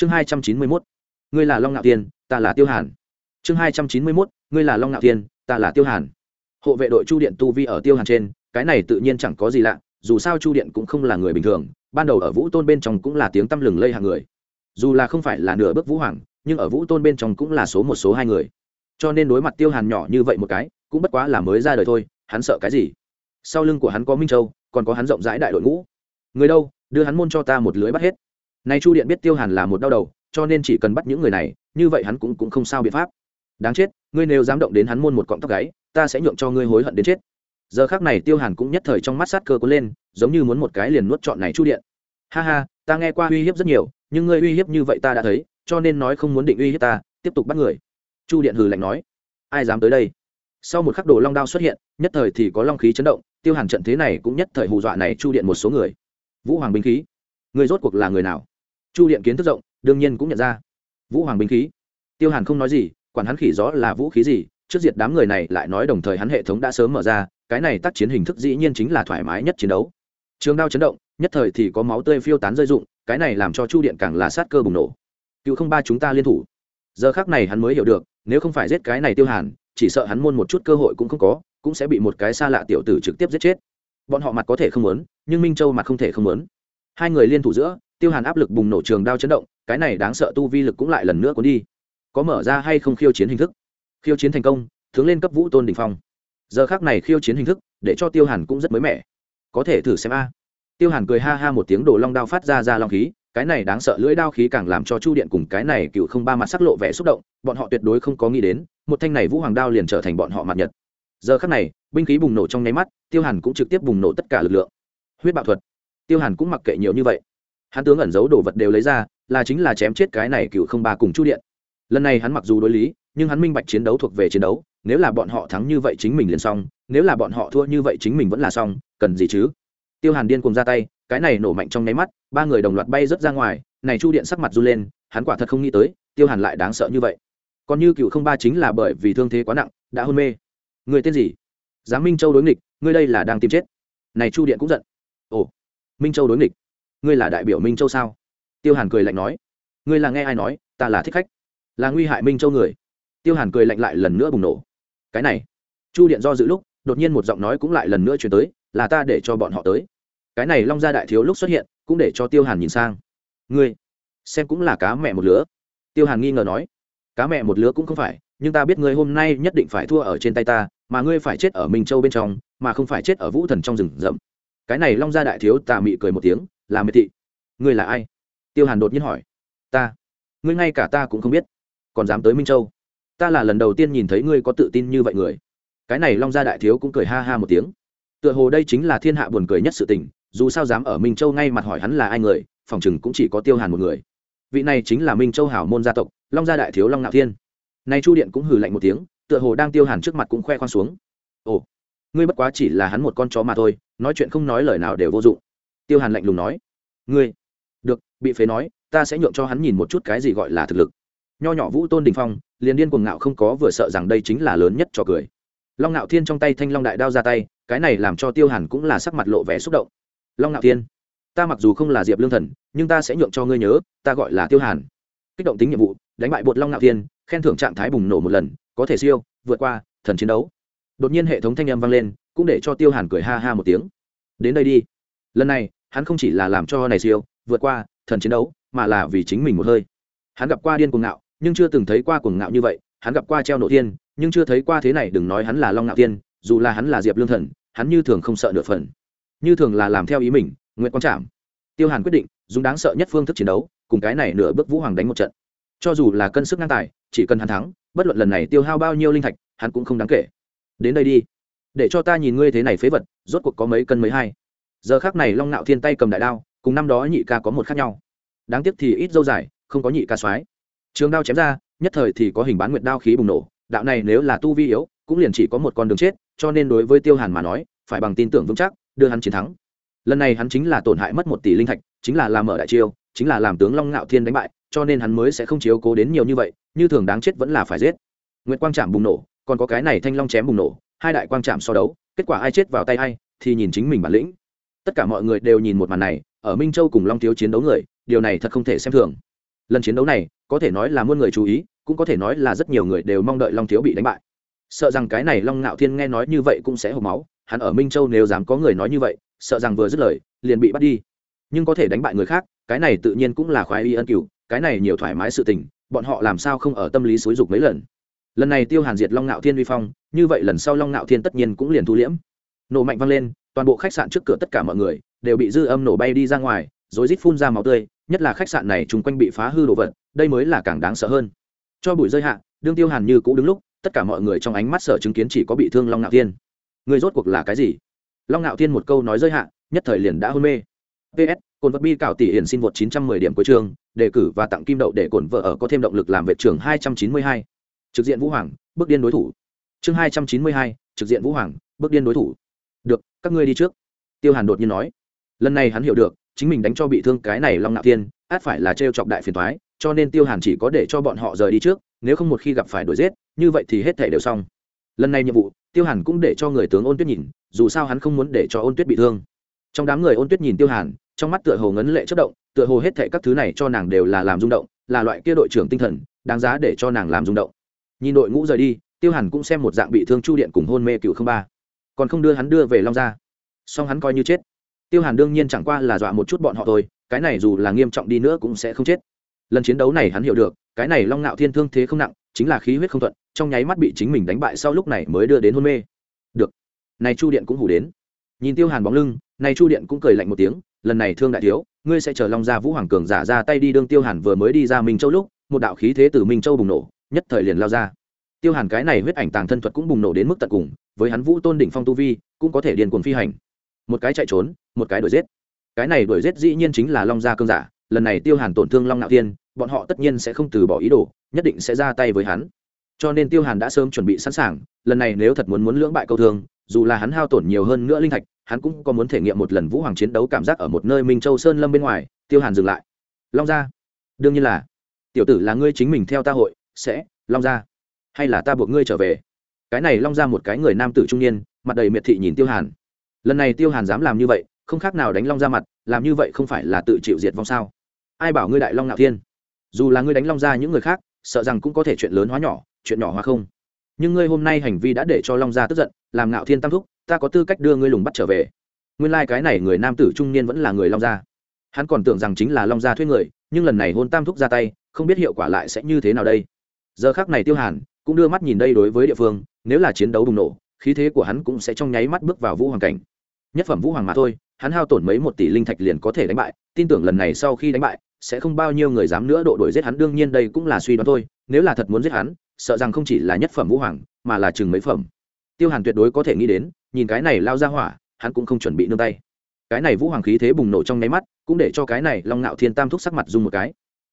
chương hai trăm chín mươi mốt, ngươi là long ngạo tiên ta là tiêu hàn. Chương hai trăm chín mươi mốt, ngươi là long ngạo tiên ta là tiêu hàn. Hộ vệ đội chu điện tu vi ở tiêu hàn trên, cái này tự nhiên chẳng có gì lạ, dù sao chu điện cũng không là người bình thường, ban đầu ở vũ tôn bên trong cũng là tiếng tăm lừng lây hàng người. Dù là không phải là nửa bước vũ hoàng, nhưng ở vũ tôn bên trong cũng là số một số hai người. Cho nên đối mặt tiêu hàn nhỏ như vậy một cái, cũng bất quá là mới ra đời thôi, hắn sợ cái gì? Sau lưng của hắn có minh châu, còn có hắn rộng rãi đại đội ngũ. Người đâu? Đưa hắn môn cho ta một lưới bắt hết nay chu điện biết tiêu hàn là một đau đầu cho nên chỉ cần bắt những người này như vậy hắn cũng, cũng không sao biện pháp. Đáng chết ngươi nếu dám động đến hắn môn một cọng tóc gáy ta sẽ nhượng cho ngươi hối hận đến chết. Giờ khác này tiêu hàn cũng nhất thời trong mắt sát cơ cuốn lên giống như muốn một cái liền nuốt trọn này chu điện. Ha ha ta nghe qua uy hiếp rất nhiều nhưng ngươi uy hiếp như vậy ta đã thấy cho nên nói không muốn định uy hiếp ta tiếp tục bắt người. Chu điện hừ lạnh nói. Ai dám tới đây? Sau một khắc đồ long đao xuất hiện nhất thời thì có long khí chấn động tiêu hàn trận thế này cũng nhất thời hù dọa này chu điện một số người. Vũ hoàng binh khí. Người rốt cuộc là người nào? Chu điện kiến thức rộng, đương nhiên cũng nhận ra. Vũ hoàng binh khí. Tiêu hàn không nói gì, quản hắn khỉ rõ là vũ khí gì, trước diệt đám người này lại nói đồng thời hắn hệ thống đã sớm mở ra, cái này tác chiến hình thức dĩ nhiên chính là thoải mái nhất chiến đấu. Trường đao chấn động, nhất thời thì có máu tươi phiêu tán rơi rụng, cái này làm cho chu điện càng là sát cơ bùng nổ. Cựu không ba chúng ta liên thủ. Giờ khác này hắn mới hiểu được, nếu không phải giết cái này tiêu hàn, chỉ sợ hắn môn một chút cơ hội cũng không có, cũng sẽ bị một cái xa lạ tiểu tử trực tiếp giết chết. Bọn họ mặt có thể không muốn, nhưng minh châu mặt không thể không muốn. Hai người liên thủ giữa tiêu hàn áp lực bùng nổ trường đao chấn động, cái này đáng sợ tu vi lực cũng lại lần nữa cuốn đi. Có mở ra hay không khiêu chiến hình thức? Khiêu chiến thành công, tướng lên cấp vũ tôn đình phong. Giờ khác này khiêu chiến hình thức, để cho tiêu hàn cũng rất mới mẻ. Có thể thử xem a. Tiêu hàn cười ha ha một tiếng đổ long đao phát ra ra long khí, cái này đáng sợ, lưỡi đao khí càng làm cho chu điện cùng cái này cựu không ba mặt sắc lộ vẻ xúc động, bọn họ tuyệt đối không có nghĩ đến, một thanh này vũ hoàng đao liền trở thành bọn họ mặt nhật. Giờ khắc này, binh khí bùng nổ trong nháy mắt, tiêu hàn cũng trực tiếp bùng nổ tất cả lực lượng. Huyết bạo thuật. Tiêu hàn cũng mặc kệ nhiều như vậy hắn tướng ẩn giấu đồ vật đều lấy ra, là chính là chém chết cái này cựu không ba cùng chu điện. Lần này hắn mặc dù đối lý, nhưng hắn minh bạch chiến đấu thuộc về chiến đấu, nếu là bọn họ thắng như vậy chính mình liền xong, nếu là bọn họ thua như vậy chính mình vẫn là xong, cần gì chứ? Tiêu hàn điên cùng ra tay, cái này nổ mạnh trong nháy mắt, ba người đồng loạt bay rớt ra ngoài, này chu điện sắc mặt r u lên, hắn quả thật không nghĩ tới, tiêu hàn lại đáng sợ như vậy. Còn như cựu không ba chính là bởi vì thương thế quá nặng, đã hôn mê. Người tên gì? Giá minh châu đối nghịch, ngươi đây là đang tìm chết. Này chu điện cũng giận. Ồ, minh châu đối nghịch ngươi là đại biểu minh châu sao tiêu hàn cười lạnh nói ngươi là nghe ai nói ta là thích khách là nguy hại minh châu người tiêu hàn cười lạnh lại lần nữa bùng nổ cái này chu điện do dự lúc đột nhiên một giọng nói cũng lại lần nữa chuyển tới là ta để cho bọn họ tới cái này long gia đại thiếu lúc xuất hiện cũng để cho tiêu hàn nhìn sang ngươi xem cũng là cá mẹ một lứa tiêu hàn nghi ngờ nói cá mẹ một lứa cũng không phải nhưng ta biết ngươi hôm nay nhất định phải thua ở trên tay ta mà ngươi phải chết ở minh châu bên trong mà không phải chết ở vũ thần trong rừng rậm cái này long gia đại thiếu tà mị cười một tiếng là miệt thị. Ngươi là ai? Tiêu hàn đột nhiên hỏi. Ta. Ngươi ngay cả ta cũng không biết. Còn dám tới minh châu? Ta là lần đầu tiên nhìn thấy ngươi có tự tin như vậy người. Cái này long gia đại thiếu cũng cười ha ha một tiếng. Tựa hồ đây chính là thiên hạ buồn cười nhất sự tình, dù sao dám ở minh châu ngay mặt hỏi hắn là ai người, phòng chừng cũng chỉ có tiêu hàn một người. Vị này chính là minh châu hảo môn gia tộc, long gia đại thiếu long ngạo thiên. Nay chu điện cũng hừ lạnh một tiếng, tựa hồ đang tiêu hàn trước mặt cũng khoe khoang xuống. Ồ, ngươi bất quá chỉ là hắn một con chó mà thôi, nói chuyện không nói lời nào đều vô dụng tiêu hàn lạnh lùng nói, ngươi, được, bị phế nói, ta sẽ nhượng cho hắn nhìn một chút cái gì gọi là thực lực. Nho nhỏ vũ tôn đình phong, liền điên cuồng ngạo không có vừa sợ rằng đây chính là lớn nhất cho cười. Long ngạo thiên trong tay thanh long đại đao ra tay, cái này làm cho tiêu hàn cũng là sắc mặt lộ vẻ xúc động. Long ngạo thiên, ta mặc dù không là diệp lương thần, nhưng ta sẽ nhượng cho ngươi nhớ, ta gọi là tiêu hàn. Kích động tính nhiệm vụ, đánh bại bột long ngạo thiên, khen thưởng trạng thái bùng nổ một lần, có thể siêu, vượt qua, thần chiến đấu. Đột nhiên hệ thống thanh âm vang lên, cũng để cho tiêu hàn cười ha ha một tiếng. Đến đây đi. Lần này hắn không chỉ là làm cho này siêu, vượt qua thần chiến đấu, mà là vì chính mình một hơi. Hắn gặp qua điên cuồng ngạo, nhưng chưa từng thấy qua cuồng ngạo như vậy. Hắn gặp qua treo nổ thiên, nhưng chưa thấy qua thế này, đừng nói hắn là long ngạo tiên dù là hắn là diệp lương thần, hắn như thường không sợ nửa phần. Như thường là làm theo ý mình, nguyện quang trảm. Tiêu hàn quyết định, dùng đáng sợ nhất phương thức chiến đấu, cùng cái này nửa bước vũ hoàng đánh một trận. Cho dù là cân sức ngang tài, chỉ cần hắn thắng, bất luận lần này tiêu hao bao nhiêu linh thạch, hắn cũng không đáng kể. Đến đây đi. Để cho ta nhìn ngươi thế này phế vật, rốt cuộc có mấy cân mấy hai giờ khác này long nạo thiên tay cầm đại đao cùng năm đó nhị ca có một khác nhau đáng tiếc thì ít dâu dài không có nhị ca soái trường đao chém ra nhất thời thì có hình bán nguyệt đao khí bùng nổ đạo này nếu là tu vi yếu cũng liền chỉ có một con đường chết cho nên đối với tiêu hàn mà nói phải bằng tin tưởng vững chắc đưa hắn chiến thắng lần này hắn chính là tổn hại mất một tỷ linh thạch chính là làm mở đại chiêu chính là làm tướng long ngạo thiên đánh bại cho nên hắn mới sẽ không chiếu cố đến nhiều như vậy như thường đáng chết vẫn là phải giết nguyệt quang trạm bùng nổ còn có cái này thanh long chém bùng nổ hai đại quang trạm so đấu kết quả ai chết vào tay ai thì nhìn chính mình bản lĩnh tất cả mọi người đều nhìn một màn này, ở minh châu cùng long thiếu chiến đấu người, điều này thật không thể xem thường. Lần chiến đấu này, có thể nói là muôn người chú ý, cũng có thể nói là rất nhiều người đều mong đợi long thiếu bị đánh bại. Sợ rằng cái này long ngạo thiên nghe nói như vậy cũng sẽ hộp máu, hắn ở minh châu nếu dám có người nói như vậy, sợ rằng vừa dứt lời, liền bị bắt đi. Nhưng có thể đánh bại người khác, cái này tự nhiên cũng là khoái y ân cửu, cái này nhiều thoải mái sự tình, bọn họ làm sao không ở tâm lý xúi dục mấy lần. Lần này tiêu hàn diệt long ngạo thiên vi phong, như vậy lần sau long ngạo thiên tất nhiên cũng liền thu liễm. Nổ mạnh vang lên toàn bộ khách sạn trước cửa tất cả mọi người đều bị dư âm nổ bay đi ra ngoài rồi rít phun ra máu tươi nhất là khách sạn này chung quanh bị phá hư đồ vật đây mới là càng đáng sợ hơn. Cho bụi rơi hạ đương tiêu hàn như cũ đứng lúc tất cả mọi người trong ánh mắt sở chứng kiến chỉ có bị thương long ngạo thiên. Người rốt cuộc là cái gì? Long ngạo thiên một câu nói rơi hạ nhất thời liền đã hôn mê. Ps cồn vật bi cảo tỷ hiển xin vượt 910 điểm cuối trường đề cử và tặng kim đậu để cổn vợ ở có thêm động lực làm vệ trưởng 292. trực diện vũ hoàng bước điên đối thủ. Chương 292, trực diện vũ hoàng bước điên đối thủ được, các ngươi đi trước. Tiêu hàn đột nhiên nói. Lần này hắn hiểu được, chính mình đánh cho bị thương cái này long nạo thiên, át phải là trêu chọc đại phiền thoái cho nên tiêu hàn chỉ có để cho bọn họ rời đi trước, nếu không một khi gặp phải đuổi giết, như vậy thì hết thể đều xong. Lần này nhiệm vụ, tiêu hàn cũng để cho người tướng ôn tuyết nhìn, dù sao hắn không muốn để cho ôn tuyết bị thương. Trong đám người ôn tuyết nhìn tiêu hàn, trong mắt tựa hồ ngấn lệ chất động, tựa hồ hết thệ các thứ này cho nàng đều là làm rung động, là loại kia đội trưởng tinh thần, đáng giá để cho nàng làm rung động. Nhìn đội ngũ rời đi, tiêu hàn cũng xem một dạng bị thương chu điện cùng hôn mê cựu không ba còn không đưa hắn đưa về long ra song hắn coi như chết. Tiêu hàn đương nhiên chẳng qua là dọa một chút bọn họ thôi, cái này dù là nghiêm trọng đi nữa cũng sẽ không chết. Lần chiến đấu này hắn hiểu được, cái này long ngạo thiên thương thế không nặng, chính là khí huyết không thuận, trong nháy mắt bị chính mình đánh bại sau lúc này mới đưa đến hôn mê. Được. Này chu điện cũng hủ đến. Nhìn tiêu hàn bóng lưng, này chu điện cũng cười lạnh một tiếng, lần này thương đại thiếu, ngươi sẽ chờ long gia vũ hoàng cường giả ra tay đi đương tiêu hàn vừa mới đi ra minh châu lúc, một đạo khí thế từ minh châu bùng nổ, nhất thời liền lao ra tiêu hàn cái này huyết ảnh tàng thân thuật cũng bùng nổ đến mức tận cùng, với hắn vũ tôn đỉnh phong tu vi, cũng có thể điền cuồng phi hành. Một cái chạy trốn, một cái đuổi giết. Cái này đuổi giết dĩ nhiên chính là long gia cương giả, lần này tiêu hàn tổn thương long nạo thiên, bọn họ tất nhiên sẽ không từ bỏ ý đồ, nhất định sẽ ra tay với hắn. Cho nên tiêu hàn đã sớm chuẩn bị sẵn sàng, lần này nếu thật muốn muốn lưỡng bại câu thương, dù là hắn hao tổn nhiều hơn nữa linh thạch, hắn cũng có muốn thể nghiệm một lần vũ hoàng chiến đấu cảm giác ở một nơi minh châu sơn lâm bên ngoài, tiêu hàn dừng lại. Long gia, đương nhiên là, tiểu tử là ngươi chính mình theo ta hội, sẽ, long gia hay là ta buộc ngươi trở về? Cái này long ra một cái người nam tử trung niên, mặt đầy miệt thị nhìn tiêu hàn. Lần này tiêu hàn dám làm như vậy, không khác nào đánh long ra mặt, làm như vậy không phải là tự chịu diệt vong sao? Ai bảo ngươi đại long ngạo thiên? Dù là ngươi đánh long ra những người khác, sợ rằng cũng có thể chuyện lớn hóa nhỏ, chuyện nhỏ hóa không. Nhưng ngươi hôm nay hành vi đã để cho long gia tức giận, làm ngạo thiên tam thúc, ta có tư cách đưa ngươi lùng bắt trở về. Nguyên lai、like、cái này người nam tử trung niên vẫn là người long gia hắn còn tưởng rằng chính là long gia thuê người, nhưng lần này hôn tam thúc ra tay, không biết hiệu quả lại sẽ như thế nào đây. Giờ khác này tiêu hàn cũng đưa mắt nhìn đây đối với địa phương, nếu là chiến đấu bùng nổ, khí thế của hắn cũng sẽ trong nháy mắt bước vào vũ hoàng cảnh. Nhất phẩm vũ hoàng mà thôi, hắn hao tổn mấy một tỷ linh thạch liền có thể đánh bại, tin tưởng lần này sau khi đánh bại, sẽ không bao nhiêu người dám nữa độ đuổi giết hắn, đương nhiên đây cũng là suy đoán thôi, nếu là thật muốn giết hắn, sợ rằng không chỉ là nhất phẩm vũ hoàng, mà là chừng mấy phẩm. Tiêu hàn tuyệt đối có thể nghĩ đến, nhìn cái này lao ra hỏa, hắn cũng không chuẩn bị nương tay. Cái này vũ hoàng khí thế bùng nổ trong nháy mắt, cũng để cho cái này long ngạo thiên tam thúc sắc mặt dung một cái.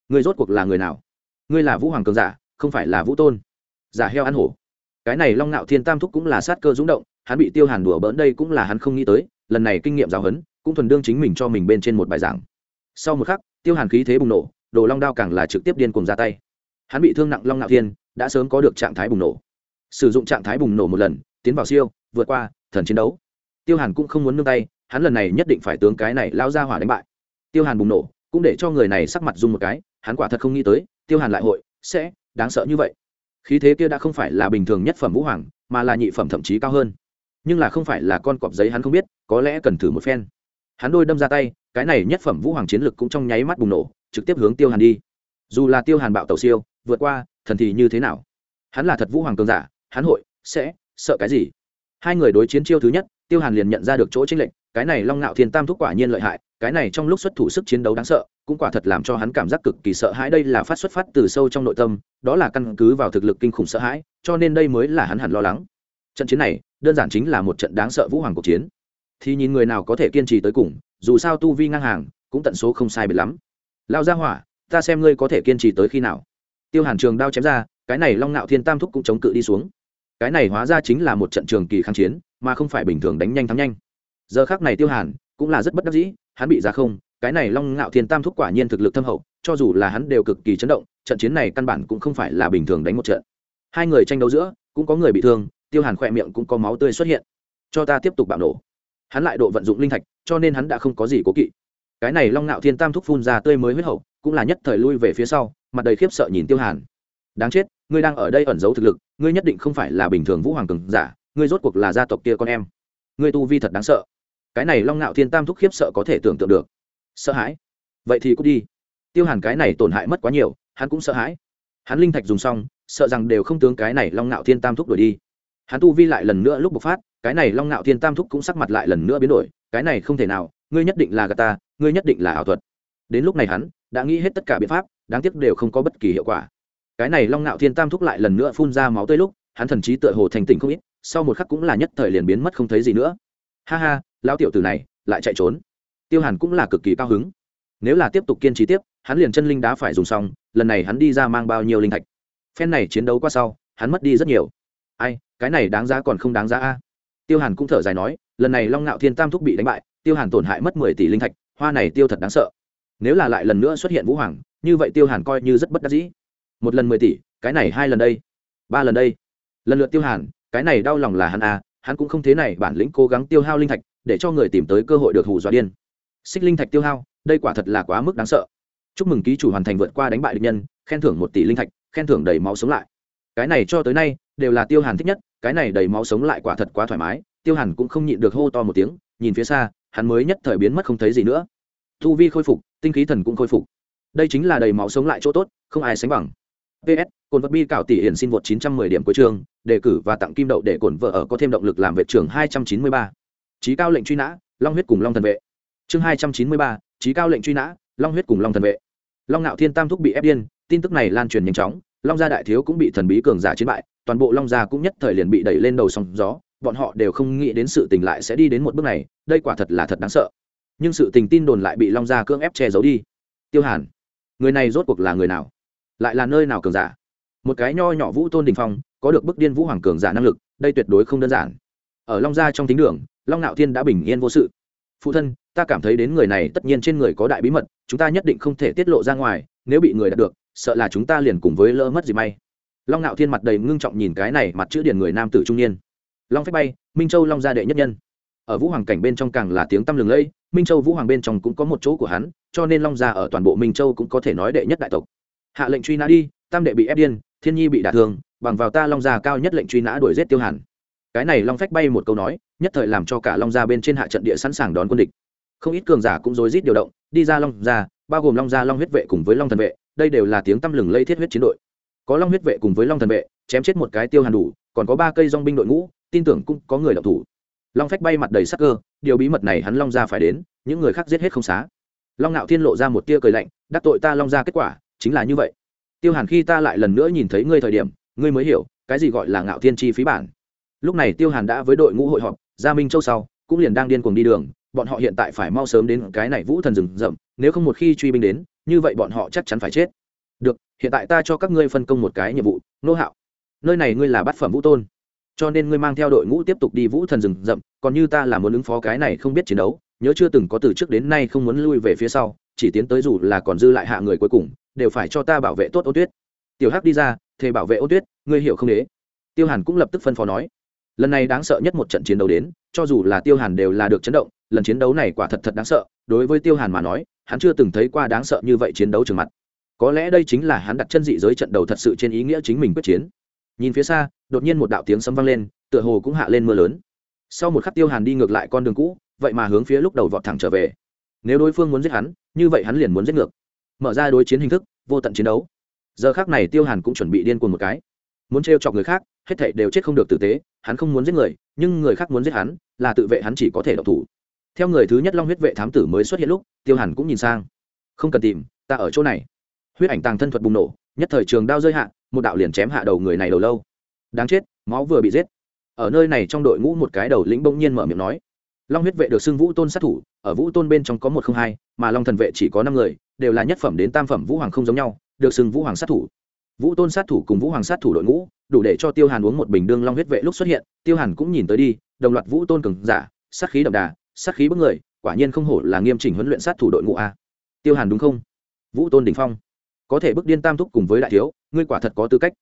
Ngươi rốt cuộc là người nào? Ngươi là vũ hoàng cường giả, không phải là vũ tôn giả heo ăn hổ. Cái này long ngạo thiên tam thúc cũng là sát cơ rúng động, hắn bị tiêu hàn đùa bỡn đây cũng là hắn không nghĩ tới, lần này kinh nghiệm giáo huấn, cũng thuần đương chính mình cho mình bên trên một bài giảng. Sau một khắc, tiêu hàn khí thế bùng nổ, đồ long đao càng là trực tiếp điên cùng ra tay. Hắn bị thương nặng long ngạo thiên, đã sớm có được trạng thái bùng nổ. Sử dụng trạng thái bùng nổ một lần, tiến vào siêu, vượt qua, thần chiến đấu. Tiêu hàn cũng không muốn nương tay, hắn lần này nhất định phải tướng cái này lao ra hỏa đánh bại. Tiêu hàn bùng nổ, cũng để cho người này sắc mặt dung một cái, hắn quả thật không nghĩ tới, tiêu hàn lại hội, sẽ, đáng sợ như vậy khí thế kia đã không phải là bình thường nhất phẩm vũ hoàng, mà là nhị phẩm thậm chí cao hơn. Nhưng là không phải là con cọp giấy hắn không biết, có lẽ cần thử một phen. Hắn đôi đâm ra tay, cái này nhất phẩm vũ hoàng chiến lực cũng trong nháy mắt bùng nổ, trực tiếp hướng tiêu hàn đi. Dù là tiêu hàn bạo tàu siêu, vượt qua, thần thì như thế nào? Hắn là thật vũ hoàng cường giả, hắn hội, sẽ, sợ cái gì? Hai người đối chiến chiêu thứ nhất, tiêu hàn liền nhận ra được chỗ tranh lệnh cái này long ngạo thiên tam thúc quả nhiên lợi hại, cái này trong lúc xuất thủ sức chiến đấu đáng sợ, cũng quả thật làm cho hắn cảm giác cực kỳ sợ hãi. Đây là phát xuất phát từ sâu trong nội tâm, đó là căn cứ vào thực lực kinh khủng sợ hãi, cho nên đây mới là hắn hẳn lo lắng. Trận chiến này, đơn giản chính là một trận đáng sợ vũ hoàng cuộc chiến. Thì nhìn người nào có thể kiên trì tới cùng, dù sao tu vi ngang hàng, cũng tận số không sai biệt lắm. Lao ra hỏa, ta xem ngươi có thể kiên trì tới khi nào. Tiêu hàn trường đao chém ra, cái này long ngạo thiên tam thúc cũng chống cự đi xuống. Cái này hóa ra chính là một trận trường kỳ kháng chiến, mà không phải bình thường đánh nhanh thắng nhanh giờ khác này tiêu hàn cũng là rất bất đắc dĩ, hắn bị ra không, cái này long ngạo thiên tam thúc quả nhiên thực lực thâm hậu, cho dù là hắn đều cực kỳ chấn động, trận chiến này căn bản cũng không phải là bình thường đánh một trận. Hai người tranh đấu giữa, cũng có người bị thương, tiêu hàn khỏe miệng cũng có máu tươi xuất hiện. Cho ta tiếp tục bạo nổ. Hắn lại độ vận dụng linh thạch, cho nên hắn đã không có gì cố kỵ. Cái này long ngạo thiên tam thúc phun ra tươi mới huyết hậu, cũng là nhất thời lui về phía sau, mặt đầy khiếp sợ nhìn tiêu hàn. Đáng chết, ngươi đang ở đây ẩn giấu thực lực, ngươi nhất định không phải là bình thường vũ hoàng cường giả, ngươi rốt cuộc là gia tộc kia con em. Ngươi tu vi thật đáng sợ cái này long ngạo thiên tam thúc khiếp sợ có thể tưởng tượng được. Sợ hãi? Vậy thì cút đi. Tiêu hàn cái này tổn hại mất quá nhiều, hắn cũng sợ hãi. Hắn linh thạch dùng xong, sợ rằng đều không tướng cái này long ngạo thiên tam thúc đổi đi. Hắn tu vi lại lần nữa lúc bộc phát, cái này long ngạo thiên tam thúc cũng sắc mặt lại lần nữa biến đổi, cái này không thể nào, ngươi nhất định là gà ta, ngươi nhất định là ảo thuật. Đến lúc này hắn đã nghĩ hết tất cả biện pháp, đáng tiếc đều không có bất kỳ hiệu quả. Cái này long ngạo thiên tam thúc lại lần nữa phun ra máu tươi lúc, hắn thần trí tựa hồ thành tỉnh không ít, sau một khắc cũng là nhất thời liền biến mất không thấy gì nữa ha ha, lão tiểu tử này, lại chạy trốn. Tiêu hàn cũng là cực kỳ cao hứng. Nếu là tiếp tục kiên trì tiếp, hắn liền chân linh đá phải dùng xong, lần này hắn đi ra mang bao nhiêu linh thạch. Phen này chiến đấu qua sau, hắn mất đi rất nhiều. Ai, cái này đáng giá còn không đáng giá a? Tiêu hàn cũng thở dài nói, lần này long ngạo thiên tam thúc bị đánh bại, tiêu hàn tổn hại mất mười tỷ linh thạch, hoa này tiêu thật đáng sợ. Nếu là lại lần nữa xuất hiện vũ hoàng, như vậy tiêu hàn coi như rất bất đắc dĩ. Một lần mười tỷ, cái này hai lần đây, ba lần đây. Lần lượt tiêu hàn, cái này đau lòng là hắn à hắn cũng không thế này bản lĩnh cố gắng tiêu hao linh thạch, để cho người tìm tới cơ hội được hù dọa điên. Xích linh thạch tiêu hao, đây quả thật là quá mức đáng sợ. Chúc mừng ký chủ hoàn thành vượt qua đánh bại địch nhân, khen thưởng một tỷ linh thạch, khen thưởng đầy máu sống lại. Cái này cho tới nay, đều là tiêu hàn thích nhất, cái này đầy máu sống lại quả thật quá thoải mái, tiêu hàn cũng không nhịn được hô to một tiếng, nhìn phía xa, hắn mới nhất thời biến mất không thấy gì nữa. Thu vi khôi phục, tinh khí thần cũng khôi phục. Đây chính là đầy máu sống lại chỗ tốt, không ai sánh bằng ps cồn vật bi cảo tỷ hiển xin vượt 910 điểm cuối trường đề cử và tặng kim đậu để cổn vợ ở có thêm động lực làm vệ trưởng 293. trí cao lệnh truy nã long huyết cùng long thần vệ. Chương 293, trí cao lệnh truy nã long huyết cùng long thần vệ. Long nạo thiên tam thúc bị ép điên tin tức này lan truyền nhanh chóng long gia đại thiếu cũng bị thần bí cường giả chiến bại toàn bộ long gia cũng nhất thời liền bị đẩy lên đầu sóng gió bọn họ đều không nghĩ đến sự tình lại sẽ đi đến một bước này đây quả thật là thật đáng sợ. Nhưng sự tình tin đồn lại bị long gia cưỡng ép che giấu đi. Tiêu hàn người này rốt cuộc là người nào? Lại là nơi nào cường giả? Một cái nho nhỏ vũ tôn đình phong, có được bức điên vũ hoàng cường giả năng lực, đây tuyệt đối không đơn giản. Ở long gia trong tính đường, long nạo thiên đã bình yên vô sự. Phụ thân, ta cảm thấy đến người này tất nhiên trên người có đại bí mật, chúng ta nhất định không thể tiết lộ ra ngoài, nếu bị người đạt được, sợ là chúng ta liền cùng với lỡ mất gì may. Long nạo thiên mặt đầy ngưng trọng nhìn cái này mặt chữ điển người nam tử trung niên. Long phép bay, minh châu long gia đệ nhất nhân. Ở vũ hoàng cảnh bên trong càng là tiếng tăm lừng lẫy, minh châu vũ hoàng bên trong cũng có một chỗ của hắn, cho nên long gia ở toàn bộ minh châu cũng có thể nói đệ nhất đại tộc hạ lệnh truy nã đi, tam đệ bị ép điên, thiên nhi bị đả thương, bằng vào ta long gia cao nhất lệnh truy nã đuổi giết tiêu hàn. Cái này long phách bay một câu nói, nhất thời làm cho cả long gia bên trên hạ trận địa sẵn sàng đón quân địch. Không ít cường giả cũng rối rít điều động, đi ra long gia, bao gồm long gia long huyết vệ cùng với long thần vệ, đây đều là tiếng tăm lừng lây thiết huyết chiến đội. Có long huyết vệ cùng với long thần vệ, chém chết một cái tiêu hàn đủ, còn có ba cây dong binh đội ngũ, tin tưởng cũng có người đọc thủ. Long phách bay mặt đầy sắc cơ, điều bí mật này hắn long gia phải đến, những người khác giết hết không xá. Long ngạo thiên lộ ra một tia cười lạnh, đắc tội ta long gia kết quả chính là như vậy. Tiêu hàn khi ta lại lần nữa nhìn thấy ngươi thời điểm, ngươi mới hiểu, cái gì gọi là ngạo thiên chi phí bản. Lúc này tiêu hàn đã với đội ngũ hội họp, gia minh châu sau, cũng liền đang điên cuồng đi đường, bọn họ hiện tại phải mau sớm đến cái này vũ thần rừng rậm, nếu không một khi truy binh đến, như vậy bọn họ chắc chắn phải chết. Được, hiện tại ta cho các ngươi phân công một cái nhiệm vụ, nô hạo. Nơi này ngươi là bát phẩm vũ tôn, cho nên ngươi mang theo đội ngũ tiếp tục đi vũ thần rừng rậm, còn như ta là muốn ứng phó cái này không biết chiến đấu, nhớ chưa từng có từ trước đến nay không muốn lui về phía sau, chỉ tiến tới dù là còn dư lại hạ người cuối cùng đều phải cho ta bảo vệ tốt ô tuyết. Tiểu hắc đi ra, thề bảo vệ ô tuyết, ngươi hiểu không đế? Tiêu hàn cũng lập tức phân phó nói. Lần này đáng sợ nhất một trận chiến đấu đến, cho dù là tiêu hàn đều là được chấn động, lần chiến đấu này quả thật thật đáng sợ, đối với tiêu hàn mà nói, hắn chưa từng thấy qua đáng sợ như vậy chiến đấu trường mặt. Có lẽ đây chính là hắn đặt chân dị giới trận đầu thật sự trên ý nghĩa chính mình quyết chiến. Nhìn phía xa, đột nhiên một đạo tiếng sấm vang lên, tựa hồ cũng hạ lên mưa lớn. Sau một khắc tiêu hàn đi ngược lại con đường cũ, vậy mà hướng phía lúc đầu vọt thẳng trở về. Nếu đối phương muốn giết hắn, như vậy hắn liền muốn giết ngược mở ra đối chiến hình thức, vô tận chiến đấu. Giờ khác này tiêu hàn cũng chuẩn bị điên cuồng một cái. Muốn trêu chọc người khác, hết thảy đều chết không được tử tế, hắn không muốn giết người, nhưng người khác muốn giết hắn, là tự vệ hắn chỉ có thể độc thủ. Theo người thứ nhất long huyết vệ thám tử mới xuất hiện lúc, tiêu hàn cũng nhìn sang. Không cần tìm, ta ở chỗ này. Huyết ảnh tàng thân thuật bùng nổ, nhất thời trường đao rơi hạ, một đạo liền chém hạ đầu người này đầu lâu. Đáng chết, máu vừa bị giết. Ở nơi này trong đội ngũ một cái đầu lĩnh bỗng nhiên mở miệng nói long huyết vệ được xưng vũ tôn sát thủ, ở vũ tôn bên trong có một không hai, mà long thần vệ chỉ có năm người, đều là nhất phẩm đến tam phẩm vũ hoàng không giống nhau, được xưng vũ hoàng sát thủ. Vũ tôn sát thủ cùng vũ hoàng sát thủ đội ngũ, đủ để cho tiêu hàn uống một bình đương long huyết vệ lúc xuất hiện, tiêu hàn cũng nhìn tới đi, đồng loạt vũ tôn cường giả, sát khí đậm đà, sát khí bức người, quả nhiên không hổ là nghiêm chỉnh huấn luyện sát thủ đội ngũ a. Tiêu hàn đúng không? Vũ tôn đình phong. Có thể bức điên tam thúc cùng với đại thiếu, ngươi quả thật có tư cách.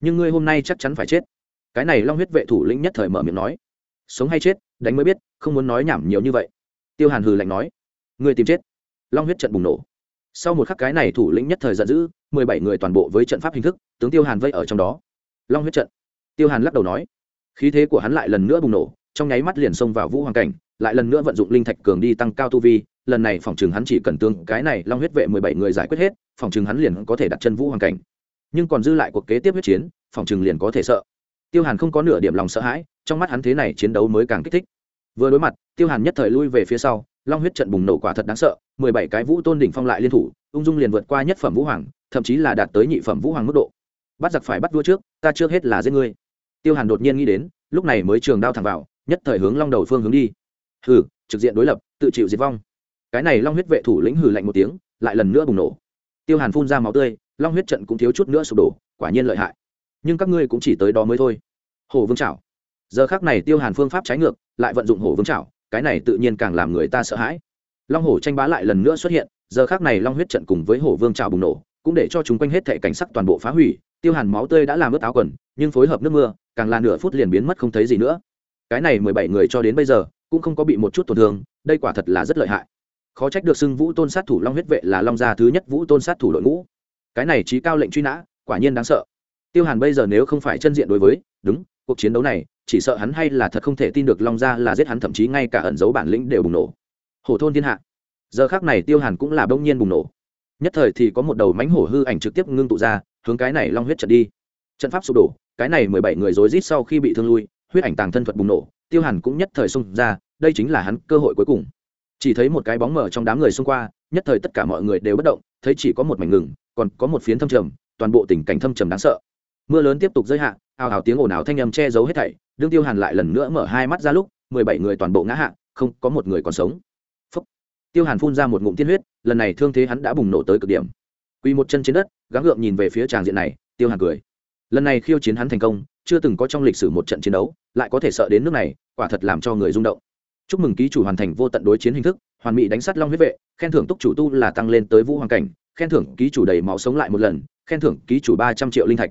Nhưng ngươi hôm nay chắc chắn phải chết. Cái này long huyết vệ thủ lĩnh nhất thời mở miệng nói sống hay chết, đánh mới biết, không muốn nói nhảm nhiều như vậy. Tiêu hàn hừ lạnh nói người tìm chết. Long huyết trận bùng nổ. Sau một khắc cái này thủ lĩnh nhất thời giận dữ, mười bảy người toàn bộ với trận pháp hình thức, tướng tiêu hàn vây ở trong đó. Long huyết trận. Tiêu hàn lắc đầu nói, khí thế của hắn lại lần nữa bùng nổ, trong nháy mắt liền xông vào vũ hoàng cảnh, lại lần nữa vận dụng linh thạch cường đi tăng cao tu vi, lần này phòng chừng hắn chỉ cần tương cái này long huyết vệ mười bảy người giải quyết hết, phòng chừng hắn liền có thể đặt chân vũ hoàng cảnh. Nhưng còn dư lại cuộc kế tiếp huyết chiến, phòng chừng liền có thể sợ tiêu hàn không có nửa điểm lòng sợ hãi, trong mắt hắn thế này chiến đấu mới càng kích thích. Vừa đối mặt, tiêu hàn nhất thời lui về phía sau, long huyết trận bùng nổ quả thật đáng sợ, mười bảy cái vũ tôn đỉnh phong lại liên thủ, ung dung liền vượt qua nhất phẩm vũ hoàng, thậm chí là đạt tới nhị phẩm vũ hoàng mức độ. Bắt giặc phải bắt vua trước, ta trước hết là giết ngươi. Tiêu hàn đột nhiên nghĩ đến, lúc này mới trường đao thẳng vào, nhất thời hướng long đầu phương hướng đi. Hừ, trực diện đối lập, tự chịu diệt vong. Cái này long huyết vệ thủ lĩnh hừ lạnh một tiếng, lại lần nữa bùng nổ. Tiêu hàn phun ra máu tươi, long huyết trận cũng thiếu chút nữa sụp đổ, quả nhiên lợi hại nhưng các ngươi cũng chỉ tới đó mới thôi. Hồ vương trảo giờ khác này tiêu hàn phương pháp trái ngược, lại vận dụng hồ vương trảo cái này tự nhiên càng làm người ta sợ hãi. Long hổ tranh bá lại lần nữa xuất hiện, giờ khác này long huyết trận cùng với hổ vương trào bùng nổ, cũng để cho chúng quanh hết thệ cảnh sắc toàn bộ phá hủy, tiêu hàn máu tươi đã làm ướt áo quần, nhưng phối hợp nước mưa, càng là nửa phút liền biến mất không thấy gì nữa. Cái này mười bảy người cho đến bây giờ, cũng không có bị một chút tổn thương, đây quả thật là rất lợi hại. Khó trách được xưng vũ tôn sát thủ long huyết vệ là long gia thứ nhất vũ tôn sát thủ đội ngũ. Cái này trí cao lệnh truy nã, quả nhiên đáng sợ tiêu hàn bây giờ nếu không phải chân diện đối với, đúng, cuộc chiến đấu này, chỉ sợ hắn hay là thật không thể tin được long gia là giết hắn, thậm chí ngay cả ẩn dấu bản lĩnh đều bùng nổ. Hổ thôn thiên hạ. Giờ khác này tiêu hàn cũng là đông nhiên bùng nổ. Nhất thời thì có một đầu mánh hổ hư ảnh trực tiếp ngưng tụ ra, hướng cái này long huyết trận đi. Trận pháp sụp đổ, cái này mười bảy người rối rít sau khi bị thương lui, huyết ảnh tàng thân thuật bùng nổ, tiêu hàn cũng nhất thời xung ra, đây chính là hắn cơ hội cuối cùng. Chỉ thấy một cái bóng mở trong đám người xung qua, nhất thời tất cả mọi người đều bất động, thấy chỉ có một mảnh ngừng, còn có một phiến thâm trầm, toàn bộ tình cảnh thâm trầm đáng sợ mưa lớn tiếp tục rơi hạ, ào ào tiếng ồn ào thanh âm che giấu hết thảy, đương tiêu hàn lại lần nữa mở hai mắt ra lúc, mười bảy người toàn bộ ngã hạ, không có một người còn sống. Phúc. tiêu hàn phun ra một ngụm tiên huyết, lần này thương thế hắn đã bùng nổ tới cực điểm. Quỳ một chân trên đất, gắng gượng nhìn về phía tràng diện này, tiêu hàn cười. Lần này khiêu chiến hắn thành công, chưa từng có trong lịch sử một trận chiến đấu, lại có thể sợ đến nước này, quả thật làm cho người rung động. Chúc mừng ký chủ hoàn thành vô tận đối chiến hình thức, hoàn mỹ đánh sát long huyết vệ, khen thưởng túc chủ tu là tăng lên tới vũ hoàng cảnh, khen thưởng ký chủ đầy máu sống lại một lần, khen thưởng ký chủ ba trăm triệu linh thạch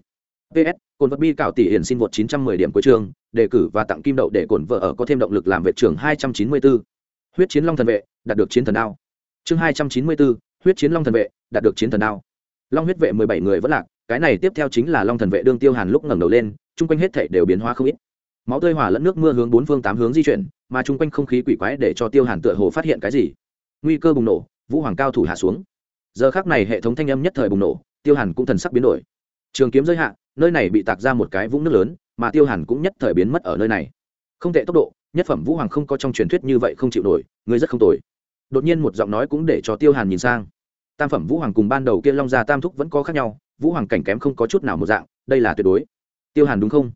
ps cồn vật bi cảo tỷ hiển xin vượt chín trăm mười điểm cuối trường đề cử và tặng kim đậu để cồn vợ ở có thêm động lực làm vệ trưởng 294. huyết chiến long thần vệ đạt được chiến thần đao. Chương 294, huyết chiến long thần vệ đạt được chiến thần đao. Long huyết vệ mười bảy người vẫn lạc cái này tiếp theo chính là long thần vệ đương tiêu hàn lúc ngẩng đầu lên chung quanh hết thảy đều biến hóa không ít. Máu tươi hỏa lẫn nước mưa hướng bốn phương tám hướng di chuyển mà chung quanh không khí quỷ quái để cho tiêu hàn tựa hồ phát hiện cái gì. Nguy cơ bùng nổ vũ hoàng cao thủ hạ xuống. Giờ khác này hệ thống thanh âm nhất thời bùng nổ tiêu hàn cũng thần sắc biến đổi. Trường kiếm giới hạn nơi này bị tạc ra một cái vũng nước lớn, mà tiêu hàn cũng nhất thời biến mất ở nơi này. Không tệ tốc độ, nhất phẩm vũ hoàng không có trong truyền thuyết như vậy không chịu nổi, ngươi rất không tồi. Đột nhiên một giọng nói cũng để cho tiêu hàn nhìn sang. Tam phẩm vũ hoàng cùng ban đầu kia long gia tam thúc vẫn có khác nhau, vũ hoàng cảnh kém không có chút nào một dạng, đây là tuyệt đối. Tiêu hàn đúng không?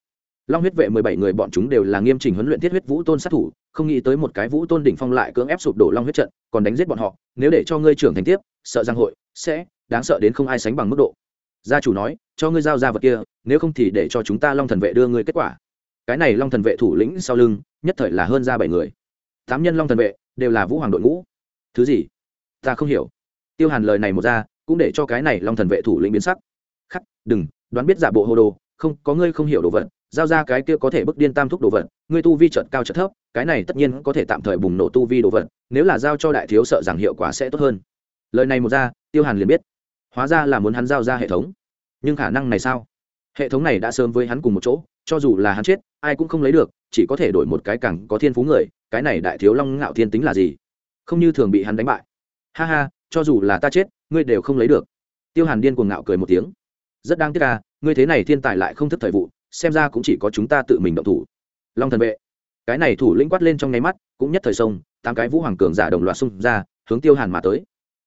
Long huyết vệ mười bảy người bọn chúng đều là nghiêm trình huấn luyện thiết huyết vũ tôn sát thủ, không nghĩ tới một cái vũ tôn đỉnh phong lại cưỡng ép sụp đổ long huyết trận, còn đánh giết bọn họ, nếu để cho ngươi trưởng thành tiếp, sợ giang hội, sẽ, đáng sợ đến không ai sánh bằng mức độ gia chủ nói, cho ngươi giao ra vật kia, nếu không thì để cho chúng ta long thần vệ đưa ngươi kết quả. Cái này long thần vệ thủ lĩnh sau lưng, nhất thời là hơn ra bảy người. Tám nhân long thần vệ đều là vũ hoàng đội ngũ. Thứ gì? Ta không hiểu. Tiêu hàn lời này một ra, cũng để cho cái này long thần vệ thủ lĩnh biến sắc. Khắc, đừng, đoán biết giả bộ hồ đồ, không, có ngươi không hiểu đồ vật, giao ra cái kia có thể bức điên tam thúc đồ vật, ngươi tu vi trợt cao trợt thấp, cái này tất nhiên có thể tạm thời bùng nổ tu vi đồ vật, nếu là giao cho đại thiếu sợ rằng hiệu quả sẽ tốt hơn. Lời này một ra, tiêu hàn liền biết hóa ra là muốn hắn giao ra hệ thống. Nhưng khả năng này sao? Hệ thống này đã sớm với hắn cùng một chỗ, cho dù là hắn chết, ai cũng không lấy được, chỉ có thể đổi một cái cẳng có thiên phú người, cái này đại thiếu long ngạo thiên tính là gì? Không như thường bị hắn đánh bại. Ha ha, cho dù là ta chết, ngươi đều không lấy được. Tiêu hàn điên cuồng ngạo cười một tiếng. Rất đáng tiếc ca ngươi thế này thiên tài lại không thức thời vụ, xem ra cũng chỉ có chúng ta tự mình động thủ. Long thần vệ. Cái này thủ lĩnh quát lên trong nháy mắt, cũng nhất thời sông, tám cái vũ hoàng cường giả đồng loạt xung ra, hướng tiêu hàn mà tới.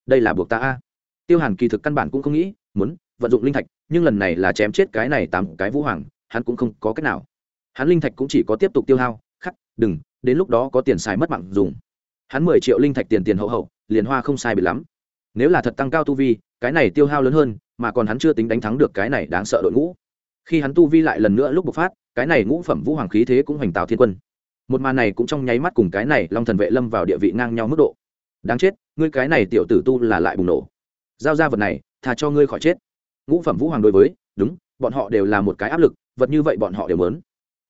Đây là buộc ta a tiêu hàn kỳ thực căn bản cũng không nghĩ, muốn vận dụng linh thạch, nhưng lần này là chém chết cái này tám cái vũ hoàng, hắn cũng không có cách nào. Hắn linh thạch cũng chỉ có tiếp tục tiêu hao, khắc, đừng, đến lúc đó có tiền xài mất mạng dùng. Hắn mười triệu linh thạch tiền tiền hậu hậu, liền hoa không sai bị lắm. Nếu là thật tăng cao tu vi, cái này tiêu hao lớn hơn, mà còn hắn chưa tính đánh thắng được cái này đáng sợ đội ngũ. Khi hắn tu vi lại lần nữa lúc bộc phát, cái này ngũ phẩm vũ hoàng khí thế cũng hoành tạo thiên quân. Một màn này cũng trong nháy mắt cùng cái này long thần vệ lâm vào địa vị ngang nhau mức độ. Đáng chết, ngươi cái này tiểu tử tu là lại bùng nổ giao ra vật này, thà cho ngươi khỏi chết. Ngũ phẩm vũ hoàng đối với, đúng, bọn họ đều là một cái áp lực, vật như vậy bọn họ đều mớn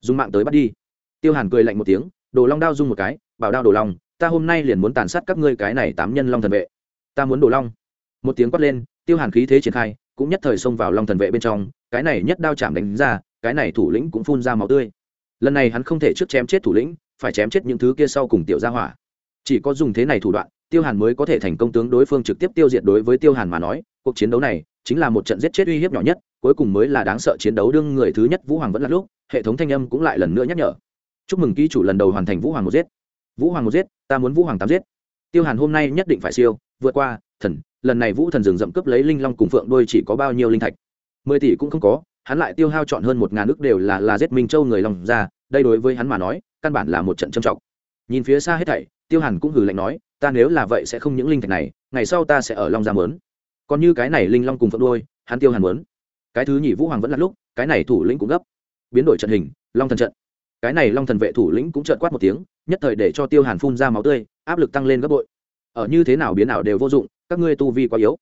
dùng mạng tới bắt đi. Tiêu hàn cười lạnh một tiếng, đồ long đao dung một cái, bảo đao đồ long, ta hôm nay liền muốn tàn sát các ngươi cái này tám nhân long thần vệ. Ta muốn đồ long. Một tiếng quát lên, tiêu hàn khí thế triển khai, cũng nhất thời xông vào long thần vệ bên trong, cái này nhất đao chạm đánh ra, cái này thủ lĩnh cũng phun ra máu tươi. Lần này hắn không thể trước chém chết thủ lĩnh, phải chém chết những thứ kia sau cùng tiểu gia hỏa. Chỉ có dùng thế này thủ đoạn tiêu hàn mới có thể thành công tướng đối phương trực tiếp tiêu diệt đối với tiêu hàn mà nói, cuộc chiến đấu này chính là một trận giết chết uy hiếp nhỏ nhất, cuối cùng mới là đáng sợ chiến đấu đương người thứ nhất vũ hoàng vẫn là lúc, hệ thống thanh âm cũng lại lần nữa nhắc nhở. Chúc mừng ký chủ lần đầu hoàn thành vũ hoàng một giết. Vũ hoàng một giết, ta muốn vũ hoàng tám giết. Tiêu hàn hôm nay nhất định phải siêu, vượt qua, thần, lần này vũ thần rừng rậm cướp lấy linh long cùng phượng đôi chỉ có bao nhiêu linh thạch? Mười tỷ cũng không có, hắn lại tiêu hao chọn hơn một ngàn ước đều là là giết minh châu người lòng ra, đây đối với hắn mà nói, căn bản là một trận trầm trọng. Nhìn phía xa hết thảy, tiêu hàn cũng hừ lạnh nói ta nếu là vậy sẽ không những linh thạch này, ngày sau ta sẽ ở long gia mớn. Còn như cái này linh long cùng phượng đôi hắn tiêu hàn mớn. Cái thứ nhị vũ hoàng vẫn là lúc, cái này thủ lĩnh cũng gấp. Biến đổi trận hình, long thần trận. Cái này long thần vệ thủ lĩnh cũng trợn quát một tiếng, nhất thời để cho tiêu hàn phun ra máu tươi, áp lực tăng lên gấp bội. Ở như thế nào biến nào đều vô dụng, các ngươi tu vi quá yếu.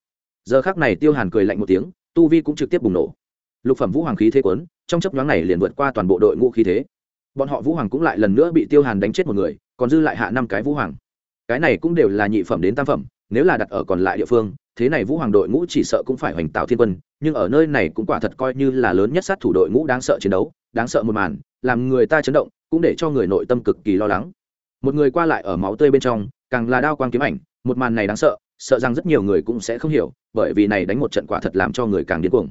Giờ khác này tiêu hàn cười lạnh một tiếng, tu vi cũng trực tiếp bùng nổ. Lục phẩm vũ hoàng khí thế quấn trong chấp nhoáng này liền vượt qua toàn bộ đội ngũ khí thế. Bọn họ vũ hoàng cũng lại lần nữa bị tiêu hàn đánh chết một người, còn dư lại hạ năm cái vũ hoàng cái này cũng đều là nhị phẩm đến tam phẩm, nếu là đặt ở còn lại địa phương, thế này vũ hoàng đội ngũ chỉ sợ cũng phải hoành tạo thiên quân, nhưng ở nơi này cũng quả thật coi như là lớn nhất sát thủ đội ngũ đáng sợ chiến đấu, đáng sợ một màn, làm người ta chấn động, cũng để cho người nội tâm cực kỳ lo lắng. Một người qua lại ở máu tươi bên trong, càng là đao quang kiếm ảnh, một màn này đáng sợ sợ rằng rất nhiều người cũng sẽ không hiểu, bởi vì này đánh một trận quả thật làm cho người càng điên cuồng.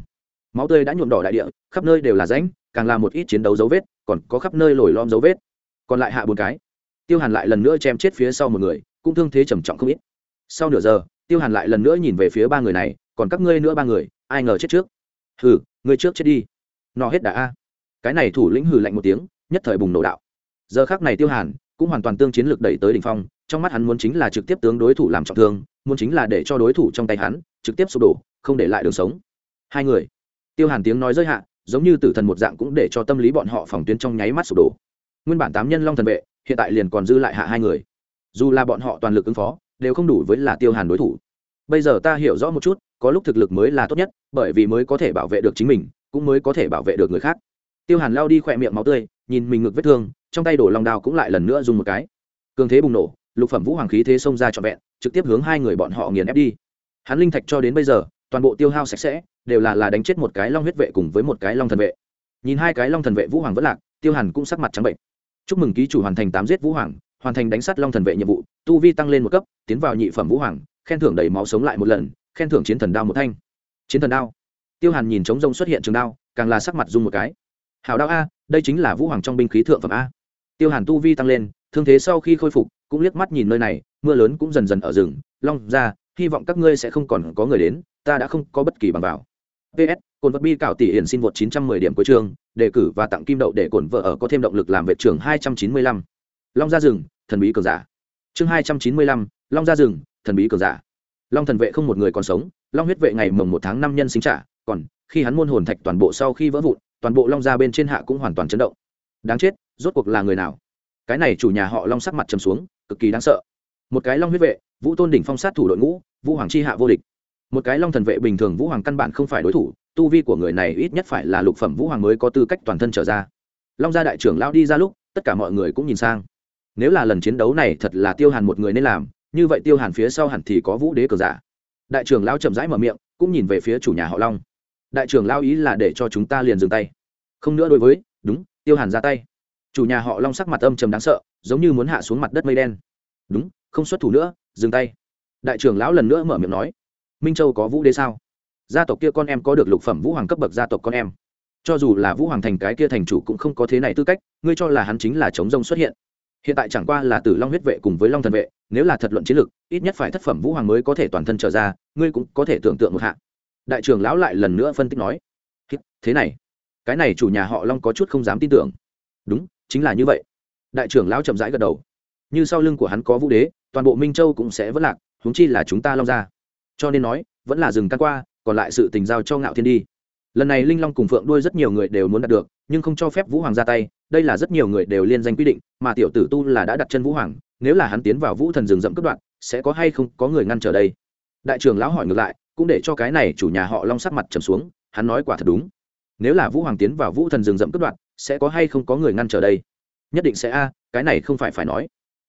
Máu tươi đã nhuộm đỏ đại địa, khắp nơi đều là rãnh, càng là một ít chiến đấu dấu vết, còn có khắp nơi lồi lom dấu vết. Còn lại hạ bốn cái tiêu hàn lại lần nữa chém chết phía sau một người, cũng thương thế trầm trọng không ít. Sau nửa giờ, tiêu hàn lại lần nữa nhìn về phía ba người này, còn các ngươi nữa ba người, ai ngờ chết trước. Hừ, ngươi trước chết đi. Nọ hết đã a. Cái này thủ lĩnh hừ lạnh một tiếng, nhất thời bùng nổ đạo. Giờ khác này tiêu hàn cũng hoàn toàn tương chiến lược đẩy tới đỉnh phong, trong mắt hắn muốn chính là trực tiếp tướng đối thủ làm trọng thương, muốn chính là để cho đối thủ trong tay hắn trực tiếp sụp đổ, không để lại đường sống. Hai người. Tiêu hàn tiếng nói giới hạn giống như tử thần một dạng cũng để cho tâm lý bọn họ phòng tuyến trong nháy mắt sụp đổ. Nguyên bản tám nhân long thần vệ hiện tại liền còn dư lại hạ hai người. Dù là bọn họ toàn lực ứng phó, đều không đủ với là tiêu hàn đối thủ. Bây giờ ta hiểu rõ một chút, có lúc thực lực mới là tốt nhất, bởi vì mới có thể bảo vệ được chính mình, cũng mới có thể bảo vệ được người khác. Tiêu hàn lao đi khỏe miệng máu tươi, nhìn mình ngực vết thương, trong tay đổ lòng đào cũng lại lần nữa dùng một cái. Cường thế bùng nổ, lục phẩm vũ hoàng khí thế xông ra trọn vẹn, trực tiếp hướng hai người bọn họ nghiền ép đi. Hắn linh thạch cho đến bây giờ, toàn bộ tiêu hao sạch sẽ, đều là là đánh chết một cái long huyết vệ cùng với một cái long thần vệ. Nhìn hai cái long thần vệ vũ hoàng vẫn lạc, tiêu hàn cũng sắc mặt trắng bệnh chúc mừng ký chủ hoàn thành tám giết vũ hoàng, hoàn thành đánh sát long thần vệ nhiệm vụ, tu vi tăng lên một cấp, tiến vào nhị phẩm vũ hoàng, khen thưởng đầy máu sống lại một lần, khen thưởng chiến thần đao một thanh. Chiến thần đao? Tiêu hàn nhìn trống rông xuất hiện trường đao, càng là sắc mặt dung một cái. Hào đao a, đây chính là vũ hoàng trong binh khí thượng phẩm a. Tiêu hàn tu vi tăng lên, thương thế sau khi khôi phục, cũng liếc mắt nhìn nơi này, mưa lớn cũng dần dần ở rừng. Long ra, hy vọng các ngươi sẽ không còn có người đến, ta đã không có bất kỳ bằng vào. Ps cồn vật bi cảo tỷ hiển xin vượt 910 điểm cuối trường đề cử và tặng kim đậu để cồn vợ ở có thêm động lực làm vệ trưởng 295. long ra rừng thần bí cường giả. Chương 295, long ra rừng thần bí cường giả. Long thần vệ không một người còn sống long huyết vệ ngày mồng một tháng năm nhân sinh trả còn khi hắn môn hồn thạch toàn bộ sau khi vỡ vụn toàn bộ long gia bên trên hạ cũng hoàn toàn chấn động. Đáng chết rốt cuộc là người nào? Cái này chủ nhà họ long sắc mặt trầm xuống cực kỳ đáng sợ. Một cái long huyết vệ vũ tôn đỉnh phong sát thủ đội ngũ vũ hoàng chi hạ vô địch. Một cái long thần vệ bình thường vũ hoàng căn bản không phải đối thủ tu vi của người này ít nhất phải là lục phẩm vũ hoàng mới có tư cách toàn thân trở ra. Long gia đại trưởng lao đi ra lúc, tất cả mọi người cũng nhìn sang. Nếu là lần chiến đấu này thật là tiêu hàn một người nên làm, như vậy tiêu hàn phía sau hẳn thì có vũ đế cờ giả. Đại trưởng lao chậm rãi mở miệng, cũng nhìn về phía chủ nhà họ long. Đại trưởng lao ý là để cho chúng ta liền dừng tay. Không nữa đối với, đúng, tiêu hàn ra tay. Chủ nhà họ long sắc mặt âm trầm đáng sợ, giống như muốn hạ xuống mặt đất mây đen. Đúng, không xuất thủ nữa, dừng tay. Đại trưởng lão lần nữa mở miệng nói, minh châu có vũ đế sao? Gia tộc kia con em có được lục phẩm vũ hoàng cấp bậc gia tộc con em. Cho dù là vũ hoàng thành cái kia thành chủ cũng không có thế này tư cách, ngươi cho là hắn chính là chống rông xuất hiện. Hiện tại chẳng qua là tử long huyết vệ cùng với long thần vệ, nếu là thật luận chiến lược, ít nhất phải thất phẩm vũ hoàng mới có thể toàn thân trở ra, ngươi cũng có thể tưởng tượng một hạ. Đại trưởng lão lại lần nữa phân tích nói thế này, cái này chủ nhà họ long có chút không dám tin tưởng. Đúng, chính là như vậy. Đại trưởng lão chậm rãi gật đầu. Như sau lưng của hắn có vũ đế, toàn bộ minh châu cũng sẽ vất lạc, huống chi là chúng ta long ra cho nên nói, vẫn là dừng căn qua còn lại sự tình giao cho ngạo thiên đi. Lần này linh long cùng phượng đuôi rất nhiều người đều muốn đạt được, nhưng không cho phép vũ hoàng ra tay, đây là rất nhiều người đều liên danh quy định, mà tiểu tử tu là đã đặt chân vũ hoàng, nếu là hắn tiến vào vũ thần rừng rậm cướp đoạn, sẽ có hay không có người ngăn trở đây? Đại trưởng lão hỏi ngược lại, cũng để cho cái này chủ nhà họ long sắc mặt trầm xuống, hắn nói quả thật đúng. Nếu là vũ hoàng tiến vào vũ thần rừng rậm cướp đoạn, sẽ có hay không có người ngăn trở đây? Nhất định sẽ a, cái này không phải phải nói.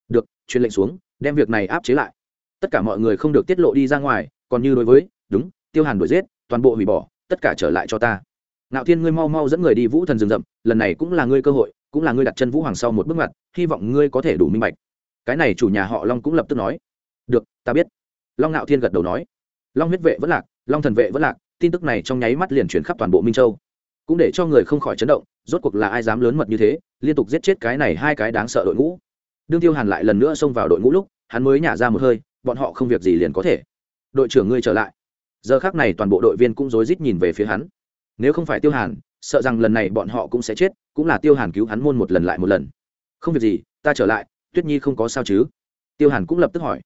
Được, truyền lệnh xuống, đem việc này áp chế lại. Tất cả mọi người không được tiết lộ đi ra ngoài, còn như đối với, đúng tiêu hàn đuổi giết, toàn bộ hủy bỏ, tất cả trở lại cho ta. Ngạo thiên ngươi mau mau dẫn người đi vũ thần rừng rậm, lần này cũng là ngươi cơ hội, cũng là ngươi đặt chân vũ hoàng sau một bước ngoặt, hy vọng ngươi có thể đủ minh bạch. Cái này chủ nhà họ long cũng lập tức nói. Được, ta biết. Long ngạo thiên gật đầu nói. Long huyết vệ vẫn lạc, long thần vệ vẫn lạc, tin tức này trong nháy mắt liền chuyển khắp toàn bộ minh châu. Cũng để cho người không khỏi chấn động, rốt cuộc là ai dám lớn mật như thế, liên tục giết chết cái này hai cái đáng sợ đội ngũ. Đương tiêu hàn lại lần nữa xông vào đội ngũ lúc, hắn mới nhả ra một hơi, bọn họ không việc gì liền có thể. Đội trưởng ngươi trở lại giờ khác này toàn bộ đội viên cũng rối rít nhìn về phía hắn. Nếu không phải tiêu hàn, sợ rằng lần này bọn họ cũng sẽ chết, cũng là tiêu hàn cứu hắn môn một lần lại một lần. Không việc gì, ta trở lại, tuyết nhi không có sao chứ? Tiêu hàn cũng lập tức hỏi.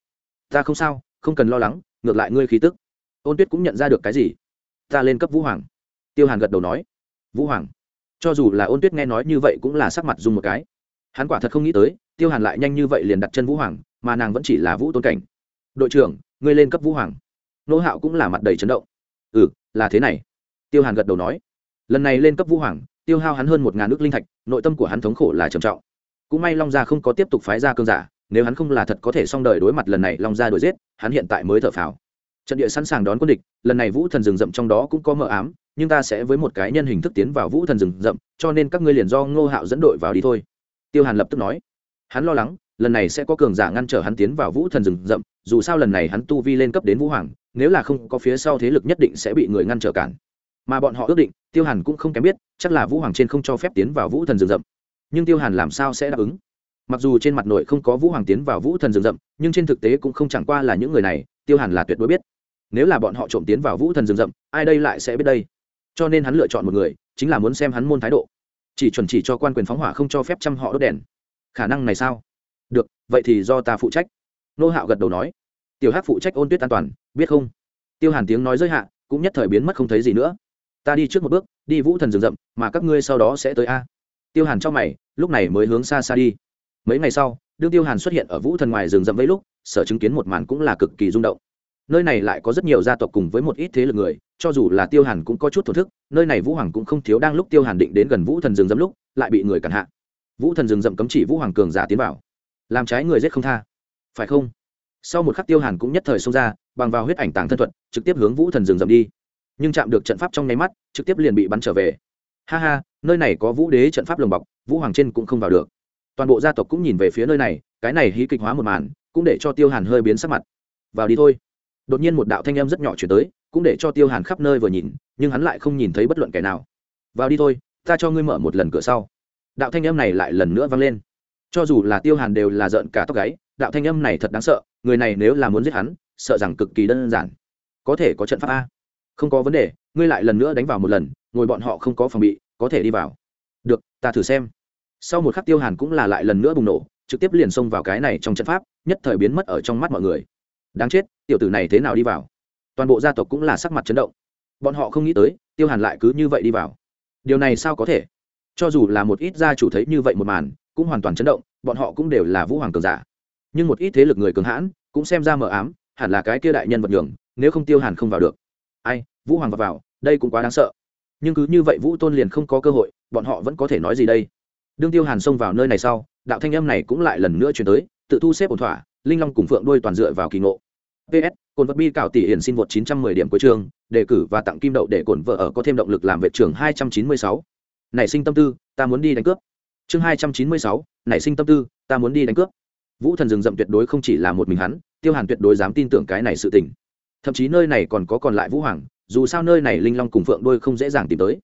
Ta không sao, không cần lo lắng, ngược lại ngươi khí tức. Ôn tuyết cũng nhận ra được cái gì? Ta lên cấp vũ hoàng. Tiêu hàn gật đầu nói. Vũ hoàng. Cho dù là ôn tuyết nghe nói như vậy cũng là sắc mặt dùng một cái. Hắn quả thật không nghĩ tới, tiêu hàn lại nhanh như vậy liền đặt chân vũ hoàng, mà nàng vẫn chỉ là vũ tôn cảnh. Đội trưởng, ngươi lên cấp vũ hoàng nô hạo cũng là mặt đầy chấn động. Ừ là thế này. Tiêu hàn gật đầu nói. Lần này lên cấp vũ hoàng, tiêu hao hắn hơn một ngàn nước linh thạch, nội tâm của hắn thống khổ là trầm trọng. Cũng may long gia không có tiếp tục phái ra cơn giả, nếu hắn không là thật có thể xong đời đối mặt lần này long gia đổi giết, hắn hiện tại mới thở phào. Trận địa sẵn sàng đón quân địch, lần này vũ thần rừng rậm trong đó cũng có mờ ám, nhưng ta sẽ với một cái nhân hình thức tiến vào vũ thần rừng rậm, cho nên các ngươi liền do ngô hạo dẫn đội vào đi thôi. Tiêu hàn lập tức nói. Hắn lo lắng, lần này sẽ có cường giả ngăn trở hắn tiến vào vũ thần rừng rậm, dù sao lần này hắn tu vi lên cấp đến vũ hoàng nếu là không có phía sau thế lực nhất định sẽ bị người ngăn trở cản. Mà bọn họ ước định, tiêu hàn cũng không kém biết, chắc là vũ hoàng trên không cho phép tiến vào vũ thần rừng rậm. Nhưng tiêu hàn làm sao sẽ đáp ứng? Mặc dù trên mặt nội không có vũ hoàng tiến vào vũ thần rừng rậm, nhưng trên thực tế cũng không chẳng qua là những người này, tiêu hàn là tuyệt đối biết. Nếu là bọn họ trộm tiến vào vũ thần rừng rậm, ai đây lại sẽ biết đây? Cho nên hắn lựa chọn một người, chính là muốn xem hắn môn thái độ. Chỉ chuẩn chỉ cho quan quyền phóng hỏa không cho phép chăm họ đốt đèn. Khả năng này sao? Được, vậy thì do ta phụ trách. Nô hạo gật đầu nói tiểu hát phụ trách ôn tuyết an toàn, biết không? Tiêu hàn tiếng nói giới hạ, cũng nhất thời biến mất không thấy gì nữa. Ta đi trước một bước, đi vũ thần rừng rậm, mà các ngươi sau đó sẽ tới a. Tiêu hàn trong mày, lúc này mới hướng xa xa đi. Mấy ngày sau, đương tiêu hàn xuất hiện ở vũ thần ngoài rừng rậm vẫy lúc, sở chứng kiến một màn cũng là cực kỳ rung động. Nơi này lại có rất nhiều gia tộc cùng với một ít thế lực người, cho dù là tiêu hàn cũng có chút thổ thức, nơi này vũ hoàng cũng không thiếu đang lúc tiêu hàn định đến gần vũ thần rừng rậm lúc, lại bị người cản hạ. Vũ thần rừng rậm cấm chỉ vũ hoàng cường giả tiến vào. Làm trái người giết không tha. Phải không? Sau một khắc tiêu hàn cũng nhất thời xông ra, bằng vào huyết ảnh tàng thân thuật, trực tiếp hướng vũ thần rừng rậm đi. Nhưng chạm được trận pháp trong nháy mắt, trực tiếp liền bị bắn trở về. Ha ha, nơi này có vũ đế trận pháp lồng bọc, vũ hoàng trên cũng không vào được. Toàn bộ gia tộc cũng nhìn về phía nơi này, cái này hí kịch hóa một màn, cũng để cho tiêu hàn hơi biến sắc mặt. Vào đi thôi. Đột nhiên một đạo thanh âm rất nhỏ chuyển tới, cũng để cho tiêu hàn khắp nơi vừa nhìn, nhưng hắn lại không nhìn thấy bất luận kẻ nào. Vào đi thôi, ta cho ngươi mở một lần cửa sau. Đạo thanh âm này lại lần nữa vang lên. Cho dù là tiêu hàn đều là giận cả tóc gáy, đạo thanh âm này thật đáng sợ người này nếu là muốn giết hắn, sợ rằng cực kỳ đơn giản. Có thể có trận pháp a. Không có vấn đề, ngươi lại lần nữa đánh vào một lần, ngồi bọn họ không có phòng bị, có thể đi vào. Được, ta thử xem. Sau một khắc tiêu hàn cũng là lại lần nữa bùng nổ, trực tiếp liền xông vào cái này trong trận pháp, nhất thời biến mất ở trong mắt mọi người. Đáng chết, tiểu tử này thế nào đi vào? Toàn bộ gia tộc cũng là sắc mặt chấn động. Bọn họ không nghĩ tới, tiêu hàn lại cứ như vậy đi vào. Điều này sao có thể? Cho dù là một ít gia chủ thấy như vậy một màn, cũng hoàn toàn chấn động, bọn họ cũng đều là vũ hoàng cường giả nhưng một ít thế lực người cường hãn cũng xem ra mờ ám hẳn là cái kia đại nhân vật nhường nếu không tiêu hàn không vào được. Ai vũ hoàng vào, vào đây cũng quá đáng sợ. Nhưng cứ như vậy vũ tôn liền không có cơ hội bọn họ vẫn có thể nói gì đây? Đương tiêu hàn xông vào nơi này sau đạo thanh âm này cũng lại lần nữa chuyển tới tự thu xếp ổn thỏa linh long cùng phượng đôi toàn dựa vào kỳ ngộ. Ps cồn vật bi cạo tỷ hiển xin vượt 910 điểm cuối trường đề cử và tặng kim đậu để cồn vợ ở có thêm động lực làm vệ trưởng 296. nảy sinh tâm tư ta muốn đi đánh cướp. Chương 296, nảy sinh tâm tư ta muốn đi đánh cướp vũ thần rừng rậm tuyệt đối không chỉ là một mình hắn, tiêu hàn tuyệt đối dám tin tưởng cái này sự tình. Thậm chí nơi này còn có còn lại vũ hoàng, dù sao nơi này linh long cùng phượng đôi không dễ dàng tìm tới.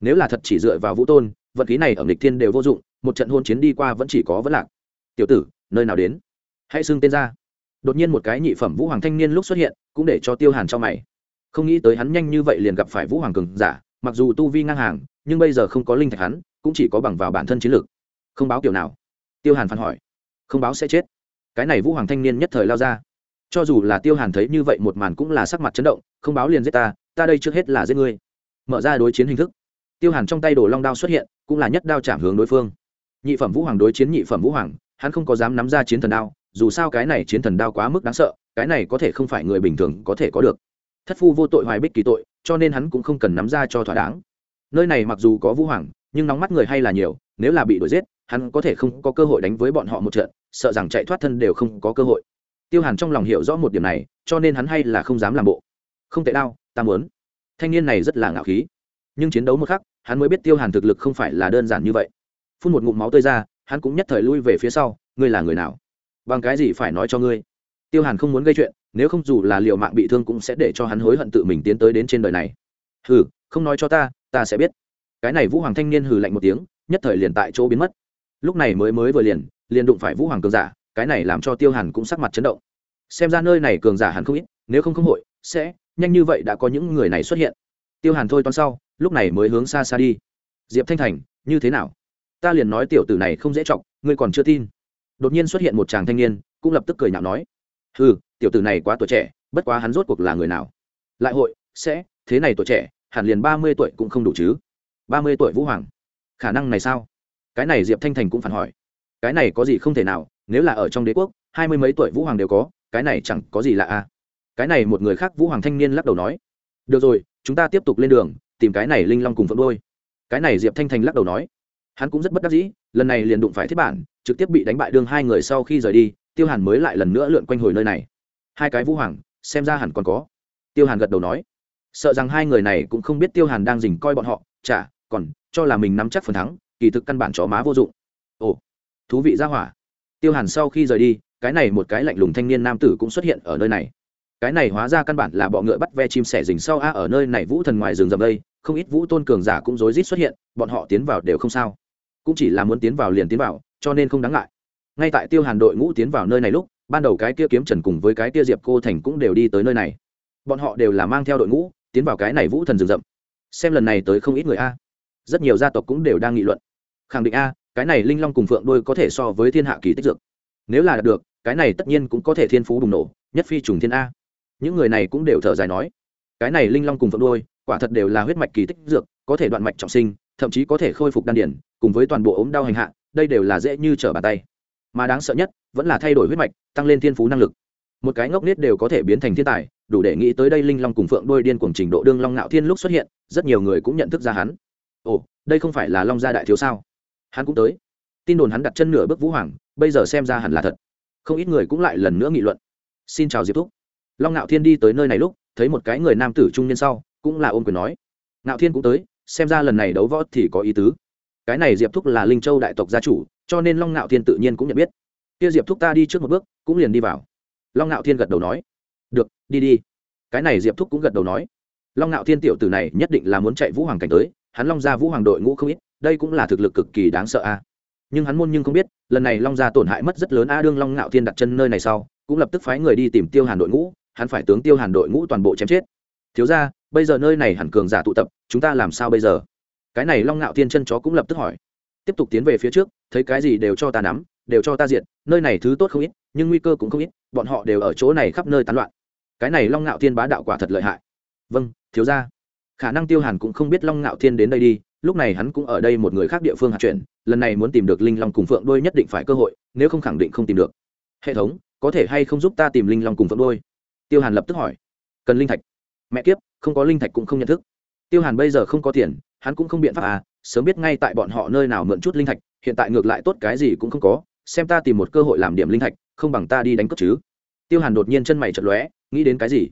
Nếu là thật chỉ dựa vào vũ tôn, vật khí này ở nghịch thiên đều vô dụng, một trận hôn chiến đi qua vẫn chỉ có vẫn lạc. Tiểu tử, nơi nào đến? Hãy xưng tên ra. Đột nhiên một cái nhị phẩm vũ hoàng thanh niên lúc xuất hiện, cũng để cho tiêu hàn cho mày. Không nghĩ tới hắn nhanh như vậy liền gặp phải vũ hoàng cường giả, mặc dù tu vi ngang hàng, nhưng bây giờ không có linh thạch hắn, cũng chỉ có bằng vào bản thân chiến lược không báo kiểu nào? Tiêu hàn phản hỏi không báo sẽ chết. Cái này vũ hoàng thanh niên nhất thời lao ra. Cho dù là tiêu hàn thấy như vậy một màn cũng là sắc mặt chấn động, không báo liền giết ta ta đây trước hết là giết ngươi. Mở ra đối chiến hình thức. Tiêu hàn trong tay đồ long đao xuất hiện, cũng là nhất đao chạm hướng đối phương. Nhị phẩm vũ hoàng đối chiến nhị phẩm vũ hoàng, hắn không có dám nắm ra chiến thần đao, dù sao cái này chiến thần đao quá mức đáng sợ, cái này có thể không phải người bình thường có thể có được. Thất phu vô tội hoài bích kỳ tội, cho nên hắn cũng không cần nắm ra cho thỏa đáng. Nơi này mặc dù có vũ hoàng, nhưng nóng mắt người hay là nhiều, nếu là bị đuổi giết hắn có thể không có cơ hội đánh với bọn họ một trận, sợ rằng chạy thoát thân đều không có cơ hội. Tiêu hàn trong lòng hiểu rõ một điểm này, cho nên hắn hay là không dám làm bộ. Không tệ đao, ta muốn. Thanh niên này rất là ngạo khí. Nhưng chiến đấu một khắc, hắn mới biết tiêu hàn thực lực không phải là đơn giản như vậy. Phun một ngụm máu tơi ra, hắn cũng nhất thời lui về phía sau, ngươi là người nào? Bằng cái gì phải nói cho ngươi? Tiêu hàn không muốn gây chuyện, nếu không dù là liệu mạng bị thương cũng sẽ để cho hắn hối hận tự mình tiến tới đến trên đời này. Hừ, không nói cho ta ta sẽ biết. Cái này vũ hoàng thanh niên hừ lạnh một tiếng, nhất thời liền tại chỗ biến mất lúc này mới mới vừa liền liền đụng phải vũ hoàng cường giả, cái này làm cho tiêu hàn cũng sắc mặt chấn động. Xem ra nơi này cường giả hẳn không ít, nếu không không hội, sẽ, nhanh như vậy đã có những người này xuất hiện. Tiêu hàn thôi toán sau, lúc này mới hướng xa xa đi. Diệp thanh thành, như thế nào? Ta liền nói tiểu tử này không dễ chọc, ngươi còn chưa tin. Đột nhiên xuất hiện một chàng thanh niên, cũng lập tức cười nhạo nói. Ừ tiểu tử này quá tuổi trẻ, bất quá hắn rốt cuộc là người nào? Lại hội, sẽ, thế này tuổi trẻ, hẳn liền ba mươi tuổi cũng không đủ chứ. Ba mươi tuổi vũ hoàng. Khả năng này sao? Cái này diệp thanh thành cũng phản hỏi. Cái này có gì không thể nào, nếu là ở trong đế quốc, hai mươi mấy tuổi vũ hoàng đều có, cái này chẳng có gì lạ à. Cái này một người khác vũ hoàng thanh niên lắc đầu nói. Được rồi, chúng ta tiếp tục lên đường, tìm cái này linh long cùng phượng đôi. Cái này diệp thanh thành lắc đầu nói. Hắn cũng rất bất đắc dĩ, lần này liền đụng phải thiết bản, trực tiếp bị đánh bại đương hai người sau khi rời đi, tiêu hàn mới lại lần nữa lượn quanh hồi nơi này. Hai cái vũ hoàng, xem ra hẳn còn có. Tiêu hàn gật đầu nói. Sợ rằng hai người này cũng không biết tiêu hàn đang dình coi bọn họ, chả, còn, cho là mình nắm chắc phần thắng kỳ thực căn bản chó má vô dụng. Ồ, thú vị ra hỏa. Tiêu hàn sau khi rời đi, cái này một cái lạnh lùng thanh niên nam tử cũng xuất hiện ở nơi này. Cái này hóa ra căn bản là bọ ngựa bắt ve chim sẻ rình sau a, ở nơi này vũ thần ngoài rừng rậm đây, không ít vũ tôn cường giả cũng rối rít xuất hiện, bọn họ tiến vào đều không sao. Cũng chỉ là muốn tiến vào liền tiến vào, cho nên không đáng ngại. Ngay tại tiêu hàn đội ngũ tiến vào nơi này lúc, ban đầu cái kia kiếm trần cùng với cái kia diệp cô thành cũng đều đi tới nơi này. Bọn họ đều là mang theo đội ngũ, tiến vào cái này vũ thần rừng rậm. Xem lần này tới không ít người a. Rất nhiều gia tộc cũng đều đang nghị luận khẳng định a, cái này linh long cùng phượng đôi có thể so với thiên hạ kỳ tích dược. Nếu là đạt được, cái này tất nhiên cũng có thể thiên phú bùng nổ, nhất phi trùng thiên a. Những người này cũng đều thở dài nói, cái này linh long cùng phượng đôi, quả thật đều là huyết mạch kỳ tích dược, có thể đoạn mạch trọng sinh, thậm chí có thể khôi phục đan điển, cùng với toàn bộ ốm đau hành hạ, đây đều là dễ như trở bàn tay. Mà đáng sợ nhất, vẫn là thay đổi huyết mạch, tăng lên thiên phú năng lực. Một cái ngốc nết đều có thể biến thành thiên tài, đủ để nghĩ tới đây linh long cùng phượng đôi điên cuồng trình độ đương long ngạo thiên lúc xuất hiện, rất nhiều người cũng nhận thức ra hắn. Ồ, đây không phải là long gia đại thiếu sao? Hắn cũng tới. Tin đồn hắn đặt chân nửa bước vũ hoàng, bây giờ xem ra hẳn là thật. Không ít người cũng lại lần nữa nghị luận. Xin chào diệp thúc. Long ngạo thiên đi tới nơi này lúc, thấy một cái người nam tử trung niên sau, cũng là ôm quyền nói. Ngạo thiên cũng tới, xem ra lần này đấu võ thì có ý tứ. Cái này diệp thúc là linh châu đại tộc gia chủ, cho nên long ngạo thiên tự nhiên cũng nhận biết. Kia diệp thúc ta đi trước một bước, cũng liền đi vào. Long ngạo thiên gật đầu nói. Được, đi đi. Cái này diệp thúc cũng gật đầu nói. Long ngạo thiên tiểu tử này nhất định là muốn chạy vũ hoàng cảnh tới, hắn long gia vũ hoàng đội ngũ không ít đây cũng là thực lực cực kỳ đáng sợ a. Nhưng hắn môn nhưng không biết, lần này long gia tổn hại mất rất lớn a đương long ngạo thiên đặt chân nơi này sau, cũng lập tức phái người đi tìm tiêu hàn đội ngũ, hắn phải tướng tiêu hàn đội ngũ toàn bộ chém chết. Thiếu ra bây giờ nơi này hẳn cường giả tụ tập, chúng ta làm sao bây giờ? Cái này long ngạo thiên chân chó cũng lập tức hỏi. Tiếp tục tiến về phía trước, thấy cái gì đều cho ta nắm, đều cho ta diện nơi này thứ tốt không ít, nhưng nguy cơ cũng không ít, bọn họ đều ở chỗ này khắp nơi tán loạn. Cái này long ngạo thiên bá đạo quả thật lợi hại. Vâng thiếu ra khả năng tiêu hàn cũng không biết long ngạo thiên đến đây đi lúc này hắn cũng ở đây một người khác địa phương hạt chuyển, lần này muốn tìm được linh long cùng phượng đôi nhất định phải cơ hội, nếu không khẳng định không tìm được. Hệ thống, có thể hay không giúp ta tìm linh long cùng phượng đôi tiêu hàn lập tức hỏi. Cần linh thạch. Mẹ kiếp, không có linh thạch cũng không nhận thức. Tiêu hàn bây giờ không có tiền, hắn cũng không biện pháp à sớm biết ngay tại bọn họ nơi nào mượn chút linh thạch, hiện tại ngược lại tốt cái gì cũng không có, xem ta tìm một cơ hội làm điểm linh thạch, không bằng ta đi đánh cướp chứ. Tiêu hàn đột nhiên chân mày chật lóe, nghĩ đến cái gì?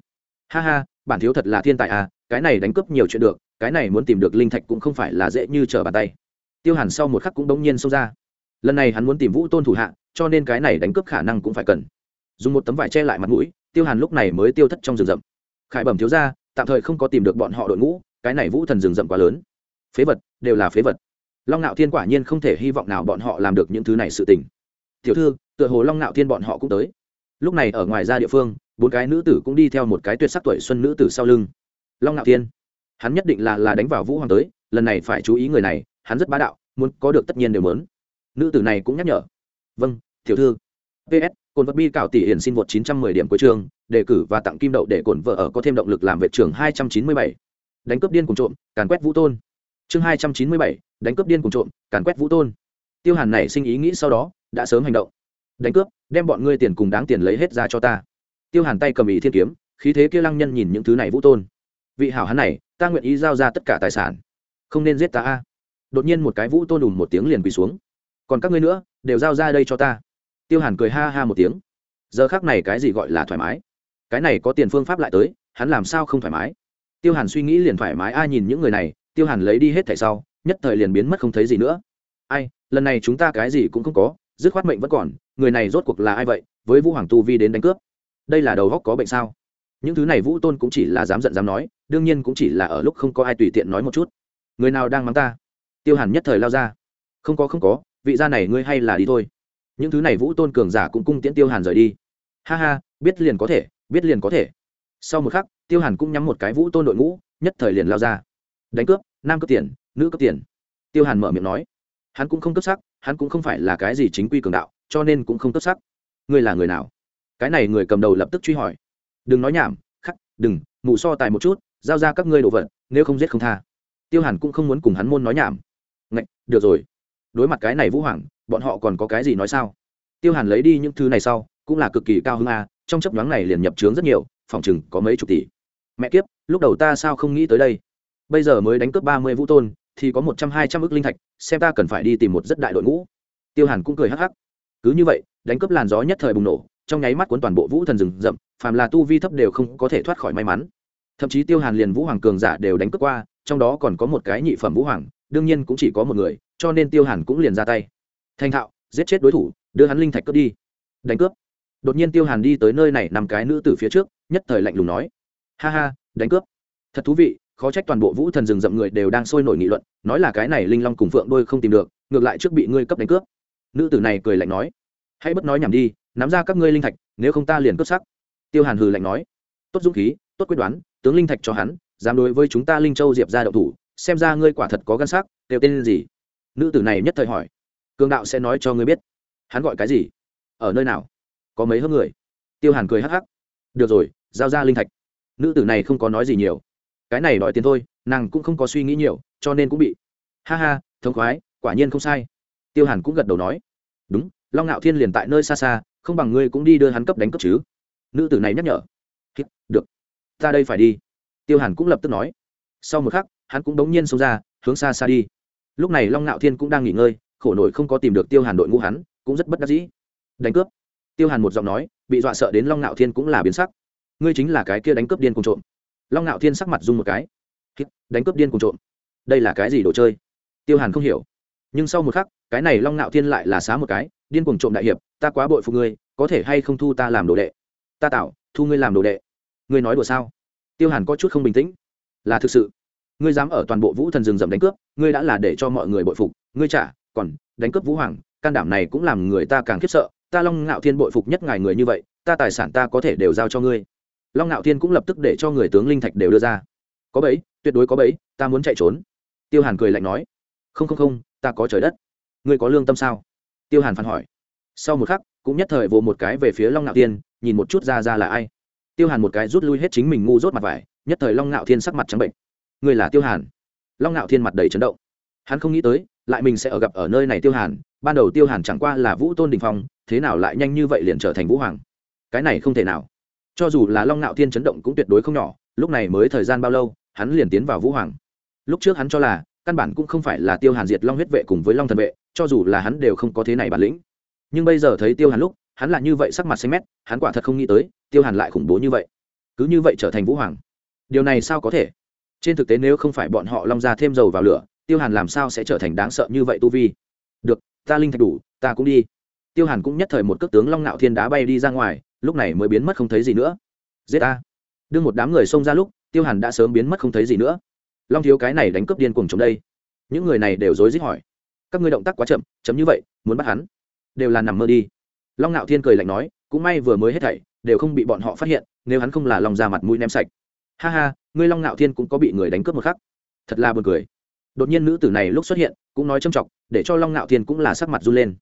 Ha ha, bản thiếu thật là thiên tài à cái này đánh cướp nhiều chuyện được cái này muốn tìm được linh thạch cũng không phải là dễ như trở bàn tay. Tiêu hàn sau một khắc cũng đống nhiên xông ra. Lần này hắn muốn tìm vũ tôn thủ hạ, cho nên cái này đánh cướp khả năng cũng phải cần. Dùng một tấm vải che lại mặt mũi, tiêu hàn lúc này mới tiêu thất trong rừng rậm. Khải bẩm thiếu ra tạm thời không có tìm được bọn họ đội ngũ, cái này vũ thần rừng rậm quá lớn. Phế vật, đều là phế vật. Long nạo thiên quả nhiên không thể hy vọng nào bọn họ làm được những thứ này sự tình. Tiểu thư, tựa hồ long nạo thiên bọn họ cũng tới. Lúc này ở ngoài ra địa phương, bốn cái nữ tử cũng đi theo một cái tuyệt sắc tuổi xuân nữ tử sau lưng. Long nạo thiên hắn nhất định là là đánh vào vũ hoàng tới lần này phải chú ý người này hắn rất bá đạo muốn có được tất nhiên đều mớn nữ tử này cũng nhắc nhở. Vâng tiểu thư. Ps cồn vật bi cạo tỷ hiển xin vượt 910 điểm cuối trường đề cử và tặng kim đậu để cồn vợ ở có thêm động lực làm vệ trưởng 297. đánh cướp điên cùng trộm càn quét vũ tôn. Chương 297, đánh cướp điên cùng trộm càn quét vũ tôn. Tiêu hàn này sinh ý nghĩ sau đó đã sớm hành động. Đánh cướp đem bọn ngươi tiền cùng đáng tiền lấy hết ra cho ta. Tiêu hàn tay cầm ý thiên kiếm khí thế kia lăng nhân nhìn những thứ này vũ tôn. Vị hảo hắn này ta nguyện ý giao ra tất cả tài sản. Không nên giết ta a. Đột nhiên một cái vũ tôn đùm một tiếng liền quỳ xuống. Còn các ngươi nữa, đều giao ra đây cho ta. Tiêu hàn cười ha ha một tiếng. Giờ khác này cái gì gọi là thoải mái? Cái này có tiền phương pháp lại tới, hắn làm sao không thoải mái? Tiêu hàn suy nghĩ liền thoải mái, ai nhìn những người này, tiêu hàn lấy đi hết thẻ sau, nhất thời liền biến mất không thấy gì nữa. Ai, lần này chúng ta cái gì cũng không có, dứt khoát mệnh vẫn còn, người này rốt cuộc là ai vậy? Với vũ hoàng tu vi đến đánh cướp. Đây là đầu góc có bệnh sao? Những thứ này vũ tôn cũng chỉ là dám giận dám nói, đương nhiên cũng chỉ là ở lúc không có ai tùy tiện nói một chút. Người nào đang mắng ta? Tiêu hàn nhất thời lao ra. Không có không có, vị gia này ngươi hay là đi thôi. Những thứ này vũ tôn cường giả cũng cung tiễn tiêu hàn rời đi. Ha ha, biết liền có thể, biết liền có thể. Sau một khắc, tiêu hàn cũng nhắm một cái vũ tôn đội ngũ, nhất thời liền lao ra. Đánh cướp, nam cướp tiền, nữ cướp tiền. Tiêu hàn mở miệng nói. Hắn cũng không cấp sắc, hắn cũng không phải là cái gì chính quy cường đạo, cho nên cũng không cấp sắc. Ngươi là người nào? Cái này người cầm đầu lập tức truy hỏi đừng nói nhảm khắc đừng mụ so tài một chút giao ra các ngươi đồ vật nếu không giết không tha. Tiêu hàn cũng không muốn cùng hắn môn nói nhảm. Ngạch, được rồi. Đối mặt cái này vũ hoàng bọn họ còn có cái gì nói sao? Tiêu hàn lấy đi những thứ này sau cũng là cực kỳ cao hơn a trong chấp nhoáng này liền nhập trướng rất nhiều phòng chừng có mấy chục tỷ. Mẹ kiếp lúc đầu ta sao không nghĩ tới đây? Bây giờ mới đánh cướp ba mươi vũ tôn thì có một trăm hai trăm ước linh thạch xem ta cần phải đi tìm một rất đại đội ngũ. Tiêu hàn cũng cười hắc hắc. Cứ như vậy đánh cướp làn gió nhất thời bùng nổ trong nháy mắt cuốn toàn bộ vũ thần rừng rậm, phàm là tu vi thấp đều không có thể thoát khỏi may mắn. Thậm chí tiêu hàn liền vũ hoàng cường giả đều đánh cướp qua, trong đó còn có một cái nhị phẩm vũ hoàng, đương nhiên cũng chỉ có một người, cho nên tiêu hàn cũng liền ra tay. Thành thạo, giết chết đối thủ, đưa hắn linh thạch cướp đi. Đánh cướp. Đột nhiên tiêu hàn đi tới nơi này nằm cái nữ từ phía trước, nhất thời lạnh lùng nói, ha ha, đánh cướp. Thật thú vị, khó trách toàn bộ vũ thần rừng rậm người đều đang sôi nổi nghị luận, nói là cái này linh long cùng phượng đôi không tìm được, ngược lại trước bị ngươi cấp đánh cướp. Nữ tử này cười lạnh nói, hãy bất nói nhảm đi nắm ra các ngươi linh thạch, nếu không ta liền cướp sắc tiêu hàn hừ lạnh nói. Tốt dũng khí, tốt quyết đoán, tướng linh thạch cho hắn, dám đối với chúng ta linh châu diệp ra đậu thủ, xem ra ngươi quả thật có gan sắc đều tên gì? Nữ tử này nhất thời hỏi. Cường đạo sẽ nói cho ngươi biết. Hắn gọi cái gì? Ở nơi nào? Có mấy hớp người? Tiêu hàn cười hắc hắc. Được rồi, giao ra linh thạch. Nữ tử này không có nói gì nhiều. Cái này đòi tiền thôi, nàng cũng không có suy nghĩ nhiều, cho nên cũng bị. Ha ha, thống khoái, quả nhiên không sai. Tiêu hàn cũng gật đầu nói. Đúng, long ngạo thiên liền tại nơi xa xa không bằng ngươi cũng đi đưa hắn cấp đánh cấp chứ. Nữ tử này nhắc nhở. Được. Ta đây phải đi. Tiêu hàn cũng lập tức nói. Sau một khắc, hắn cũng đống nhiên xông ra, hướng xa xa đi. Lúc này long ngạo thiên cũng đang nghỉ ngơi, khổ nổi không có tìm được tiêu hàn đội ngũ hắn, cũng rất bất đắc dĩ. Đánh cướp. Tiêu hàn một giọng nói, bị dọa sợ đến long ngạo thiên cũng là biến sắc. Ngươi chính là cái kia đánh cướp điên cùng trộm. Long ngạo thiên sắc mặt dung một cái. Đánh cướp điên cùng trộm. Đây là cái gì đồ chơi? Tiêu hàn không hiểu nhưng sau một khắc, cái này long ngạo thiên lại là xá một cái, điên cuồng trộm đại hiệp, ta quá bội phục ngươi, có thể hay không thu ta làm đồ đệ? Ta tạo, thu ngươi làm đồ đệ. Ngươi nói đùa sao? Tiêu hàn có chút không bình tĩnh. Là thực sự. Ngươi dám ở toàn bộ vũ thần rừng rậm đánh cướp, ngươi đã là để cho mọi người bội phục, ngươi trả, còn đánh cướp vũ hoàng, can đảm này cũng làm người ta càng khiếp sợ. Ta long ngạo thiên bội phục nhất ngài người như vậy, ta tài sản ta có thể đều giao cho ngươi. Long ngạo thiên cũng lập tức để cho người tướng linh thạch đều đưa ra. Có bẫy, tuyệt đối có bẫy, ta muốn chạy trốn. Tiêu hàn cười lạnh nói. Không không không ta có trời đất. Ngươi có lương tâm sao? Tiêu hàn phản hỏi. Sau một khắc, cũng nhất thời vỗ một cái về phía long ngạo thiên, nhìn một chút ra ra là ai. Tiêu hàn một cái rút lui hết chính mình ngu dốt mặt vải, nhất thời long ngạo thiên sắc mặt trắng bệnh. Người là tiêu hàn? Long ngạo thiên mặt đầy chấn động. Hắn không nghĩ tới, lại mình sẽ ở gặp ở nơi này tiêu hàn, ban đầu tiêu hàn chẳng qua là vũ tôn đình phong, thế nào lại nhanh như vậy liền trở thành vũ hoàng? Cái này không thể nào. Cho dù là long ngạo thiên chấn động cũng tuyệt đối không nhỏ, lúc này mới thời gian bao lâu, hắn liền tiến vào vũ hoàng. Lúc trước hắn cho là căn bản cũng không phải là tiêu hàn diệt long huyết vệ cùng với long thần vệ, cho dù là hắn đều không có thế này bản lĩnh. Nhưng bây giờ thấy tiêu hàn lúc, hắn là như vậy sắc mặt xanh mét, hắn quả thật không nghĩ tới, tiêu hàn lại khủng bố như vậy. Cứ như vậy trở thành vũ hoàng. Điều này sao có thể? Trên thực tế nếu không phải bọn họ long ra thêm dầu vào lửa, tiêu hàn làm sao sẽ trở thành đáng sợ như vậy tu vi? Được, ta linh thạch đủ, ta cũng đi. Tiêu hàn cũng nhất thời một cước tướng long nạo thiên đá bay đi ra ngoài, lúc này mới biến mất không thấy gì nữa. Giết ta. Đương một đám người xông ra lúc, tiêu hàn đã sớm biến mất không thấy gì nữa long thiếu cái này đánh cướp điên cùng chống đây. Những người này đều rối rít hỏi. Các ngươi động tác quá chậm chấm như vậy, muốn bắt hắn, đều là nằm mơ đi. Long ngạo thiên cười lạnh nói, cũng may vừa mới hết thảy, đều không bị bọn họ phát hiện, nếu hắn không là lòng ra mặt mũi ném sạch. Ha ha, ngươi long ngạo thiên cũng có bị người đánh cướp một khắc. Thật là buồn cười. Đột nhiên nữ tử này lúc xuất hiện, cũng nói châm trọng để cho long ngạo thiên cũng là sắc mặt run lên.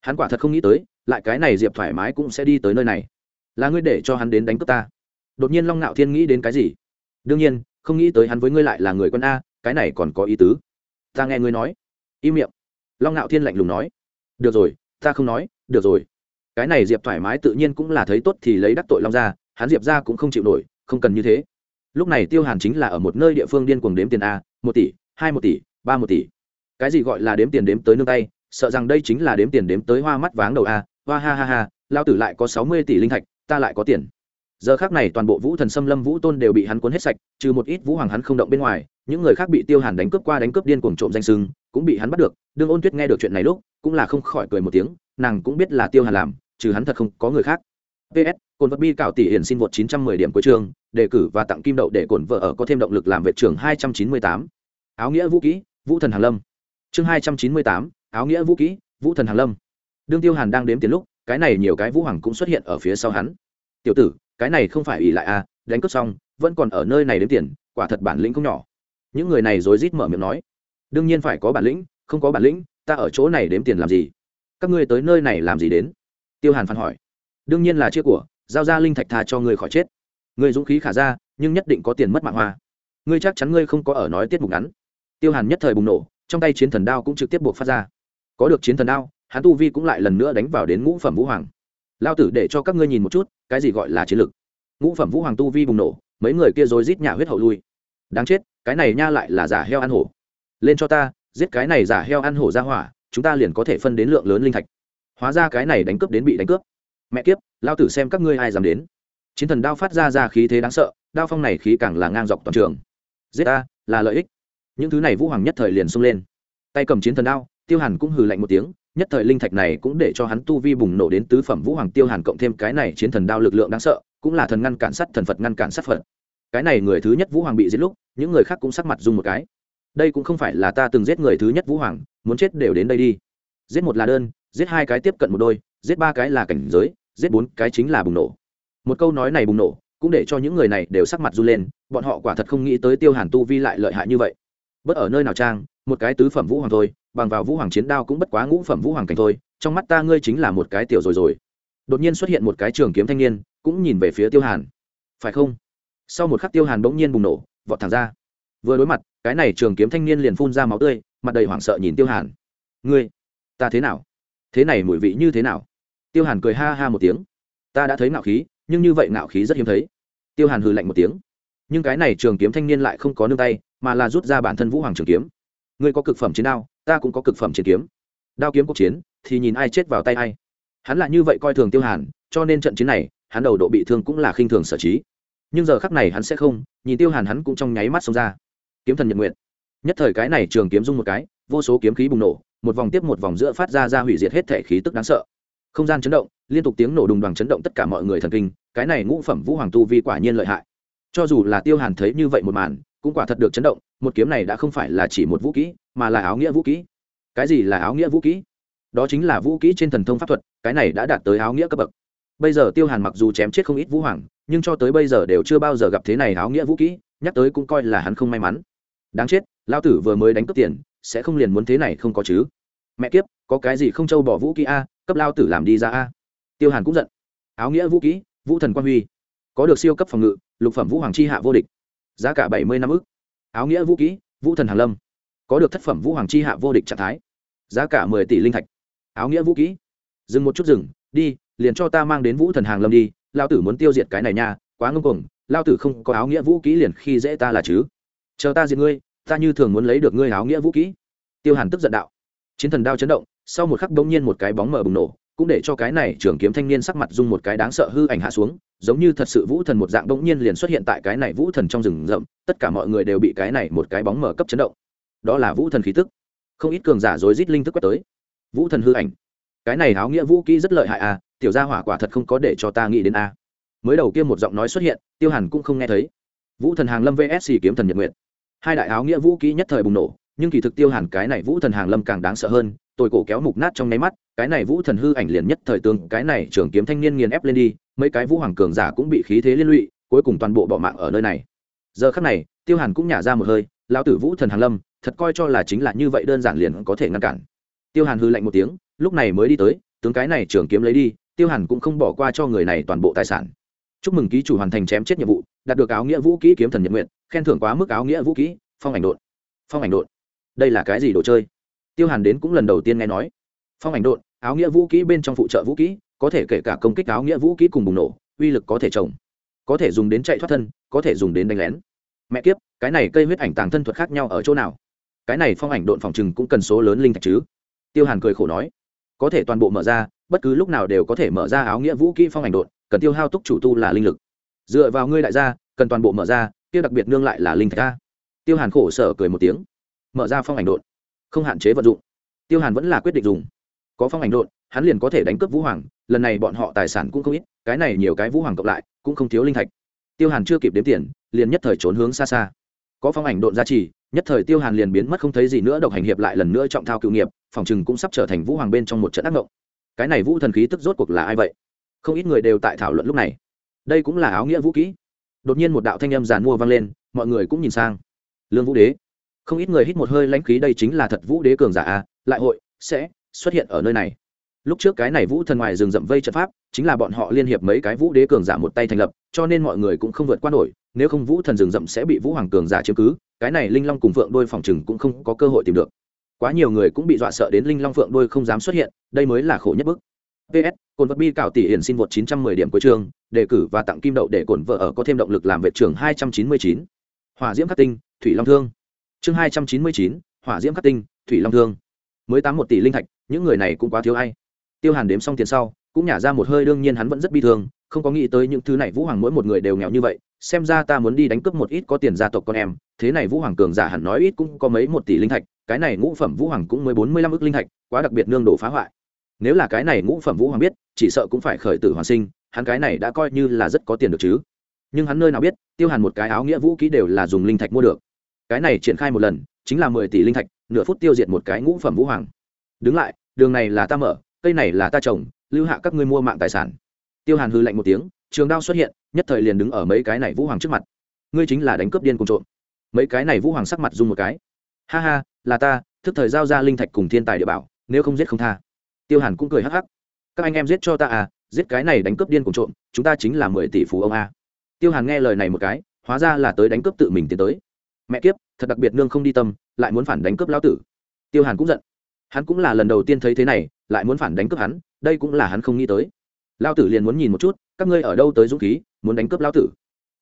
Hắn quả thật không nghĩ tới, lại cái này diệp thoải mái cũng sẽ đi tới nơi này. Là ngươi để cho hắn đến đánh cướp ta. Đột nhiên long ngạo thiên nghĩ đến cái gì? Đương nhiên không nghĩ tới hắn với ngươi lại là người quân a, cái này còn có ý tứ. Ta nghe ngươi nói. Im miệng. Long ngạo thiên lạnh lùng nói. Được rồi, ta không nói, được rồi. Cái này diệp thoải mái tự nhiên cũng là thấy tốt thì lấy đắc tội long ra hắn diệp ra cũng không chịu nổi, không cần như thế. Lúc này tiêu hàn chính là ở một nơi địa phương điên cuồng đếm tiền a, một tỷ, hai một tỷ, ba một tỷ. Cái gì gọi là đếm tiền đếm tới nương tay, sợ rằng đây chính là đếm tiền đếm tới hoa mắt váng đầu a, hoa ha ha ha lao tử lại có sáu mươi tỷ linh thạch, ta lại có tiền giờ khác này toàn bộ vũ thần xâm lâm vũ tôn đều bị hắn cuốn hết sạch trừ một ít vũ hoàng hắn không động bên ngoài những người khác bị tiêu hàn đánh cướp qua đánh cướp điên cuồng trộm danh sưng cũng bị hắn bắt được. Đương ôn tuyết nghe được chuyện này lúc cũng là không khỏi cười một tiếng nàng cũng biết là tiêu hàn làm trừ hắn thật không có người khác. Ps cồn vật bi cạo tỷ hiển xin vượt 910 điểm cuối trường đề cử và tặng kim đậu để cổn vợ ở có thêm động lực làm vệ trưởng 298. áo nghĩa vũ kỹ vũ thần hàn lâm. Chương 298, áo nghĩa vũ kỹ vũ thần hàn lâm. Đương tiêu hàn đang đếm tiền lúc cái này nhiều cái vũ hoàng cũng xuất hiện ở phía sau hắn. Tiểu tử cái này không phải ỉ lại à đánh cướp xong, vẫn còn ở nơi này đếm tiền, quả thật bản lĩnh không nhỏ. Những người này rối rít mở miệng nói, đương nhiên phải có bản lĩnh, không có bản lĩnh, ta ở chỗ này đếm tiền làm gì? Các ngươi tới nơi này làm gì đến? Tiêu hàn phản hỏi, đương nhiên là chia của, giao ra linh thạch tha cho ngươi khỏi chết. Ngươi dũng khí khả ra, nhưng nhất định có tiền mất mạng hoa. Ngươi chắc chắn ngươi không có ở nói tiết mục ngắn. Tiêu hàn nhất thời bùng nổ, trong tay chiến thần đao cũng trực tiếp buộc phát ra. Có được chiến thần đao, hắn tu vi cũng lại lần nữa đánh vào đến ngũ phẩm vũ hoàng lao tử để cho các ngươi nhìn một chút, cái gì gọi là chiến lực ngũ phẩm vũ hoàng tu vi bùng nổ, mấy người kia rồi rít nhà huyết hậu lui. Đáng chết, cái này nha lại là giả heo ăn hổ. Lên cho ta, giết cái này giả heo ăn hổ ra hỏa, chúng ta liền có thể phân đến lượng lớn linh thạch. Hóa ra cái này đánh cướp đến bị đánh cướp. Mẹ kiếp, lao tử xem các ngươi ai dám đến. Chiến thần đao phát ra ra khí thế đáng sợ, đao phong này khí càng là ngang dọc toàn trường. Giết ta, là lợi ích. Những thứ này vũ hoàng nhất thời liền xông lên. Tay cầm chiến thần đao, tiêu hàn cũng hừ lạnh một tiếng nhất thời linh thạch này cũng để cho hắn tu vi bùng nổ đến tứ phẩm vũ hoàng tiêu hàn cộng thêm cái này chiến thần đao lực lượng đáng sợ, cũng là thần ngăn cản sát thần phật ngăn cản sát phật. Cái này người thứ nhất vũ hoàng bị giết lúc, những người khác cũng sắc mặt dung một cái. Đây cũng không phải là ta từng giết người thứ nhất vũ hoàng, muốn chết đều đến đây đi. Giết một là đơn, giết hai cái tiếp cận một đôi, giết ba cái là cảnh giới, giết bốn cái chính là bùng nổ. Một câu nói này bùng nổ, cũng để cho những người này đều sắc mặt run lên, bọn họ quả thật không nghĩ tới tiêu hàn tu vi lại lợi hại như vậy. Bất ở nơi nào trang, một cái tứ phẩm vũ hoàng thôi bằng vào vũ hoàng chiến đao cũng bất quá ngũ phẩm vũ hoàng cảnh thôi, trong mắt ta ngươi chính là một cái tiểu rồi rồi. Đột nhiên xuất hiện một cái trường kiếm thanh niên, cũng nhìn về phía tiêu hàn. Phải không? Sau một khắc tiêu hàn bỗng nhiên bùng nổ, vọt thẳng ra. Vừa đối mặt, cái này trường kiếm thanh niên liền phun ra máu tươi, mặt đầy hoảng sợ nhìn tiêu hàn. Ngươi, ta thế nào? Thế này mùi vị như thế nào? Tiêu hàn cười ha ha một tiếng. Ta đã thấy ngạo khí, nhưng như vậy ngạo khí rất hiếm thấy. Tiêu hàn hừ lạnh một tiếng. Nhưng cái này trường kiếm thanh niên lại không có nương tay, mà là rút ra bản thân vũ hoàng trường kiếm. Ngươi có cực phẩm chiến đao ta cũng có cực phẩm chiến kiếm. Đao kiếm cuộc chiến, thì nhìn ai chết vào tay ai. Hắn là như vậy coi thường tiêu hàn, cho nên trận chiến này, hắn đầu độ bị thương cũng là khinh thường sở trí. Nhưng giờ khắc này hắn sẽ không, nhìn tiêu hàn hắn cũng trong nháy mắt xông ra. Kiếm thần nhật nguyện nhất thời cái này trường kiếm dung một cái, vô số kiếm khí bùng nổ, một vòng tiếp một vòng giữa phát ra ra hủy diệt hết thể khí tức đáng sợ. Không gian chấn động, liên tục tiếng nổ đùng đoàn chấn động tất cả mọi người thần kinh, cái này ngũ phẩm vũ hoàng tu vi quả nhiên lợi hại. Cho dù là tiêu hàn thấy như vậy một màn, cũng quả thật được chấn động, một kiếm này đã không phải là chỉ một vũ kỹ mà là áo nghĩa vũ kỹ. Cái gì là áo nghĩa vũ kỹ? Đó chính là vũ kỹ trên thần thông pháp thuật, cái này đã đạt tới áo nghĩa cấp bậc. Bây giờ tiêu hàn mặc dù chém chết không ít vũ hoàng, nhưng cho tới bây giờ đều chưa bao giờ gặp thế này áo nghĩa vũ kỹ, nhắc tới cũng coi là hắn không may mắn. Đáng chết lao tử vừa mới đánh cướp tiền, sẽ không liền muốn thế này không có chứ. Mẹ kiếp, có cái gì không trâu bỏ vũ kỹ a, cấp lao tử làm đi ra a. Tiêu hàn cũng giận. Áo nghĩa vũ kỹ, vũ thần quan huy. Có được siêu cấp phòng ngự, lục phẩm vũ hoàng chi hạ vô địch. Giá cả bảy mươi năm ức. Áo nghĩa vũ kỹ, vũ thần hàn lâm có được thất phẩm vũ hoàng chi hạ vô địch trạng thái. Giá cả mười tỷ linh thạch. Áo nghĩa vũ kỹ. Dừng một chút dừng, đi, liền cho ta mang đến vũ thần hàng lâm đi lao tử muốn tiêu diệt cái này nha, quá ngưng cuồng lao tử không có áo nghĩa vũ kỹ liền khi dễ ta là chứ. Chờ ta diệt ngươi, ta như thường muốn lấy được ngươi áo nghĩa vũ kỹ. Tiêu hàn tức giận đạo. Chiến thần đao chấn động, sau một khắc bỗng nhiên một cái bóng mở bùng nổ, cũng để cho cái này trưởng kiếm thanh niên sắc mặt dung một cái đáng sợ hư ảnh hạ xuống, giống như thật sự vũ thần một dạng bỗng nhiên liền xuất hiện tại cái này vũ thần trong rừng rậm, tất cả mọi người đều bị cái này một cái bóng mở cấp chấn động đó là vũ thần khí tức. Không ít cường giả rối rít linh thức quét tới. Vũ thần hư ảnh. Cái này áo nghĩa vũ kỹ rất lợi hại à tiểu gia hỏa quả thật không có để cho ta nghĩ đến a. À. mới đầu kia một giọng nói xuất hiện, tiêu hàn cũng không nghe thấy. Vũ thần hàng lâm vsc kiếm thần nhật nguyện hai đại áo nghĩa vũ kỹ nhất thời bùng nổ, nhưng kỳ thực tiêu hàn cái này vũ thần hàng lâm càng đáng sợ hơn tôi cổ kéo mục nát trong nháy mắt, cái này vũ thần hư ảnh liền nhất thời tương, cái này trưởng kiếm thanh niên nghiền ép lên đi, mấy cái vũ hoàng cường giả cũng bị khí thế liên lụy, cuối cùng toàn bộ bỏ mạng ở nơi này. Giờ khắc này, tiêu hàn cũng nhả ra một hơi lão tử vũ thần hàng lâm, thật coi cho là chính là như vậy đơn giản liền có thể ngăn cản. Tiêu hàn hư lạnh một tiếng, lúc này mới đi tới, tướng cái này trưởng kiếm lấy đi, tiêu hàn cũng không bỏ qua cho người này toàn bộ tài sản. Chúc mừng ký chủ hoàn thành chém chết nhiệm vụ, đạt được áo nghĩa vũ kỹ kiếm thần nhật nguyện, khen thưởng quá mức áo nghĩa vũ kỹ, phong ảnh đột phong ảnh đột đây là cái gì đồ chơi? Tiêu hàn đến cũng lần đầu tiên nghe nói. Phong ảnh đột áo nghĩa vũ kỹ bên trong phụ trợ vũ kỹ, có thể kể cả công kích áo nghĩa vũ kỹ cùng bùng nổ, uy lực có thể trồng có thể dùng đến chạy thoát thân, có thể dùng đến đánh lén. Mẹ kiếp cái này cây huyết ảnh tàng thân thuật khác nhau ở chỗ nào? Cái này phong ảnh độn phòng chừng cũng cần số lớn linh thạch chứ? Tiêu hàn cười khổ nói, có thể toàn bộ mở ra, bất cứ lúc nào đều có thể mở ra áo nghĩa vũ kỹ phong ảnh độn, cần tiêu hao túc chủ tu là linh lực. Dựa vào ngươi đại gia, cần toàn bộ mở ra, kia đặc biệt nương lại là linh thạch a. Tiêu hàn khổ sở cười một tiếng, mở ra phong ảnh đột không hạn chế vận dụng. Tiêu hàn vẫn là quyết định dùng. Có phong ảnh đột hắn liền có thể đánh cướp vũ hoàng, lần này bọn họ tài sản cũng không ít, cái này nhiều cái vũ hoàng cộng lại, cũng không thiếu linh thạch. Tiêu hàn chưa kịp đếm tiền, liền nhất thời trốn hướng xa xa có phong ảnh độn gia trì, nhất thời tiêu hàn liền biến mất không thấy gì nữa, độc hành hiệp lại lần nữa trọng thao cựu nghiệp, phòng chừng cũng sắp trở thành vũ hoàng bên trong một trận ác mộng. Cái này vũ thần khí tức rốt cuộc là ai vậy? Không ít người đều tại thảo luận lúc này. Đây cũng là áo nghĩa vũ kỹ. Đột nhiên một đạo thanh âm giàn mua vang lên, mọi người cũng nhìn sang. Lương vũ đế. Không ít người hít một hơi lãnh khí, đây chính là thật vũ đế cường giả a, lại hội sẽ xuất hiện ở nơi này lúc trước cái này vũ thần ngoài rừng rậm vây trận pháp chính là bọn họ liên hiệp mấy cái vũ đế cường giả một tay thành lập cho nên mọi người cũng không vượt qua nổi nếu không vũ thần rừng rậm sẽ bị vũ hoàng cường giả chiếm cứ cái này linh long cùng phượng đôi phòng chừng cũng không có cơ hội tìm được. Quá nhiều người cũng bị dọa sợ đến linh long phượng đôi không dám xuất hiện đây mới là khổ nhất bức ps cồn vật bi cảo tỷ hiển xin vượt 910 điểm cuối trường đề cử và tặng kim đậu để cồn vợ ở có thêm động lực làm vệ trưởng 299. hỏa diễm khắc tinh thủy long thương. Chương 299, hỏa diễm khắc tinh thủy long thương. Mới tám một tỷ linh thạch những người này cũng quá thiếu hay tiêu hàn đếm xong tiền sau, cũng nhả ra một hơi đương nhiên hắn vẫn rất bi thương, không có nghĩ tới những thứ này vũ hoàng mỗi một người đều nghèo như vậy, xem ra ta muốn đi đánh cướp một ít có tiền gia tộc con em, thế này vũ hoàng cường giả hẳn nói ít cũng có mấy một tỷ linh thạch, cái này ngũ phẩm vũ hoàng cũng mới bốn mươi lăm ước linh thạch, quá đặc biệt nương đổ phá hoại. Nếu là cái này ngũ phẩm vũ hoàng biết, chỉ sợ cũng phải khởi tử hoàn sinh, hắn cái này đã coi như là rất có tiền được chứ. Nhưng hắn nơi nào biết, tiêu hàn một cái áo nghĩa vũ ký đều là dùng linh thạch mua được. Cái này triển khai một lần, chính là mười tỷ linh thạch, nửa phút tiêu diệt một cái ngũ phẩm vũ hoàng. Đứng lại, đường này là ta mở cây này là ta trồng, lưu hạ các ngươi mua mạng tài sản. Tiêu hàn hư lạnh một tiếng, trường đao xuất hiện, nhất thời liền đứng ở mấy cái này vũ hoàng trước mặt. Ngươi chính là đánh cướp điên cùng trộm. Mấy cái này vũ hoàng sắc mặt dung một cái. Ha ha, là ta, thức thời giao ra linh thạch cùng thiên tài địa bảo, nếu không giết không tha. Tiêu hàn cũng cười hắc hắc. Các anh em giết cho ta à giết cái này đánh cướp điên cùng trộm, chúng ta chính là mười tỷ phú ông a. Tiêu hàn nghe lời này một cái, hóa ra là tới đánh cướp tự mình tiến tới. Mẹ kiếp, thật đặc biệt nương không đi tâm, lại muốn phản đánh cướp lão tử. Tiêu hàn cũng giận hắn cũng là lần đầu tiên thấy thế này, lại muốn phản đánh cướp hắn, đây cũng là hắn không nghĩ tới. Lao tử liền muốn nhìn một chút, các ngươi ở đâu tới dũng khí, muốn đánh cướp lao tử.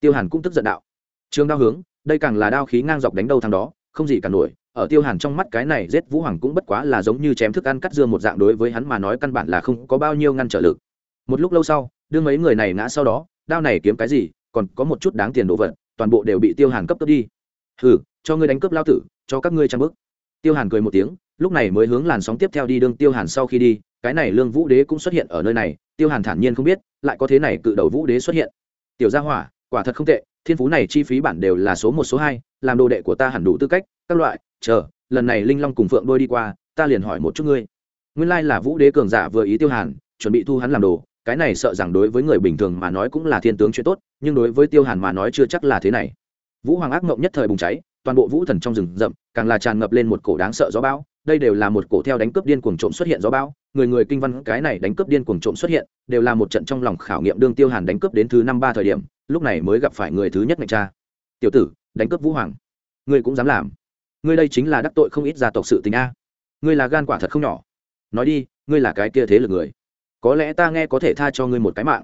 Tiêu hàn cũng tức giận đạo. Trường đao hướng, đây càng là đao khí ngang dọc đánh đâu thằng đó, không gì cả nổi, ở tiêu hàn trong mắt cái này giết vũ hoàng cũng bất quá là giống như chém thức ăn cắt dưa một dạng đối với hắn mà nói căn bản là không có bao nhiêu ngăn trở lực. Một lúc lâu sau, đưa mấy người này ngã sau đó, đao này kiếm cái gì, còn có một chút đáng tiền đồ vật, toàn bộ đều bị tiêu hàn cấp cướp đi. Hừ, cho ngươi đánh cướp lao tử, cho các ngươi trang bức tiêu hàn cười một tiếng, lúc này mới hướng làn sóng tiếp theo đi đương tiêu hàn sau khi đi, cái này lương vũ đế cũng xuất hiện ở nơi này, tiêu hàn thản nhiên không biết, lại có thế này cự đầu vũ đế xuất hiện. Tiểu gia hỏa, quả thật không tệ, thiên phú này chi phí bản đều là số một, số hai, làm đồ đệ của ta hẳn đủ tư cách, các loại, chờ, lần này linh long cùng phượng đôi đi qua, ta liền hỏi một chút ngươi. Nguyên lai là vũ đế cường giả vừa ý tiêu hàn, chuẩn bị thu hắn làm đồ, cái này sợ rằng đối với người bình thường mà nói cũng là thiên tướng chuyện tốt, nhưng đối với tiêu hàn mà nói chưa chắc là thế này. Vũ hoàng ác mộng nhất thời bùng cháy toàn bộ vũ thần trong rừng rậm, càng là tràn ngập lên một cổ đáng sợ gió bão. Đây đều là một cổ theo đánh cướp điên cuồng trộm xuất hiện gió bão. Người người kinh văn, cái này đánh cướp điên cuồng trộm xuất hiện, đều là một trận trong lòng khảo nghiệm đương tiêu hàn đánh cướp đến thứ năm ba thời điểm, lúc này mới gặp phải người thứ nhất ngạch cha. Tiểu tử, đánh cướp vũ hoàng. Ngươi cũng dám làm. Ngươi đây chính là đắc tội không ít gia tộc sự tình a. Ngươi là gan quả thật không nhỏ. Nói đi, ngươi là cái kia thế lực người. Có lẽ ta nghe có thể tha cho ngươi một cái mạng.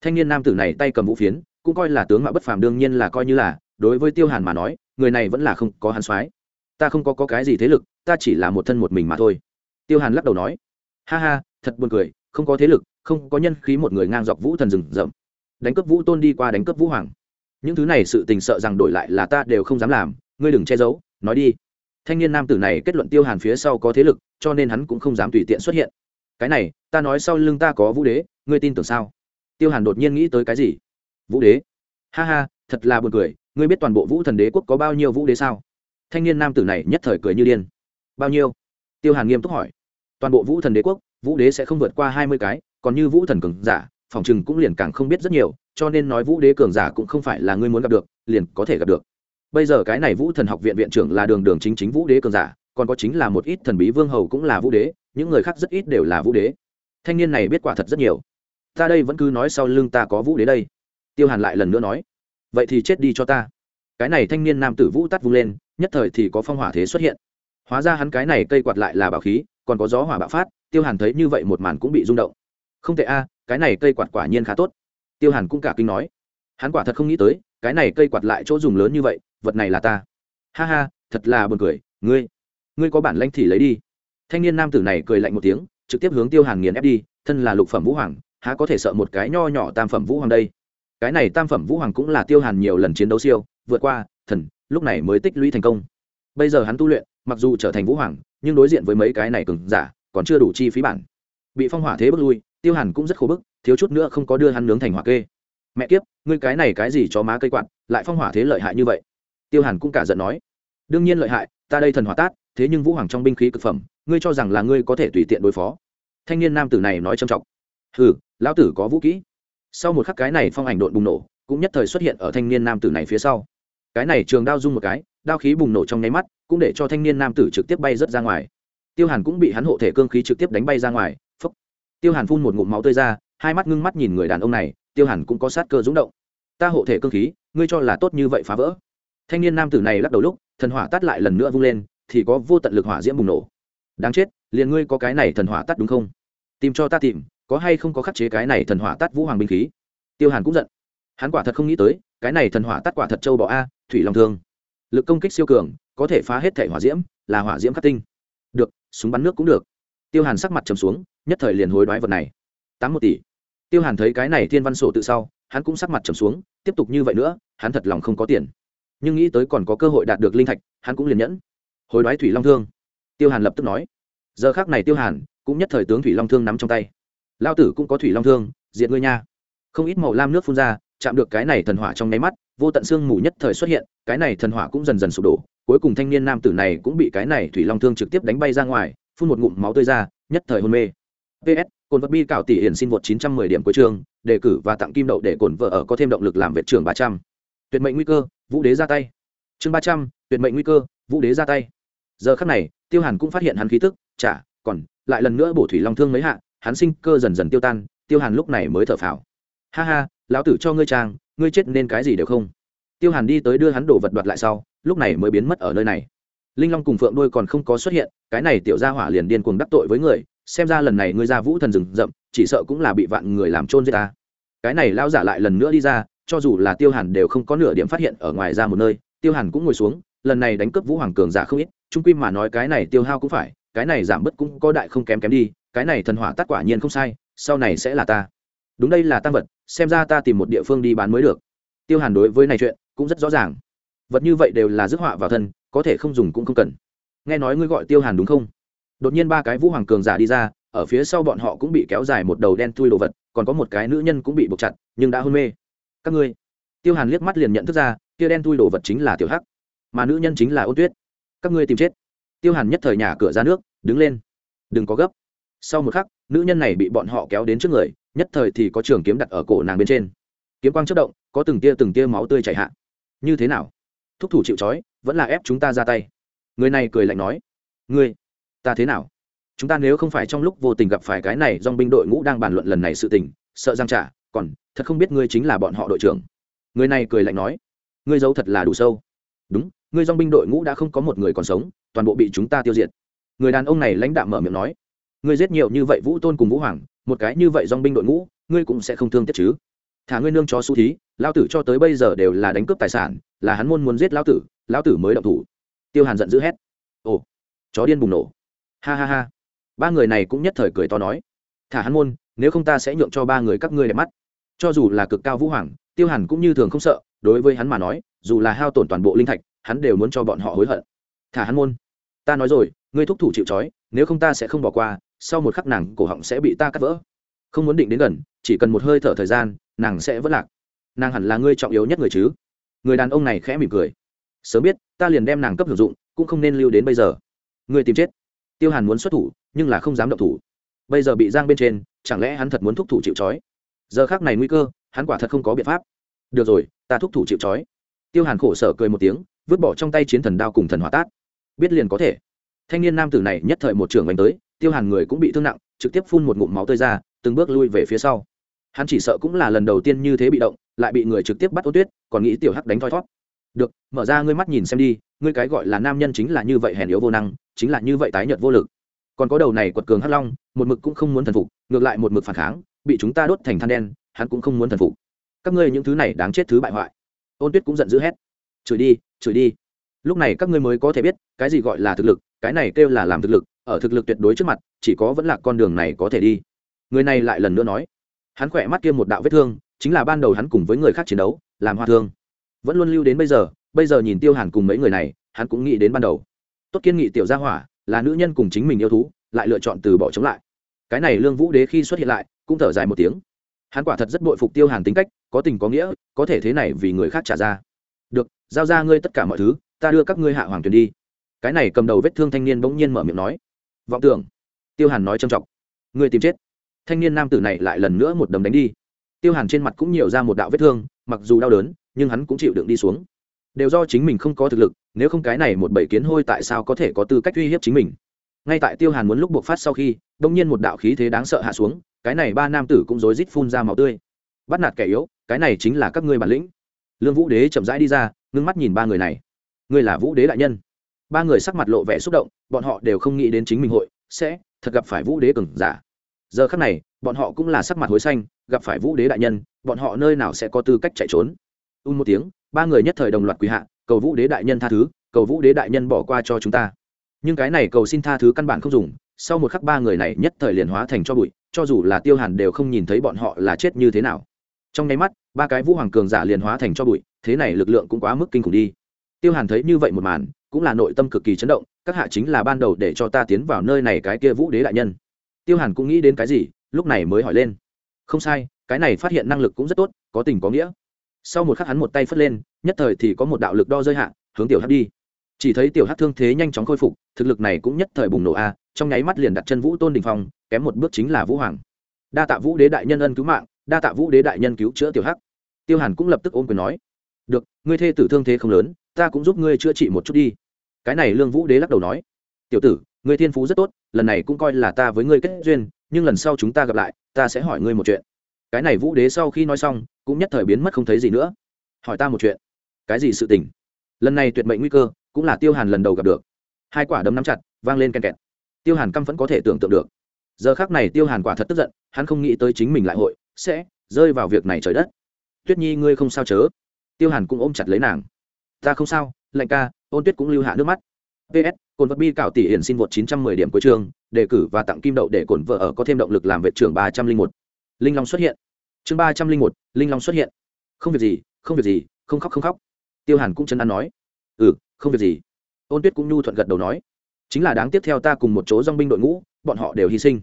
Thanh niên nam tử này tay cầm vũ phiến, cũng coi là tướng mạo bất phàm, đương nhiên là coi như là. Đối với tiêu hàn mà nói người này vẫn là không có hắn soái. Ta không có, có cái gì thế lực ta chỉ là một thân một mình mà thôi. Tiêu hàn lắc đầu nói. Ha ha thật buồn cười không có thế lực không có nhân khí một người ngang dọc vũ thần rừng rậm. Đánh cướp vũ tôn đi qua đánh cướp vũ hoàng. Những thứ này sự tình sợ rằng đổi lại là ta đều không dám làm ngươi đừng che giấu nói đi. Thanh niên nam tử này kết luận tiêu hàn phía sau có thế lực cho nên hắn cũng không dám tùy tiện xuất hiện. Cái này ta nói sau lưng ta có vũ đế ngươi tin tưởng sao? Tiêu hàn đột nhiên nghĩ tới cái gì? Vũ đế? Ha ha thật là buồn cười ngươi biết toàn bộ vũ thần đế quốc có bao nhiêu vũ đế sao? Thanh niên nam tử này nhất thời cười như điên. Bao nhiêu? Tiêu hàn nghiêm túc hỏi. Toàn bộ vũ thần đế quốc, vũ đế sẽ không vượt qua hai mươi cái, còn như vũ thần cường giả, phòng chừng cũng liền càng không biết rất nhiều, cho nên nói vũ đế cường giả cũng không phải là ngươi muốn gặp được, liền có thể gặp được. Bây giờ cái này vũ thần học viện viện trưởng là đường đường chính chính vũ đế cường giả, còn có chính là một ít thần bí vương hầu cũng là vũ đế, những người khác rất ít đều là vũ đế. Thanh niên này biết quả thật rất nhiều. Ta đây vẫn cứ nói sau lưng ta có vũ đế đây. Tiêu hàn lại lần nữa nói vậy thì chết đi cho ta. Cái này thanh niên nam tử vũ tắt vung lên, nhất thời thì có phong hỏa thế xuất hiện. Hóa ra hắn cái này cây quạt lại là bảo khí, còn có gió hỏa bạo phát, tiêu hàn thấy như vậy một màn cũng bị rung động. Không tệ a, cái này cây quạt quả nhiên khá tốt. Tiêu hàn cũng cả kinh nói. Hắn quả thật không nghĩ tới, cái này cây quạt lại chỗ dùng lớn như vậy, vật này là ta. Ha ha, thật là buồn cười, ngươi ngươi có bản lanh thì lấy đi. Thanh niên nam tử này cười lạnh một tiếng, trực tiếp hướng tiêu hàn nghiền ép đi, thân là lục phẩm vũ hoàng, há có thể sợ một cái nho nhỏ tam phẩm vũ hoàng đây? Cái này tam phẩm vũ hoàng cũng là tiêu hàn nhiều lần chiến đấu siêu, vượt qua, thần, lúc này mới tích lũy thành công. Bây giờ hắn tu luyện, mặc dù trở thành vũ hoàng, nhưng đối diện với mấy cái này cứng giả, còn chưa đủ chi phí bản. Bị phong hỏa thế bước lui, tiêu hàn cũng rất khổ bức, thiếu chút nữa không có đưa hắn nướng thành hỏa kê. Mẹ kiếp, ngươi cái này cái gì cho má cây quặn lại phong hỏa thế lợi hại như vậy? Tiêu hàn cũng cả giận nói. Đương nhiên lợi hại, ta đây thần hỏa tát, thế nhưng vũ hoàng trong binh khí cực phẩm, ngươi cho rằng là ngươi có thể tùy tiện đối phó. Thanh niên nam tử này nói trầm trọng. Ừ lão tử có vũ kỹ sau một khắc cái này phong ảnh độn bùng nổ, cũng nhất thời xuất hiện ở thanh niên nam tử này phía sau. Cái này trường đao dung một cái, đao khí bùng nổ trong nháy mắt, cũng để cho thanh niên nam tử trực tiếp bay rớt ra ngoài. Tiêu hàn cũng bị hắn hộ thể cương khí trực tiếp đánh bay ra ngoài phúc tiêu hàn phun một ngụm máu tươi ra, hai mắt ngưng mắt nhìn người đàn ông này, tiêu hàn cũng có sát cơ rúng động. Ta hộ thể cương khí, ngươi cho là tốt như vậy phá vỡ. Thanh niên nam tử này lắc đầu lúc, thần hỏa tắt lại lần nữa vung lên, thì có vô tận lực hỏa diễm bùng nổ. Đáng chết, liền ngươi có cái này thần hỏa tắt đúng không? Tìm cho ta tìm có hay không có khắc chế cái này thần hỏa tát vũ hoàng binh khí? Tiêu hàn cũng giận. Hắn quả thật không nghĩ tới, cái này thần hỏa tát quả thật châu bọ a, thủy long thương. Lực công kích siêu cường, có thể phá hết thể hỏa diễm, là hỏa diễm khắc tinh. Được, súng bắn nước cũng được. Tiêu hàn sắc mặt trầm xuống, nhất thời liền hối đoái vật này. Tám một tỷ. Tiêu hàn thấy cái này thiên văn sổ tự sau, hắn cũng sắc mặt trầm xuống, tiếp tục như vậy nữa, hắn thật lòng không có tiền. Nhưng nghĩ tới còn có cơ hội đạt được linh thạch, hắn cũng liền nhẫn. Hối đoái thủy long thương. Tiêu hàn lập tức nói. Giờ khác này tiêu hàn cũng nhất thời tướng thủy long thương nắm trong tay lao tử cũng có thủy long thương diện ngươi nha. Không ít màu lam nước phun ra chạm được cái này thần hỏa trong nháy mắt vô tận xương mù nhất thời xuất hiện cái này thần hỏa cũng dần dần sụp đổ cuối cùng thanh niên nam tử này cũng bị cái này thủy long thương trực tiếp đánh bay ra ngoài phun một ngụm máu tươi ra nhất thời hôn mê. Ps cồn vật bi cạo tỷ hiển xin vượt 910 điểm cuối trường đề cử và tặng kim đậu để cồn vợ ở có thêm động lực làm vệ trưởng 300. tuyệt mệnh nguy cơ vũ đế ra tay. Chương 300, tuyệt mệnh nguy cơ vũ đế ra tay. Giờ khắc này tiêu hàn cũng phát hiện hắn khí tức chả còn lại lần nữa bổ thủy long thương mấy hạ hắn sinh cơ dần dần tiêu tan, tiêu hàn lúc này mới thở phào. Ha ha, lão tử cho ngươi trang, ngươi chết nên cái gì đều không. Tiêu hàn đi tới đưa hắn đổ vật đoạt lại sau, lúc này mới biến mất ở nơi này. Linh long cùng phượng đôi còn không có xuất hiện, cái này tiểu gia hỏa liền điên cuồng đắc tội với người, xem ra lần này ngươi ra vũ thần rừng rậm, chỉ sợ cũng là bị vạn người làm trôn giết ta. Cái này lao giả lại lần nữa đi ra, cho dù là tiêu hàn đều không có nửa điểm phát hiện ở ngoài ra một nơi, tiêu hàn cũng ngồi xuống, lần này đánh cướp vũ hoàng cường giả không ít trung quy mà nói cái này tiêu hao cũng phải, cái này giảm bớt cũng có đại không kém kém đi cái này thần hỏa tắt quả nhiên không sai, sau này sẽ là ta. Đúng đây là tăng vật, xem ra ta tìm một địa phương đi bán mới được. Tiêu hàn đối với này chuyện cũng rất rõ ràng. Vật như vậy đều là rước họa vào thân, có thể không dùng cũng không cần. Nghe nói ngươi gọi tiêu hàn đúng không? Đột nhiên ba cái vũ hoàng cường giả đi ra, ở phía sau bọn họ cũng bị kéo dài một đầu đen thui đồ vật, còn có một cái nữ nhân cũng bị buộc chặt, nhưng đã hôn mê. Các ngươi. Tiêu hàn liếc mắt liền nhận thức ra, kia đen thui đồ vật chính là tiểu hắc, mà nữ nhân chính là ôn tuyết. Các ngươi tìm chết. Tiêu hàn nhất thời nhà cửa ra nước, đứng lên. Đừng có gấp sau một khắc, nữ nhân này bị bọn họ kéo đến trước người, nhất thời thì có trường kiếm đặt ở cổ nàng bên trên. Kiếm quang chất động, có từng tia từng tia máu tươi chảy hạ. Như thế nào? Thúc thủ chịu c vẫn là ép chúng ta ra tay. Người này cười lạnh nói, ngươi, ta thế nào? Chúng ta nếu không phải trong lúc vô tình gặp phải cái này dong binh đội ngũ đang bàn luận lần này sự tình, sợ giang trả, còn thật không biết ngươi chính là bọn họ đội trưởng. Người này cười lạnh nói, ngươi giấu thật là đủ sâu. Đúng, ngươi dong binh đội ngũ đã không có một người còn sống, toàn bộ bị chúng ta tiêu diệt. Người đàn ông này lãnh đạo mở miệng nói ngươi giết nhiều như vậy vũ tôn cùng vũ hoàng, một cái như vậy dong binh đội ngũ, ngươi cũng sẽ không thương tiếc chứ. Thả ngươi nương cho su thí lao tử cho tới bây giờ đều là đánh cướp tài sản, là hắn môn muốn giết lao tử lao tử mới động thủ. Tiêu hàn giận dữ hét. Ồ, chó điên bùng nổ. Ha ha ha. Ba người này cũng nhất thời cười to nói. Thả hắn môn, nếu không ta sẽ nhượng cho ba người các ngươi đẹp mắt. Cho dù là cực cao vũ hoàng, tiêu hàn cũng như thường không sợ, đối với hắn mà nói, dù là hao tổn toàn bộ linh thạch, hắn đều muốn cho bọn họ hối hận. Thả hắn môn. Ta nói rồi, ngươi thúc thủ chịu c nếu không ta sẽ không bỏ qua sau một khắc nàng cổ họng sẽ bị ta cắt vỡ. Không muốn định đến gần, chỉ cần một hơi thở thời gian, nàng sẽ vất lạc. Nàng hẳn là ngươi trọng yếu nhất người chứ? Người đàn ông này khẽ mỉm cười. Sớm biết, ta liền đem nàng cấp hưởng dụng, cũng không nên lưu đến bây giờ. Ngươi tìm chết. Tiêu hàn muốn xuất thủ, nhưng là không dám động thủ. Bây giờ bị giang bên trên, chẳng lẽ hắn thật muốn thúc thủ chịu trói? Giờ khác này nguy cơ, hắn quả thật không có biện pháp. Được rồi, ta thúc thủ chịu trói. Tiêu hàn khổ sở cười một tiếng, vứt bỏ trong tay chiến thần đao cùng thần hỏa tát. Biết liền có thể. Thanh niên nam tử này nhất thời một trường đánh tới tiêu hàn người cũng bị thương nặng, trực tiếp phun một ngụm máu tươi ra, từng bước lui về phía sau. Hắn chỉ sợ cũng là lần đầu tiên như thế bị động, lại bị người trực tiếp bắt ô tuyết, còn nghĩ tiểu hắc đánh thoi thót được, mở ra ngươi mắt nhìn xem đi, ngươi cái gọi là nam nhân chính là như vậy hèn yếu vô năng, chính là như vậy tái nhợt vô lực. Còn có đầu này quật cường hắc long, một mực cũng không muốn thần phục, ngược lại một mực phản kháng, bị chúng ta đốt thành than đen, hắn cũng không muốn thần phục. Các ngươi những thứ này đáng chết thứ bại hoại. Ôn tuyết cũng giận dữ hét. Chửi đi chửi đi. Lúc này các ngươi mới có thể biết, cái gì gọi là thực lực, cái này kêu là làm thực lực ở thực lực tuyệt đối trước mặt, chỉ có vẫn là con đường này có thể đi. Người này lại lần nữa nói, hắn khỏe mắt kia một đạo vết thương, chính là ban đầu hắn cùng với người khác chiến đấu, làm hoa thương. Vẫn luôn lưu đến bây giờ bây giờ nhìn tiêu hàn cùng mấy người này, hắn cũng nghĩ đến ban đầu. Tốt kiên nghị tiểu gia hỏa, là nữ nhân cùng chính mình yêu thú, lại lựa chọn từ bỏ chống lại. Cái này lương vũ đế khi xuất hiện lại, cũng thở dài một tiếng. Hắn quả thật rất bội phục tiêu hàn tính cách, có tình có nghĩa, có thể thế này vì người khác trả ra. Được, giao ra ngươi tất cả mọi thứ, ta đưa các ngươi hạ hoàng tuyền đi. Cái này cầm đầu vết thương thanh niên bỗng nhiên mở miệng nói vọng tưởng. Tiêu hàn nói trầm trọng. Ngươi tìm chết. Thanh niên nam tử này lại lần nữa một đấm đánh đi. Tiêu hàn trên mặt cũng nhiều ra một đạo vết thương, mặc dù đau đớn, nhưng hắn cũng chịu đựng đi xuống. Đều do chính mình không có thực lực, nếu không cái này một bảy kiến hôi tại sao có thể có tư cách uy hiếp chính mình? Ngay tại tiêu hàn muốn lúc buộc phát sau khi đông nhiên một đạo khí thế đáng sợ hạ xuống, cái này ba nam tử cũng rối rít phun ra màu tươi. Bắt nạt kẻ yếu, cái này chính là các ngươi bản lĩnh. Lương vũ đế chậm rãi đi ra, ngưng mắt nhìn ba người này. Ngươi là vũ đế đại nhân ba người sắc mặt lộ vẻ xúc động, bọn họ đều không nghĩ đến chính mình hội sẽ thật gặp phải vũ đế cường giả. Giờ khắc này, bọn họ cũng là sắc mặt hối xanh, gặp phải vũ đế đại nhân, bọn họ nơi nào sẽ có tư cách chạy trốn? Un một tiếng, ba người nhất thời đồng loạt quỳ hạ, cầu vũ đế đại nhân tha thứ, cầu vũ đế đại nhân bỏ qua cho chúng ta. Nhưng cái này cầu xin tha thứ căn bản không dùng, sau một khắc ba người này nhất thời liền hóa thành cho bụi, cho dù là tiêu hàn đều không nhìn thấy bọn họ là chết như thế nào. Trong nháy mắt, ba cái vũ hoàng cường giả liền hóa thành cho bụi, thế này lực lượng cũng quá mức kinh khủng đi. Tiêu hàn thấy như vậy một màn cũng là nội tâm cực kỳ chấn động, các hạ chính là ban đầu để cho ta tiến vào nơi này cái kia vũ đế đại nhân. Tiêu hàn cũng nghĩ đến cái gì, lúc này mới hỏi lên. Không sai, cái này phát hiện năng lực cũng rất tốt, có tình có nghĩa. Sau một khắc hắn một tay phất lên, nhất thời thì có một đạo lực đo rơi hạ, hướng tiểu hát đi. Chỉ thấy tiểu hát thương thế nhanh chóng khôi phục, thực lực này cũng nhất thời bùng nổ a, trong nháy mắt liền đặt chân vũ tôn đình phong, kém một bước chính là vũ hoàng. Đa tạ vũ đế đại nhân ân cứu mạng, đa tạ vũ đế đại nhân cứu chữa tiểu hắc. Tiêu hàn cũng lập tức ôm quyền nói. Được, ngươi thê tử thương thế không lớn ta cũng giúp ngươi chữa trị một chút đi. Cái này lương vũ đế lắc đầu nói. Tiểu tử, ngươi thiên phú rất tốt, lần này cũng coi là ta với ngươi kết duyên, nhưng lần sau chúng ta gặp lại, ta sẽ hỏi ngươi một chuyện. Cái này vũ đế sau khi nói xong, cũng nhất thời biến mất không thấy gì nữa. Hỏi ta một chuyện. Cái gì sự tình? Lần này tuyệt mệnh nguy cơ, cũng là tiêu hàn lần đầu gặp được. Hai quả đấm nắm chặt, vang lên ken kẹt. Tiêu hàn căm phẫn có thể tưởng tượng được. Giờ khác này tiêu hàn quả thật tức giận, hắn không nghĩ tới chính mình lại hội, sẽ rơi vào việc này trời đất. Tuyết nhi, ngươi không sao chớ. Tiêu hàn cũng ôm chặt lấy nàng ta không sao, lạnh ca, ôn tuyết cũng lưu hạ nước mắt. Ps cồn vật bi cảo tỷ hiển xin vượt chín trăm mười điểm cuối trường đề cử và tặng kim đậu để cổn vợ ở có thêm động lực làm vệ trưởng ba trăm linh một. Linh long xuất hiện. Chương ba trăm linh một, linh long xuất hiện. Không việc gì, không việc gì, không khóc không khóc. Tiêu hàn cũng chân ăn nói. Ừ không việc gì. Ôn tuyết cũng nhu thuận gật đầu nói. Chính là đáng tiếp theo ta cùng một chỗ dong binh đội ngũ, bọn họ đều hy sinh.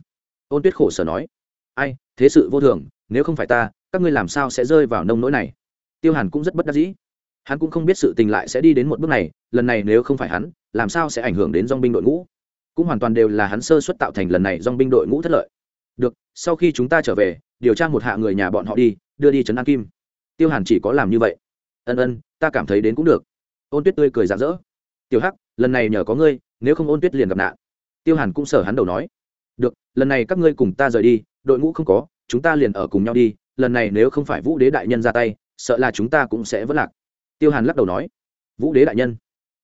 Ôn tuyết khổ sở nói. Ai, thế sự vô thường, nếu không phải ta, các ngươi làm sao sẽ rơi vào nông nỗi này? Tiêu hàn cũng rất bất đắc dĩ hắn cũng không biết sự tình lại sẽ đi đến một bước này, lần này nếu không phải hắn, làm sao sẽ ảnh hưởng đến dong binh đội ngũ? Cũng hoàn toàn đều là hắn sơ xuất tạo thành lần này dong binh đội ngũ thất lợi. Được, sau khi chúng ta trở về, điều tra một hạ người nhà bọn họ đi, đưa đi trấn an kim. Tiêu hàn chỉ có làm như vậy. Ân ân, ta cảm thấy đến cũng được. Ôn tuyết tươi cười rạng rỡ. Tiểu hắc, lần này nhờ có ngươi, nếu không ôn tuyết liền gặp nạn. Tiêu hàn cũng sở hắn đầu nói. Được, lần này các ngươi cùng ta rời đi, đội ngũ không có, chúng ta liền ở cùng nhau đi, lần này nếu không phải vũ đế đại nhân ra tay, sợ là chúng ta cũng sẽ vất lạc tiêu hàn lắc đầu nói, vũ đế đại nhân,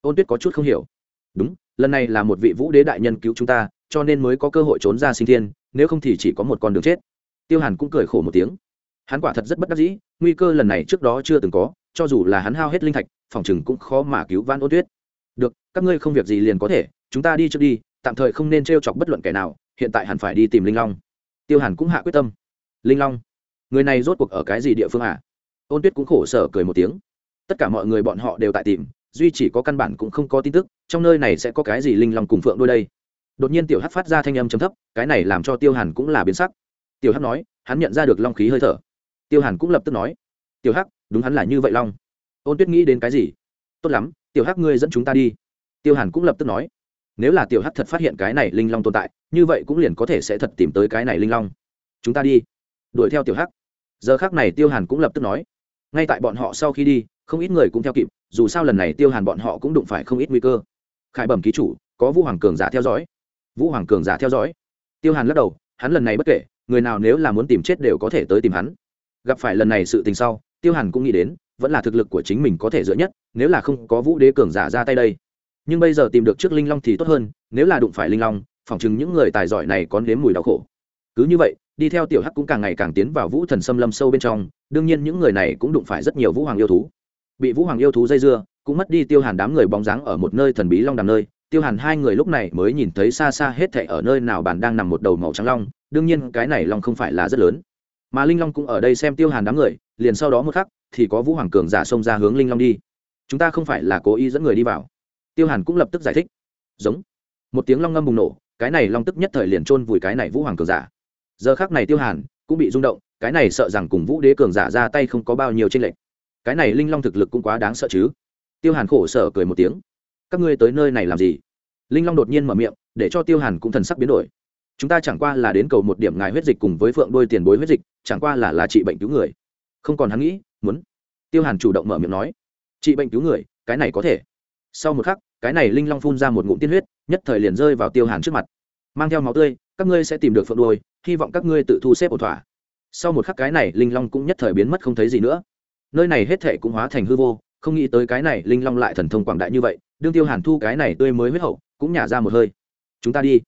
ôn tuyết có chút không hiểu. Đúng, lần này là một vị vũ đế đại nhân cứu chúng ta, cho nên mới có cơ hội trốn ra sinh thiên, nếu không thì chỉ có một con đường chết. Tiêu hàn cũng cười khổ một tiếng. Hắn quả thật rất bất đắc dĩ, nguy cơ lần này trước đó chưa từng có, cho dù là hắn hao hết linh thạch, phòng chừng cũng khó mà cứu van ôn tuyết. Được, các ngươi không việc gì liền có thể, chúng ta đi trước đi, tạm thời không nên t r e o chọc bất luận kẻ nào, hiện tại hẳn phải đi tìm linh long. Tiêu hàn cũng hạ quyết tâm. Linh long, người này rốt cuộc ở cái gì địa phương à? Ôn tuyết cũng khổ sở cười một tiếng tất cả mọi người bọn họ đều tại tìm, duy chỉ có căn bản cũng không có tin tức, trong nơi này sẽ có cái gì linh long cùng phượng đôi đây. Đột nhiên tiểu hát phát ra thanh âm chấm thấp, cái này làm cho tiêu hàn cũng là biến sắc. Tiểu hắc nói, hắn nhận ra được long khí hơi thở. Tiêu hàn cũng lập tức nói, tiểu hắc, đúng hắn là như vậy long. Ôn tuyết nghĩ đến cái gì? Tốt lắm, tiểu hắc ngươi dẫn chúng ta đi. Tiêu hàn cũng lập tức nói, nếu là tiểu hắc thật phát hiện cái này linh long tồn tại, như vậy cũng liền có thể sẽ thật tìm tới cái này linh long. Chúng ta đi. Đuổi theo tiểu hắc. Giờ khác này tiêu hàn cũng lập tức nói, ngay tại bọn họ sau khi đi không ít người cũng theo kịp, dù sao lần này tiêu hàn bọn họ cũng đụng phải không ít nguy cơ. Khải bẩm ký chủ, có vũ hoàng cường giả theo dõi. Vũ hoàng cường giả theo dõi? Tiêu hàn lắc đầu, hắn lần này bất kể, người nào nếu là muốn tìm chết đều có thể tới tìm hắn. Gặp phải lần này sự tình sau, tiêu hàn cũng nghĩ đến, vẫn là thực lực của chính mình có thể dựa nhất, nếu là không có vũ đế cường giả ra tay đây. Nhưng bây giờ tìm được trước linh long thì tốt hơn, nếu là đụng phải linh long, phỏng chừng những người tài giỏi này có nếm mùi đau khổ. Cứ như vậy, đi theo tiểu hắc cũng càng ngày càng tiến vào vũ thần xâm lâm sâu bên trong, đương nhiên những người này cũng đụng phải rất nhiều vũ hoàng yêu thú bị vũ hoàng yêu thú dây dưa, cũng mất đi tiêu hàn đám người bóng dáng ở một nơi thần bí long đàm nơi. Tiêu hàn hai người lúc này mới nhìn thấy xa xa hết thảy ở nơi nào bàn đang nằm một đầu màu trắng long, đương nhiên cái này long không phải là rất lớn. Mà linh long cũng ở đây xem tiêu hàn đám người, liền sau đó một khắc thì có vũ hoàng cường giả xông ra hướng linh long đi. Chúng ta không phải là cố ý dẫn người đi vào. Tiêu hàn cũng lập tức giải thích. Giống. Một tiếng long ngâm bùng nổ, cái này long tức nhất thời liền chôn vùi cái này vũ hoàng cường giả. Giờ khác này tiêu hàn cũng bị rung động, cái này sợ rằng cùng vũ đế cường giả ra tay không có bao nhiêu tranh lệch cái này linh long thực lực cũng quá đáng sợ chứ. Tiêu hàn khổ sở cười một tiếng. Các ngươi tới nơi này làm gì? Linh long đột nhiên mở miệng, để cho tiêu hàn cũng thần sắc biến đổi. Chúng ta chẳng qua là đến cầu một điểm ngài huyết dịch cùng với phượng đôi tiền bối huyết dịch, chẳng qua là là trị bệnh cứu người. Không còn hắn nghĩ, muốn. Tiêu hàn chủ động mở miệng nói. Trị bệnh cứu người, cái này có thể. Sau một khắc, cái này linh long phun ra một ngụm tiên huyết, nhất thời liền rơi vào tiêu hàn trước mặt. Mang theo máu tươi, các ngươi sẽ tìm được phượng đôi, hy vọng các ngươi tự thu xếp ổn thỏa. Sau một khắc cái này linh long cũng nhất thời biến mất không thấy gì nữa nơi này hết thệ cũng hóa thành hư vô, không nghĩ tới cái này linh long lại thần thông quảng đại như vậy, đương tiêu hàn thu cái này tươi mới huyết hậu, cũng nhả ra một hơi. Chúng ta đi.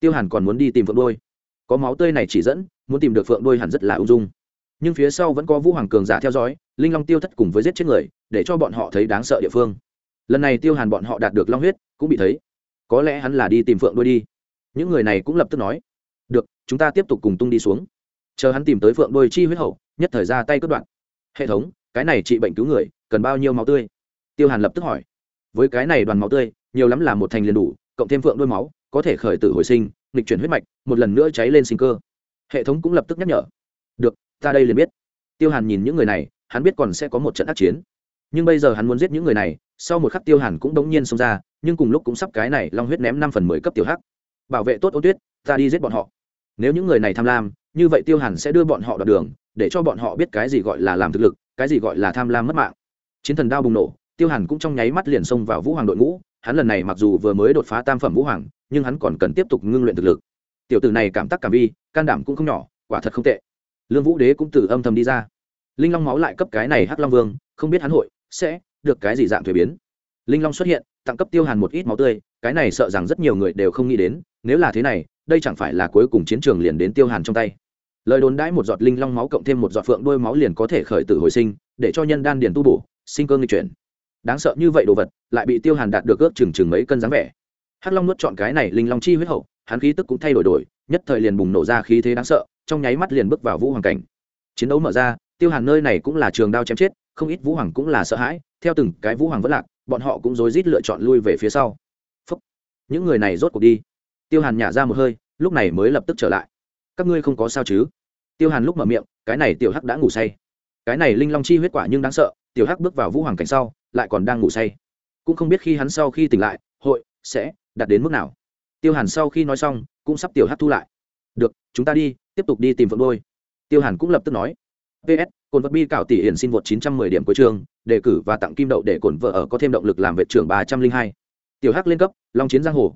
Tiêu hàn còn muốn đi tìm phượng đôi có máu tươi này chỉ dẫn, muốn tìm được phượng đôi hẳn rất là ung dung. Nhưng phía sau vẫn có vũ hoàng cường giả theo dõi, linh long tiêu thất cùng với giết chết người, để cho bọn họ thấy đáng sợ địa phương. Lần này tiêu hàn bọn họ đạt được long huyết, cũng bị thấy. Có lẽ hắn là đi tìm phượng đôi đi. Những người này cũng lập tức nói. Được, chúng ta tiếp tục cùng tung đi xuống. Chờ hắn tìm tới phượng đôi chi huyết hậu, nhất thời ra tay cướp đoạn hệ thống cái này trị bệnh cứu người, cần bao nhiêu máu tươi? Tiêu hàn lập tức hỏi. Với cái này đoàn máu tươi, nhiều lắm là một thành liền đủ, cộng thêm phượng đôi máu, có thể khởi tử hồi sinh, nghịch chuyển huyết mạch, một lần nữa cháy lên sinh cơ. Hệ thống cũng lập tức nhắc nhở. Được, ta đây liền biết. Tiêu hàn nhìn những người này, hắn biết còn sẽ có một trận ác chiến. Nhưng bây giờ hắn muốn giết những người này, sau một khắc tiêu hàn cũng đống nhiên xông ra, nhưng cùng lúc cũng sắp cái này long huyết ném năm phần mười cấp tiểu hắc. Bảo vệ tốt ô tuyết, ta đi giết bọn họ. Nếu những người này tham lam, như vậy tiêu hàn sẽ đưa bọn họ đoạt đường, để cho bọn họ biết cái gì gọi là làm thực lực cái gì gọi là tham lam mất mạng. Chiến thần đao bùng nổ, tiêu hàn cũng trong nháy mắt liền xông vào vũ hoàng đội ngũ, hắn lần này mặc dù vừa mới đột phá tam phẩm vũ hoàng, nhưng hắn còn cần tiếp tục ngưng luyện thực lực. Tiểu tử này cảm tác cảm vi, can đảm cũng không nhỏ, quả thật không tệ. Lương vũ đế cũng từ âm thầm đi ra. Linh long máu lại cấp cái này hắc long vương, không biết hắn hội, sẽ được cái gì dạng thuế biến. Linh long xuất hiện, tặng cấp tiêu hàn một ít máu tươi, cái này sợ rằng rất nhiều người đều không nghĩ đến, nếu là thế này, đây chẳng phải là cuối cùng chiến trường liền đến tiêu hàn trong tay lời đồn đãi một giọt linh long máu cộng thêm một giọt phượng đôi máu liền có thể khởi tử hồi sinh, để cho nhân đan điền tu bổ, sinh cơ nghịch chuyển. Đáng sợ như vậy đồ vật, lại bị tiêu hàn đạt được ước chừng chừng mấy cân dáng vẻ. Hắc long nuốt chọn cái này linh long chi huyết hậu, hắn khí tức cũng thay đổi đổi, nhất thời liền bùng nổ ra khí thế đáng sợ, trong nháy mắt liền bước vào vũ hoàng cảnh. Chiến đấu mở ra, tiêu hàn nơi này cũng là trường đao chém chết, không ít vũ hoàng cũng là sợ hãi, theo từng cái vũ hoàng vất lạc, bọn họ cũng rối rít lựa chọn lui về phía sau. Phúc. những người này rốt cuộc đi. Tiêu hàn nhả ra một hơi, lúc này mới lập tức trở lại các ngươi không có sao chứ? Tiêu hàn lúc mở miệng, cái này tiểu hắc đã ngủ say. Cái này linh long chi huyết quả nhưng đáng sợ, tiểu hắc bước vào vũ hoàng cảnh sau, lại còn đang ngủ say. Cũng không biết khi hắn sau khi tỉnh lại, hội, sẽ đạt đến mức nào. Tiêu hàn sau khi nói xong, cũng sắp tiểu hắc thu lại. Được, chúng ta đi, tiếp tục đi tìm phượng đôi. Tiêu hàn cũng lập tức nói. Ps cồn vật bi cảo tỷ hiển xin vượt chín trăm mười điểm của trường, đề cử và tặng kim đậu để cồn vợ ở có thêm động lực làm vệ trưởng ba trăm linh hai. Tiểu hắc lên cấp, long chiến giang hồ.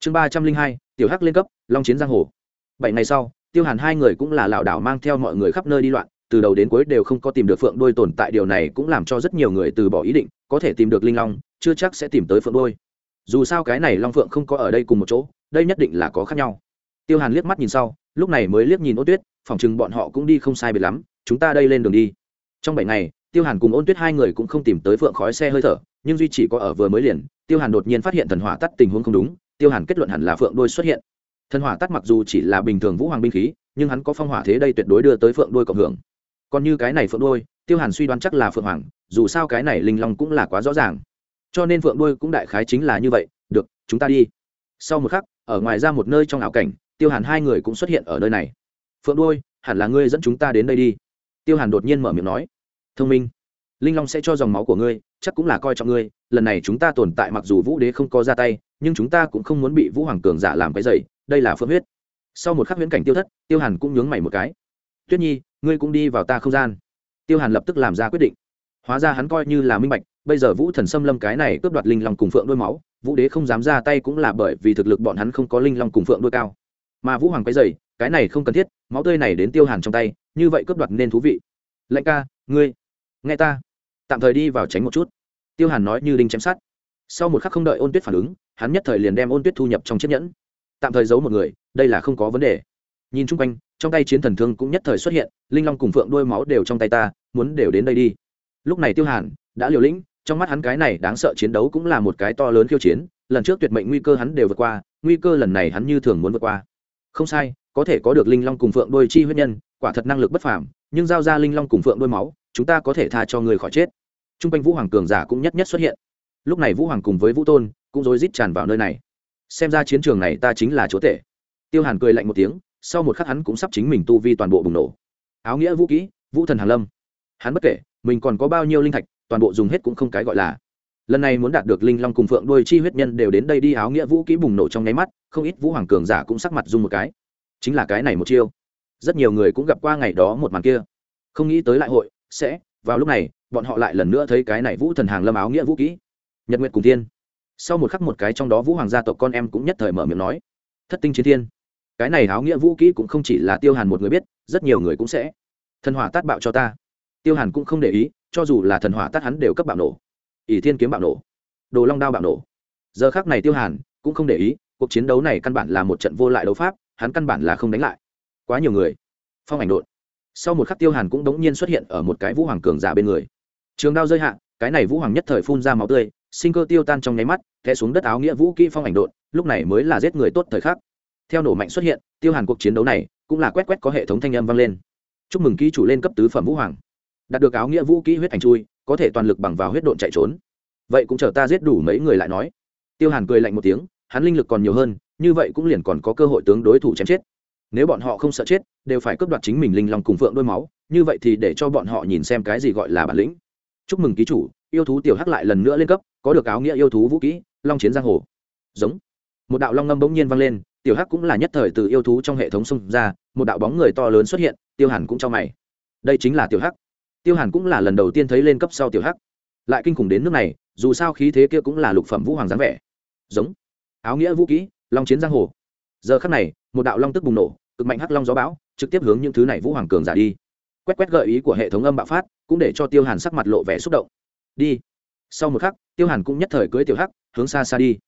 Chương ba trăm linh hai, tiểu hắc lên cấp, long chiến giang hồ. Bảy ngày sau tiêu hàn hai người cũng là lảo đảo mang theo mọi người khắp nơi đi loạn, từ đầu đến cuối đều không có tìm được phượng đôi tồn tại, điều này cũng làm cho rất nhiều người từ bỏ ý định, có thể tìm được linh long, chưa chắc sẽ tìm tới phượng đôi. Dù sao cái này long phượng không có ở đây cùng một chỗ, đây nhất định là có khác nhau. Tiêu hàn liếc mắt nhìn sau, lúc này mới liếc nhìn ôn tuyết phỏng chừng bọn họ cũng đi không sai biệt lắm, chúng ta đây lên đường đi. Trong bảy ngày, tiêu hàn cùng ôn tuyết hai người cũng không tìm tới phượng khói xe hơi thở, nhưng duy chỉ có ở vừa mới liền, tiêu hàn đột nhiên phát hiện thần hỏa tắt tình huống không đúng, tiêu hàn kết luận hẳn là phượng đôi xuất hiện thần hỏa tắt mặc dù chỉ là bình thường vũ hoàng binh khí, nhưng hắn có phong hỏa thế đây tuyệt đối đưa tới phượng đôi cộng hưởng. Còn như cái này phượng đôi tiêu hàn suy đoán chắc là phượng hoàng, dù sao cái này linh long cũng là quá rõ ràng. Cho nên phượng đôi cũng đại khái chính là như vậy, được, chúng ta đi. Sau một khắc, ở ngoài ra một nơi trong ảo cảnh, tiêu hàn hai người cũng xuất hiện ở nơi này. Phượng đôi hẳn là ngươi dẫn chúng ta đến đây đi. Tiêu hàn đột nhiên mở miệng nói. Thông minh, linh long sẽ cho dòng máu của ngươi, chắc cũng là coi trọng ngươi, lần này chúng ta tồn tại mặc dù vũ đế không có ra tay, nhưng chúng ta cũng không muốn bị vũ hoàng cường giả làm cái dày đây là phượng huyết. Sau một khắc huyễn cảnh tiêu thất, tiêu hàn cũng nhướng mày một cái. Tuyết nhi, ngươi cũng đi vào ta không gian. Tiêu hàn lập tức làm ra quyết định. Hóa ra hắn coi như là minh bạch, bây giờ vũ thần xâm lâm cái này cướp đoạt linh long cùng phượng đôi máu, vũ đế không dám ra tay cũng là bởi vì thực lực bọn hắn không có linh long cùng phượng đôi cao. Mà vũ hoàng quay dày cái này không cần thiết, máu tươi này đến tiêu hàn trong tay, như vậy cướp đoạt nên thú vị. Lệnh ca, ngươi, nghe ta. Tạm thời đi vào tránh một chút. Tiêu hàn nói như đinh chém sát sau một khắc không đợi ôn tuyết phản ứng, hắn nhất thời liền đem ôn tuyết thu nhập trong chiếc nhẫn tạm thời giấu một người, đây là không có vấn đề. Nhìn chung quanh, trong tay chiến thần thương cũng nhất thời xuất hiện, linh long cùng phượng đôi máu đều trong tay ta, muốn đều đến đây đi. Lúc này tiêu hàn đã liều lĩnh, trong mắt hắn cái này đáng sợ chiến đấu cũng là một cái to lớn khiêu chiến, lần trước tuyệt mệnh nguy cơ hắn đều vượt qua, nguy cơ lần này hắn như thường muốn vượt qua. Không sai, có thể có được linh long cùng phượng đôi chi huyết nhân, quả thật năng lực bất phàm, nhưng giao ra linh long cùng phượng đôi máu, chúng ta có thể tha cho người khỏi chết. T r u n g quanh vũ hoàng cường giả cũng nhất nhất xuất hiện. Lúc này vũ hoàng cùng với vũ tôn cũng rối rít tràn vào nơi này xem ra chiến trường này ta chính là chúa tể. Tiêu hàn cười lạnh một tiếng, sau một khắc hắn cũng sắp chính mình tu vi toàn bộ bùng nổ. Áo nghĩa vũ kỹ, vũ thần hàn lâm. Hắn bất kể, mình còn có bao nhiêu linh thạch, toàn bộ dùng hết cũng không cái gọi là. Lần này muốn đạt được linh long cùng phượng đôi chi huyết nhân đều đến đây đi, áo nghĩa vũ kỹ bùng nổ trong nháy mắt, không ít vũ hoàng cường giả cũng sắc mặt dung một cái. Chính là cái này một chiêu. Rất nhiều người cũng gặp qua ngày đó một màn kia. Không nghĩ tới lại hội, sẽ, vào lúc này, bọn họ lại lần nữa thấy cái này vũ thần hàng lâm áo nghĩa vũ kỹ. Nhật nguyện cùng thiên sau một khắc một cái trong đó vũ hoàng gia tộc con em cũng nhất thời mở miệng nói, thất tinh chiến thiên, cái này háo nghĩa vũ kỹ cũng không chỉ là tiêu hàn một người biết, rất nhiều người cũng sẽ thần hỏa tát bạo cho ta. Tiêu hàn cũng không để ý, cho dù là thần hỏa tát hắn đều cấp bạo nổ. Ỷ thiên kiếm bạo nổ, đồ long đao bạo nổ. Giờ khác này tiêu hàn cũng không để ý, cuộc chiến đấu này căn bản là một trận vô lại đấu pháp, hắn căn bản là không đánh lại. Quá nhiều người, phong ảnh đột. Sau một khắc tiêu hàn cũng đống nhiên xuất hiện ở một cái vũ hoàng cường giả bên người. Trường đao rơi hạ, cái này vũ hoàng nhất thời phun ra máu tươi sinh cơ tiêu tan trong nháy mắt, té xuống đất áo nghĩa vũ kỹ phong ảnh đột lúc này mới là giết người tốt thời khắc. Theo nổ mạnh xuất hiện, tiêu hàn cuộc chiến đấu này cũng là quét quét có hệ thống thanh âm vang lên. Chúc mừng ký chủ lên cấp tứ phẩm vũ hoàng. Đạt được áo nghĩa vũ kỹ huyết ảnh chui, có thể toàn lực bằng vào huyết độn chạy trốn. Vậy cũng chờ ta giết đủ mấy người lại nói. Tiêu hàn cười lạnh một tiếng, hắn linh lực còn nhiều hơn, như vậy cũng liền còn có cơ hội tướng đối thủ chém chết. Nếu bọn họ không sợ chết, đều phải cướp đoạt chính mình linh lòng cùng phượng đôi máu, như vậy thì để cho bọn họ nhìn xem cái gì gọi là bản lĩnh. Chúc mừng ký chủ, yêu thú tiểu hắc lại lần nữa lên cấp có được áo nghĩa yêu thú vũ kỹ, long chiến giang hồ. Giống. Một đạo long ngâm bỗng nhiên vang lên, tiểu hắc cũng là nhất thời từ yêu thú trong hệ thống xung ra, một đạo bóng người to lớn xuất hiện, tiêu hàn cũng cho mày. Đây chính là tiểu hắc. Tiêu hàn cũng là lần đầu tiên thấy lên cấp sau tiểu hắc. Lại kinh khủng đến nước này, dù sao khí thế kia cũng là lục phẩm vũ hoàng dáng vẻ. Giống. Áo nghĩa vũ kỹ, long chiến giang hồ. Giờ khắc này, một đạo long tức bùng nổ, cực mạnh hắc long gió bão, trực tiếp hướng những thứ này vũ hoàng cường giả đi. Quét quét gợi ý của hệ thống âm bạo phát, cũng để cho tiêu hàn sắc mặt lộ vẻ xúc động. Đi. Sau một khắc tiêu hàn cũng nhất thời cưới tiểu hắc, hướng xa xa đi.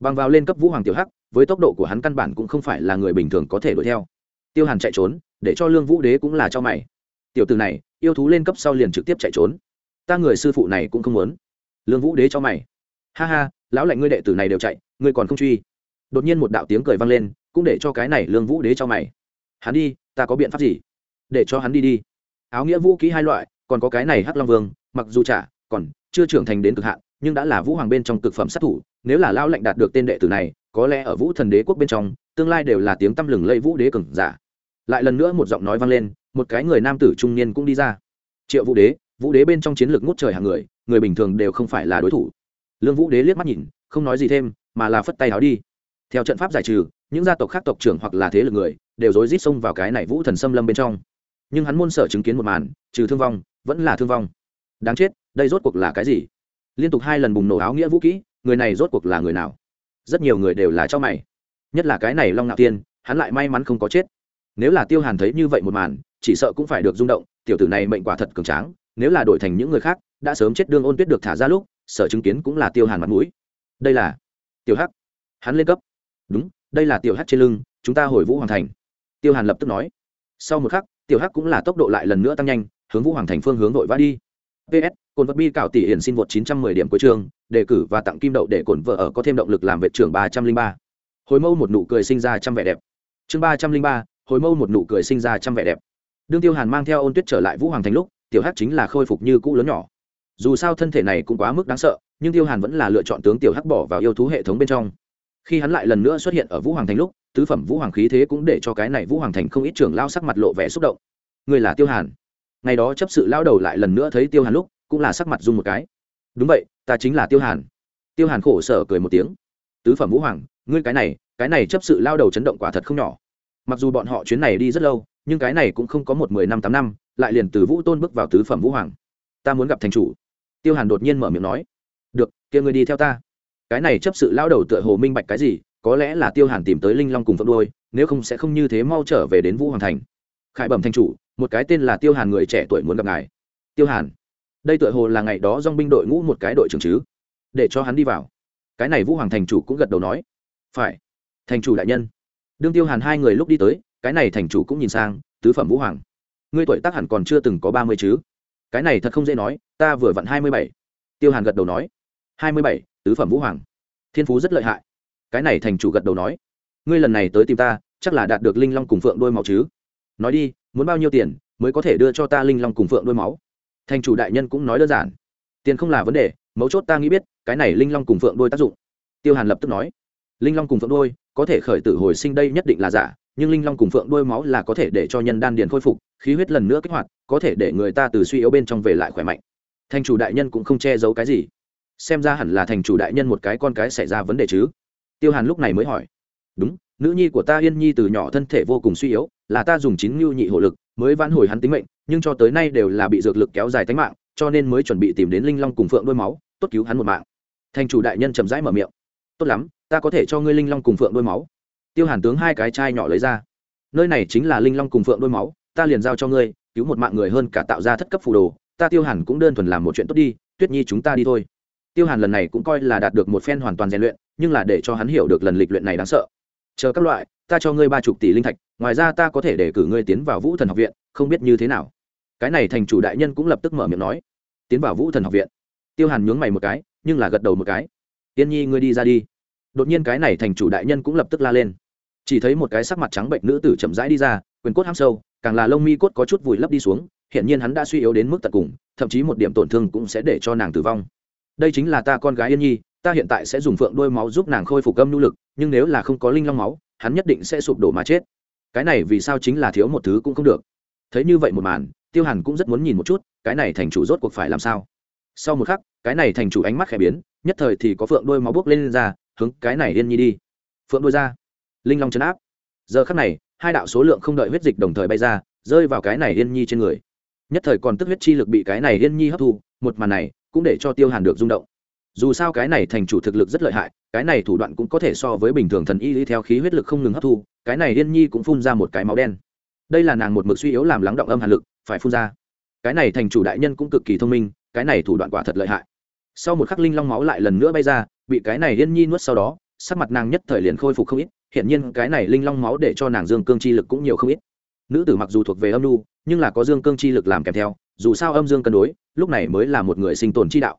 Bằng vào lên cấp vũ hoàng tiểu hắc, với tốc độ của hắn căn bản cũng không phải là người bình thường có thể đuổi theo. Tiêu hàn chạy trốn, để cho lương vũ đế cũng là cho mày. Tiểu từ này, yêu thú lên cấp sau liền trực tiếp chạy trốn. Ta người sư phụ này cũng không muốn. Lương vũ đế cho mày. Ha ha, lão lạnh ngươi đệ tử này đều chạy, ngươi còn không truy. Đột nhiên một đạo tiếng cười vang lên, cũng để cho cái này lương vũ đế cho mày. Hắn đi, ta có biện pháp gì? Để cho hắn đi đi. Áo nghĩa vũ ký hai loại, còn có cái này hắc long vương, mặc dù trả, còn chưa trưởng thành đến cực hạn, nhưng đã là vũ hoàng bên trong cực phẩm sát thủ, nếu là lao lệnh đạt được tên đệ tử này, có lẽ ở vũ thần đế quốc bên trong, tương lai đều là tiếng tăm lừng lây vũ đế cường giả. Lại lần nữa một giọng nói vang lên, một cái người nam tử trung niên cũng đi ra. Triệu vũ đế vũ đế bên trong chiến lược ngút trời hàng người người bình thường đều không phải là đối thủ. Lương vũ đế liếc mắt nhìn, không nói gì thêm, mà là phất tay áo đi. Theo trận pháp giải trừ, những gia tộc khác tộc trưởng hoặc là thế lực người, đều rối rít xông vào cái này vũ thần xâm lâm bên trong. Nhưng hắn muôn sở chứng kiến một màn, trừ thương vong, vẫn là thương vong. Đáng chết đây rốt cuộc là cái gì? Liên tục hai lần bùng nổ áo nghĩa vũ kỹ, người này rốt cuộc là người nào? Rất nhiều người đều là cho mày. Nhất là cái này long ngạo tiên, hắn lại may mắn không có chết. Nếu là tiêu hàn thấy như vậy một màn, chỉ sợ cũng phải được rung động, tiểu tử này mệnh quả thật cường tráng, nếu là đổi thành những người khác, đã sớm chết đương ôn tuyết được thả ra lúc, sở chứng kiến cũng là tiêu hàn mặt mũi. Đây là tiểu hắc. Hắn lên cấp. Đúng, đây là tiểu hắc trên lưng, chúng ta hồi vũ hoàng thành. Tiêu hàn lập tức nói. Sau một khắc, tiểu hắc cũng là tốc độ lại lần nữa tăng nhanh, hướng vũ hoàng thành phương hướng vội vã đi ps cồn vật bi cạo tỷ hiển xin vượt 910 điểm cuối trường đề cử và tặng kim đậu để cồn vợ ở có thêm động lực làm vệ trưởng 303. hồi mâu một nụ cười sinh ra trăm vẻ đẹp. Chương 303, hồi mâu một nụ cười sinh ra trăm vẻ đẹp. Đương tiêu hàn mang theo ôn tuyết trở lại vũ hoàng thành lúc tiểu hắc chính là khôi phục như cũ lớn nhỏ. Dù sao thân thể này cũng quá mức đáng sợ nhưng tiêu hàn vẫn là lựa chọn tướng tiểu hắc bỏ vào yêu thú hệ thống bên trong. Khi hắn lại lần nữa xuất hiện ở vũ hoàng thành lúc tứ phẩm vũ hoàng khí thế cũng để cho cái này vũ hoàng thành không ít trưởng lao sắc mặt lộ vẻ xúc động. Người là tiêu hàn ngày đó chấp sự lao đầu lại lần nữa thấy tiêu hàn lúc, cũng là sắc mặt dung một cái. Đúng vậy, ta chính là tiêu hàn. Tiêu hàn khổ sở cười một tiếng. Tứ phẩm vũ hoàng, ngươi cái này cái này chấp sự lao đầu chấn động quả thật không nhỏ. Mặc dù bọn họ chuyến này đi rất lâu, nhưng cái này cũng không có một mười năm tám năm, lại liền từ vũ tôn bước vào tứ phẩm vũ hoàng. Ta muốn gặp thành chủ. Tiêu hàn đột nhiên mở miệng nói. Được, kia người đi theo ta. Cái này chấp sự lao đầu tựa hồ minh bạch cái gì, có lẽ là tiêu hàn tìm tới linh long cùng phượng đôi nếu không sẽ không như thế mau trở về đến vũ hoàng thành. Khải bẩm thành chủ một cái tên là tiêu hàn người trẻ tuổi muốn gặp ngài. Tiêu hàn, đây tựa hồ là ngày đó dong binh đội ngũ một cái đội trưởng chứ? Để cho hắn đi vào. Cái này vũ hoàng thành chủ cũng gật đầu nói. Phải, thành chủ đại nhân. Đương tiêu hàn hai người lúc đi tới, cái này thành chủ cũng nhìn sang, tứ phẩm vũ hoàng. Ngươi tuổi tác hẳn còn chưa từng có ba mươi chứ? Cái này thật không dễ nói, ta vừa vặn hai mươi bảy. Tiêu hàn gật đầu nói. Hai mươi bảy, tứ phẩm vũ hoàng. Thiên phú rất lợi hại. Cái này thành chủ gật đầu nói. Ngươi lần này tới tìm ta, chắc là đạt được linh long cùng phượng đôi màu chứ? Nói đi muốn bao nhiêu tiền mới có thể đưa cho ta linh long cùng phượng đôi máu thành chủ đại nhân cũng nói đơn giản tiền không là vấn đề mấu chốt ta nghĩ biết cái này linh long cùng phượng đôi tác dụng tiêu hàn lập tức nói linh long cùng phượng đôi có thể khởi tử hồi sinh đây nhất định là giả nhưng linh long cùng phượng đôi máu là có thể để cho nhân đan điền khôi phục khí huyết lần nữa kích hoạt có thể để người ta từ suy yếu bên trong về lại khỏe mạnh thành chủ đại nhân cũng không che giấu cái gì xem ra hẳn là thành chủ đại nhân một cái con cái xảy ra vấn đề chứ tiêu hàn lúc này mới hỏi đúng nữ nhi của ta yên nhi từ nhỏ thân thể vô cùng suy yếu, là ta dùng chín ngưu nhị hộ lực mới vãn hồi hắn tính mệnh, nhưng cho tới nay đều là bị dược lực kéo dài tính mạng, cho nên mới chuẩn bị tìm đến linh long cùng phượng đôi máu, tốt cứu hắn một mạng. Thành chủ đại nhân chậm rãi mở miệng. Tốt lắm, ta có thể cho ngươi linh long cùng phượng đôi máu. Tiêu hàn tướng hai cái chai nhỏ lấy ra. Nơi này chính là linh long cùng phượng đôi máu, ta liền giao cho ngươi, cứu một mạng người hơn cả tạo ra thất cấp phù đồ, ta tiêu hàn cũng đơn thuần làm một chuyện tốt đi, tuyết nhi chúng ta đi thôi. Tiêu hàn lần này cũng coi là đạt được một phen hoàn toàn rèn luyện, nhưng là để cho hắn hiểu được lần lịch luyện này đáng sợ chờ các loại, ta cho ngươi ba chục tỷ linh thạch, ngoài ra ta có thể để cử ngươi tiến vào vũ thần học viện, không biết như thế nào. Cái này thành chủ đại nhân cũng lập tức mở miệng nói. Tiến vào vũ thần học viện? Tiêu hàn nhướng mày một cái, nhưng là gật đầu một cái. Tiên nhi, ngươi đi ra đi. Đột nhiên cái này thành chủ đại nhân cũng lập tức la lên. Chỉ thấy một cái sắc mặt trắng bệnh nữ tử chậm rãi đi ra, quyền cốt ham sâu, càng là lông mi cốt có chút vùi lấp đi xuống hiện nhiên hắn đã suy yếu đến mức tận cùng, thậm chí một điểm tổn thương cũng sẽ để cho nàng tử vong. Đây chính là ta con gái yên nhi ta hiện tại sẽ dùng phượng đôi máu giúp nàng khôi phục âm nhu lực nhưng nếu là không có linh long máu hắn nhất định sẽ sụp đổ mà chết. Cái này vì sao chính là thiếu một thứ cũng không được. Thấy như vậy một màn tiêu hàn cũng rất muốn nhìn một chút cái này thành chủ rốt cuộc phải làm sao? Sau một khắc cái này thành chủ ánh mắt khẽ biến nhất thời thì có phượng đôi máu bước lên, lên ra hướng cái này yên nhi đi. Phượng đôi ra. Linh long chấn áp. Giờ khắc này hai đạo số lượng không đợi huyết dịch đồng thời bay ra rơi vào cái này yên nhi trên người. Nhất thời còn tức huyết chi lực bị cái này yên nhi hấp thu một màn này cũng để cho tiêu hàn được rung động dù sao cái này thành chủ thực lực rất lợi hại, cái này thủ đoạn cũng có thể so với bình thường thần y lý theo khí huyết lực không ngừng hấp thu, cái này liên nhi cũng phun ra một cái máu đen. Đây là nàng một mực suy yếu làm lắng động âm hàn lực, phải phun ra. Cái này thành chủ đại nhân cũng cực kỳ thông minh, cái này thủ đoạn quả thật lợi hại. Sau một khắc linh long máu lại lần nữa bay ra, bị cái này liên nhi nuốt sau đó, sắc mặt nàng nhất thời liền khôi phục không ít hiện nhiên cái này linh long máu để cho nàng dương cương chi lực cũng nhiều không ít. Nữ tử mặc dù thuộc về âm nu nhưng là có dương cương chi lực làm kèm theo, dù sao âm dương cân đối, lúc này mới là một người sinh tồn chi đạo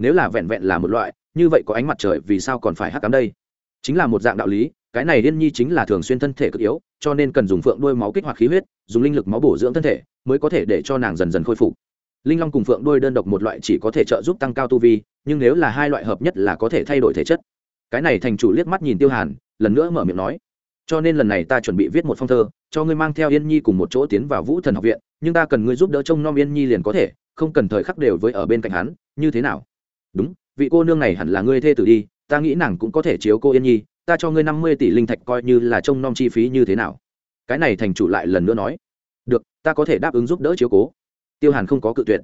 nếu là vẹn vẹn là một loại, như vậy có ánh mặt trời vì sao còn phải hắc cám đây? Chính là một dạng đạo lý, cái này liên nhi chính là thường xuyên thân thể cực yếu, cho nên cần dùng phượng đuôi máu kích hoạt khí huyết, dùng linh lực máu bổ dưỡng thân thể, mới có thể để cho nàng dần dần khôi phục. Linh long cùng phượng đuôi đơn độc một loại chỉ có thể trợ giúp tăng cao tu vi, nhưng nếu là hai loại hợp nhất là có thể thay đổi thể chất. Cái này thành chủ liếc mắt nhìn tiêu hàn, lần nữa mở miệng nói, cho nên lần này ta chuẩn bị viết một phong thơ, cho ngươi mang theo yên nhi cùng một chỗ tiến vào vũ thần học viện, nhưng ta cần ngươi giúp đỡ trông nom yên nhi liền có thể, không cần thời khắc đều với ở bên cạnh hắn, như thế nào? Đúng, vị cô nương này hẳn là ngươi thê tử đi, ta nghĩ nàng cũng có thể chiếu cô yên nhi, ta cho ngươi năm mươi tỷ linh thạch coi như là trông nom chi phí như thế nào. Cái này thành chủ lại lần nữa nói. Được, ta có thể đáp ứng giúp đỡ chiếu cố. Tiêu hàn không có cự tuyệt.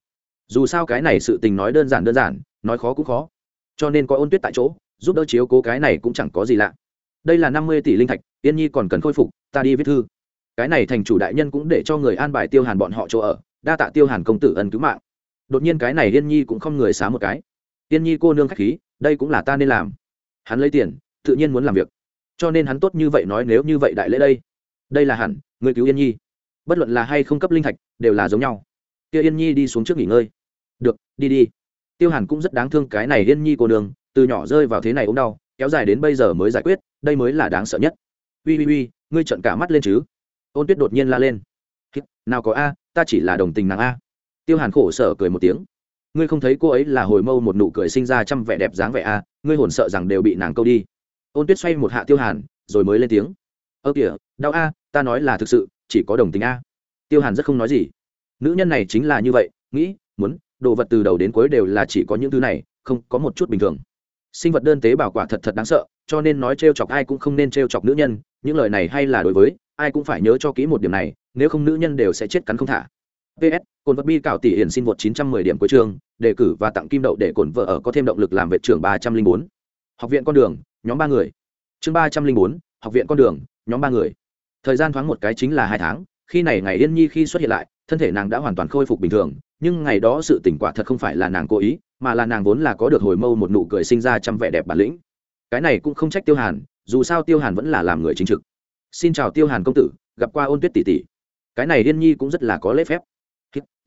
Dù sao cái này sự tình nói đơn giản đơn giản, nói khó cũng khó. Cho nên có ôn tuyết tại chỗ, giúp đỡ chiếu cố cái này cũng chẳng có gì lạ. Đây là năm mươi tỷ linh thạch, yên nhi còn cần khôi phục, ta đi viết thư. Cái này thành chủ đại nhân cũng để cho người an bài tiêu hàn bọn họ chỗ ở, đa tạ tiêu hàn công tử ân cứu mạng. Đột nhiên cái này yên nhi cũng không người xá một cái. Tiên nhi cô nương k h á c h khí, đây cũng là ta nên làm. Hắn lấy tiền, tự nhiên muốn làm việc. Cho nên hắn tốt như vậy nói nếu như vậy đại lễ đây. Đây là hẳn, người cứu yên nhi. Bất luận là hay không cấp linh thạch, đều là giống nhau. Kia yên nhi đi xuống trước nghỉ ngơi. Được, đi đi. Tiêu hàn cũng rất đáng thương cái này yên nhi cô nương, từ nhỏ rơi vào thế này ốm đau, kéo dài đến bây giờ mới giải quyết, đây mới là đáng sợ nhất. Ui ui ui ngươi trận cả mắt lên chứ. Ôn tuyết đột nhiên la lên. Nào có a, ta chỉ là đồng tình nàng a. Tiêu hàn khổ sở cười một tiếng ngươi không thấy cô ấy là hồi mâu một nụ cười sinh ra trăm vẻ đẹp dáng vẻ a ngươi hồn sợ rằng đều bị nàng câu đi. Ôn tuyết xoay một hạ tiêu hàn, rồi mới lên tiếng. Ơ kìa, đau a, ta nói là thực sự, chỉ có đồng tình a. Tiêu hàn rất không nói gì. Nữ nhân này chính là như vậy, nghĩ, muốn, đồ vật từ đầu đến cuối đều là chỉ có những thứ này, không có một chút bình thường. Sinh vật đơn tế bảo quả thật thật đáng sợ, cho nên nói t chọc ai cũng không nên t chọc nữ nhân, những lời này hay là đối với, ai cũng phải nhớ cho kỹ một điểm này, nếu không nữ nhân đều sẽ chết cắn không thả. Ps cồn vật bi cảo tỷ hiển xin vượt 910 điểm cuối chương đề cử và tặng kim đậu để cổn vợ ở có thêm động lực làm vệ trưởng 304. học viện con đường nhóm ba người. Chương 304, học viện con đường nhóm ba người. Thời gian thoáng một cái chính là hai tháng khi này ngày yên nhi khi xuất hiện lại thân thể nàng đã hoàn toàn khôi phục bình thường nhưng ngày đó sự tỉnh quả thật không phải là nàng cố ý mà là nàng vốn là có được hồi mâu một nụ cười sinh ra trăm vẻ đẹp bản lĩnh. Cái này cũng không trách tiêu hàn dù sao tiêu hàn vẫn là làm người chính trực. Xin chào tiêu hàn công tử gặp qua ôn tuyết tỷ tỷ. Cái này yên nhi cũng rất là có lễ phép.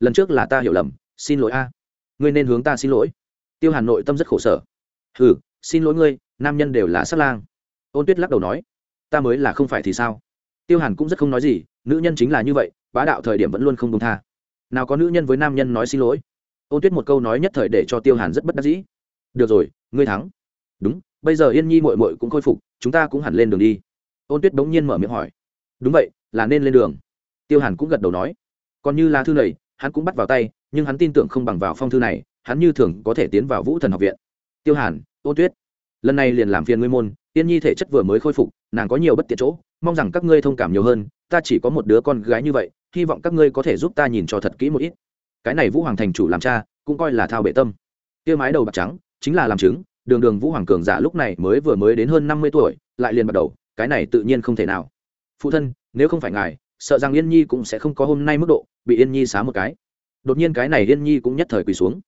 Lần trước là ta hiểu lầm xin lỗi a ngươi nên hướng ta xin lỗi. Tiêu hàn nội tâm rất khổ sở. Ừ xin lỗi ngươi, nam nhân đều là sát lang. Ôn tuyết lắc đầu nói, ta mới là không phải thì sao? Tiêu hàn cũng rất không nói gì, nữ nhân chính là như vậy, bá đạo thời điểm vẫn luôn không công tha. Nào có nữ nhân với nam nhân nói xin lỗi? Ôn tuyết một câu nói nhất thời để cho tiêu hàn rất bất đắc dĩ. Được rồi, ngươi thắng. Đúng, bây giờ yên nhi mội mội cũng khôi phục, chúng ta cũng hẳn lên đường đi. Ôn tuyết bỗng nhiên mở miệng hỏi. Đúng vậy, là nên lên đường. Tiêu hàn cũng gật đầu nói. Còn như lá thư này hắn cũng bắt vào tay, nhưng hắn tin tưởng không bằng vào phong thư này, hắn như thường có thể tiến vào vũ thần học viện. Tiêu hàn ôn tuyết, lần này liền làm phiền ngươi môn, tiên nhi thể chất vừa mới khôi phục, nàng có nhiều bất tiện chỗ, mong rằng các ngươi thông cảm nhiều hơn, ta chỉ có một đứa con gái như vậy, hy vọng các ngươi có thể giúp ta nhìn cho thật kỹ một ít. Cái này vũ hoàng thành chủ làm cha, cũng coi là thao bệ tâm. Tiêu mái đầu bạc trắng, chính là làm chứng, đường đường vũ hoàng cường giả lúc này mới vừa mới đến hơn năm mươi tuổi, lại liền bắt đầu, cái này tự nhiên không thể nào. Phụ thân, nếu không phải ngài sợ rằng yên nhi cũng sẽ không có hôm nay mức độ, bị yên nhi xá một cái. Đột nhiên cái này yên nhi cũng nhất thời quỳ xuống.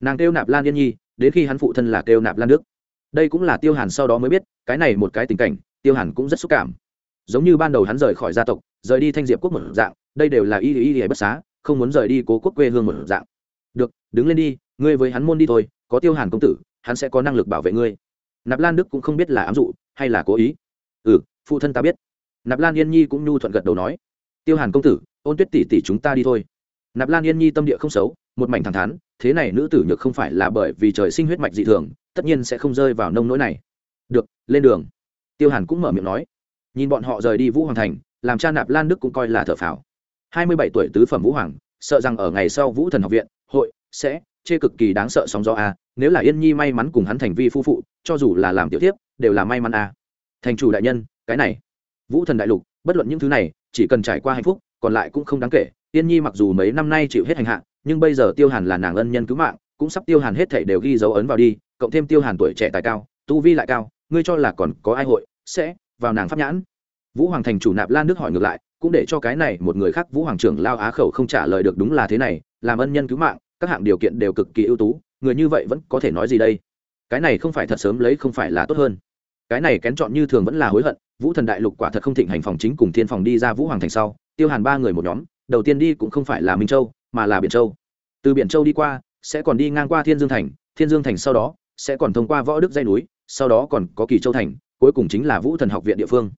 Nàng kêu nạp lan yên nhi, đến khi hắn phụ thân là kêu nạp lan đức. Đây cũng là tiêu hàn sau đó mới biết, cái này một cái tình cảnh, tiêu hàn cũng rất xúc cảm. Giống như ban đầu hắn rời khỏi gia tộc, rời đi thanh diệp quốc một dạng, đây đều là y y y bất xá, không muốn rời đi cố quốc quê hương một dạng. Được, đứng lên đi, ngươi với hắn môn đi thôi, có tiêu hàn công tử, hắn sẽ có năng lực bảo vệ ngươi. Nạp lan đức cũng không biết là ám dụ hay là cố ý. Ừ phụ thân ta biết. Nạp lan yên nhi cũng nhu thuận gật đầu nói tiêu hàn công tử, ôn tuyết tỷ tỷ chúng ta đi thôi. Nạp lan yên nhi tâm địa không xấu, một mảnh thẳng thắn, thế này nữ tử nhược không phải là bởi vì trời sinh huyết mạch dị thường, tất nhiên sẽ không rơi vào nông nỗi này. Được, lên đường. Tiêu hàn cũng mở miệng nói. Nhìn bọn họ rời đi vũ hoàng thành, làm cha nạp lan đức cũng coi là thở phào. Hai mươi bảy tuổi tứ phẩm vũ hoàng, sợ rằng ở ngày sau vũ thần học viện, hội sẽ chê cực kỳ đáng sợ sóng gió a, nếu là yên nhi may mắn cùng hắn thành vi phu phụ, cho dù là làm tiểu tiếp đều là may mắn a. Thành chủ đại nhân, cái này. Vũ thần đại lục, bất luận những thứ này chỉ cần trải qua hạnh phúc, còn lại cũng không đáng kể. Yên nhi mặc dù mấy năm nay chịu hết hành hạ, nhưng bây giờ tiêu hàn là nàng ân nhân cứu mạng, cũng sắp tiêu hàn hết thể đều ghi dấu ấn vào đi, cộng thêm tiêu hàn tuổi trẻ tài cao, tu vi lại cao, ngươi cho là còn có ai hội sẽ vào nàng pháp nhãn? Vũ hoàng thành chủ nạp lan nước hỏi ngược lại, cũng để cho cái này một người khác vũ hoàng trưởng lao á khẩu không trả lời được đúng là thế này, làm ân nhân cứu mạng, các hạng điều kiện đều cực kỳ ưu tú, người như vậy vẫn có thể nói gì đây? Cái này không phải thật sớm lấy không phải là tốt hơn cái này kén chọn như thường vẫn là hối hận, vũ thần đại lục quả thật không thịnh hành phòng chính cùng thiên phòng đi ra vũ hoàng thành sau, tiêu hàn ba người một nhóm, đầu tiên đi cũng không phải là minh châu, mà là biển châu. Từ biển châu đi qua, sẽ còn đi ngang qua thiên dương thành, thiên dương thành sau đó, sẽ còn thông qua võ đức dây núi, sau đó còn có kỳ châu thành, cuối cùng chính là vũ thần học viện địa phương.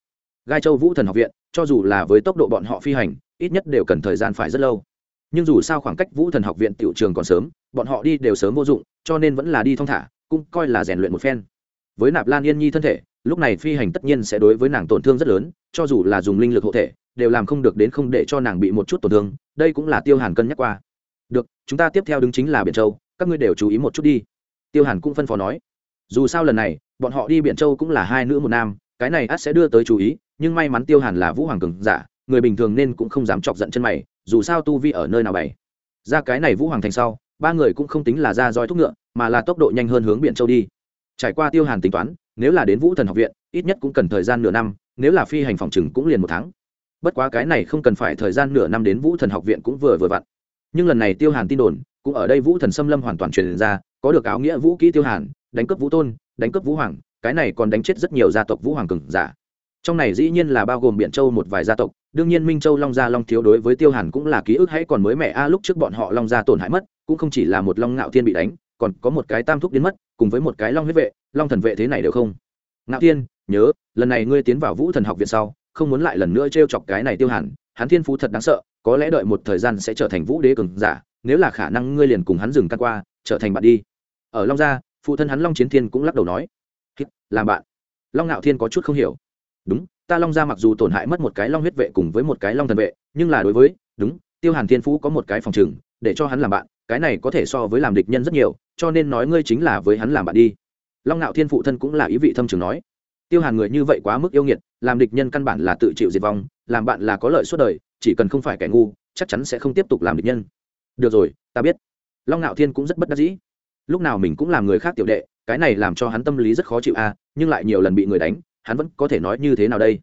Gai châu vũ thần học viện, cho dù là với tốc độ bọn họ phi hành, ít nhất đều cần thời gian phải rất lâu. Nhưng dù sao khoảng cách vũ thần học viện tiểu trường còn sớm, bọn họ đi đều sớm vô dụng, cho nên vẫn là đi thong thả, cũng coi là rèn luyện một phen với nạp lan yên nhi thân thể, lúc này phi hành tất nhiên sẽ đối với nàng tổn thương rất lớn, cho dù là dùng linh lực hộ thể, đều làm không được đến không để cho nàng bị một chút tổn thương, đây cũng là tiêu hàn cân nhắc qua. Được, chúng ta tiếp theo đứng chính là biển châu, các ngươi đều chú ý một chút đi. Tiêu hàn cũng phân phó nói. Dù sao lần này, bọn họ đi biển châu cũng là hai nữ một nam, cái này ắt sẽ đưa tới chú ý, nhưng may mắn tiêu hàn là vũ hoàng cường giả, người bình thường nên cũng không dám chọc giận chân mày, dù sao tu vi ở nơi nào bày. Ra cái này vũ hoàng thành sau, ba người cũng không tính là ra roi thúc ngựa, mà là tốc độ nhanh hơn hướng biển châu đi trải qua tiêu hàn tính toán, nếu là đến vũ thần học viện, ít nhất cũng cần thời gian nửa năm, nếu là phi hành phòng chừng cũng liền một tháng. Bất quá cái này không cần phải thời gian nửa năm đến vũ thần học viện cũng vừa vừa vặn. Nhưng lần này tiêu hàn tin đồn, cũng ở đây vũ thần xâm lâm hoàn toàn truyền ra, có được áo nghĩa vũ kỹ tiêu hàn, đánh cướp vũ tôn, đánh cướp vũ hoàng, cái này còn đánh chết rất nhiều gia tộc vũ hoàng cường giả. Trong này dĩ nhiên là bao gồm biện châu một vài gia tộc, đương nhiên minh châu long gia long thiếu đối với tiêu hàn cũng là ký ức hãy còn mới mẹ a, lúc trước bọn họ long gia tổn hại mất, cũng không chỉ là một long ngạo thiên bị đánh, còn có một cái tam thúc biến mất cùng với một cái long huyết vệ, long thần vệ thế này đều không? Ngạo thiên, nhớ, lần này ngươi tiến vào vũ thần học viện sau, không muốn lại lần nữa t r e o chọc cái này tiêu hàn, hắn thiên phú thật đáng sợ, có lẽ đợi một thời gian sẽ trở thành vũ đế cường giả, nếu là khả năng ngươi liền cùng hắn dừng căn qua, trở thành bạn đi. Ở long gia, phụ thân hắn long chiến thiên cũng lắc đầu nói làm bạn. Long ngạo thiên có chút không hiểu. Đúng, ta long gia mặc dù tổn hại mất một cái long huyết vệ cùng với một cái long thần vệ, nhưng là đối với, đúng, tiêu hàn thiên phú có một cái phòng trừng để cho hắn làm bạn cái này có thể so với làm địch nhân rất nhiều, cho nên nói ngươi chính là với hắn làm bạn đi. Long ngạo thiên phụ thân cũng là ý vị thâm trường nói. Tiêu hàn người như vậy quá mức yêu nghiệt, làm địch nhân căn bản là tự chịu diệt vong, làm bạn là có lợi suốt đời, chỉ cần không phải kẻ ngu, chắc chắn sẽ không tiếp tục làm địch nhân. Được rồi, ta biết. Long ngạo thiên cũng rất bất đắc dĩ. Lúc nào mình cũng làm người khác tiểu đệ, cái này làm cho hắn tâm lý rất khó chịu a, nhưng lại nhiều lần bị người đánh, hắn vẫn có thể nói như thế nào đây?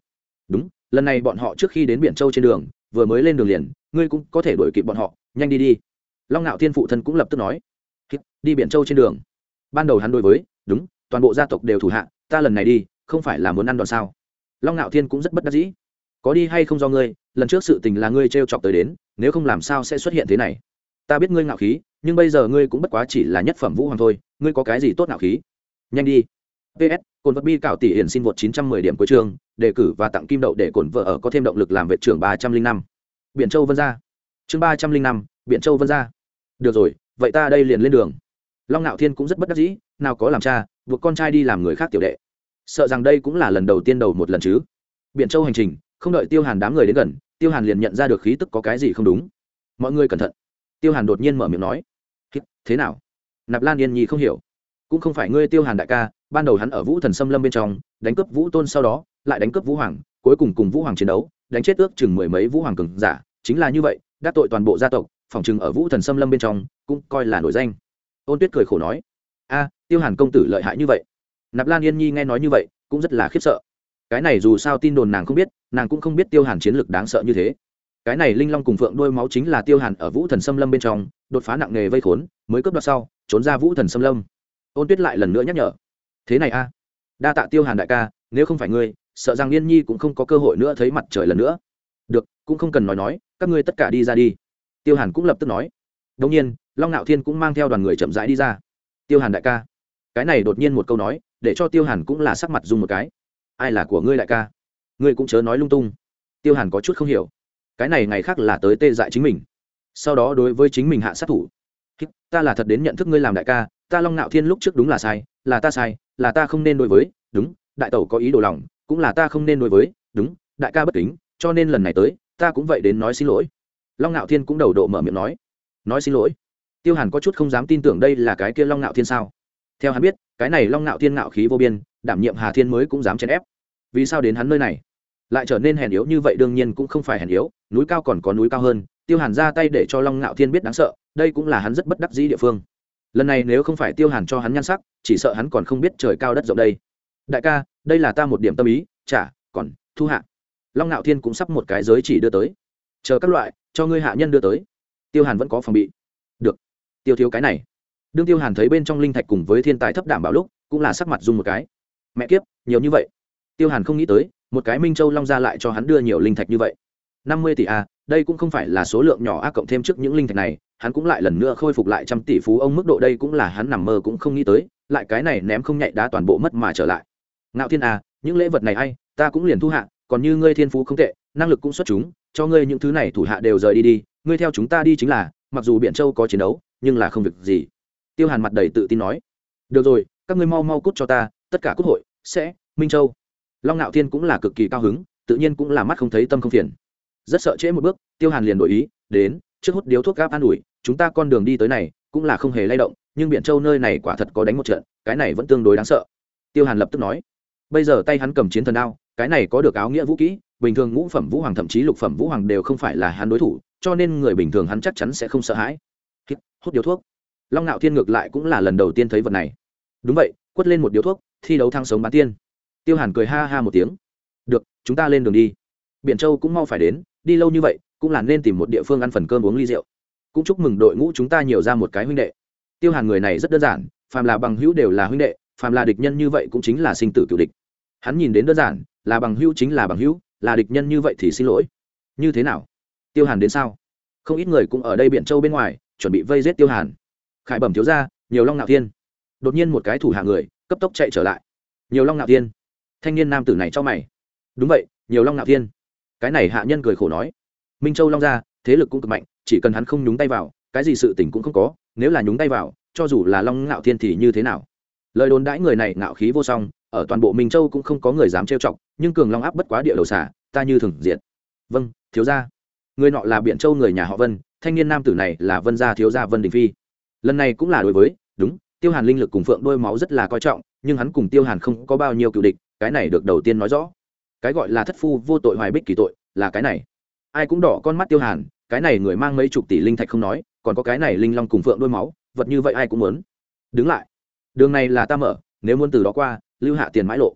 Đúng, lần này bọn họ trước khi đến biển châu trên đường, vừa mới lên đường liền, ngươi cũng có thể đuổi kịp bọn họ, nhanh đi đi long ngạo thiên phụ thân cũng lập tức nói đi biển châu trên đường. Ban đầu hắn đối với đúng toàn bộ gia tộc đều thủ hạ ta lần này đi không phải là muốn ăn đòn sao? Long ngạo thiên cũng rất bất đắc dĩ có đi hay không do ngươi lần trước sự tình là ngươi t r e o chọc tới đến nếu không làm sao sẽ xuất hiện thế này? Ta biết ngươi ngạo khí nhưng bây giờ ngươi cũng bất quá chỉ là nhất phẩm vũ hoàng thôi ngươi có cái gì tốt ngạo khí? Nhanh đi. Ps cồn vật bi cảo tỷ hiển xin vượt 910 điểm cuối trường, đề cử và tặng kim đậu để cổn vợ ở có thêm động lực làm vệ trưởng 305. biển châu vân gia. Chương ba trăm linh năm biển châu vân gia được rồi, vậy ta đây liền lên đường. Long ngạo thiên cũng rất bất đắc dĩ, nào có làm cha, buộc con trai đi làm người khác tiểu đệ. Sợ rằng đây cũng là lần đầu tiên đầu một lần chứ. Biển châu hành trình, không đợi tiêu hàn đám người đến gần, tiêu hàn liền nhận ra được khí tức có cái gì không đúng. Mọi người cẩn thận. Tiêu hàn đột nhiên mở miệng nói thế nào? Nạp lan yên nhi không hiểu. Cũng không phải ngươi tiêu hàn đại ca, ban đầu hắn ở vũ thần xâm lâm bên trong, đánh cướp vũ tôn sau đó, lại đánh cướp vũ hoàng, cuối cùng cùng vũ hoàng chiến đấu, đánh chết ước chừng mười mấy vũ hoàng cường giả, chính là như vậy, đắc tội toàn bộ gia tộc phòng chừng ở vũ thần xâm lâm bên trong, cũng coi là nổi danh. Ôn tuyết cười khổ nói, a, tiêu hàn công tử lợi hại như vậy. Nạp lan yên nhi nghe nói như vậy, cũng rất là khiếp sợ. Cái này dù sao tin đồn nàng không biết, nàng cũng không biết tiêu hàn chiến lược đáng sợ như thế. Cái này linh long cùng phượng đôi máu chính là tiêu hàn ở vũ thần xâm lâm bên trong, đột phá nặng nề vây khốn, mới cướp đoạt sau, trốn ra vũ thần xâm lâm. Ôn tuyết lại lần nữa nhắc nhở, thế này a, đa tạ tiêu hàn đại ca, nếu không phải ngươi, sợ rằng yên nhi cũng không có cơ hội nữa thấy mặt trời lần nữa. Được, cũng không cần nói nói, các ngươi tất cả đi ra đi tiêu hàn cũng lập tức nói. Đông nhiên, long ngạo thiên cũng mang theo đoàn người chậm rãi đi ra. Tiêu hàn đại ca. Cái này đột nhiên một câu nói, để cho tiêu hàn cũng là sắc mặt dùng một cái. Ai là của ngươi đại ca? Ngươi cũng chớ nói lung tung. Tiêu hàn có chút không hiểu. Cái này ngày khác là tới tê dại chính mình. Sau đó đối với chính mình hạ sát thủ. Ta là thật đến nhận thức ngươi làm đại ca, ta long ngạo thiên lúc trước đúng là sai, là ta sai, là ta không nên đối với, đúng, đại tẩu có ý đồ lòng, cũng là ta không nên đối với, đúng, đại ca bất kính, cho nên lần này tới, ta cũng vậy đến nói xin lỗi long ngạo thiên cũng đầu độ mở miệng nói nói xin lỗi, tiêu hàn có chút không dám tin tưởng đây là cái kia long ngạo thiên sao? Theo hắn biết, cái này long ngạo thiên ngạo khí vô biên, đảm nhiệm hà thiên mới cũng dám chèn ép. Vì sao đến hắn nơi này? Lại trở nên hèn yếu như vậy đương nhiên cũng không phải hèn yếu, núi cao còn có núi cao hơn, tiêu hàn ra tay để cho long ngạo thiên biết đáng sợ, đây cũng là hắn rất bất đắc dĩ địa phương. Lần này nếu không phải tiêu hàn cho hắn nhan sắc, chỉ sợ hắn còn không biết trời cao đất rộng đây. Đại ca, đây là ta một điểm tâm ý, chả, còn thu hạ. Long ngạo thiên cũng sắp một cái giới chỉ đưa tới chờ các loại, cho ngươi hạ nhân đưa tới. Tiêu hàn vẫn có phòng bị. Được. Tiêu thiếu cái này. Đương tiêu hàn thấy bên trong linh thạch cùng với thiên tài thấp đảm bảo lúc, cũng là sắc mặt dùng một cái. Mẹ kiếp, nhiều như vậy. Tiêu hàn không nghĩ tới, một cái minh châu long ra lại cho hắn đưa nhiều linh thạch như vậy. Năm mươi tỷ a đây cũng không phải là số lượng nhỏ a cộng thêm trước những linh thạch này, hắn cũng lại lần nữa khôi phục lại trăm tỷ phú ông mức độ đây cũng là hắn nằm mơ cũng không nghĩ tới, lại cái này ném không nhạy đá toàn bộ mất mà trở lại. Ngạo thiên a những lễ vật này a i ta cũng liền thu hạ, còn như ngươi thiên phú không tệ, năng lực cũng xuất chúng cho ngươi những thứ này thủ hạ đều rời đi đi, ngươi theo chúng ta đi chính là, mặc dù biện châu có chiến đấu, nhưng là không việc gì. Tiêu hàn mặt đầy tự tin nói. Được rồi, các ngươi mau mau cút cho ta, tất cả quốc hội sẽ, minh châu. Long ngạo thiên cũng là cực kỳ cao hứng, tự nhiên cũng là mắt không thấy tâm không phiền. Rất sợ trễ một bước, tiêu hàn liền đổi ý, đến, trước hút điếu thuốc gáp an ủi, chúng ta con đường đi tới này cũng là không hề lay động, nhưng biển châu nơi này quả thật có đánh một trận, cái này vẫn tương đối đáng sợ. Tiêu hàn lập tức nói. Bây giờ tay hắn cầm chiến thần đao, cái này có được áo nghĩa vũ kỹ bình thường ngũ phẩm vũ hoàng, thậm chí lục phẩm vũ hoàng đều không phải là hắn đối thủ, cho nên người bình thường hắn chắc chắn sẽ không sợ hãi. Hút điếu thuốc. Long ngạo thiên ngược lại cũng là lần đầu tiên thấy vật này. Đúng vậy, quất lên một điếu thuốc, thi đấu thăng sống bán tiên. Tiêu hàn cười ha ha một tiếng. Được, chúng ta lên đường đi. Biển châu cũng mau phải đến, đi lâu như vậy, cũng là nên tìm một địa phương ăn phần cơm uống ly rượu. Cũng chúc mừng đội ngũ chúng ta nhiều ra một cái huynh đệ. Tiêu hàn người này rất đơn giản, phàm là bằng hữu đều là huynh đệ, phàm là địch nhân như vậy cũng chính là sinh tử cựu địch. Hắn nhìn đến đơn giản, là bằng hữu chính là bằng hữu là địch nhân như vậy thì xin lỗi. Như thế nào? Tiêu hàn đến sao? Không ít người cũng ở đây biện châu bên ngoài, chuẩn bị vây giết tiêu hàn. Khải bẩm thiếu ra nhiều long nạo thiên. Đột nhiên một cái thủ hạ người, cấp tốc chạy trở lại. Nhiều long nạo thiên. Thanh niên nam tử này cho mày. Đúng vậy, nhiều long nạo thiên. Cái này hạ nhân cười khổ nói. Minh châu long ra thế lực cũng cực mạnh, chỉ cần hắn không nhúng tay vào, cái gì sự tình cũng không có, nếu là nhúng tay vào, cho dù là long ngạo thiên thì như thế nào? Lời đồn đãi người này ngạo khí vô song ở toàn bộ minh châu cũng không có người dám trêu chọc, nhưng cường long áp bất quá địa đầu xả, ta như thường diện vâng thiếu gia. Người nọ là biện châu người nhà họ vân, thanh niên nam tử này là vân gia thiếu gia vân đình phi. Lần này cũng là đối với, đúng, tiêu hàn linh lực cùng phượng đôi máu rất là coi trọng, nhưng hắn cùng tiêu hàn không có bao nhiêu cựu địch, cái này được đầu tiên nói rõ. Cái gọi là thất phu vô tội hoài bích kỳ tội, là cái này. Ai cũng đỏ con mắt tiêu hàn, cái này người mang mấy chục tỷ linh thạch không nói, còn có cái này linh long cùng phượng đôi máu, vật như vậy ai cũng muốn. Đứng lại. Đường này là ta mở, nếu muốn từ đó qua lưu hạ tiền mãi lộ.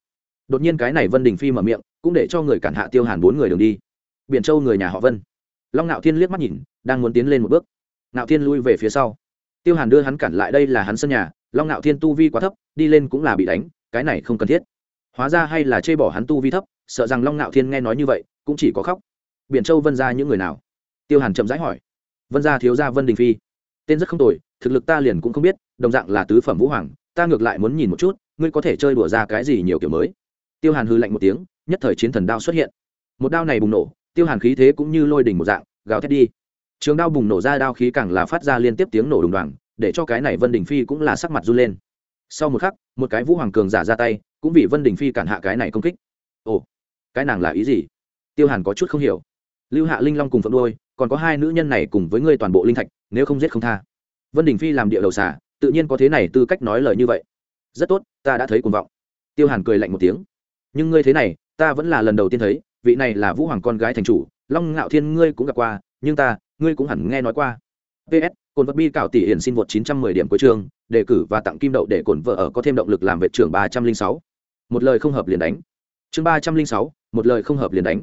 Đột nhiên cái này vân đình phi mở miệng, cũng để cho người cản hạ tiêu hàn bốn người đường đi. Biển châu người nhà họ vân. Long nạo thiên liếc mắt nhìn, đang muốn tiến lên một bước. Nạo thiên lui về phía sau. Tiêu hàn đưa hắn cản lại đây là hắn sân nhà, long nạo thiên tu vi quá thấp, đi lên cũng là bị đánh, cái này không cần thiết. Hóa ra hay là chê bỏ hắn tu vi thấp, sợ rằng long nạo thiên nghe nói như vậy, cũng chỉ có khóc. Biển châu vân ra những người nào? Tiêu hàn chậm rãi hỏi. Vân gia thiếu gia vân đình phi. Tên rất không tồi, thực lực ta liền cũng không biết, đồng dạng là tứ phẩm vũ hoàng, ta ngược lại muốn nhìn một chút ngươi có thể chơi đùa ra cái gì nhiều kiểu mới? Tiêu hàn hư lạnh một tiếng, nhất thời chiến thần đao xuất hiện. Một đao này bùng nổ, tiêu hàn khí thế cũng như lôi đỉnh một dạng, gào thét đi. Trường đao bùng nổ ra đao khí càng là phát ra liên tiếp tiếng nổ đùng đoàng, để cho cái này vân đình phi cũng là sắc mặt run lên. Sau một khắc, một cái vũ hoàng cường giả ra tay, cũng vì vân đình phi cản hạ cái này công kích. Ồ, cái nàng là ý gì? Tiêu hàn có chút không hiểu. Lưu hạ linh long cùng phượng đôi còn có hai nữ nhân này cùng với ngươi toàn bộ linh thạch, nếu không giết không tha. Vân đình phi làm địa đầu xả tự nhiên có thế này tư cách nói lời như vậy rất tốt ta đã thấy cuồng vọng. Tiêu hàn cười lạnh một tiếng. Nhưng ngươi thế này ta vẫn là lần đầu tiên thấy vị này là vũ hoàng con gái thành chủ long ngạo thiên ngươi cũng gặp qua nhưng ta ngươi cũng hẳn nghe nói qua. Ps cồn vật bi cảo tỷ hiển xin vượt 910 điểm cuối trường đề cử và tặng kim đậu để cồn vợ ở có thêm động lực làm vệ trưởng 306. một lời không hợp liền đánh. Chương 306, một lời không hợp liền đánh.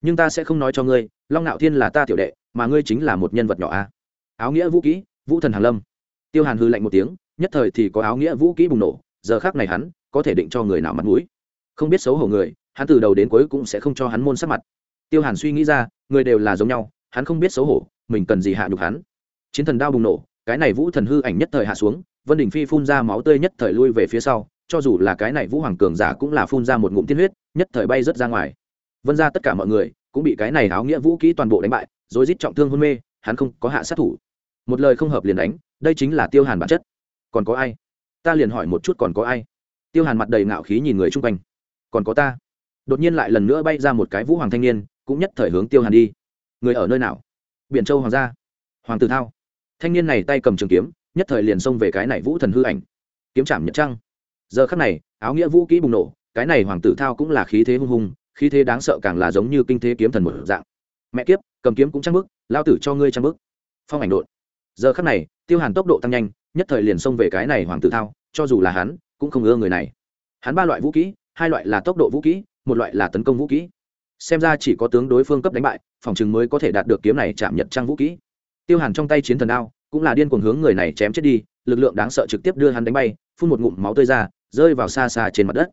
Nhưng ta sẽ không nói cho ngươi long ngạo thiên là ta tiểu đệ mà ngươi chính là một nhân vật nhỏ a. Áo nghĩa vũ kỹ vũ thần hàn lâm. Tiêu hàn hư lạnh một tiếng nhất thời thì có áo nghĩa vũ kỹ bùng nổ giờ khác này hắn có thể định cho người nào mặt mũi. Không biết xấu hổ người, hắn từ đầu đến cuối cũng sẽ không cho hắn môn sắc mặt. Tiêu hàn suy nghĩ ra, người đều là giống nhau, hắn không biết xấu hổ, mình cần gì hạ nhục hắn. Chiến thần đao bùng nổ, cái này vũ thần hư ảnh nhất thời hạ xuống, vân đình phi phun ra máu tươi nhất thời lui về phía sau, cho dù là cái này vũ hoàng cường giả cũng là phun ra một ngụm tiên huyết, nhất thời bay rớt ra ngoài. Vân ra tất cả mọi người cũng bị cái này áo nghĩa vũ kỹ toàn bộ đánh bại rồi rít trọng thương hôn mê, hắn không có hạ sát thủ. Một lời không hợp liền đánh, đây chính là tiêu hàn bản chất. Còn có ai? Ta liền hỏi một chút còn có ai? Tiêu hàn mặt đầy ngạo khí nhìn người chung quanh. Còn có ta. Đột nhiên lại lần nữa bay ra một cái vũ hoàng thanh niên, cũng nhất thời hướng tiêu hàn đi. Người ở nơi nào? Biển châu hoàng gia. Hoàng tử thao. Thanh niên này tay cầm trường kiếm, nhất thời liền xông về cái này vũ thần hư ảnh. Kiếm chạm nhật trăng. Giờ khắc này, áo nghĩa vũ kỹ bùng nổ, cái này hoàng tử thao cũng là khí thế hung hùng, khí thế đáng sợ càng là giống như kinh thế kiếm thần một dạng. Mẹ kiếp, cầm kiếm cũng trăng bức lao tử cho ngươi trăng bức phong ảnh đột giờ khắc này, tiêu hàn tốc độ tăng nhanh nhất thời liền xông về cái này hoàng tử thao, cho dù là hắn, cũng không ưa người này. Hắn ba loại vũ kỹ, hai loại là tốc độ vũ kỹ, một loại là tấn công vũ kỹ. Xem ra chỉ có tướng đối phương cấp đánh bại, phòng chừng mới có thể đạt được kiếm này chạm nhật trang vũ kỹ. Tiêu hàn trong tay chiến thần đao, cũng là điên cuồng hướng người này chém chết đi, lực lượng đáng sợ trực tiếp đưa hắn đánh bay, phun một ngụm máu tươi ra, rơi vào xa xa trên mặt đất.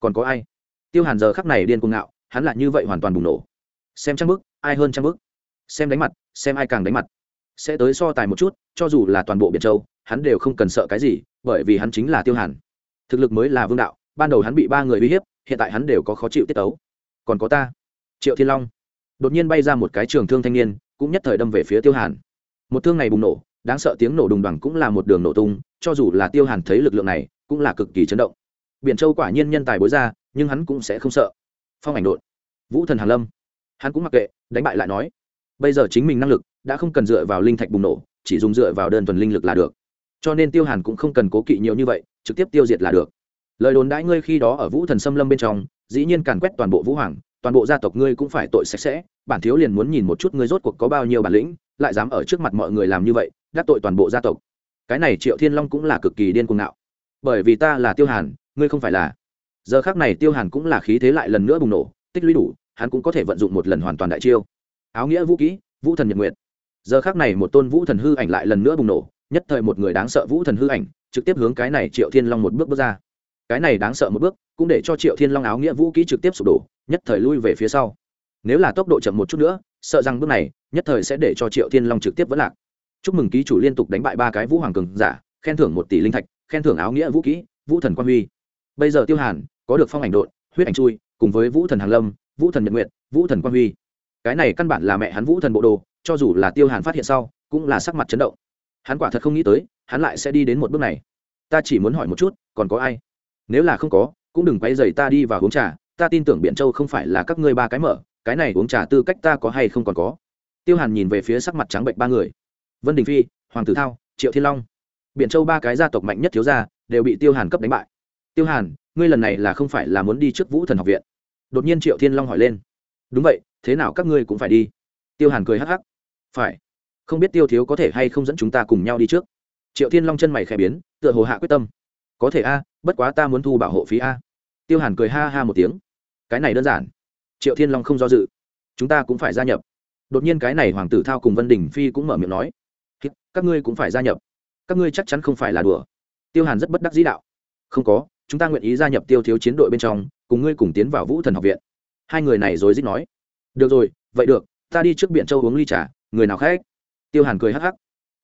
Còn có ai? Tiêu hàn giờ khắc này điên cuồng ngạo, hắn lại như vậy hoàn toàn bùng nổ. Xem trang bức, ai hơn trang bức? Xem đánh mặt, xem ai càng đánh mặt. Sẽ tới so tài một chút, cho dù là toàn bộ biển châu hắn đều không cần sợ cái gì, bởi vì hắn chính là tiêu hàn. Thực lực mới là vương đạo, ban đầu hắn bị ba người uy hiếp, hiện tại hắn đều có khó chịu tiết tấu. Còn có ta, triệu thiên long. Đột nhiên bay ra một cái trường thương thanh niên, cũng nhất thời đâm về phía tiêu hàn. Một thương này bùng nổ, đáng sợ tiếng nổ đùng đoằng cũng là một đường nổ tung, cho dù là tiêu hàn thấy lực lượng này, cũng là cực kỳ chấn động. Biển châu quả nhiên nhân tài bối ra, nhưng hắn cũng sẽ không sợ. Phong ảnh đột. Vũ thần hàn lâm. Hắn cũng mặc kệ, đánh bại lại nói. Bây giờ chính mình năng lực, đã không cần dựa vào linh thạch bùng nổ, chỉ dùng dựa vào đơn thuần linh lực là được cho nên tiêu hàn cũng không cần cố kỵ nhiều như vậy, trực tiếp tiêu diệt là được. Lời đồn đãi ngươi khi đó ở vũ thần xâm lâm bên trong, dĩ nhiên càn quét toàn bộ vũ hoàng, toàn bộ gia tộc ngươi cũng phải tội sạch sẽ, bản thiếu liền muốn nhìn một chút ngươi rốt cuộc có bao nhiêu bản lĩnh, lại dám ở trước mặt mọi người làm như vậy, đắc tội toàn bộ gia tộc. Cái này triệu thiên long cũng là cực kỳ điên cuồng ngạo. Bởi vì ta là tiêu hàn, ngươi không phải là. Giờ khác này tiêu hàn cũng là khí thế lại lần nữa bùng nổ, tích lũy đủ, hắn cũng có thể vận dụng một lần hoàn toàn đại chiêu. Áo nghĩa vũ kỹ, vũ thần nhật nguyện giờ khác này một tôn vũ thần hư ảnh lại lần nữa bùng nổ nhất thời một người đáng sợ vũ thần hư ảnh, trực tiếp hướng cái này triệu thiên long một bước bước ra. Cái này đáng sợ một bước, cũng để cho triệu thiên long áo nghĩa vũ kỹ trực tiếp sụp đổ, nhất thời lui về phía sau. Nếu là tốc độ chậm một chút nữa, sợ rằng bước này, nhất thời sẽ để cho triệu thiên long trực tiếp vẫn lạc. Chúc mừng ký chủ liên tục đánh bại ba cái vũ hoàng cường giả, khen thưởng một tỷ linh thạch, khen thưởng áo nghĩa vũ kỹ vũ thần quan huy. Bây giờ tiêu hàn, có được phong ảnh đội huyết ảnh chui, cùng với vũ thần hàn lâm, vũ thần nhật nguyện vũ thần quan huy. Cái này căn bản là mẹ hắn vũ thần bộ đồ, cho dù là tiêu hàn phát hiện sau, cũng là sắc mặt chấn động hắn quả thật không nghĩ tới, hắn lại sẽ đi đến một bước này. Ta chỉ muốn hỏi một chút, còn có ai? Nếu là không có, cũng đừng quay dày ta đi vào uống trà. Ta tin tưởng biện châu không phải là các ngươi ba cái mở, cái này uống trà tư cách ta có hay không còn có. Tiêu hàn nhìn về phía sắc mặt trắng bệnh ba người. Vân đình phi, hoàng tử thao, triệu thiên long. Biện châu ba cái gia tộc mạnh nhất thiếu gia, đều bị tiêu hàn cấp đánh bại. Tiêu hàn, ngươi lần này là không phải là muốn đi trước vũ thần học viện? Đột nhiên triệu thiên long hỏi lên. Đúng vậy, thế nào các ngươi cũng phải đi. Tiêu hàn cười hắc hắc. Phải không biết tiêu thiếu có thể hay không dẫn chúng ta cùng nhau đi trước. Triệu thiên long chân mày khẽ biến, tựa hồ hạ quyết tâm. Có thể a, bất quá ta muốn thu bảo hộ phí a. Tiêu hàn cười ha ha một tiếng. Cái này đơn giản. Triệu thiên long không do dự. Chúng ta cũng phải gia nhập. Đột nhiên cái này hoàng tử thao cùng vân đình phi cũng mở miệng nói. Các ngươi cũng phải gia nhập. Các ngươi chắc chắn không phải là đùa. Tiêu hàn rất bất đắc dĩ đạo. Không có, chúng ta nguyện ý gia nhập tiêu thiếu chiến đội bên trong, cùng ngươi cùng tiến vào vũ thần học viện. Hai người này rồi dích nói. Được rồi, vậy được, ta đi trước biển châu uống ly trà, người nào khác? Tiêu hàn cười hắc hắc.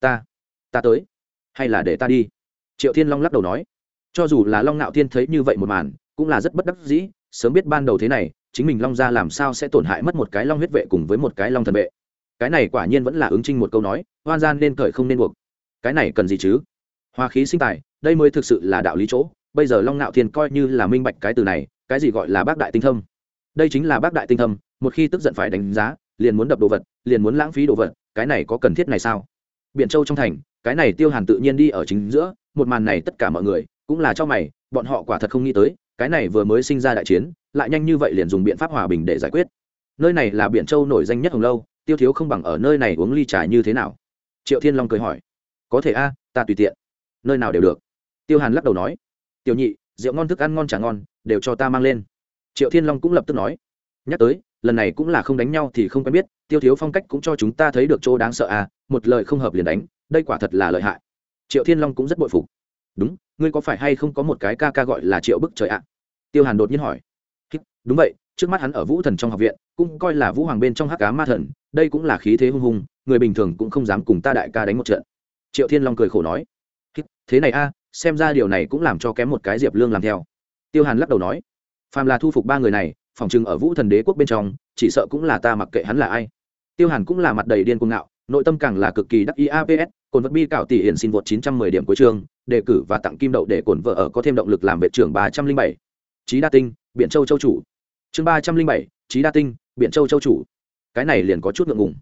Ta ta tới. Hay là để ta đi? Triệu thiên long lắc đầu nói. Cho dù là long nạo thiên thấy như vậy một màn, cũng là rất bất đắc dĩ. Sớm biết ban đầu thế này, chính mình long ra làm sao sẽ tổn hại mất một cái long huyết vệ cùng với một cái long thần vệ. Cái này quả nhiên vẫn là ứng trinh một câu nói hoan gian nên cởi không nên buộc. Cái này cần gì chứ? Hoa khí sinh tài, đây mới thực sự là đạo lý chỗ. Bây giờ long nạo thiên coi như là minh bạch cái từ này, cái gì gọi là bác đại tinh thâm? Đây chính là bác đại tinh thâm, một khi tức giận phải đánh giá, liền muốn đập đồ vật, liền muốn lãng phí đồ vật cái này có cần thiết này sao? Biện châu trong thành, cái này tiêu hàn tự nhiên đi ở chính giữa, một màn này tất cả mọi người cũng là cho mày, bọn họ quả thật không nghĩ tới, cái này vừa mới sinh ra đại chiến, lại nhanh như vậy liền dùng biện pháp hòa bình để giải quyết. Nơi này là Biển châu nổi danh nhất hồng lâu, tiêu thiếu không bằng ở nơi này uống ly trà như thế nào? Triệu thiên long cười hỏi. Có thể a, ta tùy tiện. Nơi nào đều được. Tiêu hàn lắc đầu nói. Tiểu nhị, rượu ngon thức ăn ngon trà ngon, đều cho ta mang lên. Triệu thiên long cũng lập tức nói. Nhắc tới lần này cũng là không đánh nhau thì không quen biết, tiêu thiếu phong cách cũng cho chúng ta thấy được chỗ đáng sợ à một lời không hợp liền đánh, đây quả thật là lợi hại. Triệu thiên long cũng rất bội phục. Đúng, ngươi có phải hay không có một cái ca ca gọi là triệu bức trời ạ? Tiêu hàn đột nhiên hỏi. Đúng vậy, trước mắt hắn ở vũ thần trong học viện, cũng coi là vũ hoàng bên trong hắc cá ma thần, đây cũng là khí thế hung hùng, người bình thường cũng không dám cùng ta đại ca đánh một trận. Triệu thiên long cười khổ nói. Thế này a, xem ra điều này cũng làm cho kém một cái diệp lương làm theo. Tiêu hàn lắc đầu nói. Phàm là thu phục ba người này phòng chừng ở vũ thần đế quốc bên trong chỉ sợ cũng là ta mặc kệ hắn là ai. Tiêu hàn cũng là mặt đầy điên cuồng ngạo nội tâm càng là cực kỳ đắc ý. Aps cồn vật bi cạo tỷ hiển xin vượt 910 điểm cuối trường đề cử và tặng kim đậu để cồn vợ ở có thêm động lực làm vệ trưởng 307. Chí đa tinh biện châu châu chủ. Chương 307, Chí đa tinh biện châu châu chủ. Cái này liền có chút ngượng ngùng.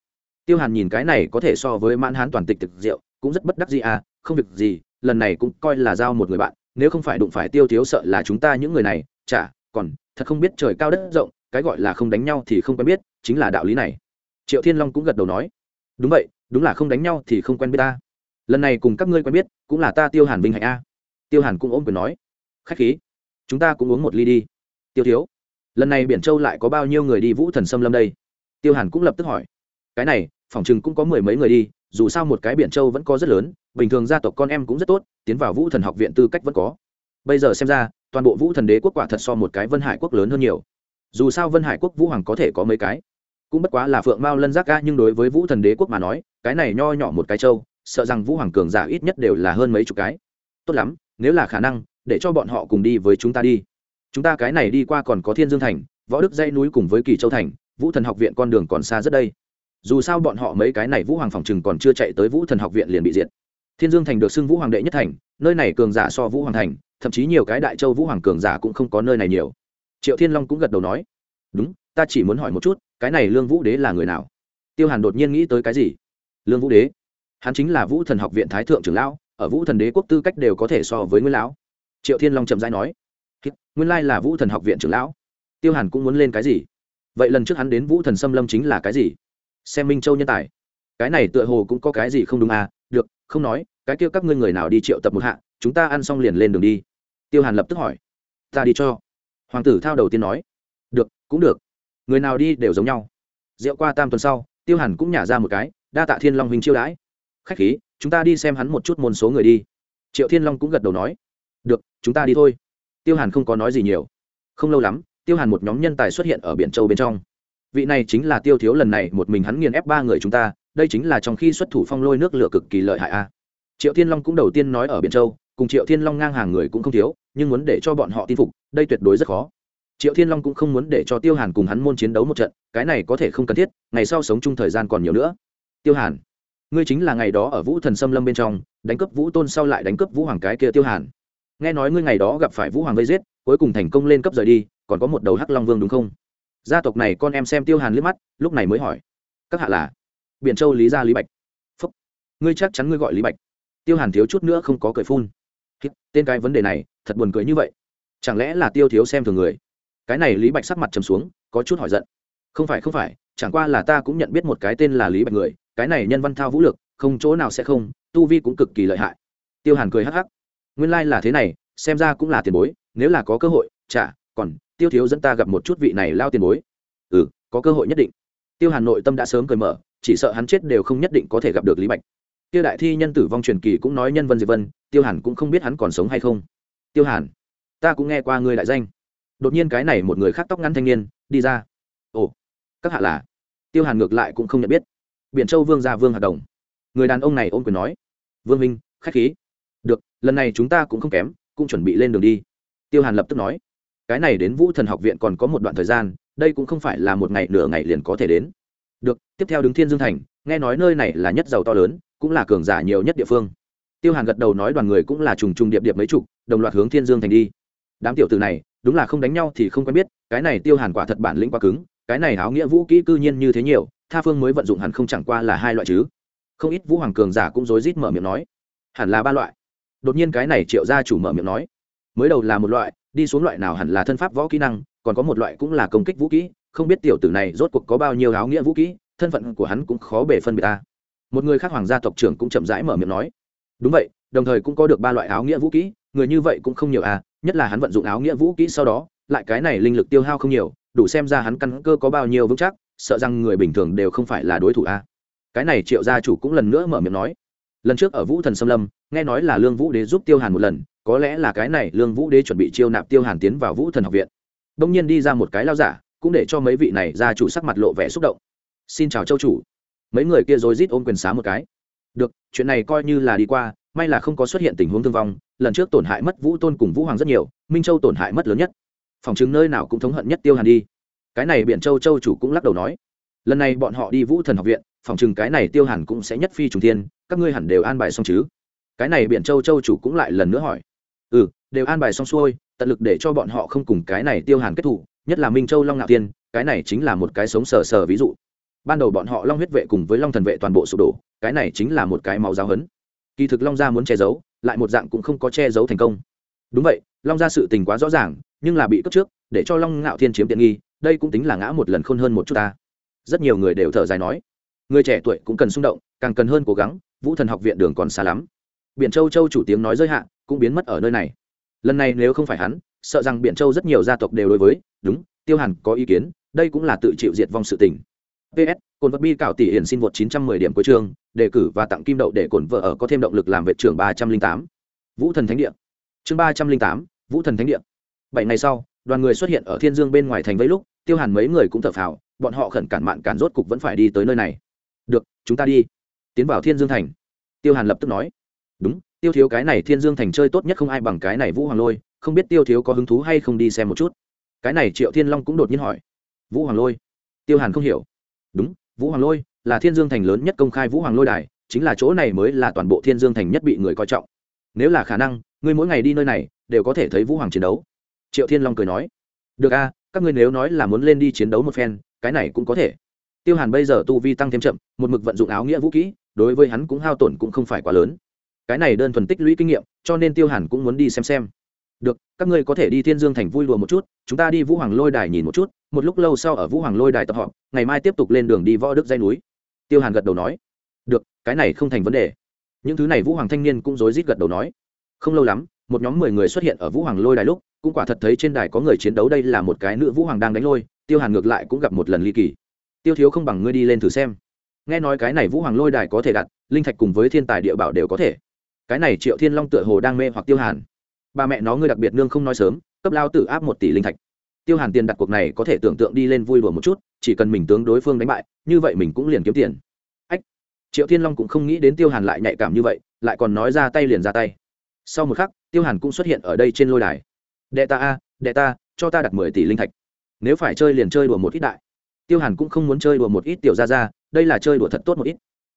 Tiêu hàn nhìn cái này có thể so với mãn hán toàn tịch thực rượu cũng rất bất đắc gì à không việc gì lần này cũng coi là giao một người bạn nếu không phải đụng phải tiêu thiếu sợ là chúng ta những người này. Chả còn thật không biết trời cao đất rộng, cái gọi là không đánh nhau thì không quen biết, chính là đạo lý này. Triệu thiên long cũng gật đầu nói, đúng vậy, đúng là không đánh nhau thì không quen biết ta. Lần này cùng các ngươi quen biết, cũng là ta tiêu hàn vinh hạnh a. Tiêu hàn cũng ôm quyền nói, khách khí, chúng ta cũng uống một ly đi. Tiêu thiếu, lần này biển châu lại có bao nhiêu người đi vũ thần xâm lâm đây? Tiêu hàn cũng lập tức hỏi, cái này, phòng chừng cũng có mười mấy người đi, dù sao một cái biển châu vẫn có rất lớn, bình thường gia tộc con em cũng rất tốt, tiến vào vũ thần học viện tư cách vẫn có. Bây giờ xem ra toàn bộ vũ thần đế quốc quả thật so một cái vân hải quốc lớn hơn nhiều. Dù sao vân hải quốc vũ hoàng có thể có mấy cái. Cũng bất quá là phượng mao lân giác ca, nhưng đối với vũ thần đế quốc mà nói, cái này nho nhỏ một cái châu, sợ rằng vũ hoàng cường giả ít nhất đều là hơn mấy chục cái. Tốt lắm, nếu là khả năng, để cho bọn họ cùng đi với chúng ta đi. Chúng ta cái này đi qua còn có thiên dương thành, võ đức dây núi cùng với kỳ châu thành, vũ thần học viện con đường còn xa rất đây. Dù sao bọn họ mấy cái này vũ hoàng phòng chừng còn chưa chạy tới vũ thần học viện liền bị diệt. Thiên dương thành được xưng vũ hoàng đệ nhất thành, nơi này cường giả so vũ hoàng thành thậm chí nhiều cái đại châu vũ hoàng cường giả cũng không có nơi này nhiều. Triệu thiên long cũng gật đầu nói, đúng, ta chỉ muốn hỏi một chút, cái này lương vũ đế là người nào? Tiêu hàn đột nhiên nghĩ tới cái gì? Lương vũ đế? Hắn chính là vũ thần học viện thái thượng trưởng lão, ở vũ thần đế quốc tư cách đều có thể so với nguyên lão. Triệu thiên long chậm rãi nói nguyên lai là vũ thần học viện trưởng lão. Tiêu hàn cũng muốn lên cái gì? Vậy lần trước hắn đến vũ thần xâm lâm chính là cái gì? Xem minh châu nhân tài. Cái này tựa hồ cũng có cái gì không đúng à? Được, không nói, cái kia các ngươi người nào đi triệu tập một hạ, chúng ta ăn xong liền lên đường đi tiêu hàn lập tức hỏi. Ta đi cho. Hoàng tử thao đầu tiên nói. Được, cũng được. Người nào đi đều giống nhau. Rượu qua tam tuần sau, tiêu hàn cũng nhả ra một cái, đa tạ thiên long hình chiêu đãi. Khách khí, chúng ta đi xem hắn một chút môn số người đi. Triệu thiên long cũng gật đầu nói. Được, chúng ta đi thôi. Tiêu hàn không có nói gì nhiều. Không lâu lắm, tiêu hàn một nhóm nhân tài xuất hiện ở biển châu bên trong. Vị này chính là tiêu thiếu lần này một mình hắn nghiền ép ba người chúng ta, đây chính là trong khi xuất thủ phong lôi nước lửa cực kỳ lợi hại a. Triệu thiên long cũng đầu tiên nói ở biển châu cùng triệu thiên long ngang hàng người cũng không thiếu, nhưng muốn để cho bọn họ tin phục, đây tuyệt đối rất khó. Triệu thiên long cũng không muốn để cho tiêu hàn cùng hắn môn chiến đấu một trận, cái này có thể không cần thiết, ngày sau sống chung thời gian còn nhiều nữa. Tiêu hàn, ngươi chính là ngày đó ở vũ thần xâm lâm bên trong, đánh cướp vũ tôn sau lại đánh cướp vũ hoàng cái kia tiêu hàn. Nghe nói ngươi ngày đó gặp phải vũ hoàng vây giết, cuối cùng thành công lên cấp rời đi, còn có một đầu hắc long vương đúng không? Gia tộc này con em xem tiêu hàn liếc mắt, lúc này mới hỏi. Các hạ là? Biển châu lý gia lý bạch. Phúc. Ngươi chắc chắn ngươi gọi lý bạch. Tiêu hàn thiếu chút nữa không có cười phun tên cái vấn đề này, thật buồn cười như vậy. Chẳng lẽ là tiêu thiếu xem thường người? Cái này lý bạch sắc mặt trầm xuống, có chút hỏi giận. Không phải không phải, chẳng qua là ta cũng nhận biết một cái tên là lý bạch người, cái này nhân văn thao vũ lực, không chỗ nào sẽ không, tu vi cũng cực kỳ lợi hại. Tiêu hàn cười hắc hắc. Nguyên lai、like、là thế này, xem ra cũng là tiền bối, nếu là có cơ hội, chả, còn, tiêu thiếu dẫn ta gặp một chút vị này lao tiền bối. Ừ có cơ hội nhất định. Tiêu hàn nội tâm đã sớm cười mở, chỉ sợ hắn chết đều không nhất định có thể gặp được lý bạch kia đại thi nhân tử vong truyền kỳ cũng nói nhân vân diệp vân, tiêu hàn cũng không biết hắn còn sống hay không. Tiêu hàn, ta cũng nghe qua ngươi đại danh. Đột nhiên cái này một người khác tóc ngắn thanh niên, đi ra. Ồ, các hạ là? Tiêu hàn ngược lại cũng không nhận biết. Biển châu vương gia vương hạt đồng. Người đàn ông này ôm quyền nói. Vương minh, khách khí. Được, lần này chúng ta cũng không kém, cũng chuẩn bị lên đường đi. Tiêu hàn lập tức nói. Cái này đến vũ thần học viện còn có một đoạn thời gian, đây cũng không phải là một ngày nửa ngày liền có thể đến. Được, tiếp theo đứng thiên dương thành, nghe nói nơi này là nhất giàu to lớn cũng là cường giả nhiều nhất địa phương. Tiêu hàn gật đầu nói đoàn người cũng là trùng trùng điệp điệp mấy chục, đồng loạt hướng thiên dương thành đi. Đám tiểu tử này, đúng là không đánh nhau thì không quen biết, cái này tiêu hàn quả thật bản lĩnh quá cứng, cái này áo nghĩa vũ kỹ cư nhiên như thế nhiều, tha phương mới vận dụng hẳn không chẳng qua là hai loại chứ. Không ít vũ hoàng cường giả cũng rối rít mở miệng nói. Hẳn là ba loại. Đột nhiên cái này triệu gia chủ mở miệng nói. Mới đầu là một loại, đi xuống loại nào hẳn là thân pháp võ kỹ năng, còn có một loại cũng là công kích vũ kỹ, không biết tiểu tử này rốt cuộc có bao nhiêu áo nghĩa vũ kỹ, thân phận của hắn cũng khó bể phân biệt ta một người khác hoàng gia tộc trưởng cũng chậm rãi mở miệng nói. Đúng vậy, đồng thời cũng có được ba loại áo nghĩa vũ kỹ, người như vậy cũng không nhiều à nhất là hắn vận dụng áo nghĩa vũ kỹ sau đó, lại cái này linh lực tiêu hao không nhiều, đủ xem ra hắn căn cơ có bao nhiêu vững chắc, sợ rằng người bình thường đều không phải là đối thủ a à. cái này triệu gia chủ cũng lần nữa mở miệng nói. Lần trước ở vũ thần xâm lâm, nghe nói là lương vũ đế giúp tiêu hàn một lần, có lẽ là cái này lương vũ đế chuẩn bị chiêu nạp tiêu hàn tiến vào vũ thần học viện. Đông nhiên đi ra một cái lao giả, cũng để cho mấy vị này gia chủ sắc mặt lộ vẻ xúc động. Xin chào châu chủ mấy người kia rồi rít ôm quyền xá một cái. Được, chuyện này coi như là đi qua, may là không có xuất hiện tình huống thương vong, lần trước tổn hại mất vũ tôn cùng vũ hoàng rất nhiều, minh châu tổn hại mất lớn nhất. Phòng chứng nơi nào cũng thống hận nhất tiêu hàn đi. Cái này biển châu châu chủ cũng lắc đầu nói. Lần này bọn họ đi vũ thần học viện, phòng chừng cái này tiêu hàn cũng sẽ nhất phi trùng thiên, các ngươi hẳn đều an bài xong chứ? Cái này biển châu châu chủ cũng lại lần nữa hỏi. Ừ đều an bài xong xuôi, tận lực để cho bọn họ không cùng cái này tiêu hàn kết thủ nhất là minh châu long ngạo tiên, cái này chính là một cái sống sờ sờ ví dụ ban đầu bọn họ long huyết vệ cùng với long thần vệ toàn bộ sụp đổ, cái này chính là một cái máu giáo hấn kỳ thực long gia muốn che giấu, lại một dạng cũng không có che giấu thành công. Đúng vậy, long gia sự tình quá rõ ràng, nhưng là bị cướp trước, để cho long ngạo thiên chiếm tiện nghi, đây cũng tính là ngã một lần khôn hơn một chút ta. Rất nhiều người đều thở dài nói, người trẻ tuổi cũng cần xung động, càng cần hơn cố gắng, vũ thần học viện đường còn xa lắm. Biển châu châu chủ tiếng nói giới hạn cũng biến mất ở nơi này. Lần này nếu không phải hắn, sợ rằng biển châu rất nhiều gia tộc đều đối với, đúng, tiêu hàn có ý kiến, đây cũng là tự chịu diệt vong sự tình ps cồn vật bi cạo tỷ hiển xin vượt 910 điểm cuối trường đề cử và tặng kim đậu để cồn vợ ở có thêm động lực làm vệ trưởng 308. vũ thần thánh địa. Chương 308, vũ thần thánh địa. Bảy ngày sau đoàn người xuất hiện ở thiên dương bên ngoài thành vây lúc tiêu hàn mấy người cũng thở phào bọn họ khẩn cản mạn cản rốt cục vẫn phải đi tới nơi này. Được chúng ta đi. Tiến vào thiên dương thành. Tiêu hàn lập tức nói. Đúng tiêu thiếu cái này thiên dương thành chơi tốt nhất không ai bằng cái này vũ hoàng lôi không biết tiêu thiếu có hứng thú hay không đi xem một chút. Cái này triệu thiên long cũng đột nhiên hỏi. Vũ hoàng lôi? Tiêu hàn không hiểu đúng, vũ hoàng lôi là thiên dương thành lớn nhất công khai vũ hoàng lôi đài, chính là chỗ này mới là toàn bộ thiên dương thành nhất bị người coi trọng. Nếu là khả năng, ngươi mỗi ngày đi nơi này, đều có thể thấy vũ hoàng chiến đấu. Triệu thiên long cười nói. Được a, các ngươi nếu nói là muốn lên đi chiến đấu một phen, cái này cũng có thể. Tiêu hàn bây giờ tu vi tăng thêm chậm, một mực vận dụng áo nghĩa vũ kỹ, đối với hắn cũng hao tổn cũng không phải quá lớn. Cái này đơn thuần tích lũy kinh nghiệm, cho nên tiêu hàn cũng muốn đi xem xem được, các ngươi có thể đi thiên dương thành vui lùa một chút, chúng ta đi vũ hoàng lôi đài nhìn một chút, một lúc lâu sau ở vũ hoàng lôi đài tập họp, ngày mai tiếp tục lên đường đi võ đức dây núi. Tiêu hàn gật đầu nói. Được, cái này không thành vấn đề. Những thứ này vũ hoàng thanh niên cũng rối rít gật đầu nói. Không lâu lắm, một nhóm mười người xuất hiện ở vũ hoàng lôi đài lúc, cũng quả thật thấy trên đài có người chiến đấu đây là một cái nữ vũ hoàng đang đánh lôi, tiêu hàn ngược lại cũng gặp một lần ly kỳ. Tiêu thiếu không bằng ngươi đi lên thử xem. Nghe nói cái này vũ hoàng lôi đài có thể đặt, linh thạch cùng với thiên tài địa bảo đều có thể. Cái này triệu thiên long tựa hồ đang mê hoặc tiêu hàn bà mẹ nó ngươi đặc biệt nương không nói sớm, cấp lao tử áp một tỷ linh thạch. Tiêu hàn tiền đặt cuộc này có thể tưởng tượng đi lên vui đùa một chút, chỉ cần mình tướng đối phương đánh bại, như vậy mình cũng liền kiếm tiền. Ách, triệu thiên long cũng không nghĩ đến tiêu hàn lại nhạy cảm như vậy, lại còn nói ra tay liền ra tay. Sau một khắc, tiêu hàn cũng xuất hiện ở đây trên lôi đài. Đệ ta a, đệ ta, cho ta đặt mười tỷ linh thạch. Nếu phải chơi liền chơi đùa một ít đại. Tiêu hàn cũng không muốn chơi đùa một ít tiểu ra ra đây là chơi đùa thật tốt một ít.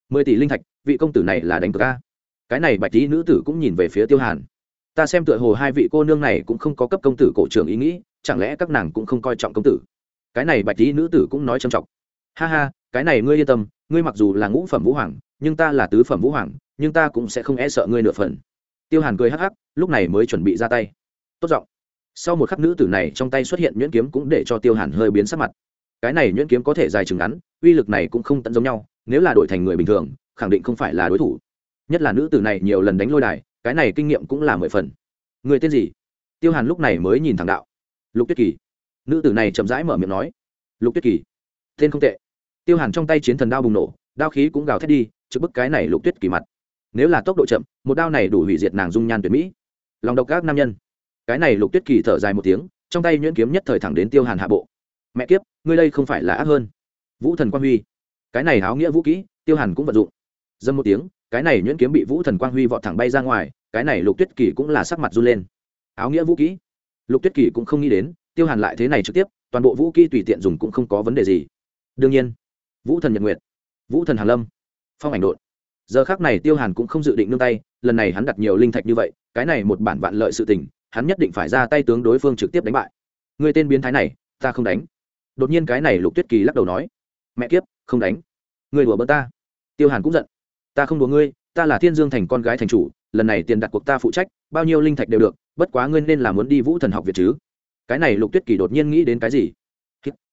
Mười tỷ linh thạch, vị công tử này là đánh cờ ca cái này bạch tí nữ tử cũng nhìn về phía tiêu hàn ta xem tựa hồ hai vị cô nương này cũng không có cấp công tử cổ trưởng ý nghĩ, chẳng lẽ các nàng cũng không coi trọng công tử? Cái này bạch tí nữ tử cũng nói trầm trọng. Ha ha, cái này ngươi yên tâm, ngươi mặc dù là ngũ phẩm vũ hoàng, nhưng ta là tứ phẩm vũ hoàng, nhưng ta cũng sẽ không e sợ ngươi nửa phần. Tiêu hàn cười hắc hắc, lúc này mới chuẩn bị ra tay. Tốt giọng. Sau một khắc nữ tử này trong tay xuất hiện nhuyễn kiếm cũng để cho tiêu hàn hơi biến sắc mặt. Cái này nhuyễn kiếm có thể dài chừng ngắn, uy lực này cũng không tận giống nhau, nếu là đổi thành người bình thường, khẳng định không phải là đối thủ. Nhất là nữ tử này nhiều lần đánh lôi đài cái này kinh nghiệm cũng là mười phần. Người tên gì? Tiêu hàn lúc này mới nhìn thẳng đạo. Lục tuyết kỳ. Nữ tử này chậm rãi mở miệng nói. Lục tuyết kỳ. Tên không tệ. Tiêu hàn trong tay chiến thần đao bùng nổ, đao khí cũng gào thét đi trước bức cái này lục tuyết kỳ mặt. Nếu là tốc độ chậm, một đao này đủ hủy diệt nàng dung nhan tuyệt mỹ. Lòng độc các nam nhân. Cái này lục tuyết kỳ thở dài một tiếng, trong tay nhuyễn kiếm nhất thời thẳng đến tiêu hàn hạ bộ. Mẹ kiếp, ngươi đây không phải là ác hơn. Vũ thần quang huy. Cái này áo nghĩa vũ kỹ, tiêu hàn cũng vận dụng. Dâm một tiếng, cái này nhuyễn kiếm bị vũ thần quang huy vọt thẳng bay ra ngoài cái này lục tuyết kỳ cũng là sắc mặt run lên. Áo nghĩa vũ kỹ. Lục tuyết kỳ cũng không nghĩ đến, tiêu hàn lại thế này trực tiếp, toàn bộ vũ kỹ tùy tiện dùng cũng không có vấn đề gì. Đương nhiên, vũ thần nhật nguyệt, vũ thần hàn lâm, phong ảnh đột giờ khác này tiêu hàn cũng không dự định nương tay, lần này hắn đặt nhiều linh thạch như vậy, cái này một bản vạn lợi sự tình, hắn nhất định phải ra tay tướng đối phương trực tiếp đánh bại. Người tên biến thái này, ta không đánh. Đột nhiên cái này lục tuyết kỳ lắc đầu nói, mẹ kiếp, không đánh. Người đùa bỡ ta. Tiêu hàn cũng giận, ta không đùa ngươi, ta là thiên dương thành con gái thành chủ lần này tiền đặt cuộc ta phụ trách, bao nhiêu linh thạch đều được, bất quá ngươi nên là muốn đi vũ thần học việt chứ? Cái này lục tuyết kỳ đột nhiên nghĩ đến cái gì?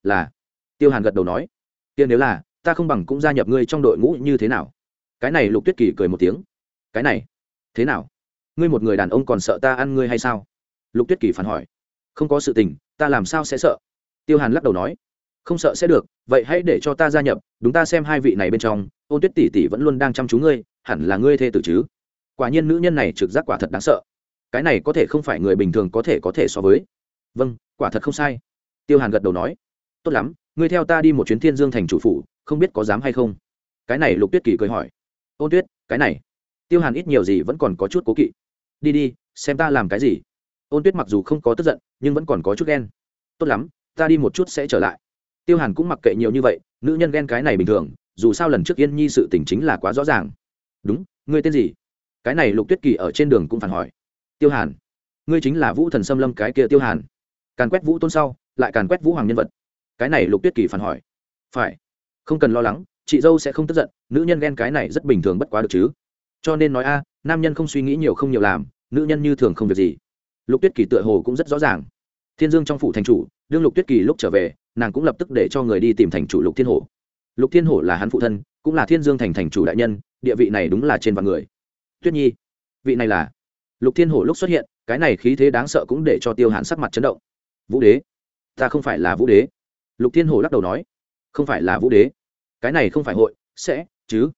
Là. Tiêu hàn gật đầu nói. Tiên nếu là, ta không bằng cũng gia nhập ngươi trong đội ngũ như thế nào? Cái này lục tuyết kỳ cười một tiếng. Cái này, thế nào? Ngươi một người đàn ông còn sợ ta ăn ngươi hay sao? Lục tuyết kỳ phản hỏi. Không có sự tình, ta làm sao sẽ sợ? Tiêu hàn lắc đầu nói. Không sợ sẽ được, vậy hãy để cho ta gia nhập, đúng ta xem hai vị này bên trong, ôn tuyết tỷ tỷ vẫn luôn đang chăm chú ngươi, hẳn là ngươi thê tử chứ? Quả nhiên nữ nhân này trực giác quả thật đáng sợ. Cái này có thể không phải người bình thường có thể có thể so với. Vâng quả thật không sai. Tiêu hàn gật đầu nói. Tốt lắm, ngươi theo ta đi một chuyến thiên dương thành chủ phủ, không biết có dám hay không? Cái này lục tuyết kỳ cười hỏi. Ôn tuyết, cái này. Tiêu hàn ít nhiều gì vẫn còn có chút cố kỵ. Đi đi, xem ta làm cái gì. Ôn tuyết mặc dù không có tức giận, nhưng vẫn còn có chút ghen. Tốt lắm, ta đi một chút sẽ trở lại. Tiêu hàn cũng mặc kệ nhiều như vậy, nữ nhân ghen cái này bình thường, dù sao lần trước yên nhi sự tình chính là quá rõ ràng. Đúng, ngươi tên gì? Cái này lục tuyết kỳ ở trên đường cũng phản hỏi. Tiêu hàn, ngươi chính là vũ thần xâm lâm cái kia tiêu hàn. Càn quét vũ tôn sau, lại càn quét vũ hoàng nhân vật. Cái này lục tuyết kỳ phản hỏi. Phải, không cần lo lắng, chị dâu sẽ không tức giận, nữ nhân ghen cái này rất bình thường bất quá được chứ. Cho nên nói a, nam nhân không suy nghĩ nhiều không nhiều làm, nữ nhân như thường không việc gì. Lục tuyết kỳ tựa hồ cũng rất rõ ràng. Thiên dương trong phủ thành chủ, đương lục tuyết kỳ lúc trở về, nàng cũng lập tức để cho người đi tìm thành chủ lục thiên hổ. Lục thiên hổ là hắn phụ thân, cũng là thiên dương thành thành chủ đại nhân, địa vị này đúng là trên vạn người tuyết nhi, vị này là? Lục thiên hổ lúc xuất hiện, cái này khí thế đáng sợ cũng để cho tiêu hàn sắc mặt chấn động. Vũ đế, ta không phải là vũ đế. Lục thiên hổ lắc đầu nói, không phải là vũ đế. Cái này không phải hội, sẽ, chứ?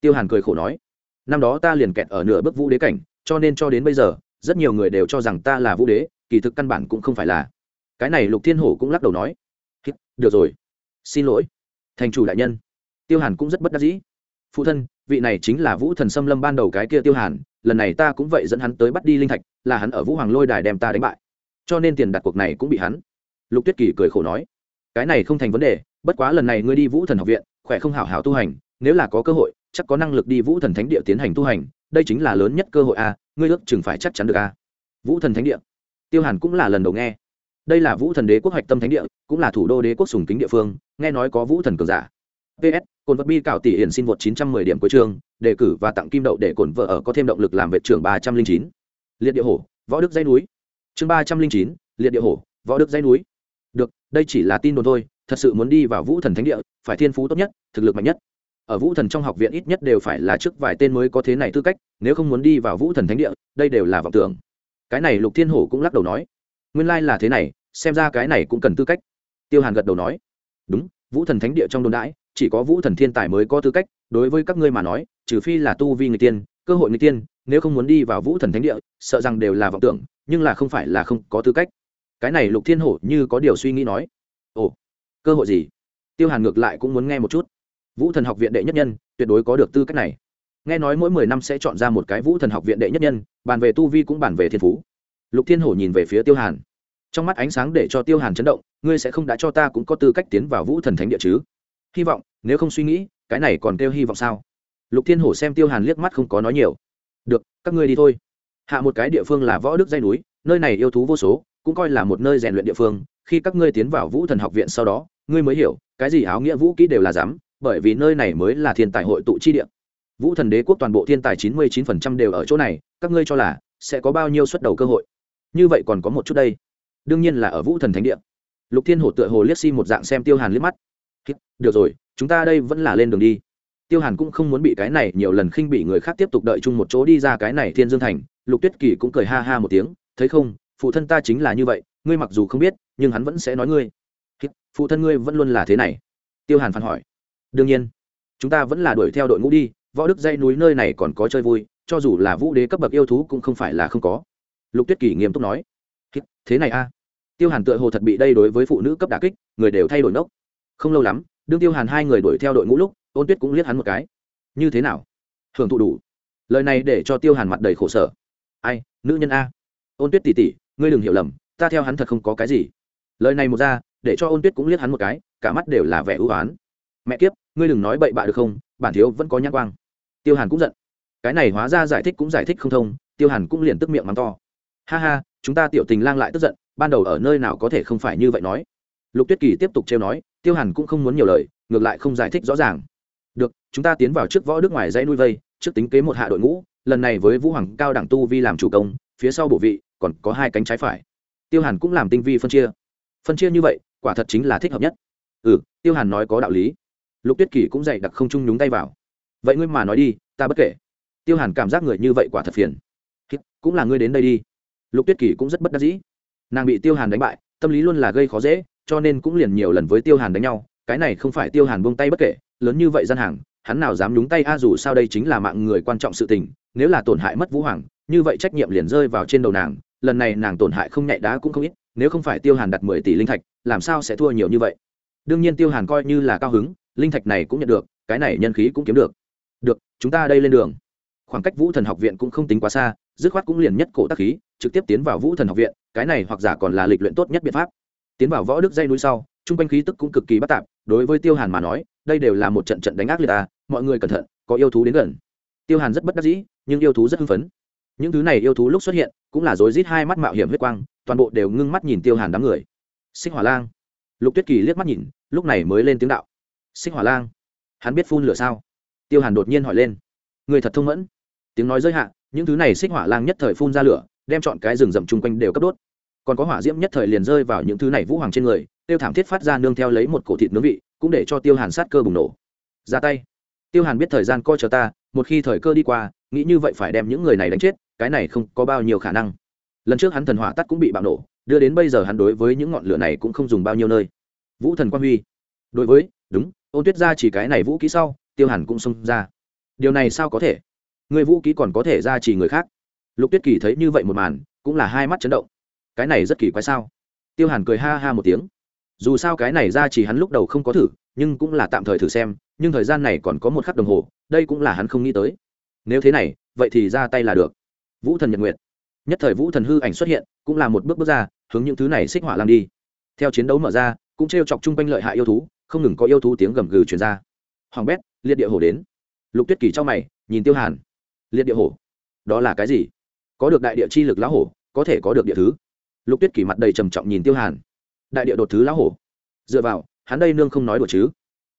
Tiêu hàn cười khổ nói, năm đó ta liền kẹt ở nửa bước vũ đế cảnh, cho nên cho đến bây giờ, rất nhiều người đều cho rằng ta là vũ đế, kỳ thực căn bản cũng không phải là. Cái này lục thiên hổ cũng lắc đầu nói được rồi. Xin lỗi, thành chủ đại nhân. Tiêu hàn cũng rất bất đắc dĩ phụ thân, vị này chính là vũ thần xâm lâm ban đầu cái kia tiêu hàn, lần này ta cũng vậy dẫn hắn tới bắt đi linh thạch, là hắn ở vũ hoàng lôi đài đem ta đánh bại. Cho nên tiền đặt cuộc này cũng bị hắn. Lục tuyết kỳ cười khổ nói, cái này không thành vấn đề, bất quá lần này ngươi đi vũ thần học viện, khỏe không hảo hảo tu hành, nếu là có cơ hội, chắc có năng lực đi vũ thần thánh địa tiến hành tu hành, đây chính là lớn nhất cơ hội a, ngươi ước chừng phải chắc chắn được a. Vũ thần thánh địa. Tiêu hàn cũng là lần đầu nghe. Đây là vũ thần đế quốc hoạch tâm thánh địa, cũng là thủ đô đế quốc sùng kính địa phương, nghe nói có vũ thần cường giả. Ps cồn vật bi cảo tỷ hiển xin vượt chín trăm mười điểm cuối trường, đề cử và tặng kim đậu để cồn vợ ở có thêm động lực làm vệ trưởng ba trăm linh chín. Liệt địa hổ, võ đức dây núi. Chương ba trăm linh chín, liệt địa hổ, võ đức dây núi. Được, đây chỉ là tin đồn thôi, thật sự muốn đi vào vũ thần thánh địa, phải thiên phú tốt nhất, thực lực mạnh nhất. Ở vũ thần trong học viện ít nhất đều phải là trước vài tên mới có thế này tư cách, nếu không muốn đi vào vũ thần thánh địa, đây đều là vọng tưởng. Cái này lục thiên hổ cũng lắc đầu nói. Nguyên lai là thế này, xem ra cái này cũng cần tư cách. Tiêu hàn gật đầu nói. Đúng, vũ thần thánh địa trong đồn đãi chỉ có vũ thần thiên tài mới có tư cách, đối với các ngươi mà nói, trừ phi là tu vi người tiên, cơ hội người tiên, nếu không muốn đi vào vũ thần thánh địa, sợ rằng đều là vọng tưởng, nhưng là không phải là không có tư cách. Cái này lục thiên hổ như có điều suy nghĩ nói. Ồ, cơ hội gì? Tiêu hàn ngược lại cũng muốn nghe một chút. Vũ thần học viện đệ nhất nhân, tuyệt đối có được tư cách này. Nghe nói mỗi mười năm sẽ chọn ra một cái vũ thần học viện đệ nhất nhân, bàn về tu vi cũng bàn về thiên phú. Lục thiên hổ nhìn về phía tiêu hàn. Trong mắt ánh sáng để cho tiêu hàn chấn động, ngươi sẽ không đã cho ta cũng có tư cách tiến vào vũ thần thánh địa chứ? Hy vọng, nếu không suy nghĩ, cái này còn kêu hy vọng sao? Lục thiên hổ xem tiêu hàn liếc mắt không có nói nhiều. Được, các ngươi đi thôi. Hạ một cái địa phương là võ đức dây núi, nơi này yêu thú vô số, cũng coi là một nơi rèn luyện địa phương. Khi các ngươi tiến vào vũ thần học viện sau đó, ngươi mới hiểu, cái gì áo nghĩa vũ kỹ đều là dám, bởi vì nơi này mới là thiên tài hội tụ chi địa. Vũ thần đế quốc toàn bộ thiên tài chín mươi chín phần trăm đều ở chỗ này, các ngươi cho là sẽ có bao nhiêu suất đầu cơ hội? Như vậy còn có một chút đây. Đương nhiên là ở vũ thần thánh địa. Lục thiên hổ tựa hồ liếc si một dạng xem tiêu hàn liếc mắt được rồi, chúng ta đây vẫn là lên đường đi. Tiêu hàn cũng không muốn bị cái này nhiều lần khinh bị người khác tiếp tục đợi chung một chỗ đi ra cái này thiên dương thành. Lục tuyết kỳ cũng cười ha ha một tiếng, thấy không, phụ thân ta chính là như vậy, ngươi mặc dù không biết, nhưng hắn vẫn sẽ nói ngươi. Phụ thân ngươi vẫn luôn là thế này. Tiêu hàn phản hỏi. Đương nhiên, chúng ta vẫn là đuổi theo đội ngũ đi, võ đức dây núi nơi này còn có chơi vui, cho dù là vũ đế cấp bậc yêu thú cũng không phải là không có. Lục tuyết kỳ nghiêm túc nói. Thế này a. Tiêu hàn tựa hồ thật bị đây đối với phụ nữ cấp đà kích, người đều thay đổi nốc không lâu lắm, đương tiêu hàn hai người đuổi theo đội ngũ lúc ôn tuyết cũng liếc hắn một cái. Như thế nào? Hưởng thụ đủ. Lời này để cho tiêu hàn mặt đầy khổ sở. Ai, nữ nhân a. Ôn tuyết tỉ tỉ, ngươi đừng hiểu lầm, ta theo hắn thật không có cái gì. Lời này một ra, để cho ôn tuyết cũng liếc hắn một cái, cả mắt đều là vẻ ưu oán. Mẹ kiếp, ngươi đừng nói bậy bạ được không, bản thiếu vẫn có nhãn quang. Tiêu hàn cũng giận. Cái này hóa ra giải thích cũng giải thích không thông, tiêu hàn cũng liền tức miệng mắng to. Ha ha, chúng ta tiểu tình lang lại tức giận, ban đầu ở nơi nào có thể không phải như vậy nói. Lục tuyết kỳ tiếp tục trêu nói tiêu hàn cũng không muốn nhiều lời, ngược lại không giải thích rõ ràng. Được, chúng ta tiến vào trước võ đức ngoài dãy nuôi vây, trước tính kế một hạ đội ngũ, lần này với vũ hoàng cao đẳng tu vi làm chủ công, phía sau bổ vị, còn có hai cánh trái phải. Tiêu hàn cũng làm tinh vi phân chia. Phân chia như vậy, quả thật chính là thích hợp nhất. Ừ tiêu hàn nói có đạo lý. Lục tuyết kỳ cũng dạy đặc không chung nhúng tay vào. Vậy ngươi mà nói đi, ta bất kể. Tiêu hàn cảm giác người như vậy quả thật phiền. Cũng là ngươi đến đây đi. Lục tuyết kỳ cũng rất bất đắc dĩ. Nàng bị tiêu hàn đánh bại, tâm lý luôn là gây khó dễ cho nên cũng liền nhiều lần với tiêu hàn đánh nhau, cái này không phải tiêu hàn buông tay bất kể, lớn như vậy gian hàng, hắn nào dám nhúng tay, a, dù sao đây chính là mạng người quan trọng sự tình, nếu là tổn hại mất vũ hoàng, như vậy trách nhiệm liền rơi vào trên đầu nàng, lần này nàng tổn hại không nhạy đá cũng không ít, nếu không phải tiêu hàn đặt mười tỷ linh thạch, làm sao sẽ thua nhiều như vậy? Đương nhiên tiêu hàn coi như là cao hứng, linh thạch này cũng nhận được, cái này nhân khí cũng kiếm được. Được, chúng ta đây lên đường. Khoảng cách vũ thần học viện cũng không tính quá xa, dứt khoát cũng liền nhất cổ tác khí, trực tiếp tiến vào vũ thần học viện, cái này hoặc giả còn là lịch luyện tốt nhất biện pháp tiến vào võ đức dây núi sau, chung quanh khí tức cũng cực kỳ bất tạp, đối với tiêu hàn mà nói, đây đều là một trận trận đánh ác liệt ta mọi người cẩn thận, có yêu thú đến gần. Tiêu hàn rất bất đắc dĩ, nhưng yêu thú rất hưng phấn. Những thứ này yêu thú lúc xuất hiện, cũng là rối rít hai mắt mạo hiểm huyết quang, toàn bộ đều ngưng mắt nhìn tiêu hàn đám người. Sinh hỏa lang. Lục tuyết kỳ liếc mắt nhìn, lúc này mới lên tiếng đạo. Sinh hỏa lang, hắn biết phun lửa sao? Tiêu hàn đột nhiên hỏi lên. Người thật thông mẫn. Tiếng nói giới hạn những thứ này xích hỏa lang nhất thời phun ra lửa, đem chọn cái rừng rậm chung quanh đều cấp đốt còn có hỏa diễm nhất thời liền rơi vào những thứ này vũ hoàng trên người, tiêu thảm thiết phát ra nương theo lấy một cổ thịt nướng vị, cũng để cho tiêu hàn sát cơ bùng nổ. Ra tay. Tiêu hàn biết thời gian coi chờ ta, một khi thời cơ đi qua, nghĩ như vậy phải đem những người này đánh chết, cái này không có bao nhiêu khả năng. Lần trước hắn thần hỏa tắt cũng bị bạo nổ, đưa đến bây giờ hắn đối với những ngọn lửa này cũng không dùng bao nhiêu nơi. Vũ thần quang huy. Đối với, đúng ôn tuyết ra chỉ cái này vũ kỹ sau, tiêu hàn cũng xông ra. Điều này sao có thể? Người vũ kỹ còn có thể ra chỉ người khác. Lục tuyết kỳ thấy như vậy một màn, cũng là hai mắt chấn động cái này rất kỳ quái sao? Tiêu hàn cười ha ha một tiếng. Dù sao cái này ra chỉ hắn lúc đầu không có thử, nhưng cũng là tạm thời thử xem, nhưng thời gian này còn có một khắc đồng hồ, đây cũng là hắn không nghĩ tới. Nếu thế này, vậy thì ra tay là được. Vũ thần nhật nguyệt. Nhất thời vũ thần hư ảnh xuất hiện, cũng là một bước bước ra, hướng những thứ này xích hỏa làm đi. Theo chiến đấu mở ra, cũng t r e o chọc chung quanh lợi hại yêu thú, không ngừng có yêu thú tiếng gầm gừ truyền ra. Hoàng bét, liệt địa hổ đến. Lục tuyết kỳ trong mày, nhìn tiêu hàn. Liệt địa hổ? Đó là cái gì? Có được đại địa chi lực lá hổ, có thể có được địa thứ lục tuyết kỳ mặt đầy trầm trọng nhìn tiêu hàn. Đại địa đột thứ lão hổ. Dựa vào, hắn đây nương không nói đùa chứ.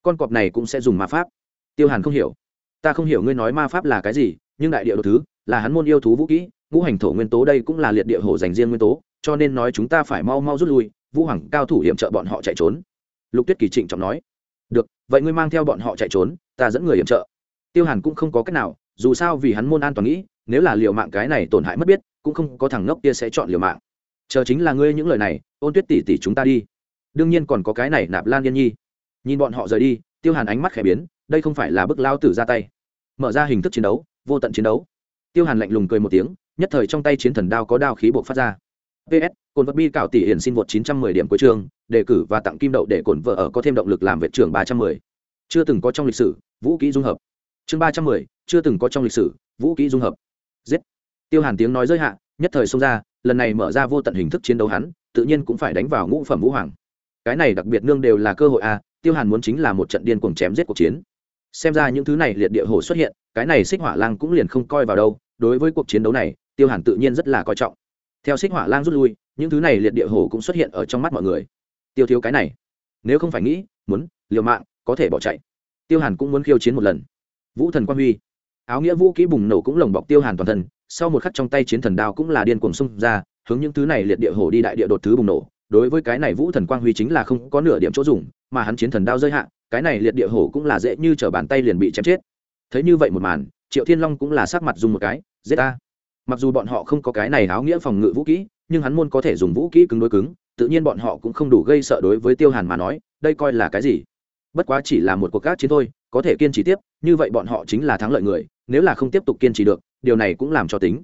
Con cọp này cũng sẽ dùng ma pháp. Tiêu hàn không hiểu. Ta không hiểu ngươi nói ma pháp là cái gì, nhưng đại địa đột thứ là hắn môn yêu thú vũ kỹ, ngũ hành thổ nguyên tố đây cũng là liệt địa hổ dành riêng nguyên tố, cho nên nói chúng ta phải mau mau rút lui, vũ hoàng cao thủ hiểm trợ bọn họ chạy trốn. Lục tuyết kỳ trịnh trọng nói. Được, vậy ngươi mang theo bọn họ chạy trốn, ta dẫn người hiểm trợ. Tiêu hàn cũng không có cách nào, dù sao vì hắn môn an toàn nghĩ, nếu là liều mạng cái này tổn hại mất biết, cũng không có thằng ngốc kia sẽ chọn liều mạng chờ chính là ngươi những lời này ôn tuyết tỷ tỷ chúng ta đi. Đương nhiên còn có cái này nạp lan yên nhi. Nhìn bọn họ rời đi tiêu hàn ánh mắt khẽ biến đây không phải là bức lao tử ra tay. Mở ra hình thức chiến đấu vô tận chiến đấu. Tiêu hàn lạnh lùng cười một tiếng nhất thời trong tay chiến thần đao có đao khí buộc phát ra. Ps cồn vật bi cảo tỷ hiển xin vượt 910 điểm cuối trường đề cử và tặng kim đậu để cồn vợ ở có thêm động lực làm vệ trưởng 310. chưa từng có trong lịch sử vũ kỹ dung hợp. Chương 310, chưa từng có trong lịch sử vũ kỹ dung hợp. Giết. Tiêu hàn tiếng nói giới hạ nhất thời xông ra, lần này mở ra vô tận hình thức chiến đấu hắn, tự nhiên cũng phải đánh vào ngũ phẩm vũ hoàng. Cái này đặc biệt nương đều là cơ hội a tiêu hàn muốn chính là một trận điên cuồng chém giết cuộc chiến. Xem ra những thứ này liệt địa hồ xuất hiện, cái này xích hỏa lang cũng liền không coi vào đâu, đối với cuộc chiến đấu này, tiêu hàn tự nhiên rất là coi trọng. Theo xích hỏa lang rút lui, những thứ này liệt địa hồ cũng xuất hiện ở trong mắt mọi người. Tiêu thiếu cái này, nếu không phải nghĩ, muốn, liều mạng, có thể bỏ chạy. Tiêu hàn cũng muốn khiêu chiến một lần. Vũ thần quang huy. Áo nghĩa vũ kỹ bùng nổ cũng lồng bọc tiêu hàn toàn thân sau một khắc trong tay chiến thần đao cũng là điên cuồng xung ra, hướng những thứ này liệt địa hổ đi đại địa đột thứ bùng nổ. Đối với cái này vũ thần quang huy chính là không có nửa điểm chỗ dùng, mà hắn chiến thần đao rơi hạ, cái này liệt địa hổ cũng là dễ như t bàn tay liền bị chém chết. Thấy như vậy một màn, triệu thiên long cũng là sắc mặt dùng một cái, giết ta. Mặc dù bọn họ không có cái này áo nghĩa phòng ngự vũ kỹ, nhưng hắn môn có thể dùng vũ kỹ cứng đối cứng, tự nhiên bọn họ cũng không đủ gây sợ đối với tiêu hàn mà nói, đây coi là cái gì? Bất quá chỉ là một cuộc gác chiến thôi, có thể kiên trì tiếp, như vậy bọn họ chính là thắng lợi người, nếu là không tiếp tục kiên trì được điều này cũng làm cho tính.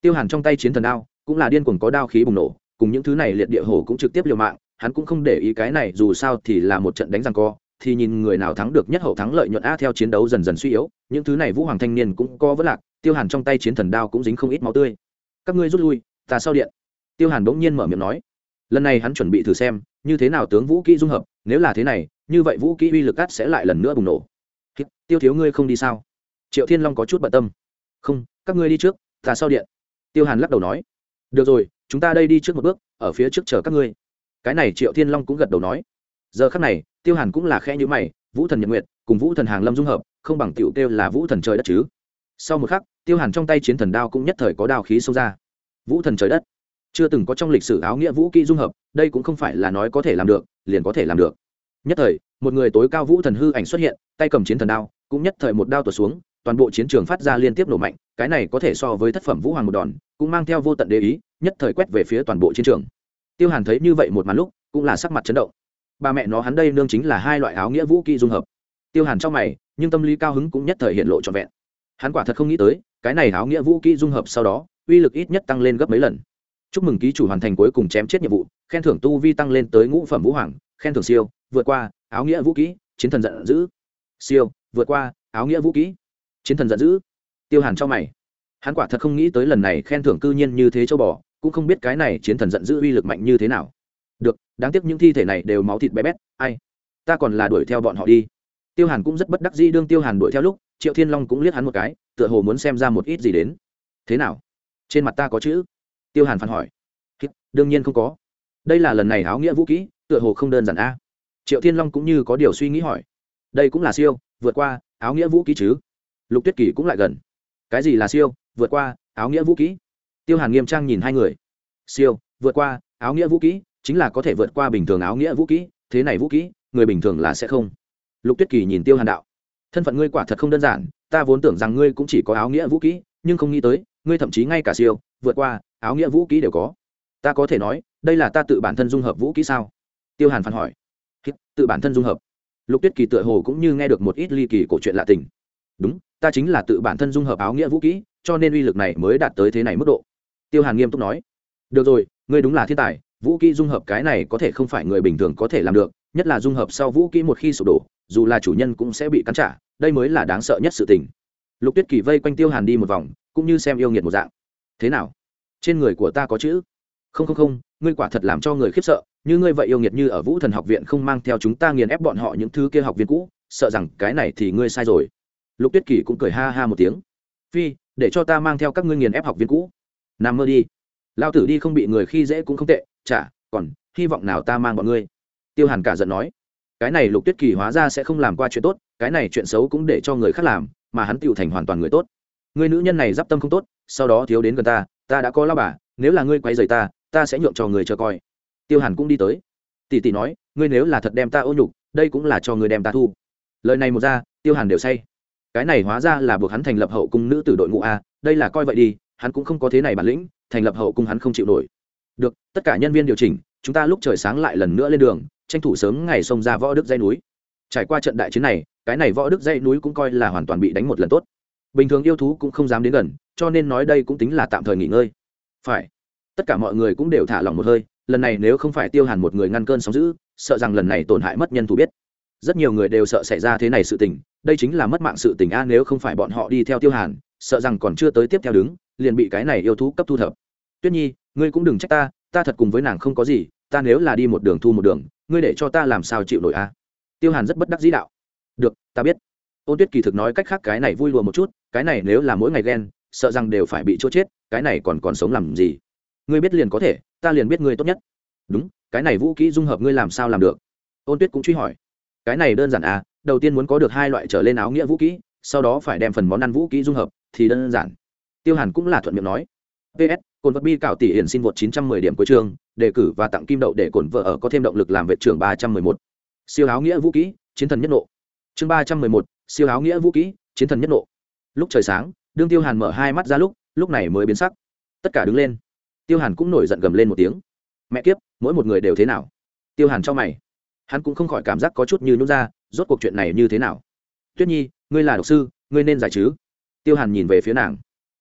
Tiêu hàn trong tay chiến thần đao, cũng là điên cuồng có đao khí bùng nổ, cùng những thứ này liệt địa hổ cũng trực tiếp liều mạng, hắn cũng không để ý cái này, dù sao thì là một trận đánh răng co, thì nhìn người nào thắng được nhất hậu thắng lợi nhuận a theo chiến đấu dần dần suy yếu, những thứ này vũ hoàng thanh niên cũng có vất lạc, tiêu hàn trong tay chiến thần đao cũng dính không ít máu tươi. Các ngươi rút lui, ta sau điện. Tiêu hàn bỗng nhiên mở miệng nói. Lần này hắn chuẩn bị thử xem, như thế nào tướng vũ kỹ dung hợp, nếu là thế này, như vậy vũ kỹ uy lực cắt sẽ lại lần nữa bùng nổ. Tiêu thiếu ngươi không đi sao? Triệu thiên long có chút bận tâm. Không các ngươi đi trước, ta sau điện. Tiêu hàn lắc đầu nói. Được rồi, chúng ta đây đi trước một bước, ở phía trước chờ các ngươi. Cái này triệu thiên long cũng gật đầu nói. Giờ khắc này, tiêu hàn cũng là khe nhữ mày, vũ thần nhật nguyệt cùng vũ thần hàng lâm dung hợp, không bằng tiểu tiêu là vũ thần trời đất chứ. Sau một khắc, tiêu hàn trong tay chiến thần đao cũng nhất thời có đao khí xông ra. Vũ thần trời đất. Chưa từng có trong lịch sử áo nghĩa vũ kỹ dung hợp, đây cũng không phải là nói có thể làm được, liền có thể làm được. Nhất thời, một người tối cao vũ thần hư ảnh xuất hiện, tay cầm chiến thần đao, cũng nhất thời một đao tuột xuống toàn bộ chiến trường phát ra liên tiếp nổ mạnh, cái này có thể so với thất phẩm vũ hoàng một đòn, cũng mang theo vô tận đế ý, nhất thời quét về phía toàn bộ chiến trường. Tiêu hàn thấy như vậy một màn lúc, cũng là sắc mặt chấn động. Ba mẹ nó hắn đây nương chính là hai loại áo nghĩa vũ kỹ dung hợp. Tiêu hàn trong mày, nhưng tâm lý cao hứng cũng nhất thời hiện lộ trọn vẹn. Hắn quả thật không nghĩ tới, cái này áo nghĩa vũ kỹ dung hợp sau đó, uy lực ít nhất tăng lên gấp mấy lần. Chúc mừng ký chủ hoàn thành cuối cùng chém chết nhiệm vụ, khen thưởng tu vi tăng lên tới ngũ phẩm vũ hoàng, khen thưởng siêu, vượt qua, áo nghĩa vũ kỹ, chiến thần giận dữ. Siêu, vượt qua, áo nghĩa vũ kỹ chiến thần giận dữ. Tiêu hàn cho mày. Hắn quả thật không nghĩ tới lần này khen thưởng cư nhiên như thế châu bò, cũng không biết cái này chiến thần giận dữ uy lực mạnh như thế nào. Được, đáng tiếc những thi thể này đều máu thịt bé bét, ai? Ta còn là đuổi theo bọn họ đi. Tiêu hàn cũng rất bất đắc dĩ đương tiêu hàn đuổi theo lúc, triệu thiên long cũng liếc hắn một cái, tựa hồ muốn xem ra một ít gì đến. Thế nào? Trên mặt ta có chữ? Tiêu hàn phản hỏi. Đương nhiên không có. Đây là lần này áo nghĩa vũ kỹ, tựa hồ không đơn giản a. Triệu thiên long cũng như có điều suy nghĩ hỏi. Đây cũng là siêu, vượt qua áo nghĩa vũ kỹ chứ? Lục tuyết kỳ cũng lại gần. Cái gì là siêu? Vượt qua, áo nghĩa vũ kỹ. Tiêu hàn nghiêm trang nhìn hai người. Siêu, vượt qua, áo nghĩa vũ kỹ, chính là có thể vượt qua bình thường áo nghĩa vũ kỹ, thế này vũ kỹ, người bình thường là sẽ không. Lục tuyết kỳ nhìn tiêu hàn đạo. Thân phận ngươi quả thật không đơn giản, ta vốn tưởng rằng ngươi cũng chỉ có áo nghĩa vũ kỹ, nhưng không nghĩ tới, ngươi thậm chí ngay cả siêu, vượt qua, áo nghĩa vũ kỹ đều có. Ta có thể nói, đây là ta tự bản thân dung hợp vũ kỹ sao? Tiêu hàn phản hỏi. Tự bản thân dung hợp. Lục tuyết kỳ tựa hồ cũng như nghe được một ít ly kỳ cổ chuyện lạ tình. Đúng ta chính là tự bản thân dung hợp áo nghĩa vũ kỹ, cho nên uy lực này mới đạt tới thế này mức độ. Tiêu hàn nghiêm túc nói. Được rồi, ngươi đúng là thiên tài, vũ kỹ dung hợp cái này có thể không phải người bình thường có thể làm được, nhất là dung hợp sau vũ kỹ một khi sụp đổ, dù là chủ nhân cũng sẽ bị cắn trả, đây mới là đáng sợ nhất sự tình. Lục tuyết kỳ vây quanh tiêu hàn đi một vòng, cũng như xem yêu nghiệt một dạng. Thế nào? Trên người của ta có chữ? Không không không, ngươi quả thật làm cho người khiếp sợ, như ngươi vậy yêu nghiệt như ở vũ thần học viện không mang theo chúng ta nghiền ép bọn họ những thứ kia học viên cũ, sợ rằng cái này thì ngươi sai rồi lục tuyết kỳ cũng cười ha ha một tiếng. Phi, để cho ta mang theo các ngươi nghiền ép học viên cũ. Nằm mơ đi. Lao tử đi không bị người khi dễ cũng không tệ. Chả, còn, hy vọng nào ta mang bọn ngươi. Tiêu hàn cả giận nói. Cái này lục tuyết kỳ hóa ra sẽ không làm qua chuyện tốt, cái này chuyện xấu cũng để cho người khác làm, mà hắn tựu thành hoàn toàn người tốt. Người nữ nhân này d i p tâm không tốt, sau đó thiếu đến gần ta ta đã có lao bà, nếu là ngươi quay dày ta ta sẽ nhượng cho người chờ coi. Tiêu hàn cũng đi tới. Tỷ tỷ nói, ngươi nếu là thật đem ta ô nhục, đây cũng là cho người đem ta thu. Lời này một ra, tiêu hàn đều say cái này hóa ra là buộc hắn thành lập hậu cung nữ tử đội ngũ a, đây là coi vậy đi, hắn cũng không có thế này bản lĩnh, thành lập hậu cung hắn không chịu nổi. Được, tất cả nhân viên điều chỉnh, chúng ta lúc trời sáng lại lần nữa lên đường, tranh thủ sớm ngày xông ra võ đức dây núi. Trải qua trận đại chiến này, cái này võ đức dây núi cũng coi là hoàn toàn bị đánh một lần tốt. Bình thường yêu thú cũng không dám đến gần, cho nên nói đây cũng tính là tạm thời nghỉ ngơi. Phải. Tất cả mọi người cũng đều thả lỏng một hơi, lần này nếu không phải tiêu hàn một người ngăn cơn sóng giữ sợ rằng lần này tổn hại mất nhân thủ biết. Rất nhiều người đều sợ xảy ra thế này sự tình đây chính là mất mạng sự tình a, nếu không phải bọn họ đi theo tiêu hàn, sợ rằng còn chưa tới tiếp theo đứng, liền bị cái này yêu thú cấp thu thập. Tuyết nhi, ngươi cũng đừng trách ta ta thật cùng với nàng không có gì, ta nếu là đi một đường thu một đường, ngươi để cho ta làm sao chịu nổi a? Tiêu hàn rất bất đắc dĩ đạo. Được, ta biết. Ôn tuyết kỳ thực nói cách khác cái này vui lùa một chút, cái này nếu là mỗi ngày ghen, sợ rằng đều phải bị chỗ chết, cái này còn còn sống làm gì? Ngươi biết liền có thể, ta liền biết ngươi tốt nhất. Đúng, cái này vũ kỹ dung hợp ngươi làm sao làm được? Ôn tuyết cũng truy hỏi. Cái này đơn giản à đầu tiên muốn có được hai loại trở lên áo nghĩa vũ kỹ sau đó phải đem phần món ăn vũ kỹ dung hợp thì đơn giản. Tiêu hàn cũng là thuận miệng nói. Ps cồn vật bi cạo tỷ hiển xin vượt 910 điểm cuối trường đề cử và tặng kim đậu để cồn vợ ở có thêm động lực làm vệ trưởng 311. siêu áo nghĩa vũ kỹ chiến thần nhất nộ. Chương 311, siêu áo nghĩa vũ kỹ chiến thần nhất nộ. Lúc trời sáng đương tiêu hàn mở hai mắt ra lúc lúc này mới biến sắc. Tất cả đứng lên. Tiêu hàn cũng nổi giận gầm lên một tiếng. Mẹ kiếp mỗi một người đều thế nào? Tiêu hàn cho mày. Hắn cũng không khỏi cảm giác có chút như nhút ra rốt cuộc chuyện này như thế nào? Tuyết nhi, ngươi là độc sư, ngươi nên giải chứ? Tiêu hàn nhìn về phía nàng.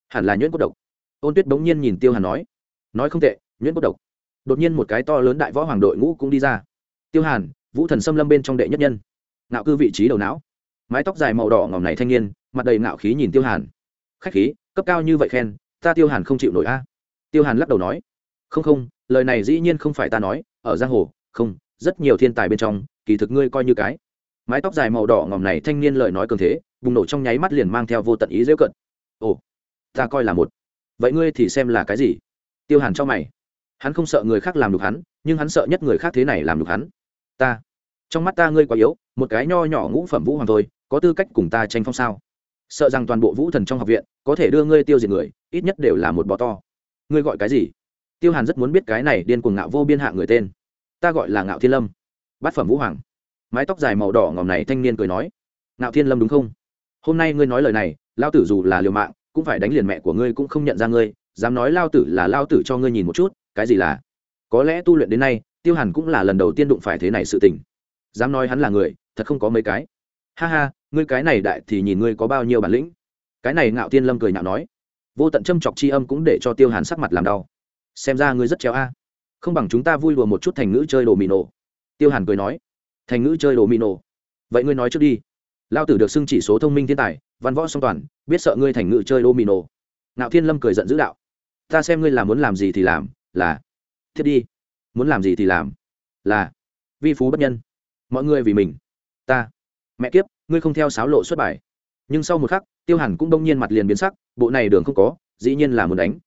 Hẳn là nhuyễn cốt độc. Ôn tuyết bỗng nhiên nhìn tiêu hàn nói. Nói không tệ, nhuyễn cốt độc. Đột nhiên một cái to lớn đại võ hoàng đội ngũ cũng đi ra. Tiêu hàn, vũ thần xâm lâm bên trong đệ nhất nhân. Ngạo cư vị trí đầu não. Mái tóc dài màu đỏ ngỏm này thanh niên, mặt đầy ngạo khí nhìn tiêu hàn. Khách khí, cấp cao như vậy khen, ta tiêu hàn không chịu nổi a. Tiêu hàn lắc đầu nói. Không không, lời này dĩ nhiên không phải ta nói, ở giang hồ, không, rất nhiều thiên tài bên trong, kỳ thực ngươi coi như cái mái tóc dài màu đỏ ngòm này thanh niên lời nói cường thế, bùng nổ trong nháy mắt liền mang theo vô tận ý dễ cận. Ồ, ta coi là một. Vậy ngươi thì xem là cái gì? Tiêu hàn cho mày. Hắn không sợ người khác làm được hắn, nhưng hắn sợ nhất người khác thế này làm được hắn. Ta. Trong mắt ta ngươi quá yếu, một cái nho nhỏ ngũ phẩm vũ hoàng thôi, có tư cách cùng ta tranh phong sao? Sợ rằng toàn bộ vũ thần trong học viện, có thể đưa ngươi tiêu diệt người, ít nhất đều là một bò to. Ngươi gọi cái gì? Tiêu hàn rất muốn biết cái này điên cuồng ngạo vô biên hạ người tên. Ta gọi là ngạo thiên lâm. Bát phẩm vũ hoàng mái tóc dài màu đỏ ngòm này thanh niên cười nói, ngạo thiên lâm đúng không? Hôm nay ngươi nói lời này, lao tử dù là liều mạng, cũng phải đánh liền mẹ của ngươi cũng không nhận ra ngươi, dám nói lao tử là lao tử cho ngươi nhìn một chút, cái gì là? Có lẽ tu luyện đến nay, tiêu hàn cũng là lần đầu tiên đụng phải thế này sự tình. Dám nói hắn là người, thật không có mấy cái. Ha ha, ngươi cái này đại thì nhìn ngươi có bao nhiêu bản lĩnh. Cái này ngạo tiên lâm cười nhạo nói. Vô tận châm chọc c h i âm cũng để cho tiêu hàn sắc mặt làm đau. Xem ra ngươi rất chéo a. Không bằng chúng ta vui đùa một chút thành ngữ chơi đồ mì nổ. Tiêu hàn cười nói thành ngữ chơi đồ mino vậy ngươi nói trước đi. Lao tử được xưng chỉ số thông minh thiên tài, văn võ song toàn, biết sợ ngươi thành ngữ chơi đồ mino ngạo thiên lâm cười giận dữ đạo. Ta xem ngươi là muốn làm gì thì làm, là thiết đi. Muốn làm gì thì làm, là, vi phú bất nhân. Mọi người vì mình, ta, mẹ kiếp, ngươi không theo sáo lộ xuất bài. Nhưng sau một khắc, tiêu hẳn cũng đông nhiên mặt liền biến sắc, bộ này đường không có, dĩ nhiên là muốn đánh.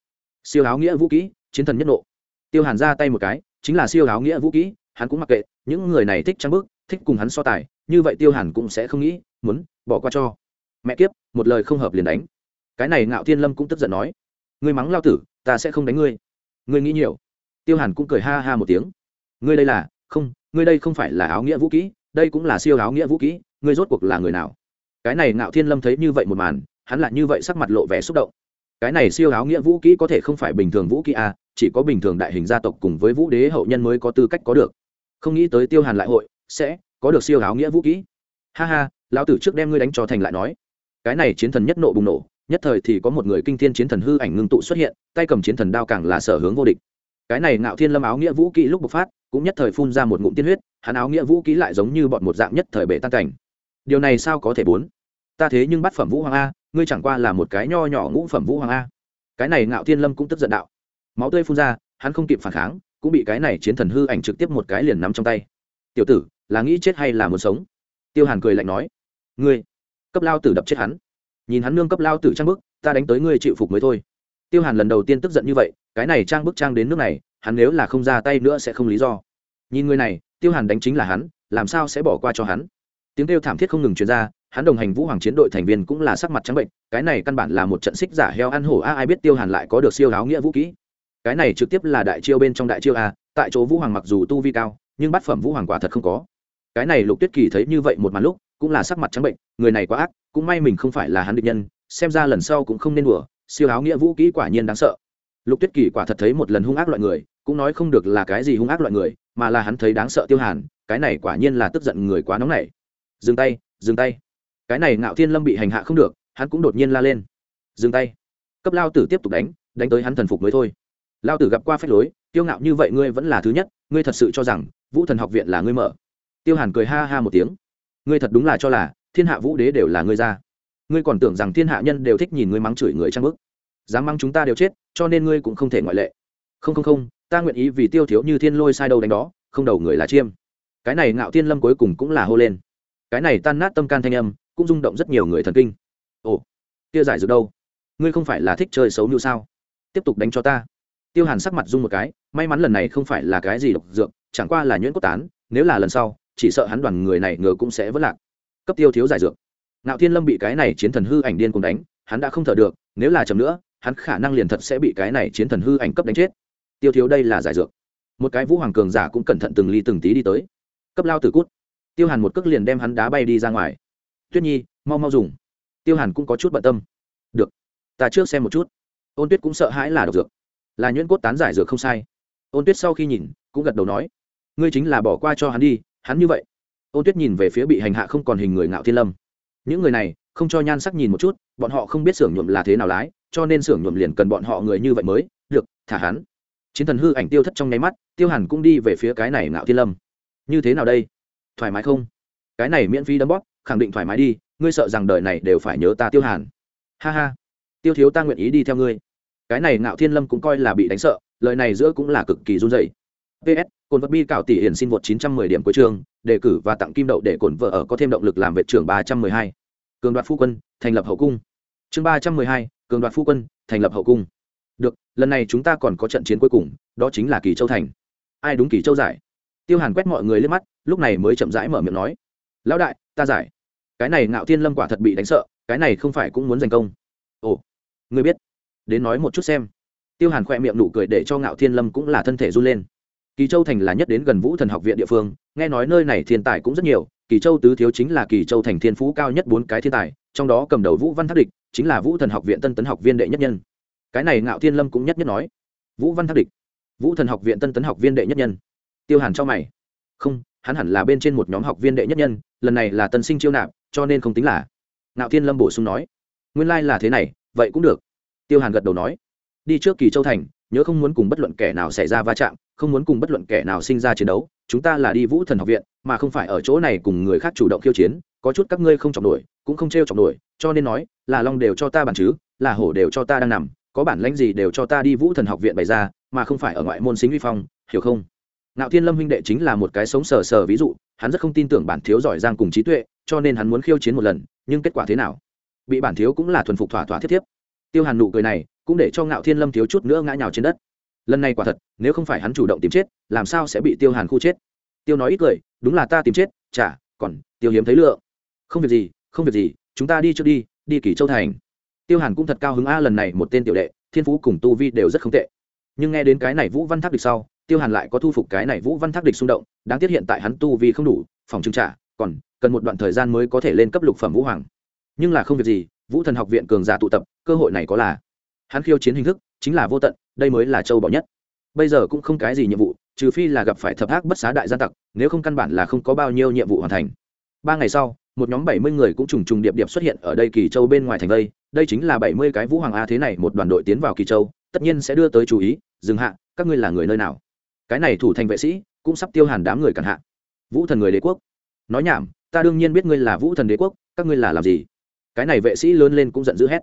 Siêu áo nghĩa vũ kỹ, chiến thần nhất nộ. Tiêu hàn ra tay một cái, chính là siêu áo nghĩa vũ kỹ hắn cũng mặc kệ những người này thích trang bức thích cùng hắn so tài như vậy tiêu hàn cũng sẽ không nghĩ muốn bỏ qua cho. Mẹ kiếp một lời không hợp liền đánh. Cái này ngạo thiên lâm cũng tức giận nói. Ngươi mắng lao tử ta sẽ không đánh ngươi. Ngươi nghĩ nhiều. Tiêu hàn cũng cười ha ha một tiếng. Ngươi đây là không ngươi đây không phải là áo nghĩa vũ kỹ đây cũng là siêu áo nghĩa vũ kỹ ngươi rốt cuộc là người nào? Cái này ngạo thiên lâm thấy như vậy một màn hắn lại như vậy sắc mặt lộ vẻ xúc động. Cái này siêu áo nghĩa vũ kỹ có thể không phải bình thường vũ kỹ à, chỉ có bình thường đại hình gia tộc cùng với vũ đế hậu nhân mới có tư cách có được không nghĩ tới tiêu hàn lại hội, sẽ có được siêu áo nghĩa vũ kỹ. Ha ha, lão tử trước đem ngươi đánh cho thành lại nói. Cái này chiến thần nhất nộ bùng nổ, nhất thời thì có một người kinh thiên chiến thần hư ảnh ngưng tụ xuất hiện, tay cầm chiến thần đao càng là sở hướng vô địch. Cái này ngạo thiên lâm áo nghĩa vũ kỹ lúc bộc phát, cũng nhất thời phun ra một ngụm tiên huyết, hắn áo nghĩa vũ kỹ lại giống như bọn một dạng nhất thời bể tan cảnh. Điều này sao có thể bốn? Ta thế nhưng bắt phẩm vũ hoàng a, ngươi chẳng qua là một cái nho nhỏ ngũ phẩm vũ hoàng a. Cái này ngạo thiên lâm cũng tức giận đạo. Máu tươi phun ra, hắn không kịp phản kháng cũng bị cái này chiến thần hư ảnh trực tiếp một cái liền nắm trong tay. Tiểu tử, là nghĩ chết hay là muốn sống? Tiêu hàn cười lạnh nói. Ngươi, cấp lao tử đập chết hắn. Nhìn hắn nương cấp lao tử trang bức, ta đánh tới ngươi chịu phục mới thôi. Tiêu hàn lần đầu tiên tức giận như vậy, cái này trang bức trang đến nước này, hắn nếu là không ra tay nữa sẽ không lý do. Nhìn người này, tiêu hàn đánh chính là hắn, làm sao sẽ bỏ qua cho hắn? Tiếng kêu thảm thiết không ngừng truyền ra, hắn đồng hành vũ hoàng chiến đội thành viên cũng là sắc mặt trắng bệnh, cái này căn bản là một trận xích giả heo ăn hổ. A, ai biết tiêu hàn lại có được siêu áo nghĩa vũ kỹ? Cái này trực tiếp là đại chiêu bên trong đại chiêu a, tại chỗ vũ hoàng mặc dù tu vi cao, nhưng bát phẩm vũ hoàng quả thật không có. Cái này lục tuyết kỳ thấy như vậy một màn lúc, cũng là sắc mặt trắng bệnh, người này quá ác, cũng may mình không phải là hắn địch nhân, xem ra lần sau cũng không nên đùa, siêu áo nghĩa vũ kỹ quả nhiên đáng sợ. Lục tuyết kỳ quả thật thấy một lần hung ác loại người, cũng nói không được là cái gì hung ác loại người, mà là hắn thấy đáng sợ tiêu hàn, cái này quả nhiên là tức giận người quá nóng nảy. Dừng tay dừng tay. Cái này ngạo thiên lâm bị hành hạ không được, hắn cũng đột nhiên la lên. Dừng tay. Cấp lao tử tiếp tục đánh đánh tới hắn thần phục mới thôi lao tử gặp qua phép lối tiêu ngạo như vậy ngươi vẫn là thứ nhất, ngươi thật sự cho rằng vũ thần học viện là ngươi mở. Tiêu hàn cười ha ha một tiếng. Ngươi thật đúng là cho là thiên hạ vũ đế đều là ngươi ra. Ngươi còn tưởng rằng thiên hạ nhân đều thích nhìn ngươi mắng chửi người trang bức dám mắng chúng ta đều chết, cho nên ngươi cũng không thể ngoại lệ. Không không không, ta nguyện ý vì tiêu thiếu như thiên lôi sai đầu đánh đó, không đầu người là chiêm. Cái này ngạo thiên lâm cuối cùng cũng là hô lên. Cái này tan nát tâm can thanh âm, cũng rung động rất nhiều người thần kinh. Ồ kia giải dược đâu? Ngươi không phải là thích chơi xấu như sao? Tiếp tục đánh cho ta tiêu hàn sắc mặt rung một cái, may mắn lần này không phải là cái gì độc dược, chẳng qua là nhuyễn cốt tán, nếu là lần sau, chỉ sợ hắn đoàn người này ngờ cũng sẽ vất lạc. Cấp tiêu thiếu giải dược. Ngạo thiên lâm bị cái này chiến thần hư ảnh điên cùng đánh, hắn đã không thở được, nếu là chậm nữa, hắn khả năng liền thật sẽ bị cái này chiến thần hư ảnh cấp đánh chết. Tiêu thiếu đây là giải dược. Một cái vũ hoàng cường giả cũng cẩn thận từng ly từng tí đi tới. Cấp lao tử cút. Tiêu hàn một cước liền đem hắn đá bay đi ra ngoài. Tuyết nhi, mau mau dùng. Tiêu hàn cũng có chút bận tâm. Được, ta trước xem một chút. Ôn tuyết cũng sợ hãi là độc dược là nhuyễn cốt tán giải dược không sai. Ôn tuyết sau khi nhìn, cũng gật đầu nói, ngươi chính là bỏ qua cho hắn đi, hắn như vậy. Ôn tuyết nhìn về phía bị hành hạ không còn hình người ngạo thiên lâm. Những người này, không cho nhan sắc nhìn một chút, bọn họ không biết xưởng nhuộm là thế nào lái, cho nên xưởng nhuộm liền cần bọn họ người như vậy mới, được, thả hắn. Chiến thần hư ảnh tiêu thất trong nháy mắt, tiêu hẳn cũng đi về phía cái này ngạo thiên lâm. Như thế nào đây? Thoải mái không? Cái này miễn phí đấm bóp, khẳng định thoải mái đi, ngươi sợ rằng đời này đều phải nhớ ta tiêu hàn. Ha ha, tiêu thiếu ta nguyện ý đi theo ngươi cái này ngạo thiên lâm cũng coi là bị đánh sợ lời này giữa cũng là cực kỳ run dày ps cồn vật bi cảo tỷ hiển xin vượt 910 điểm cuối trường đề cử và tặng kim đậu để cồn vợ ở có thêm động lực làm vệ trưởng 312. cường đoạt phu quân thành lập hậu cung. Chương 312, cường đoạt phu quân thành lập hậu cung. Được lần này chúng ta còn có trận chiến cuối cùng đó chính là kỳ châu thành. Ai đúng kỳ châu giải? Tiêu hàn quét mọi người lên mắt lúc này mới chậm rãi mở miệng nói. Lão đại ta giải. Cái này ngạo thiên lâm quả thật bị đánh sợ cái này không phải cũng muốn giành công. Ồ ngươi biết đến nói một chút xem. Tiêu hàn khoe miệng nụ cười để cho ngạo thiên lâm cũng là thân thể run lên. Kỳ châu thành là nhất đến gần vũ thần học viện địa phương, nghe nói nơi này thiên tài cũng rất nhiều, kỳ châu tứ thiếu chính là kỳ châu thành thiên phú cao nhất bốn cái thiên tài, trong đó cầm đầu vũ văn thác địch, chính là vũ thần học viện tân tấn học viên đệ nhất nhân. Cái này ngạo thiên lâm cũng nhất nhất nói. Vũ văn thác địch. Vũ thần học viện tân tấn học viên đệ nhất nhân. Tiêu hàn cho mày. Không, hắn hẳn là bên trên một nhóm học viên đệ nhất nhân, lần này là tân sinh chiêu nạp, cho nên không tính là. Ngạo thiên lâm bổ sung nói. Nguyên lai là thế này, vậy cũng được tiêu hàn gật đầu nói, đi trước kỳ châu thành, nhớ không muốn cùng bất luận kẻ nào xảy ra va chạm, không muốn cùng bất luận kẻ nào sinh ra chiến đấu, chúng ta là đi vũ thần học viện, mà không phải ở chỗ này cùng người khác chủ động khiêu chiến, có chút các ngươi không chọc nổi, cũng không t r e o chọc nổi, cho nên nói, là long đều cho ta bản chứ, là hổ đều cho ta đang nằm, có bản lãnh gì đều cho ta đi vũ thần học viện bày ra, mà không phải ở ngoại môn xính uy phong, hiểu không? Nạo thiên lâm huynh đệ chính là một cái sống sờ sờ ví dụ, hắn rất không tin tưởng bản thiếu giỏi giang cùng trí tuệ, cho nên hắn muốn khiêu chiến một lần, nhưng kết quả thế nào? Bị bản thiếu cũng là thuần phục thỏa thỏa thiết thiếp tiêu hàn nụ cười này cũng để cho ngạo thiên lâm thiếu chút nữa ngã nhào trên đất. Lần này quả thật, nếu không phải hắn chủ động tìm chết, làm sao sẽ bị tiêu hàn khu chết? Tiêu nói ít cười đúng là ta tìm chết, chả, còn, tiêu hiếm thấy lựa. Không việc gì, không việc gì, chúng ta đi trước đi đi kỳ châu thành. Tiêu hàn cũng thật cao hứng a, lần này một tên tiểu đệ, thiên phú cùng tu vi đều rất không tệ. Nhưng nghe đến cái này vũ văn thác địch sau, tiêu hàn lại có thu phục cái này vũ văn thác địch xung động, đáng tiếc hiện tại hắn tu vì không đủ, phòng trưng trả, còn cần một đoạn thời gian mới có thể lên cấp lục phẩm vũ hoàng. Nhưng là không việc gì vũ thần học viện cường giả tụ tập, cơ hội này có là hắn khiêu chiến hình thức, chính là vô tận, đây mới là châu bọ nhất. Bây giờ cũng không cái gì nhiệm vụ, trừ phi là gặp phải thập ác bất xá đại gia tặc, nếu không căn bản là không có bao nhiêu nhiệm vụ hoàn thành. Ba ngày sau, một nhóm bảy mươi người cũng trùng trùng điệp điệp xuất hiện ở đây kỳ châu bên ngoài thành đây đây chính là bảy mươi cái vũ hoàng a thế này, một đoàn đội tiến vào kỳ châu, tất nhiên sẽ đưa tới chú ý, dừng hạ, các ngươi là người nơi nào? Cái này thủ thành vệ sĩ cũng sắp tiêu hàn đám người cản hạ. Vũ thần người đế quốc. Nói nhảm, ta đương nhiên biết ngươi là vũ thần đế quốc, các ngươi là làm gì? Cái này vệ sĩ lớn lên cũng giận dữ hét.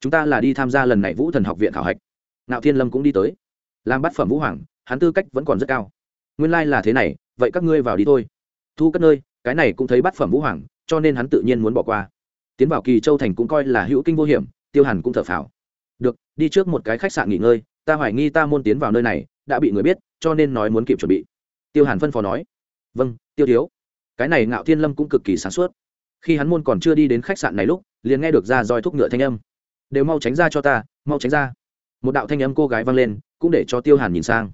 Chúng ta là đi tham gia lần này vũ thần học viện khảo hạch. Ngạo thiên lâm cũng đi tới. Làm bát phẩm vũ hoàng, hắn tư cách vẫn còn rất cao. Nguyên lai、like、là thế này, vậy các ngươi vào đi thôi. Thu cất nơi, cái này cũng thấy bát phẩm vũ hoàng, cho nên hắn tự nhiên muốn bỏ qua. Tiến vào kỳ châu thành cũng coi là hữu kinh vô hiểm, tiêu hàn cũng thở phào. Được, đi trước một cái khách sạn nghỉ ngơi, ta hoài nghi ta môn tiến vào nơi này, đã bị người biết, cho nên nói muốn kịp chuẩn bị. Tiêu hàn phân phó nói. Vâng tiêu thiếu. Cái này ngạo thiên lâm cũng cực kỳ sáng suốt. Khi hắn môn còn chưa đi đến khách sạn này lúc liền nghe được ra roi thúc ngựa thanh âm. Đều mau tránh ra cho ta, mau tránh ra. Một đạo thanh âm cô gái vang lên, cũng để cho tiêu hàn nhìn sang.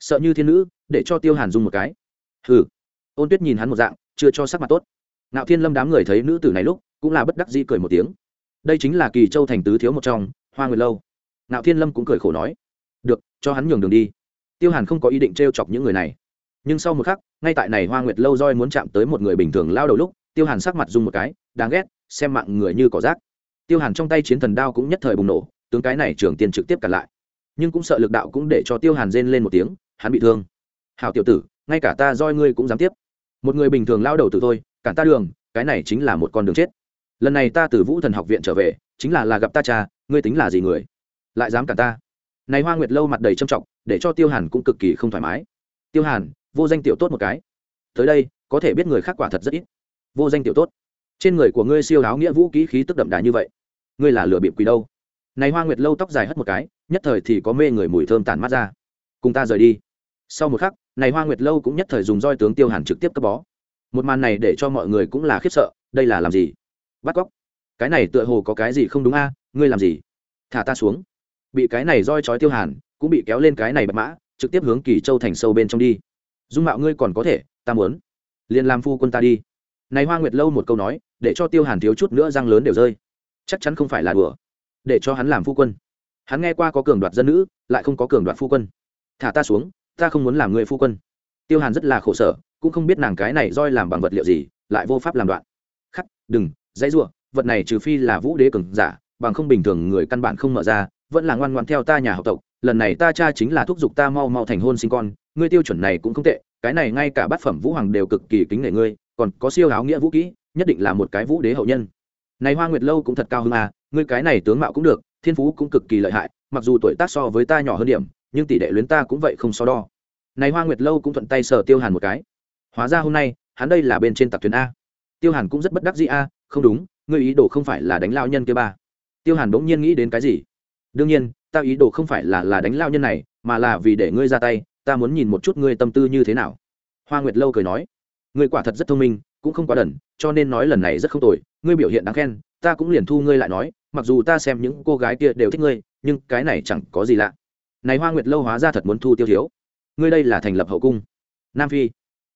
Sợ như thiên nữ, để cho tiêu hàn dùng một cái. Hừ. Ôn tuyết nhìn hắn một dạng, chưa cho sắc mặt tốt. Ngạo thiên lâm đám người thấy nữ tử này lúc, cũng là bất đắc dĩ cười một tiếng. Đây chính là kỳ châu thành tứ thiếu một trong, hoa nguyệt lâu. Ngạo thiên lâm cũng cười khổ nói. Được, cho hắn nhường đường đi. Tiêu hàn không có ý định t r e o chọc những người này. Nhưng sau một khắc, ngay tại này hoa nguyệt lâu roi muốn chạm tới một người bình thường lao đầu lúc, tiêu hàn sắc mặt dùng một cái, đáng ghét xem mạng người như cỏ rác. Tiêu hàn trong tay chiến thần đao cũng nhất thời bùng nổ, tướng cái này trường tiền trực tiếp cản lại. Nhưng cũng sợ lực đạo cũng để cho tiêu hàn rên lên một tiếng, hắn bị thương. Hào tiểu tử, ngay cả ta roi ngươi cũng dám tiếp. Một người bình thường lao đầu từ thôi, cản ta đường, cái này chính là một con đường chết. Lần này ta từ vũ thần học viện trở về, chính là là gặp ta cha, ngươi tính là gì người? Lại dám cản ta? Này hoa nguyệt lâu mặt đầy trầm trọng, để cho tiêu hàn cũng cực kỳ không thoải mái. Tiêu hàn, vô danh tiểu tốt một cái. Tới đây, có thể biết người khác quả thật rất ít. Vô danh tiểu tốt trên người của ngươi siêu áo nghĩa vũ kỹ khí tức đậm đà như vậy, ngươi là lửa bịp quỷ đâu? Này hoa nguyệt lâu tóc dài hất một cái, nhất thời thì có mê người mùi thơm tàn mắt ra. Cùng ta rời đi. Sau một khắc, này hoa nguyệt lâu cũng nhất thời dùng roi tướng tiêu hàn trực tiếp cấp bó. Một màn này để cho mọi người cũng là khiếp sợ, đây là làm gì? Bắt cóc. Cái này tựa hồ có cái gì không đúng a? Ngươi làm gì? Thả ta xuống. Bị cái này roi chói tiêu hàn, cũng bị kéo lên cái này bạch mã, trực tiếp hướng kỳ châu thành sâu bên trong đi. Dung mạo ngươi còn có thể, ta muốn. Liền làm phu quân ta đi. Này hoa nguyệt lâu một câu nói để cho tiêu hàn thiếu chút nữa răng lớn đều rơi. Chắc chắn không phải là đùa. Để cho hắn làm phu quân. Hắn nghe qua có cường đoạt dân nữ, lại không có cường đoạt phu quân. Thả ta xuống, ta không muốn làm người phu quân. Tiêu hàn rất là khổ sở, cũng không biết nàng cái này roi làm bằng vật liệu gì, lại vô pháp làm đoạn. Khắc, đừng, dãy giụa vật này trừ phi là vũ đế cường giả, bằng không bình thường người căn bản không mở ra, vẫn là ngoan ngoan theo ta nhà học tộc, lần này ta cha chính là thúc giục ta mau mau thành hôn sinh con, ngươi tiêu chuẩn này cũng không tệ, cái này ngay cả bát phẩm vũ hoàng đều cực kỳ kính nể ngươi, còn có siêu áo nghĩa vũ kỹ nhất định là một cái vũ đế hậu nhân. Này hoa nguyệt lâu cũng thật cao hơn à ngươi cái này tướng mạo cũng được, thiên phú cũng cực kỳ lợi hại, mặc dù tuổi tác so với ta nhỏ hơn điểm, nhưng tỷ đệ luyến ta cũng vậy không so đo. Này hoa nguyệt lâu cũng thuận tay sờ tiêu hàn một cái. Hóa ra hôm nay, hắn đây là bên trên tặc thuyền a. Tiêu hàn cũng rất bất đắc dĩ a, không đúng, ngươi ý đồ không phải là đánh lao nhân kia ba. Tiêu hàn bỗng nhiên nghĩ đến cái gì? Đương nhiên, ta ý đồ không phải là là đánh lao nhân này, mà là vì để ngươi ra tay, ta muốn nhìn một chút ngươi tâm tư như thế nào. Hoa nguyệt lâu cười nói, ngươi quả thật rất thông minh cũng không quá đần, cho nên nói lần này rất không tồi, ngươi biểu hiện đáng khen, ta cũng liền thu ngươi lại nói, mặc dù ta xem những cô gái kia đều thích ngươi, nhưng cái này chẳng có gì lạ. Này hoa nguyệt lâu hóa ra thật muốn thu tiêu thiếu. Ngươi đây là thành lập hậu cung. Nam phi.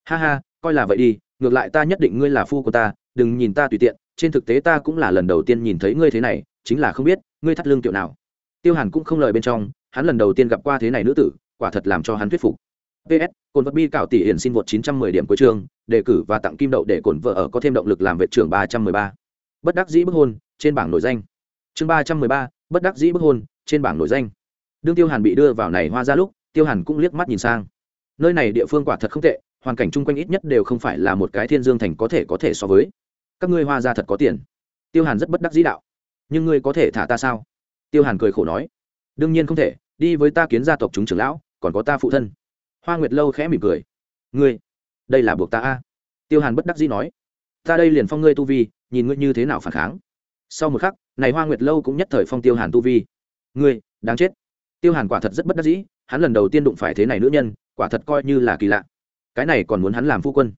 Ha ha, coi là vậy đi, ngược lại ta nhất định ngươi là phu của ta, đừng nhìn ta tùy tiện, trên thực tế ta cũng là lần đầu tiên nhìn thấy ngươi thế này, chính là không biết, ngươi thắt lương tiểu nào. Tiêu hàn cũng không lời bên trong, hắn lần đầu tiên gặp qua thế này nữ tử, quả thật làm cho hắn thuyết phục ps cồn vật bi cảo tỷ hiển xin vượt 910 điểm cuối chương đề cử và tặng kim đậu để cồn vợ ở có thêm động lực làm vệ trưởng 313. bất đắc dĩ bức hôn trên bảng nổi danh. Chương 313, bất đắc dĩ bức hôn trên bảng nổi danh. Đương tiêu hàn bị đưa vào này hoa ra lúc tiêu hàn cũng liếc mắt nhìn sang. Nơi này địa phương quả thật không tệ hoàn cảnh chung quanh ít nhất đều không phải là một cái thiên dương thành có thể có thể so với. Các ngươi hoa ra thật có tiền. Tiêu hàn rất bất đắc dĩ đạo. Nhưng ngươi có thể thả ta sao? Tiêu hàn cười khổ nói. Đương nhiên không thể đi với ta kiến gia tộc chúng trưởng lão còn có ta phụ thân hoa nguyệt lâu khẽ mỉm cười. Ngươi, đây là buộc ta a? Tiêu hàn bất đắc dĩ nói. Ta đây liền phong ngươi tu vi, nhìn ngươi như thế nào phản kháng. Sau một khắc, này hoa nguyệt lâu cũng nhất thời phong tiêu hàn tu vi. Ngươi, đáng chết. Tiêu hàn quả thật rất bất đắc dĩ, hắn lần đầu tiên đụng phải thế này nữ nhân, quả thật coi như là kỳ lạ. Cái này còn muốn hắn làm phu quân.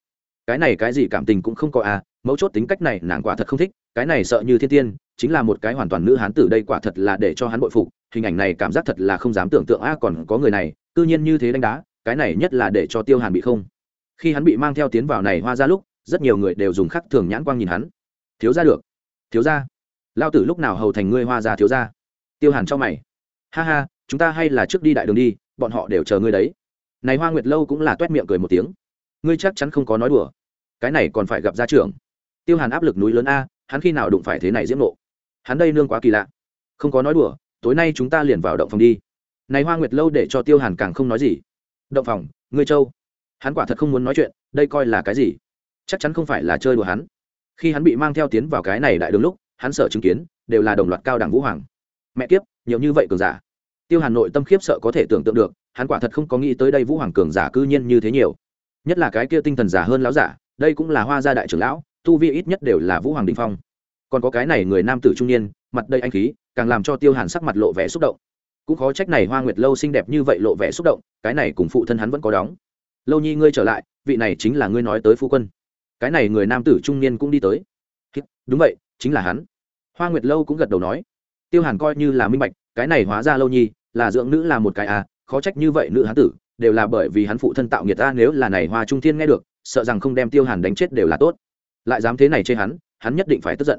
Cái này cái gì cảm tình cũng không có à mấu chốt tính cách này nàng quả thật không thích, cái này sợ như thiên tiên, chính là một cái hoàn toàn nữ hán tử đây quả thật là để cho hắn bội phục, hình ảnh này cảm giác thật là không dám tưởng tượng a, còn có người này tự nhiên như thế đánh đá cái này nhất là để cho tiêu hàn bị không. Khi hắn bị mang theo tiến vào này hoa ra lúc, rất nhiều người đều dùng khắc thường nhãn quang nhìn hắn. Thiếu ra được. Thiếu ra lao tử lúc nào hầu thành ngươi hoa ra thiếu ra tiêu hàn cho mày. Ha ha, chúng ta hay là trước đi đại đường đi, bọn họ đều chờ ngươi đấy. Này hoa nguyệt lâu cũng là t u é t miệng cười một tiếng. Ngươi chắc chắn không có nói đùa. Cái này còn phải gặp gia trưởng. Tiêu hàn áp lực núi lớn a, hắn khi nào đụng phải thế này diễm nộ? Hắn đây nương quá kỳ lạ. Không có nói đùa, tối nay chúng ta liền vào động phòng đi. Này hoa nguyệt lâu để cho tiêu hàn càng không nói gì động phòng, ngươi châu hắn quả thật không muốn nói chuyện, đây coi là cái gì? Chắc chắn không phải là chơi đùa hắn. Khi hắn bị mang theo tiến vào cái này đại đường lúc, hắn sợ chứng kiến, đều là đồng loạt cao đẳng vũ hoàng. Mẹ kiếp, nhiều như vậy cường giả. Tiêu hàn nội tâm khiếp sợ có thể tưởng tượng được, hắn quả thật không có nghĩ tới đây vũ hoàng cường giả cư nhiên như thế nhiều. Nhất là cái kia tinh thần giả hơn lão giả, đây cũng là hoa gia đại trưởng lão, tu vi ít nhất đều là vũ hoàng đình phong. Còn có cái này người nam tử trung niên, mặt đây anh khí, càng làm cho tiêu hàn sắc mặt lộ vẻ xúc động cũng khó trách này hoa nguyệt lâu xinh đẹp như vậy lộ vẻ xúc động, cái này cùng phụ thân hắn vẫn có đóng. Lâu nhi ngươi trở lại, vị này chính là ngươi nói tới phu quân. Cái này người nam tử trung niên cũng đi tới. Đúng vậy, chính là hắn. Hoa nguyệt lâu cũng gật đầu nói. Tiêu hàn coi như là minh bạch, cái này hóa ra lâu nhi, là dưỡng nữ là một cái à khó trách như vậy nữ hán tử, đều là bởi vì hắn phụ thân tạo nghiệt ta nếu là này hoa trung thiên nghe được, sợ rằng không đem tiêu hàn đánh chết đều là tốt. Lại dám thế này chê hắn hắn nhất định phải tức giận.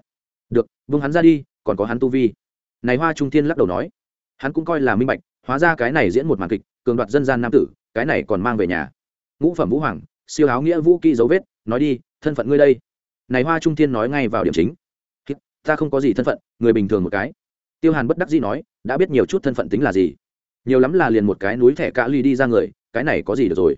Được vương hắn ra đi, còn có hắn tu vi. Này hoa trung thiên lắc đầu nói hắn cũng coi là minh bạch, hóa ra cái này diễn một màn kịch, cường đoạt dân gian nam tử, cái này còn mang về nhà. Ngũ phẩm vũ hoàng, siêu áo nghĩa vũ kỹ dấu vết, nói đi, thân phận ngươi đây. Này hoa trung thiên nói ngay vào điểm chính. Ta không có gì thân phận, người bình thường một cái. Tiêu hàn bất đắc dĩ nói, đã biết nhiều chút thân phận tính là gì. Nhiều lắm là liền một cái núi thẻ cạ ly đi ra người, cái này có gì được rồi.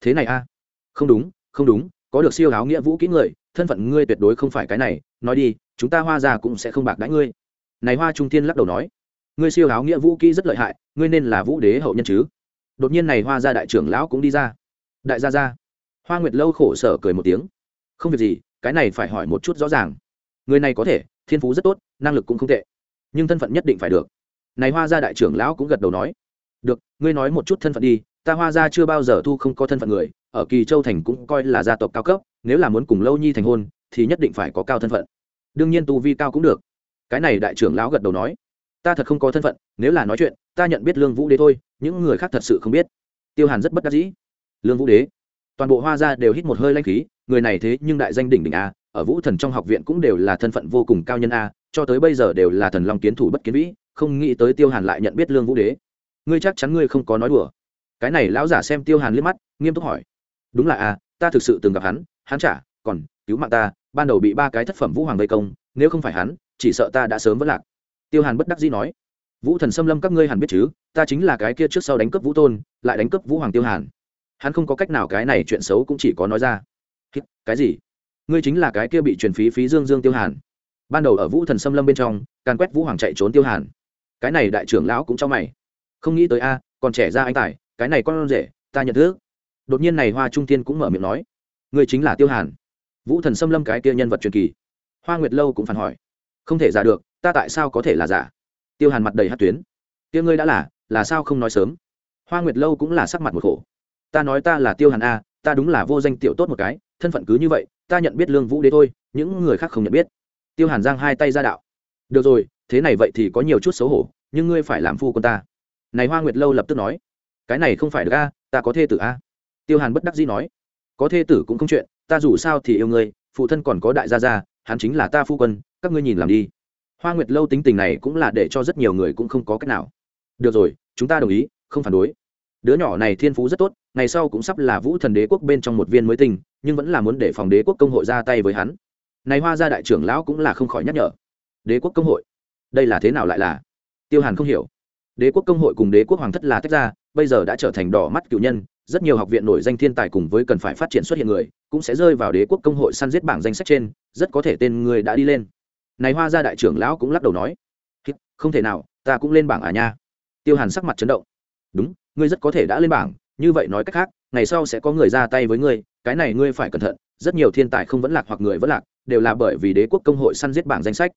Thế này a. À? Không đúng không đúng, có được siêu áo nghĩa vũ kỹ người, thân phận ngươi tuyệt đối không phải cái này. Nói đi, chúng ta hoa ra cũng sẽ không bạc đãi ngươi. Này hoa trung thiên lắc đầu nói ngươi siêu áo nghĩa vũ kỹ rất lợi hại, ngươi nên là vũ đế hậu nhân chứ. Đột nhiên này hoa gia đại trưởng lão cũng đi ra. Đại gia gia. Hoa nguyệt lâu khổ sở cười một tiếng. Không việc gì, cái này phải hỏi một chút rõ ràng. Người này có thể, thiên phú rất tốt, năng lực cũng không tệ. Nhưng thân phận nhất định phải được. Này hoa gia đại trưởng lão cũng gật đầu nói. Được, ngươi nói một chút thân phận đi, ta hoa gia chưa bao giờ thu không có thân phận người, ở kỳ châu thành cũng coi là gia tộc cao cấp, nếu là muốn cùng lâu nhi thành hôn, thì nhất định phải có cao thân phận. Đương nhiên tu vi cao cũng được. Cái này đại trưởng lão gật đầu nói ta thật không có thân phận, nếu là nói chuyện, ta nhận biết lương vũ đế thôi, những người khác thật sự không biết. Tiêu hàn rất bất đắc dĩ. Lương vũ đế, toàn bộ hoa gia đều hít một hơi lanh khí, người này thế nhưng đại danh đỉnh đỉnh a, ở vũ thần trong học viện cũng đều là thân phận vô cùng cao nhân a, cho tới bây giờ đều là thần long kiến thủ bất kiến vĩ, không nghĩ tới tiêu hàn lại nhận biết lương vũ đế. Ngươi chắc chắn ngươi không có nói đùa. Cái này lão giả xem tiêu hàn liếc mắt, nghiêm túc hỏi. Đúng là à ta thực sự từng gặp hắn hắn trả còn, cứu mạng ta, ban đầu bị ba cái thất phẩm vũ hoàng vây công, nếu không phải hắn, chỉ sợ ta đã sớm vất lạc tiêu hàn bất đắc dĩ nói, vũ thần xâm lâm các ngươi hẳn biết chứ, ta chính là cái kia trước sau đánh cướp vũ tôn, lại đánh cướp vũ hoàng tiêu hàn. Hắn không có cách nào cái này chuyện xấu cũng chỉ có nói ra. Cái gì? Ngươi chính là cái kia bị truyền phí phí dương dương tiêu hàn. Ban đầu ở vũ thần xâm lâm bên trong, càn quét vũ hoàng chạy trốn tiêu hàn. Cái này đại trưởng lão cũng cho mày. Không nghĩ tới a, còn trẻ ra anh tài, cái này con rể, ta nhận thức. Đột nhiên này hoa trung tiên cũng mở miệng nói, ngươi chính là tiêu hàn. Vũ thần xâm lâm cái kia nhân vật truyền kỳ. Hoa nguyệt lâu cũng phản hỏi, không thể giả được ta tại sao có thể là giả? Tiêu hàn mặt đầy hát tuyến. Tiêu ngươi đã là là sao không nói sớm? Hoa nguyệt lâu cũng là sắc mặt một khổ. Ta nói ta là tiêu hàn a, ta đúng là vô danh tiểu tốt một cái, thân phận cứ như vậy, ta nhận biết lương vũ đế thôi, những người khác không nhận biết. Tiêu hàn giang hai tay ra đạo. Được rồi, thế này vậy thì có nhiều chút xấu hổ, nhưng ngươi phải làm phu con ta. Này hoa nguyệt lâu lập tức nói. Cái này không phải được a, ta có thê tử a. Tiêu hàn bất đắc dĩ nói. Có thê tử cũng không chuyện, ta dù sao thì yêu ngươi, phụ thân còn có đại gia gia, hắn chính là ta phu quân, các ngươi nhìn làm đi hoa nguyệt lâu tính tình này cũng là để cho rất nhiều người cũng không có cách nào. Được rồi, chúng ta đồng ý, không phản đối. Đứa nhỏ này thiên phú rất tốt, ngày sau cũng sắp là vũ thần đế quốc bên trong một viên mới tinh, nhưng vẫn là muốn để phòng đế quốc công hội ra tay với hắn. Này hoa gia đại trưởng lão cũng là không khỏi nhắc nhở. Đế quốc công hội? Đây là thế nào lại là? Tiêu hàn không hiểu. Đế quốc công hội cùng đế quốc hoàng thất là tách ra, bây giờ đã trở thành đỏ mắt cựu nhân, rất nhiều học viện nổi danh thiên tài cùng với cần phải phát triển xuất hiện người, cũng sẽ rơi vào đế quốc công hội săn giết bảng danh sách trên, rất có thể tên người đã đi lên này hoa gia đại trưởng lão cũng lắc đầu nói không thể nào, ta cũng lên bảng à nha. Tiêu hàn sắc mặt chấn động. Đúng, ngươi rất có thể đã lên bảng, như vậy nói cách khác, ngày sau sẽ có người ra tay với ngươi, cái này ngươi phải cẩn thận, rất nhiều thiên tài không vẫn lạc hoặc người vẫn lạc, đều là bởi vì đế quốc công hội săn giết bảng danh sách.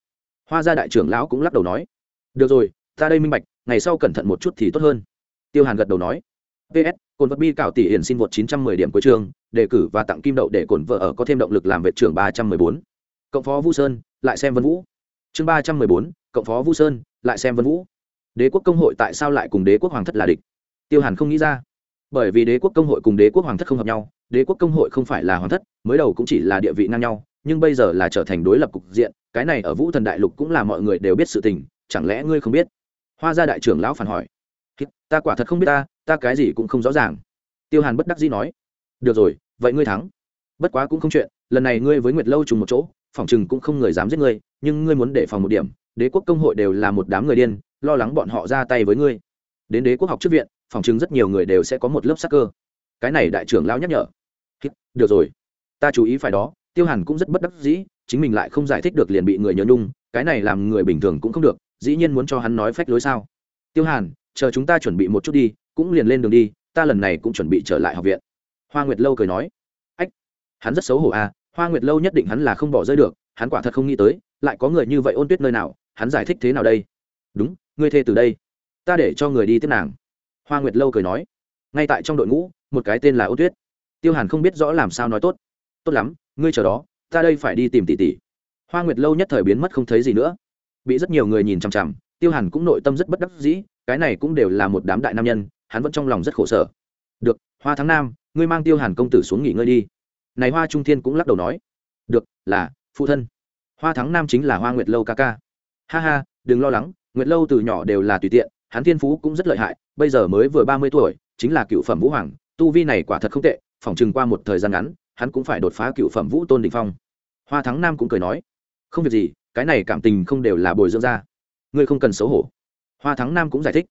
Hoa gia đại trưởng lão cũng lắc đầu nói, được rồi, ta đây minh bạch, ngày sau cẩn thận một chút thì tốt hơn. Tiêu hàn gật đầu nói ps cồn vật bi cảo tỷ hiển xin vượt 910 điểm cuối trường đề cử và tặng kim đậu để Cổn vợ ở có thêm động lực làm vệ trưởng 314. cộng phó vu sơn lại xem vân vũ. Chương 314, cộng phó vu sơn lại xem vân vũ. Đế quốc công hội tại sao lại cùng đế quốc hoàng thất là địch? Tiêu hàn không nghĩ ra. Bởi vì đế quốc công hội cùng đế quốc hoàng thất không hợp nhau đế quốc công hội không phải là hoàng thất mới đầu cũng chỉ là địa vị ngang nhau nhưng bây giờ là trở thành đối lập cục diện cái này ở vũ thần đại lục cũng là mọi người đều biết sự tình chẳng lẽ ngươi không biết? Hoa gia đại trưởng lão phản hỏi. Ta quả thật không biết ta ta cái gì cũng không rõ ràng. Tiêu hàn bất đắc dĩ nói. Được rồi vậy ngươi thắng. Bất quá cũng không chuyện lần này ngươi với nguyệt lâu trùng một chỗ phòng chừng cũng không người dám giết ngươi, nhưng ngươi muốn để phòng một điểm, đế quốc công hội đều là một đám người điên, lo lắng bọn họ ra tay với ngươi. Đến đế quốc học trước viện, phòng chừng rất nhiều người đều sẽ có một lớp sắc cơ. Cái này đại trưởng lão nhắc nhở. Được rồi. Ta chú ý phải đó, tiêu hàn cũng rất bất đắc dĩ, chính mình lại không giải thích được liền bị người nhớ nhung, cái này làm người bình thường cũng không được, dĩ nhiên muốn cho hắn nói phách lối sao. Tiêu hàn, chờ chúng ta chuẩn bị một chút đi, cũng liền lên đường đi, ta lần này cũng chuẩn bị trở lại học viện. Hoa nguyệt lâu cười nói. Ách, hắn rất xấu hổ à hoa nguyệt lâu nhất định hắn là không bỏ rơi được hắn quả thật không nghĩ tới lại có người như vậy ôn tuyết nơi nào hắn giải thích thế nào đây? Đúng ngươi thê từ đây. Ta để cho người đi tiếp nàng. Hoa nguyệt lâu cười nói. Ngay tại trong đội ngũ một cái tên là ôn tuyết. Tiêu hàn không biết rõ làm sao nói tốt. Tốt lắm ngươi chờ đó ta đây phải đi tìm tỷ tỷ. Hoa nguyệt lâu nhất thời biến mất không thấy gì nữa. Bị rất nhiều người nhìn chằm chằm tiêu hàn cũng nội tâm rất bất đắc dĩ cái này cũng đều là một đám đại nam nhân hắn vẫn trong lòng rất khổ sở. Được hoa tháng Nam, ngươi mang tiêu hàn công tử xuống nghỉ ngơi đi này hoa trung thiên cũng lắc đầu nói, được, là, phụ thân. Hoa thắng nam chính là hoa nguyệt lâu ca ca. Ha ha, đừng lo lắng, nguyệt lâu từ nhỏ đều là tùy tiện, hắn thiên phú cũng rất lợi hại, bây giờ mới vừa ba mươi tuổi, chính là cựu phẩm vũ hoàng, tu vi này quả thật không tệ, phỏng chừng qua một thời gian ngắn, hắn cũng phải đột phá cựu phẩm vũ tôn đình phong. Hoa thắng nam cũng cười nói, không việc gì, cái này cảm tình không đều là bồi dưỡng ra. Ngươi không cần xấu hổ. Hoa thắng nam cũng giải thích,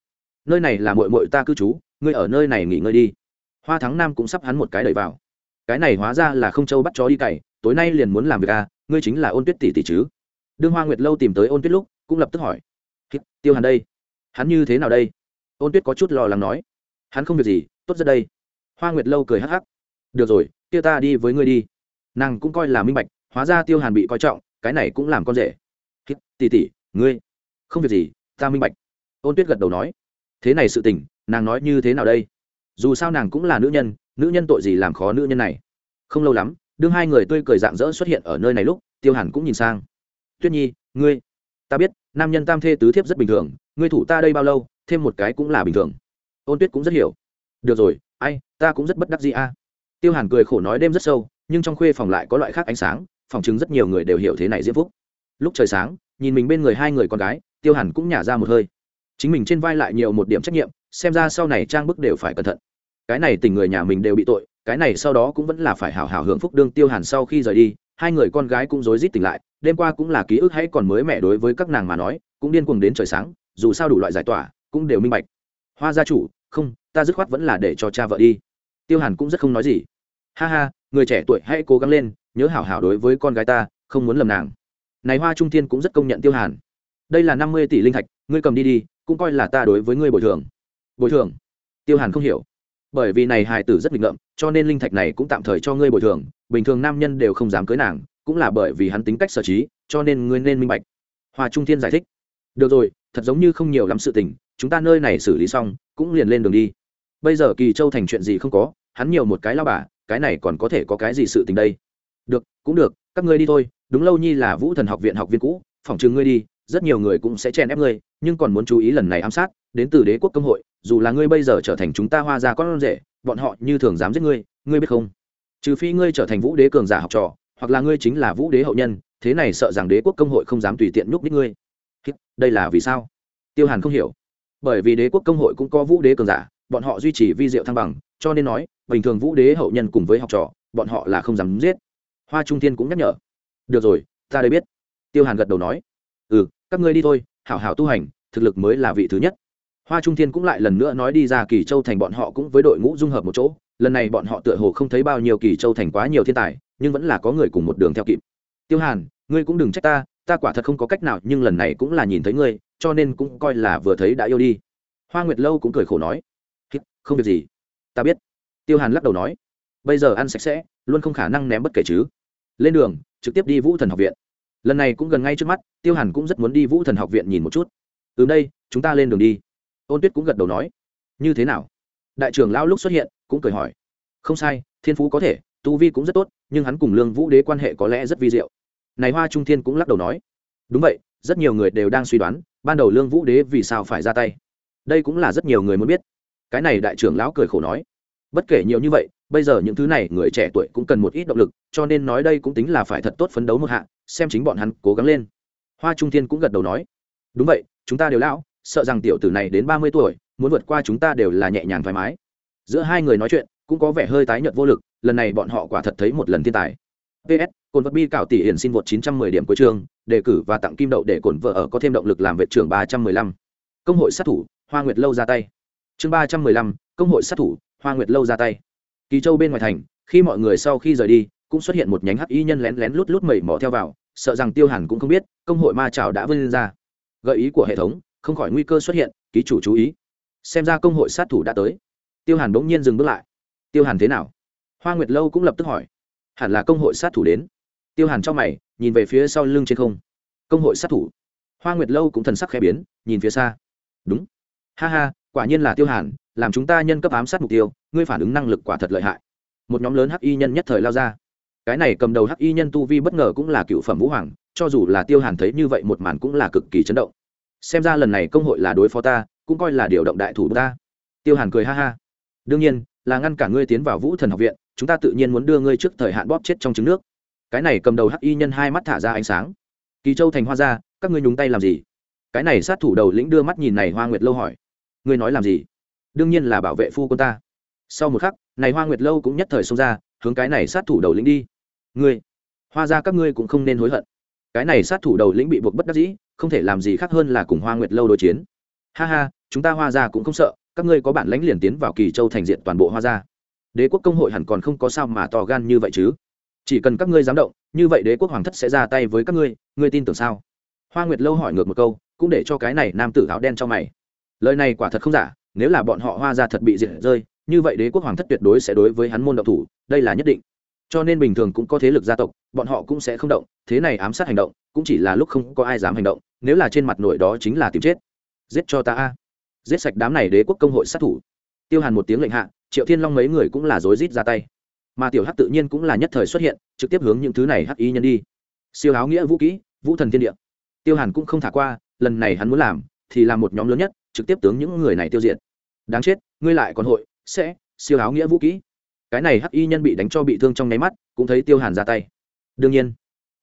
nơi này là mội mội ta cư trú, ngươi ở nơi này nghỉ ngơi đi. Hoa thắng nam cũng sắp hắn một cái đẩy vào cái này hóa ra là không châu bắt chó đi cày, tối nay liền muốn làm việc à ngươi chính là ôn tuyết tỷ tỷ chứ? Đương hoa nguyệt lâu tìm tới ôn tuyết lúc, cũng lập tức hỏi. Tiêu hàn đây. Hắn như thế nào đây? Ôn tuyết có chút lo lắng nói. Hắn không việc gì, tốt rất đây. Hoa nguyệt lâu cười hắc hắc. Được rồi, kia ta đi với ngươi đi. Nàng cũng coi là minh bạch, hóa ra tiêu hàn bị coi trọng, cái này cũng làm con rể. Tỷ tỷ, ngươi. Không việc gì, ta minh bạch. Ôn tuyết gật đầu nói. Thế này sự tình, nàng nói như thế nào đây? Dù sao nàng cũng là nữ nhân nữ nhân tội gì làm khó nữ nhân này. Không lâu lắm, đương hai người tươi cười dạng dỡ xuất hiện ở nơi này lúc, tiêu hàn cũng nhìn sang. Tuyết nhi, ngươi, ta biết, nam nhân tam thê tứ thiếp rất bình thường, ngươi thủ ta đây bao lâu, thêm một cái cũng là bình thường. Ôn tuyết cũng rất hiểu. Được rồi, ai, ta cũng rất bất đắc gì a. Tiêu hàn cười khổ nói đêm rất sâu, nhưng trong khuê phòng lại có loại khác ánh sáng, phòng chứng rất nhiều người đều hiểu thế này diễm phúc. Lúc trời sáng, nhìn mình bên người hai người con gái, tiêu hàn cũng nhả ra một hơi. Chính mình trên vai lại nhiều một điểm trách nhiệm, xem ra sau này trang bức đều phải cẩn thận cái này tình người nhà mình đều bị tội, cái này sau đó cũng vẫn là phải hào hào hưởng phúc đương tiêu hàn sau khi rời đi, hai người con gái cũng rối rít tỉnh lại, đêm qua cũng là ký ức hay còn mới mẻ đối với các nàng mà nói, cũng điên cuồng đến trời sáng, dù sao đủ loại giải tỏa, cũng đều minh bạch. Hoa gia chủ, không, ta dứt khoát vẫn là để cho cha vợ đi. Tiêu hàn cũng rất không nói gì. Ha ha, người trẻ tuổi hãy cố gắng lên, nhớ hảo hảo đối với con gái ta, không muốn lầm nàng. Này hoa trung thiên cũng rất công nhận tiêu hàn. Đây là năm mươi tỷ linh thạch, ngươi cầm đi đi, cũng coi là ta đối với ngươi bồi thường. Bồi thường? Tiêu hàn không hiểu bởi vì này hài tử rất nghịch ngợm, cho nên linh thạch này cũng tạm thời cho ngươi bồi thường, bình thường nam nhân đều không dám cưới nàng, cũng là bởi vì hắn tính cách sở trí, cho nên ngươi nên minh bạch. Hoa trung thiên giải thích. Được rồi, thật giống như không nhiều lắm sự tình, chúng ta nơi này xử lý xong, cũng liền lên đường đi. Bây giờ kỳ châu thành chuyện gì không có, hắn nhiều một cái lao bà, cái này còn có thể có cái gì sự tình đây? Được, cũng được, các ngươi đi thôi, đúng lâu nhi là vũ thần học viện học viên cũ, phỏng chừng ngươi đi rất nhiều người cũng sẽ chen ép ngươi, nhưng còn muốn chú ý lần này ám sát, đến từ đế quốc công hội, dù là ngươi bây giờ trở thành chúng ta hoa gia con rể, bọn họ như thường dám giết ngươi ngươi biết không? Trừ phi ngươi trở thành vũ đế cường giả học trò, hoặc là ngươi chính là vũ đế hậu nhân, thế này sợ rằng đế quốc công hội không dám tùy tiện nhúc đích ngươi. Đây là vì sao? Tiêu hàn không hiểu. Bởi vì đế quốc công hội cũng có vũ đế cường giả, bọn họ duy trì vi diệu thăng bằng, cho nên nói, bình thường vũ đế hậu nhân cùng với học trò, bọn họ là không dám giết. Hoa trung thiên cũng nhắc nhở. Được rồi, ta đây biết. Tiêu hàn gật đầu nói. Ừ các ngươi đi thôi, hảo hảo tu hành, thực lực mới là vị thứ nhất. Hoa trung thiên cũng lại lần nữa nói đi ra kỳ châu thành bọn họ cũng với đội ngũ dung hợp một chỗ. Lần này bọn họ tựa hồ không thấy bao nhiêu kỳ châu thành quá nhiều thiên tài, nhưng vẫn là có người cùng một đường theo kịp. Tiêu hàn, ngươi cũng đừng trách ta ta quả thật không có cách nào, nhưng lần này cũng là nhìn thấy ngươi, cho nên cũng coi là vừa thấy đã yêu đi. Hoa nguyệt lâu cũng cười khổ nói không việc gì. Ta biết. Tiêu hàn lắc đầu nói, bây giờ ăn sạch sẽ, luôn không khả năng ném bất kể chứ. Lên đường, trực tiếp đi vũ thần học viện lần này cũng gần ngay trước mắt, tiêu hàn cũng rất muốn đi vũ thần học viện nhìn một chút. Từ đây, chúng ta lên đường đi. Ôn tuyết cũng gật đầu nói. Như thế nào? Đại trưởng lão lúc xuất hiện, cũng cười hỏi. Không sai, thiên phú có thể, tu vi cũng rất tốt, nhưng hắn cùng lương vũ đế quan hệ có lẽ rất vi diệu. Này hoa trung thiên cũng lắc đầu nói. Đúng vậy, rất nhiều người đều đang suy đoán, ban đầu lương vũ đế vì sao phải ra tay. Đây cũng là rất nhiều người muốn biết. Cái này đại trưởng lão cười khổ nói. Bất kể nhiều như vậy, bây giờ những thứ này người trẻ tuổi cũng cần một ít động lực, cho nên nói đây cũng tính là phải thật tốt phấn đấu một hạng xem chính bọn hắn cố gắng lên. Hoa trung thiên cũng gật đầu nói, đúng vậy, chúng ta đều lão, sợ rằng tiểu tử này đến ba mươi tuổi, muốn vượt qua chúng ta đều là nhẹ nhàng thoải mái. Giữa hai người nói chuyện, cũng có vẻ hơi tái nhợt vô lực, lần này bọn họ quả thật thấy một lần thiên tài. Ps cồn vật bi cảo tỷ hiển xin vượt chín trăm mười điểm cuối chương đề cử và tặng kim đậu để cồn vợ ở có thêm động lực làm vệ trưởng ba trăm mười lăm. Công hội sát thủ, hoa nguyệt lâu ra tay. Chương ba trăm mười lăm, công hội sát thủ, hoa nguyệt lâu ra tay. Kỳ châu bên ngoài thành, khi mọi người sau khi rời đi cũng xuất hiện một nhánh hắc y nhân lén lén lút lút mẩy mỏ theo vào, sợ rằng tiêu hàn cũng không biết, công hội ma trào đã vươn ra. Gợi ý của hệ thống, không khỏi nguy cơ xuất hiện, ký chủ chú ý. Xem ra công hội sát thủ đã tới. Tiêu hàn bỗng nhiên dừng bước lại. Tiêu hàn thế nào? Hoa nguyệt lâu cũng lập tức hỏi. Hẳn là công hội sát thủ đến. Tiêu hàn cho mày, nhìn về phía sau lưng trên không. Công hội sát thủ. Hoa nguyệt lâu cũng thần sắc khẽ biến, nhìn phía xa. Đúng. Ha ha, quả nhiên là tiêu hàn, làm chúng ta nhân cấp ám sát mục tiêu, ngươi phản ứng năng lực quả thật lợi hại. Một nhóm lớn hắc y nhân nhất thời lao ra cái này cầm đầu hắc y nhân tu vi bất ngờ cũng là cựu phẩm vũ hoàng, cho dù là tiêu hàn thấy như vậy một màn cũng là cực kỳ chấn động. Xem ra lần này công hội là đối phó ta, cũng coi là điều động đại thủ ta. Tiêu hàn cười ha ha. Đương nhiên, là ngăn cả ngươi tiến vào vũ thần học viện, chúng ta tự nhiên muốn đưa ngươi trước thời hạn bóp chết trong trứng nước. Cái này cầm đầu hắc y nhân hai mắt thả ra ánh sáng. Kỳ châu thành hoa ra các ngươi nhúng tay làm gì? Cái này sát thủ đầu lĩnh đưa mắt nhìn này hoa nguyệt lâu hỏi. Ngươi nói làm gì? Đương nhiên là bảo vệ phu quân ta. Sau một khắc, này hoa nguyệt lâu cũng nhất thời xông ra, hướng cái này sát thủ đầu lĩnh đi ngươi hoa ra các ngươi cũng không nên hối hận. Cái này sát thủ đầu lĩnh bị buộc bất đắc dĩ, không thể làm gì khác hơn là cùng hoa nguyệt lâu đối chiến. Ha ha, chúng ta hoa ra cũng không sợ, các ngươi có bản lãnh liền tiến vào kỳ châu thành diện toàn bộ hoa gia. Đế quốc công hội hẳn còn không có sao mà to gan như vậy chứ. Chỉ cần các ngươi dám động, như vậy đế quốc hoàng thất sẽ ra tay với các ngươi ngươi tin tưởng sao? Hoa nguyệt lâu hỏi ngược một câu, cũng để cho cái này nam tử áo đen cho mày. Lời này quả thật không giả, nếu là bọn họ hoa ra thật bị diệt rơi, như vậy đế quốc hoàng thất tuyệt đối sẽ đối với hắn môn độc thủ, đây là nhất định cho nên bình thường cũng có thế lực gia tộc, bọn họ cũng sẽ không động, thế này ám sát hành động, cũng chỉ là lúc không có ai dám hành động, nếu là trên mặt nội đó chính là tìm chết. Giết cho ta a. Giết sạch đám này đế quốc công hội sát thủ. Tiêu hàn một tiếng lệnh hạ, triệu thiên long mấy người cũng là rối rít ra tay. Mà tiểu hắc tự nhiên cũng là nhất thời xuất hiện, trực tiếp hướng những thứ này hắc ý nhân đi. Siêu áo nghĩa vũ kỹ, vũ thần thiên địa. Tiêu hàn cũng không thả qua, lần này hắn muốn làm, thì làm một nhóm lớn nhất, trực tiếp tướng những người này tiêu diệt. Đáng chết, ngươi lại còn hội, sẽ, siêu áo nghĩa vũ kỹ cái này hắc y nhân bị đánh cho bị thương trong nháy mắt, cũng thấy tiêu hàn ra tay. Đương nhiên,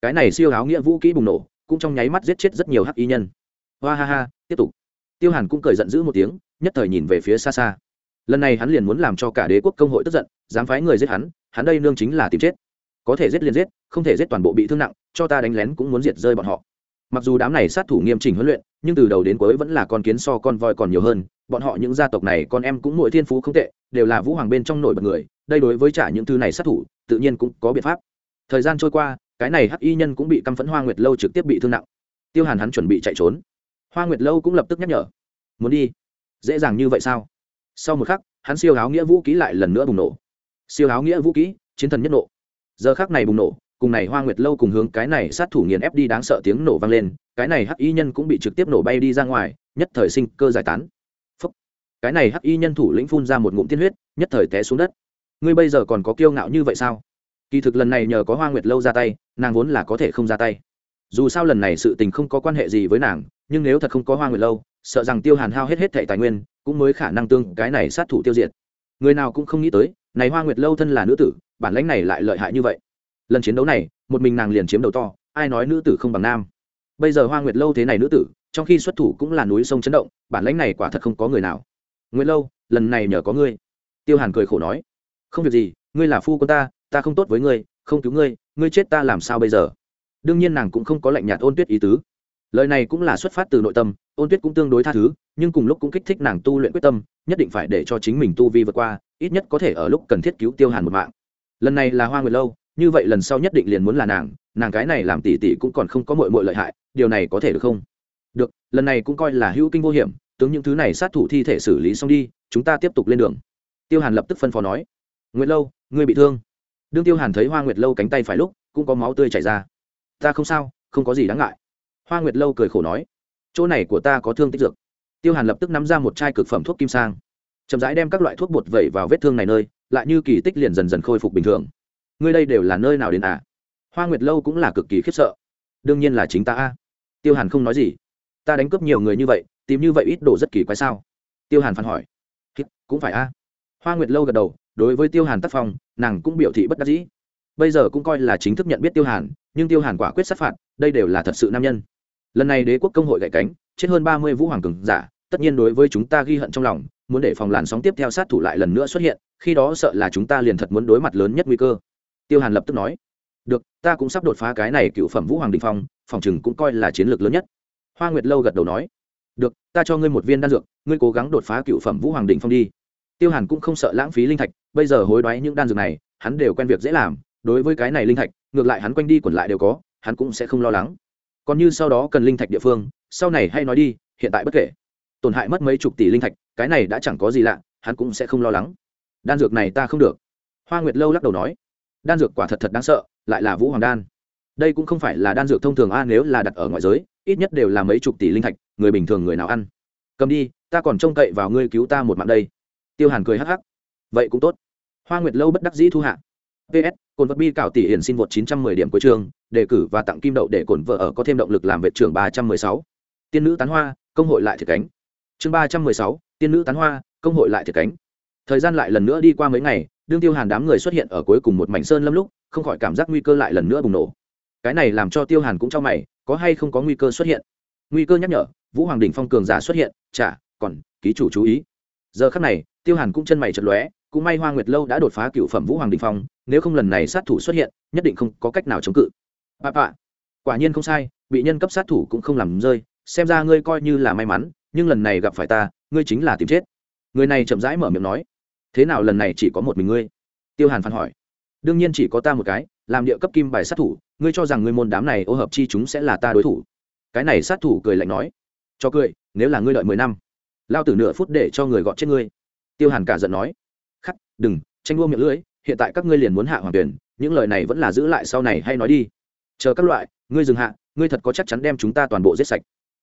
cái này siêu áo nghĩa vũ kỹ bùng nổ, cũng trong nháy mắt giết chết rất nhiều hắc y nhân. Hoa ha ha, tiếp tục. Tiêu hàn cũng cười giận dữ một tiếng, nhất thời nhìn về phía xa xa. Lần này hắn liền muốn làm cho cả đế quốc công hội tức giận, dám phái người giết hắn hắn đây nương chính là tìm chết. Có thể giết liền giết, không thể giết toàn bộ bị thương nặng, cho ta đánh lén cũng muốn diệt rơi bọn họ. Mặc dù đám này sát thủ nghiêm chỉnh huấn luyện, nhưng từ đầu đến cuối vẫn là con kiến so con voi còn nhiều hơn bọn họ những gia tộc này con em cũng mỗi thiên phú không tệ, đều là vũ hoàng bên trong nổi bật người, đây đối với trả những thứ này sát thủ, tự nhiên cũng có biện pháp. Thời gian trôi qua, cái này hắc y nhân cũng bị căm phẫn hoa nguyệt lâu trực tiếp bị thương nặng. Tiêu hàn hắn chuẩn bị chạy trốn. Hoa nguyệt lâu cũng lập tức nhắc nhở, muốn đi? Dễ dàng như vậy sao? Sau một khắc, hắn siêu áo nghĩa vũ ký lại lần nữa bùng nổ. Siêu áo nghĩa vũ ký, chiến thần nhất nộ. Giờ khác này bùng nổ, cùng này hoa nguyệt lâu cùng hướng cái này sát thủ nghiền ép đi đáng sợ tiếng nổ vang lên, cái này hắc y nhân cũng bị trực tiếp nổ bay đi ra ngoài, nhất thời sinh cơ giải tán cái này hắc y nhân thủ lĩnh phun ra một ngụm tiên huyết, nhất thời té xuống đất. Ngươi bây giờ còn có kiêu ngạo như vậy sao? Kỳ thực lần này nhờ có hoa nguyệt lâu ra tay, nàng vốn là có thể không ra tay. Dù sao lần này sự tình không có quan hệ gì với nàng, nhưng nếu thật không có hoa nguyệt lâu, sợ rằng tiêu hàn hao hết hết thệ tài nguyên, cũng mới khả năng tương cái này sát thủ tiêu diệt. Người nào cũng không nghĩ tới, này hoa nguyệt lâu thân là nữ tử, bản lãnh này lại lợi hại như vậy. Lần chiến đấu này, một mình nàng liền chiếm đầu to, ai nói nữ tử không bằng nam. Bây giờ hoa nguyệt lâu thế này nữ tử, trong khi xuất thủ cũng là núi sông chấn động, bản lãnh này quả thật không có người nào nguyễn lâu, lần này nhờ có ngươi. Tiêu hàn cười khổ nói, không việc gì, ngươi là phu quân ta ta không tốt với ngươi, không cứu ngươi ngươi chết ta làm sao bây giờ? Đương nhiên nàng cũng không có lạnh nhạt ôn tuyết ý tứ. Lời này cũng là xuất phát từ nội tâm, ôn tuyết cũng tương đối tha thứ, nhưng cùng lúc cũng kích thích nàng tu luyện quyết tâm, nhất định phải để cho chính mình tu vi vượt qua, ít nhất có thể ở lúc cần thiết cứu tiêu hàn một mạng. Lần này là hoa nguyệt lâu, như vậy lần sau nhất định liền muốn là nàng nàng cái này làm tỷ tỷ cũng còn không có mội mội lợi hại, điều này có thể được không? Được, lần này cũng coi là hữu kinh vô hiểm tướng những thứ này sát thủ thi thể xử lý xong đi, chúng ta tiếp tục lên đường. Tiêu hàn lập tức phân phó nói. Nguyệt lâu, ngươi bị thương. Đương tiêu hàn thấy hoa nguyệt lâu cánh tay phải lúc, cũng có máu tươi chảy ra. Ta không sao, không có gì đáng ngại. Hoa nguyệt lâu cười khổ nói. Chỗ này của ta có thương tích dược. Tiêu hàn lập tức nắm ra một chai cực phẩm thuốc kim sang. Chậm rãi đem các loại thuốc bột vẩy vào vết thương này nơi, lại như kỳ tích liền dần dần khôi phục bình thường. Ngươi đây đều là nơi nào đến à? Hoa nguyệt lâu cũng là cực kỳ khiếp sợ. Đương nhiên là chính ta a. Tiêu hàn không nói gì. Ta đánh cướp nhiều người như vậy tìm như vậy ít đồ rất kỳ quái sao? Tiêu hàn phản hỏi. Cũng phải a. Hoa nguyệt lâu gật đầu, đối với tiêu hàn tác phong, nàng cũng biểu thị bất đắc dĩ. Bây giờ cũng coi là chính thức nhận biết tiêu hàn, nhưng tiêu hàn quả quyết sát phạt, đây đều là thật sự nam nhân. Lần này đế quốc công hội gậy cánh, chết hơn ba mươi vũ hoàng cường giả, tất nhiên đối với chúng ta ghi hận trong lòng, muốn để phòng làn sóng tiếp theo sát thủ lại lần nữa xuất hiện, khi đó sợ là chúng ta liền thật muốn đối mặt lớn nhất nguy cơ. Tiêu hàn lập tức nói. Được, ta cũng sắp đột phá cái này cựu phẩm vũ hoàng đình phong, phòng chừng cũng coi là chiến lược lớn nhất. Hoa nguyệt lâu gật đầu nói được, ta cho ngươi một viên đan dược, ngươi cố gắng đột phá cựu phẩm vũ hoàng đình phong đi. Tiêu hàn cũng không sợ lãng phí linh thạch, bây giờ hối đoái những đan dược này, hắn đều quen việc dễ làm. Đối với cái này linh thạch, ngược lại hắn quanh đi quẩn lại đều có, hắn cũng sẽ không lo lắng. Còn như sau đó cần linh thạch địa phương, sau này hay nói đi, hiện tại bất kể. Tổn hại mất mấy chục tỷ linh thạch, cái này đã chẳng có gì lạ, hắn cũng sẽ không lo lắng. Đan dược này ta không được. Hoa nguyệt lâu lắc đầu nói. Đan dược quả thật thật đáng sợ, lại là vũ hoàng đan. Đây cũng không phải là đan dược thông thường a, nếu là đặt ở ngoại giới ít nhất đều là mấy chục tỷ linh thạch người bình thường người nào ăn. Cầm đi ta còn trông cậy vào ngươi cứu ta một mạng đây. Tiêu hàn cười hắc hắc. Vậy cũng tốt. Hoa nguyệt lâu bất đắc dĩ thu hạ. Ps cồn vật bi cảo tỷ hiển xin vượt 910 điểm cuối trường đề cử và tặng kim đậu để cổn vợ ở có thêm động lực làm vệ trưởng 316. tiên nữ tán hoa công hội lại thiệt cánh. Chương 316, tiên nữ tán hoa công hội lại thiệt cánh. Thời gian lại lần nữa đi qua mấy ngày đương tiêu hàn đám người xuất hiện ở cuối cùng một mảnh sơn lâm lúc không khỏi cảm giác nguy cơ lại lần nữa bùng nổ cái này làm cho tiêu hàn cũng cho mày, có hay không có nguy cơ xuất hiện? Nguy cơ nhắc nhở, vũ hoàng đình phong cường giả xuất hiện, chả, còn, ký chủ chú ý. Giờ khắc này, tiêu hàn cũng chân mày chật lóe, cũng may hoa nguyệt lâu đã đột phá cựu phẩm vũ hoàng đình phong, nếu không lần này sát thủ xuất hiện, nhất định không có cách nào chống cự. Bà bạ, quả nhiên không sai, bị nhân cấp sát thủ cũng không làm rơi, xem ra ngươi coi như là may mắn, nhưng lần này gặp phải ta, ngươi chính là tìm chết. Người này chậm rãi mở miệng nói, thế nào lần này chỉ có một mình ngươi? Tiêu hàn phản hỏi, đương nhiên chỉ có ta một cái, làm địa cấp kim bài sát thủ ngươi cho rằng ngươi môn đám này ô hợp chi chúng sẽ là ta đối thủ? Cái này sát thủ cười lạnh nói. Cho cười, nếu là ngươi đợi mười năm, lao tử nửa phút để cho người gọt chết ngươi. Tiêu hàn cả giận nói. Khắc, đừng, tranh đua miệng lưỡi, hiện tại các ngươi liền muốn hạ hoàng tuyển, những lời này vẫn là giữ lại sau này hay nói đi. Chờ các loại, ngươi dừng hạ, ngươi thật có chắc chắn đem chúng ta toàn bộ giết sạch.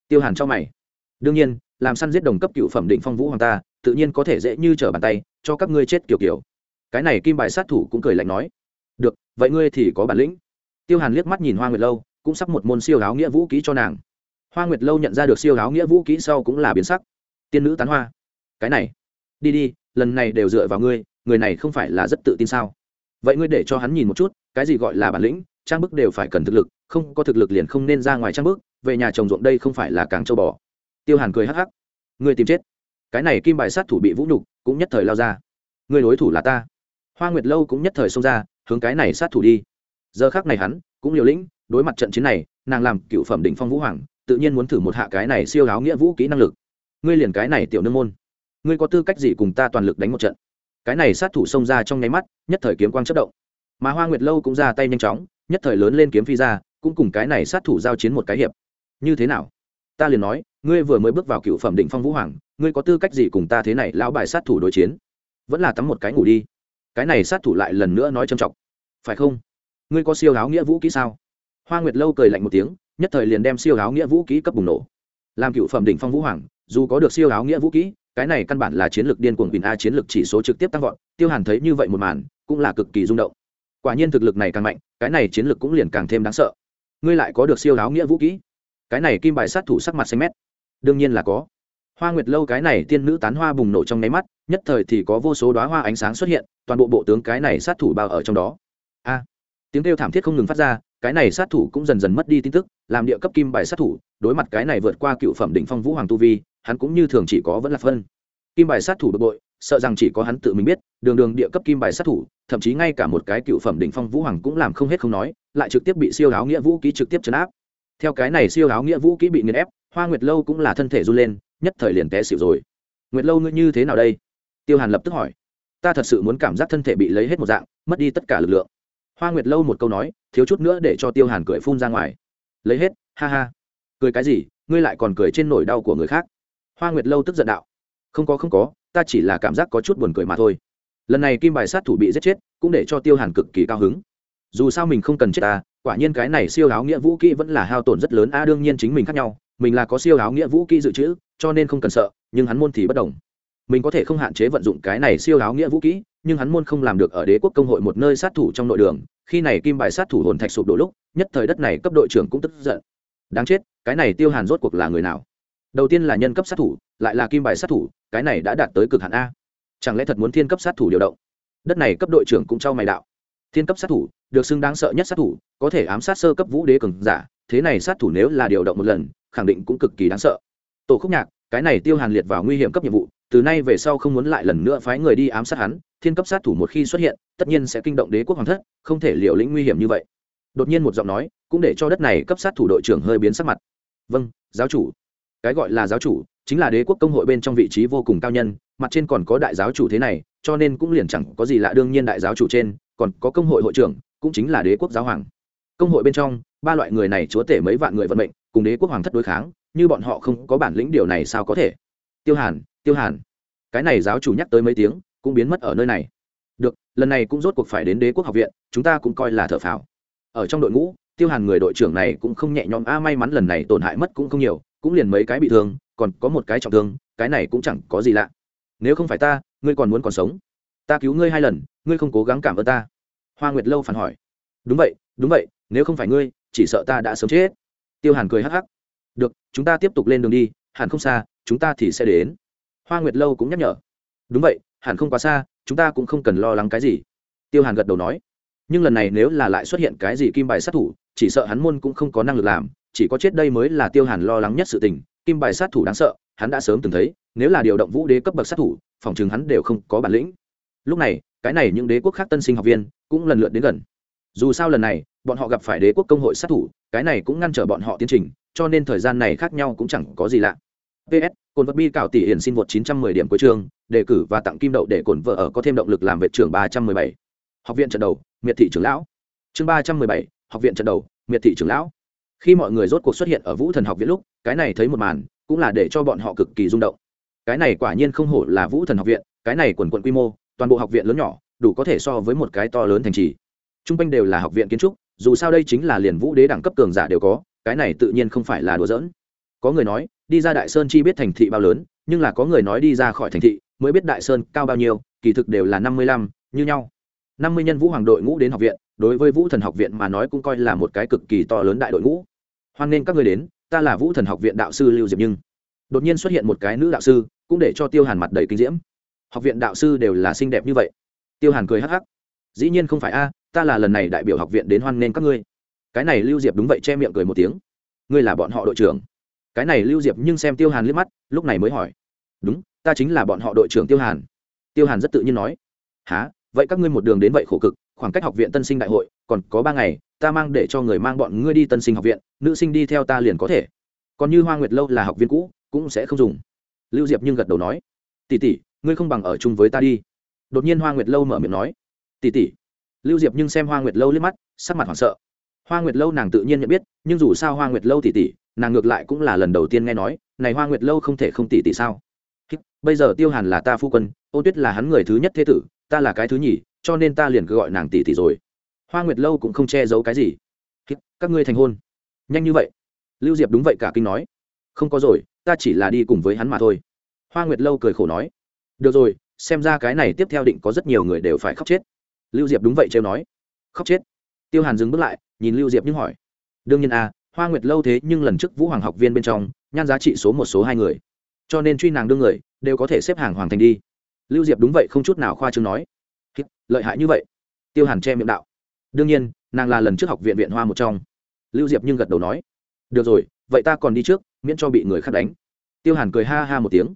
Tiêu hàn cho mày. Đương nhiên, làm săn giết đồng cấp cựu phẩm định phong vũ hoàng ta, tự nhiên có thể dễ như trở bàn tay, cho các ngươi chết kiểu kiểu. Cái này kim bài sát thủ cũng cười lạnh nói. Được, vậy ngươi thì có bản lĩnh tiêu hàn liếc mắt nhìn hoa nguyệt lâu, cũng sắp một môn siêu áo nghĩa vũ kỹ cho nàng. Hoa nguyệt lâu nhận ra được siêu áo nghĩa vũ kỹ sau cũng là biến sắc. Tiên nữ tán hoa. Cái này, đi đi, lần này đều dựa vào ngươi, người này không phải là rất tự tin sao? Vậy ngươi để cho hắn nhìn một chút, cái gì gọi là bản lĩnh, trang bức đều phải cần thực lực, không có thực lực liền không nên ra ngoài trang bức, về nhà chồng ruộng đây không phải là càng châu bò. Tiêu hàn cười hắc hắc. Ngươi tìm chết. Cái này kim bài sát thủ bị vũ nhục, cũng nhất thời lao ra. Ngươi đối thủ là ta. Hoa nguyệt lâu cũng nhất thời xông ra, hướng cái này sát thủ đi giờ khác này hắn cũng liều lĩnh đối mặt trận chiến này, nàng làm cựu phẩm đỉnh phong vũ hoàng, tự nhiên muốn thử một hạ cái này siêu áo nghĩa vũ kỹ năng lực. Ngươi liền cái này tiểu nương môn, ngươi có tư cách gì cùng ta toàn lực đánh một trận? Cái này sát thủ xông ra trong nháy mắt, nhất thời kiếm quang chất động. Mà hoa nguyệt lâu cũng ra tay nhanh chóng, nhất thời lớn lên kiếm phi ra, cũng cùng cái này sát thủ giao chiến một cái hiệp. Như thế nào? Ta liền nói, ngươi vừa mới bước vào cựu phẩm định phong vũ hoàng, ngươi có tư cách gì cùng ta thế này lão bài sát thủ đối chiến? Vẫn là tắm một cái ngủ đi. Cái này sát thủ lại lần nữa nói trầm trọng. Phải không? Ngươi có siêu áo nghĩa vũ kỹ sao? Hoa nguyệt lâu cười lạnh một tiếng, nhất thời liền đem siêu áo nghĩa vũ kỹ cấp bùng nổ. Làm cựu phẩm đỉnh phong vũ hoàng, dù có được siêu áo nghĩa vũ kỹ, cái này căn bản là chiến lược điên cuồng bình a chiến lược chỉ số trực tiếp tăng vọt, tiêu hàn thấy như vậy một màn, cũng là cực kỳ rung động. Quả nhiên thực lực này càng mạnh, cái này chiến lược cũng liền càng thêm đáng sợ. Ngươi lại có được siêu áo nghĩa vũ kỹ? Cái này kim bài sát thủ sắc mặt xanh mét. Đương nhiên là có. Hoa nguyệt lâu cái này tiên nữ tán hoa bùng nổ trong nháy mắt, nhất thời thì có vô số đoá hoa ánh sáng xuất hiện, toàn bộ bộ tướng cái này sát thủ bao ở trong đó tiếng kêu thảm thiết không ngừng phát ra, cái này sát thủ cũng dần dần mất đi tin tức, làm địa cấp kim bài sát thủ, đối mặt cái này vượt qua cựu phẩm đỉnh phong vũ hoàng tu vi, hắn cũng như thường chỉ có vẫn là phân. Kim bài sát thủ bực bội, sợ rằng chỉ có hắn tự mình biết, đường đường địa cấp kim bài sát thủ, thậm chí ngay cả một cái cựu phẩm đỉnh phong vũ hoàng cũng làm không hết không nói, lại trực tiếp bị siêu áo nghĩa vũ ký trực tiếp chấn áp. Theo cái này siêu áo nghĩa vũ kỹ bị nghiền ép, hoa nguyệt lâu cũng là thân thể run lên, nhất thời liền té xịu rồi. Nguyệt lâu ngươi như thế nào đây? Tiêu hàn lập tức hỏi. Ta thật sự muốn cảm giác thân thể bị lấy hết một dạng, mất đi tất cả lực lượng hoa nguyệt lâu một câu nói, thiếu chút nữa để cho tiêu hàn cười phun ra ngoài. Lấy hết, ha ha. Cười cái gì, ngươi lại còn cười trên nỗi đau của người khác. Hoa nguyệt lâu tức giận đạo. Không có không có, ta chỉ là cảm giác có chút buồn cười mà thôi. Lần này kim bài sát thủ bị giết chết, cũng để cho tiêu hàn cực kỳ cao hứng. Dù sao mình không cần chết ta quả nhiên cái này siêu áo nghĩa vũ kỹ vẫn là hao tổn rất lớn, a, đương nhiên chính mình khác nhau. Mình là có siêu áo nghĩa vũ kỹ dự trữ, cho nên không cần sợ, nhưng hắn môn thì bất đồng. Mình có thể không hạn chế vận dụng cái này siêu áo nghĩa vũ kỹ, nhưng hắn môn không làm được ở đế quốc công hội một nơi sát thủ trong nội đường khi này kim bài sát thủ hồn thạch sụp đổ lúc, nhất thời đất này cấp đội trưởng cũng tức giận. Đáng chết, cái này tiêu hàn rốt cuộc là người nào? Đầu tiên là nhân cấp sát thủ, lại là kim bài sát thủ, cái này đã đạt tới cực hạn a. Chẳng lẽ thật muốn thiên cấp sát thủ điều động? Đất này cấp đội trưởng cũng trao mày đạo. Thiên cấp sát thủ, được xưng đáng sợ nhất sát thủ, có thể ám sát sơ cấp vũ đế cường giả, thế này sát thủ nếu là điều động một lần, khẳng định cũng cực kỳ đáng sợ. Tổ khúc nhạc, cái này tiêu hàn liệt vào nguy hiểm cấp nhiệm vụ từ nay về sau không muốn lại lần nữa phái người đi ám sát hắn, thiên cấp sát thủ một khi xuất hiện, tất nhiên sẽ kinh động đế quốc hoàng thất, không thể liều lĩnh nguy hiểm như vậy. Đột nhiên một giọng nói, cũng để cho đất này cấp sát thủ đội trưởng hơi biến sắc mặt. Vâng giáo chủ. Cái gọi là giáo chủ, chính là đế quốc công hội bên trong vị trí vô cùng cao nhân, mặt trên còn có đại giáo chủ thế này, cho nên cũng liền chẳng có gì lạ đương nhiên đại giáo chủ trên, còn có công hội hội trưởng, cũng chính là đế quốc giáo hoàng. Công hội bên trong, ba loại người này chúa tể mấy vạn người vận mệnh, cùng đế quốc hoàng thất đối kháng, như bọn họ không có bản lĩnh điều này sao có thể? Tiêu hàn tiêu hàn, cái này giáo chủ nhắc tới mấy tiếng, cũng biến mất ở nơi này. Được, lần này cũng rốt cuộc phải đến đế quốc học viện, chúng ta cũng coi là thợ phào. Ở trong đội ngũ, tiêu hàn người đội trưởng này cũng không nhẹ nhõm, a, may mắn lần này tổn hại mất cũng không nhiều, cũng liền mấy cái bị thương, còn có một cái trọng thương, cái này cũng chẳng có gì lạ. Nếu không phải ta, ngươi còn muốn còn sống. Ta cứu ngươi hai lần, ngươi không cố gắng cảm ơn ta. Hoa nguyệt lâu phản hỏi. Đúng vậy đúng vậy, nếu không phải ngươi, chỉ sợ ta đã sớm chết. Tiêu hàn cười hắc hắc. Được, chúng ta tiếp tục lên đường đi, hẳn không xa, chúng ta thì sẽ đến hoa nguyệt lâu cũng nhắc nhở. Đúng vậy, hẳn không quá xa, chúng ta cũng không cần lo lắng cái gì. Tiêu hàn gật đầu nói. Nhưng lần này nếu là lại xuất hiện cái gì kim bài sát thủ, chỉ sợ hắn môn cũng không có năng lực làm, chỉ có chết đây mới là tiêu hàn lo lắng nhất sự tình. Kim bài sát thủ đáng sợ, hắn đã sớm từng thấy, nếu là điều động vũ đế cấp bậc sát thủ, phòng chừng hắn đều không có bản lĩnh. Lúc này, cái này những đế quốc khác tân sinh học viên cũng lần lượt đến gần. Dù sao lần này, bọn họ gặp phải đế quốc công hội sát thủ, cái này cũng ngăn trở bọn họ tiến trình, cho nên thời gian này khác nhau cũng chẳng có gì lạ. Ps cồn vật bi cảo tỷ hiển xin vượt 910 điểm cuối chương đề cử và tặng kim đậu để cồn vợ ở có thêm động lực làm vệ trưởng 317. học viện trận đầu miệt thị trưởng lão. Chương 317, học viện trận đầu miệt thị trưởng lão. Khi mọi người rốt cuộc xuất hiện ở vũ thần học viện lúc cái này thấy một màn cũng là để cho bọn họ cực kỳ rung động. Cái này quả nhiên không hổ là vũ thần học viện cái này quần quận quy mô toàn bộ học viện lớn nhỏ đủ có thể so với một cái to lớn thành trì. T r u n g quanh đều là học viện kiến trúc dù sao đây chính là liền vũ đế đẳng cấp cường giả đều có cái này tự nhiên không phải là đùa giỡn có người nói, đi ra đại sơn chi biết thành thị bao lớn, nhưng là có người nói đi ra khỏi thành thị mới biết đại sơn cao bao nhiêu, kỳ thực đều là năm mươi lăm, như nhau. năm mươi nhân vũ hoàng đội ngũ đến học viện, đối với vũ thần học viện mà nói cũng coi là một cái cực kỳ to lớn đại đội ngũ. Hoan nghênh các người đến, ta là vũ thần học viện đạo sư lưu diệp nhưng. Đột nhiên xuất hiện một cái nữ đạo sư, cũng để cho tiêu hàn mặt đầy kinh diễm. Học viện đạo sư đều là xinh đẹp như vậy. Tiêu hàn cười hắc hắc. Dĩ nhiên không phải a, ta là lần này đại biểu học viện đến hoan nghênh các ngươi. Cái này lưu diệp đúng vậy che miệng cười một tiếng. Ngươi là bọn họ đội trưởng cái này lưu diệp nhưng xem tiêu hàn liếc mắt lúc này mới hỏi đúng ta chính là bọn họ đội trưởng tiêu hàn tiêu hàn rất tự nhiên nói há vậy các ngươi một đường đến vậy khổ cực khoảng cách học viện tân sinh đại hội còn có ba ngày ta mang để cho người mang bọn ngươi đi tân sinh học viện nữ sinh đi theo ta liền có thể còn như hoa nguyệt lâu là học viên cũ cũng sẽ không dùng lưu diệp nhưng gật đầu nói tỉ tỉ ngươi không bằng ở chung với ta đi đột nhiên hoa nguyệt lâu mở miệng nói tỉ tỉ lưu diệp nhưng xem hoa nguyệt lâu liếc mắt sắc mặt hoảng sợ hoa nguyệt lâu nàng tự nhiên nhận biết, nhưng dù sao hoa nguyệt lâu tỉ tỉ nàng ngược lại cũng là lần đầu tiên nghe nói, này hoa nguyệt lâu không thể không tỉ tỉ sao? Bây giờ tiêu hàn là ta phu quân, ôn tuyết là hắn người thứ nhất thế tử, ta là cái thứ nhì, cho nên ta liền cứ gọi nàng tỷ tỷ rồi. Hoa nguyệt lâu cũng không che giấu cái gì. Các ngươi thành hôn. Nhanh như vậy. Lưu diệp đúng vậy cả kinh nói. Không có rồi, ta chỉ là đi cùng với hắn mà thôi. Hoa nguyệt lâu cười khổ nói. Được rồi, xem ra cái này tiếp theo định có rất nhiều người đều phải khóc chết. Lưu diệp đúng vậy trêu nói. Khóc chết. Tiêu hàn dừng bước lại nhìn lưu diệp nhưng hỏi. Đương nhiên à hoa nguyệt lâu thế nhưng lần trước vũ hoàng học viên bên trong, nhan giá trị số một số hai người. Cho nên truy nàng đương người, đều có thể xếp hàng hoàng thành đi. Lưu diệp đúng vậy, không chút nào khoa chương nói. Lợi hại như vậy. Tiêu hàn che miệng đạo. Đương nhiên, nàng là lần trước học viện viện hoa một trong. Lưu diệp nhưng gật đầu nói. Được rồi, vậy ta còn đi trước, miễn cho bị người khác đánh. Tiêu hàn cười ha ha một tiếng.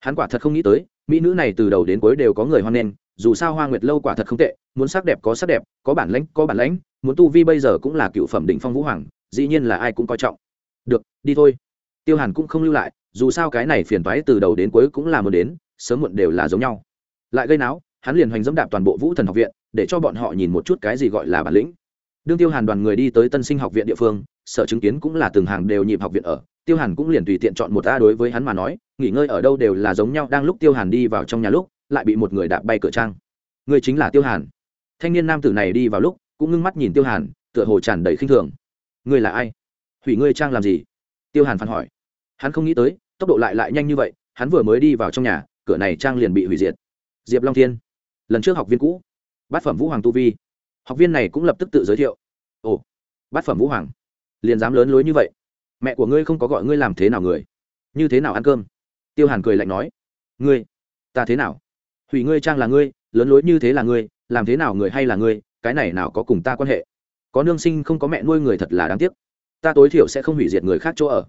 Hắn quả thật không nghĩ tới, mỹ nữ này từ đầu đến cuối đều có người hoan nghênh dù sao hoa nguyệt lâu quả thật không tệ, muốn sắc đẹp có sắc đẹp, có bản lãnh có bản lãnh, muốn tu vi bây giờ cũng là cựu phẩm đỉnh phong vũ hoàng, dĩ nhiên là ai cũng coi trọng. Được, đi thôi. Tiêu hàn cũng không lưu lại, dù sao cái này phiền toái từ đầu đến cuối cũng là muốn đến, sớm muộn đều là giống nhau. Lại gây náo, hắn liền hoành dẫm đạp toàn bộ vũ thần học viện, để cho bọn họ nhìn một chút cái gì gọi là bản lĩnh. Đương tiêu hàn đoàn người đi tới tân sinh học viện địa phương, sở chứng kiến cũng là từng hàng đều nhịp học viện ở, tiêu hàn cũng liền tùy tiện chọn một a đối với hắn mà nói, nghỉ ngơi ở đâu đều là giống nhau, đang lúc tiêu hàn đi vào trong nhà lúc lại bị một người đạp bay cửa trang. Người chính là tiêu hàn. Thanh niên nam tử này đi vào lúc, cũng ngưng mắt nhìn tiêu hàn, tựa hồ tràn đầy khinh thường. Người là ai? Hủy ngươi trang làm gì? Tiêu hàn phản hỏi. Hắn không nghĩ tới, tốc độ lại lại nhanh như vậy, hắn vừa mới đi vào trong nhà, cửa này trang liền bị hủy diệt. Diệp long thiên. Lần trước học viên cũ. Bát phẩm vũ hoàng tu vi. Học viên này cũng lập tức tự giới thiệu. Ồ, bát phẩm vũ hoàng. Liền dám lớn lối như vậy. Mẹ của ngươi không có gọi ngươi làm thế nào người? Như thế nào ăn cơm? Tiêu hàn cười lạnh nói. Ngươi, ta thế nào? Hủy ngươi trang là ngươi, lớn lối như thế là ngươi, làm thế nào người hay là ngươi, cái này nào có cùng ta quan hệ. Có nương sinh không có mẹ nuôi người thật là đáng tiếc. Ta tối thiểu sẽ không hủy diệt người khác chỗ ở.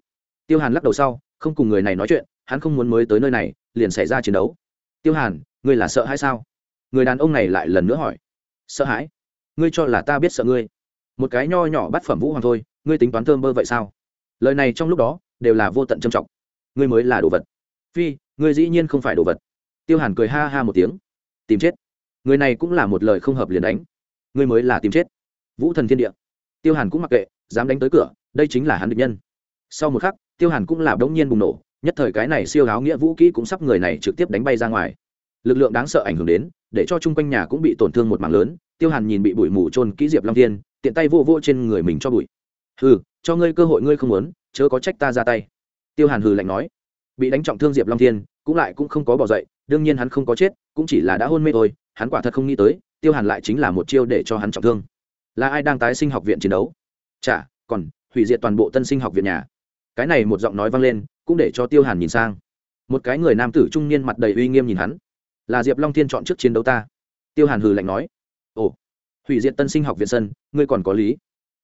Tiêu hàn lắc đầu sau, không cùng người này nói chuyện, hắn không muốn mới tới nơi này, liền xảy ra chiến đấu. Tiêu hàn, ngươi là sợ hay sao? Người đàn ông này lại lần nữa hỏi. Sợ hãi? Ngươi cho là ta biết sợ ngươi. Một cái nho nhỏ bắt phẩm vũ hoàng thôi, ngươi tính toán thơm bơ vậy sao? Lời này trong lúc đó, đều là vô tận trầm trọng. Ngươi mới là đồ vật. Phi, ngươi dĩ nhiên không phải đồ vật tiêu hàn cười ha ha một tiếng. Tìm chết. Người này cũng là một lời không hợp liền đánh. Ngươi mới là tìm chết. Vũ thần thiên địa. Tiêu hàn cũng mặc kệ, dám đánh tới cửa, đây chính là hắn địch nhân. Sau một khắc, tiêu hàn cũng là đống nhiên bùng nổ, nhất thời cái này siêu áo nghĩa vũ kỹ cũng sắp người này trực tiếp đánh bay ra ngoài. Lực lượng đáng sợ ảnh hưởng đến, để cho chung quanh nhà cũng bị tổn thương một mảng lớn, tiêu hàn nhìn bị bụi mù trôn kỹ diệp long thiên, tiện tay vô vô trên người mình cho bụi. Hừ, cho ngươi cơ hội ngươi không muốn, chớ có trách ta ra tay. Tiêu hàn hừ lạnh nói. Bị đánh trọng thương diệp long thiên, cũng lại cũng không có bỏ dậy đương nhiên hắn không có chết, cũng chỉ là đã hôn mê thôi, hắn quả thật không nghĩ tới, tiêu hàn lại chính là một chiêu để cho hắn trọng thương. Là ai đang tái sinh học viện chiến đấu? Chả còn, hủy diệt toàn bộ tân sinh học viện nhà. Cái này một giọng nói vang lên, cũng để cho tiêu hàn nhìn sang. Một cái người nam tử trung niên mặt đầy uy nghiêm nhìn hắn. Là diệp long thiên chọn trước chiến đấu ta. Tiêu hàn hừ lạnh nói. Ồ, hủy diệt tân sinh học viện sân, ngươi còn có lý?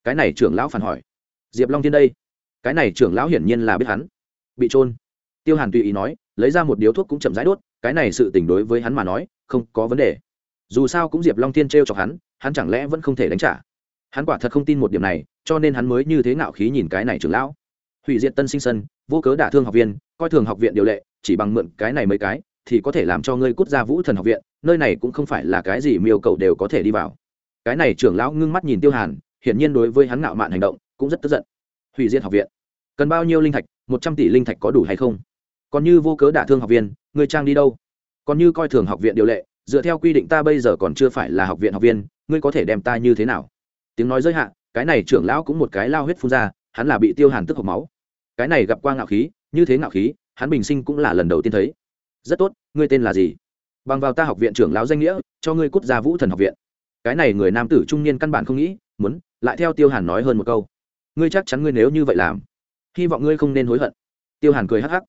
Cái này trưởng lão phản hỏi. Diệp long thiên đây. Cái này trưởng lão hiển nhiên là biết hắn. Bị trôn tiêu hàn tùy ý nói, lấy ra một điếu thuốc cũng chậm rãi đốt cái này sự tình đối với hắn mà nói, không có vấn đề. Dù sao cũng diệp long thiên t r e o chọc hắn hắn chẳng lẽ vẫn không thể đánh trả? Hắn quả thật không tin một điểm này, cho nên hắn mới như thế ngạo khí nhìn cái này trưởng lão. Hủy diệt tân sinh sân vô cớ đả thương học viên, coi thường học viện điều lệ, chỉ bằng mượn cái này mấy cái, thì có thể làm cho ngươi cút ra vũ thần học viện, nơi này cũng không phải là cái gì miêu cầu đều có thể đi vào. Cái này trưởng lão ngưng mắt nhìn tiêu hàn, hiển nhiên đối với hắn ngạo mạn hành động, cũng rất tức giận. Hủy diệt học viện. Cần bao nhiêu linh thạch, một trăm tỷ linh thạch có đủ hay không? Còn như vô cớ đả thương học viên, ngươi trang đi đâu? Còn như coi thường học viện điều lệ, dựa theo quy định ta bây giờ còn chưa phải là học viện học viên, ngươi có thể đem ta như thế nào? Tiếng nói giới hạn cái này trưởng lão cũng một cái lao huyết phun ra, hắn là bị tiêu hàn tức hộc máu. Cái này gặp qua ngạo khí, như thế ngạo khí, hắn bình sinh cũng là lần đầu tiên thấy. Rất tốt, ngươi tên là gì? Bằng vào ta học viện trưởng lão danh nghĩa, cho ngươi cút ra vũ thần học viện. Cái này người nam tử trung niên căn bản không nghĩ, muốn, lại theo tiêu hàn nói hơn một câu. Ngươi chắc chắn ngươi nếu như vậy làm, hy vọng ngươi không nên hối hận. Tiêu hàn cười hắc hắc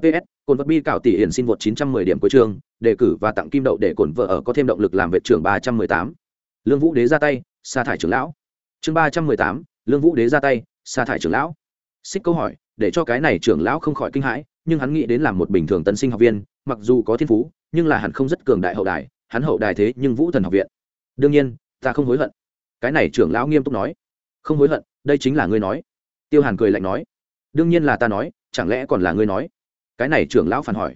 ps cồn vật bi cảo tỷ hiển xin vượt chín trăm mười điểm cuối trường đề cử và tặng kim đậu để cồn vợ ở có thêm động lực làm vệ trưởng ba trăm mười tám. Lương vũ đế ra tay, sa thải trưởng lão. Chương ba trăm mười tám, lương vũ đế ra tay, sa thải trưởng lão. Xích câu hỏi, để cho cái này trưởng lão không khỏi kinh hãi, nhưng hắn nghĩ đến làm một bình thường tân sinh học viên, mặc dù có thiên phú, nhưng là hắn không rất cường đại hậu đài, hắn hậu đài thế nhưng vũ thần học viện. Đương nhiên, ta không hối hận. Cái này trưởng lão nghiêm túc nói. Không hối hận, đây chính là ngươi nói. Tiêu hàn cười lạnh nói. Đương nhiên là ta nói, chẳng lẽ còn là ngươi nói? Cái này trưởng lão phản hỏi.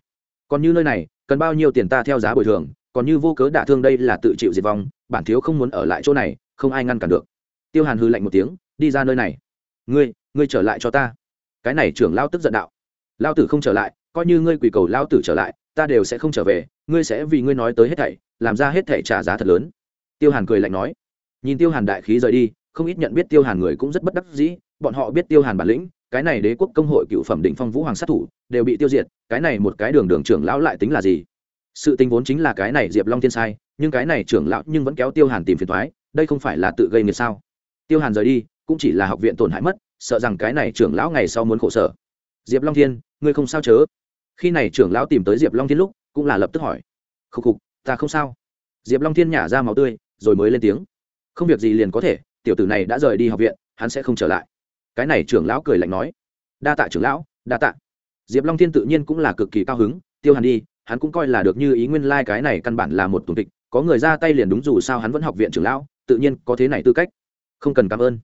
Còn như nơi này, cần bao nhiêu tiền ta theo giá bồi thường, còn như vô cớ đả thương đây là tự chịu diệt vong, bản thiếu không muốn ở lại chỗ này, không ai ngăn cản được. Tiêu hàn hư lạnh một tiếng, đi ra nơi này. Ngươi ngươi trở lại cho ta. Cái này trưởng lao tức giận đạo. Lao tử không trở lại, coi như ngươi quỳ cầu lao tử trở lại, ta đều sẽ không trở về, ngươi sẽ vì ngươi nói tới hết thảy, làm ra hết thảy trả giá thật lớn. Tiêu hàn cười lạnh nói. Nhìn tiêu hàn đại khí rời đi, không ít nhận biết tiêu hàn người cũng rất bất đắc dĩ, bọn họ biết tiêu hàn bản lĩnh cái này đế quốc công hội cựu phẩm định phong vũ hoàng sát thủ, đều bị tiêu diệt, cái này một cái đường đường trưởng lão lại tính là gì? Sự tình vốn chính là cái này diệp long thiên sai, nhưng cái này trưởng lão nhưng vẫn kéo tiêu hàn tìm phiền thoái đây không phải là tự gây nghiệt sao? Tiêu hàn rời đi, cũng chỉ là học viện tổn hại mất, sợ rằng cái này trưởng lão ngày sau muốn khổ sở. Diệp long thiên, ngươi không sao chớ? Khi này trưởng lão tìm tới diệp long thiên lúc, cũng là lập tức hỏi. Khục khục, ta không sao. Diệp long thiên nhả ra máu tươi, rồi mới lên tiếng. Không việc gì liền có thể, tiểu tử này đã rời đi học viện, hắn sẽ không trở lại cái này trưởng lão cười lạnh nói, đa tạ trưởng lão, đa tạ. Diệp long thiên tự nhiên cũng là cực kỳ cao hứng, tiêu hàn đi, hắn cũng coi là được như ý nguyên lai、like、cái này căn bản là một tùng kịch có người ra tay liền đúng dù sao hắn vẫn học viện trưởng lão, tự nhiên có thế này tư cách. Không cần cảm ơn.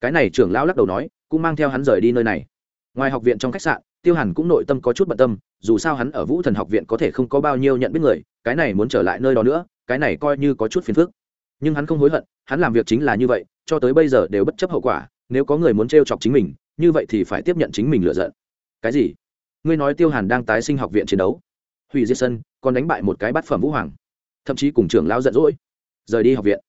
Cái này trưởng lão lắc đầu nói, cũng mang theo hắn rời đi nơi này. Ngoài học viện trong khách sạn, tiêu hàn cũng nội tâm có chút bận tâm, dù sao hắn ở vũ thần học viện có thể không có bao nhiêu nhận biết người, cái này muốn trở lại nơi đó nữa, cái này coi như có chút phiền phức. Nhưng hắn không hối hận, hắn làm việc chính là như vậy, cho tới bây giờ đều bất chấp hậu quả nếu có người muốn trêu chọc chính mình, như vậy thì phải tiếp nhận chính mình lựa giận. Cái gì? Ngươi nói tiêu hàn đang tái sinh học viện chiến đấu. Hủy diệt sân, còn đánh bại một cái bát phẩm vũ hoàng. Thậm chí cùng trưởng lão giận dỗi. Rời đi học viện.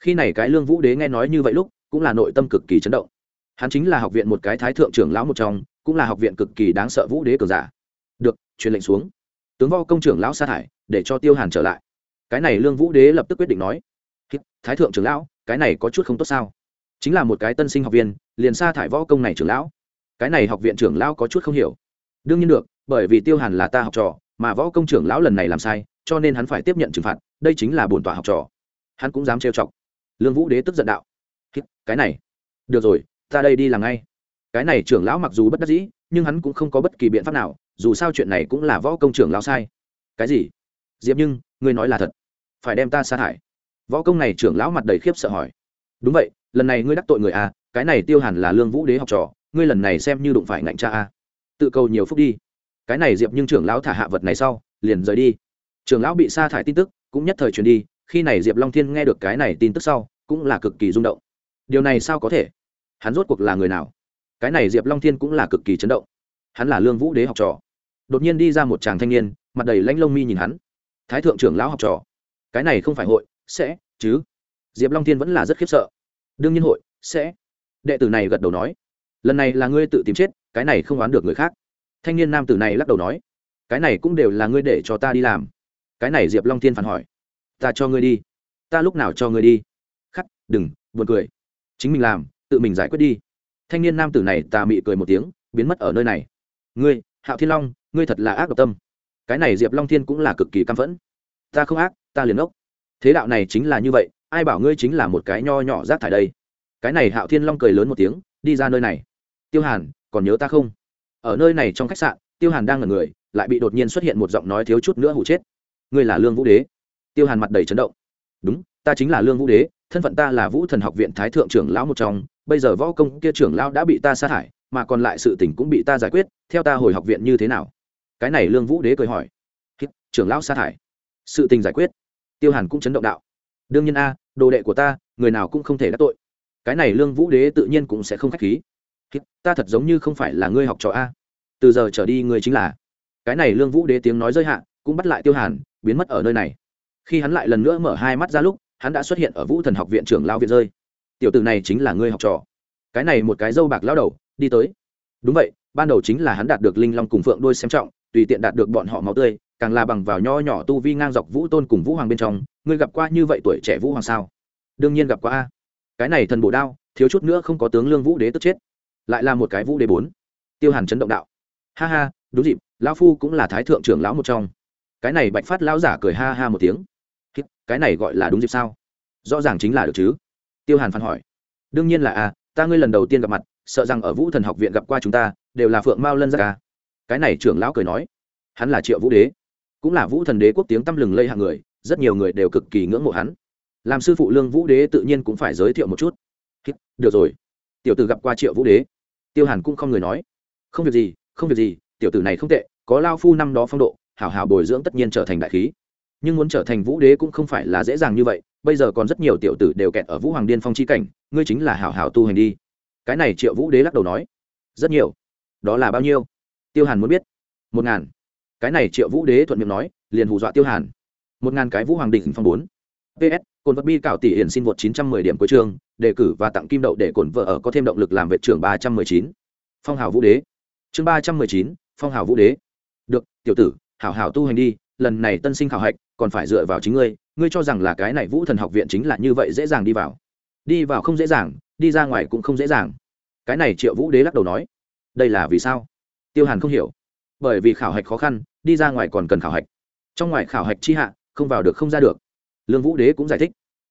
Khi này cái lương vũ đế nghe nói như vậy lúc, cũng là nội tâm cực kỳ chấn động. Hắn chính là học viện một cái thái thượng trưởng lão một trong, cũng là học viện cực kỳ đáng sợ vũ đế cường giả. Được, truyền lệnh xuống. Tướng vo công trưởng lão sa thải, để cho tiêu hàn trở lại. Cái này lương vũ đế lập tức quyết định nói thái thượng trưởng lão, cái này có chút không tốt sao? Chính là một cái tân sinh học viên, liền sa thải võ công này trưởng lão. Cái này học viện trưởng lão có chút không hiểu. Đương nhiên được, bởi vì tiêu hàn là ta học trò, mà võ công trưởng lão lần này làm sai, cho nên hắn phải tiếp nhận trừng phạt, đây chính là bổn tọa học trò. Hắn cũng dám trêu chọc. Lương vũ đế tức giận đạo. Cái này. Được rồi, ta đây đi làm ngay. Cái này trưởng lão mặc dù bất đắc dĩ, nhưng hắn cũng không có bất kỳ biện pháp nào, dù sao chuyện này cũng là võ công trưởng lão sai. Cái gì? Diệp nhưng, ngươi nói là thật. Phải đem ta sa thải. Võ công này trưởng lão mặt đầy khiếp sợ hỏi. Đúng vậy lần này ngươi đắc tội người a à, cái này tiêu hàn là lương vũ đế học trò ngươi lần này xem như đụng phải ngạnh cha a. À. tự cầu nhiều phúc đi. Cái này diệp nhưng trưởng lão thả hạ vật này sau liền rời đi. Trưởng lão bị sa thải tin tức cũng nhất thời truyền đi khi này diệp long thiên nghe được cái này tin tức sau cũng là cực kỳ rung động. Điều này sao có thể? Hắn rốt cuộc là người nào? Cái này diệp long thiên cũng là cực kỳ chấn động. Hắn là lương vũ đế học trò. Đột nhiên đi ra một chàng thanh niên mặt đầy lanh lông mi nhìn hắn. Thái thượng trưởng lão học trò. Cái này không phải hội sẽ chứ. Diệp long thiên vẫn là rất khiếp sợ đương nhiên hội, sẽ. Đệ tử này gật đầu nói, lần này là ngươi tự tìm chết, cái này không oán được người khác. Thanh niên nam tử này lắc đầu nói, cái này cũng đều là ngươi để cho ta đi làm. Cái này diệp long thiên phản hỏi, ta cho ngươi đi, ta lúc nào cho ngươi đi? Khắc, đừng, buồn cười. Chính mình làm, tự mình giải quyết đi. Thanh niên nam tử này ta mị cười một tiếng, biến mất ở nơi này. Ngươi, hạo thiên long, ngươi thật là ác độc tâm. Cái này diệp long thiên cũng là cực kỳ căm phẫn. Ta không ác, ta liền ốc. Thế đạo này chính là như vậy ai bảo ngươi chính là một cái nho nhỏ rác thải đây? Cái này hạo thiên long cười lớn một tiếng, đi ra nơi này. Tiêu hàn, còn nhớ ta không? Ở nơi này trong khách sạn, tiêu hàn đang ở người, lại bị đột nhiên xuất hiện một giọng nói thiếu chút nữa hụ chết. Ngươi là lương vũ đế. Tiêu hàn mặt đầy chấn động. Đúng, ta chính là lương vũ đế, thân phận ta là vũ thần học viện thái thượng trưởng lão một trong, bây giờ võ công kia trưởng lão đã bị ta sa thải, mà còn lại sự tình cũng bị ta giải quyết, theo ta hồi học viện như thế nào? Cái này lương vũ đế cười hỏi. Trưởng lão sa thải. Sự tình giải quyết. Tiêu hàn cũng chấn động đạo. Đương nhiên a đồ đệ của ta, người nào cũng không thể đắc tội. Cái này lương vũ đế tự nhiên cũng sẽ không k h á c h khí ta thật giống như không phải là ngươi học trò a. Từ giờ trở đi ngươi chính là. Cái này lương vũ đế tiếng nói rơi hạ, cũng bắt lại tiêu hàn, biến mất ở nơi này. Khi hắn lại lần nữa mở hai mắt ra lúc, hắn đã xuất hiện ở vũ thần học viện trưởng lao viện rơi. Tiểu t ử này chính là ngươi học trò. Cái này một cái dâu bạc lao đầu, đi tới. Đúng vậy, ban đầu chính là hắn đạt được linh long cùng phượng đôi xem trọng, tùy tiện đạt được bọn họ máu tươi càng là bằng vào nho nhỏ tu vi ngang dọc vũ tôn cùng vũ hoàng bên trong, ngươi gặp qua như vậy tuổi trẻ vũ hoàng sao? Đương nhiên gặp qua a. Cái này thần bổ đao, thiếu chút nữa không có tướng lương vũ đế tức chết. Lại là một cái vũ đế bốn. Tiêu hàn chấn động đạo. Ha ha, đúng dịp, lão phu cũng là thái thượng trưởng lão một trong. Cái này bạch phát lão giả cười ha ha một tiếng. Cái này gọi là đúng dịp sao? Rõ ràng chính là được chứ? Tiêu hàn phản hỏi. Đương nhiên là a, ta ngươi lần đầu tiên gặp mặt, sợ rằng ở vũ thần học viện gặp qua chúng ta, đều là phượng mao lân gia ca cái này trưởng lão cười nói. Hắn là triệu vũ đế cũng là vũ thần đế quốc tiếng tăm lừng lây hạng người, rất nhiều người đều cực kỳ ngưỡng mộ hắn. Làm sư phụ lương vũ đế tự nhiên cũng phải giới thiệu một chút. Được rồi. Tiểu tử gặp qua triệu vũ đế. Tiêu hàn cũng không người nói. Không việc gì, không việc gì, tiểu tử này không tệ, có lao phu năm đó phong độ, hảo hảo bồi dưỡng tất nhiên trở thành đại khí. Nhưng muốn trở thành vũ đế cũng không phải là dễ dàng như vậy, bây giờ còn rất nhiều tiểu tử đều kẹt ở vũ hoàng điên phong c h i cảnh, ngươi chính là hảo hảo tu hành đi. Cái này triệu vũ đế lắc đầu nói. Rất nhiều. Đó là bao nhiêu? Tiêu hàn muốn biết. Một ngàn cái này triệu vũ đế thuận miệng nói, liền hù dọa tiêu hàn. Một ngàn cái vũ hoàng đỉnh phong bốn. Ps cồn vật bi cảo tỷ hiển xin vượt chín trăm mười điểm cuối trường đề cử và tặng kim đậu để cổn vợ ở có thêm động lực làm vệ trưởng ba trăm mười chín. Phong hào vũ đế. Chương ba trăm mười chín, phong hào vũ đế. Được, tiểu tử, hảo hảo tu hành đi, lần này tân sinh khảo hạch, còn phải dựa vào chính ngươi ngươi cho rằng là cái này vũ thần học viện chính là như vậy dễ dàng đi vào. Đi vào không dễ dàng, đi ra ngoài cũng không dễ dàng. Cái này triệu vũ đế lắc đầu nói. Đây là vì sao? Tiêu hàn không hiểu bởi vì khảo hạch khó khăn, đi ra ngoài còn cần khảo hạch. Trong ngoài khảo hạch chi hạ, không vào được không ra được. Lương vũ đế cũng giải thích.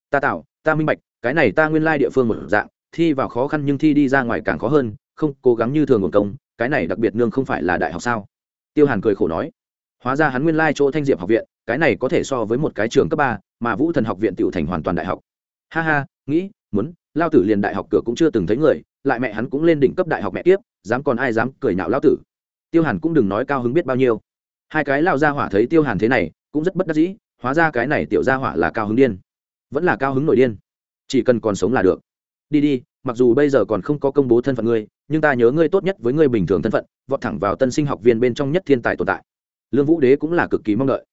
Ta tạo, ta minh bạch, cái này ta nguyên lai địa phương một dạng, thi vào khó khăn nhưng thi đi ra ngoài càng khó hơn, không cố gắng như thường nguồn công, cái này đặc biệt nương không phải là đại học sao? Tiêu hàn cười khổ nói. Hóa ra hắn nguyên lai chỗ thanh diệp học viện, cái này có thể so với một cái trường cấp ba, mà vũ thần học viện tựu thành hoàn toàn đại học. Ha ha, nghĩ, muốn, lao tử liền đại học cửa cũng chưa từng thấy người, lại mẹ hắn cũng lên đỉnh cấp đại học mẹ tiếp dám còn ai dám cười nhạo lao tử tiêu hàn cũng đừng nói cao hứng biết bao nhiêu. Hai cái lao ra hỏa thấy tiêu hàn thế này, cũng rất bất đắc dĩ, hóa ra cái này tiểu ra hỏa là cao hứng điên. Vẫn là cao hứng nổi điên. Chỉ cần còn sống là được. Đi đi, mặc dù bây giờ còn không có công bố thân phận ngươi, nhưng ta nhớ ngươi tốt nhất với ngươi bình thường thân phận, vọt thẳng vào tân sinh học viên bên trong nhất thiên tài tồn tại. Lương vũ đế cũng là cực kỳ mong đợi.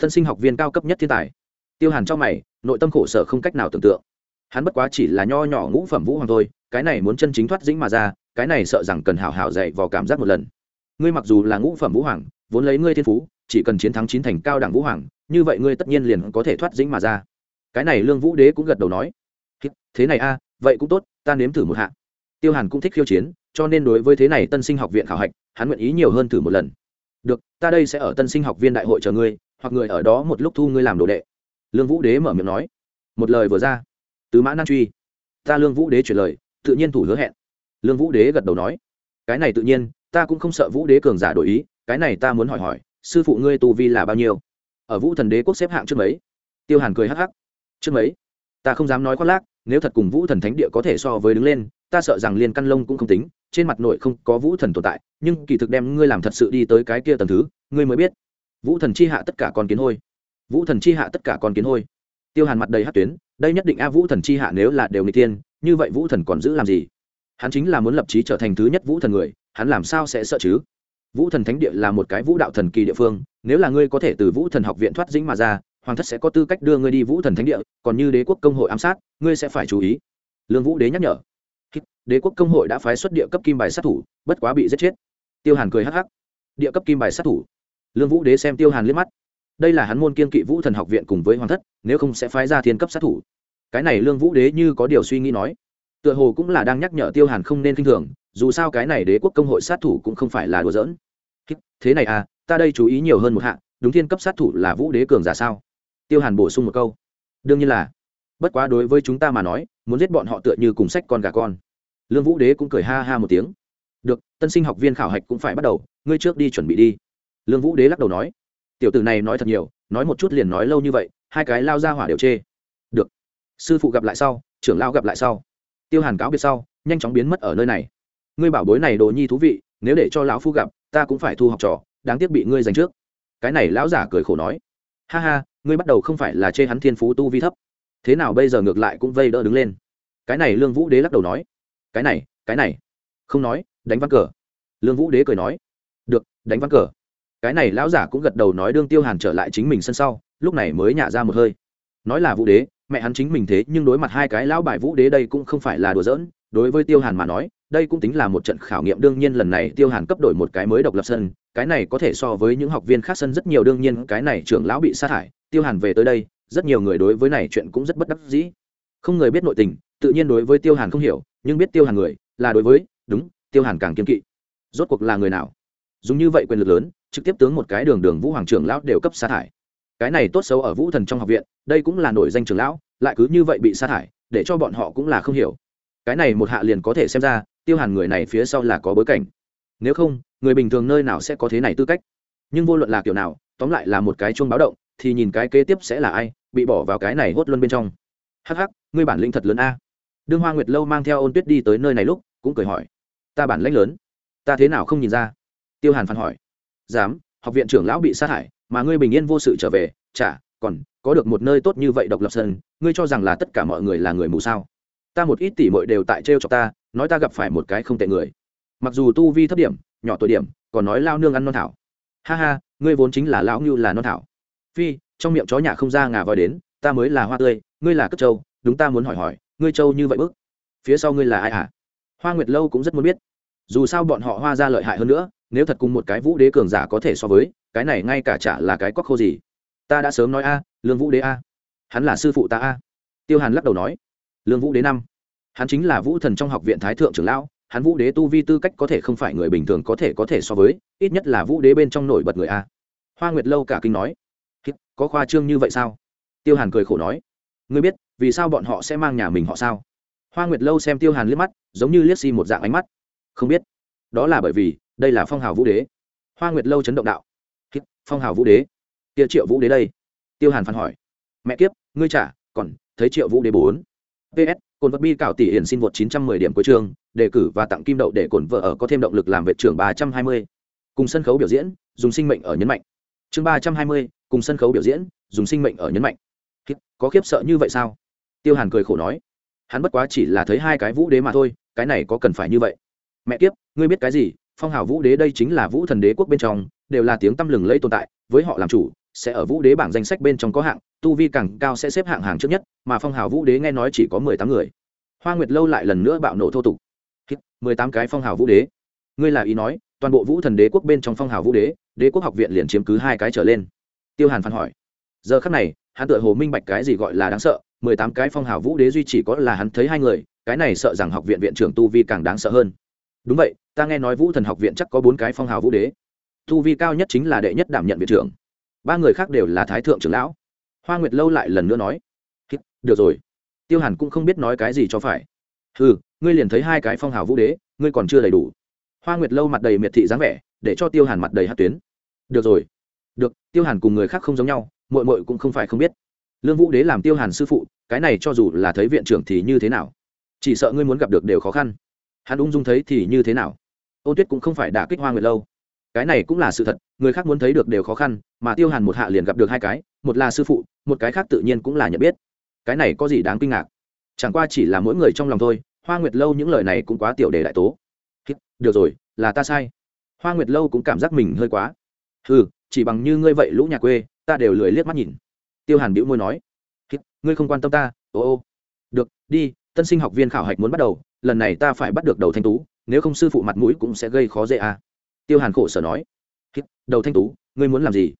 Tân sinh học viên cao cấp nhất thiên tài. Tiêu hàn trong mày, nội tâm khổ sở không cách nào tưởng tượng. Hắn bất quá chỉ là nho nhỏ ngũ phẩm vũ hoàng thôi, cái này muốn chân chính thoát dĩnh mà ra, cái này sợ rằng cần hào hào dạy vào cảm giác một lần ngươi mặc dù là ngũ phẩm vũ hoàng, vốn lấy ngươi thiên phú, chỉ cần chiến thắng chín thành cao đẳng vũ hoàng, như vậy ngươi tất nhiên liền có thể thoát dĩnh mà ra. Cái này lương vũ đế cũng gật đầu nói thế này a, vậy cũng tốt, ta nếm thử một hạ. Tiêu hàn cũng thích khiêu chiến, cho nên đối với thế này tân sinh học viện khảo hạch, hắn nguyện ý nhiều hơn thử một lần. Được, ta đây sẽ ở tân sinh học viên đại hội chờ ngươi, hoặc người ở đó một lúc thu ngươi làm đồ đệ. Lương vũ đế mở miệng nói. Một lời vừa ra, tứ mã nan truy. Ta lương vũ đế chuyển lời, tự nhiên thủ hứa hẹn. Lương vũ đế gật đầu nói. Cái này tự nhiên ta cũng không sợ vũ đế cường giả đổi ý, cái này ta muốn hỏi hỏi, sư phụ ngươi tu vi là bao nhiêu? Ở vũ thần đế quốc xếp hạng trước mấy? Tiêu hàn cười hắc hắc. Trước mấy? Ta không dám nói khoác lác, nếu thật cùng vũ thần thánh địa có thể so với đứng lên, ta sợ rằng liên căn lông cũng không tính, trên mặt nội không có vũ thần tồn tại, nhưng kỳ thực đem ngươi làm thật sự đi tới cái kia tầng thứ, ngươi mới biết. Vũ thần chi hạ tất cả con kiến hôi. Vũ thần chi hạ tất cả con kiến hôi. Tiêu hàn mặt đầy hát tuyến, đây nhất định a vũ thần chi hạ nếu là đều người tiên như vậy vũ thần còn giữ làm gì? Hắn chính là muốn lập trí trở thành thứ nhất vũ thần người hắn làm sao sẽ sợ chứ? Vũ thần thánh địa là một cái vũ đạo thần kỳ địa phương, nếu là ngươi có thể từ vũ thần học viện thoát dĩnh mà ra, hoàng thất sẽ có tư cách đưa ngươi đi vũ thần thánh địa, còn như đế quốc công hội ám sát, ngươi sẽ phải chú ý. Lương vũ đế nhắc nhở. Đế quốc công hội đã phái xuất địa cấp kim bài sát thủ, bất quá bị giết chết. Tiêu hàn cười hắc hắc. Địa cấp kim bài sát thủ? Lương vũ đế xem tiêu hàn liếc mắt. Đây là hắn môn kiên kỵ vũ thần học viện cùng với hoàng thất, nếu không sẽ phái ra thiên cấp sát thủ. Cái này lương vũ đế như có điều suy nghĩ nói. Tựa hồ cũng là đang nhắc nhở tiêu hàn không nên k i n h thường dù sao cái này đế quốc công hội sát thủ cũng không phải là đùa giỡn. Thế này à ta đây chú ý nhiều hơn một hạng đúng thiên cấp sát thủ là vũ đế cường giả sao? Tiêu hàn bổ sung một câu. Đương nhiên là. Bất quá đối với chúng ta mà nói, muốn giết bọn họ tựa như cùng sách con gà con. Lương vũ đế cũng cười ha ha một tiếng. Được, tân sinh học viên khảo hạch cũng phải bắt đầu, ngươi trước đi chuẩn bị đi. Lương vũ đế lắc đầu nói. Tiểu tử này nói thật nhiều, nói một chút liền nói lâu như vậy, hai cái lao ra hỏa đều chê. Được. Sư phụ gặp lại sau, trưởng lao gặp lại sau. Tiêu hàn cáo biệt sau, nhanh chóng biến mất ở nơi này ngươi bảo bối này đồ nhi thú vị, nếu để cho lão phu gặp, ta cũng phải thu học trò, đáng tiếc bị ngươi giành trước. Cái này lão giả cười khổ nói. Ha ha, ngươi bắt đầu không phải là chê hắn thiên phú tu vi thấp. Thế nào bây giờ ngược lại cũng vây đỡ đứng lên. Cái này lương vũ đế lắc đầu nói. Cái này cái này. Không nói, đánh văn cờ. Lương vũ đế cười nói. Được, đánh văn cờ. Cái này lão giả cũng gật đầu nói đương tiêu hàn trở lại chính mình sân sau, lúc này mới nhả ra một hơi. Nói là vũ đế mẹ hắn chính mình thế nhưng đối mặt hai cái lão bài vũ đế đây cũng không phải là đùa giỡn. Đối với tiêu hàn mà nói, đây cũng tính là một trận khảo nghiệm đương nhiên lần này tiêu hàn cấp đổi một cái mới độc lập sân, cái này có thể so với những học viên khác sân rất nhiều, đương nhiên cái này trưởng lão bị sa thải, tiêu hàn về tới đây, rất nhiều người đối với này chuyện cũng rất bất đắc dĩ. Không người biết nội tình, tự nhiên đối với tiêu hàn không hiểu, nhưng biết tiêu hàn người, là đối với, đúng, tiêu hàn càng kiên kỵ. Rốt cuộc là người nào? Dùng như vậy quyền lực lớn, trực tiếp tướng một cái đường đường vũ hoàng trưởng lão đều cấp sa thải cái này tốt xấu ở vũ thần trong học viện, đây cũng là nổi danh trưởng lão, lại cứ như vậy bị sa thải, để cho bọn họ cũng là không hiểu. Cái này một hạ liền có thể xem ra, tiêu hàn người này phía sau là có bối cảnh. Nếu không, người bình thường nơi nào sẽ có thế này tư cách? Nhưng vô luận là kiểu nào, tóm lại là một cái chuông báo động, thì nhìn cái kế tiếp sẽ là ai, bị bỏ vào cái này hốt luôn bên trong. Hắc hắc, ngươi bản lĩnh thật lớn a. Đương hoa nguyệt lâu mang theo ôn tuyết đi tới nơi này lúc, cũng cười hỏi. Ta bản lãnh lớn. Ta thế nào không nhìn ra? Tiêu hàn phản hỏi. Dám, học viện trưởng lão bị sát hại mà ngươi bình yên vô sự trở về, chả, còn có được một nơi tốt như vậy độc lập sân, ngươi cho rằng là tất cả mọi người là người mù sao? Ta một ít tỉ mội đều tại trêu cho ta, nói ta gặp phải một cái không tệ người. Mặc dù tu vi thấp điểm, nhỏ tuổi điểm, còn nói lao nương ăn non thảo. Ha ha, ngươi vốn chính là lão ngưu là non thảo. Phi, trong miệng chó nhà không ra ngà voi đến, ta mới là hoa tươi, ngươi là cất châu đúng ta muốn hỏi hỏi, ngươi châu như vậy bức. Phía sau ngươi là ai hả? Hoa nguyệt lâu cũng rất muốn biết. Dù sao bọn họ hoa ra lợi hại hơn nữa nếu thật cùng một cái vũ đế cường giả có thể so với, cái này ngay cả chả là cái cóc khô gì. Ta đã sớm nói a, lương vũ đế a. Hắn là sư phụ ta a. Tiêu hàn lắc đầu nói, lương vũ đế năm. Hắn chính là vũ thần trong học viện thái thượng trưởng lão, hắn vũ đế tu vi tư cách có thể không phải người bình thường có thể có thể so với, ít nhất là vũ đế bên trong nổi bật người a. Hoa nguyệt lâu cả kinh nói có khoa trương như vậy sao? Tiêu hàn cười khổ nói, ngươi biết, vì sao bọn họ sẽ mang nhà mình họ sao? Hoa nguyệt lâu xem tiêu hàn liếc mắt, giống như liếc xi một dạng ánh mắt. Không biết. Đó là bởi vì đây là phong hào vũ đế. Hoa nguyệt lâu chấn động đạo. Phong hào vũ đế. Kia triệu vũ đế đây. Tiêu hàn phản hỏi. Mẹ kiếp, ngươi trả, còn, thấy triệu vũ đế bốn. Ps cồn vật bi cảo tỷ hiển xin vượt chín trăm mười điểm cuối trường đề cử và tặng kim đậu để cồn vợ ở có thêm động lực làm vệ trưởng ba trăm hai mươi. Cùng sân khấu biểu diễn, dùng sinh mệnh ở nhấn mạnh. Chương ba trăm hai mươi, cùng sân khấu biểu diễn, dùng sinh mệnh ở nhấn mạnh. Có khiếp sợ như vậy sao? Tiêu hàn cười khổ nói. Hắn bất quá chỉ là thấy hai cái vũ đế mà thôi, cái này có cần phải như vậy? Mẹ kiếp, ngươi biết cái gì? Phong hào vũ đế đây chính là vũ thần đế quốc bên trong, đều là tiếng tăm lừng lẫy tồn tại, với họ làm chủ, sẽ ở vũ đế bảng danh sách bên trong có hạng, tu vi càng cao sẽ xếp hạng hàng trước nhất, mà phong hào vũ đế nghe nói chỉ có mười tám người. Hoa nguyệt lâu lại lần nữa bạo nổ thô tục. Mười tám cái phong hào vũ đế. Ngươi là ý nói, toàn bộ vũ thần đế quốc bên trong phong hào vũ đế đế quốc học viện liền chiếm cứ hai cái trở lên? Tiêu hàn phản hỏi. Giờ khắc này, hắn tự hồ minh bạch cái gì gọi là đáng sợ, mười tám cái phong hào vũ đế duy chỉ có là hắn thấy hai người, cái này sợ rằng học viện viện trưởng tu vi càng đáng sợ hơn đúng vậy, ta nghe nói vũ thần học viện chắc có bốn cái phong hào vũ đế. Thu vi cao nhất chính là đệ nhất đảm nhận viện trưởng. Ba người khác đều là thái thượng trưởng lão. Hoa nguyệt lâu lại lần nữa nói được rồi. Tiêu hàn cũng không biết nói cái gì cho phải. Ừ ngươi liền thấy hai cái phong hào vũ đế, ngươi còn chưa đầy đủ. Hoa nguyệt lâu mặt đầy miệt thị dáng vẻ, để cho tiêu hàn mặt đầy hát tuyến. Được rồi. Được, tiêu hàn cùng người khác không giống nhau mội mội cũng không phải không biết. Lương vũ đế làm tiêu hàn sư phụ, cái này cho dù là thấy viện trưởng thì như thế nào? Chỉ sợ ngươi muốn gặp được đều khó khăn hắn ung dung thấy thì như thế nào? Ôn tuyết cũng không phải đả kích hoa nguyệt lâu. Cái này cũng là sự thật, người khác muốn thấy được đều khó khăn, mà tiêu hàn một hạ liền gặp được hai cái, một là sư phụ, một cái khác tự nhiên cũng là nhận biết. Cái này có gì đáng kinh ngạc? Chẳng qua chỉ là mỗi người trong lòng thôi, hoa nguyệt lâu những lời này cũng quá tiểu đề đại tố. Được rồi, là ta sai. Hoa nguyệt lâu cũng cảm giác mình hơi quá. Ừ chỉ bằng như ngươi vậy lũ nhà quê, ta đều lười liếc mắt nhìn. Tiêu hàn bĩu môi nói. Ngươi không quan tâm ta, ô ô. Được, đi tân sinh học viên khảo hạch muốn bắt đầu, lần này ta phải bắt được đầu thanh tú, nếu không sư phụ mặt mũi cũng sẽ gây khó dễ à. tiêu hàn khổ sở nói. Đầu thanh tú, ngươi muốn làm gì?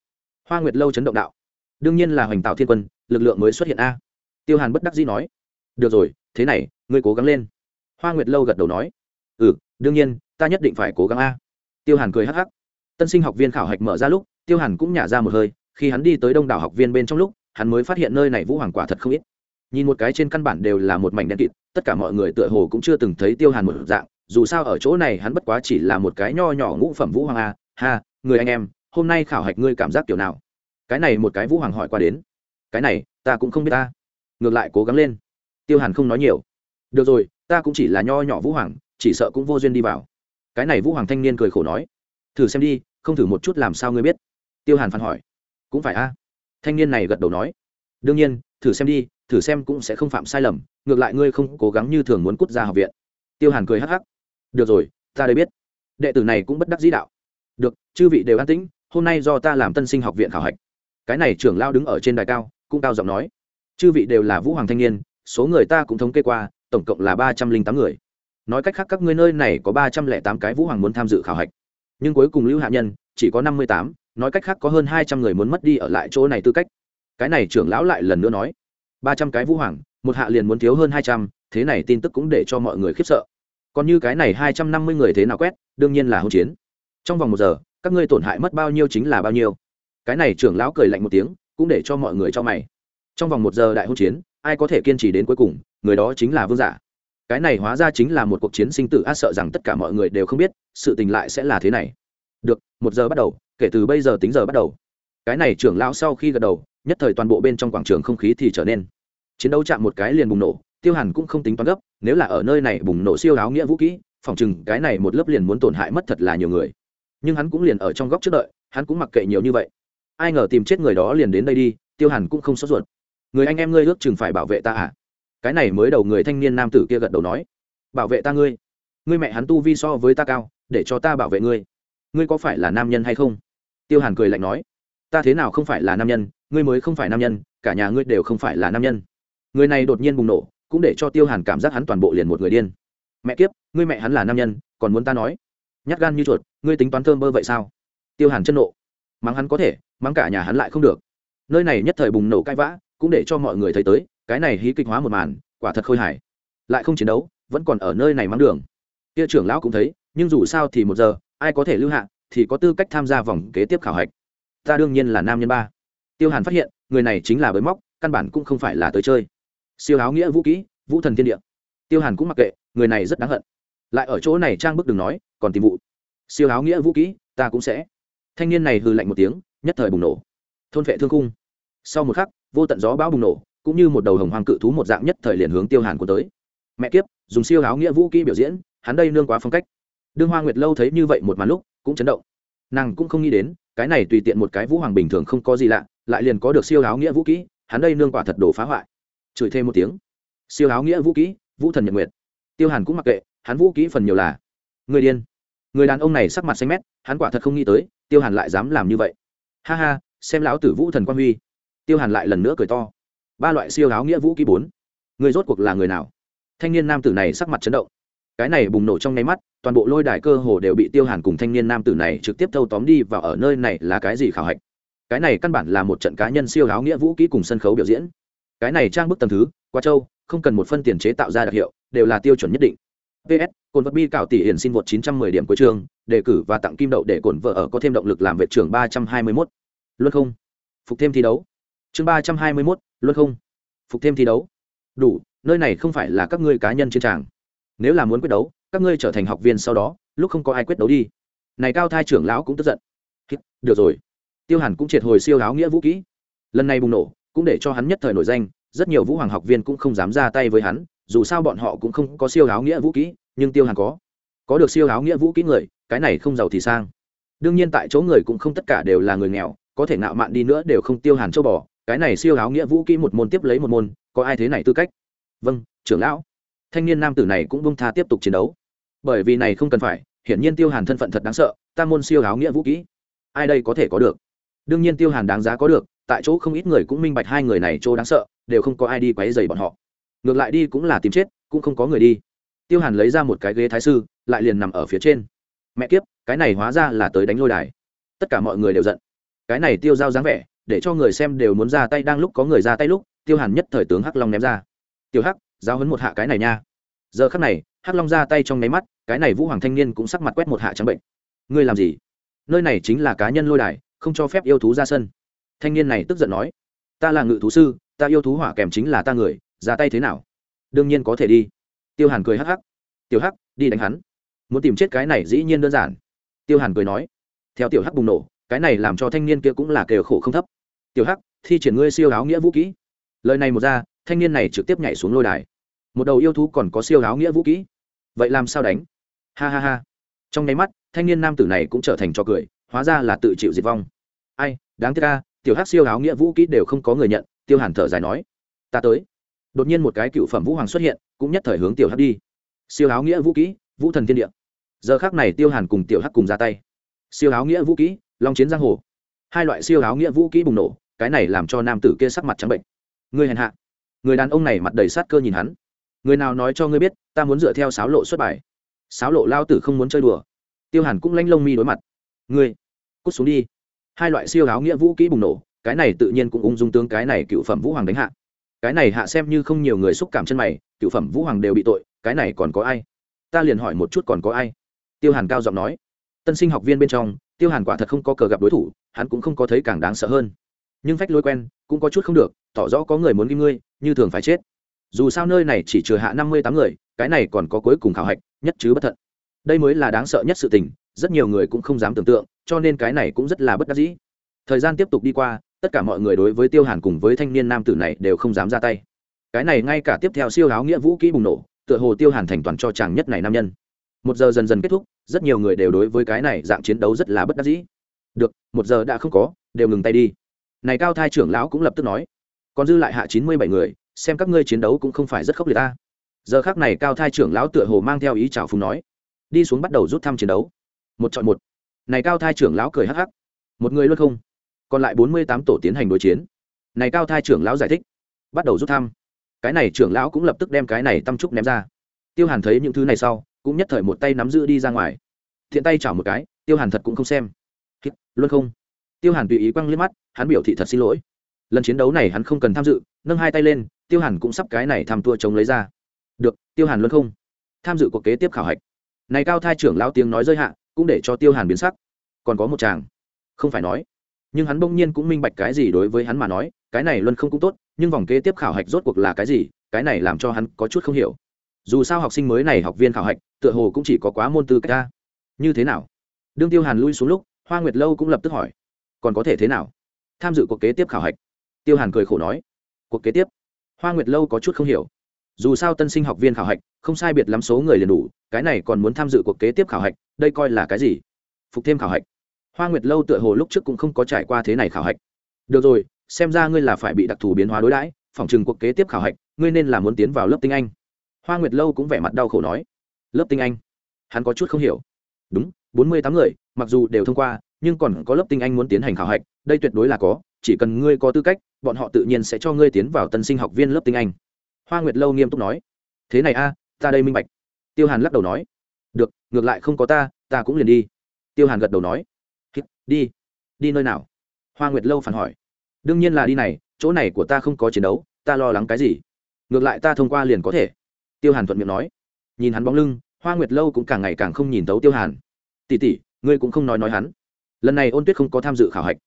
Hoa nguyệt lâu chấn động đạo. Đương nhiên là hoành tạo thiên quân, lực lượng mới xuất hiện a. Tiêu hàn bất đắc dĩ nói. Được rồi, thế này, ngươi cố gắng lên. Hoa nguyệt lâu gật đầu nói. Ừ đương nhiên, ta nhất định phải cố gắng a. Tiêu hàn cười hắc hắc. Tân sinh học viên khảo hạch mở ra lúc, tiêu hàn cũng nhả ra một hơi, khi hắn đi tới đông đảo học viên bên trong lúc, hắn mới phát hiện nơi này vũ hoàng quả thật không ít nhìn một cái trên căn bản đều là một mảnh đen kịt, tất cả mọi người tựa hồ cũng chưa từng thấy tiêu hàn một dạng, dù sao ở chỗ này hắn bất quá chỉ là một cái nho nhỏ ngũ phẩm vũ hoàng a, ha, người anh em, hôm nay khảo hạch ngươi cảm giác kiểu nào? Cái này một cái vũ hoàng hỏi qua đến. Cái này, ta cũng không biết ta. Ngược lại cố gắng lên. Tiêu hàn không nói nhiều. Được rồi, ta cũng chỉ là nho nhỏ vũ hoàng, chỉ sợ cũng vô duyên đi vào. Cái này vũ hoàng thanh niên cười khổ nói. Thử xem đi, không thử một chút làm sao ngươi biết? Tiêu hàn phản hỏi. Cũng phải a. Thanh niên này gật đầu nói đương nhiên, thử xem đi, thử xem cũng sẽ không phạm sai lầm, ngược lại ngươi không cố gắng như thường muốn cút ra học viện. Tiêu hàn cười hắc hắc. Được rồi, ta đây biết. Đệ tử này cũng bất đắc dĩ đạo. Được, chư vị đều an tĩnh, hôm nay do ta làm tân sinh học viện khảo hạch. Cái này trưởng lao đứng ở trên đài cao, cũng cao giọng nói. Chư vị đều là vũ hoàng thanh niên, số người ta cũng thống kê qua, tổng cộng là ba trăm linh tám người. Nói cách khác các ngươi nơi này có ba trăm lẻ tám cái vũ hoàng muốn tham dự khảo hạch. Nhưng cuối cùng lưu hạ nhân chỉ có năm mươi tám, nói cách khác có hơn hai trăm người muốn mất đi ở lại chỗ này tư cách cái này trưởng lão lại lần nữa nói, ba trăm cái vũ hoàng, một hạ liền muốn thiếu hơn hai trăm, thế này tin tức cũng để cho mọi người khiếp sợ. Còn như cái này hai trăm năm mươi người thế nào quét, đương nhiên là hỗn chiến. Trong vòng một giờ, các ngươi tổn hại mất bao nhiêu chính là bao nhiêu. Cái này trưởng lão cười lạnh một tiếng, cũng để cho mọi người cho mày. Trong vòng một giờ đại hỗn chiến, ai có thể kiên trì đến cuối cùng, người đó chính là vương giả. Cái này hóa ra chính là một cuộc chiến sinh tử, a sợ rằng tất cả mọi người đều không biết, sự tình lại sẽ là thế này. Được, một giờ bắt đầu, kể từ bây giờ tính giờ bắt đầu. Cái này trưởng lão sau khi gật đầu nhất thời toàn bộ bên trong quảng trường không khí thì trở nên. Chiến đấu chạm một cái liền bùng nổ, tiêu hàn cũng không tính toán gấp, nếu là ở nơi này bùng nổ siêu áo nghĩa vũ kỹ, phòng chừng cái này một lớp liền muốn tổn hại mất thật là nhiều người. Nhưng hắn cũng liền ở trong góc trước đợi, hắn cũng mặc kệ nhiều như vậy. Ai ngờ tìm chết người đó liền đến đây đi, tiêu hàn cũng không sốt ruột. Người anh em ngươi ước chừng phải bảo vệ ta à? Cái này mới đầu người thanh niên nam tử kia gật đầu nói. Bảo vệ ta ngươi? Ngươi mẹ hắn tu vi so với ta cao, để cho ta bảo vệ ngươi. Ngươi có phải là nam nhân hay không? Tiêu hàn cười lạnh nói. Ta thế nào không phải là nam nhân ngươi mới không phải nam nhân, cả nhà ngươi đều không phải là nam nhân. Người này đột nhiên bùng nổ, cũng để cho tiêu hàn cảm giác hắn toàn bộ liền một người điên. Mẹ kiếp, ngươi mẹ hắn là nam nhân, còn muốn ta nói? Nhát gan như chuột, ngươi tính toán thơm bơ vậy sao? Tiêu hàn chân nộ. Mắng hắn có thể, mắng cả nhà hắn lại không được. Nơi này nhất thời bùng nổ cãi vã, cũng để cho mọi người thấy tới, cái này hí kịch hóa một màn, quả thật khôi hài. Lại không chiến đấu, vẫn còn ở nơi này mắng đường. Kia trưởng lão cũng thấy, nhưng dù sao thì một giờ, ai có thể lưu hạ, thì có tư cách tham gia vòng kế tiếp khảo hạch. Ta đương nhiên là nam nhân ba tiêu hàn phát hiện, người này chính là bới móc, căn bản cũng không phải là tới chơi. Siêu áo nghĩa vũ kỹ, vũ thần thiên địa. Tiêu hàn cũng mặc kệ, người này rất đáng hận. Lại ở chỗ này trang bức đừng nói, còn tìm vụ. Siêu áo nghĩa vũ kỹ, ta cũng sẽ. Thanh niên này hư lạnh một tiếng, nhất thời bùng nổ. Thôn vệ thương cung sau một khắc, vô tận gió bão bùng nổ, cũng như một đầu hồng hoàng cự thú một dạng nhất thời liền hướng tiêu hàn của tới. Mẹ kiếp, dùng siêu áo nghĩa vũ kỹ biểu diễn, hắn đây nương quá phong cách. Đương hoa nguyệt lâu thấy như vậy một màn lúc, cũng chấn động. Nàng cũng không nghĩ đến, cái này tùy tiện một cái vũ hoàng bình thường không có gì lạ lại liền có được siêu áo nghĩa vũ kỹ, hắn đây nương quả thật đổ phá hoại. Chửi thêm một tiếng. Siêu áo nghĩa vũ kỹ, vũ thần nhật nguyệt. Tiêu hàn cũng mặc kệ, hắn vũ kỹ phần nhiều là người điên. Người đàn ông này sắc mặt xanh mét, hắn quả thật không nghĩ tới, tiêu hàn lại dám làm như vậy. Ha ha, xem lão tử vũ thần quan huy. Tiêu hàn lại lần nữa cười to. Ba loại siêu áo nghĩa vũ kỹ bốn. Người rốt cuộc là người nào? Thanh niên nam tử này sắc mặt chấn động. Cái này bùng nổ trong nháy mắt, toàn bộ lôi đài cơ hồ đều bị tiêu hàn cùng thanh niên nam tử này trực tiếp thâu tóm đi và ở nơi này là cái gì khảo hạch? Cái này căn bản là một trận cá nhân siêu áo nghĩa vũ kỹ cùng sân khấu biểu diễn. Cái này trang bức tầm thứ qua châu không cần một phân tiền chế tạo ra đặc hiệu đều là tiêu chuẩn nhất định. Ps cồn vật bi cảo tỷ hiển xin vượt 910 điểm cuối trường đề cử và tặng kim đậu để cổn vợ ở có thêm động lực làm vệ trưởng 321. luân không. Phục thêm thi đấu. Chương 321, luân không. Phục thêm thi đấu. Đủ nơi này không phải là các ngươi cá nhân chiến tràng. Nếu là muốn quyết đấu các ngươi trở thành học viên sau đó lúc không có ai quyết đấu đi. Này cao thai trưởng lão cũng tức giận. Được rồi tiêu hàn cũng triệt hồi siêu áo nghĩa vũ kỹ. Lần này bùng nổ, cũng để cho hắn nhất thời nổi danh, rất nhiều vũ hoàng học viên cũng không dám ra tay với hắn, dù sao bọn họ cũng không có siêu áo nghĩa vũ kỹ, nhưng tiêu hàn có. Có được siêu áo nghĩa vũ kỹ người, cái này không giàu thì sang. Đương nhiên tại chỗ người cũng không tất cả đều là người nghèo, có thể nạo mạn đi nữa đều không tiêu hàn châu bò, cái này siêu áo nghĩa vũ kỹ một môn tiếp lấy một môn, có ai thế này tư cách? Vâng trưởng lão. Thanh niên nam tử này cũng bông tha tiếp tục chiến đấu. Bởi vì này không cần phải, hiển nhiên tiêu hàn thân phận thật đáng sợ, ta môn siêu áo nghĩa vũ kỹ. Ai đây có thể có được? Đương nhiên tiêu hàn đáng giá có được, tại chỗ không ít người cũng minh bạch hai người này chỗ đáng sợ, đều không có ai đi quấy dày bọn họ. Ngược lại đi cũng là tìm chết, cũng không có người đi. Tiêu hàn lấy ra một cái ghế thái sư, lại liền nằm ở phía trên. Mẹ kiếp, cái này hóa ra là tới đánh lôi đài. Tất cả mọi người đều giận. Cái này tiêu giao dáng vẻ, để cho người xem đều muốn ra tay, đang lúc có người ra tay lúc, tiêu hàn nhất thời tướng hắc long ném ra. Tiêu hắc giao hấn một hạ cái này nha. Giờ khắc này, hắc long ra tay trong nháy mắt, cái này vũ hoàng thanh niên cũng sắc mặt quét một hạ trắng bệnh. Ngươi làm gì? Nơi này chính là cá nhân lôi đài không cho phép yêu thú ra sân. Thanh niên này tức giận nói, ta là ngự thú sư, ta yêu thú hỏa kèm chính là ta người, ra tay thế nào? Đương nhiên có thể đi. Tiêu hàn cười hắc hắc. Tiểu hắc, đi đánh hắn. Muốn tìm chết cái này dĩ nhiên đơn giản. Tiêu hàn cười nói. Theo tiểu hắc bùng nổ, cái này làm cho thanh niên kia cũng là kều khổ không thấp. Tiểu hắc, thi triển ngươi siêu áo nghĩa vũ kỹ. Lời này một ra, thanh niên này trực tiếp nhảy xuống lôi đài. Một đầu yêu thú còn có siêu áo nghĩa vũ kỹ. Vậy làm sao đánh? Ha ha ha. Trong nháy mắt, thanh niên nam tử này cũng trở thành trò cười hóa ra là tự chịu diệt vong. Ai, đáng tiếc ca tiểu hắc siêu áo nghĩa vũ kỹ đều không có người nhận, tiêu hàn thở dài nói. Ta tới. Đột nhiên một cái cựu phẩm vũ hoàng xuất hiện, cũng nhất thời hướng tiểu hắc đi. Siêu áo nghĩa vũ kỹ, vũ thần thiên địa. Giờ khác này tiêu hàn cùng tiểu hắc cùng ra tay. Siêu áo nghĩa vũ kỹ, long chiến giang hồ. Hai loại siêu áo nghĩa vũ kỹ bùng nổ, cái này làm cho nam tử kia sắc mặt trắng bệnh. Người hèn hạ. Người đàn ông này mặt đầy sát cơ nhìn hắn. Người nào nói cho ngươi biết, ta muốn dựa theo sáo lộ xuất bài. Sáo lộ lao tử không muốn chơi đùa. Tiêu hàn cũng lanh lông mi đối mặt. Ngươi cút xuống đi. Hai loại siêu áo nghĩa vũ kỹ bùng nổ, cái này tự nhiên cũng ung dung tướng cái này cựu phẩm vũ hoàng đánh hạ. Cái này hạ xem như không nhiều người xúc cảm chân mày, cựu phẩm vũ hoàng đều bị tội, cái này còn có ai? Ta liền hỏi một chút còn có ai? Tiêu hàn cao giọng nói. Tân sinh học viên bên trong, tiêu hàn quả thật không có cờ gặp đối thủ, hắn cũng không có thấy càng đáng sợ hơn. Nhưng phách lối quen, cũng có chút không được, tỏ rõ có người muốn ghi ngươi, như thường phải chết. Dù sao nơi này chỉ trừ hạ năm mươi tám người, cái này còn có cuối cùng khảo hạch, nhất chứ bất thận. Đây mới là đáng sợ nhất sự tình, rất nhiều người cũng không dám tưởng tượng cho nên cái này cũng rất là bất đắc dĩ. Thời gian tiếp tục đi qua, tất cả mọi người đối với tiêu hàn cùng với thanh niên nam tử này đều không dám ra tay. Cái này ngay cả tiếp theo siêu áo nghĩa vũ kỹ bùng nổ, tựa hồ tiêu hàn thành toàn cho chàng nhất này nam nhân. Một giờ dần dần kết thúc, rất nhiều người đều đối với cái này dạng chiến đấu rất là bất đắc dĩ. Được, một giờ đã không có, đều ngừng tay đi. Này cao thai trưởng lão cũng lập tức nói, còn dư lại hạ chín mươi bảy người, xem các ngươi chiến đấu cũng không phải rất khốc liệt ta. Giờ khác này cao thai trưởng lão tựa hồ mang theo ý chào phùng nói, đi xuống bắt đầu rút thăm chiến đấu. Một chọn một này cao thai trưởng lão cười hắc hắc. Một người luôn không? Còn lại bốn mươi tám tổ tiến hành đối chiến. Này cao thai trưởng lão giải thích. Bắt đầu rút thăm. Cái này trưởng lão cũng lập tức đem cái này tâm trúc ném ra. Tiêu hàn thấy những thứ này sau, cũng nhất thời một tay nắm giữ đi ra ngoài. Thiện tay chảo một cái, tiêu hàn thật cũng không xem. Luôn không? Tiêu hàn tùy ý quăng liếc mắt, hắn biểu thị thật xin lỗi. Lần chiến đấu này hắn không cần tham dự, nâng hai tay lên, tiêu hàn cũng sắp cái này tham tua chống lấy ra. Được, tiêu hàn luôn không? Tham dự cuộc kế tiếp khảo hạch. Này cao thai trưởng lão tiếng nói rơi hạ cũng để cho tiêu hàn biến sắc. Còn có một chàng. Không phải nói. Nhưng hắn bỗng nhiên cũng minh bạch cái gì đối với hắn mà nói, cái này luôn không cũng tốt, nhưng vòng kế tiếp khảo hạch rốt cuộc là cái gì, cái này làm cho hắn có chút không hiểu. Dù sao học sinh mới này học viên khảo hạch, tựa hồ cũng chỉ có quá môn tư cách ta như thế nào? Đương tiêu hàn lui xuống lúc, hoa nguyệt lâu cũng lập tức hỏi. Còn có thể thế nào? Tham dự cuộc kế tiếp khảo hạch. Tiêu hàn cười khổ nói. Cuộc kế tiếp. Hoa nguyệt lâu có chút không hiểu dù sao tân sinh học viên khảo hạch, không sai biệt lắm số người liền đủ, cái này còn muốn tham dự cuộc kế tiếp khảo hạch, đây coi là cái gì? Phục thêm khảo hạch. Hoa nguyệt lâu tựa hồ lúc trước cũng không có trải qua thế này khảo hạch. Được rồi, xem ra ngươi là phải bị đặc thù biến hóa đối đãi, phòng trừng cuộc kế tiếp khảo hạch, ngươi nên là muốn tiến vào lớp tinh anh. Hoa nguyệt lâu cũng vẻ mặt đau khổ nói. Lớp tinh anh? Hắn có chút không hiểu. Đúng, bốn mươi tám người, mặc dù đều thông qua, nhưng còn có lớp tinh anh muốn tiến hành khảo hạch, đây tuyệt đối là có, chỉ cần ngươi có tư cách, bọn họ tự nhiên sẽ cho ngươi tiến vào tân sinh học viên lớp tinh anh hoa nguyệt lâu nghiêm túc nói. Thế này a, ta đây minh bạch. Tiêu hàn lắc đầu nói. Được, ngược lại không có ta ta cũng liền đi. Tiêu hàn gật đầu nói. Đi. Đi nơi nào? Hoa nguyệt lâu phản hỏi. Đương nhiên là đi này, chỗ này của ta không có chiến đấu, ta lo lắng cái gì? Ngược lại ta thông qua liền có thể. Tiêu hàn thuận miệng nói. Nhìn hắn bóng lưng, hoa nguyệt lâu cũng càng ngày càng không nhìn tấu tiêu hàn. Tỉ tỉ ngươi cũng không nói nói hắn. Lần này ôn tuyết không có tham dự khảo hạch.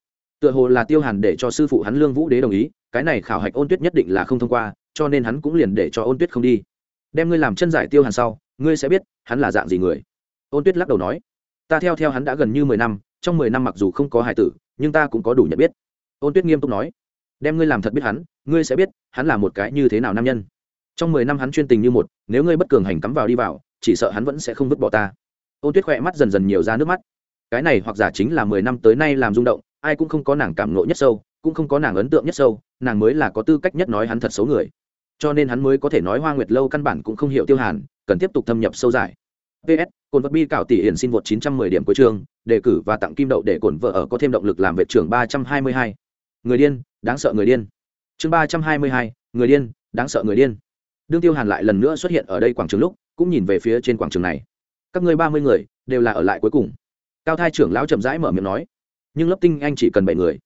Tựa hồ là tiêu hàn để cho sư phụ hắn lương vũ đế đồng ý, cái này khảo hạch ôn tuyết nhất định là không thông qua cho nên hắn cũng liền để cho ôn tuyết không đi. Đem ngươi làm chân giải tiêu hàn sau, ngươi sẽ biết hắn là dạng gì người. Ôn tuyết lắc đầu nói, ta theo theo hắn đã gần như mười năm, trong mười năm mặc dù không có hài tử, nhưng ta cũng có đủ nhận biết. Ôn tuyết nghiêm túc nói, đem ngươi làm thật biết hắn, ngươi sẽ biết hắn là một cái như thế nào nam nhân. Trong mười năm hắn chuyên tình như một, nếu ngươi bất cường hành cắm vào đi vào, chỉ sợ hắn vẫn sẽ không vứt bỏ ta. Ôn tuyết khỏe mắt dần dần nhiều ra nước mắt. Cái này hoặc giả chính là mười năm tới nay làm rung động, ai cũng không có nàng cảm nộ nhất sâu, cũng không có nàng ấn tượng nhất sâu, nàng mới là có tư cách nhất nói hắn thật xấu người cho nên hắn mới có thể nói hoa nguyệt lâu căn bản cũng không hiểu tiêu hàn cần tiếp tục thâm nhập sâu dài. Ps cồn vật bi cạo tỷ hiển xin vượt 910 điểm cuối trường đề cử và tặng kim đậu để cổn vợ ở có thêm động lực làm vệ trưởng 322. người điên đáng sợ người điên. Chương 322, người điên đáng sợ người điên. Đương tiêu hàn lại lần nữa xuất hiện ở đây quảng trường lúc cũng nhìn về phía trên quảng trường này. Các ngươi ba mươi người đều là ở lại cuối cùng. Cao thai trưởng lão chậm rãi mở miệng nói. Nhưng lớp tinh anh chỉ cần bảy người.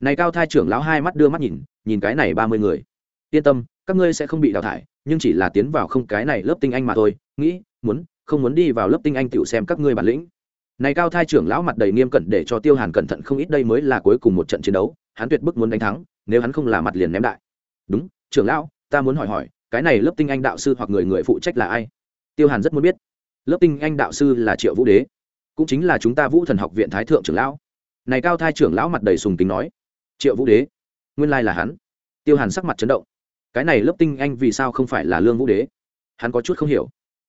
Này cao thai trưởng lão hai mắt đưa mắt nhìn nhìn cái này ba mươi người yên tâm, các ngươi sẽ không bị đào thải, nhưng chỉ là tiến vào không cái này lớp tinh anh mà thôi. Nghĩ, muốn, không muốn đi vào lớp tinh anh tựu xem các ngươi bản lĩnh. Này cao thai trưởng lão mặt đầy nghiêm cẩn để cho tiêu hàn cẩn thận không ít, đây mới là cuối cùng một trận chiến đấu, hắn tuyệt bức muốn đánh thắng, nếu hắn không là mặt liền ném đại. Đúng, trưởng lão, ta muốn hỏi hỏi, cái này lớp tinh anh đạo sư hoặc người người phụ trách là ai? Tiêu hàn rất muốn biết. Lớp tinh anh đạo sư là triệu vũ đế, cũng chính là chúng ta vũ thần học viện thái thượng trưởng lão. Này cao thai trưởng lão mặt đầy sùng kính nói, triệu vũ đế, nguyên lai là hắn. Tiêu hàn sắc mặt chấn động cái này lớp tinh anh vì sao không phải là lương vũ đế? Hắn có chút không hiểu.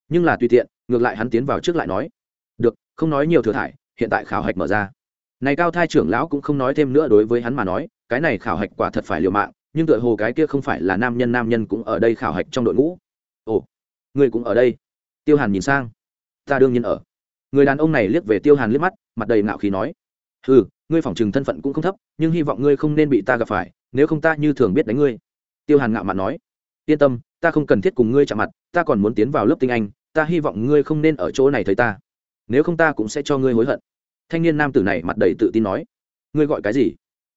Nhưng là tùy tiện, ngược lại hắn tiến vào trước lại nói. Được, không nói nhiều thừa thải, hiện tại khảo hạch mở ra. Này cao thai trưởng lão cũng không nói thêm nữa đối với hắn mà nói, cái này khảo hạch quả thật phải liều mạng, nhưng tựa hồ cái kia không phải là nam nhân nam nhân cũng ở đây khảo hạch trong đội ngũ. Ồ, người cũng ở đây. Tiêu hàn nhìn sang. Ta đương nhiên ở. Người đàn ông này liếc về tiêu hàn liếc mắt, mặt đầy ngạo khí nói. Ừ ngươi phỏng chừng thân phận cũng không thấp, nhưng hy vọng ngươi không nên bị ta gặp phải, nếu không ta như thường biết đánh ngươi tiêu hàn ngạo mạn nói, yên tâm, ta không cần thiết cùng ngươi chạm mặt, ta còn muốn tiến vào lớp tinh anh, ta hy vọng ngươi không nên ở chỗ này thấy ta. Nếu không ta cũng sẽ cho ngươi hối hận. Thanh niên nam tử này mặt đầy tự tin nói, ngươi gọi cái gì?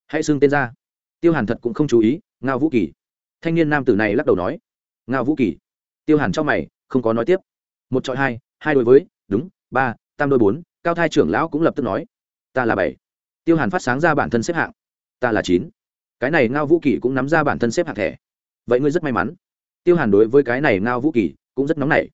Hãy xưng tên ra. Tiêu hàn thật cũng không chú ý, ngao vũ kỳ. Thanh niên nam tử này lắc đầu nói, ngao vũ kỳ. Tiêu hàn trong mày, không có nói tiếp. Một trọi hai hai đối với, đúng, ba, tam đôi bốn, cao thai trưởng lão cũng lập tức nói, ta là bảy. Tiêu hàn phát sáng ra bản thân xếp hạng, ta là chín cái này ngao vũ kỳ cũng nắm ra bản thân xếp hạng thẻ. Vậy ngươi rất may mắn. Tiêu hàn đối với cái này ngao vũ kỳ cũng rất nóng nảy.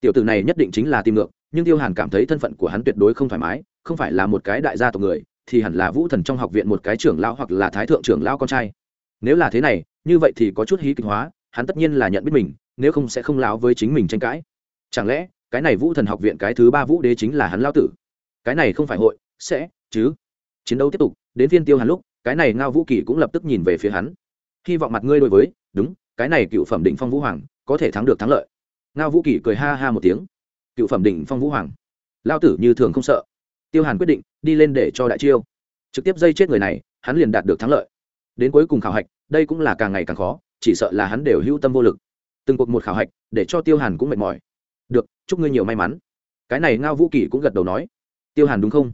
Tiểu tử này nhất định chính là tìm ngược, nhưng tiêu hàn cảm thấy thân phận của hắn tuyệt đối không thoải mái, không phải là một cái đại gia tộc người, thì hẳn là vũ thần trong học viện một cái trưởng lão hoặc là thái thượng trưởng lão con trai. Nếu là thế này, như vậy thì có chút hí kịch hóa, hắn tất nhiên là nhận biết mình, nếu không sẽ không lão với chính mình tranh cãi. Chẳng lẽ, cái này vũ thần học viện cái thứ ba vũ đế chính là hắn lao tử? Cái này không phải hội, sẽ, chứ. Chiến đấu tiếp tục, đến phiên tiêu hàn lúc cái này ngao vũ kỳ cũng lập tức nhìn về phía hắn. Hy vọng mặt ngươi đối với, đúng, cái này cựu phẩm định phong vũ hoàng, có thể thắng được thắng lợi. Ngao vũ kỳ cười ha ha một tiếng. Cựu phẩm định phong vũ hoàng. Lao tử như thường không sợ. Tiêu hàn quyết định, đi lên để cho đại chiêu. Trực tiếp dây chết người này, hắn liền đạt được thắng lợi. Đến cuối cùng khảo hạch, đây cũng là càng ngày càng khó, chỉ sợ là hắn đều hữu tâm vô lực. Từng cuộc một khảo hạch, để cho tiêu hàn cũng mệt mỏi. Được, chúc ngươi nhiều may mắn. Cái này ngao vũ kỳ cũng gật đầu nói. Tiêu hàn đúng không?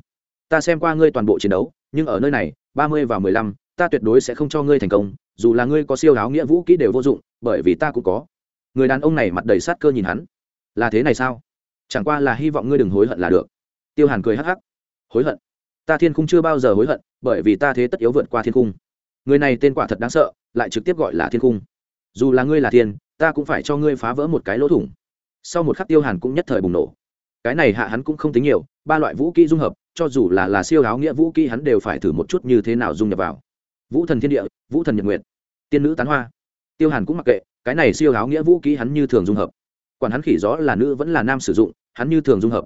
Ta xem qua ngươi toàn bộ chiến đấu nhưng ở nơi này, ba mươi và mười lăm, ta tuyệt đối sẽ không cho ngươi thành công, dù là ngươi có siêu áo nghĩa vũ kỹ đều vô dụng, bởi vì ta cũng có. Người đàn ông này mặt đầy sát cơ nhìn hắn. Là thế này sao? Chẳng qua là hy vọng ngươi đừng hối hận là được. Tiêu hàn cười hắc hắc. Hối hận? Ta thiên khung chưa bao giờ hối hận, bởi vì ta thế tất yếu vượt qua thiên khung. Người này tên quả thật đáng sợ, lại trực tiếp gọi là thiên khung. Dù là ngươi là thiên, ta cũng phải cho ngươi phá vỡ một cái lỗ thủng. Sau một khắc tiêu hàn cũng nhất thời bùng nổ. Cái này hạ hắn cũng không tính nhiều, ba loại vũ kỹ dung hợp cho dù là là siêu áo nghĩa vũ kỹ hắn đều phải thử một chút như thế nào dung nhập vào. Vũ thần thiên địa, vũ thần nhật nguyệt, tiên nữ tán hoa. Tiêu hàn cũng mặc kệ, cái này siêu áo nghĩa vũ kỹ hắn như thường dung hợp. Quản hắn khỉ rõ là nữ vẫn là nam sử dụng, hắn như thường dung hợp.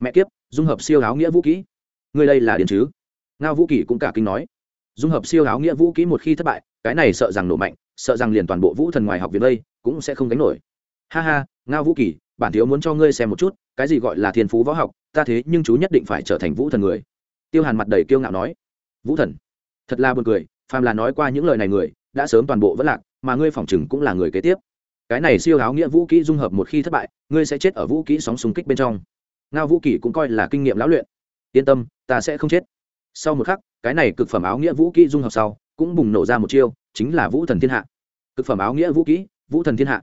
Mẹ kiếp, dung hợp siêu áo nghĩa vũ kỹ. Ngươi đây là điền chứ? Ngao vũ kỷ cũng cả kinh nói. Dung hợp siêu áo nghĩa vũ kỹ một khi thất bại, cái này sợ rằng nổ mạnh, sợ rằng liền toàn bộ vũ thần ngoài học viện đây cũng sẽ không đánh nổi. Ha ha, ngao vũ kỳ bản thiếu muốn cho ngươi xem một chút, cái gì gọi là thiên phú võ học, ta thế nhưng chú nhất định phải trở thành vũ thần người. Tiêu hàn mặt đầy kiêu ngạo nói. Vũ thần? Thật là buồn cười, phàm là nói qua những lời này người, đã sớm toàn bộ vẫn lạc, mà ngươi phỏng chừng cũng là người kế tiếp. Cái này siêu áo nghĩa vũ kỹ dung hợp một khi thất bại, ngươi sẽ chết ở vũ kỹ sóng súng kích bên trong. Ngao vũ kỹ cũng coi là kinh nghiệm lão luyện. Yên tâm, ta sẽ không chết. Sau một khắc, cái này cực phẩm áo nghĩa vũ kỹ dung hợp sau, cũng bùng nổ ra một chiêu, chính là vũ thần thiên hạ. Cực phẩm áo nghĩa vũ kỹ, vũ thần thiên hạ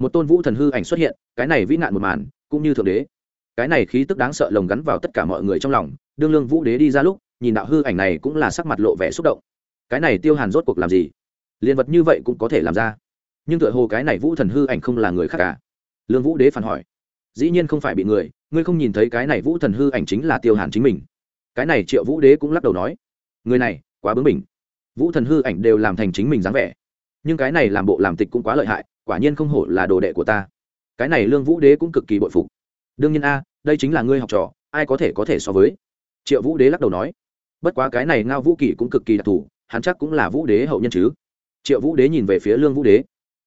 một tôn vũ thần hư ảnh xuất hiện, cái này vĩ nạn một màn, cũng như thượng đế. Cái này khí tức đáng sợ lồng gắn vào tất cả mọi người trong lòng, đương lương vũ đế đi ra lúc, nhìn đạo hư ảnh này cũng là sắc mặt lộ vẻ xúc động. Cái này tiêu hàn rốt cuộc làm gì? Liền vật như vậy cũng có thể làm ra. Nhưng tựa hồ cái này vũ thần hư ảnh không là người khác cả. Lương vũ đế phản hỏi. Dĩ nhiên không phải bị người, ngươi không nhìn thấy cái này vũ thần hư ảnh chính là tiêu hàn chính mình. Cái này triệu vũ đế cũng lắc đầu nói. Người này, quá bướng bỉnh. Vũ thần hư ảnh đều làm thành chính mình dáng vẻ. Nhưng cái này làm bộ làm tịch cũng quá lợi hại quả nhiên không hổ là đồ đệ của ta. Cái này lương vũ đế cũng cực kỳ bội phục. Đương nhiên a, đây chính là ngươi học trò, ai có thể có thể so với? Triệu vũ đế lắc đầu nói. Bất quá cái này ngao vũ kỳ cũng cực kỳ đặc thù, hắn chắc cũng là vũ đế hậu nhân chứ. Triệu vũ đế nhìn về phía lương vũ đế.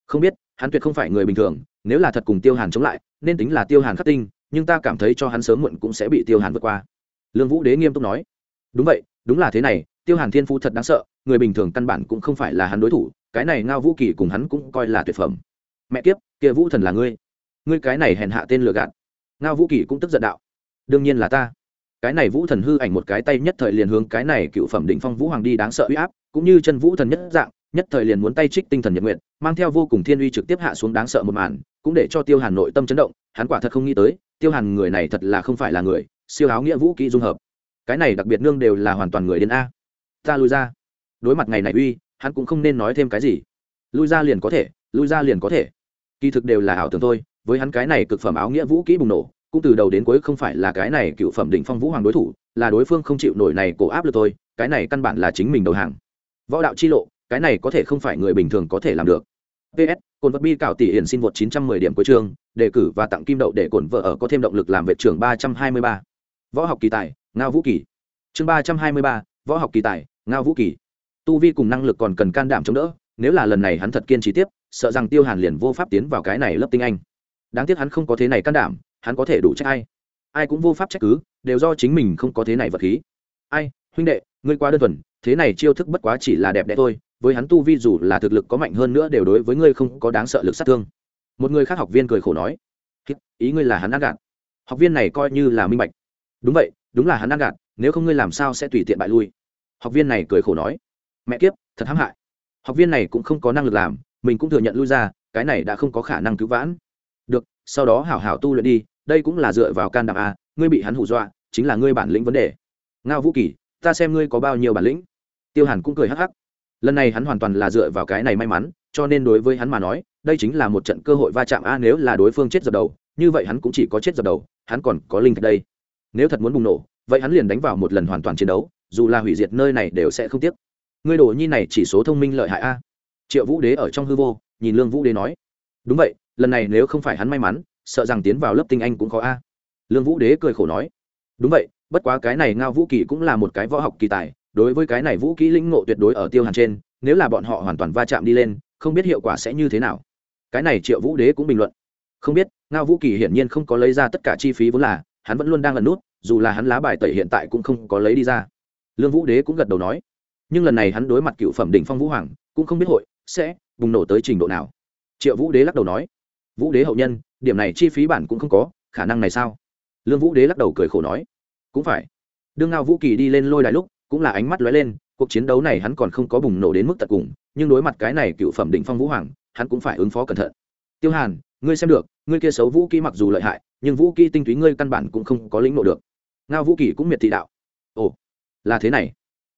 Không biết, hắn tuyệt không phải người bình thường, nếu là thật cùng tiêu hàn chống lại, nên tính là tiêu hàn khắc tinh, nhưng ta cảm thấy cho hắn sớm muộn cũng sẽ bị tiêu hàn vượt qua. Lương vũ đế nghiêm túc nói. Đúng vậy, đúng là thế này, tiêu hàn thiên phú thật đáng sợ, người bình thường căn bản cũng không phải là hắn đối thủ cái này ngao vũ kỳ cùng hắn cũng coi là tuyệt phẩm. Mẹ kiếp, kia vũ thần là ngươi. Ngươi cái này hèn hạ tên lừa gạt. Ngao vũ kỳ cũng tức giận đạo. Đương nhiên là ta. Cái này vũ thần hư ảnh một cái tay nhất thời liền hướng cái này cựu phẩm định phong vũ hoàng đi đáng sợ uy áp, cũng như chân vũ thần nhất dạng, nhất thời liền muốn tay trích tinh thần nhật nguyện mang theo vô cùng thiên uy trực tiếp hạ xuống đáng sợ một màn, cũng để cho tiêu hàn nội tâm chấn động, hắn quả thật không nghĩ tới, tiêu hàn người này thật là không phải là người, siêu áo nghĩa vũ kỹ dung hợp. Cái này đặc biệt nương đều là hoàn toàn người đến a. Ta lui ra. Đối mặt ngày này uy hắn cũng không nên nói thêm cái gì. Lui ra liền có thể lui ra liền có thể. Kỳ thực đều là ảo tưởng thôi với hắn cái này cực phẩm áo nghĩa vũ kỹ bùng nổ cũng từ đầu đến cuối không phải là cái này cựu phẩm đỉnh phong vũ hoàng đối thủ là đối phương không chịu nổi này cổ áp lực thôi cái này căn bản là chính mình đầu hàng. Võ đạo chi lộ cái này có thể không phải người bình thường có thể làm được. Ps cồn vật bi cảo tỷ hiển xin vượt 910 điểm cuối trường đề cử và tặng kim đậu để cồn vợ ở có thêm động lực làm vệ trưởng 323. võ học kỳ tài ngao vũ kỳ. Chương 323, võ học kỳ tài ngao vũ kỳ tu vi cùng năng lực còn cần can đảm chống đỡ, nếu là lần này hắn thật kiên trì tiếp, sợ rằng tiêu hàn liền vô pháp tiến vào cái này lớp tinh anh. Đáng tiếc hắn không có thế này can đảm, hắn có thể đủ trách ai. Ai cũng vô pháp trách cứ, đều do chính mình không có thế này vật khí. Ai, huynh đệ, ngươi quá đơn thuần, thế này chiêu thức bất quá chỉ là đẹp đẽ thôi, với hắn tu vi dù là thực lực có mạnh hơn nữa đều đối với ngươi không có đáng sợ lực sát thương. Một người khác học viên cười khổ nói ý ngươi là hắn ăn gạt. Học viên này coi như là minh bạch. Đúng vậy, đúng là hắn ăn gạt, nếu không ngươi làm sao sẽ tùy tiện bại lui? Học viên này cười khổ nói mẹ kiếp, thật hãm hại. Học viên này cũng không có năng lực làm, mình cũng thừa nhận lui ra, cái này đã không có khả năng cứu vãn. Được, sau đó hảo hảo tu luyện đi, đây cũng là dựa vào can đảm a ngươi bị hắn hù dọa, chính là ngươi bản lĩnh vấn đề. Ngao vũ kỳ, ta xem ngươi có bao nhiêu bản lĩnh. Tiêu hàn cũng cười hắc hắc. Lần này hắn hoàn toàn là dựa vào cái này may mắn, cho nên đối với hắn mà nói, đây chính là một trận cơ hội va chạm a nếu là đối phương chết dập đầu, như vậy hắn cũng chỉ có chết dập đầu, hắn còn có linh thạch đây. Nếu thật muốn bùng nổ, vậy hắn liền đánh vào một lần hoàn toàn chiến đấu, dù là hủy diệt nơi này đều sẽ không tiếc ngươi đồ nhi này chỉ số thông minh lợi hại a. Triệu vũ đế ở trong hư vô, nhìn lương vũ đế nói. Đúng vậy, lần này nếu không phải hắn may mắn, sợ rằng tiến vào lớp tinh anh cũng khó a. Lương vũ đế cười khổ nói. Đúng vậy, bất quá cái này ngao vũ kỳ cũng là một cái võ học kỳ tài, đối với cái này vũ kỹ lĩnh ngộ tuyệt đối ở tiêu hàn trên, nếu là bọn họ hoàn toàn va chạm đi lên, không biết hiệu quả sẽ như thế nào. Cái này triệu vũ đế cũng bình luận. Không biết, ngao vũ kỳ hiển nhiên không có lấy ra tất cả chi phí vốn là, hắn vẫn luôn đang ẩn nút, dù là hắn lá bài tẩy hiện tại cũng không có lấy đi ra. Lương vũ đế cũng gật đầu nói nhưng lần này hắn đối mặt cựu phẩm đỉnh phong vũ hoàng, cũng không biết hội sẽ bùng nổ tới trình độ nào. Triệu vũ đế lắc đầu nói, vũ đế hậu nhân, điểm này chi phí bản cũng không có, khả năng này sao? Lương vũ đế lắc đầu cười khổ nói, cũng phải. Đương ngao vũ kỳ đi lên lôi đài lúc, cũng là ánh mắt lóe lên, cuộc chiến đấu này hắn còn không có bùng nổ đến mức tận cùng, nhưng đối mặt cái này cựu phẩm đỉnh phong vũ hoàng, hắn cũng phải ứng phó cẩn thận. Tiêu hàn, ngươi xem được, ngươi kia xấu vũ kỹ mặc dù lợi hại, nhưng vũ kỹ tinh túy ngươi căn bản cũng không có lĩnh nộ được. Ngao vũ kỳ cũng miệt thị đạo, ồ, là thế này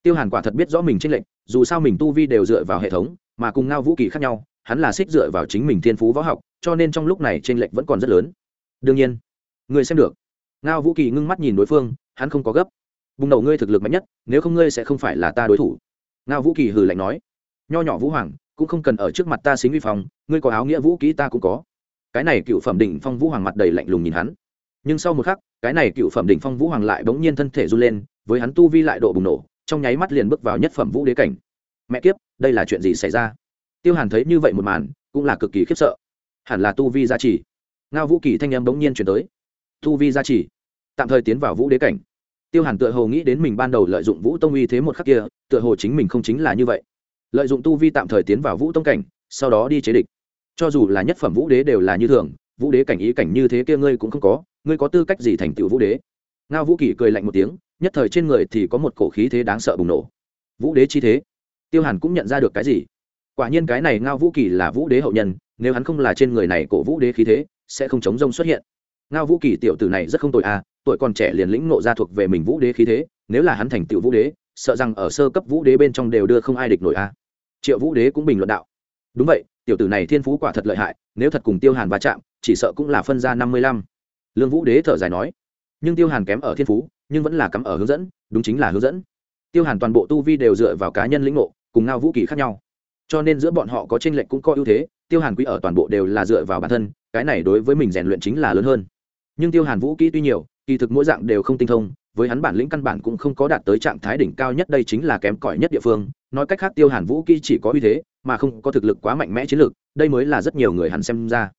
tiêu hàn quả thật biết rõ mình tranh lệnh dù sao mình tu vi đều dựa vào hệ thống, mà cùng ngao vũ kỳ khác nhau, hắn là xích dựa vào chính mình thiên phú võ học, cho nên trong lúc này tranh lệnh vẫn còn rất lớn. Đương nhiên, ngươi xem được. Ngao vũ kỳ ngưng mắt nhìn đối phương, hắn không có gấp. Bùng đầu ngươi thực lực mạnh nhất, nếu không ngươi sẽ không phải là ta đối thủ. Ngao vũ kỳ hừ lạnh nói. Nho nhỏ vũ hoàng, cũng không cần ở trước mặt ta xính vi phong, ngươi có áo nghĩa vũ kỹ ta cũng có. Cái này cựu phẩm đỉnh phong vũ hoàng mặt đầy lạnh lùng nhìn hắn. Nhưng sau một khắc, cái này cựu phẩm đỉnh phong vũ hoàng lại bỗng nhiên thân thể run lên, với hắn tu vi lại độ bùng nổ trong nháy mắt liền bước vào nhất phẩm vũ đế cảnh. Mẹ kiếp, đây là chuyện gì xảy ra? Tiêu hàn thấy như vậy một màn, cũng là cực kỳ khiếp sợ. Hẳn là tu vi gia trì. Ngao vũ kỳ thanh em bỗng nhiên chuyển tới. Tu vi gia trì. Tạm thời tiến vào vũ đế cảnh. Tiêu hàn tựa hồ nghĩ đến mình ban đầu lợi dụng vũ tông uy thế một khắc kia, tựa hồ chính mình không chính là như vậy. Lợi dụng tu vi tạm thời tiến vào vũ tông cảnh, sau đó đi chế địch. Cho dù là nhất phẩm vũ đế đều là như thường, vũ đế cảnh ý cảnh như thế kia ngươi cũng không có, ngươi có tư cách gì thành tựu vũ đế? Ngao vũ kỳ cười lạnh một tiếng nhất thời trên người thì có một cổ khí thế đáng sợ bùng nổ. Vũ đế chi thế. Tiêu hàn cũng nhận ra được cái gì? Quả nhiên cái này ngao vũ kỳ là vũ đế hậu nhân, nếu hắn không là trên người này cổ vũ đế khí thế, sẽ không chống rông xuất hiện. Ngao vũ kỳ tiểu tử này rất không tội à tuổi còn trẻ liền lĩnh nộ ra thuộc về mình vũ đế khí thế, nếu là hắn thành tựu vũ đế, sợ rằng ở sơ cấp vũ đế bên trong đều đưa không ai địch nổi à. Triệu vũ đế cũng bình luận đạo. Đúng vậy, tiểu tử này thiên phú quả thật lợi hại, nếu thật cùng tiêu hàn va chạm, chỉ sợ cũng là phân ra năm mươi lăm. Lương vũ đế thở dài nói. Nhưng tiêu hàn kém ở thiên phú nhưng vẫn là cắm ở hướng dẫn, đúng chính là hướng dẫn. Tiêu hàn toàn bộ tu vi đều dựa vào cá nhân lĩnh ngộ, cùng ngao vũ kỳ khác nhau. Cho nên giữa bọn họ có tranh lệch cũng có ưu thế, tiêu hàn quý ở toàn bộ đều là dựa vào bản thân, cái này đối với mình rèn luyện chính là lớn hơn. Nhưng tiêu hàn vũ kỹ tuy nhiều, kỳ thực mỗi dạng đều không tinh thông, với hắn bản lĩnh căn bản cũng không có đạt tới trạng thái đỉnh cao nhất đây chính là kém cỏi nhất địa phương. Nói cách khác, tiêu hàn vũ kỹ chỉ có uy thế, mà không có thực lực quá mạnh mẽ chiến lược, đây mới là rất nhiều người hắn xem ra.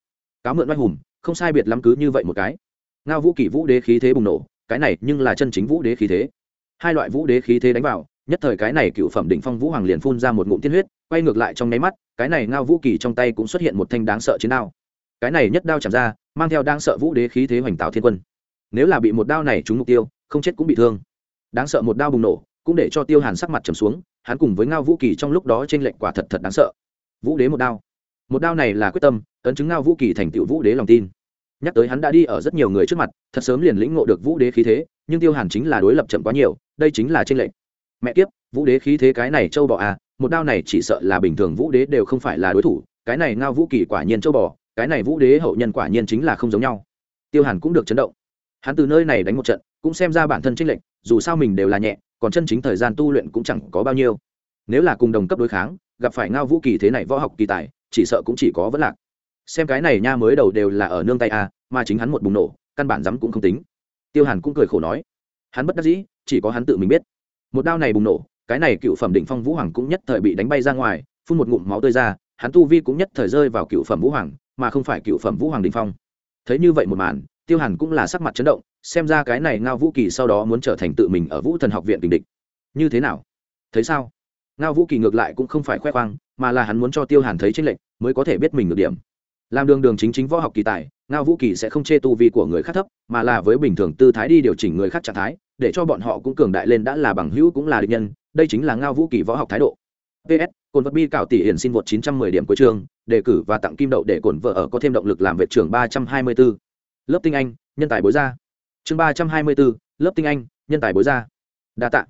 Cáo mượn oai hùng, không sai biệt lắm cứ như vậy một cái. Ngao vũ kỷ vũ đế khí thế bùng nổ cái này nhưng là chân chính vũ đế khí thế. Hai loại vũ đế khí thế đánh vào, nhất thời cái này cựu phẩm đỉnh phong vũ hoàng liền phun ra một ngụm tiên huyết, quay ngược lại trong nháy mắt, cái này ngao vũ kỳ trong tay cũng xuất hiện một thanh đáng sợ chiến đao. Cái này nhất đao chạm ra, mang theo đáng sợ vũ đế khí thế hoành tạo thiên quân. Nếu là bị một đao này trúng mục tiêu, không chết cũng bị thương. Đáng sợ một đao bùng nổ, cũng để cho tiêu hàn sắc mặt trầm xuống, hắn cùng với ngao vũ kỳ trong lúc đó t r ê n lệnh quả thật thật đáng sợ. Vũ đế một đao. Một đao này là quyết tâm ấn chứng ngao vũ kỳ thành tựu vũ đế lòng tin nhắc tới hắn đã đi ở rất nhiều người trước mặt, thật sớm liền lĩnh ngộ được vũ đế khí thế, nhưng tiêu hàn chính là đối lập chậm quá nhiều, đây chính là tranh lệch. Lệnh mẹ kiếp, vũ đế khí thế cái này châu bò à một đao này chỉ sợ là bình thường vũ đế đều không phải là đối thủ, cái này ngao vũ kỳ quả nhiên châu bò, cái này vũ đế hậu nhân quả nhiên chính là không giống nhau. Tiêu hàn cũng được chấn động. Hắn từ nơi này đánh một trận, cũng xem ra bản thân tranh lệnh dù sao mình đều là nhẹ, còn chân chính thời gian tu luyện cũng chẳng có bao nhiêu. Nếu là cùng đồng cấp đối kháng, gặp phải ngao vũ kỳ thế này võ học kỳ tài, chỉ sợ cũng chỉ có vấn lạc xem cái này nha mới đầu đều là ở nương tay a mà chính hắn một bùng nổ, căn bản dám cũng không tính. Tiêu hàn cũng cười khổ nói. Hắn bất đắc dĩ, chỉ có hắn tự mình biết. Một đao này bùng nổ, cái này cựu phẩm định phong vũ hoàng cũng nhất thời bị đánh bay ra ngoài, phun một ngụm máu tươi ra, hắn tu vi cũng nhất thời rơi vào cựu phẩm vũ hoàng, mà không phải cựu phẩm vũ hoàng đỉnh phong. Thấy như vậy một màn, tiêu hàn cũng là sắc mặt chấn động, xem ra cái này ngao vũ kỳ sau đó muốn trở thành tự mình ở vũ thần học viện tình địch. Như thế nào? Thấy sao? Ngao vũ kỳ ngược lại cũng không phải khoe khoang, mà là hắn muốn cho tiêu hàn thấy tranh lệch, mới có thể biết mình ngược điểm làm đường đường chính chính võ học kỳ tài, ngao vũ kỳ sẽ không chê tu vi của người khác thấp, mà là với bình thường tư thái đi điều chỉnh người khác trạng thái, để cho bọn họ cũng cường đại lên đã là bằng hữu cũng là địch nhân, đây chính là ngao vũ kỳ võ học thái độ. Ps cồn vật bi cạo tỷ hiển xin vượt 910 điểm cuối trường, đề cử và tặng kim đậu để cổn vợ ở có thêm động lực làm vệ trưởng 324. lớp tinh anh, nhân tài bối ra. Chương ba trăm hai mươi bốn lớp tinh anh, nhân tài bối ra. Đa tạ.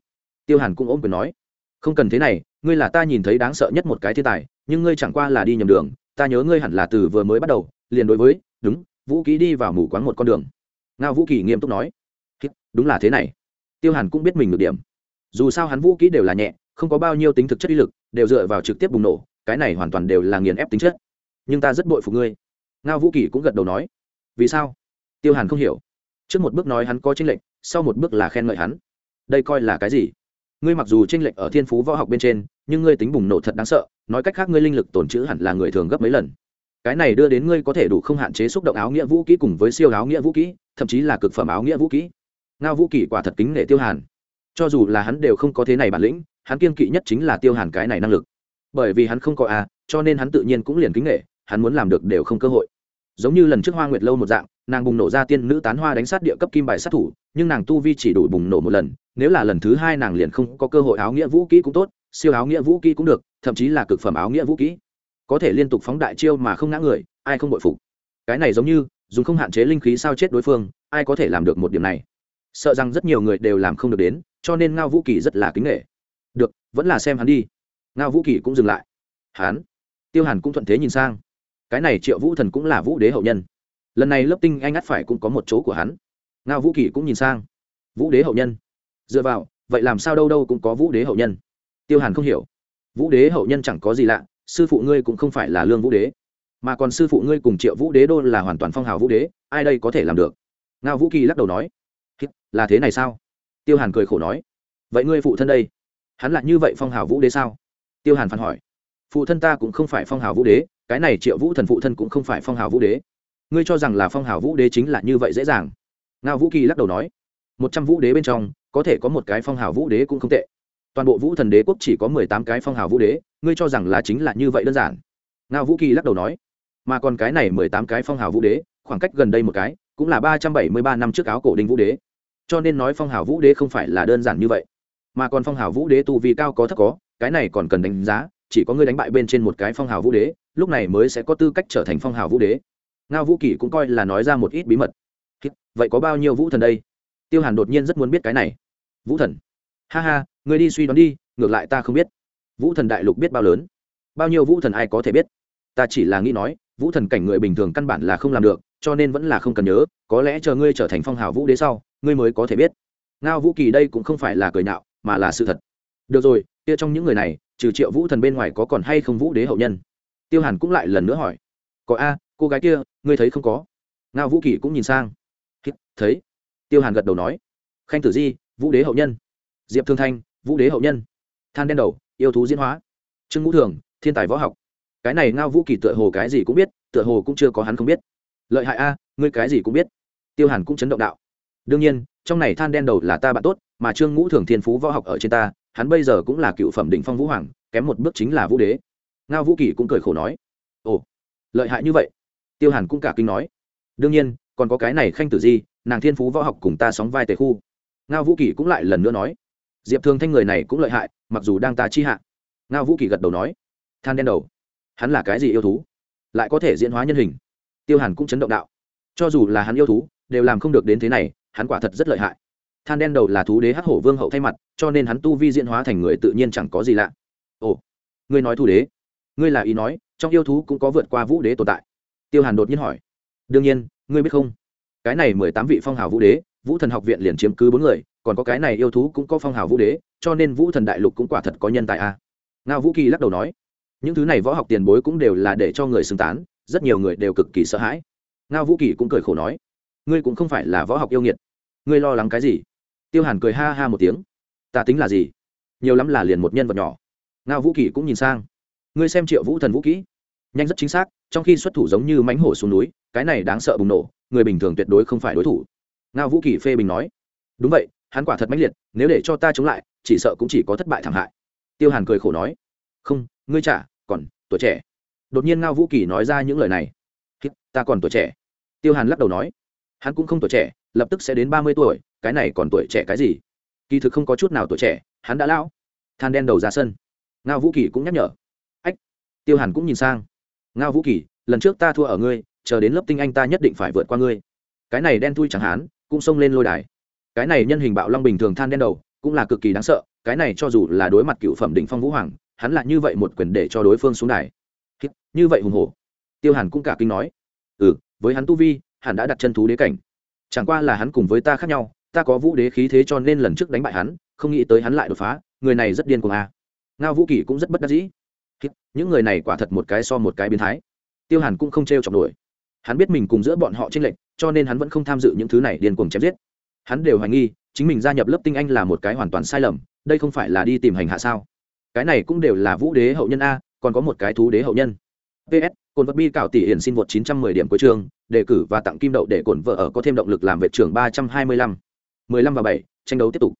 Tiêu hàn cũng ôm quyền nói. Không cần thế này, ngươi là ta nhìn thấy đáng sợ nhất một cái thiên tài, nhưng ngươi chẳng qua là đi nhầm đường ta nhớ ngươi hẳn là từ vừa mới bắt đầu, liền đối với, đúng, vũ ký đi vào mù quáng một con đường. Ngao vũ kỳ nghiêm túc nói. Đúng là thế này. Tiêu hàn cũng biết mình được điểm. Dù sao hắn vũ ký đều là nhẹ, không có bao nhiêu tính thực chất uy lực, đều dựa vào trực tiếp bùng nổ, cái này hoàn toàn đều là nghiền ép tính chất. Nhưng ta rất bội phục ngươi. Ngao vũ kỳ cũng gật đầu nói. Vì sao? Tiêu hàn không hiểu. Trước một bước nói hắn có tranh lệch, sau một bước là khen ngợi hắn. Đây coi là cái gì? Ngươi mặc dù tranh lệch ở thiên phú võ học bên trên, nhưng ngươi tính bùng nổ thật đáng sợ, nói cách khác ngươi linh lực tồn chữ hẳn là người thường gấp mấy lần. Cái này đưa đến ngươi có thể đủ không hạn chế xúc động áo nghĩa vũ kỹ cùng với siêu áo nghĩa vũ kỹ, thậm chí là cực phẩm áo nghĩa vũ kỹ. Ngao vũ kỹ quả thật kính nể tiêu hàn. Cho dù là hắn đều không có thế này bản lĩnh, hắn kiên kỵ nhất chính là tiêu hàn cái này năng lực. Bởi vì hắn không có a, cho nên hắn tự nhiên cũng liền kính nghệ hắn muốn làm được đều không cơ hội. Giống như lần trước hoa nguyệt lâu một dạng nàng bùng nổ ra tiên nữ tán hoa đánh sát địa cấp kim bài sát thủ, nhưng nàng tu vi chỉ đủ bùng nổ một lần, nếu là lần thứ hai nàng liền không có cơ hội áo nghĩa vũ kỹ cũng tốt, siêu áo nghĩa vũ kỹ cũng được, thậm chí là cực phẩm áo nghĩa vũ kỹ. Có thể liên tục phóng đại chiêu mà không ngã người, ai không bội phục? Cái này giống như, dùng không hạn chế linh khí sao chết đối phương, ai có thể làm được một điểm này? Sợ rằng rất nhiều người đều làm không được đến, cho nên ngao vũ kỳ rất là kính nghệ được, vẫn là xem hắn đi. Ngao vũ kỳ cũng dừng lại. Hắn? Tiêu hàn cũng thuận thế nhìn sang. Cái này triệu vũ thần cũng là vũ đế hậu nhân lần này lớp tinh anh ắt phải cũng có một chỗ của hắn. Ngao vũ kỳ cũng nhìn sang. Vũ đế hậu nhân. Dựa vào, vậy làm sao đâu đâu cũng có vũ đế hậu nhân. Tiêu hàn không hiểu. Vũ đế hậu nhân chẳng có gì lạ, sư phụ ngươi cũng không phải là lương vũ đế, mà còn sư phụ ngươi cùng triệu vũ đế đô là hoàn toàn phong hào vũ đế, ai đây có thể làm được? Ngao vũ kỳ lắc đầu nói. Là thế này sao? Tiêu hàn cười khổ nói. Vậy ngươi phụ thân đây, hắn là như vậy phong hào vũ đế sao? Tiêu hàn phản hỏi. Phụ thân ta cũng không phải phong hào vũ đế, cái này triệu vũ thần phụ thân cũng không phải phong hào vũ đế ngươi cho rằng là phong hào vũ đế chính là như vậy dễ dàng. Ngao vũ kỳ lắc đầu nói, một trăm vũ đế bên trong, có thể có một cái phong hào vũ đế cũng không tệ. Toàn bộ vũ thần đế quốc chỉ có mười tám cái phong hào vũ đế, ngươi cho rằng là chính là như vậy đơn giản. Ngao vũ kỳ lắc đầu nói, mà còn cái này mười tám cái phong hào vũ đế, khoảng cách gần đây một cái, cũng là ba trăm bảy mươi ba năm trước áo cổ đinh vũ đế. Cho nên nói phong hào vũ đế không phải là đơn giản như vậy. Mà còn phong hào vũ đế tu vi cao có thấp có, cái này còn cần đánh giá, chỉ có ngươi đánh bại bên trên một cái phong hào vũ đế, lúc này mới sẽ có tư cách trở thành phong hào vũ đế ngao vũ kỳ cũng coi là nói ra một ít bí mật. Vậy có bao nhiêu vũ thần đây? Tiêu hàn đột nhiên rất muốn biết cái này. Vũ thần. Ha ha, người đi suy đoán đi, ngược lại ta không biết. Vũ thần đại lục biết bao lớn? Bao nhiêu vũ thần ai có thể biết? Ta chỉ là nghĩ nói, vũ thần cảnh người bình thường căn bản là không làm được, cho nên vẫn là không cần nhớ, có lẽ chờ ngươi trở thành phong hào vũ đế sau, ngươi mới có thể biết. Ngao vũ kỳ đây cũng không phải là cười nhạo, mà là sự thật. Được rồi, kia trong những người này, trừ triệu vũ thần bên ngoài có còn hay không vũ đế hậu nhân? Tiêu hàn cũng lại lần nữa hỏi. Có a cô gái kia, ngươi thấy không có? Ngao vũ kỳ cũng nhìn sang. Thấy. Tiêu hàn gật đầu nói. Khanh tử di, vũ đế hậu nhân. Diệp thương thanh, vũ đế hậu nhân. Than đen đầu, yêu thú diễn hóa. Trương ngũ thường, thiên tài võ học. Cái này ngao vũ kỳ tựa hồ cái gì cũng biết, tựa hồ cũng chưa có hắn không biết. Lợi hại a, ngươi cái gì cũng biết. Tiêu hàn cũng chấn động đạo. Đương nhiên, trong này than đen đầu là ta bạn tốt, mà trương ngũ thường thiên phú võ học ở trên ta, hắn bây giờ cũng là cựu phẩm đỉnh phong vũ hoàng, kém một bước chính là vũ đế. Ngao vũ kỳ cũng cười khổ nói. Ồ, lợi hại như vậy tiêu hàn cũng cả kinh nói. Đương nhiên, còn có cái này khanh tử di, nàng thiên phú võ học cùng ta sóng vai tề khu. Ngao vũ kỳ cũng lại lần nữa nói. Diệp thường thanh người này cũng lợi hại, mặc dù đang ta chi hạ. Ngao vũ kỳ gật đầu nói. Than đen đầu. Hắn là cái gì yêu thú? Lại có thể diễn hóa nhân hình. Tiêu hàn cũng chấn động đạo. Cho dù là hắn yêu thú, đều làm không được đến thế này, hắn quả thật rất lợi hại. Than đen đầu là thú đế hắc hổ vương hậu thay mặt, cho nên hắn tu vi diễn hóa thành người tự nhiên chẳng có gì lạ. Ồ, ngươi nói thú đế. Ngươi là ý nói, trong yêu thú cũng có vượt qua vũ đế tồn tại tiêu hàn đột nhiên hỏi. Đương nhiên, ngươi biết không? Cái này mười tám vị phong hào vũ đế, vũ thần học viện liền chiếm cứ bốn người, còn có cái này yêu thú cũng có phong hào vũ đế, cho nên vũ thần đại lục cũng quả thật có nhân tài a. À. ngao vũ kỳ lắc đầu nói. Những thứ này võ học tiền bối cũng đều là để cho người xứng tán, rất nhiều người đều cực kỳ sợ hãi. Ngao vũ kỳ cũng cười khổ nói. Ngươi cũng không phải là võ học yêu nghiệt. Ngươi lo lắng cái gì? Tiêu hàn cười ha ha một tiếng. Ta tính là gì? Nhiều lắm là liền một nhân vật nhỏ. Ngao vũ kỳ cũng nhìn sang. Ngươi xem triệu vũ thần vũ kỹ nhanh rất chính xác, trong khi xuất thủ giống như mánh hổ xuống núi, cái này đáng sợ bùng nổ, người bình thường tuyệt đối không phải đối thủ. Ngao vũ kỳ phê bình nói. Đúng vậy, hắn quả thật mãnh liệt, nếu để cho ta chống lại, chỉ sợ cũng chỉ có thất bại thảm hại. Tiêu hàn cười khổ nói. Không, ngươi trả còn tuổi trẻ. Đột nhiên ngao vũ kỳ nói ra những lời này. Ta còn tuổi trẻ. Tiêu hàn lắc đầu nói. Hắn cũng không tuổi trẻ, lập tức sẽ đến ba mươi tuổi, cái này còn tuổi trẻ cái gì? Kỳ thực không có chút nào tuổi trẻ, hắn đã lão. Than đen đầu ra sân. Ngao vũ kỳ cũng nhắc nhở. Ách. Tiêu hàn cũng nhìn sang ngao vũ kỳ, lần trước ta thua ở ngươi, chờ đến lớp tinh anh ta nhất định phải vượt qua ngươi. Cái này đen thui chẳng hán cũng xông lên lôi đài. Cái này nhân hình bạo long bình thường than đen đầu, cũng là cực kỳ đáng sợ, cái này cho dù là đối mặt cựu phẩm đỉnh phong vũ hoàng, hắn là như vậy một quyền để cho đối phương xuống đài. Như vậy hùng hổ. Tiêu hàn cũng cả kinh nói. Ừ với hắn tu vi, hắn đã đặt chân thú đế cảnh. Chẳng qua là hắn cùng với ta khác nhau, ta có vũ đế khí thế cho nên lần trước đánh bại hắn, không nghĩ tới hắn lại đột phá, người này rất điên cuồng à. ngao vũ kỳ cũng rất bất đắc dĩ những người này quả thật một cái so một cái biến thái. Tiêu hàn cũng không t r e o chọc nổi. Hắn biết mình cùng giữa bọn họ tranh lệch cho nên hắn vẫn không tham dự những thứ này điên cuồng chém giết. Hắn đều hoài nghi chính mình gia nhập lớp tinh anh là một cái hoàn toàn sai lầm đây không phải là đi tìm hành hạ sao? Cái này cũng đều là vũ đế hậu nhân a còn có một cái thú đế hậu nhân. Ps cồn vật bi cạo tỷ hiển xin vượt 910 điểm cuối trường đề cử và tặng kim đậu để cổn vợ ở có thêm động lực làm vệ trưởng 325. 15 và 7, tranh đấu tiếp tục.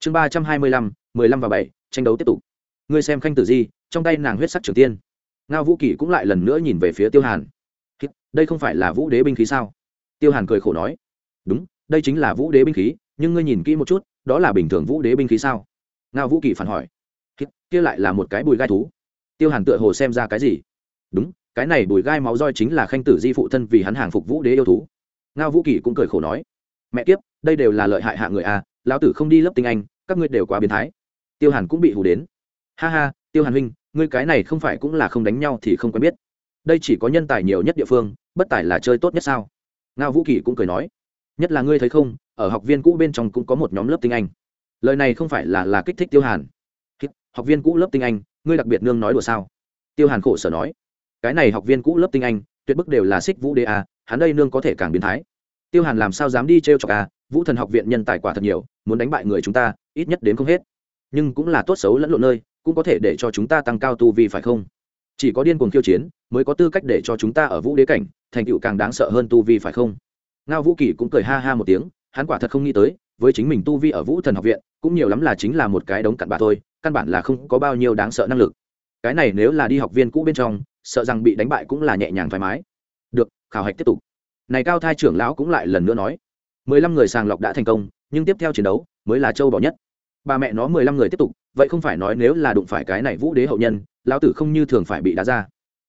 Chương ba trăm hai mươi lăm mười lăm và bảy tranh đấu tiếp tục. Ngươi xem khanh tử di trong tay nàng huyết sắc trường tiên. Ngao vũ kỳ cũng lại lần nữa nhìn về phía tiêu hàn. Đây không phải là vũ đế binh khí sao? Tiêu hàn cười khổ nói. Đúng đây chính là vũ đế binh khí nhưng ngươi nhìn kỹ một chút đó là bình thường vũ đế binh khí sao? Ngao vũ kỳ phản hỏi. Kia lại là một cái bùi gai thú. Tiêu hàn tựa hồ xem ra cái gì? Đúng cái này bùi gai máu roi chính là khanh tử di phụ thân vì hắn hàng phục vũ đế yêu thú. Ngao vũ kỳ cũng cười khổ nói. Mẹ kiếp đây đều là lợi hại hạ người a à, lão tử không đi lớp tinh anh các ngươi đều quá biến thái. Tiêu hàn cũng bị hù đến. Ha ha tiêu hàn huynh ngươi cái này không phải cũng là không đánh nhau thì không quen biết. Đây chỉ có nhân tài nhiều nhất địa phương, bất tài là chơi tốt nhất sao? Ngao vũ kỳ cũng cười nói, nhất là ngươi thấy không, ở học viên cũ bên trong cũng có một nhóm lớp tiếng anh. Lời này không phải là là kích thích tiêu hàn. Học viên cũ lớp tiếng anh, ngươi đặc biệt nương nói đùa sao? Tiêu hàn khổ sở nói, cái này học viên cũ lớp tiếng anh, tuyệt bức đều là xích vũ đê a à, hắn đây nương có thể càng biến thái. Tiêu hàn làm sao dám đi t r e o chọc a vũ thần học viện nhân tài quả thật nhiều, muốn đánh bại người chúng ta, ít nhất đến không hết. Nhưng cũng là tốt xấu lẫn lộn nơi cũng có thể để cho chúng ta tăng cao tu vi, phải không? Chỉ có điên cuồng khiêu chiến mới có tư cách để cho chúng ta ở vũ đế cảnh thành tựu càng đáng sợ hơn tu vi, phải không? Ngao vũ kỳ cũng cười ha ha một tiếng, hắn quả thật không nghĩ tới, với chính mình tu vi ở vũ thần học viện, cũng nhiều lắm là chính là một cái đống cặn bà thôi, căn bản là không có bao nhiêu đáng sợ năng lực. Cái này nếu là đi học viên cũ bên trong, sợ rằng bị đánh bại cũng là nhẹ nhàng thoải mái. Được, khảo hạch tiếp tục. Này cao thai trưởng lão cũng lại lần nữa nói, mười lăm người sàng lọc đã thành công, nhưng tiếp theo chiến đấu mới là châu bỏ nhất bà mẹ nó mười lăm người tiếp tục, vậy không phải nói nếu là đụng phải cái này vũ đế hậu nhân, lão tử không như thường phải bị đá ra.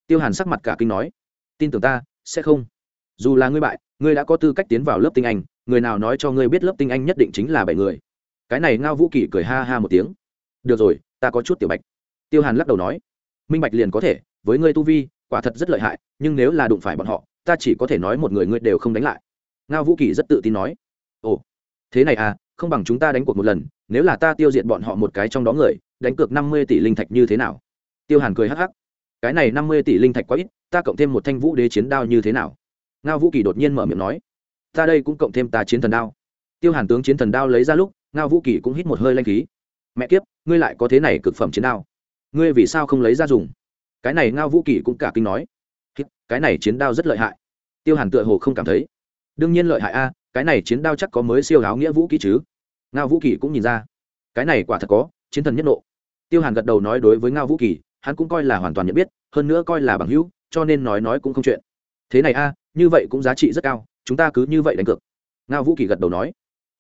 Tiêu hàn sắc mặt cả kinh nói, tin tưởng ta, sẽ không. Dù là ngươi bại, ngươi đã có tư cách tiến vào lớp tinh anh, người nào nói cho ngươi biết lớp tinh anh nhất định chính là bảy người. Cái này ngao vũ kỳ cười ha ha một tiếng. Được rồi, ta có chút tiểu bạch. Tiêu hàn lắc đầu nói, minh bạch liền có thể, với ngươi tu vi, quả thật rất lợi hại, nhưng nếu là đụng phải bọn họ, ta chỉ có thể nói một người ngươi đều không đánh lại. Ngao vũ kỳ rất tự tin nói, ồ, thế này à không bằng chúng ta đánh cuộc một lần, nếu là ta tiêu diệt bọn họ một cái trong đó người, đánh cược năm mươi tỷ linh thạch như thế nào? Tiêu hàn cười hắc hắc. Cái này năm mươi tỷ linh thạch quá ít, ta cộng thêm một thanh vũ đế chiến đao như thế nào? Ngao vũ kỳ đột nhiên mở miệng nói. Ta đây cũng cộng thêm ta chiến thần đao. Tiêu hàn tướng chiến thần đao lấy ra lúc, ngao vũ kỳ cũng hít một hơi lanh khí. Mẹ kiếp, ngươi lại có thế này cực phẩm chiến đao. Ngươi vì sao không lấy ra dùng? Cái này ngao vũ kỳ cũng cả kinh nói. Cái này chiến đao rất lợi hại. Tiêu hàn tựa hồ không cảm thấy. Đương nhiên lợi hại a cái này chiến đao chắc có mới siêu áo nghĩa vũ kỹ chứ? Ngao vũ kỳ cũng nhìn ra. Cái này quả thật có, chiến thần nhất nộ. Tiêu hàn gật đầu nói đối với ngao vũ kỳ, hắn cũng coi là hoàn toàn nhận biết, hơn nữa coi là bằng hữu, cho nên nói nói cũng không chuyện. Thế này a, như vậy cũng giá trị rất cao, chúng ta cứ như vậy đánh cược. Ngao vũ kỳ gật đầu nói.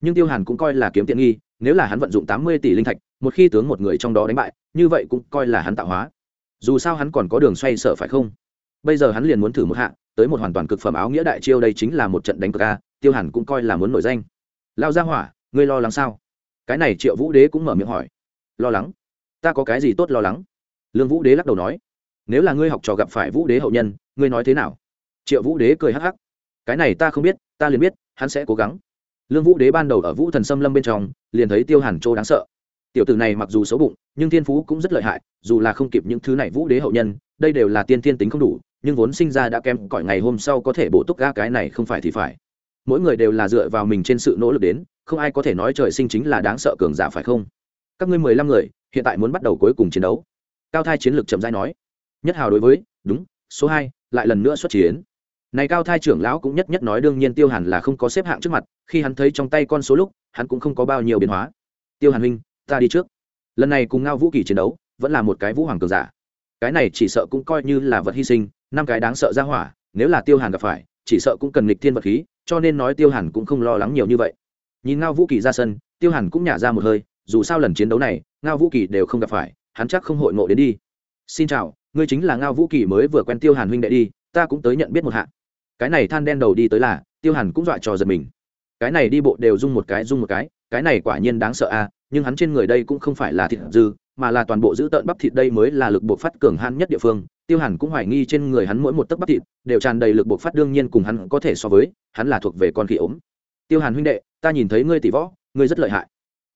Nhưng tiêu hàn cũng coi là kiếm tiện nghi, nếu là hắn vận dụng tám mươi tỷ linh thạch, một khi tướng một người trong đó đánh bại, như vậy cũng coi là hắn tạo hóa. Dù sao hắn còn có đường xoay sở phải không? Bây giờ hắn liền muốn thử một hạ, tới một hoàn toàn cực phẩm áo nghĩa đại chiêu đây chính là một trận đánh cược a tiêu hàn cũng coi là muốn nổi danh. Lao ra hỏa, ngươi lo lắng sao? Cái này triệu vũ đế cũng mở miệng hỏi. Lo lắng? Ta có cái gì tốt lo lắng? Lương vũ đế lắc đầu nói. Nếu là ngươi học trò gặp phải vũ đế hậu nhân, ngươi nói thế nào? Triệu vũ đế cười hắc hắc. Cái này ta không biết, ta liền biết, hắn sẽ cố gắng. Lương vũ đế ban đầu ở vũ thần xâm lâm bên trong, liền thấy tiêu hàn châu đáng sợ. Tiểu tử này mặc dù xấu bụng, nhưng thiên phú cũng rất lợi hại, dù là không kịp những thứ này vũ đế hậu nhân, đây đều là tiên thiên tính không đủ, nhưng vốn sinh ra đã kém cỏi ngày hôm sau có thể bổ túc ga cái này không phải thì phải mỗi người đều là dựa vào mình trên sự nỗ lực đến, không ai có thể nói trời sinh chính là đáng sợ cường giả phải không? Các ngươi mười lăm người, hiện tại muốn bắt đầu cuối cùng chiến đấu. Cao thai chiến lược chậm rãi nói. Nhất hào đối với, đúng, số hai, lại lần nữa xuất chiến. Này cao thai trưởng lão cũng nhất nhất nói đương nhiên tiêu hàn là không có xếp hạng trước mặt, khi hắn thấy trong tay con số lúc, hắn cũng không có bao nhiêu biến hóa. Tiêu hàn huynh, ta đi trước. Lần này cùng ngao vũ kỳ chiến đấu, vẫn là một cái vũ hoàng cường giả. Cái này chỉ sợ cũng coi như là vật hy sinh, năm cái đáng sợ ra hỏa, nếu là tiêu hàn gặp phải, chỉ sợ cũng cần nghịch thiên vật khí cho nên nói tiêu hàn cũng không lo lắng nhiều như vậy. Nhìn ngao vũ kỳ ra sân, tiêu hàn cũng nhả ra một hơi, dù sao lần chiến đấu này, ngao vũ kỳ đều không gặp phải, hắn chắc không hội ngộ đến đi. Xin chào, ngươi chính là ngao vũ kỳ mới vừa quen tiêu hàn huynh đệ đi, ta cũng tới nhận biết một hạ. Cái này than đen đầu đi tới là, tiêu hàn cũng dọa trò giật mình. Cái này đi bộ đều rung một cái, rung một cái cái này quả nhiên đáng sợ a, nhưng hắn trên người đây cũng không phải là thịt dư, mà là toàn bộ giữ tợn bắp thịt đây mới là lực buộc phát cường hãn nhất địa phương tiêu hàn cũng hoài nghi trên người hắn mỗi một tấc bắp thịt đều tràn đầy lực buộc phát đương nhiên cùng hắn có thể so với, hắn là thuộc về con khỉ ốm. Tiêu hàn huynh đệ, ta nhìn thấy ngươi tỷ võ, ngươi rất lợi hại.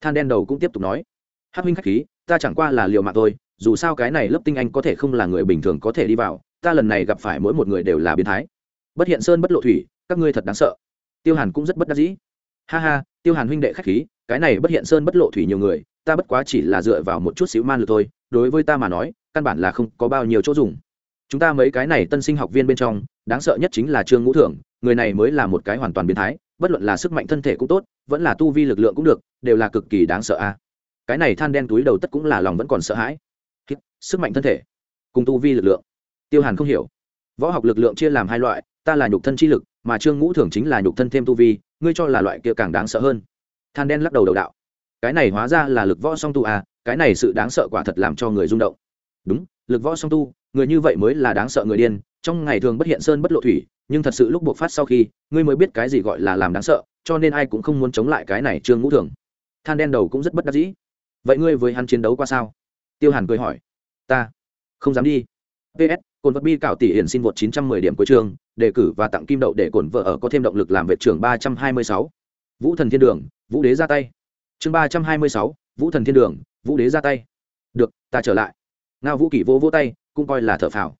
Than đen đầu cũng tiếp tục nói Hát huynh khách khí, ta chẳng qua là liều mạng thôi, dù sao cái này lớp tinh anh có thể không là người bình thường có thể đi vào, ta lần này gặp phải mỗi một người đều là biến thái. Bất hiện sơn bất lộ thủy, các ngươi thật đáng sợ. Tiêu hàn cũng rất bất đắc dĩ. Ha ha, tiêu hàn huynh đệ khách khí, cái này bất hiện sơn bất lộ thủy nhiều người, ta bất quá chỉ là dựa vào một chút xíu man lực thôi, đối với ta mà nói căn bản là không có bao nhiêu chỗ dùng. Chúng ta mấy cái này tân sinh học viên bên trong, đáng sợ nhất chính là trương ngũ thưởng, người này mới là một cái hoàn toàn biến thái, bất luận là sức mạnh thân thể cũng tốt, vẫn là tu vi lực lượng cũng được, đều là cực kỳ đáng sợ a. Cái này than đen túi đầu tất cũng là lòng vẫn còn sợ hãi. Sức mạnh thân thể cùng tu vi lực lượng. Tiêu hàn không hiểu. Võ học lực lượng chia làm hai loại, ta là nhục thân chi lực, mà trương ngũ thường chính là nhục thân thêm tu vi, ngươi cho là loại kia càng đáng sợ hơn. Than đen lắc đầu đầu đạo. Cái này hóa ra là lực võ song tu à cái này sự đáng sợ quả thật làm cho người rung động đúng lực võ song tu người như vậy mới là đáng sợ người điên. Trong ngày thường bất hiện sơn bất lộ thủy nhưng thật sự lúc buộc phát sau khi ngươi mới biết cái gì gọi là làm đáng sợ cho nên ai cũng không muốn chống lại cái này trương ngũ thường. Than đen đầu cũng rất bất đắc dĩ. Vậy ngươi với hắn chiến đấu qua sao? Tiêu hàn cười hỏi. Ta không dám đi. Ps cồn vật bi cảo tỷ hiển xin vượt 910 điểm cuối trường đề cử và tặng kim đậu để cổn vợ ở có thêm động lực làm vệ trưởng 326. vũ thần thiên đường vũ đế ra tay. Chương 326, vũ thần thiên đường vũ đế ra tay. Được ta trở lại ngao vũ kỷ vô vô tay, cũng coi là thở phào.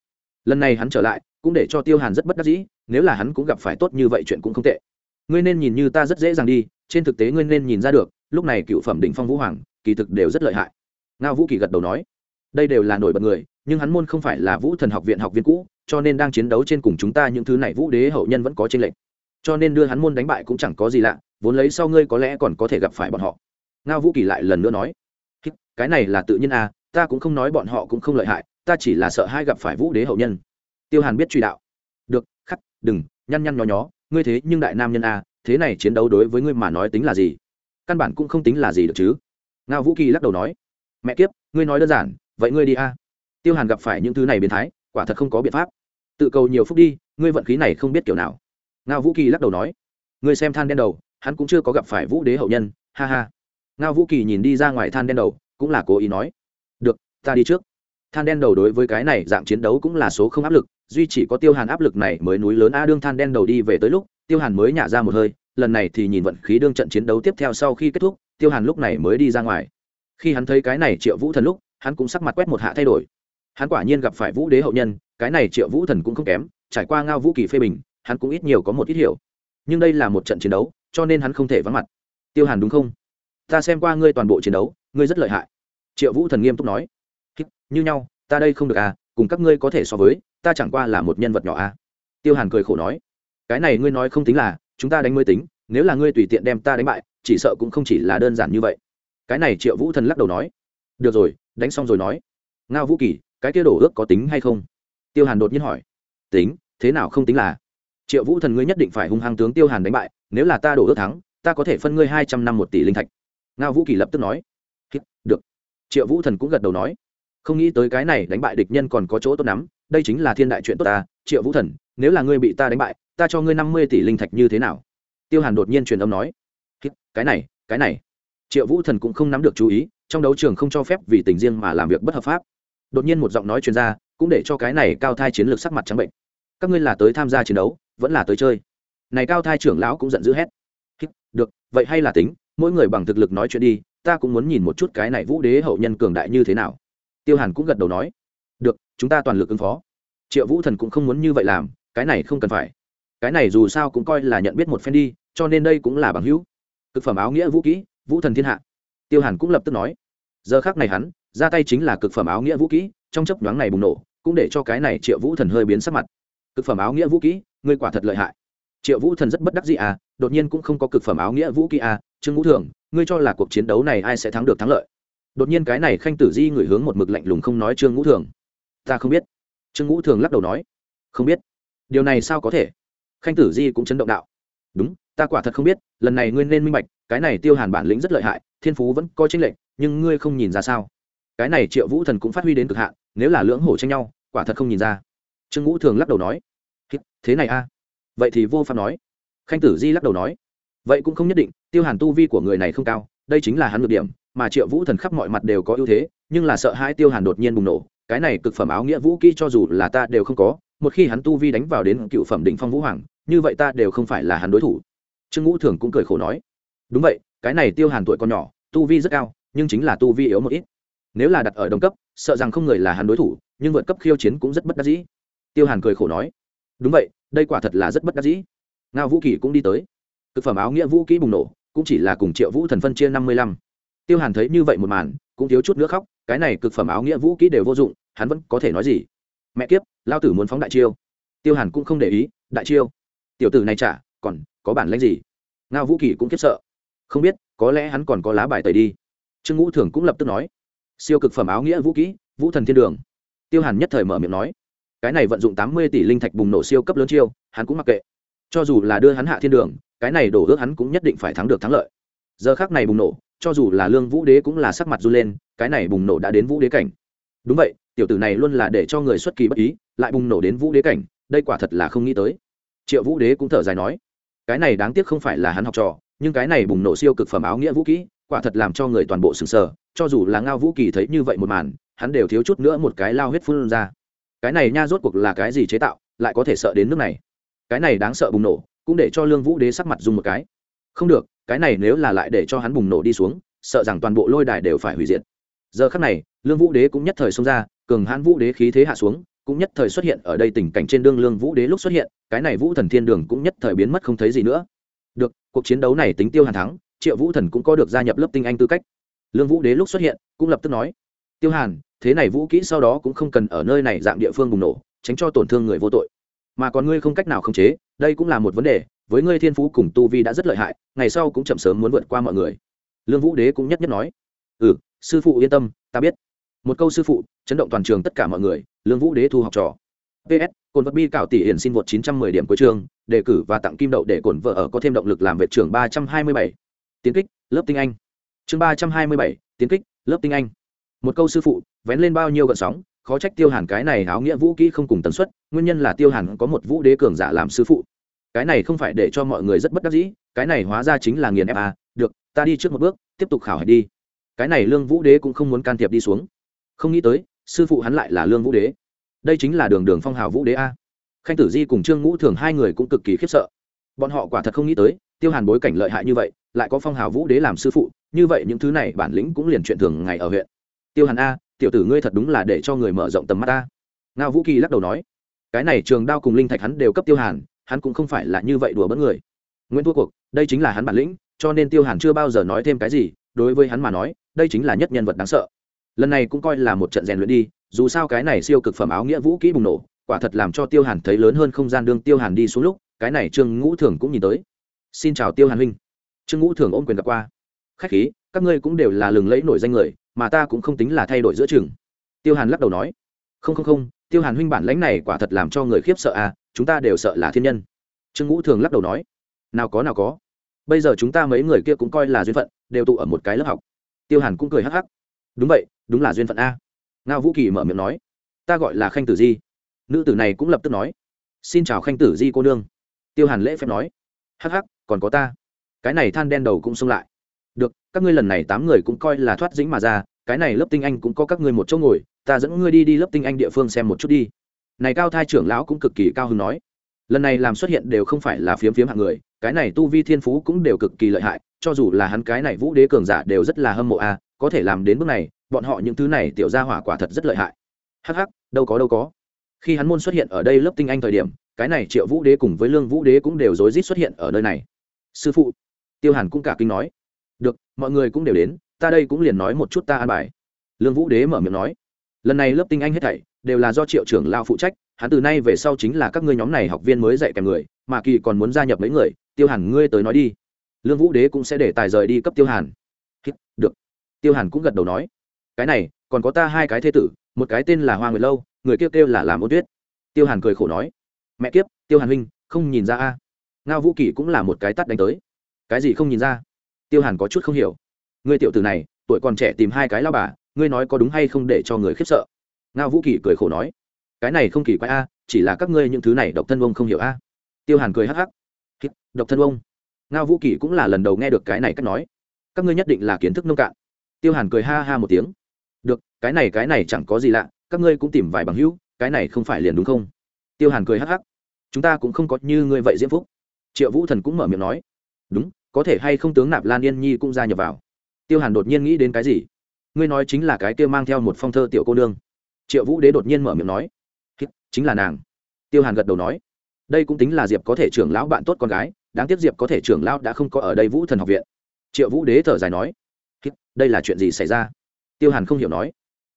Lần này hắn trở lại, cũng để cho tiêu hàn rất bất đắc dĩ, nếu là hắn cũng gặp phải tốt như vậy chuyện cũng không tệ. Ngươi nên nhìn như ta rất dễ dàng đi, trên thực tế ngươi nên nhìn ra được, lúc này cựu phẩm đỉnh phong vũ hoàng, kỳ thực đều rất lợi hại. Ngao vũ kỳ gật đầu nói, đây đều là nổi bật người, nhưng hắn môn không phải là vũ thần học viện học viên cũ, cho nên đang chiến đấu trên cùng chúng ta những thứ này vũ đế hậu nhân vẫn có tranh lệch. Cho nên đưa hắn môn đánh bại cũng chẳng có gì lạ, vốn lấy sau ngươi có lẽ còn có thể gặp phải bọn họ. Ngao vũ kỳ lại lần nữa nói cái này là tự nhiên à ta cũng không nói bọn họ cũng không lợi hại, ta chỉ là sợ hai gặp phải vũ đế hậu nhân. Tiêu hàn biết truy đạo. Được, khắc, đừng, nhăn nhăn nhó nhó, ngươi thế nhưng đại nam nhân a, thế này chiến đấu đối với ngươi mà nói tính là gì? Căn bản cũng không tính là gì được chứ. Ngao vũ kỳ lắc đầu nói. Mẹ kiếp, ngươi nói đơn giản, vậy ngươi đi a. Tiêu hàn gặp phải những thứ này biến thái, quả thật không có biện pháp. Tự cầu nhiều phút đi, ngươi vận khí này không biết kiểu nào. Ngao vũ kỳ lắc đầu nói. Ngươi xem than đen đầu, hắn cũng chưa có gặp phải vũ đế hậu nhân, ha ha. Ngao vũ kỳ nhìn đi ra ngoài than đen đầu, cũng là cố ý nói ta đi trước. Than đen đầu đối với cái này dạng chiến đấu cũng là số không áp lực, duy chỉ có tiêu hàn áp lực này mới núi lớn a đương than đen đầu đi về tới lúc, tiêu hàn mới nhả ra một hơi, lần này thì nhìn vận khí đương trận chiến đấu tiếp theo sau khi kết thúc, tiêu hàn lúc này mới đi ra ngoài. Khi hắn thấy cái này triệu vũ thần lúc, hắn cũng sắc mặt quét một hạ thay đổi. Hắn quả nhiên gặp phải vũ đế hậu nhân, cái này triệu vũ thần cũng không kém, trải qua ngao vũ kỳ phê bình, hắn cũng ít nhiều có một ít hiểu. Nhưng đây là một trận chiến đấu, cho nên hắn không thể vắng mặt. Tiêu hàn đúng không? Ta xem qua ngươi toàn bộ chiến đấu, ngươi rất lợi hại. Triệu vũ thần nghiêm túc nói như nhau, ta đây không được à cùng các ngươi có thể so với, ta chẳng qua là một nhân vật nhỏ à. Tiêu hàn cười khổ nói, cái này ngươi nói không tính là, chúng ta đánh mới tính, nếu là ngươi tùy tiện đem ta đánh bại, chỉ sợ cũng không chỉ là đơn giản như vậy. Cái này triệu vũ thần lắc đầu nói, được rồi, đánh xong rồi nói. Ngao vũ kỳ, cái kia đổ ước có tính hay không? Tiêu hàn đột nhiên hỏi, tính, thế nào không tính là? Triệu vũ thần ngươi nhất định phải hung hăng tướng tiêu hàn đánh bại, nếu là ta đổ ước thắng, ta có thể phân ngươi hai trăm năm một tỷ linh thạch. Ngao vũ kỳ lập tức nói được. Triệu vũ thần cũng gật đầu nói không nghĩ tới cái này đánh bại địch nhân còn có chỗ tốt lắm, đây chính là thiên đại chuyện tốt ta, triệu vũ thần, nếu là ngươi bị ta đánh bại, ta cho ngươi năm mươi tỷ linh thạch như thế nào? Tiêu hàn đột nhiên truyền âm nói. Cái này cái này. Triệu vũ thần cũng không nắm được chú ý, trong đấu trường không cho phép vì tình riêng mà làm việc bất hợp pháp. Đột nhiên một giọng nói chuyên gia cũng để cho cái này cao thai chiến lược sắc mặt trắng bệnh. Các ngươi là tới tham gia chiến đấu, vẫn là tới chơi. Này cao thai trưởng lão cũng giận dữ hét. Được, vậy hay là tính, mỗi người bằng thực lực nói chuyện đi, ta cũng muốn nhìn một chút cái này vũ đế hậu nhân cường đại như thế nào tiêu hàn cũng gật đầu nói, được, chúng ta toàn lực ứng phó. Triệu vũ thần cũng không muốn như vậy làm, cái này không cần phải. Cái này dù sao cũng coi là nhận biết một phen đi, cho nên đây cũng là bằng hữu. Cực phẩm áo nghĩa vũ kỹ, vũ thần thiên hạ. Tiêu hàn cũng lập tức nói, giờ khác này hắn, ra tay chính là cực phẩm áo nghĩa vũ kỹ, trong chấp nhoáng này bùng nổ, cũng để cho cái này triệu vũ thần hơi biến sắc mặt. Cực phẩm áo nghĩa vũ kỹ, ngươi quả thật lợi hại. Triệu vũ thần rất bất đắc dĩ à đột nhiên cũng không có cực phẩm áo nghĩa vũ kỹ à trương ngũ thường, ngươi cho là cuộc chiến đấu này ai sẽ thắng được thắng lợi? Đột nhiên cái này khanh tử di người hướng một mực lạnh lùng không nói trương ngũ thường. Ta không biết. Trương ngũ thường lắc đầu nói. Không biết. Điều này sao có thể? Khanh tử di cũng chấn động đạo. Đúng, ta quả thật không biết, lần này ngươi nên minh bạch, cái này tiêu hàn bản lĩnh rất lợi hại, thiên phú vẫn có tranh lệch, nhưng ngươi không nhìn ra sao? Cái này triệu vũ thần cũng phát huy đến cực hạn, nếu là lưỡng hổ tranh nhau, quả thật không nhìn ra. Trương ngũ thường lắc đầu nói. Thế này a? Vậy thì vô pháp nói. Khanh tử di lắc đầu nói. Vậy cũng không nhất định, tiêu hàn tu vi của người này không cao, đây chính là hắn ngược điểm mà triệu vũ thần khắp mọi mặt đều có ưu thế, nhưng là sợ hai tiêu hàn đột nhiên bùng nổ, cái này cực phẩm áo nghĩa vũ kỹ cho dù là ta đều không có, một khi hắn tu vi đánh vào đến cựu phẩm đỉnh phong vũ hoàng, như vậy ta đều không phải là hắn đối thủ. Trương ngũ thường cũng cười khổ nói, đúng vậy, cái này tiêu hàn tuổi còn nhỏ, tu vi rất cao, nhưng chính là tu vi yếu một ít. Nếu là đặt ở đồng cấp, sợ rằng không người là hắn đối thủ, nhưng vượt cấp khiêu chiến cũng rất bất đắc dĩ. Tiêu hàn cười khổ nói, đúng vậy, đây quả thật là rất bất đắc dĩ. Ngao vũ kỳ cũng đi tới. Thực phẩm áo nghĩa vũ kỹ bùng nổ, cũng chỉ là cùng triệu vũ thần phân chia năm mươi lăm tiêu hàn thấy như vậy một màn, cũng thiếu chút nữa khóc, cái này cực phẩm áo nghĩa vũ kỹ đều vô dụng, hắn vẫn có thể nói gì? Mẹ kiếp, lao tử muốn phóng đại chiêu. Tiêu hàn cũng không để ý, đại chiêu. Tiểu tử này trả còn có bản lãnh gì? Ngao vũ kỳ cũng kiếp sợ. Không biết, có lẽ hắn còn có lá bài tẩy đi. Trương ngũ thường cũng lập tức nói, siêu cực phẩm áo nghĩa vũ kỹ, vũ thần thiên đường. Tiêu hàn nhất thời mở miệng nói, cái này vận dụng tám mươi tỷ linh thạch bùng nổ siêu cấp lớn chiêu, hắn cũng mặc kệ. Cho dù là đưa hắn hạ thiên đường, cái này đổ ước hắn cũng nhất định phải thắng được thắng lợi. Giờ khác này bùng nổ cho dù là lương vũ đế cũng là sắc mặt run lên, cái này bùng nổ đã đến vũ đế cảnh. Đúng vậy, tiểu tử này luôn là để cho người xuất kỳ bất ý, lại bùng nổ đến vũ đế cảnh, đây quả thật là không nghĩ tới. Triệu vũ đế cũng thở dài nói, cái này đáng tiếc không phải là hắn học trò, nhưng cái này bùng nổ siêu cực phẩm áo nghĩa vũ kỹ, quả thật làm cho người toàn bộ sừng sờ, cho dù là ngao vũ kỳ thấy như vậy một màn, hắn đều thiếu chút nữa một cái lao huyết phun ra. Cái này nha rốt cuộc là cái gì chế tạo, lại có thể sợ đến nước này? Cái này đáng sợ bùng nổ, cũng để cho lương vũ đế sắc mặt dùng một cái. Không được cái này nếu là lại để cho hắn bùng nổ đi xuống, sợ rằng toàn bộ lôi đài đều phải hủy diệt. Giờ khắc này, lương vũ đế cũng nhất thời xông ra, cường hãn vũ đế khí thế hạ xuống, cũng nhất thời xuất hiện ở đây tình cảnh trên đương lương vũ đế lúc xuất hiện, cái này vũ thần thiên đường cũng nhất thời biến mất không thấy gì nữa. Được, cuộc chiến đấu này tính tiêu hàn thắng, triệu vũ thần cũng có được gia nhập lớp tinh anh tư cách. Lương vũ đế lúc xuất hiện, cũng lập tức nói, tiêu hàn, thế này vũ kỹ sau đó cũng không cần ở nơi này dạng địa phương bùng nổ, tránh cho tổn thương người vô tội. Mà còn ngươi không cách nào khống chế, đây cũng là một vấn đề với ngươi thiên phú cùng tu vi đã rất lợi hại ngày sau cũng chậm sớm muốn vượt qua mọi người. Lương vũ đế cũng nhất nhất nói. Ừ sư phụ yên tâm ta biết. Một câu sư phụ chấn động toàn trường tất cả mọi người lương vũ đế thu học trò. Ps cồn vật bi cảo tỷ hiển xin vượt 910 điểm cuối trường đề cử và tặng kim đậu để cổn vợ ở có thêm động lực làm vệ trưởng 327. tiến kích lớp tinh anh. Chương 327, tiến kích lớp tinh anh. Một câu sư phụ vén lên bao nhiêu gợn sóng khó trách tiêu hàn cái này áo nghĩa vũ kỹ không cùng tần suất nguyên nhân là tiêu hàn có một vũ đế cường giả làm sư phụ cái này không phải để cho mọi người rất bất đắc dĩ cái này hóa ra chính là nghiền ép à, được ta đi trước một bước tiếp tục khảo hạch đi. Cái này lương vũ đế cũng không muốn can thiệp đi xuống. Không nghĩ tới sư phụ hắn lại là lương vũ đế. Đây chính là đường đường phong hào vũ đế a. Khanh tử di cùng trương ngũ thường hai người cũng cực kỳ khiếp sợ. Bọn họ quả thật không nghĩ tới tiêu hàn bối cảnh lợi hại như vậy lại có phong hào vũ đế làm sư phụ như vậy những thứ này bản lĩnh cũng liền chuyện thường ngày ở huyện. Tiêu hàn a tiểu tử ngươi thật đúng là để cho người mở rộng tầm mắt ta ngao vũ kỳ lắc đầu nói cái này trường đao cùng linh thạch hắn đều cấp tiêu hàn hắn cũng không phải là như vậy đùa bỡn người. Nguyễn thua cuộc, đây chính là hắn bản lĩnh, cho nên tiêu hàn chưa bao giờ nói thêm cái gì, đối với hắn mà nói, đây chính là nhất nhân vật đáng sợ. Lần này cũng coi là một trận rèn luyện đi, dù sao cái này siêu cực phẩm áo nghĩa vũ kỹ bùng nổ, quả thật làm cho tiêu hàn thấy lớn hơn không gian đương tiêu hàn đi xuống lúc, cái này trương ngũ thường cũng nhìn tới. Xin chào tiêu hàn huynh. Trương ngũ thường ôm quyền gặp qua. Khách khí, các ngươi cũng đều là lừng lẫy nổi danh người, mà ta cũng không tính là thay đổi giữa chừng. Tiêu hàn lắc đầu nói. Không không không tiêu hàn huynh bản lãnh này quả thật làm cho người khiếp sợ à chúng ta đều sợ là thiên nhân. Trương ngũ thường lắc đầu nói, nào có nào có. Bây giờ chúng ta mấy người kia cũng coi là duyên phận, đều tụ ở một cái lớp học. Tiêu hàn cũng cười hắc hắc. Đúng vậy, đúng là duyên phận a. Ngao vũ kỳ mở miệng nói, ta gọi là khanh tử di. Nữ tử này cũng lập tức nói, xin chào khanh tử di cô nương. Tiêu hàn lễ phép nói, hắc hắc, còn có ta. Cái này than đen đầu cũng xông lại. Được, các ngươi lần này tám người cũng coi là thoát dĩnh mà ra, cái này lớp tinh anh cũng có các ngươi một chỗ ngồi ta dẫn ngươi đi đi lớp tinh anh địa phương xem một chút đi. Này cao thai trưởng lão cũng cực kỳ cao hứng nói. Lần này làm xuất hiện đều không phải là phiếm phiếm hạng người, cái này tu vi thiên phú cũng đều cực kỳ lợi hại, cho dù là hắn cái này vũ đế cường giả đều rất là hâm mộ a à, có thể làm đến bước này, bọn họ những thứ này tiểu gia hỏa quả thật rất lợi hại. Hắc hắc, đâu có đâu có. Khi hắn môn xuất hiện ở đây lớp tinh anh thời điểm, cái này triệu vũ đế cùng với lương vũ đế cũng đều rối rít xuất hiện ở nơi này. Sư phụ, tiêu hàn cũng cả kinh nói. Được, mọi người cũng đều đến, ta đây cũng liền nói một chút ta an bài. Lương vũ đế mở miệng nói lần này lớp tinh anh hết thảy đều là do triệu trưởng lao phụ trách, hắn từ nay về sau chính là các ngươi nhóm này học viên mới dạy kèm người, mà kỳ còn muốn gia nhập mấy người, tiêu hàn ngươi tới nói đi. Lương vũ đế cũng sẽ để tài rời đi cấp tiêu hàn. Được. Tiêu hàn cũng gật đầu nói. Cái này, còn có ta hai cái thế tử, một cái tên là hoa nguyệt lâu, người kêu kêu là làm ôn tuyết. Tiêu hàn cười khổ nói. Mẹ kiếp, tiêu hàn huynh, không nhìn ra a. Ngao vũ kỳ cũng là một cái tắt đánh tới. Cái gì không nhìn ra? Tiêu hàn có chút không hiểu. Ngươi tiểu tử này, tuổi còn trẻ tìm hai cái lao bà ngươi nói có đúng hay không để cho người khiếp sợ? Ngao vũ kỳ cười khổ nói, cái này không kỳ quái a, chỉ là các ngươi những thứ này độc thân ông không hiểu a. Tiêu hàn cười hắc hắc độc thân ông ngao vũ kỳ cũng là lần đầu nghe được cái này cách nói, các ngươi nhất định là kiến thức nông cạn. Tiêu hàn cười ha ha một tiếng, được, cái này cái này chẳng có gì lạ, các ngươi cũng tìm vài bằng hữu, cái này không phải liền đúng không? Tiêu hàn cười hắc hắc, chúng ta cũng không có như ngươi vậy diễm phúc. Triệu vũ thần cũng mở miệng nói, đúng, có thể hay không tướng nạp lan yên nhi cũng gia nhập vào. Tiêu hàn đột nhiên nghĩ đến cái gì? Ngươi nói chính là cái kia mang theo một phong thơ tiểu cô nương. Triệu vũ đế đột nhiên mở miệng nói chính là nàng. Tiêu hàn gật đầu nói, đây cũng tính là diệp có thể trưởng lão bạn tốt con gái, đáng tiếc diệp có thể trưởng lão đã không có ở đây vũ thần học viện. Triệu vũ đế thở dài nói đây là chuyện gì xảy ra? Tiêu hàn không hiểu nói,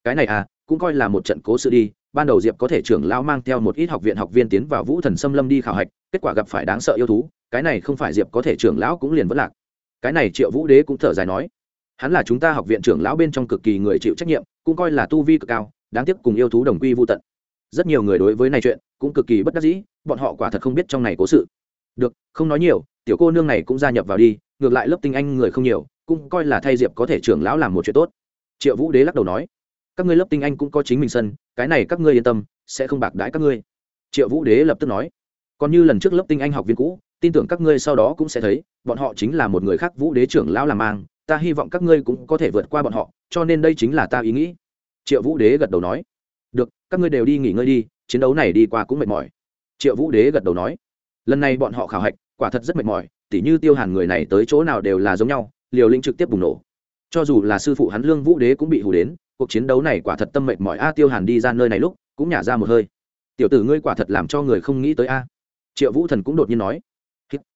cái này à cũng coi là một trận cố sự đi, ban đầu diệp có thể trưởng lão mang theo một ít học viện học viên tiến vào vũ thần xâm lâm đi khảo hạch, kết quả gặp phải đáng sợ yêu thú, cái này không phải diệp có thể trưởng lão cũng liền vất lạc. Cái này triệu vũ đế cũng thở dài nói hắn là chúng ta học viện trưởng lão bên trong cực kỳ người chịu trách nhiệm, cũng coi là tu vi cực cao, đáng tiếc cùng yêu thú đồng quy vô tận. Rất nhiều người đối với này chuyện cũng cực kỳ bất đắc dĩ, bọn họ quả thật không biết trong này cố sự. Được, không nói nhiều, tiểu cô nương này cũng gia nhập vào đi, ngược lại lớp tinh anh người không nhiều, cũng coi là thay diệp có thể trưởng lão làm một chuyện tốt. Triệu vũ đế lắc đầu nói, các ngươi lớp tinh anh cũng có chính mình sân, cái này các ngươi yên tâm, sẽ không bạc đãi các ngươi. Triệu vũ đế lập tức nói, còn như lần trước lớp tinh anh học viên cũ, tin tưởng các ngươi sau đó cũng sẽ thấy, bọn họ chính là một người khác vũ đế trưởng lão làm mang ta hy vọng các ngươi cũng có thể vượt qua bọn họ, cho nên đây chính là ta ý nghĩ. Triệu vũ đế gật đầu nói. Được, các ngươi đều đi nghỉ ngơi đi, chiến đấu này đi qua cũng mệt mỏi. Triệu vũ đế gật đầu nói. Lần này bọn họ khảo hạch, quả thật rất mệt mỏi, tỉ như tiêu hàn người này tới chỗ nào đều là giống nhau, liều lĩnh trực tiếp bùng nổ. Cho dù là sư phụ hắn lương vũ đế cũng bị hù đến, cuộc chiến đấu này quả thật tâm mệt mỏi. A, tiêu hàn đi ra nơi này lúc, cũng nhả ra một hơi. Tiểu tử ngươi quả thật làm cho người không nghĩ tới a. Triệu vũ thần cũng đột nhiên nói.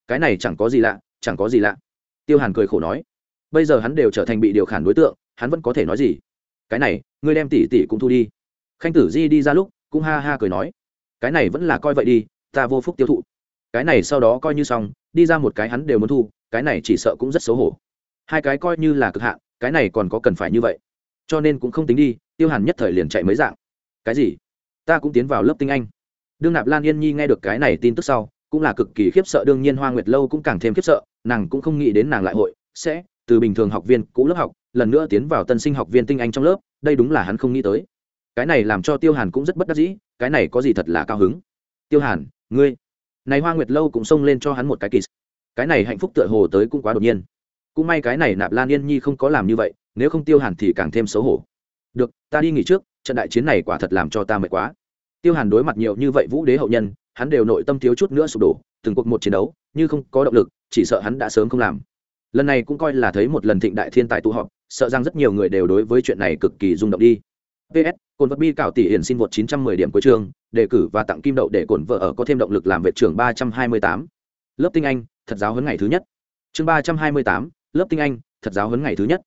Cái này chẳng có gì lạ, chẳng có gì lạ. Tiêu hàn cười khổ nói bây giờ hắn đều trở thành bị điều khản đối tượng, hắn vẫn có thể nói gì? Cái này, ngươi đem tỷ tỷ cũng thu đi. Khanh tử di đi ra lúc, cũng ha ha cười nói. Cái này vẫn là coi vậy đi, ta vô phúc tiêu thụ. Cái này sau đó coi như xong, đi ra một cái hắn đều muốn thu, cái này chỉ sợ cũng rất xấu hổ. Hai cái coi như là cực hạn, cái này còn có cần phải như vậy. Cho nên cũng không tính đi, tiêu hàn nhất thời liền chạy mấy dạng. Cái gì? Ta cũng tiến vào lớp tinh anh. Đương nạp lan yên nhi nghe được cái này tin tức sau, cũng là cực kỳ khiếp sợ, đương nhiên hoa nguyệt lâu cũng càng thêm khiếp sợ, nàng cũng không nghĩ đến nàng lại hội, sẽ từ bình thường học viên cũ lớp học, lần nữa tiến vào tân sinh học viên tinh anh trong lớp, đây đúng là hắn không nghĩ tới. Cái này làm cho tiêu hàn cũng rất bất đắc dĩ, cái này có gì thật là cao hứng. Tiêu hàn, ngươi. Này hoa nguyệt lâu cũng xông lên cho hắn một cái kỳ cái này hạnh phúc tựa hồ tới cũng quá đột nhiên. Cũng may cái này nạp lan yên nhi không có làm như vậy, nếu không tiêu hàn thì càng thêm xấu hổ. Được, ta đi nghỉ trước, trận đại chiến này quả thật làm cho ta mệt quá. Tiêu hàn đối mặt nhiều như vậy vũ đế hậu nhân, hắn đều nội tâm thiếu chút nữa sụp đổ, từng cuộc một chiến đấu, như không có động lực, chỉ sợ hắn đã sớm không làm lần này cũng coi là thấy một lần thịnh đại thiên tài tụ họp sợ rằng rất nhiều người đều đối với chuyện này cực kỳ rung động đi. Ps cồn vật bi cảo tỷ hiển xin vượt 910 điểm cuối trường, đề cử và tặng kim đậu để cổn vợ ở có thêm động lực làm vệ trưởng 328. lớp tinh anh thật giáo huấn ngày thứ nhất. Chương 328, lớp tinh anh thật giáo huấn ngày thứ nhất.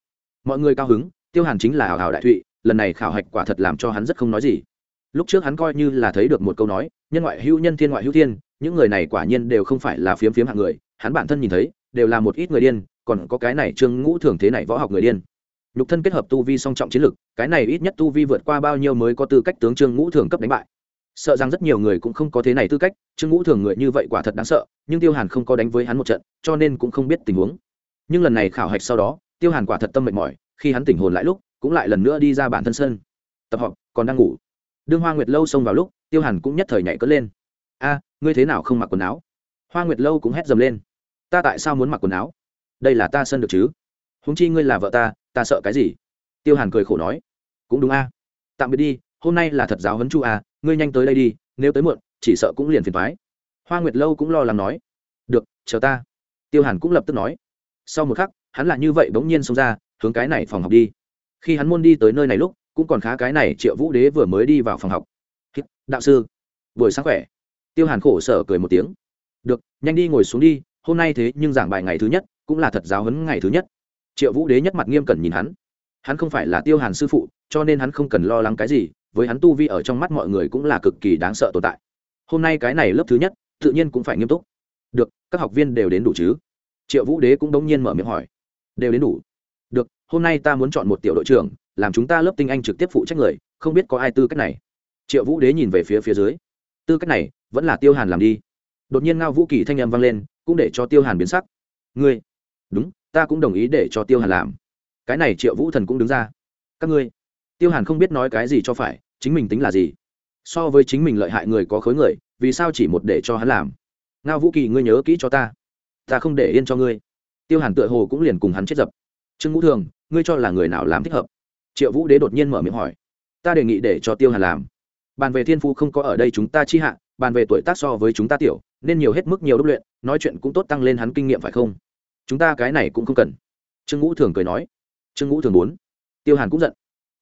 Mọi người cao hứng tiêu hàn chính là hào hào đại thụy lần này khảo hạch quả thật làm cho hắn rất không nói gì. Lúc trước hắn coi như là thấy được một câu nói nhân ngoại hữu nhân thiên ngoại hữu thiên những người này quả nhiên đều không phải là phiếm phiếm hạng người hắn bản thân nhìn thấy đều là một ít người điên, còn có cái này trương ngũ thường thế này võ học người điên. Nhục thân kết hợp tu vi song trọng chiến lực, cái này ít nhất tu vi vượt qua bao nhiêu mới có tư cách tướng trương ngũ thường cấp đánh bại. Sợ rằng rất nhiều người cũng không có thế này tư cách, trương ngũ thường người như vậy quả thật đáng sợ, nhưng tiêu hàn không có đánh với hắn một trận, cho nên cũng không biết tình huống. Nhưng lần này khảo hạch sau đó, tiêu hàn quả thật tâm mệt mỏi, khi hắn tỉnh hồn lại lúc, cũng lại lần nữa đi ra bản thân sân. Tập họp, còn đang ngủ. Đương hoa nguyệt lâu xông vào lúc, tiêu hàn cũng nhất thời nhảy cất lên. A, ngươi thế nào không mặc quần áo? Hoa nguyệt lâu cũng hét dầm lên ta tại sao muốn mặc quần áo? Đây là ta sân được chứ? Húng chi ngươi là vợ ta ta sợ cái gì? Tiêu hàn cười khổ nói. Cũng đúng a. Tạm biệt đi, hôm nay là thật giáo huấn chu a, ngươi nhanh tới đây đi, nếu tới muộn, chỉ sợ cũng liền phiền thoái hoa nguyệt lâu cũng lo lắng nói. Được, chờ ta. Tiêu hàn cũng lập tức nói. Sau một khắc, hắn là như vậy bỗng nhiên xông ra, hướng cái này phòng học đi. Khi hắn môn đi tới nơi này lúc, cũng còn khá cái này triệu vũ đế vừa mới đi vào phòng học. Đạo sư, buổi sáng khỏe. Tiêu hàn khổ sở cười một tiếng. Được, nhanh đi ngồi xuống đi hôm nay thế nhưng giảng bài ngày thứ nhất, cũng là thật giáo huấn ngày thứ nhất. Triệu vũ đế nhất mặt nghiêm cẩn nhìn hắn. Hắn không phải là tiêu hàn sư phụ, cho nên hắn không cần lo lắng cái gì, với hắn tu vi ở trong mắt mọi người cũng là cực kỳ đáng sợ tồn tại. Hôm nay cái này lớp thứ nhất, tự nhiên cũng phải nghiêm túc. Được, các học viên đều đến đủ chứ? Triệu vũ đế cũng đống nhiên mở miệng hỏi. Đều đến đủ. Được, hôm nay ta muốn chọn một tiểu đội trưởng, làm chúng ta lớp tinh anh trực tiếp phụ trách người, không biết có ai tư cách này. Triệu vũ đế nhìn về phía phía dưới. Tư cách này, vẫn là tiêu hàn làm đi. Đột nhiên ngao vũ kỳ thanh â m vang lên cũng để cho tiêu hàn biến sắc. Ngươi? Đúng, ta cũng đồng ý để cho tiêu hàn làm. Cái này triệu vũ thần cũng đứng ra. Các ngươi? Tiêu hàn không biết nói cái gì cho phải, chính mình tính là gì? So với chính mình lợi hại người có khối người, vì sao chỉ một để cho hắn làm? Ngao vũ kỳ, ngươi nhớ kỹ cho ta. Ta không để yên cho ngươi. Tiêu hàn tựa hồ cũng liền cùng hắn chết dập. Trương ngũ thường, ngươi cho là người nào làm thích hợp? Triệu vũ đế đột nhiên mở miệng hỏi. Ta đề nghị để cho tiêu hàn làm. Bàn về thiên phu không có ở đây chúng ta chi hạ, bàn về tuổi tác so với chúng ta tiểu, nên nhiều hết mức nhiều đúc luyện nói chuyện cũng tốt tăng lên hắn kinh nghiệm phải không? Chúng ta cái này cũng không cần. Trương ngũ thường cười nói. Trương ngũ thường muốn. Tiêu hàn cũng giận.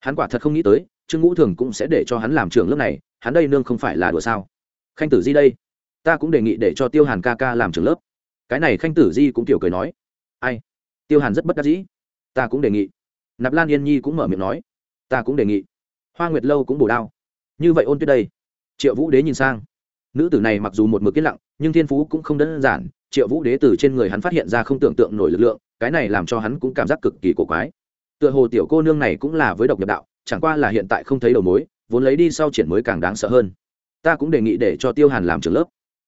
Hắn quả thật không nghĩ tới, trương ngũ thường cũng sẽ để cho hắn làm trưởng lớp này, hắn đây nương không phải là đùa sao? Khanh tử di đây. Ta cũng đề nghị để cho tiêu hàn ca ca làm trưởng lớp. Cái này khanh tử di cũng tiểu cười nói. Ai? Tiêu hàn rất bất đắc dĩ. Ta cũng đề nghị. Nạp lan yên nhi cũng mở miệng nói. Ta cũng đề nghị. Hoa nguyệt lâu cũng bổ đao. Như vậy ôn tuyết đây. Triệu vũ đế nhìn sang. Nữ tử này mặc dù một mực yên lặng nhưng thiên phú cũng không đơn giản, triệu vũ đế từ trên người hắn phát hiện ra không tưởng tượng nổi lực lượng, cái này làm cho hắn cũng cảm giác cực kỳ cổ quái. Tựa hồ tiểu cô nương này cũng là với độc nhập đạo, chẳng qua là hiện tại không thấy đầu mối, vốn lấy đi sau triển mới càng đáng sợ hơn. Ta cũng đề nghị để cho tiêu hàn làm trưởng lớp.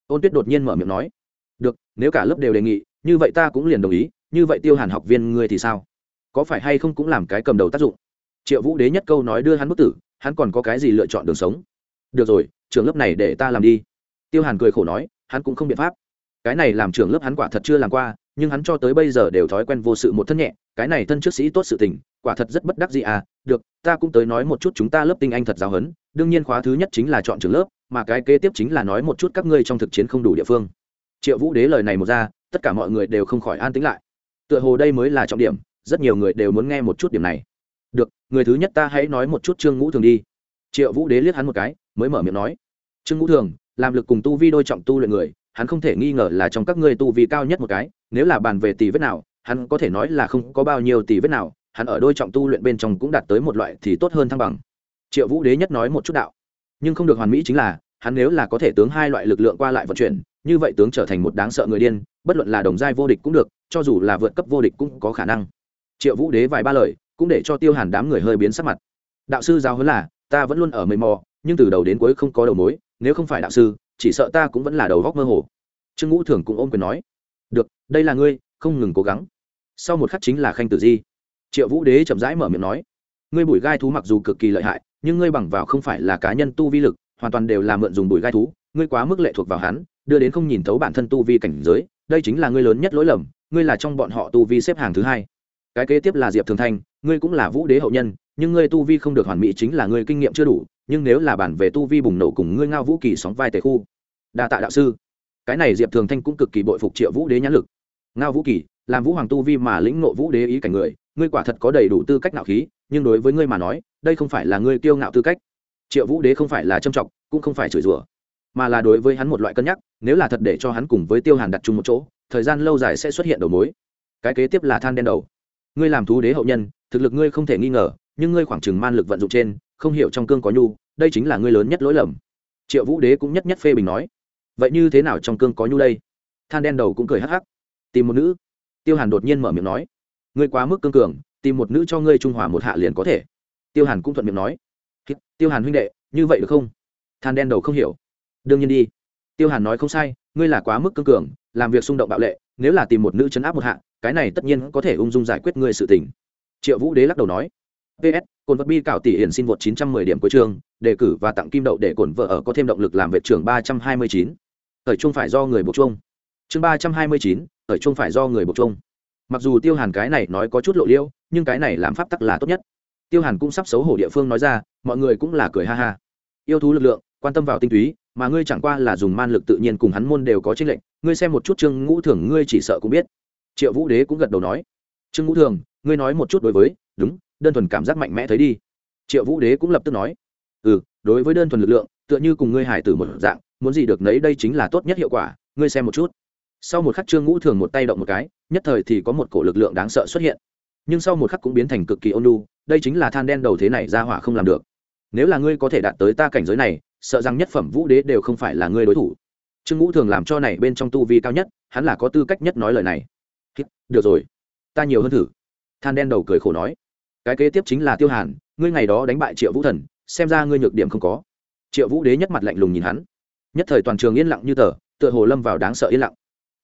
Ôn tuyết đột nhiên mở miệng nói. Được, nếu cả lớp đều đề nghị, như vậy ta cũng liền đồng ý, như vậy tiêu hàn học viên ngươi thì sao? Có phải hay không cũng làm cái cầm đầu tác dụng? Triệu vũ đế nhất câu nói đưa hắn bức tử, hắn còn có cái gì lựa chọn đường sống? Được rồi trường lớp này để ta làm đi. Tiêu hàn cười khổ nói hắn cũng không biện pháp. Cái này làm trưởng lớp hắn quả thật chưa làm qua, nhưng hắn cho tới bây giờ đều thói quen vô sự một thân nhẹ, cái này thân trước sĩ tốt sự tình, quả thật rất bất đắc gì à được, ta cũng tới nói một chút chúng ta lớp tinh anh thật giáo hấn đương nhiên khóa thứ nhất chính là chọn trường lớp, mà cái kế tiếp chính là nói một chút các ngươi trong thực chiến không đủ địa phương. Triệu vũ đế lời này một ra, tất cả mọi người đều không khỏi an tính lại. Tựa hồ đây mới là trọng điểm, rất nhiều người đều muốn nghe một chút điểm này. Được, người thứ nhất ta hãy nói một chút trương ngũ thường đi. Triệu vũ đế liếc hắn một cái, mới mở miệng nói. Trương ngũ thường làm lực cùng tu vi đôi trọng tu luyện người, hắn không thể nghi ngờ là trong các ngươi tu vi cao nhất một cái, nếu là bàn về tỷ vết nào, hắn có thể nói là không có bao nhiêu tỷ vết nào, hắn ở đôi trọng tu luyện bên trong cũng đạt tới một loại thì tốt hơn thăng bằng. Triệu vũ đế nhất nói một chút đạo. Nhưng không được hoàn mỹ chính là, hắn nếu là có thể tướng hai loại lực lượng qua lại vận chuyển, như vậy tướng trở thành một đáng sợ người điên, bất luận là đồng giai vô địch cũng được, cho dù là vượt cấp vô địch cũng có khả năng. Triệu vũ đế vài ba lời, cũng để cho tiêu hàn đám người hơi biến sắc mặt. Đạo sư giáo huấn là, ta vẫn luôn ở mây mò, nhưng từ đầu đến cuối không có đầu mối nếu không phải đạo sư, chỉ sợ ta cũng vẫn là đầu góc mơ hồ. Trương ngũ thường cũng ôm quyền nói, được, đây là ngươi, không ngừng cố gắng. Sau một khắc chính là khanh tử di. Triệu vũ đế chậm rãi mở miệng nói, ngươi bùi gai thú mặc dù cực kỳ lợi hại, nhưng ngươi bằng vào không phải là cá nhân tu vi lực, hoàn toàn đều là mượn dùng bùi gai thú, ngươi quá mức lệ thuộc vào hắn, đưa đến không nhìn thấu bản thân tu vi cảnh giới, đây chính là ngươi lớn nhất lỗi lầm, ngươi là trong bọn họ tu vi xếp hàng thứ hai. Cái kế tiếp là diệp thường thanh ngươi cũng là vũ đế hậu nhân nhưng ngươi tu vi không được hoàn mỹ chính là ngươi kinh nghiệm chưa đủ, nhưng nếu là bản về tu vi bùng nổ cùng ngươi ngao vũ kỳ sóng vai tề khu, đa tạ đạo sư. Cái này diệp thường thanh cũng cực kỳ bội phục triệu vũ đế nhãn lực. Ngao vũ kỳ, làm vũ hoàng tu vi mà lĩnh nộ vũ đế ý cảnh người, ngươi quả thật có đầy đủ tư cách nạo khí, nhưng đối với ngươi mà nói, đây không phải là ngươi kiêu ngạo tư cách. Triệu vũ đế không phải là trâm trọng cũng không phải chửi rủa, mà là đối với hắn một loại cân nhắc, nếu là thật để cho hắn cùng với tiêu hàn đặt chung một chỗ, thời gian lâu dài sẽ xuất hiện đầu mối. Cái kế tiếp là than đen đầu. Ngươi làm thú đế hậu nhân, thực lực ngươi không thể nghi ngờ nhưng ngươi khoảng chừng man lực vận dụng trên, không hiểu trong cương có nhu, đây chính là ngươi lớn nhất lỗi lầm. Triệu vũ đế cũng nhất nhất phê bình nói. Vậy như thế nào trong cương có nhu đây? Than đen đầu cũng cười hắc hắc. Tìm một nữ. Tiêu hàn đột nhiên mở miệng nói. Ngươi quá mức cương cường, tìm một nữ cho ngươi trung hòa một hạ liền có thể. Tiêu hàn cũng thuận miệng nói. Tiêu hàn huynh đệ, như vậy được không? Than đen đầu không hiểu. Đương nhiên đi. Tiêu hàn nói không sai, ngươi là quá mức cương cường, làm việc xung động bạo lệ, nếu là tìm một nữ chấn áp một hạ, cái này tất nhiên có thể ung dung giải quyết ngươi sự tình. Triệu vũ đế lắc đầu nói ps cồn vật bi cảo tỷ hiển xin vượt 910 điểm cuối trường đề cử và tặng kim đậu để cổn vợ ở có thêm động lực làm vệ trưởng 329. thời trung phải do người buộc trung chương 329, thời trung phải do người buộc trung mặc dù tiêu hàn cái này nói có chút lộ liễu nhưng cái này làm pháp tắc là tốt nhất. Tiêu hàn cũng sắp xấu hổ địa phương nói ra mọi người cũng là cười ha ha. Yêu thú lực lượng quan tâm vào tinh túy mà ngươi chẳng qua là dùng man lực tự nhiên cùng hắn môn đều có tranh lệnh ngươi xem một chút trương ngũ thường ngươi chỉ sợ cũng biết. Triệu vũ đế cũng gật đầu nói. Trương ngũ thường ngươi nói một chút đối với đúng, đơn thuần cảm giác mạnh mẽ thấy đi. Triệu vũ đế cũng lập tức nói ừ đối với đơn thuần lực lượng, tựa như cùng ngươi hải tử một dạng, muốn gì được nấy đây chính là tốt nhất hiệu quả, ngươi xem một chút. Sau một khắc trương ngũ thường một tay động một cái, nhất thời thì có một cổ lực lượng đáng sợ xuất hiện. Nhưng sau một khắc cũng biến thành cực kỳ ôn lu đây chính là than đen đầu thế này ra hỏa không làm được. Nếu là ngươi có thể đạt tới ta cảnh giới này, sợ rằng nhất phẩm vũ đế đều không phải là ngươi đối thủ. Trương ngũ thường làm cho này bên trong tu vi cao nhất, hắn là có tư cách nhất nói lời này. Được rồi, ta nhiều hơn thử. Than đen đầu cười khổ nói cái kế tiếp chính là tiêu hàn, ngươi ngày đó đánh bại triệu vũ thần, xem ra ngươi nhược điểm không có. Triệu vũ đế nhất mặt lạnh lùng nhìn hắn. Nhất thời toàn trường yên lặng như tờ, tựa hồ lâm vào đáng sợ yên lặng.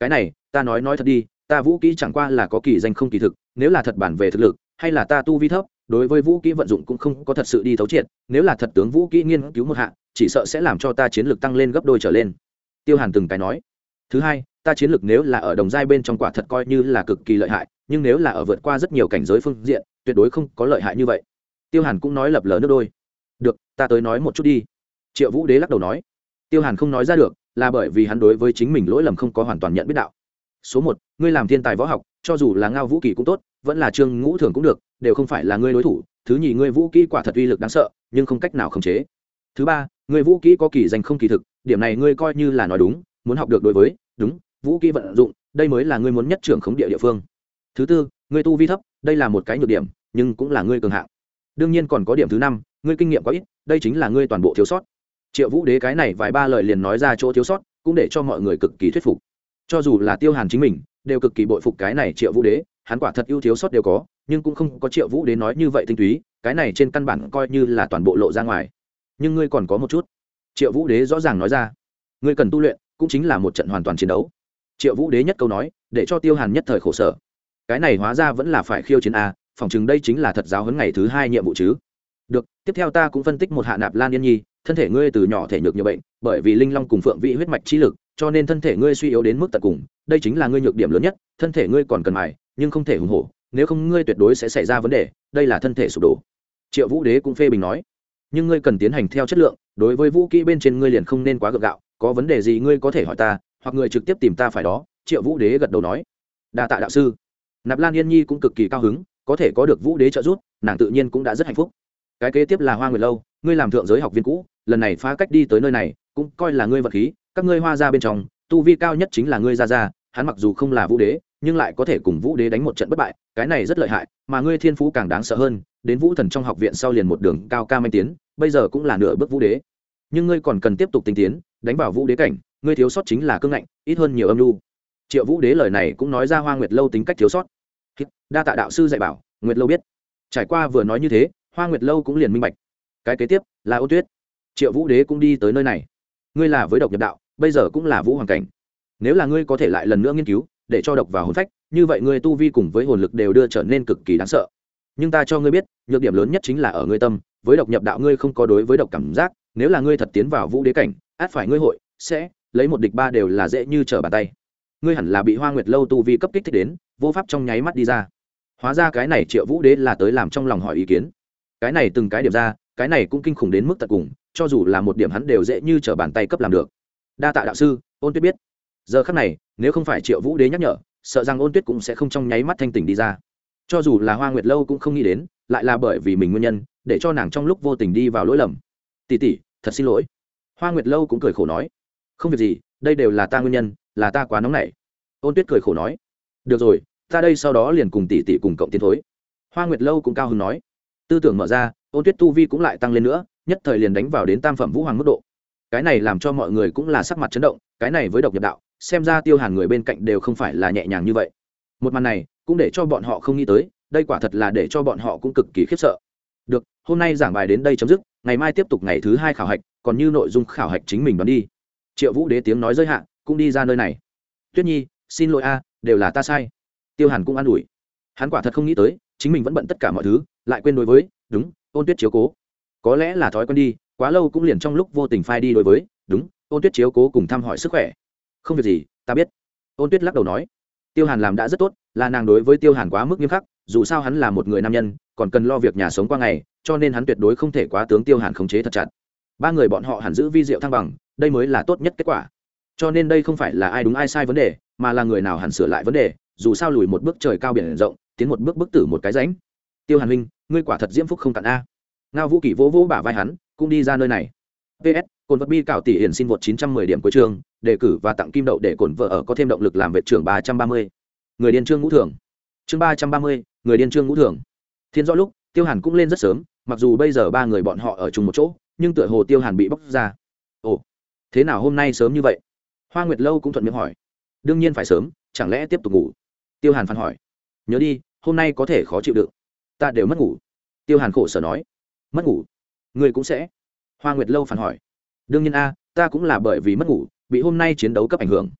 Cái này, ta nói nói thật đi, ta vũ kỹ chẳng qua là có kỳ danh không kỳ thực, nếu là thật bản về thực lực, hay là ta tu vi thấp, đối với vũ kỹ vận dụng cũng không có thật sự đi thấu triệt, nếu là thật tướng vũ kỹ nghiên cứu một hạ, chỉ sợ sẽ làm cho ta chiến lược tăng lên gấp đôi trở lên. Tiêu hàn từng cái nói. Thứ hai, ta chiến lược nếu là ở đồng giai bên trong quả thật coi như là cực kỳ lợi hại, nhưng nếu là ở vượt qua rất nhiều cảnh giới phương diện tuyệt đối không có lợi hại như vậy. Tiêu hàn cũng nói lập lờ nước đôi. Được, ta tới nói một chút đi. Triệu vũ đế lắc đầu nói. Tiêu hàn không nói ra được, là bởi vì hắn đối với chính mình lỗi lầm không có hoàn toàn nhận biết đạo. Số một, ngươi làm thiên tài võ học, cho dù là ngao vũ kỳ cũng tốt, vẫn là trương ngũ thường cũng được, đều không phải là ngươi đối thủ. Thứ nhì, ngươi vũ kỹ quả thật uy lực đáng sợ, nhưng không cách nào khống chế. Thứ ba, ngươi vũ kỹ có kỳ danh không kỳ thực, điểm này ngươi coi như là nói đúng, muốn học được đối với, đúng, vũ kỹ vận dụng, đây mới là ngươi muốn nhất trưởng khống địa địa phương. Thứ tư, ngươi tu vi thấp đây là một cái nhược điểm, nhưng cũng là ngươi cường hạng. Đương nhiên còn có điểm thứ năm, ngươi kinh nghiệm có ít, đây chính là ngươi toàn bộ thiếu sót. Triệu vũ đế cái này vài ba lời liền nói ra chỗ thiếu sót, cũng để cho mọi người cực kỳ thuyết phục. Cho dù là tiêu hàn chính mình, đều cực kỳ bội phục cái này triệu vũ đế, hắn quả thật ưu thiếu sót đều có, nhưng cũng không có triệu vũ đế nói như vậy tinh túy, cái này trên căn bản coi như là toàn bộ lộ ra ngoài. Nhưng ngươi còn có một chút. Triệu vũ đế rõ ràng nói ra, ngươi cần tu luyện, cũng chính là một trận hoàn toàn chiến đấu. Triệu vũ đế nhất câu nói, để cho tiêu hàn nhất thời khổ sở cái này hóa ra vẫn là phải khiêu chiến a phòng chừng đây chính là thật giáo huấn ngày thứ hai nhiệm vụ chứ. Được, tiếp theo ta cũng phân tích một hạ nạp lan yên nhi, thân thể ngươi từ nhỏ thể nhược nhiều bệnh, bởi vì linh long cùng phượng vị huyết mạch trí lực, cho nên thân thể ngươi suy yếu đến mức tận cùng, đây chính là ngươi nhược điểm lớn nhất, thân thể ngươi còn cần mài, nhưng không thể hùng hổ, nếu không ngươi tuyệt đối sẽ xảy ra vấn đề, đây là thân thể sụp đổ. Triệu vũ đế cũng phê bình nói, nhưng ngươi cần tiến hành theo chất lượng, đối với vũ kỹ bên trên ngươi liền không nên quá gượng gạo, có vấn đề gì ngươi có thể hỏi ta, hoặc người trực tiếp tìm ta phải đó, triệu vũ đế gật đầu nói. Đa tạ đạo sư nạp lan yên nhi cũng cực kỳ cao hứng, có thể có được vũ đế trợ giúp, nàng tự nhiên cũng đã rất hạnh phúc. Cái kế tiếp là hoa nguyệt lâu, ngươi làm thượng giới học viên cũ, lần này phá cách đi tới nơi này, cũng coi là ngươi vật khí, các ngươi hoa ra bên trong, tu vi cao nhất chính là ngươi ra ra, hắn mặc dù không là vũ đế, nhưng lại có thể cùng vũ đế đánh một trận bất bại, cái này rất lợi hại, mà ngươi thiên phú càng đáng sợ hơn, đến vũ thần trong học viện sau liền một đường cao ca manh tiến, bây giờ cũng là nửa bước vũ đế. Nhưng ngươi còn cần tiếp tục tinh tiến, đánh vào vũ đế cảnh, ngươi thiếu sót chính là cương ngạnh, ít hơn nhiều âm lưu triệu vũ đế lời này cũng nói ra hoa nguyệt lâu tính cách thiếu sót đa tạ đạo sư dạy bảo, nguyệt lâu biết. Trải qua vừa nói như thế, hoa nguyệt lâu cũng liền minh bạch. Cái kế tiếp là ô tuyết. Triệu vũ đế cũng đi tới nơi này. Ngươi là với độc nhập đạo, bây giờ cũng là vũ hoàng cảnh. Nếu là ngươi có thể lại lần nữa nghiên cứu, để cho độc vào hồn phách, như vậy ngươi tu vi cùng với hồn lực đều đưa trở nên cực kỳ đáng sợ. Nhưng ta cho ngươi biết, nhược điểm lớn nhất chính là ở ngươi tâm, với độc nhập đạo ngươi không có đối với độc cảm giác, nếu là ngươi thật tiến vào vũ đế cảnh, át phải ngươi hội, sẽ lấy một địch ba đều là dễ như trở bàn tay. Ngươi hẳn là bị hoa nguyệt lâu tu vi cấp kích thích đến vô pháp trong nháy mắt đi ra. Hóa ra cái này triệu vũ đế là tới làm trong lòng hỏi ý kiến. Cái này từng cái điểm ra, cái này cũng kinh khủng đến mức tận cùng, cho dù là một điểm hắn đều dễ như trở bàn tay cấp làm được. Đa tạ đạo sư, ôn tuyết biết. Giờ khắc này, nếu không phải triệu vũ đế nhắc nhở, sợ rằng ôn tuyết cũng sẽ không trong nháy mắt thanh tỉnh đi ra. Cho dù là hoa nguyệt lâu cũng không nghĩ đến, lại là bởi vì mình nguyên nhân, để cho nàng trong lúc vô tình đi vào lỗi lầm. Tỉ tỉ thật xin lỗi. Hoa nguyệt lâu cũng cười khổ nói. Không việc gì, đây đều là ta nguyên nhân, là ta quá nóng nảy. Ôn tuyết cười khổ nói được rồi, ta đây sau đó liền cùng tỷ tỷ cùng cộng tiến thối. Hoa nguyệt lâu cũng cao hứng nói. Tư tưởng mở ra, ôn tuyết tu vi cũng lại tăng lên nữa, nhất thời liền đánh vào đến tam phẩm vũ hoàng mức độ. Cái này làm cho mọi người cũng là sắc mặt chấn động, cái này với độc nhập đạo, xem ra tiêu hàn người bên cạnh đều không phải là nhẹ nhàng như vậy. Một màn này, cũng để cho bọn họ không nghĩ tới, đây quả thật là để cho bọn họ cũng cực kỳ khiếp sợ. Được, hôm nay giảng bài đến đây chấm dứt, ngày mai tiếp tục ngày thứ hai khảo hạch, còn như nội dung khảo hạch chính mình đoán đi. Triệu vũ đế tiếng nói giới hạn cũng đi ra nơi này. Tuyết nhi, xin lỗi a đều là ta sai. Tiêu hàn cũng an ủi. Hắn quả thật không nghĩ tới, chính mình vẫn bận tất cả mọi thứ, lại quên đối với, đúng, ôn tuyết chiếu cố. Có lẽ là thói quen đi, quá lâu cũng liền trong lúc vô tình phai đi đối với, đúng, ôn tuyết chiếu cố cùng thăm hỏi sức khỏe. Không việc gì, ta biết. Ôn tuyết lắc đầu nói. Tiêu hàn làm đã rất tốt, là nàng đối với tiêu hàn quá mức nghiêm khắc, dù sao hắn là một người nam nhân, còn cần lo việc nhà sống qua ngày, cho nên hắn tuyệt đối không thể quá tướng tiêu hàn khống chế thật chặt. Ba người bọn họ hẳn giữ vi diệu thăng bằng, đây mới là tốt nhất kết quả cho nên đây không phải là ai đúng ai sai vấn đề, mà là người nào hẳn sửa lại vấn đề, dù sao lùi một bước trời cao biển rộng, tiến một bước bức tử một cái ránh tiêu hàn huynh ngươi quả thật diễm phúc không cạn a. Ngao vũ kỷ vỗ vỗ bả vai hắn, cũng đi ra nơi này. Ps cồn vật bi cạo tỷ hiển xin vượt chín trăm mười điểm cuối trường, đề cử và tặng kim đậu để cồn vợ ở có thêm động lực làm vệ trưởng ba trăm ba mươi. Người điên trương ngũ thường. Chương ba trăm ba mươi, người điên trương ngũ thường. Thiên rõ lúc, tiêu hàn cũng lên rất sớm, mặc dù bây giờ ba người bọn họ ở chung một chỗ, nhưng tựa hồ tiêu hàn bị bóc ra. Ồ, thế nào hôm nay sớm như vậy? Hoa nguyệt lâu cũng thuận miệng hỏi. Đương nhiên phải sớm, chẳng lẽ tiếp tục ngủ? Tiêu hàn phản hỏi. Nhớ đi, hôm nay có thể khó chịu đựng ta đều mất ngủ. Tiêu hàn khổ sở nói. Mất ngủ? Người cũng sẽ. Hoa nguyệt lâu phản hỏi. Đương nhiên a, ta cũng là bởi vì mất ngủ, bị hôm nay chiến đấu cấp ảnh hưởng.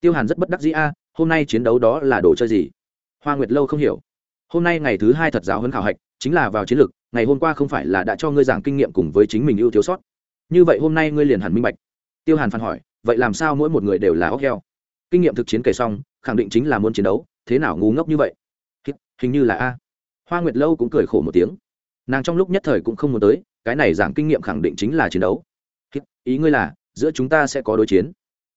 Tiêu hàn rất bất đắc dĩ a, hôm nay chiến đấu đó là đồ chơi gì? Hoa nguyệt lâu không hiểu. Hôm nay ngày thứ hai thật giáo huấn khảo hạch, chính là vào chiến lược, ngày hôm qua không phải là đã cho ngươi giảng kinh nghiệm cùng với chính mình ưu thiếu sót. Như vậy hôm nay ngươi liền hẳn minh bạch. Tiêu hàn phản hỏi vậy làm sao mỗi một người đều là óc heo? Kinh nghiệm thực chiến kể xong, khẳng định chính là muốn chiến đấu, thế nào ngu ngốc như vậy? Hình như là a. Hoa nguyệt lâu cũng cười khổ một tiếng. Nàng trong lúc nhất thời cũng không muốn tới, cái này giảng kinh nghiệm khẳng định chính là chiến đấu. Ý ngươi là, giữa chúng ta sẽ có đối chiến.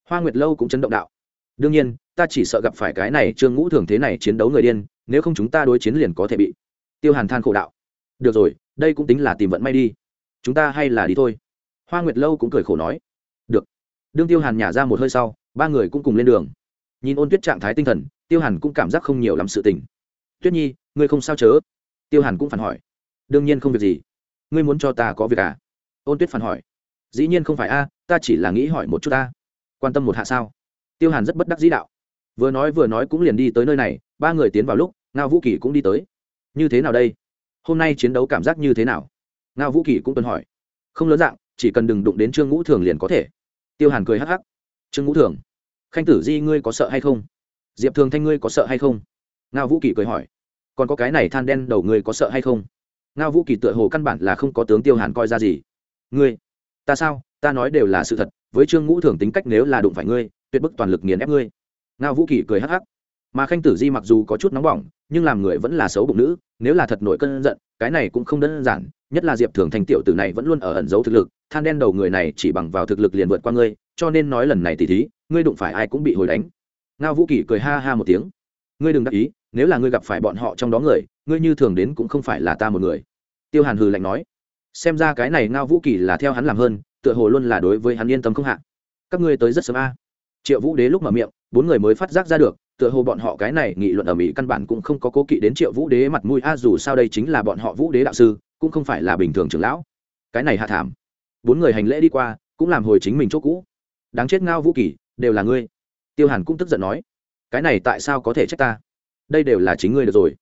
Hoa nguyệt lâu cũng chấn động đạo. Đương nhiên, ta chỉ sợ gặp phải cái này trương ngũ thường thế này chiến đấu người điên, nếu không chúng ta đối chiến liền có thể bị tiêu hàn than khổ đạo. Được rồi, đây cũng tính là tìm vận may đi. Chúng ta hay là đi thôi. Hoa nguyệt lâu cũng cười khổ nói. Được đương tiêu hàn nhả ra một hơi sau, ba người cũng cùng lên đường. Nhìn ôn tuyết trạng thái tinh thần, tiêu hàn cũng cảm giác không nhiều lắm sự tình. Tuyết nhi, ngươi không sao chớ? Tiêu hàn cũng phản hỏi. Đương nhiên không việc gì. Ngươi muốn cho ta có việc à? Ôn tuyết phản hỏi. Dĩ nhiên không phải a, ta chỉ là nghĩ hỏi một chút ta. Quan tâm một hạ sao? Tiêu hàn rất bất đắc dĩ đạo. Vừa nói vừa nói cũng liền đi tới nơi này, ba người tiến vào lúc, ngao vũ kỳ cũng đi tới. Như thế nào đây? Hôm nay chiến đấu cảm giác như thế nào? Ngao vũ kỳ cũng tuân hỏi. Không lớn dạng, chỉ cần đừng đụng đến trương ngũ thường liền có thể tiêu hàn cười hắc hắc. Trương ngũ thường, khanh tử di ngươi có sợ hay không? Diệp thường thanh ngươi có sợ hay không? Ngao vũ kỳ cười hỏi. Còn có cái này than đen đầu ngươi có sợ hay không? Ngao vũ kỳ tựa hồ căn bản là không có tướng tiêu hàn coi ra gì. Ngươi, ta sao? Ta nói đều là sự thật. Với trương ngũ thường tính cách nếu là đụng phải ngươi, tuyệt bức toàn lực nghiền ép ngươi. Ngao vũ kỳ cười hắc hắc mà khanh tử di mặc dù có chút nóng bỏng, nhưng làm người vẫn là xấu bụng nữ, nếu là thật nổi cơn giận, cái này cũng không đơn giản, nhất là diệp thường thành tiểu tử này vẫn luôn ở ẩn giấu thực lực, than đen đầu người này chỉ bằng vào thực lực liền vượt qua ngươi, cho nên nói lần này tỉ thí, ngươi đụng phải ai cũng bị hồi đánh. Ngao vũ kỳ cười ha ha một tiếng. Ngươi đừng đắc ý, nếu là ngươi gặp phải bọn họ trong đó người, ngươi như thường đến cũng không phải là ta một người. Tiêu hàn hừ lạnh nói. Xem ra cái này ngao vũ kỳ là theo hắn làm hơn, tựa hồ luôn là đối với hắn yên tâm không hạ. Các ngươi tới rất sớm a. Triệu vũ đế lúc mở miệng, bốn người mới phát giác ra được tựa hồ bọn họ cái này nghị luận ở mỹ căn bản cũng không có cố kỵ đến triệu vũ đế mặt mũi. A, dù sao đây chính là bọn họ vũ đế đạo sư, cũng không phải là bình thường trưởng lão. Cái này hạ thảm. Bốn người hành lễ đi qua, cũng làm hồi chính mình chỗ cũ. Đáng chết ngao vũ kỳ, đều là ngươi. Tiêu hàn cũng tức giận nói, cái này tại sao có thể trách ta? Đây đều là chính ngươi được rồi.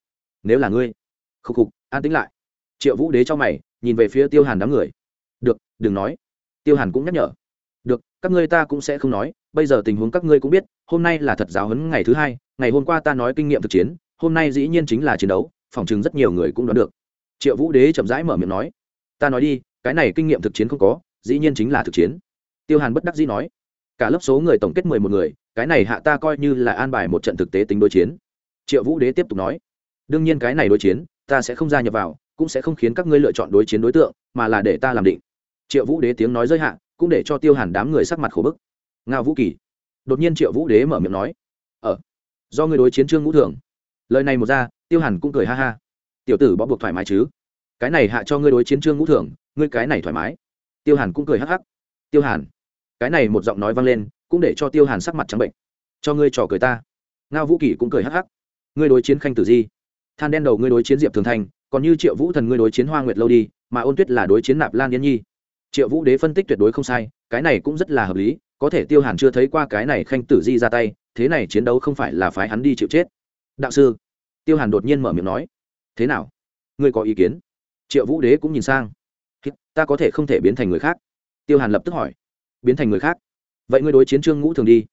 Nếu là ngươi, khục khục, an tính lại. Triệu vũ đế cho mày, nhìn về phía tiêu hàn đám người. Được, đừng nói. Tiêu hàn cũng nhắc nhở được, các ngươi ta cũng sẽ không nói, bây giờ tình huống các ngươi cũng biết, hôm nay là thật giáo huấn ngày thứ hai, ngày hôm qua ta nói kinh nghiệm thực chiến, hôm nay dĩ nhiên chính là chiến đấu, phòng chừng rất nhiều người cũng đoán được. Triệu vũ đế chậm rãi mở miệng nói, ta nói đi, cái này kinh nghiệm thực chiến không có, dĩ nhiên chính là thực chiến. Tiêu hàn bất đắc dĩ nói, cả lớp số người tổng kết mười một người, cái này hạ ta coi như là an bài một trận thực tế tính đối chiến. Triệu vũ đế tiếp tục nói, đương nhiên cái này đối chiến, ta sẽ không gia nhập vào, cũng sẽ không khiến các ngươi lựa chọn đối chiến đối tượng, mà là để ta làm định. Triệu vũ đế tiếng nói giới hạn cũng để cho tiêu hàn đám người sắc mặt khổ bức. Ngao vũ kỳ. Đột nhiên triệu vũ đế mở miệng nói ở ờ, do ngươi đối chiến trương ngũ thường. Lời này một ra tiêu hàn cũng cười ha ha. Tiểu tử bó buộc thoải mái chứ? Cái này hạ cho ngươi đối chiến trương ngũ thường ngươi cái này thoải mái. Tiêu hàn cũng cười hắc hắc. Tiêu hàn cái này một giọng nói vang lên cũng để cho tiêu hàn sắc mặt trắng bệnh. Cho ngươi trò cười ta. Ngao vũ kỳ cũng cười hắc hắc. Ngươi đối chiến khanh tử di than đen đầu ngươi đối chiến diệp thường thành còn như triệu vũ thần ngươi đối chiến hoa nguyệt lâu đi mà ôn tuyết là đối chiến nạp lan yên nhi triệu vũ đế phân tích tuyệt đối không sai, cái này cũng rất là hợp lý, có thể tiêu hàn chưa thấy qua cái này khanh tử di ra tay, thế này chiến đấu không phải là phái hắn đi chịu chết. Đạo sư, tiêu hàn đột nhiên mở miệng nói, thế nào? Ngươi có ý kiến? Triệu vũ đế cũng nhìn sang ta có thể không thể biến thành người khác. Tiêu hàn lập tức hỏi, biến thành người khác? Vậy ngươi đối chiến trương ngũ thường đi.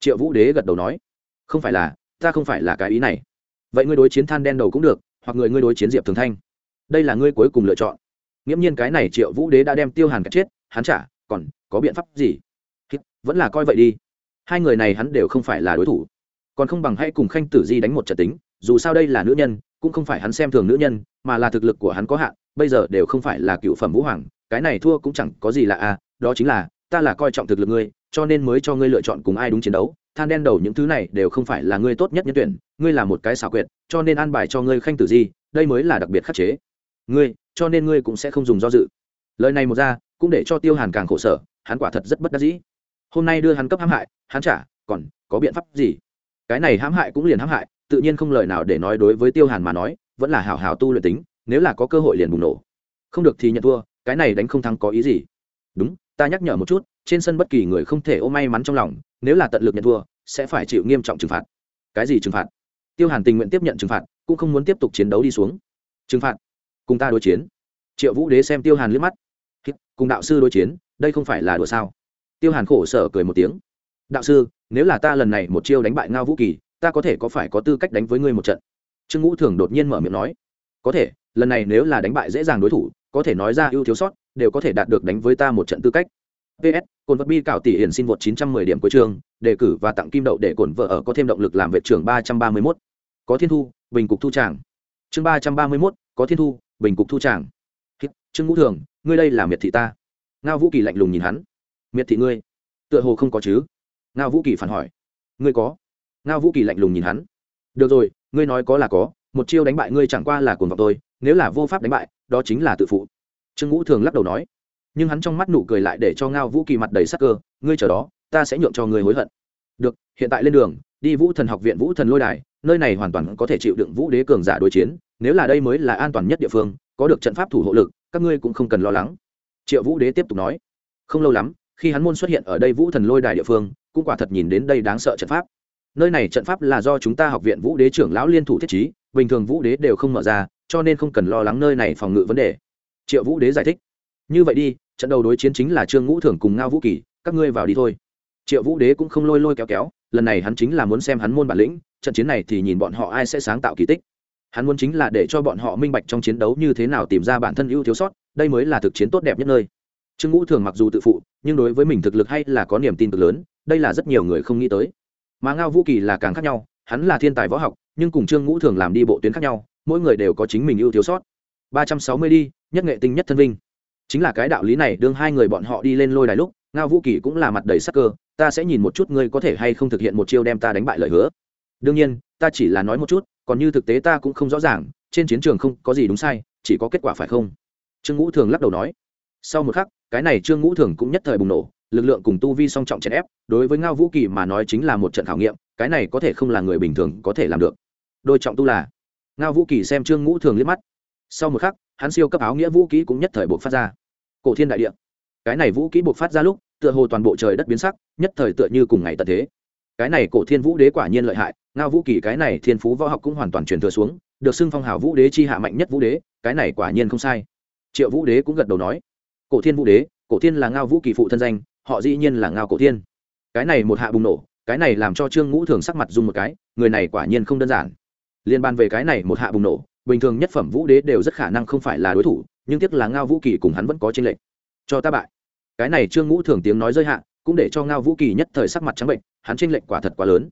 Triệu vũ đế gật đầu nói, không phải là, ta không phải là cái ý này. Vậy ngươi đối chiến than đen đầu cũng được, hoặc người ngươi đối chiến diệp thường thanh. Đây là ngươi cuối cùng lựa chọn nghiễm nhiên cái này triệu vũ đế đã đem tiêu hàn cả chết, hắn trả còn có biện pháp gì. Vẫn là coi vậy đi. Hai người này hắn đều không phải là đối thủ. Còn không bằng hãy cùng khanh tử di đánh một trận tính, dù sao đây là nữ nhân, cũng không phải hắn xem thường nữ nhân, mà là thực lực của hắn có hạn, bây giờ đều không phải là cựu phẩm vũ hoàng, cái này thua cũng chẳng có gì lạ à đó chính là, ta là coi trọng thực lực ngươi, cho nên mới cho ngươi lựa chọn cùng ai đúng chiến đấu, than đen đầu những thứ này đều không phải là ngươi tốt nhất nhân tuyển, ngươi là một cái xảo quyệt, cho nên an bài cho ngươi khanh tử di, đây mới là đặc biệt khắc chế ngươi, cho nên ngươi cũng sẽ không dùng do dự. Lời này một ra, cũng để cho tiêu hàn càng khổ sở, hắn quả thật rất bất đắc dĩ. Hôm nay đưa hắn cấp hãm hại, hắn trả còn có biện pháp gì. Cái này hãm hại cũng liền hãm hại, tự nhiên không lời nào để nói đối với tiêu hàn mà nói, vẫn là hảo hảo tu luyện tính, nếu là có cơ hội liền bùng nổ. Không được thì nhận thua, cái này đánh không thắng có ý gì? Đúng, ta nhắc nhở một chút, trên sân bất kỳ người không thể ôm may mắn trong lòng, nếu là tận lực nhận thua, sẽ phải chịu nghiêm trọng trừng phạt. Cái gì trừng phạt? Tiêu hàn tình nguyện tiếp nhận trừng phạt, cũng không muốn tiếp tục chiến đấu đi xuống. Trừng phạt? Cùng ta đối chiến. Triệu vũ đế xem tiêu hàn liếc mắt. Cùng đạo sư đối chiến, đây không phải là đùa sao? Tiêu hàn khổ sở cười một tiếng. Đạo sư, nếu là ta lần này một chiêu đánh bại ngao vũ kỳ, ta có thể có phải có tư cách đánh với ngươi một trận? Trương ngũ thường đột nhiên mở miệng nói. Có thể, lần này nếu là đánh bại dễ dàng đối thủ, có thể nói ra ưu thiếu sót, đều có thể đạt được đánh với ta một trận tư cách. Ps cồn vật bi cạo tỷ hiển xin vượt 910 điểm cuối trường đề cử và tặng kim đậu để cồn vợ ở có thêm động lực làm vệ trưởng 331. có thiên thu, bình cục thu tràng chương 331, có thiên thu bình cục thu tràng. Trương ngũ thường ngươi đây là miệt thị ta. Ngao vũ kỳ lạnh lùng nhìn hắn. Miệt thị ngươi? Tựa hồ không có chứ? Ngao vũ kỳ phản hỏi. Ngươi có? Ngao vũ kỳ lạnh lùng nhìn hắn. Được rồi ngươi nói có là có một chiêu đánh bại ngươi chẳng qua là cuồng vọng tôi nếu là vô pháp đánh bại đó chính là tự phụ. Trương ngũ thường lắc đầu nói. Nhưng hắn trong mắt nụ cười lại để cho ngao vũ kỳ mặt đầy sắc cơ ngươi chờ đó ta sẽ nhượng cho ngươi hối hận. Được hiện tại lên đường đi vũ thần học viện vũ thần lôi đài nơi này hoàn toàn có thể chịu đựng vũ đế cường giả đối chiến, nếu là đây mới là an toàn nhất địa phương, có được trận pháp thủ hộ lực, các ngươi cũng không cần lo lắng. Triệu vũ đế tiếp tục nói. Không lâu lắm, khi hắn môn xuất hiện ở đây vũ thần lôi đài địa phương, cũng quả thật nhìn đến đây đáng sợ trận pháp. Nơi này trận pháp là do chúng ta học viện vũ đế trưởng lão liên thủ thiết trí, bình thường vũ đế đều không mở ra, cho nên không cần lo lắng nơi này phòng ngự vấn đề. Triệu vũ đế giải thích. Như vậy đi, trận đầu đối chiến chính là trương ngũ thường cùng ngao vũ kỳ, các ngươi vào đi thôi. Triệu vũ đế cũng không lôi lôi kéo kéo lần này hắn chính là muốn xem hắn môn bản lĩnh, trận chiến này thì nhìn bọn họ ai sẽ sáng tạo kỳ tích. Hắn muốn chính là để cho bọn họ minh bạch trong chiến đấu như thế nào tìm ra bản thân ưu thiếu sót, đây mới là thực chiến tốt đẹp nhất nơi. Trương ngũ thường mặc dù tự phụ, nhưng đối với mình thực lực hay là có niềm tin cực lớn, đây là rất nhiều người không nghĩ tới. Mà ngao vũ kỳ là càng khác nhau, hắn là thiên tài võ học, nhưng cùng trương ngũ thường làm đi bộ tuyến khác nhau, mỗi người đều có chính mình ưu thiếu sót. Ba trăm sáu mươi đi, nhất nghệ tinh nhất thân vinh. Chính là cái đạo lý này, đương hai người bọn họ đi lên lôi đài lúc, ngao vũ kỳ cũng là mặt đầy sắc cơ ta sẽ nhìn một chút ngươi có thể hay không thực hiện một chiêu đem ta đánh bại lời hứa. Đương nhiên, ta chỉ là nói một chút, còn như thực tế ta cũng không rõ ràng, trên chiến trường không có gì đúng sai, chỉ có kết quả phải không? Trương ngũ thường lắc đầu nói. Sau một khắc, cái này trương ngũ thường cũng nhất thời bùng nổ, lực lượng cùng tu vi song trọng chèn ép, đối với ngao vũ kỳ mà nói chính là một trận khảo nghiệm, cái này có thể không là người bình thường có thể làm được. Đôi trọng tu là. Ngao vũ kỳ xem trương ngũ thường liếc mắt. Sau một khắc, hắn siêu cấp áo nghĩa vũ kỹ cũng nhất thời buộc phát ra. Cổ thiên đại địa. Cái này vũ kỹ buộc phát ra lúc tựa hồ toàn bộ trời đất biến sắc, nhất thời tựa như cùng ngày tận thế. Cái này cổ thiên vũ đế quả nhiên lợi hại, ngao vũ kỳ cái này thiên phú võ học cũng hoàn toàn truyền thừa xuống, được xưng phong hào vũ đế chi hạ mạnh nhất vũ đế, cái này quả nhiên không sai. Triệu vũ đế cũng gật đầu nói, cổ thiên vũ đế, cổ thiên là ngao vũ kỳ phụ thân danh, họ dĩ nhiên là ngao cổ thiên. Cái này một hạ bùng nổ, cái này làm cho trương ngũ thường sắc mặt dùng một cái, người này quả nhiên không đơn giản. Liên ban về cái này một hạ bùng nổ, bình thường nhất phẩm vũ đế đều rất khả năng không phải là đối thủ, nhưng tiếc là ngao vũ kỳ cùng hắn vẫn có tranh lệch. Cho ta bại cái này trương ngũ thường tiếng nói rơi hạ, cũng để cho ngao vũ kỳ nhất thời sắc mặt trắng bệnh, hắn tranh lệch quả thật quá lớn.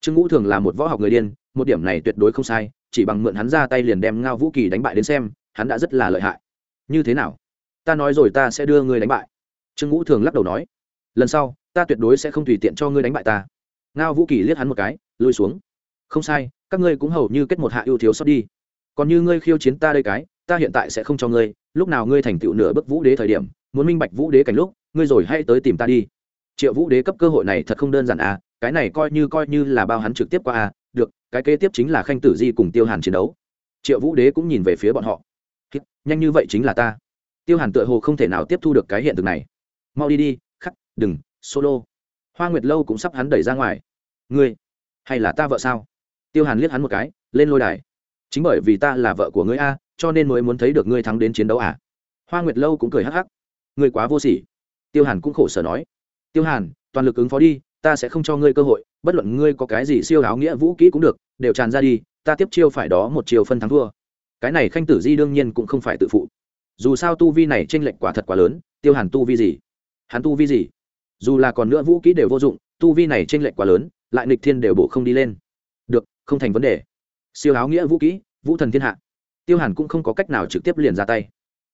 Trương ngũ thường là một võ học người điên, một điểm này tuyệt đối không sai, chỉ bằng mượn hắn ra tay liền đem ngao vũ kỳ đánh bại đến xem, hắn đã rất là lợi hại. Như thế nào? Ta nói rồi ta sẽ đưa ngươi đánh bại. Trương ngũ thường lắc đầu nói. Lần sau, ta tuyệt đối sẽ không tùy tiện cho ngươi đánh bại ta. Ngao vũ kỳ liếc hắn một cái lùi xuống. Không sai, các ngươi cũng hầu như kết một hạ ưu thiếu sót đi. Còn như ngươi khiêu chiến ta đây cái, ta hiện tại sẽ không cho ngươi, lúc nào ngươi thành tựu nửa bước vũ đế thời điểm muốn minh bạch vũ đế cảnh lúc, ngươi rồi hãy tới tìm ta đi. Triệu vũ đế cấp cơ hội này thật không đơn giản à cái này coi như coi như là bao hắn trực tiếp qua à được, cái kế tiếp chính là khanh tử di cùng tiêu hàn chiến đấu. Triệu vũ đế cũng nhìn về phía bọn họ. Nhanh như vậy chính là ta. Tiêu hàn tựa hồ không thể nào tiếp thu được cái hiện thực này. Mau đi đi, khắc, đừng, solo. Hoa nguyệt lâu cũng sắp hắn đẩy ra ngoài. Ngươi, hay là ta vợ sao? Tiêu hàn liếc hắn một cái, lên lôi đài. Chính bởi vì ta là vợ của ngươi a, cho nên mới muốn thấy được ngươi thắng đến chiến đấu à. Hoa nguyệt lâu cũng cười hắc hắc ngươi quá vô sỉ. Tiêu hàn cũng khổ sở nói. Tiêu hàn, toàn lực ứng phó đi, ta sẽ không cho ngươi cơ hội, bất luận ngươi có cái gì siêu áo nghĩa vũ kỹ cũng được, đều tràn ra đi, ta tiếp chiêu phải đó một chiều phân thắng thua. Cái này khanh tử di đương nhiên cũng không phải tự phụ. Dù sao tu vi này tranh lệch quả thật quá lớn, tiêu hàn tu vi gì? Hắn tu vi gì? Dù là còn nữa vũ kỹ đều vô dụng, tu vi này tranh lệch quá lớn, lại nịch thiên đều bộ không đi lên. Được, không thành vấn đề. Siêu áo nghĩa vũ kỹ, vũ thần thiên hạ. Tiêu hàn cũng không có cách nào trực tiếp liền ra tay.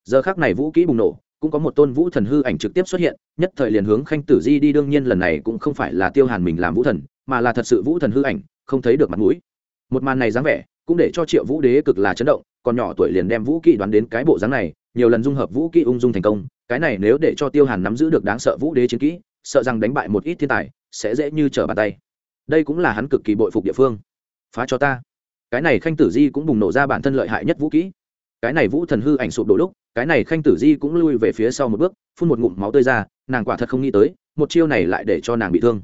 Giờ khác này vũ kỹ bùng nổ cũng có một tôn vũ thần hư ảnh trực tiếp xuất hiện, nhất thời liền hướng khanh tử di đi, đương nhiên lần này cũng không phải là tiêu hàn mình làm vũ thần, mà là thật sự vũ thần hư ảnh, không thấy được mặt mũi. Một màn này dáng vẻ, cũng để cho triệu vũ đế cực là chấn động, còn nhỏ tuổi liền đem vũ kỹ đoán đến cái bộ dáng này, nhiều lần dung hợp vũ kỹ ung dung thành công, cái này nếu để cho tiêu hàn nắm giữ được đáng sợ vũ đế chiến kỹ, sợ rằng đánh bại một ít thiên tài, sẽ dễ như trở bàn tay. Đây cũng là hắn cực kỳ bội phục địa phương. Phá cho ta. Cái này khanh tử di cũng bùng nổ ra bản thân lợi hại nhất vũ kỹ. Cái này vũ thần hư ảnh sụp đổ lúc cái này khanh tử di cũng lui về phía sau một bước, phun một ngụm máu tươi ra, nàng quả thật không nghĩ tới, một chiêu này lại để cho nàng bị thương.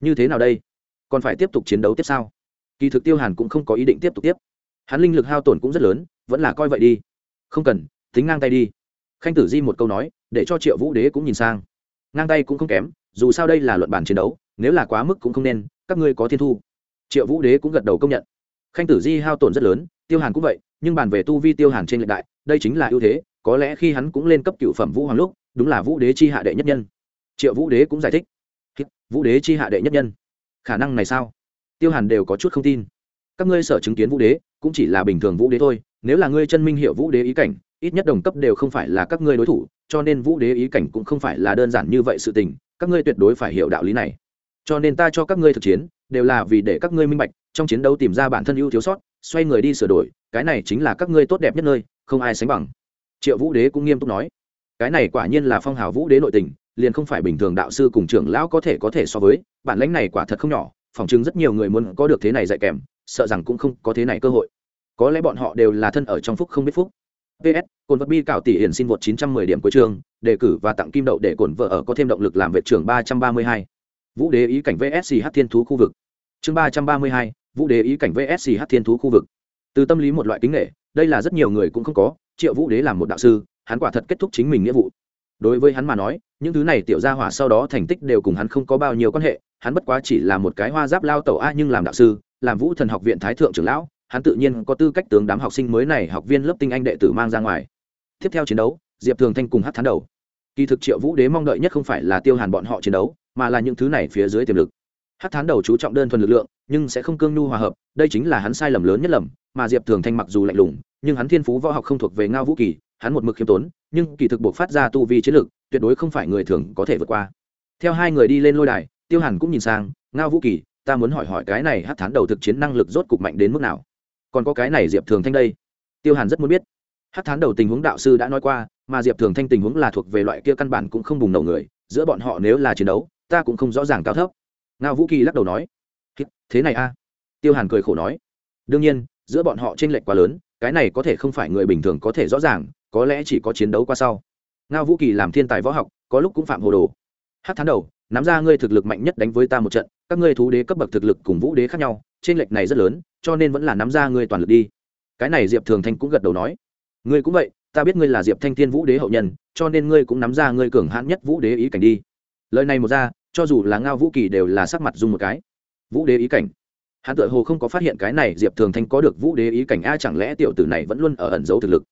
Như thế nào đây? Còn phải tiếp tục chiến đấu tiếp sau kỳ thực tiêu hàn cũng không có ý định tiếp tục tiếp. Hắn linh lực hao tổn cũng rất lớn, vẫn là coi vậy đi. Không cần, tính ngang tay đi. Khanh tử di một câu nói, để cho triệu vũ đế cũng nhìn sang. Ngang tay cũng không kém, dù sao đây là luận bản chiến đấu, nếu là quá mức cũng không nên, các ngươi có thiên thu. Triệu vũ đế cũng gật đầu công nhận. Khanh tử di hao tổn rất lớn, tiêu hàn cũng vậy, nhưng bàn về tu vi tiêu hàn trên lệch đại, đây chính là ưu thế có lẽ khi hắn cũng lên cấp cựu phẩm vũ hoàng lúc, đúng là vũ đế chi hạ đệ nhất nhân. Triệu vũ đế cũng giải thích. Vũ đế chi hạ đệ nhất nhân. Khả năng này sao? Tiêu hàn đều có chút không tin. Các ngươi sở chứng kiến vũ đế, cũng chỉ là bình thường vũ đế thôi. Nếu là ngươi chân minh hiệu vũ đế ý cảnh, ít nhất đồng cấp đều không phải là các ngươi đối thủ, cho nên vũ đế ý cảnh cũng không phải là đơn giản như vậy sự tình. Các ngươi tuyệt đối phải hiểu đạo lý này. Cho nên ta cho các ngươi thực chiến, đều là vì để các ngươi minh bạch, trong chiến đấu tìm ra bản thân ưu thiếu sót, xoay người đi sửa đổi, cái này chính là các ngươi tốt đẹp nhất nơi, không ai sánh bằng triệu vũ đế cũng nghiêm túc nói cái này quả nhiên là phong hào vũ đế nội tình liền không phải bình thường đạo sư cùng trưởng lão có thể có thể so với bản lãnh này quả thật không nhỏ phỏng chứng rất nhiều người muốn có được thế này dạy kèm sợ rằng cũng không có thế này cơ hội. Có lẽ bọn họ đều là thân ở trong phúc không biết phúc. Ps cồn vật bi cạo tỷ hiển xin vượt 910 điểm cuối trường đề cử và tặng kim đậu để cổn vợ ở có thêm động lực làm vệ trưởng 332. vũ đế ý cảnh vsc hát thiên thú khu vực. Chương 332, vũ đế ý cảnh vsc hát thiên thú khu vực. Từ tâm lý một loại kính nghệ đây là rất nhiều người cũng không có triệu vũ đế làm một đạo sư, hắn quả thật kết thúc chính mình nghĩa vụ. Đối với hắn mà nói, những thứ này tiểu gia hỏa sau đó thành tích đều cùng hắn không có bao nhiêu quan hệ, hắn bất quá chỉ là một cái hoa giáp lao tẩu a nhưng làm đạo sư, làm vũ thần học viện thái thượng trưởng lão, hắn tự nhiên có tư cách tướng đám học sinh mới này học viên lớp tinh anh đệ tử mang ra ngoài. Tiếp theo chiến đấu, diệp thường thanh cùng hát thán đầu. Kỳ thực triệu vũ đế mong đợi nhất không phải là tiêu hàn bọn họ chiến đấu, mà là những thứ này phía dưới tiềm lực. Hát thán đầu chú trọng đơn thuần lực lượng, nhưng sẽ không cương nhu hòa hợp, đây chính là hắn sai lầm lớn nhất lầm, mà diệp thường thanh mặc dù lạnh lùng nhưng hắn thiên phú võ học không thuộc về ngao vũ kỳ hắn một mực khiêm tốn nhưng kỳ thực buộc phát ra tu vi chiến lược, tuyệt đối không phải người thường có thể vượt qua. Theo hai người đi lên lôi đài tiêu hàn cũng nhìn sang ngao vũ kỳ ta muốn hỏi hỏi cái này hát thán đầu thực chiến năng lực rốt cục mạnh đến mức nào? Còn có cái này diệp thường thanh đây. Tiêu hàn rất muốn biết. Hát thán đầu tình huống đạo sư đã nói qua mà diệp thường thanh tình huống là thuộc về loại kia căn bản cũng không bùng nổ người giữa bọn họ nếu là chiến đấu ta cũng không rõ ràng cao thấp. Ngao vũ kỳ lắc đầu nói thế này a. Tiêu hàn cười khổ nói đương nhiên giữa bọn họ t r ê n lệch quá lớn cái này có thể không phải người bình thường có thể rõ ràng, có lẽ chỉ có chiến đấu qua sau. Ngao vũ kỳ làm thiên tài võ học, có lúc cũng phạm hồ đồ. Hát thán đầu, nắm ra ngươi thực lực mạnh nhất đánh với ta một trận, các ngươi thú đế cấp bậc thực lực cùng vũ đế khác nhau trên lệch này rất lớn, cho nên vẫn là nắm ra ngươi toàn lực đi. Cái này diệp thường thanh cũng gật đầu nói. Ngươi cũng vậy, ta biết ngươi là diệp thanh thiên vũ đế hậu nhân, cho nên ngươi cũng nắm ra ngươi cường hãn nhất vũ đế ý cảnh đi. Lời này một ra, cho dù là ngao vũ kỳ đều là sắc mặt dung một cái. Vũ đế ý cảnh hắn tự hồ không có phát hiện cái này diệp thường thanh có được vũ đế ý cảnh a, chẳng lẽ tiểu tử này vẫn luôn ở ẩn giấu thực lực?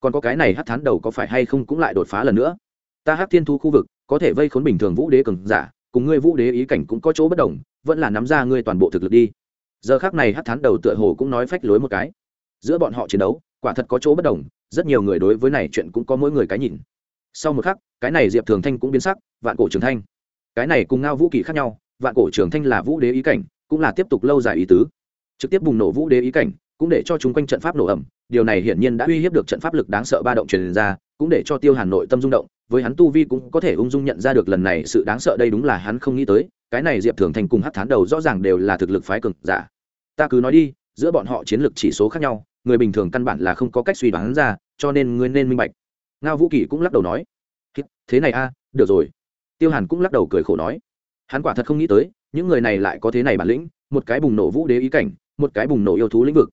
Còn có cái này hát thán đầu có phải hay không cũng lại đột phá lần nữa? Ta hát thiên thu khu vực, có thể vây khốn bình thường vũ đế cường giả, cùng ngươi vũ đế ý cảnh cũng có chỗ bất đồng, vẫn là nắm ra ngươi toàn bộ thực lực đi. Giờ khác này hát thán đầu tựa hồ cũng nói phách lối một cái. Giữa bọn họ chiến đấu, quả thật có chỗ bất đồng, rất nhiều người đối với này chuyện cũng có mỗi người cái nhìn. Sau một khắc, cái này diệp thường thanh cũng biến sắc, vạn cổ trường thanh. Cái này cùng ngao vũ kỳ khác nhau, vạn cổ trường thanh là vũ đế ý cảnh cũng là tiếp tục lâu dài ý tứ. Trực tiếp bùng nổ vũ đế ý cảnh, cũng để cho chúng quanh trận pháp nổ ẩm điều này hiển nhiên đã uy hiếp được trận pháp lực đáng sợ ba động truyền ra, cũng để cho tiêu hàn nội tâm rung động, với hắn tu vi cũng có thể ung dung nhận ra được lần này sự đáng sợ đây đúng là hắn không nghĩ tới, cái này diệp thường thành cùng hát thán đầu rõ ràng đều là thực lực phái cực giả. Ta cứ nói đi, giữa bọn họ chiến lược chỉ số khác nhau, người bình thường căn bản là không có cách suy đoán ra, cho nên ngươi nên minh bạch. Ngao vũ kỳ cũng lắc đầu nói thế này a, được rồi. Tiêu hàn cũng lắc đầu cười khổ nói, hắn quả thật không nghĩ tới những người này lại có thế này bản lĩnh, một cái bùng nổ vũ đế ý cảnh, một cái bùng nổ yêu thú lĩnh vực.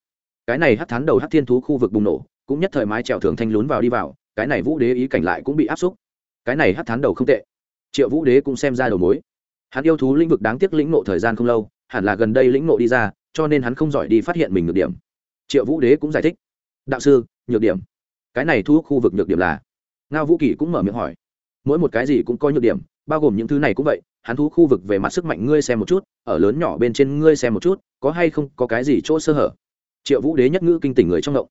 Cái này hắt thán đầu hắt thiên thú khu vực bùng nổ, cũng nhất thời mái trèo thường thanh lún vào đi vào, cái này vũ đế ý cảnh lại cũng bị áp xúc. Cái này hắt thán đầu không tệ. Triệu vũ đế cũng xem ra đầu mối. Hắn yêu thú lĩnh vực đáng tiếc lĩnh nộ thời gian không lâu, hẳn là gần đây lĩnh nộ đi ra, cho nên hắn không giỏi đi phát hiện mình nhược điểm. Triệu vũ đế cũng giải thích. Đạo sư, nhược điểm. Cái này thu khu vực nhược điểm là? Ngao vũ kỳ cũng mở miệng hỏi. Mỗi một cái gì cũng có nhược điểm, bao gồm những thứ này cũng vậy hắn thú khu vực về mặt sức mạnh ngươi xem một chút, ở lớn nhỏ bên trên ngươi xem một chút, có hay không có cái gì chỗ sơ hở? Triệu vũ đế nhất ngữ kinh tỉnh người trong động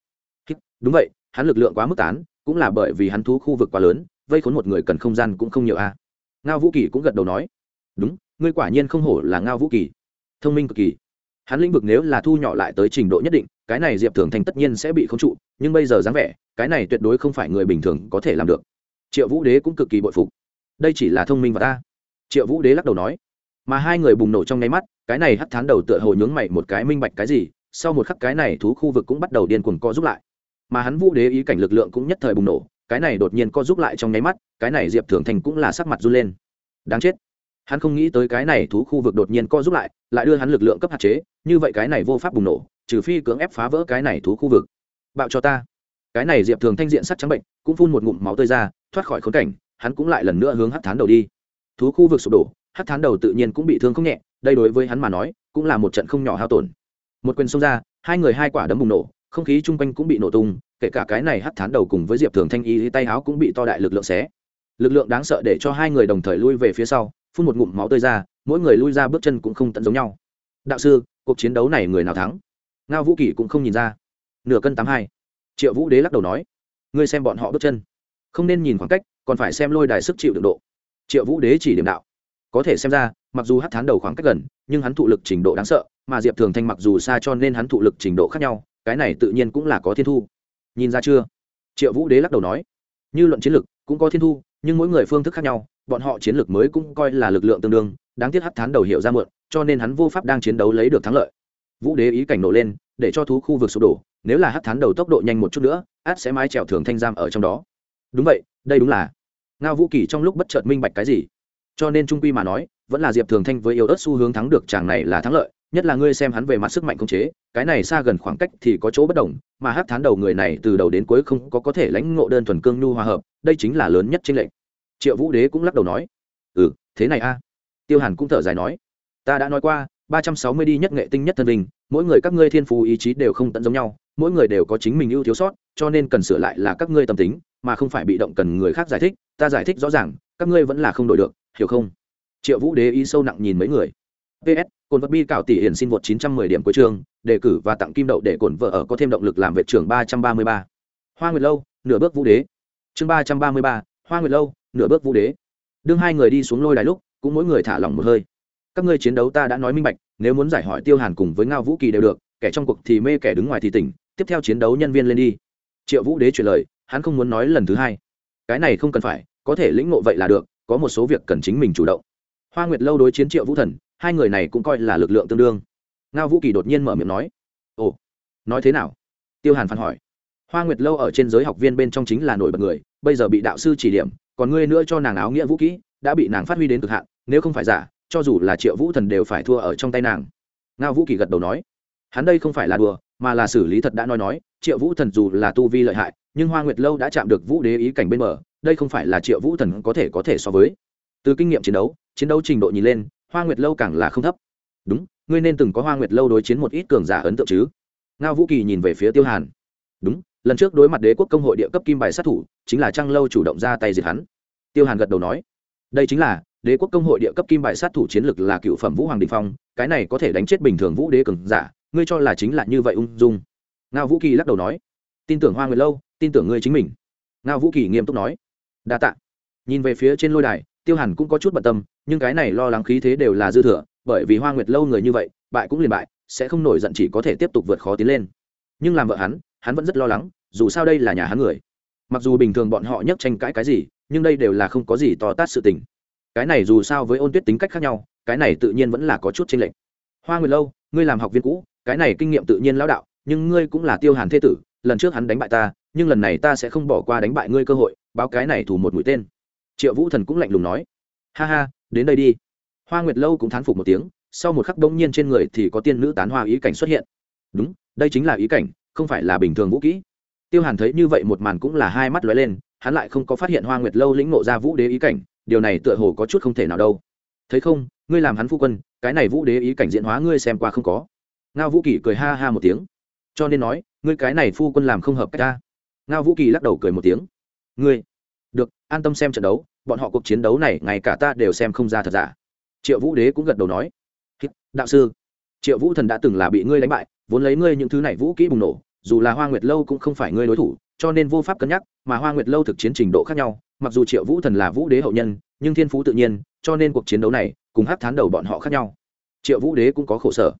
đúng vậy, hắn lực lượng quá mức tán, cũng là bởi vì hắn thú khu vực quá lớn, vây khốn một người cần không gian cũng không nhiều a. Ngao vũ kỳ cũng gật đầu nói, đúng, ngươi quả nhiên không hổ là ngao vũ kỳ. Thông minh cực kỳ. Hắn lĩnh vực nếu là thu nhỏ lại tới trình độ nhất định, cái này diệp thường thành tất nhiên sẽ bị khống trụ, nhưng bây giờ dáng vẻ, cái này tuyệt đối không phải người bình thường có thể làm được. Triệu vũ đế cũng cực kỳ bội phục. Đây chỉ là thông minh và ta triệu vũ đế lắc đầu nói, mà hai người bùng nổ trong nháy mắt, cái này hắt thán đầu tựa hồ nhướng mày một cái minh bạch cái gì, sau một khắc cái này thú khu vực cũng bắt đầu điên cuồng co giúp lại. Mà hắn vũ đế ý cảnh lực lượng cũng nhất thời bùng nổ, cái này đột nhiên co giúp lại trong nháy mắt, cái này diệp thường thành cũng là sắc mặt run lên. Đáng chết. Hắn không nghĩ tới cái này thú khu vực đột nhiên co giúp lại lại đưa hắn lực lượng cấp hạn chế, như vậy cái này vô pháp bùng nổ, trừ phi cưỡng ép phá vỡ cái này thú khu vực. Bạo cho ta. Cái này diệp thường thanh diện sắc trắng bệnh, cũng phun một ngụm máu tơi ra, thoát khỏi khốn cảnh, hắn cũng lại lần nữa hướng hắt thán đầu đi thú khu vực sụp đổ hát thán đầu tự nhiên cũng bị thương không nhẹ, đây đối với hắn mà nói, cũng là một trận không nhỏ hao tổn. Một quyền xông ra, hai người hai quả đấm bùng nổ, không khí chung quanh cũng bị nổ tung, kể cả cái này hát thán đầu cùng với diệp thường thanh y tay áo cũng bị to đại lực lượng xé. Lực lượng đáng sợ để cho hai người đồng thời lui về phía sau, phun một ngụm máu tơi ra, mỗi người lui ra bước chân cũng không tận giống nhau. Đạo sư, cuộc chiến đấu này người nào thắng? Ngao vũ kỷ cũng không nhìn ra. Nửa cân tám hai. Triệu vũ đế lắc đầu nói, ngươi xem bọn họ bước chân. Không nên nhìn khoảng cách, còn phải xem lôi đài sức chịu đựng độ triệu vũ đế chỉ điểm đạo. Có thể xem ra, mặc dù hát thán đầu khoảng cách gần, nhưng hắn thụ lực trình độ đáng sợ, mà diệp thường thanh mặc dù xa cho nên hắn thụ lực trình độ khác nhau, cái này tự nhiên cũng là có thiên thu. Nhìn ra chưa? Triệu vũ đế lắc đầu nói. Như luận chiến lực, cũng có thiên thu, nhưng mỗi người phương thức khác nhau, bọn họ chiến lược mới cũng coi là lực lượng tương đương, đáng tiếc hát thán đầu hiệu ra mượn cho nên hắn vô pháp đang chiến đấu lấy được thắng lợi. Vũ đế ý cảnh nổ lên, để cho thú khu vực sụp đổ, nếu là hát thán đầu tốc độ nhanh một chút nữa, át sẽ mái trèo thường thanh giam ở trong đó. Đúng vậy, đây đúng là ngao vũ kỳ trong lúc bất chợt minh bạch cái gì? Cho nên trung quy mà nói, vẫn là diệp thường thanh với yếu ớt xu hướng thắng được chàng này là thắng lợi, nhất là ngươi xem hắn về mặt sức mạnh khống chế, cái này xa gần khoảng cách thì có chỗ bất đồng, mà hát thán đầu người này từ đầu đến cuối không có có thể lãnh ngộ đơn thuần cương nhu hòa hợp, đây chính là lớn nhất trên lệnh triệu vũ đế cũng lắc đầu nói ừ thế này a. Tiêu hàn cũng thở dài nói, ta đã nói qua, ba trăm sáu mươi đi nhất nghệ tinh nhất thân đình mỗi người các ngươi thiên phú ý chí đều không tận giống nhau, mỗi người đều có chính mình ưu thiếu sót, cho nên cần sửa lại là các ngươi tâm tính mà không phải bị động cần người khác giải thích ta giải thích rõ ràng các ngươi vẫn là không đổi được hiểu không? Triệu vũ đế ý sâu nặng nhìn mấy người. Ps cồn vật bi cạo tỷ hiển xin vượt 910 điểm cuối trường đề cử và tặng kim đậu để cổn vợ ở có thêm động lực làm vệ trưởng 333. hoa nguyệt lâu nửa bước vũ đế. Chương 333, hoa nguyệt lâu nửa bước vũ đế. Đương hai người đi xuống lôi đài lúc cũng mỗi người thả lỏng một hơi. Các ngươi chiến đấu ta đã nói minh bạch nếu muốn giải hỏi tiêu hàn cùng với ngao vũ kỳ đều được kẻ trong cuộc thì mê kẻ đứng ngoài thì tỉnh tiếp theo chiến đấu nhân viên lên đi. Triệu vũ đế chuyển lời hắn không muốn nói lần thứ hai. Cái này không cần phải, có thể lĩnh ngộ vậy là được, có một số việc cần chính mình chủ động. Hoa nguyệt lâu đối chiến triệu vũ thần, hai người này cũng coi là lực lượng tương đương. Ngao vũ kỳ đột nhiên mở miệng nói, ồ, nói thế nào? Tiêu hàn phản hỏi. Hoa nguyệt lâu ở trên giới học viên bên trong chính là nổi bật người, bây giờ bị đạo sư chỉ điểm, còn ngươi nữa cho nàng áo nghĩa vũ kỹ, đã bị nàng phát huy đến cực hạn, nếu không phải giả, cho dù là triệu vũ thần đều phải thua ở trong tay nàng. Ngao vũ kỳ gật đầu nói, hắn đây không phải là đùa mà là xử lý thật đã nói nói, triệu vũ thần dù là tu vi lợi hại, nhưng hoa nguyệt lâu đã chạm được vũ đế ý cảnh bên mở đây không phải là triệu vũ thần có thể có thể so với. Từ kinh nghiệm chiến đấu chiến đấu trình độ nhìn lên, hoa nguyệt lâu càng là không thấp. Đúng, ngươi nên từng có hoa nguyệt lâu đối chiến một ít cường giả ấn tượng chứ? Ngao vũ kỳ nhìn về phía tiêu hàn. Đúng, lần trước đối mặt đế quốc công hội địa cấp kim bài sát thủ, chính là trăng lâu chủ động ra tay diệt hắn. Tiêu hàn gật đầu nói, đây chính là, đế quốc công hội địa cấp kim bài sát thủ chiến lực là cựu phẩm vũ hoàng đình phong, cái này có thể đánh chết bình thường vũ đế cường giả ngươi cho là chính là như vậy ung dung. Ngao vũ kỳ lắc đầu nói, tin tưởng hoa nguyệt lâu, tin tưởng ngươi chính mình. Ngao vũ kỳ nghiêm túc nói, đa t ạ nhìn về phía trên lôi đài, tiêu hàn cũng có chút bận tâm, nhưng cái này lo lắng khí thế đều là dư thừa, bởi vì hoa nguyệt lâu người như vậy, bại cũng liền bại, sẽ không nổi giận chỉ có thể tiếp tục vượt khó tiến lên. Nhưng làm vợ hắn hắn vẫn rất lo lắng, dù sao đây là nhà hắn người. Mặc dù bình thường bọn họ nhấc tranh cãi cái gì, nhưng đây đều là không có gì to tát sự tình. Cái này dù sao với ôn tuyết tính cách khác nhau, cái này tự nhiên vẫn là có chút tranh lệch. Hoa nguyệt lâu, ngươi làm học viên cũ cái này kinh nghiệm tự nhiên lão đạo, nhưng ngươi cũng là tiêu hàn thế tử, lần trước hắn đánh bại ta, nhưng lần này ta sẽ không bỏ qua đánh bại ngươi cơ hội, báo cái này thủ một mũi tên. Triệu vũ thần cũng lạnh lùng nói. Ha ha, đến đây đi. Hoa nguyệt lâu cũng thán phục một tiếng, sau một khắc đông nhiên trên người thì có tiên nữ tán hoa ý cảnh xuất hiện. Đúng, đây chính là ý cảnh, không phải là bình thường vũ kỹ. Tiêu hàn thấy như vậy một màn cũng là hai mắt lóe lên, hắn lại không có phát hiện hoa nguyệt lâu lĩnh ngộ ra vũ đế ý cảnh, điều này tựa hồ có chút không thể nào đâu. Thấy không, ngươi làm hắn phu quân, cái này vũ đế ý cảnh diễn hóa ngươi xem qua không có ngao vũ kỳ cười ha ha một tiếng. Cho nên nói, ngươi cái này phu quân làm không hợp cách ta. Ngao vũ kỳ lắc đầu cười một tiếng. Ngươi, được, an tâm xem trận đấu, bọn họ cuộc chiến đấu này, ngay cả ta đều xem không ra thật giả. Triệu vũ đế cũng gật đầu nói. Đạo sư. Triệu vũ thần đã từng là bị ngươi đánh bại, vốn lấy ngươi những thứ này vũ kỹ bùng nổ, dù là hoa nguyệt lâu cũng không phải ngươi đối thủ, cho nên vô pháp cân nhắc, mà hoa nguyệt lâu thực chiến trình độ khác nhau, mặc dù triệu vũ thần là vũ đế hậu nhân, nhưng thiên phú tự nhiên, cho nên cuộc chiến đấu này, cùng hát thán đầu bọn họ khác nhau. Triệu vũ đế cũng có khổ sở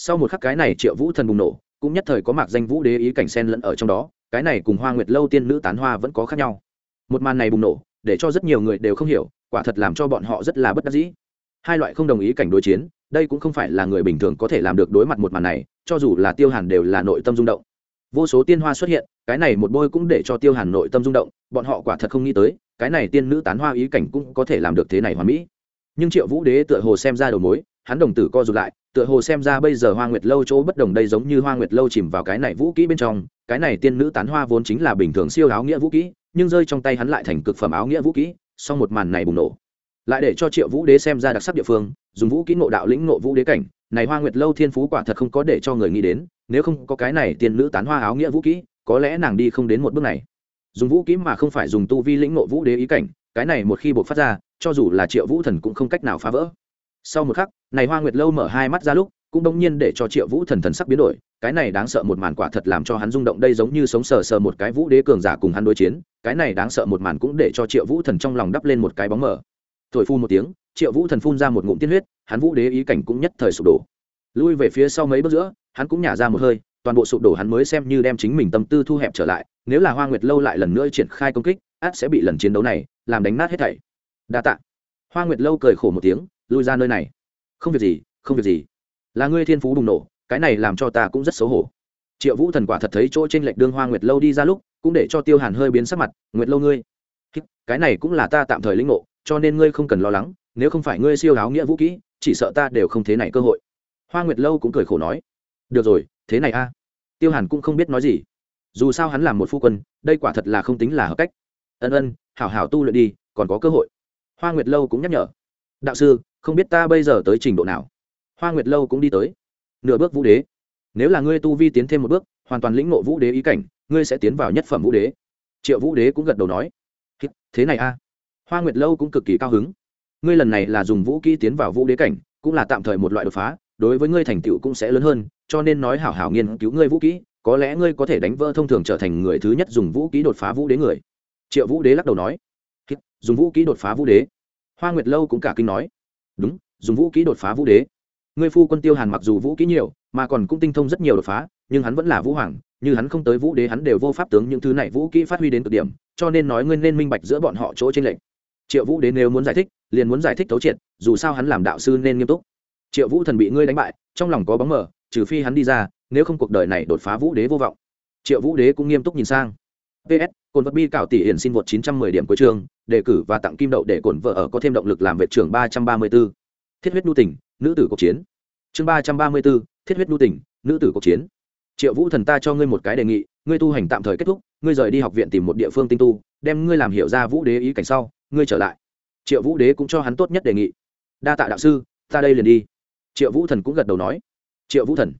sau một khắc cái này triệu vũ thần bùng nổ, cũng nhất thời có mạc danh vũ đế ý cảnh sen lẫn ở trong đó, cái này cùng hoa nguyệt lâu tiên nữ tán hoa vẫn có khác nhau. Một màn này bùng nổ, để cho rất nhiều người đều không hiểu, quả thật làm cho bọn họ rất là bất đắc dĩ. Hai loại không đồng ý cảnh đối chiến, đây cũng không phải là người bình thường có thể làm được đối mặt một màn này, cho dù là tiêu hàn đều là nội tâm rung động. Vô số tiên hoa xuất hiện, cái này một bôi cũng để cho tiêu hàn nội tâm rung động, bọn họ quả thật không nghĩ tới, cái này tiên nữ tán hoa ý cảnh cũng có thể làm được thế này hoàn mỹ. Nhưng triệu vũ đế tựa hồ xem ra đầu mối, hắn đồng tử co rụt lại tựa hồ xem ra bây giờ hoa nguyệt lâu chỗ bất đồng đây giống như hoa nguyệt lâu chìm vào cái này vũ kỹ bên trong, cái này tiên nữ tán hoa vốn chính là bình thường siêu áo nghĩa vũ kỹ, nhưng rơi trong tay hắn lại thành cực phẩm áo nghĩa vũ kỹ, sau một màn này bùng nổ. Lại để cho triệu vũ đế xem ra đặc sắc địa phương, dùng vũ kỹ ngộ đạo lĩnh ngộ vũ đế cảnh, này hoa nguyệt lâu thiên phú quả thật không có để cho người nghĩ đến, nếu không có cái này tiên nữ tán hoa áo nghĩa vũ kỹ, có lẽ nàng đi không đến một bước này. Dùng vũ kỹ mà không phải dùng tu vi lĩnh ngộ vũ đế ý cảnh, cái này một khi buộc phát ra, cho dù là triệu vũ thần cũng không cách nào phá vỡ sau một khắc, này hoa nguyệt lâu mở hai mắt ra lúc, cũng đông nhiên để cho triệu vũ thần thần sắc biến đổi, cái này đáng sợ một màn quả thật làm cho hắn rung động đây giống như sống sờ sờ một cái vũ đế cường giả cùng hắn đối chiến, cái này đáng sợ một màn cũng để cho triệu vũ thần trong lòng đắp lên một cái bóng mở thổi phu một tiếng, triệu vũ thần phun ra một ngụm tiên huyết, hắn vũ đế ý cảnh cũng nhất thời sụp đổ. Lui về phía sau mấy bước giữa, hắn cũng nhả ra một hơi, toàn bộ sụp đổ hắn mới xem như đem chính mình tâm tư thu hẹp trở lại, nếu là hoa nguyệt lâu lại lần nữa triển khai công kích át sẽ bị lần chiến đấu này làm đánh nát hết thảy. Đa tạ. Hoa nguyệt lâu cười khổ một tiếng lui ra nơi này. Không việc gì, không việc gì. Là ngươi thiên phú bùng nổ, cái này làm cho ta cũng rất xấu hổ. Triệu vũ thần quả thật thấy chỗ trên lệch đương hoa nguyệt lâu đi ra lúc, cũng để cho tiêu hàn hơi biến sắc mặt, nguyệt lâu ngươi, cái này cũng là ta tạm thời lĩnh ngộ, cho nên ngươi không cần lo lắng, nếu không phải ngươi siêu áo nghĩa vũ kỹ, chỉ sợ ta đều không thế này cơ hội. Hoa nguyệt lâu cũng cười khổ nói, được rồi, thế này a. Tiêu hàn cũng không biết nói gì. Dù sao hắn là một phu quân, đây quả thật là không tính là hợp cách. Ân ân, hảo hảo tu luyện đi, còn có cơ hội. Hoa nguyệt lâu cũng nhắc nhở, đạo sư không biết ta bây giờ tới trình độ nào. Hoa nguyệt lâu cũng đi tới. Nửa bước vũ đế. Nếu là ngươi tu vi tiến thêm một bước, hoàn toàn lĩnh ngộ vũ đế ý cảnh, ngươi sẽ tiến vào nhất phẩm vũ đế. Triệu vũ đế cũng gật đầu nói. Thế này a. Hoa nguyệt lâu cũng cực kỳ cao hứng. Ngươi lần này là dùng vũ kỹ tiến vào vũ đế cảnh, cũng là tạm thời một loại đột phá, đối với ngươi thành tựu cũng sẽ lớn hơn, cho nên nói hảo hảo nghiên cứu ngươi vũ kỹ có lẽ ngươi có thể đánh vỡ thông thường trở thành người thứ nhất dùng vũ kỹ đột phá vũ đế người. Triệu vũ đế lắc đầu nói. Dùng vũ kỹ đột phá vũ đế. Hoa nguyệt lâu cũng cả kinh nói đúng, dùng vũ kỹ đột phá vũ đế. Ngươi phu quân tiêu hàn mặc dù vũ kỹ nhiều, mà còn cũng tinh thông rất nhiều đột phá, nhưng hắn vẫn là vũ hoàng, như hắn không tới vũ đế hắn đều vô pháp tướng những thứ này vũ kỹ phát huy đến cực điểm, cho nên nói ngươi nên minh bạch giữa bọn họ chỗ trên lệnh triệu vũ đế nếu muốn giải thích, liền muốn giải thích thấu triệt, dù sao hắn làm đạo sư nên nghiêm túc. Triệu vũ thần bị ngươi đánh bại, trong lòng có bóng mờ, trừ phi hắn đi ra, nếu không cuộc đời này đột phá vũ đế vô vọng. Triệu vũ đế cũng nghiêm túc nhìn sang. Ps cồn vật bi cảo tỷ hiển xin vượt 910 điểm cuối trường đề cử và tặng kim đậu để cồn vợ ở có thêm động lực làm vệ trưởng 334. thiết huyết nu tỉnh nữ tử cuộc chiến. Chương 334, thiết huyết nu tỉnh nữ tử cuộc chiến. Triệu vũ thần ta cho ngươi một cái đề nghị ngươi tu hành tạm thời kết thúc ngươi rời đi học viện tìm một địa phương tinh tu đem ngươi làm hiểu ra vũ đế ý cảnh sau ngươi trở lại. Triệu vũ đế cũng cho hắn tốt nhất đề nghị. Đa tạ đạo sư ta đây liền đi. Triệu vũ thần cũng gật đầu nói. Triệu vũ thần.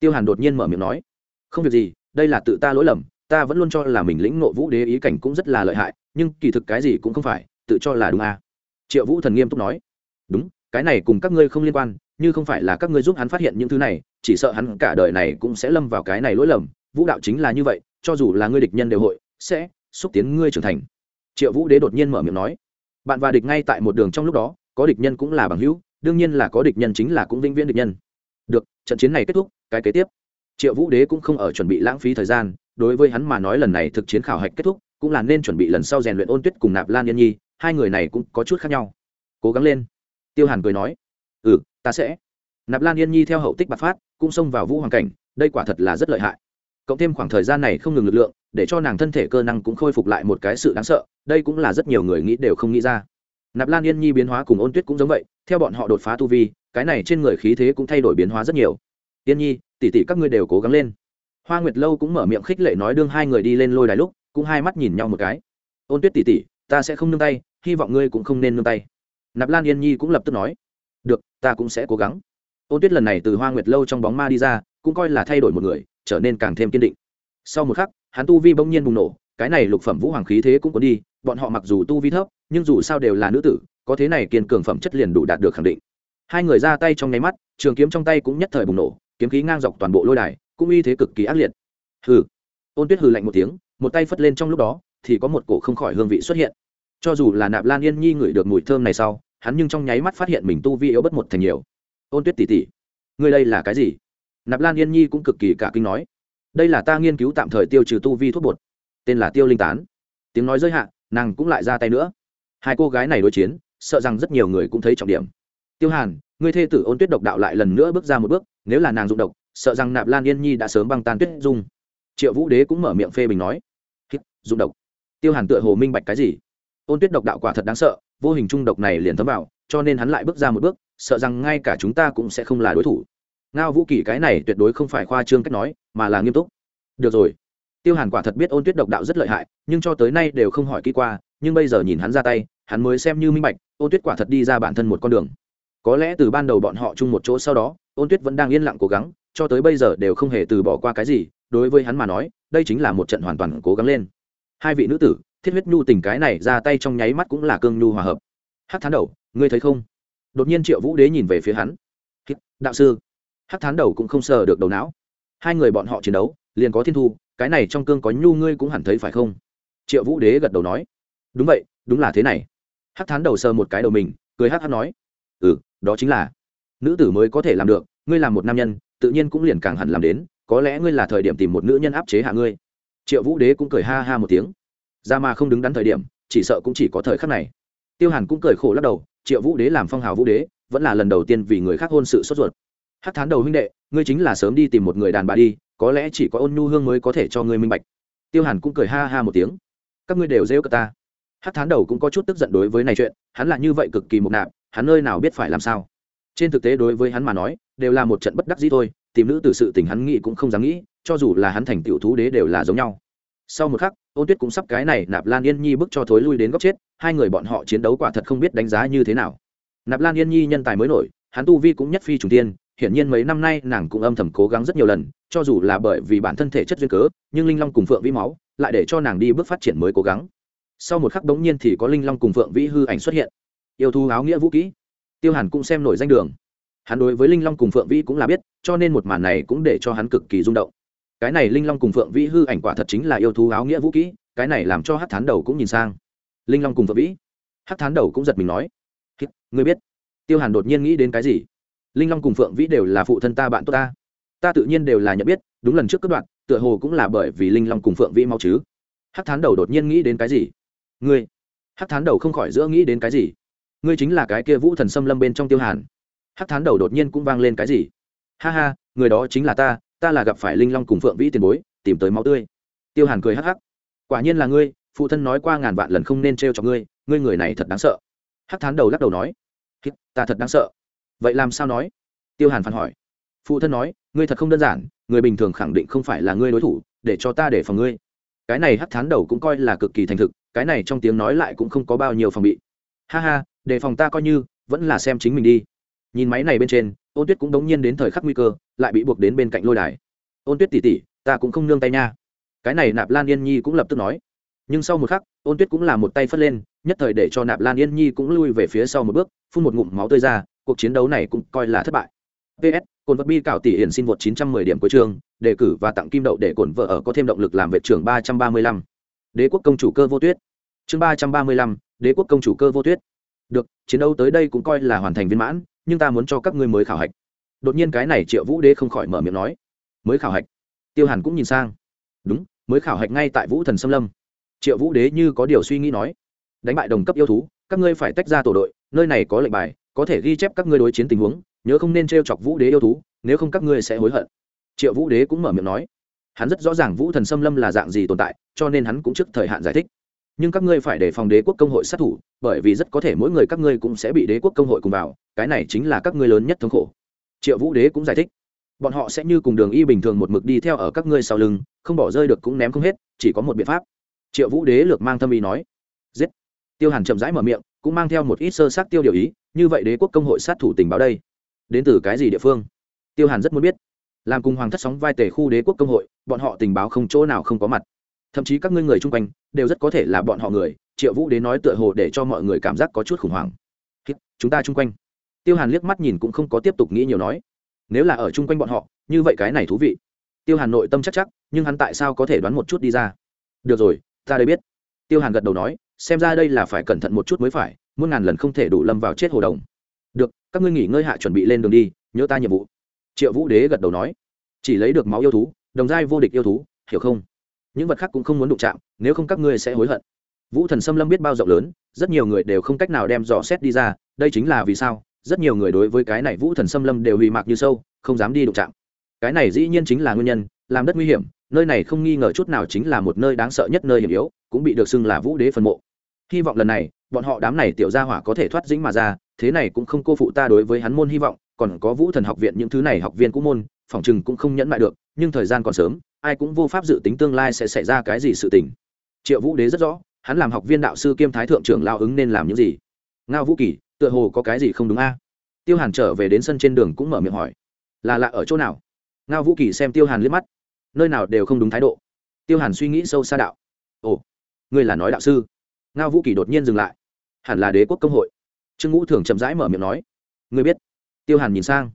Tiêu hàn đột nhiên mở miệng nói. Không việc gì đây là tự ta lỗi lầm ta vẫn luôn cho là mình lĩnh ngộ vũ đế ý cảnh cũng rất là lợi hại, nhưng kỳ thực cái gì cũng không phải, tự cho là đúng à. triệu vũ thần nghiêm túc nói. Đúng, cái này cùng các ngươi không liên quan, như không phải là các ngươi giúp hắn phát hiện những thứ này, chỉ sợ hắn cả đời này cũng sẽ lâm vào cái này lỗi lầm. Vũ đạo chính là như vậy, cho dù là ngươi địch nhân đều hội, sẽ xúc tiến ngươi trưởng thành. Triệu vũ đế đột nhiên mở miệng nói. Bạn và địch ngay tại một đường trong lúc đó, có địch nhân cũng là bằng hữu, đương nhiên là có địch nhân chính là cũng vĩnh viễn địch nhân. Được, trận chiến này kết thúc, cái kế tiếp. Triệu vũ đế cũng không ở chuẩn bị lãng phí thời gian đối với hắn mà nói lần này thực chiến khảo hạch kết thúc, cũng là nên chuẩn bị lần sau rèn luyện ôn tuyết cùng nạp lan yên nhi, hai người này cũng có chút khác nhau. Cố gắng lên. Tiêu hàn cười nói ừ ta sẽ. Nạp lan yên nhi theo hậu tích bạc phát, cũng xông vào vũ hoàng cảnh, đây quả thật là rất lợi hại. Cộng thêm khoảng thời gian này không ngừng lực lượng, để cho nàng thân thể cơ năng cũng khôi phục lại một cái sự đáng sợ, đây cũng là rất nhiều người nghĩ đều không nghĩ ra. Nạp lan yên nhi biến hóa cùng ôn tuyết cũng giống vậy, theo bọn họ đột phá tu vi, cái này trên người khí thế cũng thay đổi biến hóa rất nhiều. Yên nhi tỉ tỉ các ngươi đều cố gắng lên hoa nguyệt lâu cũng mở miệng khích lệ nói đương hai người đi lên lôi đài lúc, cũng hai mắt nhìn nhau một cái. Ôn tuyết tỉ tỉ ta sẽ không nương tay, hy vọng ngươi cũng không nên nương tay. Nạp lan yên nhi cũng lập tức nói. Được, ta cũng sẽ cố gắng. Ôn tuyết lần này từ hoa nguyệt lâu trong bóng ma đi ra, cũng coi là thay đổi một người, trở nên càng thêm kiên định. Sau một khắc, hắn tu vi bỗng nhiên bùng nổ, cái này lục phẩm vũ hoàng khí thế cũng có đi, bọn họ mặc dù tu vi thấp, nhưng dù sao đều là nữ tử, có thế này kiên cường phẩm chất liền đủ đạt được khẳng định. Hai người ra tay trong nháy mắt, trường kiếm trong tay cũng nhất thời bùng nổ, kiếm khí ngang dọc toàn bộ lôi đài cũng uy thế cực kỳ ác liệt. Hừ. Ôn tuyết hừ lạnh một tiếng, một tay phất lên trong lúc đó, thì có một cổ không khỏi hương vị xuất hiện. Cho dù là nạp lan yên nhi ngửi được mùi thơm này sau, hắn nhưng trong nháy mắt phát hiện mình tu vi yếu bất một thành nhiều. Ôn tuyết tỉ tỉ, ngươi đây là cái gì? Nạp lan yên nhi cũng cực kỳ cả kinh nói, đây là ta nghiên cứu tạm thời tiêu trừ tu vi thuốc bột, tên là tiêu linh tán. Tiếng nói giới hạn nàng cũng lại ra tay nữa. Hai cô gái này đối chiến, sợ rằng rất nhiều người cũng thấy trọng điểm. Tiêu hàn, ngươi thê tử ôn tuyết độc đạo lại lần nữa bước ra một bước, nếu là nàng dụng độc sợ rằng nạp lan yên nhi đã sớm băng tan tuyết dung. Triệu vũ đế cũng mở miệng phê bình nói dùng độc. Tiêu hàn tựa hồ minh bạch cái gì. Ôn tuyết độc đạo quả thật đáng sợ, vô hình trung độc này liền thấm vào, cho nên hắn lại bước ra một bước, sợ rằng ngay cả chúng ta cũng sẽ không là đối thủ. Ngao vũ kỳ cái này tuyệt đối không phải khoa trương cách nói, mà là nghiêm túc. Được rồi. Tiêu hàn quả thật biết ôn tuyết độc đạo rất lợi hại, nhưng cho tới nay đều không hỏi kỹ qua, nhưng bây giờ nhìn hắn ra tay, hắn mới xem như minh bạch, ôn tuyết quả thật đi ra bản thân một con đường. Có lẽ từ ban đầu bọn họ chung một chỗ sau đó, ôn tuyết vẫn đang yên lặng cố gắng cho tới bây giờ đều không hề từ bỏ qua cái gì, đối với hắn mà nói, đây chính là một trận hoàn toàn cố gắng lên. Hai vị nữ tử, thiết huyết nhu tình cái này ra tay trong nháy mắt cũng là cương nhu hòa hợp. Hát thán đầu, ngươi thấy không? Đột nhiên triệu vũ đế nhìn về phía hắn. Đạo sư. Hát thán đầu cũng không sờ được đầu não. Hai người bọn họ chiến đấu, liền có thiên thu, cái này trong cương có nhu ngươi cũng hẳn thấy phải không? Triệu vũ đế gật đầu nói. Đúng vậy, đúng là thế này. Hát thán đầu sờ một cái đầu mình, cười hát hát nói. Ừ đó chính là. Nữ tử mới có thể làm được, ngươi làm một nam nhân tự nhiên cũng liền càng hẳn làm đến, có lẽ ngươi là thời điểm tìm một nữ nhân áp chế hạ ngươi. Triệu vũ đế cũng cười ha ha một tiếng. Ra mà không đứng đắn thời điểm, chỉ sợ cũng chỉ có thời khắc này. Tiêu hàn cũng cười khổ lắc đầu, triệu vũ đế làm phong hào vũ đế, vẫn là lần đầu tiên vì người khác hôn sự sốt ruột. Hát thán đầu huynh đệ, ngươi chính là sớm đi tìm một người đàn bà đi, có lẽ chỉ có ôn nhu hương mới có thể cho ngươi minh bạch. Tiêu hàn cũng cười ha ha một tiếng. Các ngươi đều rêu cờ ta. Hát thán đầu cũng có chút tức giận đối với này chuyện, hắn là như vậy cực kỳ mục nạp, hắn nơi nào biết phải làm sao. Trên thực tế đối với hắn mà nói đều là một trận bất đắc dĩ thôi, tìm nữ từ sự tình hắn nghĩ cũng không dám nghĩ, cho dù là hắn thành tiểu thú đế đều là giống nhau. Sau một khắc, ôn tuyết cũng sắp cái này nạp lan yên nhi bước cho thối lui đến góc chết, hai người bọn họ chiến đấu quả thật không biết đánh giá như thế nào. Nạp lan yên nhi nhân tài mới nổi, hắn tu vi cũng nhất phi trùng tiên hiển nhiên mấy năm nay nàng cũng âm thầm cố gắng rất nhiều lần, cho dù là bởi vì bản thân thể chất duyên cớ, nhưng linh long cùng phượng vĩ máu, lại để cho nàng đi bước phát triển mới cố gắng. Sau một khắc bỗng nhiên thì có linh long cùng phượng vĩ hư ảnh xuất hiện. Yêu thú áo nghĩa vũ kỹ. Tiêu hàn cũng xem nổi danh đường hắn đối với linh long cùng phượng vĩ cũng là biết, cho nên một màn này cũng để cho hắn cực kỳ rung động. Cái này linh long cùng phượng vĩ hư ảnh quả thật chính là yêu thú áo nghĩa vũ kỹ, cái này làm cho hát thán đầu cũng nhìn sang. Linh long cùng phượng vĩ. Hát thán đầu cũng giật mình nói ngươi biết, tiêu hàn đột nhiên nghĩ đến cái gì? Linh long cùng phượng vĩ đều là phụ thân ta bạn tốt ta. Ta tự nhiên đều là nhận biết, đúng lần trước cất đoạn, tựa hồ cũng là bởi vì linh long cùng phượng vĩ mau chứ. Hát thán đầu đột nhiên nghĩ đến cái gì? Ngươi. Hát thán đầu không khỏi giữa nghĩ đến cái gì? Ngươi chính là cái kia vũ thần xâm lâm bên trong tiêu hàn. Hắc thán đầu đột nhiên cũng vang lên cái gì? Ha ha, người đó chính là ta ta là gặp phải linh long cùng phượng vĩ tiền bối, tìm tới máu tươi. Tiêu hàn cười hắc hắc. Quả nhiên là ngươi, phụ thân nói qua ngàn vạn lần không nên t r e o cho ngươi ngươi người này thật đáng sợ. Hắc thán đầu lắc đầu nói. Ta thật đáng sợ. Vậy làm sao nói? Tiêu hàn phản hỏi. Phụ thân nói, ngươi thật không đơn giản, người bình thường khẳng định không phải là ngươi đối thủ, để cho ta để phòng ngươi. Cái này hắc thán đầu cũng coi là cực kỳ thành thực, cái này trong tiếng nói lại cũng không có bao nhiêu phòng bị. Ha ha, đề phòng ta coi như, vẫn là xem chính mình đi nhìn máy này bên trên ôn tuyết cũng đống nhiên đến thời khắc nguy cơ lại bị buộc đến bên cạnh lôi đài. Ôn tuyết tỉ tỉ ta cũng không nương tay nha. Cái này nạp lan yên nhi cũng lập tức nói. Nhưng sau một khắc ôn tuyết cũng là một tay phất lên nhất thời để cho nạp lan yên nhi cũng lui về phía sau một bước phun một ngụm máu tươi ra cuộc chiến đấu này cũng coi là thất bại. Ps cồn vật bi cạo tỷ hiển xin vượt 910 điểm cuối trường đề cử và tặng kim đậu để cổn vợ ở có thêm động lực làm vệ trưởng 335. đế quốc công chủ cơ vô tuyết. Chương 335, đế quốc công chủ cơ vô tuyết. Được chiến đấu tới đây cũng coi là hoàn thành viên mãn nhưng ta muốn cho các ngươi mới khảo hạch. Đột nhiên cái này triệu vũ đế không khỏi mở miệng nói, mới khảo hạch? Tiêu hàn cũng nhìn sang, đúng, mới khảo hạch ngay tại vũ thần xâm lâm. Triệu vũ đế như có điều suy nghĩ nói, đánh bại đồng cấp yêu thú, các ngươi phải tách ra tổ đội, nơi này có lệnh bài, có thể ghi chép các ngươi đối chiến tình huống, nhớ không nên t r e o chọc vũ đế yêu thú, nếu không các ngươi sẽ hối hận. Triệu vũ đế cũng mở miệng nói, hắn rất rõ ràng vũ thần xâm lâm là dạng gì tồn tại, cho nên hắn cũng trước thời hạn giải thích nhưng các ngươi phải đề phòng đế quốc công hội sát thủ, bởi vì rất có thể mỗi người các ngươi cũng sẽ bị đế quốc công hội cùng vào, cái này chính là các ngươi lớn nhất thống khổ. Triệu vũ đế cũng giải thích. Bọn họ sẽ như cùng đường y bình thường một mực đi theo ở các ngươi sau lưng, không bỏ rơi được cũng ném không hết, chỉ có một biện pháp. Triệu vũ đế lược mang tâm ý nói. Giết. Tiêu hàn chậm rãi mở miệng, cũng mang theo một ít sơ sát tiêu điều ý, như vậy đế quốc công hội sát thủ tình báo đây, đến từ cái gì địa phương? Tiêu hàn rất muốn biết. Làm cùng hoàng thất sóng vai tề khu đế quốc công hội, bọn họ tình báo không chỗ nào không có mặt thậm chí các ngươi người chung quanh đều rất có thể là bọn họ người. Triệu vũ đế nói tựa hồ để cho mọi người cảm giác có chút khủng hoảng. Chúng ta chung quanh. Tiêu hàn liếc mắt nhìn cũng không có tiếp tục nghĩ nhiều nói. Nếu là ở chung quanh bọn họ, như vậy cái này thú vị. Tiêu hàn nội tâm chắc chắc, nhưng hắn tại sao có thể đoán một chút đi ra? Được rồi, ta đây biết. Tiêu hàn gật đầu nói, xem ra đây là phải cẩn thận một chút mới phải, muôn ngàn lần không thể đủ lâm vào chết hồ đồng. Được, các ngươi nghỉ ngơi hạ chuẩn bị lên đường đi, nhớ ta nhiệm vụ. Triệu vũ đế gật đầu nói, chỉ lấy được máu yêu thú, đồng giai vô địch yêu thú, hiểu không? Những vật khác cũng không muốn đụng chạm, nếu không các ngươi sẽ hối hận. Vũ thần xâm lâm biết bao rộng lớn, rất nhiều người đều không cách nào đem dò xét đi ra, đây chính là vì sao, rất nhiều người đối với cái này vũ thần xâm lâm đều hủy mạc như sâu, không dám đi đụng chạm. Cái này dĩ nhiên chính là nguyên nhân, làm đất nguy hiểm, nơi này không nghi ngờ chút nào chính là một nơi đáng sợ nhất nơi hiểm yếu, cũng bị được xưng là vũ đế phân mộ. Hy vọng lần này, bọn họ đám này tiểu gia hỏa có thể thoát dĩnh mà ra, thế này cũng không cô phụ ta đối với hắn môn hy vọng, còn có vũ thần học viện những thứ này học viên cũ môn phỏng chừng cũng không nhẫn mại được, nhưng thời gian còn sớm ai cũng vô pháp dự tính tương lai sẽ xảy ra cái gì sự tình. Triệu vũ đế rất rõ, hắn làm học viên đạo sư kiêm thái thượng trưởng lao ứng nên làm những gì. Ngao vũ kỳ, tựa hồ có cái gì không đúng a? Tiêu hàn trở về đến sân trên đường cũng mở miệng hỏi. Là lạ ở chỗ nào? Ngao vũ kỳ xem tiêu hàn liếc mắt. Nơi nào đều không đúng thái độ. Tiêu hàn suy nghĩ sâu xa đạo. Ồ, ngươi là nói đạo sư. Ngao vũ kỳ đột nhiên dừng lại. Hẳn là đế quốc công hội. Trương ngũ thường chậm rãi mở miệng nói. Ngươi biết. Tiêu hàn nhìn sang.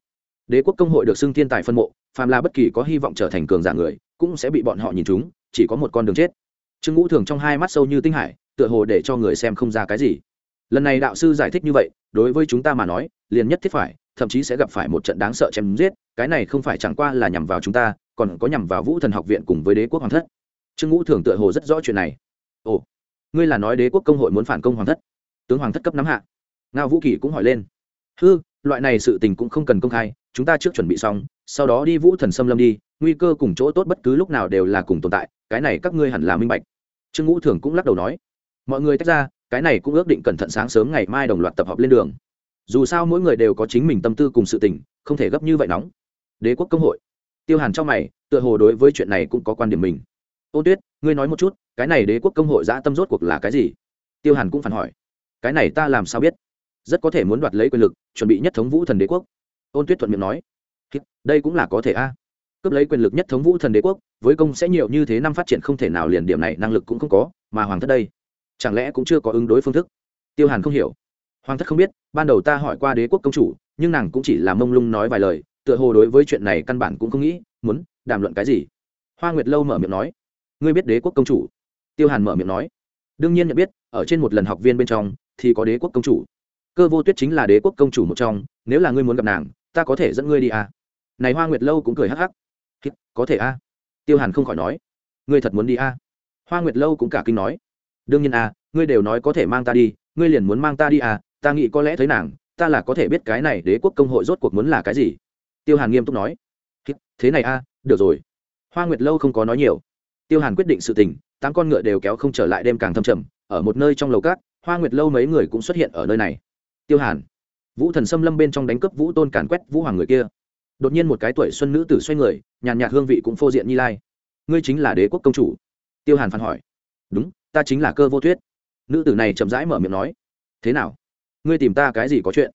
Đế quốc công hội được xưng thiên tài phân mộ, phàm là bất kỳ có hy vọng trở thành cường giả người cũng sẽ bị bọn họ nhìn chúng, chỉ có một con đường chết. Trương ngũ thường trong hai mắt sâu như tinh hải, tựa hồ để cho người xem không ra cái gì. Lần này đạo sư giải thích như vậy, đối với chúng ta mà nói, liền nhất thiết phải, thậm chí sẽ gặp phải một trận đáng sợ chém giết, cái này không phải chẳng qua là nhằm vào chúng ta, còn có nhằm vào vũ thần học viện cùng với đế quốc hoàng thất. Trương ngũ thường tựa hồ rất rõ chuyện này. Ồ, ngươi là nói đế quốc công hội muốn phản công hoàng thất? Tướng hoàng thất cấp nắm hạ. Ngao vũ kỳ cũng hỏi lên. Hư, loại này sự tình cũng không cần công khai, chúng ta trước chuẩn bị xong, sau đó đi vũ thần xâm lâm đi nguy cơ cùng chỗ tốt bất cứ lúc nào đều là cùng tồn tại, cái này các ngươi hẳn là minh bạch. Trương ngũ thường cũng lắc đầu nói, mọi người tách ra, cái này cũng ước định cẩn thận sáng sớm ngày mai đồng loạt tập hợp lên đường. Dù sao mỗi người đều có chính mình tâm tư cùng sự tình, không thể gấp như vậy nóng. Đế quốc công hội. Tiêu hàn trong mày, tựa hồ đối với chuyện này cũng có quan điểm mình. Ôn tuyết, ngươi nói một chút, cái này đế quốc công hội giã tâm rốt cuộc là cái gì? Tiêu hàn cũng phản hỏi, cái này ta làm sao biết? Rất có thể muốn đoạt lấy quyền lực, chuẩn bị nhất thống vũ thần đế quốc. Ôn tuyết thuận miệng nói đây cũng là có thể a cướp lấy quyền lực nhất thống vũ thần đế quốc, với công sẽ nhiều như thế năm phát triển không thể nào liền điểm này năng lực cũng không có, mà hoàng thất đây, chẳng lẽ cũng chưa có ứng đối phương thức? Tiêu hàn không hiểu. Hoàng thất không biết, ban đầu ta hỏi qua đế quốc công chủ, nhưng nàng cũng chỉ là mông lung nói vài lời, tựa hồ đối với chuyện này căn bản cũng không nghĩ, muốn đàm luận cái gì? Hoa nguyệt lâu mở miệng nói. Ngươi biết đế quốc công chủ? Tiêu hàn mở miệng nói. Đương nhiên nhận biết, ở trên một lần học viên bên trong, thì có đế quốc công chủ. Cơ vô tuyết chính là đế quốc công chủ một trong, nếu là ngươi muốn gặp nàng, ta có thể dẫn ngươi đi à. này hoa nguyệt lâu cũng cười hắc hắc có thể a? Tiêu hàn không khỏi nói. Ngươi thật muốn đi a? Hoa nguyệt lâu cũng cả kinh nói. Đương nhiên a, ngươi đều nói có thể mang ta đi, ngươi liền muốn mang ta đi a, ta nghĩ có lẽ thấy nàng, ta là có thể biết cái này đế quốc công hội rốt cuộc muốn là cái gì. Tiêu hàn nghiêm túc nói. Thế này a, được rồi. Hoa nguyệt lâu không có nói nhiều. Tiêu hàn quyết định sự tình, tám con ngựa đều kéo không trở lại đêm càng thâm trầm, ở một nơi trong lầu cát, hoa nguyệt lâu mấy người cũng xuất hiện ở nơi này. Tiêu hàn, vũ thần xâm lâm bên trong đánh cướp vũ tôn càn quét vũ hoàng người kia đột nhiên một cái tuổi xuân nữ tử xoay người, nhàn nhạt hương vị cũng phô diện như lai. Ngươi chính là đế quốc công chủ? Tiêu hàn phản hỏi. Đúng, ta chính là cơ vô tuyết nữ tử này chậm rãi mở miệng nói. Thế nào? Ngươi tìm ta cái gì có chuyện?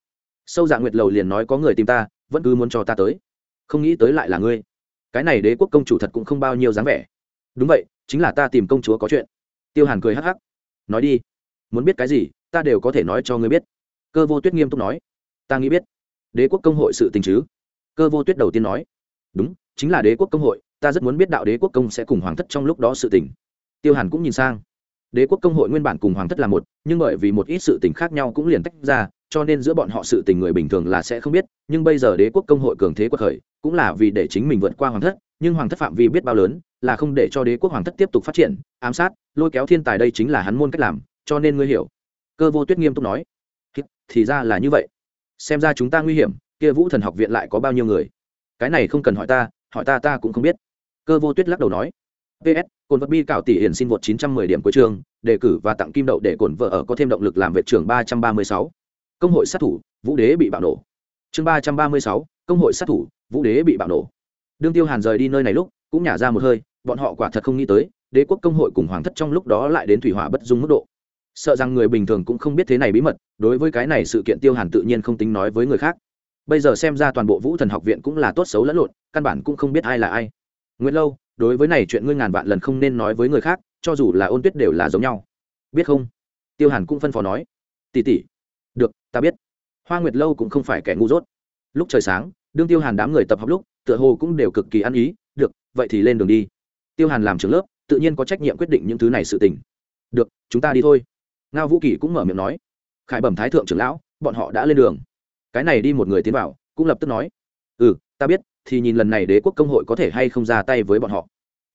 Sâu dạ nguyệt lầu liền nói có người tìm ta, vẫn cứ muốn cho ta tới. Không nghĩ tới lại là ngươi. Cái này đế quốc công chủ thật cũng không bao nhiêu dáng vẻ. Đúng vậy, chính là ta tìm công chúa có chuyện. Tiêu hàn cười hắc hắc. Nói đi. Muốn biết cái gì, ta đều có thể nói cho ngươi biết. Cơ vô tuyết nghiêm túc nói. Ta nghĩ biết. Đế quốc công hội sự tình chứ? Cơ vô tuyết đầu tiên nói, đúng, chính là đế quốc công hội, ta rất muốn biết đạo đế quốc công sẽ cùng hoàng thất trong lúc đó sự tình. Tiêu hàn cũng nhìn sang, đế quốc công hội nguyên bản cùng hoàng thất là một, nhưng bởi vì một ít sự tình khác nhau cũng liền tách ra, cho nên giữa bọn họ sự tình người bình thường là sẽ không biết, nhưng bây giờ đế quốc công hội cường thế quật khởi, cũng là vì để chính mình vượt qua hoàng thất, nhưng hoàng thất phạm vi biết bao lớn, là không để cho đế quốc hoàng thất tiếp tục phát triển, ám sát, lôi kéo thiên tài đây chính là hắn môn cách làm, cho nên ngươi hiểu. Cơ vô tuyết nghiêm túc nói, thì ra là như vậy. Xem ra chúng ta nguy hiểm kia vũ thần học viện lại có bao nhiêu người? Cái này không cần hỏi ta hỏi ta ta cũng không biết. Cơ vô tuyết lắc đầu nói. Ps cồn vật bi cạo tỷ hiển xin vượt 910 điểm cuối trường đề cử và tặng kim đậu để cồn vợ ở có thêm động lực làm vệ trưởng 336. công hội sát thủ vũ đế bị bạo nổ. Chương 336, công hội sát thủ vũ đế bị bạo nổ. Đương tiêu hàn rời đi nơi này lúc cũng nhả ra một hơi bọn họ quả thật không nghĩ tới đế quốc công hội cùng hoàng thất trong lúc đó lại đến thủy hỏa bất dung mức độ. Sợ rằng người bình thường cũng không biết thế này bí mật đối với cái này sự kiện tiêu hàn tự nhiên không tính nói với người khác bây giờ xem ra toàn bộ vũ thần học viện cũng là tốt xấu lẫn lộn, căn bản cũng không biết ai là ai. Nguyễn lâu, đối với này chuyện ngươi ngàn vạn lần không nên nói với người khác, cho dù là ôn tuyết đều là giống nhau. Biết không? Tiêu hàn cũng phân phó nói. Tỉ tỉ được, ta biết. Hoa nguyệt lâu cũng không phải kẻ ngu dốt. Lúc trời sáng, đương tiêu hàn đám người tập học lúc, tựa hồ cũng đều cực kỳ ăn ý, được, vậy thì lên đường đi. Tiêu hàn làm trường lớp, tự nhiên có trách nhiệm quyết định những thứ này sự tình. Được, chúng ta đi thôi. Ngao vũ kỳ cũng mở miệng nói. Khải bẩm thái thượng trưởng lão, bọn họ đã lên đường cái này đi một người tiến vào, cũng lập tức nói ừ ta biết, thì nhìn lần này đế quốc công hội có thể hay không ra tay với bọn họ.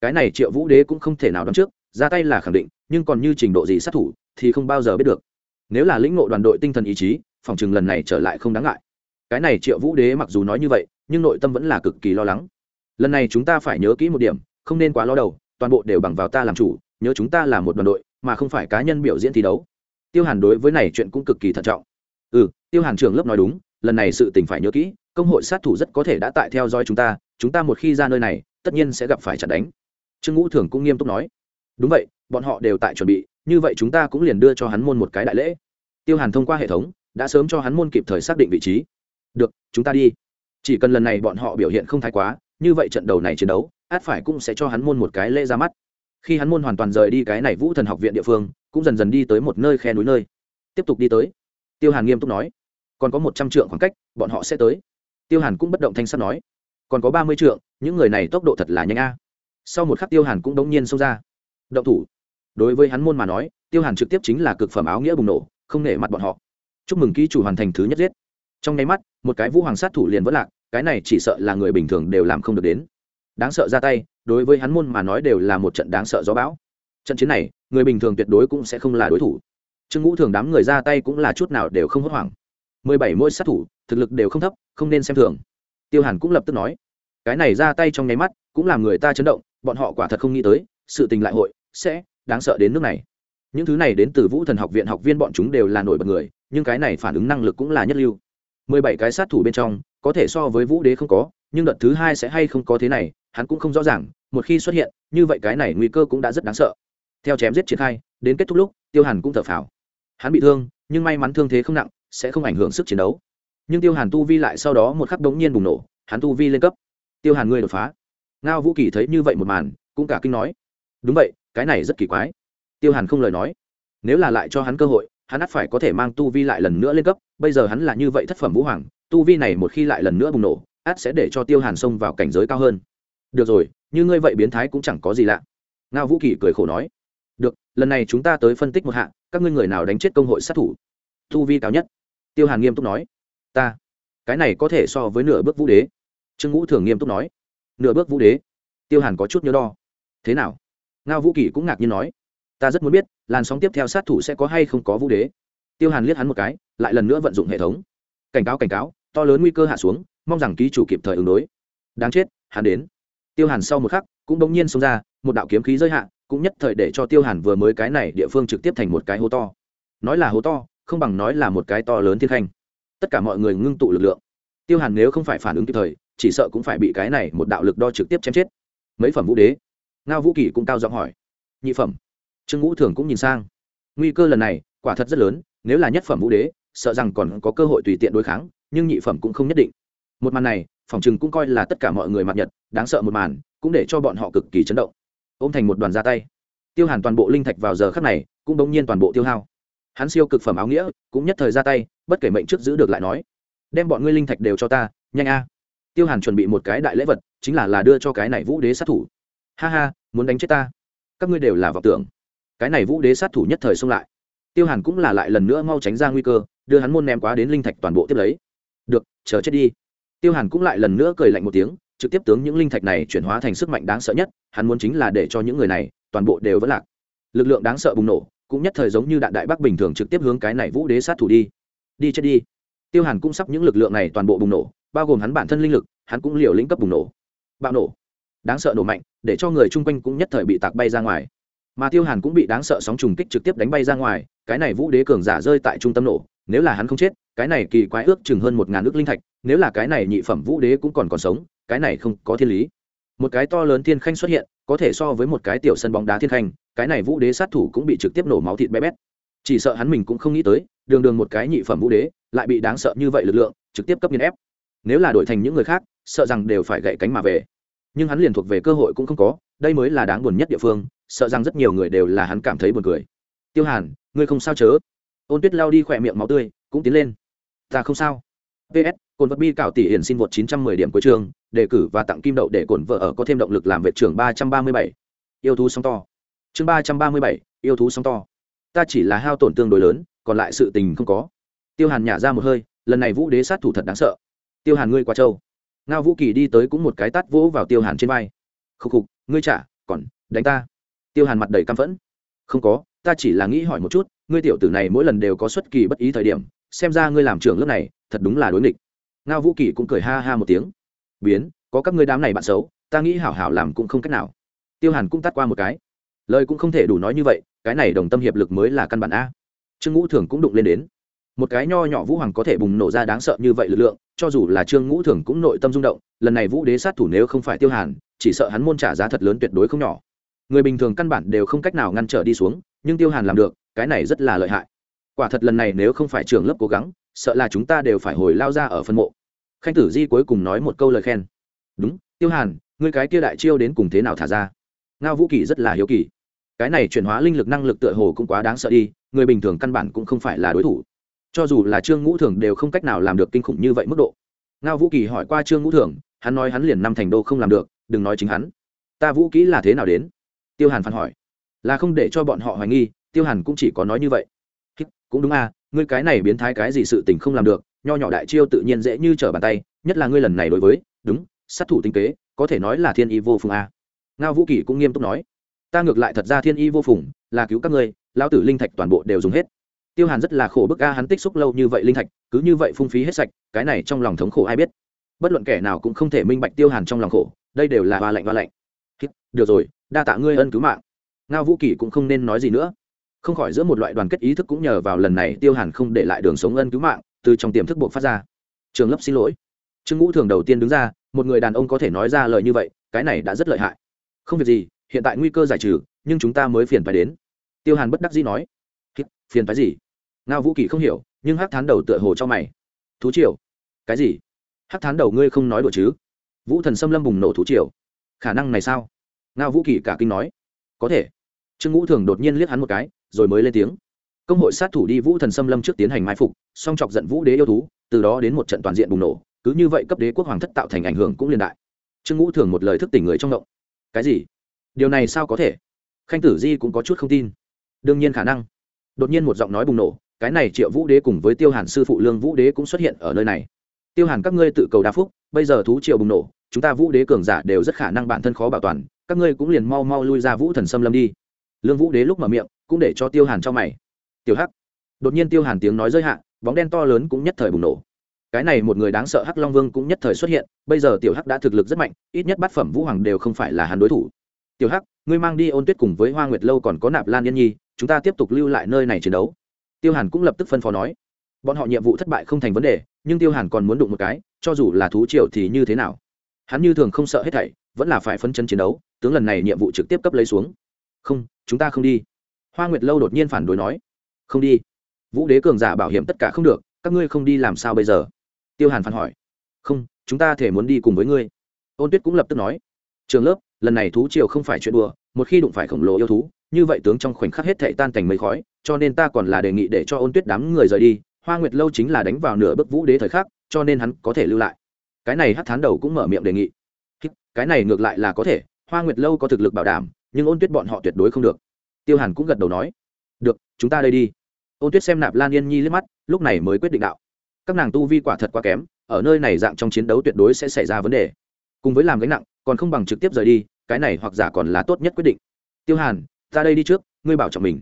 Cái này triệu vũ đế cũng không thể nào đón trước, ra tay là khẳng định, nhưng còn như trình độ gì sát thủ thì không bao giờ biết được. Nếu là lĩnh ngộ đoàn đội tinh thần ý chí, phòng chừng lần này trở lại không đáng ngại. Cái này triệu vũ đế mặc dù nói như vậy, nhưng nội tâm vẫn là cực kỳ lo lắng. Lần này chúng ta phải nhớ kỹ một điểm, không nên quá lo đầu, toàn bộ đều bằng vào ta làm chủ, nhớ chúng ta là một đoàn đội, mà không phải cá nhân biểu diễn thi đấu. Tiêu hàn đối với này chuyện cũng cực kỳ thận trọng. Ừ tiêu hàn trưởng lớp nói đúng lần này sự tình phải nhớ kỹ, công hội sát thủ rất có thể đã tại theo dõi chúng ta chúng ta một khi ra nơi này, tất nhiên sẽ gặp phải chặt đánh. Trương ngũ thường cũng nghiêm túc nói. Đúng vậy, bọn họ đều tại chuẩn bị, như vậy chúng ta cũng liền đưa cho hắn môn một cái đại lễ. Tiêu hàn thông qua hệ thống, đã sớm cho hắn môn kịp thời xác định vị trí. Được, chúng ta đi. Chỉ cần lần này bọn họ biểu hiện không thái quá, như vậy trận đầu này chiến đấu, át phải cũng sẽ cho hắn môn một cái lễ ra mắt. Khi hắn môn hoàn toàn rời đi cái này vũ thần học viện địa phương, cũng dần dần đi tới một nơi khe núi nơi. Tiếp tục đi tới. Tiêu hàn nghiêm túc nói còn có một trăm trượng khoảng cách, bọn họ sẽ tới. Tiêu hàn cũng bất động thanh sắt nói. Còn có ba mươi trượng, những người này tốc độ thật là nhanh a. Sau một khắc tiêu hàn cũng đống nhiên xông ra. Động thủ. Đối với hắn môn mà nói, tiêu hàn trực tiếp chính là cực phẩm áo nghĩa bùng nổ, không nể mặt bọn họ. Chúc mừng ký chủ hoàn thành thứ nhất giết. Trong nháy mắt, một cái vũ hoàng sát thủ liền vất lạc, cái này chỉ sợ là người bình thường đều làm không được đến. Đáng sợ ra tay, đối với hắn môn mà nói đều là một trận đáng sợ gió bão. Trận chiến này, người bình thường tuyệt đối cũng sẽ không là đối thủ. Trương ngũ thường đám người ra tay cũng là chút nào đều không hốt hoảng mười bảy mỗi sát thủ, thực lực đều không thấp, không nên xem thường. Tiêu hàn cũng lập tức nói, cái này ra tay trong nháy mắt, cũng làm người ta chấn động, bọn họ quả thật không nghĩ tới, sự tình lại hội sẽ đáng sợ đến nước này. Những thứ này đến từ vũ thần học viện, học viên bọn chúng đều là nổi bật người, nhưng cái này phản ứng năng lực cũng là nhất lưu. mười bảy cái sát thủ bên trong, có thể so với vũ đế không có, nhưng đợt thứ hai sẽ hay không có thế này, hắn cũng không rõ ràng, một khi xuất hiện, như vậy cái này nguy cơ cũng đã rất đáng sợ. Theo chém giết triển khai, đến kết thúc lúc, tiêu hàn cũng thở phào. Hắn bị thương, nhưng may mắn thương thế không nặng sẽ không ảnh hưởng sức chiến đấu. Nhưng tiêu hàn tu vi lại sau đó một khắc đống nhiên bùng nổ, hắn tu vi lên cấp. Tiêu hàn ngươi đột phá. Ngao vũ kỳ thấy như vậy một màn, cũng cả kinh nói. Đúng vậy, cái này rất kỳ quái. Tiêu hàn không lời nói. Nếu là lại cho hắn cơ hội, hắn ắt phải có thể mang tu vi lại lần nữa lên cấp. Bây giờ hắn là như vậy thất phẩm vũ hoàng, tu vi này một khi lại lần nữa bùng nổ, ắt sẽ để cho tiêu hàn xông vào cảnh giới cao hơn. Được rồi, như ngươi vậy biến thái cũng chẳng có gì lạ. Ngao vũ kỳ cười khổ nói. Được, lần này chúng ta tới phân tích một hạng các ngươi người nào đánh chết công hội sát thủ? Tu vi cao nhất tiêu hàn nghiêm túc nói, ta, cái này có thể so với nửa bước vũ đế. Trương ngũ thường nghiêm túc nói, nửa bước vũ đế? Tiêu hàn có chút nhớ đo, thế nào? Ngao vũ kỳ cũng ngạc nhiên nói, ta rất muốn biết, làn sóng tiếp theo sát thủ sẽ có hay không có vũ đế? Tiêu hàn liếc hắn một cái, lại lần nữa vận dụng hệ thống. Cảnh cáo cảnh cáo, to lớn nguy cơ hạ xuống, mong rằng ký chủ kịp thời ứng đối. Đáng chết, hắn đến. Tiêu hàn sau một khắc cũng bỗng nhiên xông ra, một đạo kiếm khí giới hạn cũng nhất thời để cho tiêu hàn vừa mới cái này địa phương trực tiếp thành một cái hố to. Nói là hố to không bằng nói là một cái to lớn thiên khanh. Tất cả mọi người ngưng tụ lực lượng. Tiêu hàn nếu không phải phản ứng kịp thời, chỉ sợ cũng phải bị cái này một đạo lực đo trực tiếp chém chết. Mấy phẩm vũ đế. Ngao vũ kỳ cũng cao giọng hỏi. Nhị phẩm. Trương ngũ thường cũng nhìn sang. Nguy cơ lần này, quả thật rất lớn, nếu là nhất phẩm vũ đế, sợ rằng còn có cơ hội tùy tiện đối kháng, nhưng nhị phẩm cũng không nhất định. Một màn này, phòng chừng cũng coi là tất cả mọi người mặt nhật, đáng sợ một màn, cũng để cho bọn họ cực kỳ chấn động. Ôm thành một đoàn ra tay. Tiêu hàn toàn bộ linh thạch vào giờ khắc này, cũng bỗng nhiên toàn bộ tiêu hao hắn siêu cực phẩm áo nghĩa, cũng nhất thời ra tay, bất kể mệnh trước giữ được lại nói, đem bọn ngươi linh thạch đều cho ta, nhanh a. Tiêu hàn chuẩn bị một cái đại lễ vật, chính là là đưa cho cái này vũ đế sát thủ. Ha ha, muốn đánh chết ta? Các ngươi đều là vọng tưởng. Cái này vũ đế sát thủ nhất thời xông lại. Tiêu hàn cũng là lại lần nữa mau tránh ra nguy cơ, đưa hắn môn ném quá đến linh thạch toàn bộ tiếp lấy. Được, chờ chết đi. Tiêu hàn cũng lại lần nữa cười lạnh một tiếng, trực tiếp tướng những linh thạch này chuyển hóa thành sức mạnh đáng sợ nhất, hắn muốn chính là để cho những người này toàn bộ đều vẫn lạc. Lực lượng đáng sợ bùng nổ cũng nhất thời giống như đạn đại bắc bình thường trực tiếp hướng cái này vũ đế sát thủ đi. Đi chết đi. Tiêu hàn cũng sắp những lực lượng này toàn bộ bùng nổ, bao gồm hắn bản thân linh lực, hắn cũng liều lĩnh cấp bùng nổ. Bạo nổ. Đáng sợ nổ mạnh, để cho người chung quanh cũng nhất thời bị tạc bay ra ngoài. Mà tiêu hàn cũng bị đáng sợ sóng trùng kích trực tiếp đánh bay ra ngoài, cái này vũ đế cường giả rơi tại trung tâm nổ, nếu là hắn không chết, cái này kỳ quái ước chừng hơn một ngàn ước linh thạch, nếu là cái này nhị phẩm vũ đế cũng còn còn sống, cái này không có thiên lý. Một cái to lớn thiên khanh xuất hiện, có thể so với một cái tiểu sân bóng đá thiên khanh cái này vũ đế sát thủ cũng bị trực tiếp nổ máu thịt bé bét. Chỉ sợ hắn mình cũng không nghĩ tới, đường đường một cái nhị phẩm vũ đế, lại bị đáng sợ như vậy lực lượng, trực tiếp cấp nghiên ép. Nếu là đổi thành những người khác, sợ rằng đều phải gậy cánh mà về. Nhưng hắn liền thuộc về cơ hội cũng không có, đây mới là đáng buồn nhất địa phương, sợ rằng rất nhiều người đều là hắn cảm thấy buồn cười. Tiêu hàn, ngươi không sao chớ? Ôn tuyết lao đi khỏe miệng máu tươi, cũng tiến lên. Ta không sao. Ps cồn vật bi cảo tỷ hiển xin một chín trăm mười điểm cuối trường, đề cử và tặng kim đậu để cổn vợ ở có thêm động lực làm vệ trưởng ba trăm ba mươi bảy. Yêu thú sóng to chương ba trăm ba mươi bảy, yêu thú sóng to. Ta chỉ là hao tổn tương đối lớn, còn lại sự tình không có. Tiêu hàn nhả ra một hơi, lần này vũ đế sát thủ thật đáng sợ. Tiêu hàn ngươi qua châu ngao vũ kỳ đi tới cũng một cái tát vỗ vào tiêu hàn trên vai. Khục khục, ngươi trả, còn đánh ta. Tiêu hàn mặt đầy căm phẫn. Không có, ta chỉ là nghĩ hỏi một chút, ngươi tiểu tử này mỗi lần đều có xuất kỳ bất ý thời điểm, xem ra ngươi làm trưởng lớp này, thật đúng là đối nghịch. Ngao vũ kỳ cũng cười ha ha một tiếng. Biến, có các ngươi đám này bạn xấu, ta nghĩ hảo hảo làm cũng không cách nào. Tiêu hàn cũng tắt qua một cái lời cũng không thể đủ nói như vậy, cái này đồng tâm hiệp lực mới là căn bản a. Trương ngũ thường cũng đụng lên đến. Một cái nho nhỏ vũ hoàng có thể bùng nổ ra đáng sợ như vậy lực lượng, cho dù là trương ngũ thường cũng nội tâm rung động, lần này vũ đế sát thủ nếu không phải tiêu hàn, chỉ sợ hắn môn trả giá thật lớn tuyệt đối không nhỏ. Người bình thường căn bản đều không cách nào ngăn trở đi xuống, nhưng tiêu hàn làm được, cái này rất là lợi hại. Quả thật lần này nếu không phải trường lớp cố gắng, sợ là chúng ta đều phải hồi lao ra ở phân mộ. Khanh tử di cuối cùng nói một câu lời khen. Đúng, tiêu hàn người cái kia đại chiêu đến cùng thế nào thả ra? Ngao vũ kỳ rất là hiếu kỳ cái này chuyển hóa linh lực năng lực tựa hồ cũng quá đáng sợ đi, người bình thường căn bản cũng không phải là đối thủ. Cho dù là trương ngũ thường đều không cách nào làm được kinh khủng như vậy mức độ. Ngao vũ kỳ hỏi qua trương ngũ thường, hắn nói hắn liền năm thành đô không làm được, đừng nói chính hắn. Ta vũ kỹ là thế nào đến? Tiêu hàn phản hỏi. Là không để cho bọn họ hoài nghi, tiêu hàn cũng chỉ có nói như vậy. Cũng đúng à ngươi cái này biến thái cái gì sự tình không làm được, nho nhỏ đại chiêu tự nhiên dễ như trở bàn tay, nhất là ngươi lần này đối với, đúng, sát thủ tinh kế, có thể nói là thiên y vô phương à. ngao vũ kỳ cũng nghiêm túc nói ta ngược lại thật ra thiên y vô phùng, là cứu các ngươi lao tử linh thạch toàn bộ đều dùng hết. Tiêu hàn rất là khổ bức, a, hắn tích xúc lâu như vậy linh thạch, cứ như vậy phung phí hết sạch, cái này trong lòng thống khổ ai biết. Bất luận kẻ nào cũng không thể minh bạch tiêu hàn trong lòng khổ, đây đều là hoa lạnh hoa lạnh. Được rồi, đa tạ ngươi ân cứu mạng. Ngao vũ kỳ cũng không nên nói gì nữa. Không khỏi giữa một loại đoàn kết ý thức cũng nhờ vào lần này tiêu hàn không để lại đường sống ân cứu mạng, từ trong tiềm thức buộc phát ra. Trường lớp xin lỗi. Trương ngũ thường đầu tiên đứng ra, một người đàn ông có thể nói ra lời như vậy, cái này đã rất lợi hại. Không việc gì hiện tại nguy cơ giải trừ, nhưng chúng ta mới phiền phải đến. Tiêu hàn bất đắc dĩ nói. Phiền phải gì? Ngao vũ kỳ không hiểu, nhưng hát thán đầu tựa hồ cho mày. Thú triều. Cái gì? Hát thán đầu ngươi không nói đùa chứ? Vũ thần xâm lâm bùng nổ thú triều. Khả năng này sao? Ngao vũ kỳ cả kinh nói. Có thể. Trương ngũ thường đột nhiên liếc hắn một cái, rồi mới lên tiếng. Công hội sát thủ đi vũ thần xâm lâm trước tiến hành mai phục, song chọc giận vũ đế yêu thú, từ đó đến một trận toàn diện bùng nổ, cứ như vậy cấp đế quốc hoàng thất tạo thành ảnh hưởng cũng liên đại. Trương ngũ thường một lời thức tỉnh người trong động. Cái gì? Điều này sao có thể? Khanh tử di cũng có chút không tin. Đương nhiên khả năng. Đột nhiên một giọng nói bùng nổ, cái này triệu vũ đế cùng với tiêu hàn sư phụ lương vũ đế cũng xuất hiện ở nơi này. Tiêu hàn các ngươi tự cầu đa phúc, bây giờ thú triệu bùng nổ, chúng ta vũ đế cường giả đều rất khả năng bản thân khó bảo toàn, các ngươi cũng liền mau mau lui ra vũ thần xâm lâm đi. Lương vũ đế lúc mở miệng, cũng để cho tiêu hàn cho mày. Tiểu hắc. Đột nhiên tiêu hàn tiếng nói giới hạn bóng đen to lớn cũng nhất thời bùng nổ. Cái này một người đáng sợ hắc long vương cũng nhất thời xuất hiện, bây giờ tiểu hắc đã thực lực rất mạnh, ít nhất bát phẩm vũ hoàng đều không phải là hắn đối thủ tiểu hắc, ngươi mang đi ôn tuyết cùng với hoa nguyệt lâu còn có nạp lan yên nhi, chúng ta tiếp tục lưu lại nơi này chiến đấu. Tiêu hàn cũng lập tức phân phó nói. Bọn họ nhiệm vụ thất bại không thành vấn đề, nhưng tiêu hàn còn muốn đụng một cái, cho dù là thú triệu thì như thế nào? Hắn như thường không sợ hết thảy, vẫn là phải phân chân chiến đấu, tướng lần này nhiệm vụ trực tiếp cấp lấy xuống. Không, chúng ta không đi. Hoa nguyệt lâu đột nhiên phản đối nói. Không đi. Vũ đế cường giả bảo hiểm tất cả không được, các ngươi không đi làm sao bây giờ? Tiêu hàn phản hỏi. Không, chúng ta thể muốn đi cùng với ngươi. Ôn tuyết cũng lập tức nói. Trường lớp lần này thú triều không phải chuyện đùa, một khi đụng phải khổng lồ yêu thú, như vậy tướng trong khoảnh khắc hết thệ tan thành mây khói, cho nên ta còn là đề nghị để cho ôn tuyết đám người rời đi, hoa nguyệt lâu chính là đánh vào nửa bức vũ đế thời khắc, cho nên hắn có thể lưu lại. Cái này hát thán đầu cũng mở miệng đề nghị. Cái này ngược lại là có thể, hoa nguyệt lâu có thực lực bảo đảm, nhưng ôn tuyết bọn họ tuyệt đối không được. Tiêu hàn cũng gật đầu nói, được, chúng ta đây đi. Ôn tuyết xem nạp lan yên nhi liếc mắt, lúc này mới quyết định đạo, các nàng tu vi quả thật quá kém, ở nơi này dạng trong chiến đấu tuyệt đối sẽ xảy ra vấn đề. Cùng với làm gánh nặng còn không bằng trực tiếp rời đi, cái này hoặc giả còn là tốt nhất quyết định. Tiêu hàn, ta đây đi trước, ngươi bảo trọng mình.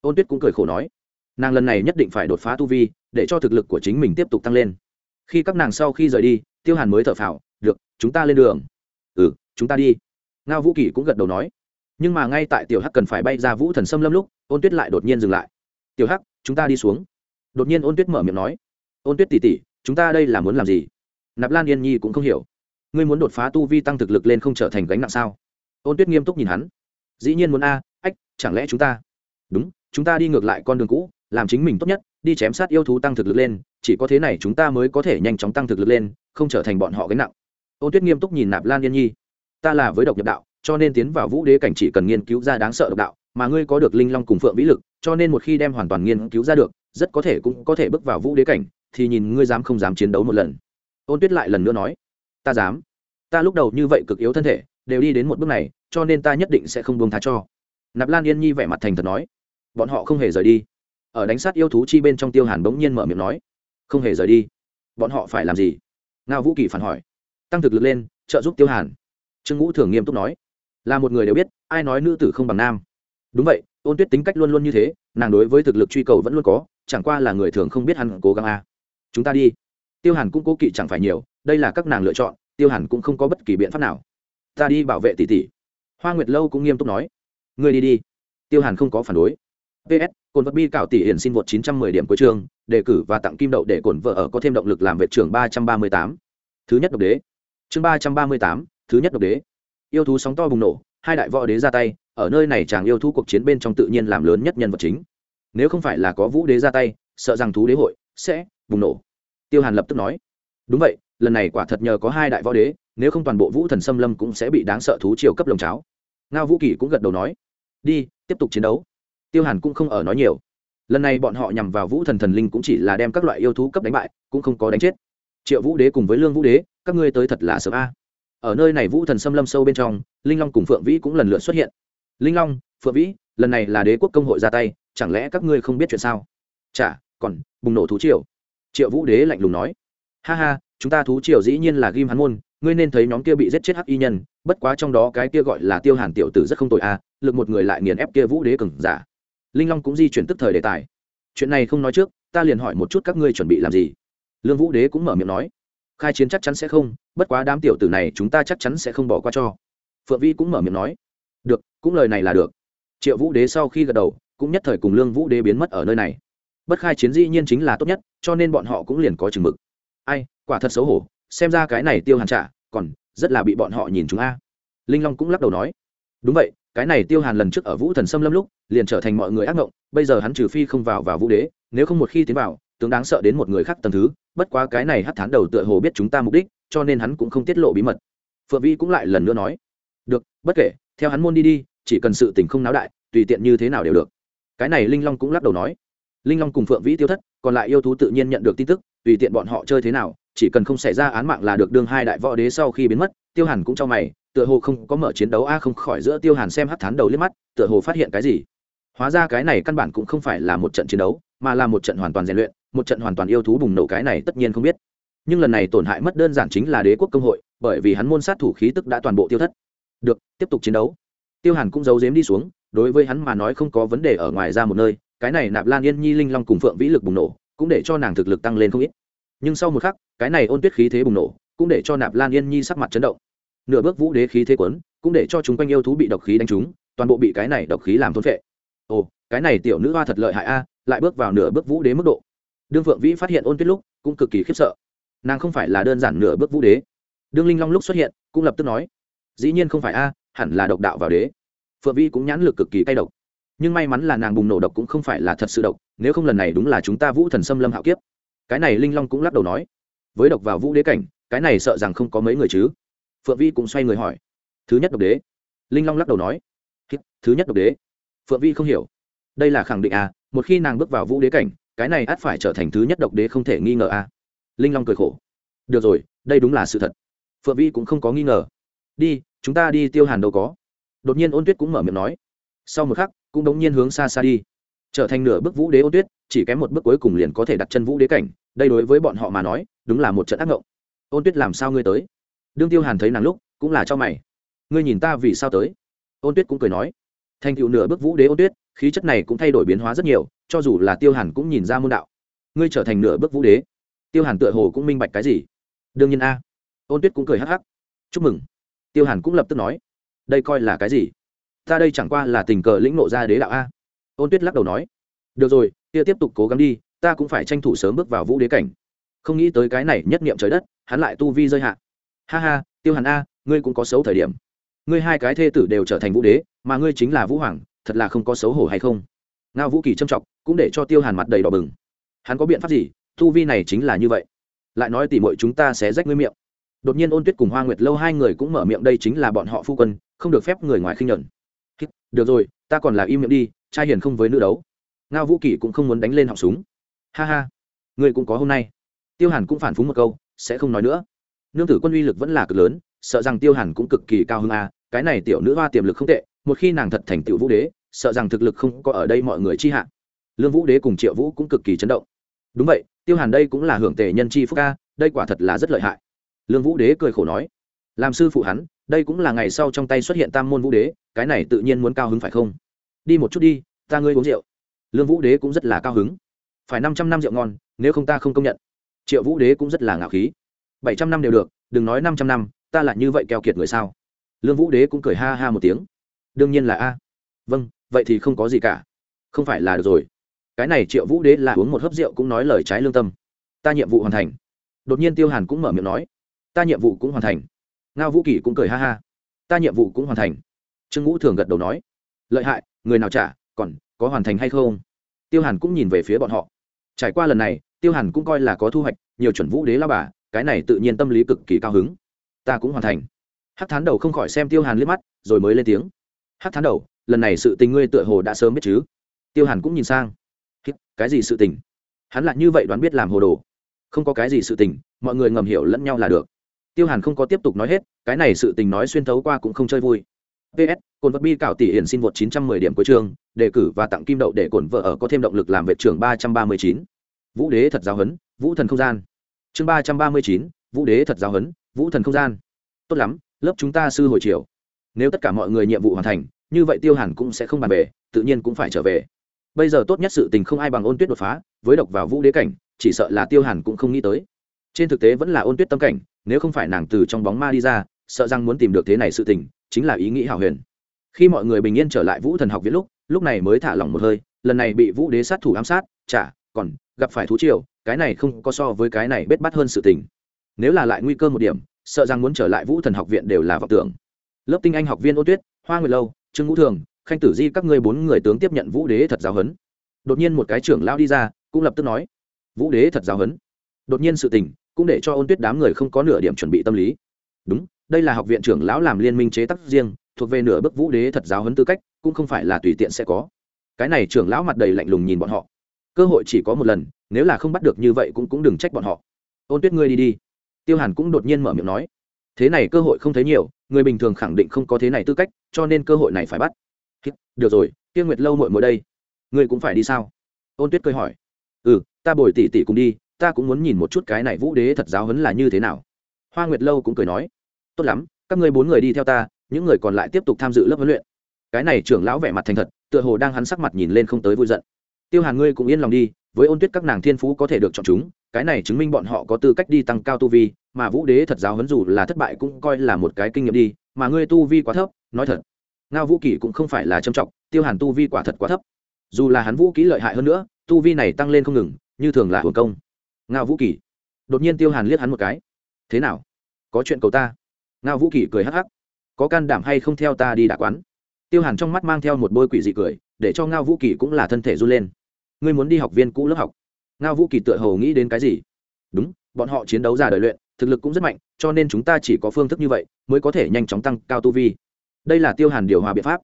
Ôn tuyết cũng cười khổ nói. Nàng lần này nhất định phải đột phá tu vi, để cho thực lực của chính mình tiếp tục tăng lên. Khi các nàng sau khi rời đi, tiêu hàn mới thở phào, được, chúng ta lên đường. Ừ chúng ta đi. Ngao vũ kỳ cũng gật đầu nói. Nhưng mà ngay tại tiểu hắc cần phải bay ra vũ thần xâm lâm lúc, ôn tuyết lại đột nhiên dừng lại. Tiểu hắc, chúng ta đi xuống. Đột nhiên ôn tuyết mở miệng nói. Ôn tuyết tỉ tỉ chúng ta đây là muốn làm gì? Nạp lan yên nhi cũng không hiểu ngươi muốn đột phá tu vi tăng thực lực lên không trở thành gánh nặng sao? Ôn tuyết nghiêm túc nhìn hắn. Dĩ nhiên muốn a, ách, chẳng lẽ chúng ta? Đúng, chúng ta đi ngược lại con đường cũ, làm chính mình tốt nhất, đi chém sát yêu thú tăng thực lực lên, chỉ có thế này chúng ta mới có thể nhanh chóng tăng thực lực lên, không trở thành bọn họ gánh nặng. Ôn tuyết nghiêm túc nhìn nạp lan yên nhi. Ta là với độc nhập đạo, cho nên tiến vào vũ đế cảnh chỉ cần nghiên cứu ra đáng sợ độc đạo, mà ngươi có được linh long cùng phượng vĩ lực, cho nên một khi đem hoàn toàn nghiên cứu ra được, rất có thể cũng có thể bước vào vũ đế cảnh, thì nhìn ngươi dám không dám chiến đấu một lần. Ôn tuyết lại lần nữa nói ta dám. Ta lúc đầu như vậy cực yếu thân thể, đều đi đến một bước này, cho nên ta nhất định sẽ không buông tha cho. Nạp lan yên nhi vẻ mặt thành thật nói. Bọn họ không hề rời đi. Ở đánh sát yêu thú chi bên trong tiêu hàn bỗng nhiên mở miệng nói. Không hề rời đi. Bọn họ phải làm gì? Ngao vũ kỳ phản hỏi. Tăng thực lực lên, trợ giúp tiêu hàn. Trương ngũ thường nghiêm túc nói. Là một người đều biết, ai nói nữ tử không bằng nam. Đúng vậy, ôn tuyết tính cách luôn luôn như thế, nàng đối với thực lực truy cầu vẫn luôn có, chẳng qua là người thường không biết hắn cố gắng a. Chúng ta đi. Tiêu hàn cũng cố kỵ chẳng phải nhiều đây là các nàng lựa chọn tiêu hàn cũng không có bất kỳ biện pháp nào. Ta đi bảo vệ tỷ tỷ. Hoa nguyệt lâu cũng nghiêm túc nói. Người đi đi. Tiêu hàn không có phản đối. Ps cồn vật bi cạo tỷ hiển xin vượt 910 điểm cuối trường đề cử và tặng kim đậu để cồn vợ ở có thêm động lực làm vệ trưởng 338. thứ nhất độc đế. Chương 338, thứ nhất độc đế. Yêu thú sóng to bùng nổ hai đại võ đế ra tay ở nơi này chàng yêu thú cuộc chiến bên trong tự nhiên làm lớn nhất nhân vật chính. Nếu không phải là có vũ đế ra tay sợ rằng thú đế hội sẽ bùng nổ. Tiêu hàn lập tức nói. Đúng vậy lần này quả thật nhờ có hai đại võ đế, nếu không toàn bộ vũ thần xâm lâm cũng sẽ bị đáng sợ thú triều cấp lồng cháo. Ngao vũ kỳ cũng gật đầu nói, đi, tiếp tục chiến đấu. Tiêu hàn cũng không ở nói nhiều. Lần này bọn họ nhằm vào vũ thần thần linh cũng chỉ là đem các loại yêu thú cấp đánh bại, cũng không có đánh chết. Triệu vũ đế cùng với lương vũ đế, các ngươi tới thật là sớm a. Ở nơi này vũ thần xâm lâm sâu bên trong, linh long cùng phượng vĩ cũng lần lượt xuất hiện. Linh long, phượng vĩ, lần này là đế quốc công hội ra tay, chẳng lẽ các ngươi không biết chuyện sao? Chả, còn bùng nổ thú triều. Triệu vũ đế lạnh lùng nói ha ha, chúng ta thú triều dĩ nhiên là ghim hắn môn, ngươi nên thấy nhóm kia bị giết chết hắc y nhân, bất quá trong đó cái kia gọi là tiêu hàn tiểu tử rất không tội a, lực một người lại nghiền ép kia vũ đế cừng giả. Linh long cũng di chuyển tức thời đề tài. Chuyện này không nói trước, ta liền hỏi một chút các ngươi chuẩn bị làm gì. Lương vũ đế cũng mở miệng nói. Khai chiến chắc chắn sẽ không, bất quá đám tiểu tử này chúng ta chắc chắn sẽ không bỏ qua cho. Phượng vi cũng mở miệng nói. Được, cũng lời này là được. Triệu vũ đế sau khi gật đầu, cũng nhất thời cùng lương vũ đế biến mất ở nơi này. Bất khai chiến dĩ nhiên chính là tốt nhất, cho nên bọn họ cũng liền có chừng mực ai, quả thật xấu hổ, xem ra cái này tiêu hàn trả còn rất là bị bọn họ nhìn chúng a. Linh long cũng lắc đầu nói. Đúng vậy, cái này tiêu hàn lần trước ở vũ thần xâm lâm lúc, liền trở thành mọi người ác mộng bây giờ hắn trừ phi không vào vào vũ đế, nếu không một khi tiến vào, tướng đáng sợ đến một người khác tầm thứ, bất quá cái này hắt thán đầu tựa hồ biết chúng ta mục đích, cho nên hắn cũng không tiết lộ bí mật. Phượng vi cũng lại lần nữa nói. Được, bất kể, theo hắn môn đi đi, chỉ cần sự tình không náo đại, tùy tiện như thế nào đều được. Cái này linh long cũng lắc đầu nói. Linh long cùng phượng vĩ tiêu thất còn lại yêu thú tự nhiên nhận được tin tức, tùy tiện bọn họ chơi thế nào, chỉ cần không xảy ra án mạng là được đương hai đại võ đế sau khi biến mất, tiêu hàn cũng cho mày, tựa hồ không có mở chiến đấu a, không khỏi giữa tiêu hàn xem hắt thán đầu liếc mắt, tựa hồ phát hiện cái gì. Hóa ra cái này căn bản cũng không phải là một trận chiến đấu, mà là một trận hoàn toàn rèn luyện, một trận hoàn toàn yêu thú bùng nổ cái này tất nhiên không biết. Nhưng lần này tổn hại mất đơn giản chính là đế quốc công hội, bởi vì hắn môn sát thủ khí tức đã toàn bộ tiêu thất. Được, tiếp tục chiến đấu. Tiêu hàn cũng giấu giếm đi xuống, đối với hắn mà nói không có vấn đề ở ngoài ra một nơi cái này nạp lan yên nhi linh long cùng phượng vĩ lực bùng nổ, cũng để cho nàng thực lực tăng lên không ít. Nhưng sau một khắc, cái này ôn tuyết khí thế bùng nổ, cũng để cho nạp lan yên nhi sắc mặt chấn động. Nửa bước vũ đế khí thế quấn, cũng để cho chúng quanh yêu thú bị độc khí đánh trúng, toàn bộ bị cái này độc khí làm thôn vệ ồ, cái này tiểu nữ hoa thật lợi hại a, lại bước vào nửa bước vũ đế mức độ. Đương phượng vĩ phát hiện ôn tuyết lúc, cũng cực kỳ khiếp sợ. Nàng không phải là đơn giản nửa bước vũ đế. Đương linh long lúc xuất hiện, cũng lập tức nói, dĩ nhiên không phải a, hẳn là độc đạo vào đế. Phượng vĩ cũng nhãn lực cực kỳ cay độc nhưng may mắn là nàng bùng nổ độc cũng không phải là thật sự độc, nếu không lần này đúng là chúng ta vũ thần xâm lâm hạo kiếp. Cái này linh long cũng lắc đầu nói. Với độc vào vũ đế cảnh, cái này sợ rằng không có mấy người chứ? Phượng vi cũng xoay người hỏi. Thứ nhất độc đế. Linh long lắc đầu nói. Thứ nhất độc đế. Phượng vi không hiểu. Đây là khẳng định à một khi nàng bước vào vũ đế cảnh, cái này ắt phải trở thành thứ nhất độc đế không thể nghi ngờ à. Linh long cười khổ. Được rồi, đây đúng là sự thật. Phượng vi cũng không có nghi ngờ. Đi, chúng ta đi tiêu hàn đâu có. Đột nhiên ôn tuyết cũng mở miệng nói. Sau một khắc cũng đống nhiên hướng xa xa đi. Trở thành nửa bước vũ đế ôn tuyết, chỉ kém một bước cuối cùng liền có thể đặt chân vũ đế cảnh, đây đối với bọn họ mà nói, đúng là một trận ác ngộng. Ôn tuyết làm sao ngươi tới? Đương tiêu hàn thấy nàng lúc, cũng là cho mày. Ngươi nhìn ta vì sao tới? Ôn tuyết cũng cười nói. Thành tựu nửa bước vũ đế ôn tuyết, khí chất này cũng thay đổi biến hóa rất nhiều, cho dù là tiêu hàn cũng nhìn ra môn đạo. Ngươi trở thành nửa bước vũ đế. Tiêu hàn tựa hồ cũng minh bạch cái gì. Đương nhiên a. Ôn tuyết cũng cười hắc hắc. Chúc mừng. Tiêu hàn cũng lập tức nói. Đây coi là cái gì? Ta đây chẳng qua là tình cờ lĩnh nộ ra đế đạo a. Ôn tuyết lắc đầu nói, được rồi, kia tiếp tục cố gắng đi, ta cũng phải tranh thủ sớm bước vào vũ đế cảnh. Không nghĩ tới cái này nhất niệm trời đất, hắn lại tu vi rơi hạ. Ha ha, tiêu hàn a, ngươi cũng có xấu thời điểm. Ngươi hai cái thê tử đều trở thành vũ đế, mà ngươi chính là vũ hoàng, thật là không có xấu hổ hay không? Ngao vũ kỳ trâm trọng, cũng để cho tiêu hàn mặt đầy đỏ bừng. Hắn có biện pháp gì? Tu vi này chính là như vậy. Lại nói tỉ mọi chúng ta sẽ rách ngươi miệng. Đột nhiên ôn tuyết cùng hoa nguyệt lâu hai người cũng mở miệng, đây chính là bọn họ phu quân, không được phép người ngoài khinh nhẫn được rồi, ta còn là im miệng đi, trai hiền không với nữ đấu. Ngao vũ kỳ cũng không muốn đánh lên họng súng. Ha ha người cũng có hôm nay. Tiêu hàn cũng phản phúng một câu, sẽ không nói nữa. Nương tử quân uy lực vẫn là cực lớn, sợ rằng tiêu hàn cũng cực kỳ cao hơn a à, cái này tiểu nữ hoa tiềm lực không tệ, một khi nàng thật thành tiểu vũ đế, sợ rằng thực lực không có ở đây mọi người chi hạ. Lương vũ đế cùng triệu vũ cũng cực kỳ chấn động. Đúng vậy, tiêu hàn đây cũng là hưởng tề nhân chi phúc ca đây quả thật là rất lợi hại. Lương vũ đế cười khổ nói, làm sư phụ hắn đây cũng là ngày sau trong tay xuất hiện tam môn vũ đế, cái này tự nhiên muốn cao hứng phải không? Đi một chút đi, ta ngươi uống rượu. Lương vũ đế cũng rất là cao hứng. Phải năm trăm năm rượu ngon, nếu không ta không công nhận. Triệu vũ đế cũng rất là ngạo khí. Bảy trăm năm đều được, đừng nói năm trăm năm, ta lại như vậy keo kiệt người sao? Lương vũ đế cũng cười ha ha một tiếng. Đương nhiên là a. Vâng vậy thì không có gì cả. Không phải là được rồi. Cái này triệu vũ đế là uống một hớp rượu cũng nói lời trái lương tâm. Ta nhiệm vụ hoàn thành. Đột nhiên tiêu hàn cũng mở miệng nói. Ta nhiệm vụ cũng hoàn thành ngao vũ kỳ cũng cười ha ha. Ta nhiệm vụ cũng hoàn thành. Trương ngũ thường gật đầu nói. Lợi hại, người nào trả, còn có hoàn thành hay không? Tiêu hàn cũng nhìn về phía bọn họ. Trải qua lần này, tiêu hàn cũng coi là có thu hoạch, nhiều chuẩn vũ đế lao bà, cái này tự nhiên tâm lý cực kỳ cao hứng. Ta cũng hoàn thành. Hát thán đầu không khỏi xem tiêu hàn liếc mắt, rồi mới lên tiếng. Hát thán đầu, lần này sự tình ngươi tựa hồ đã sớm biết chứ? Tiêu hàn cũng nhìn sang. Cái gì sự tình? Hắn lại như vậy đoán biết làm hồ đồ. Không có cái gì sự tình, mọi người ngầm hiểu lẫn nhau là được tiêu hàn không có tiếp tục nói hết cái này sự tình nói xuyên thấu qua cũng không chơi vui. Ps cồn vật bi cảo tỷ hiển xin vượt 910 điểm cuối chương đề cử và tặng kim đậu để cổn vợ ở có thêm động lực làm vệ trưởng 339. vũ đế thật giáo hấn vũ thần không gian. Chương 339, vũ đế thật giáo hấn vũ thần không gian. Tốt lắm lớp chúng ta sư hồi chiều. Nếu tất cả mọi người nhiệm vụ hoàn thành như vậy tiêu hàn cũng sẽ không bàn về tự nhiên cũng phải trở về. Bây giờ tốt nhất sự tình không ai bằng ôn tuyết đột phá với độc vào vũ đế cảnh chỉ sợ là tiêu hàn cũng không nghĩ tới trên thực tế vẫn là ôn tuyết tâm cảnh, nếu không phải nàng từ trong bóng ma đi ra, sợ rằng muốn tìm được thế này sự tình, chính là ý nghĩ hảo huyền. Khi mọi người bình yên trở lại vũ thần học viện lúc lúc này mới thả lỏng một hơi, lần này bị vũ đế sát thủ ám sát, chả, còn gặp phải thú triều, cái này không có so với cái này bết bắt hơn sự tình. Nếu là lại nguy cơ một điểm, sợ rằng muốn trở lại vũ thần học viện đều là vọng tưởng. Lớp tinh anh học viên ô tuyết, hoa nguyệt lâu, trương ngũ thường, khanh tử di các ngươi bốn người tướng tiếp nhận vũ đế thật giáo huấn. Đột nhiên một cái trưởng lao đi ra, cũng lập tức nói, vũ đế thật giáo huấn. Đột nhiên sự tình cũng để cho ôn tuyết đám người không có nửa điểm chuẩn bị tâm lý. Đúng, đây là học viện trưởng lão làm liên minh chế tác riêng, thuộc về nửa bức vũ đế thật giáo huấn tư cách, cũng không phải là tùy tiện sẽ có. Cái này trưởng lão mặt đầy lạnh lùng nhìn bọn họ. Cơ hội chỉ có một lần, nếu là không bắt được như vậy cũng cũng đừng trách bọn họ. Ôn tuyết ngươi đi đi. Tiêu hàn cũng đột nhiên mở miệng nói. Thế này cơ hội không thấy nhiều, người bình thường khẳng định không có thế này tư cách, cho nên cơ hội này phải bắt. Được rồi, tiêu nguyệt lâu mội mội đây. Ngươi cũng phải đi sao? Ôn tuyết cười hỏi. Ừ ta bồi tỉ tỉ cùng đi ta cũng muốn nhìn một chút cái này vũ đế thật giáo hấn là như thế nào. Hoa nguyệt lâu cũng cười nói, tốt lắm, các ngươi bốn người đi theo ta, những người còn lại tiếp tục tham dự lớp huấn luyện. Cái này trưởng lão vẻ mặt thành thật, tựa hồ đang hắn sắc mặt nhìn lên không tới vui giận. Tiêu hàn ngươi cũng yên lòng đi, với ôn tuyết các nàng thiên phú có thể được chọn chúng, cái này chứng minh bọn họ có tư cách đi tăng cao tu vi, mà vũ đế thật giáo huấn dù là thất bại cũng coi là một cái kinh nghiệm đi, mà ngươi tu vi quá thấp, nói thật, ngao vũ kỷ cũng không phải là trầm trọng, tiêu hàn tu vi quả thật quá thấp. Dù là hắn vũ kỹ lợi hại hơn nữa, tu vi này tăng lên không ngừng, như thường là hưởng công ngao vũ kỳ. Đột nhiên tiêu hàn liếc hắn một cái. Thế nào? Có chuyện cầu ta? Ngao vũ kỳ cười hắc hắc. Có can đảm hay không theo ta đi đả quán? Tiêu hàn trong mắt mang theo một bôi quỷ dị cười, để cho ngao vũ kỳ cũng là thân thể run lên. Ngươi muốn đi học viên cũ lớp học. Ngao vũ kỳ tựa hồ nghĩ đến cái gì? Đúng, bọn họ chiến đấu già đời luyện, thực lực cũng rất mạnh, cho nên chúng ta chỉ có phương thức như vậy mới có thể nhanh chóng tăng cao tu vi. Đây là tiêu hàn điều hòa biện pháp.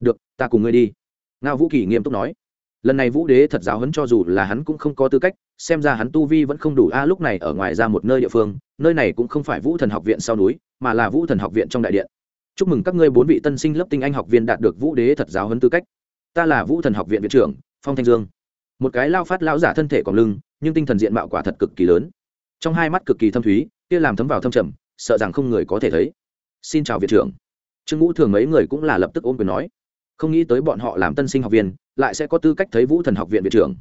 Được, ta cùng ngươi đi. Ngao vũ kỳ nghiêm túc nói lần này vũ đế thật giáo hấn cho dù là hắn cũng không có tư cách, xem ra hắn tu vi vẫn không đủ a, lúc này ở ngoài ra một nơi địa phương, nơi này cũng không phải vũ thần học viện sau núi, mà là vũ thần học viện trong đại điện. Chúc mừng các ngươi bốn vị tân sinh lớp tinh anh học viên đạt được vũ đế thật giáo hấn tư cách. Ta là vũ thần học viện viện trưởng, phong thanh dương. Một cái lao phát lão giả thân thể còn lưng, nhưng tinh thần diện mạo quả thật cực kỳ lớn. Trong hai mắt cực kỳ thâm thúy, kia làm thấm vào thâm trầm, sợ rằng không người có thể thấy. Xin chào viện trưởng. Trương ngũ thường mấy người cũng là lập tức ôm quyền nói. Không nghĩ tới bọn họ làm tân sinh học viên lại sẽ có tư cách thấy vũ thần học viện viện trưởng.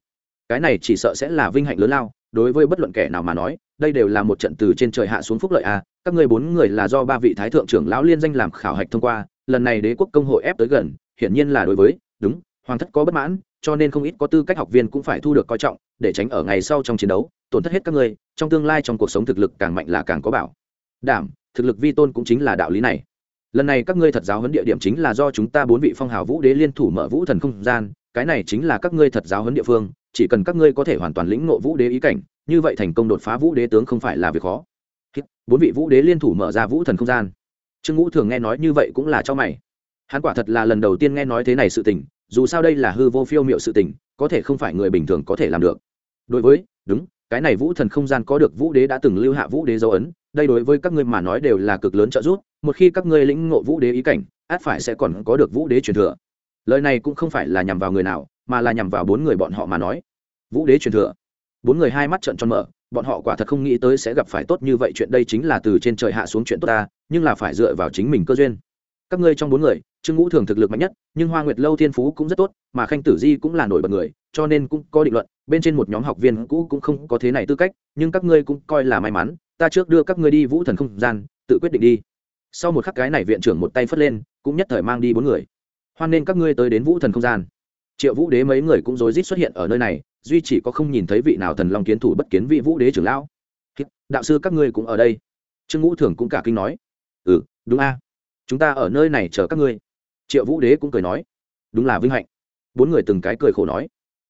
Cái này chỉ sợ sẽ là vinh hạnh lớn lao, đối với bất luận kẻ nào mà nói, đây đều là một trận từ trên trời hạ xuống phúc lợi a các ngươi bốn người là do ba vị thái thượng trưởng lão liên danh làm khảo hạch thông qua, lần này đế quốc công hội ép tới gần, hiển nhiên là đối với, đúng, hoàng thất có bất mãn, cho nên không ít có tư cách học viên cũng phải thu được coi trọng, để tránh ở ngày sau trong chiến đấu, tổn thất hết các ngươi, trong tương lai trong cuộc sống thực lực càng mạnh là càng có bảo. Đảm, thực lực vi tôn cũng chính là đạo lý này. Lần này các ngươi thật giáo huấn địa điểm chính là do chúng ta bốn vị phong hào vũ đế liên thủ mở vũ thần không gian cái này chính là các ngươi thật giáo huấn địa phương, chỉ cần các ngươi có thể hoàn toàn lĩnh ngộ vũ đế ý cảnh, như vậy thành công đột phá vũ đế tướng không phải là việc khó. Bốn vị vũ đế liên thủ mở ra vũ thần không gian. Trương ngũ thường nghe nói như vậy cũng là cho mày. Hắn quả thật là lần đầu tiên nghe nói thế này sự tình, dù sao đây là hư vô phiêu m i ệ u sự tình, có thể không phải người bình thường có thể làm được. Đối với, đúng, cái này vũ thần không gian có được vũ đế đã từng lưu hạ vũ đế dấu ấn, đây đối với các ngươi mà nói đều là cực lớn trợ giúp, một khi các ngươi lĩnh ngộ vũ đế ý cảnh, át phải sẽ còn có được vũ đế truyền thừa lời này cũng không phải là nhằm vào người nào, mà là nhằm vào bốn người bọn họ mà nói. Vũ đế truyền thừa. Bốn người hai mắt trận tròn mở, bọn họ quả thật không nghĩ tới sẽ gặp phải tốt như vậy, chuyện đây chính là từ trên trời hạ xuống chuyện tốt ta, nhưng là phải dựa vào chính mình cơ duyên. Các ngươi trong bốn người, trương ngũ thường thực lực mạnh nhất, nhưng hoa nguyệt lâu thiên phú cũng rất tốt, mà khanh tử di cũng là nổi bật người, cho nên cũng có định luận, bên trên một nhóm học viên cũ cũng không có thế này tư cách, nhưng các ngươi cũng coi là may mắn, ta trước đưa các ngươi đi vũ thần không gian, tự quyết định đi. Sau một khắc cái này viện trưởng một tay phất lên, cũng nhất thời mang đi bốn người hoan nên các ngươi tới đến vũ thần không gian. Triệu vũ đế mấy người cũng rối rít xuất hiện ở nơi này, duy chỉ có không nhìn thấy vị nào thần long kiến thủ bất kiến vị vũ đế trưởng lão. Đạo sư các ngươi cũng ở đây. Trương ngũ thường cũng cả kinh nói. Ừ đúng a. Chúng ta ở nơi này chờ các ngươi. Triệu vũ đế cũng cười nói. Đúng là vinh hạnh. Bốn người từng cái cười khổ nói.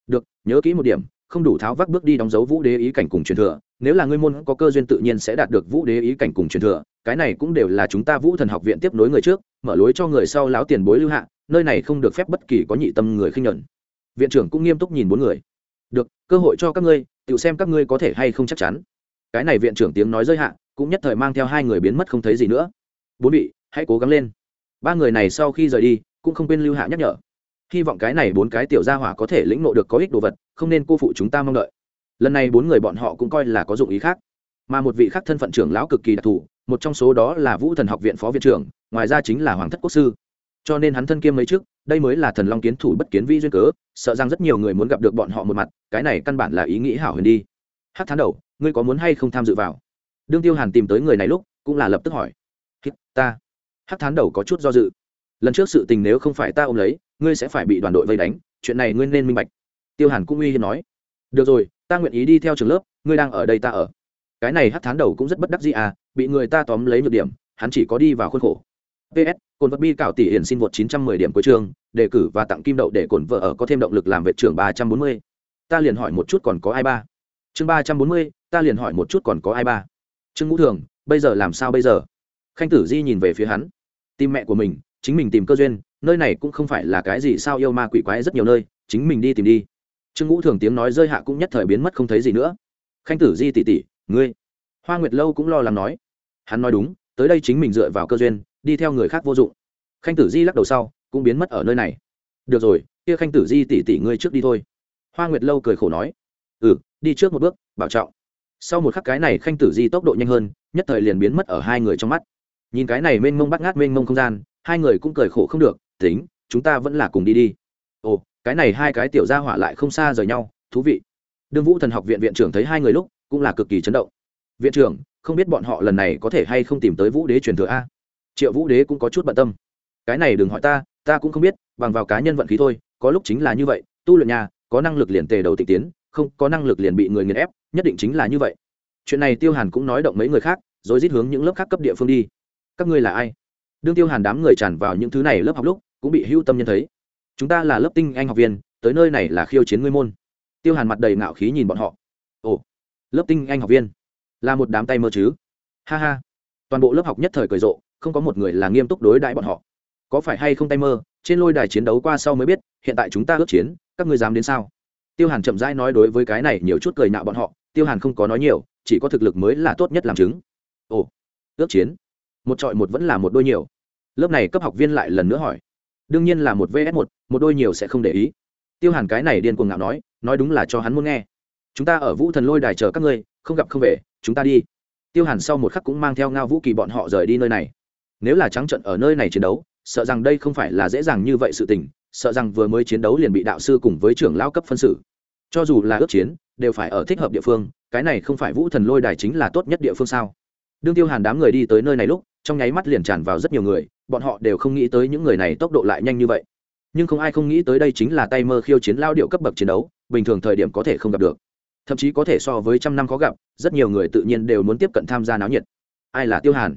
Được, nhớ kỹ một điểm, không đủ tháo vác bước đi đóng dấu vũ đế ý cảnh cùng truyền thừa. Nếu là ngươi môn có cơ duyên tự nhiên sẽ đạt được vũ đế ý cảnh cùng truyền thừa. Cái này cũng đều là chúng ta vũ thần học viện tiếp nối người trước, mở lối cho người sau láo tiền bối lưu hạ nơi này không được phép bất kỳ có nhị tâm người khinh nhẫn, viện trưởng cũng nghiêm túc nhìn bốn người. Được cơ hội cho các ngươi tự xem các ngươi có thể hay không chắc chắn. Cái này viện trưởng tiếng nói rơi hạ cũng nhất thời mang theo hai người biến mất không thấy gì nữa. Bốn vị hãy cố gắng lên. Ba người này sau khi rời đi cũng không quên lưu hạ nhắc nhở. Hy vọng cái này bốn cái tiểu gia hỏa có thể lĩnh nộ được có ích đồ vật không nên cô phụ chúng ta mong đợi. Lần này bốn người bọn họ cũng coi là có dụng ý khác. Mà một vị khác thân phận trưởng lão cực kỳ đặc thù một trong số đó là vũ thần học viện phó viện trưởng ngoài ra chính là hoàng thất quốc sư cho nên hắn thân kiêm mấy trước, đây mới là thần long kiến thủ bất kiến vi duyên cớ, sợ rằng rất nhiều người muốn gặp được bọn họ một mặt, cái này căn bản là ý nghĩ hảo huyền đi. Hát thán đầu, ngươi có muốn hay không tham dự vào? Đương tiêu hàn tìm tới người này lúc, cũng là lập tức hỏi. Ta. Hát thán đầu có chút do dự. Lần trước sự tình nếu không phải ta ôm lấy, ngươi sẽ phải bị đoàn đội vây đánh, chuyện này ngươi nên minh bạch. Tiêu hàn cũng uy hiếp nói. Được rồi, ta nguyện ý đi theo trường lớp, ngươi đang ở đây ta ở. Cái này hát thán đầu cũng rất bất đắc dĩ à bị người ta tóm lấy nhược điểm, hắn chỉ có đi vào khuôn khổ. Ps cồn vật bi cảo tỷ hiển xin vượt 910 điểm cuối chương đề cử và tặng kim đậu để cồn vợ ở có thêm động lực làm vệ trưởng 340. ta liền hỏi một chút còn có ai ba? Chương 340, ta liền hỏi một chút còn có ai ba? Trương ngũ thường bây giờ làm sao bây giờ? Khanh tử di nhìn về phía hắn. Tìm mẹ của mình chính mình tìm cơ duyên nơi này cũng không phải là cái gì sao yêu ma quỷ quái rất nhiều nơi chính mình đi tìm đi. Trương ngũ thường tiếng nói rơi hạ cũng nhất thời biến mất không thấy gì nữa. Khanh tử di tỉ tỉ ngươi? Hoa nguyệt lâu cũng lo lắng nói. Hắn nói đúng tới đây chính mình dựa vào cơ duyên đi theo người khác vô dụng. Khanh tử di lắc đầu sau, cũng biến mất ở nơi này. Được rồi, kia khanh tử di tỉ tỉ ngươi trước đi thôi. Hoa nguyệt lâu cười khổ nói. Ừ đi trước một bước, bảo trọng. Sau một khắc cái này khanh tử di tốc độ nhanh hơn, nhất thời liền biến mất ở hai người trong mắt. Nhìn cái này mênh mông bắt ngát mênh mông không gian, hai người cũng cười khổ không được, tính, chúng ta vẫn là cùng đi đi. Ồ, cái này hai cái tiểu gia hỏa lại không xa rời nhau, thú vị. Đương vũ thần học viện viện trưởng thấy hai người lúc, cũng là cực kỳ chấn động. Viện trưởng, không biết bọn họ lần này có thể hay không tìm tới vũ đế truyền thừa a? Triệu vũ đế cũng có chút bận tâm. Cái này đừng hỏi ta ta cũng không biết, bằng vào cá nhân vận khí thôi, có lúc chính là như vậy, tu luyện nhà, có năng lực liền tề đầu tịch tiến, không, có năng lực liền bị người nghiền ép, nhất định chính là như vậy. Chuyện này tiêu hàn cũng nói động mấy người khác, rồi rít hướng những lớp khác cấp địa phương đi. Các ngươi là ai? Đương tiêu hàn đám người tràn vào những thứ này lớp học lúc, cũng bị hưu tâm nhân thấy. Chúng ta là lớp tinh anh học viên, tới nơi này là khiêu chiến ngươi môn. Tiêu hàn mặt đầy ngạo khí nhìn bọn họ. Ồ, lớp tinh anh học viên, là một đám tay mơ chứ? Ha ha. Toàn bộ lớp học nhất thời cười rộ không có một người là nghiêm túc đối đãi bọn họ. Có phải hay không tay mơ, trên lôi đài chiến đấu qua sau mới biết, hiện tại chúng ta ước chiến, các ngươi dám đến sao? Tiêu hàn chậm rãi nói đối với cái này nhiều chút cười nạo bọn họ, tiêu hàn không có nói nhiều, chỉ có thực lực mới là tốt nhất làm chứng. Ồ, ước chiến. Một trọi một vẫn là một đôi nhiều. Lớp này cấp học viên lại lần nữa hỏi. Đương nhiên là một vs một một đôi nhiều sẽ không để ý. Tiêu hàn cái này điên cuồng ngạo nói nói đúng là cho hắn muốn nghe. Chúng ta ở vũ thần lôi đài chờ các ngươi, không gặp không về, chúng ta đi. Tiêu hàn sau một khắc cũng mang theo ngao vũ kỳ bọn họ rời đi nơi này nếu là trắng trận ở nơi này chiến đấu, sợ rằng đây không phải là dễ dàng như vậy sự tình, sợ rằng vừa mới chiến đấu liền bị đạo sư cùng với trưởng lao cấp phân xử. Cho dù là ước chiến, đều phải ở thích hợp địa phương, cái này không phải vũ thần lôi đài chính là tốt nhất địa phương sao? Đương tiêu hàn đám người đi tới nơi này lúc, trong nháy mắt liền tràn vào rất nhiều người, bọn họ đều không nghĩ tới những người này tốc độ lại nhanh như vậy. Nhưng không ai không nghĩ tới đây chính là tay mơ khiêu chiến lao điệu cấp bậc chiến đấu, bình thường thời điểm có thể không gặp được. Thậm chí có thể so với trăm năm khó gặp, rất nhiều người tự nhiên đều muốn tiếp cận tham gia náo nhiệt. Ai là tiêu hàn?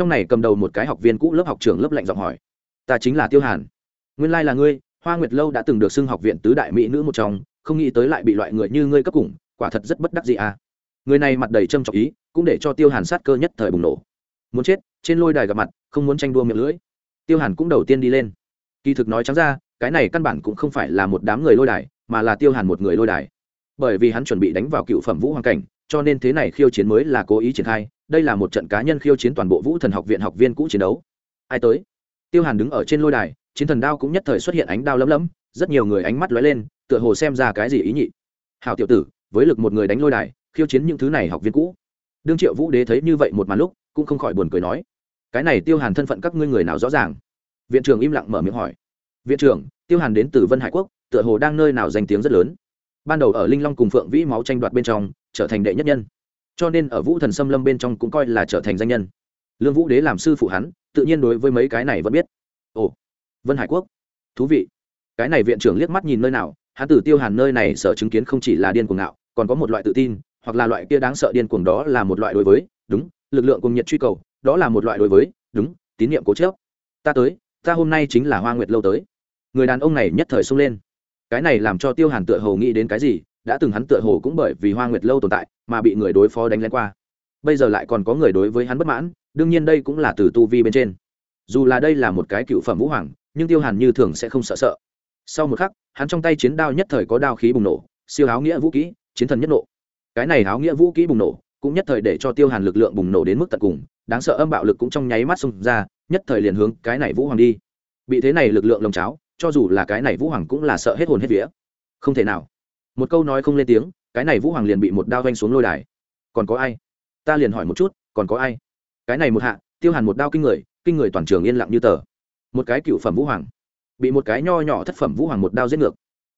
Trong này cầm đầu một cái học viên cũ lớp học trưởng lớp lạnh giọng hỏi, ta chính là tiêu hàn. Nguyên lai là ngươi, hoa nguyệt lâu đã từng được xưng học viện tứ đại mỹ nữ một trong, không nghĩ tới lại bị loại người như ngươi cấp cùng, quả thật rất bất đắc gì à. Người này mặt đầy trâm trọng ý, cũng để cho tiêu hàn sát cơ nhất thời bùng nổ. Muốn chết, trên lôi đài gặp mặt, không muốn tranh đua miệng lưỡi. Tiêu hàn cũng đầu tiên đi lên. Kỳ thực nói trắng ra, cái này căn bản cũng không phải là một đám người lôi đài, mà là tiêu hàn một người lôi đài. Bởi vì hắn chuẩn bị đánh vào cựu phẩm vũ hoàng cảnh, cho nên thế này khiêu chiến mới là cố ý triển khai đây là một trận cá nhân khiêu chiến toàn bộ vũ thần học viện học viên cũ chiến đấu. Ai tới? Tiêu hàn đứng ở trên lôi đài, chiến thần đao cũng nhất thời xuất hiện ánh đao lấm lấm, rất nhiều người ánh mắt lóe lên, tựa hồ xem ra cái gì ý nhị. Hào tiểu tử, với lực một người đánh lôi đài, khiêu chiến những thứ này học viên cũ. Đương triệu vũ đế thấy như vậy một màn lúc, cũng không khỏi buồn cười nói, cái này tiêu hàn thân phận các ngươi người nào rõ ràng? Viện trưởng im lặng mở miệng hỏi. Viện trưởng, tiêu hàn đến từ vân hải quốc, tựa hồ đang nơi nào danh tiếng rất lớn. Ban đầu ở linh long cùng phượng vĩ máu tranh đoạt bên trong, trở thành đệ nhất nhân cho nên ở vũ thần xâm lâm bên trong cũng coi là trở thành danh nhân. Lương vũ đế làm sư phụ hắn, tự nhiên đối với mấy cái này vẫn biết. Ồ, vân hải quốc, thú vị. Cái này viện trưởng liếc mắt nhìn nơi nào, hắn từ tiêu hàn nơi này sở chứng kiến không chỉ là điên cuồng ngạo, còn có một loại tự tin, hoặc là loại kia đáng sợ điên cuồng đó là một loại đối với, đúng, lực lượng cùng nhiệt truy cầu, đó là một loại đối với, đúng, tín nhiệm cố chớp ta tới, ta hôm nay chính là hoa nguyệt lâu tới. Người đàn ông này nhất thời xông lên. Cái này làm cho tiêu hàn tựa hồ nghĩ đến cái gì đã từng hắn tựa hồ cũng bởi vì hoa nguyệt lâu tồn tại mà bị người đối phó đánh lén qua. Bây giờ lại còn có người đối với hắn bất mãn, đương nhiên đây cũng là từ tu vi bên trên. Dù là đây là một cái cựu phẩm vũ hoàng, nhưng tiêu hàn như thường sẽ không sợ sợ. Sau một khắc, hắn trong tay chiến đao nhất thời có đao khí bùng nổ, siêu áo nghĩa vũ kỹ, chiến thần nhất nộ. Cái này áo nghĩa vũ kỹ bùng nổ, cũng nhất thời để cho tiêu hàn lực lượng bùng nổ đến mức tận cùng, đáng sợ âm bạo lực cũng trong nháy mắt xông ra, nhất thời liền hướng cái này vũ hoàng đi. Bị thế này lực lượng lồng cháo, cho dù là cái này vũ hoàng cũng là sợ hết hồn hết vía. Không thể nào một câu nói không lên tiếng, cái này vũ hoàng liền bị một đao vanh xuống lôi đài. Còn có ai? Ta liền hỏi một chút, còn có ai? Cái này một hạ, tiêu hàn một đao kinh người kinh người toàn trường yên lặng như tờ. Một cái cựu phẩm vũ hoàng. Bị một cái nho nhỏ thất phẩm vũ hoàng một đao giết ngược.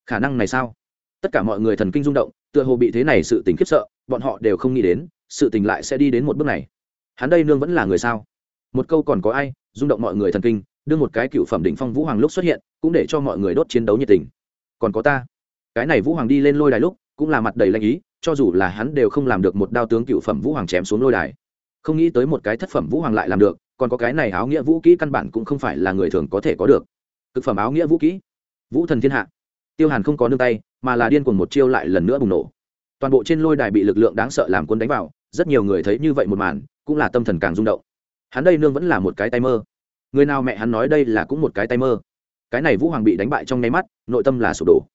Khả năng này sao? Tất cả mọi người thần kinh rung động, tựa hồ bị thế này sự tình khiếp sợ, bọn họ đều không nghĩ đến, sự tình lại sẽ đi đến một bước này. Hắn đây nương vẫn là người sao? Một câu còn có ai? Rung động mọi người thần kinh đưa một cái cựu phẩm đỉnh phong vũ hoàng lúc xuất hiện, cũng để cho mọi người đốt chiến đấu nhiệt tình. Còn có ta cái này vũ hoàng đi lên lôi đài lúc, cũng là mặt đầy lanh ý, cho dù là hắn đều không làm được một đao tướng cựu phẩm vũ hoàng chém xuống lôi đài. Không nghĩ tới một cái thất phẩm vũ hoàng lại làm được, còn có cái này áo nghĩa vũ kỹ căn bản cũng không phải là người thường có thể có được. Cực phẩm áo nghĩa vũ kỹ. Vũ thần thiên hạ. Tiêu hàn không có nương tay, mà là điên cuồng một chiêu lại lần nữa bùng nổ. Toàn bộ trên lôi đài bị lực lượng đáng sợ làm quân đánh vào, rất nhiều người thấy như vậy một màn, cũng là tâm thần càng rung động. Hắn đây nương vẫn là một cái tay mơ. Người nào mẹ hắn nói đây là cũng một cái tay mơ. Cái này vũ hoàng bị đánh bại trong nháy mắt, nội tâm là sụp đổ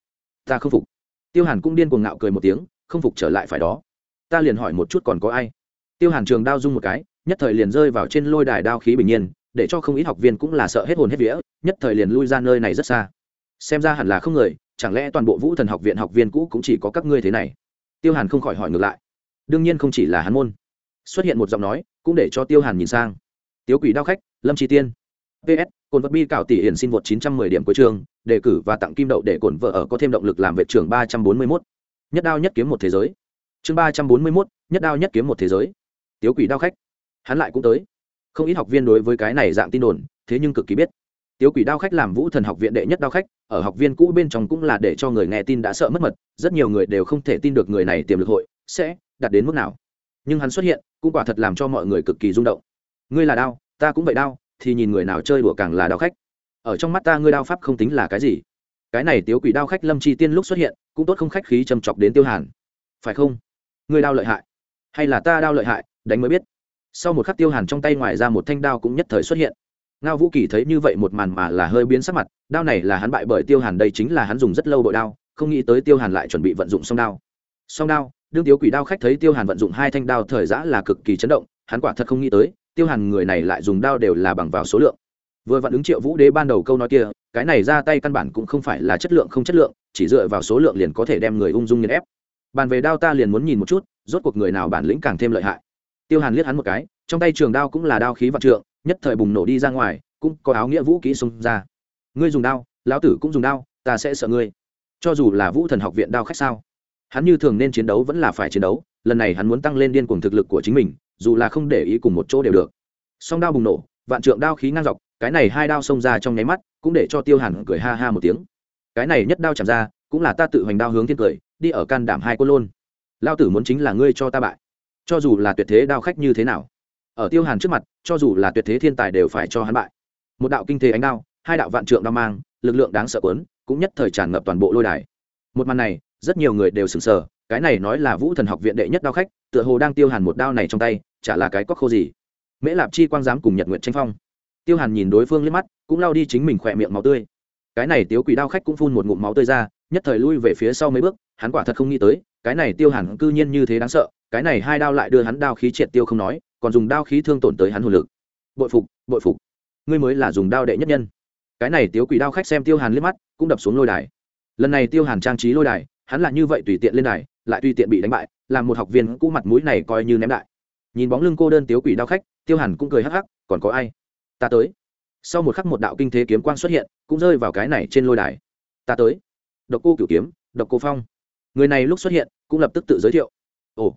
ta không phục. Tiêu hàn cũng điên cuồng ngạo cười một tiếng, không phục trở lại phải đó. Ta liền hỏi một chút còn có ai? Tiêu hàn trường đao dung một cái, nhất thời liền rơi vào trên lôi đài đao khí bình nhiên, để cho không ít học viên cũng là sợ hết hồn hết vía, nhất thời liền lui ra nơi này rất xa. Xem ra hẳn là không người, chẳng lẽ toàn bộ vũ thần học viện học viên cũ cũng chỉ có các ngươi thế này? Tiêu hàn không khỏi hỏi ngược lại. Đương nhiên không chỉ là hắn môn. Xuất hiện một giọng nói, cũng để cho tiêu hàn nhìn sang. Tiếu quỷ đao khách, lâm tri tiên ps cồn vật bi cạo tỷ hiển xin vượt chín trăm mười điểm cuối trường đề cử và tặng kim đậu để cổn vợ ở có thêm động lực làm vệ trưởng ba trăm bốn mươi mốt. Nhất đao nhất kiếm một thế giới. Chương ba trăm bốn mươi mốt, nhất đao nhất kiếm một thế giới. Tiếu quỷ đao khách. Hắn lại cũng tới. Không ít học viên đối với cái này dạng tin đồn, thế nhưng cực kỳ biết. Tiếu quỷ đao khách làm vũ thần học viện đệ nhất đao khách, ở học viên cũ bên trong cũng là để cho người nghe tin đã sợ mất mật, rất nhiều người đều không thể tin được người này tiềm lực hội sẽ đạt đến mức nào. Nhưng hắn xuất hiện, cũng quả thật làm cho mọi người cực kỳ rung động. Ngươi là đao, ta cũng vậy đao thì nhìn người nào chơi đùa càng là đao khách. Ở trong mắt ta ngươi đao pháp không tính là cái gì. Cái này tiếu quỷ đao khách lâm chi tiên lúc xuất hiện, cũng tốt không khách khí châm chọc đến tiêu hàn. Phải không? Ngươi đao lợi hại. Hay là ta đao lợi hại, đánh mới biết. Sau một khắc tiêu hàn trong tay ngoài ra một thanh đao cũng nhất thời xuất hiện. Ngao vũ kỳ thấy như vậy một màn mà là hơi biến sắc mặt, đao này là hắn bại bởi tiêu hàn, đây chính là hắn dùng rất lâu bội đao, không nghĩ tới tiêu hàn lại chuẩn bị vận dụng song đao. Song đao, đương tiếu quỷ đao khách thấy tiêu hàn vận dụng hai thanh đao thời giã là cực kỳ chấn động, hắn quả thật không nghĩ tới tiêu hàn người này lại dùng đao đều là bằng vào số lượng. Vừa vặn ứng triệu vũ đế ban đầu câu nói kia, cái này ra tay căn bản cũng không phải là chất lượng không chất lượng, chỉ dựa vào số lượng liền có thể đem người ung dung nghiền ép. Bàn về đao ta liền muốn nhìn một chút, rốt cuộc người nào bản lĩnh càng thêm lợi hại. Tiêu hàn liếc hắn một cái, trong tay trường đao cũng là đao khí vạn trượng, nhất thời bùng nổ đi ra ngoài, cũng có áo nghĩa vũ kỹ xung ra. Ngươi dùng đao, lão tử cũng dùng đao, ta sẽ sợ ngươi. Cho dù là vũ thần học viện đao khách sao? Hắn như thường nên chiến đấu vẫn là phải chiến đấu lần này hắn muốn tăng lên điên cuồng thực lực của chính mình, dù là không để ý cùng một chỗ đều được. Song đao bùng nổ, vạn trượng đao khí ngang dọc, cái này hai đao xông ra trong nháy mắt, cũng để cho tiêu hàn cười ha ha một tiếng. Cái này nhất đao chạm ra, cũng là ta tự hoành đao hướng thiên cười, đi ở can đảm hai quân lôn. Lao tử muốn chính là ngươi cho ta bại. Cho dù là tuyệt thế đao khách như thế nào, ở tiêu hàn trước mặt, cho dù là tuyệt thế thiên tài đều phải cho hắn bại. Một đạo kinh thế ánh đao, hai đạo vạn trượng đao mang, lực lượng đáng sợ quấn cũng nhất thời tràn ngập toàn bộ lôi đài. Một màn này rất nhiều người đều sững sờ, cái này nói là vũ thần học viện đệ nhất đao khách, tựa hồ đang tiêu hàn một đao này trong tay, chả là cái cóc khô gì. Mễ lạp chi quang giám cùng nhật nguyện tranh phong. Tiêu hàn nhìn đối phương liếc mắt, cũng lao đi chính mình khỏe miệng máu tươi. Cái này tiếu quỷ đao khách cũng phun một ngụm máu tươi ra, nhất thời lui về phía sau mấy bước, hắn quả thật không nghĩ tới, cái này tiêu hàn cư nhiên như thế đáng sợ, cái này hai đao lại đưa hắn đao khí triệt tiêu không nói, còn dùng đao khí thương tổn tới hắn hồn lực. Bội phục bội phục. Ngươi mới là dùng đao đệ nhất nhân. Cái này tiếu quỷ đao khách xem tiêu hàn liếc mắt, cũng đập xuống lôi đài. Lần này tiêu hàn trang trí lôi đài hắn là như vậy tùy tiện lên đài, lại tùy tiện bị đánh bại, làm một học viên cũ mặt mũi này coi như ném đại. Nhìn bóng lưng cô đơn tiếu quỷ đao khách, tiêu hàn cũng cười hắc hắc, còn có ai? Ta tới. Sau một khắc một đạo kinh thế kiếm quang xuất hiện, cũng rơi vào cái này trên lôi đài. Ta tới. Độc cô cửu kiếm, độc cô phong. Người này lúc xuất hiện, cũng lập tức tự giới thiệu. Ồ,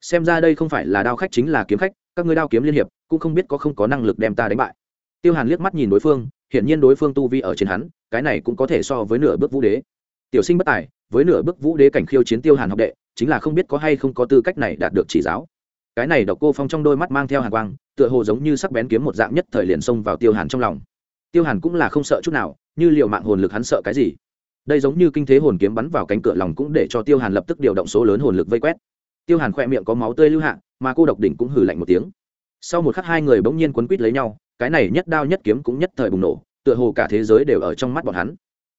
xem ra đây không phải là đao khách chính là kiếm khách, các ngươi đao kiếm liên hiệp, cũng không biết có không có năng lực đem ta đánh bại. Tiêu hàn liếc mắt nhìn đối phương, hiển nhiên đối phương tu vi ở trên hắn, cái này cũng có thể so với nửa bước vũ đế. Tiểu sinh bất tài với nửa bước vũ đế cảnh khiêu chiến tiêu hàn học đệ, chính là không biết có hay không có tư cách này đạt được chỉ giáo. Cái này độc cô phong trong đôi mắt mang theo hàn quang, tựa hồ giống như sắc bén kiếm một dạng nhất thời liền xông vào tiêu hàn trong lòng. Tiêu hàn cũng là không sợ chút nào, như liệu mạng hồn lực hắn sợ cái gì. Đây giống như kinh thế hồn kiếm bắn vào cánh cửa lòng cũng để cho tiêu hàn lập tức điều động số lớn hồn lực vây quét. Tiêu hàn khoe miệng có máu tươi lưu hạ, mà cô độc đỉnh cũng hử lạnh một tiếng. Sau một khắc hai người bỗng nhiên quấn quít lấy nhau, cái này nhất đao nhất kiếm cũng nhất thời bùng nổ, tựa hồ cả thế giới đều ở trong mắt bọn hắn.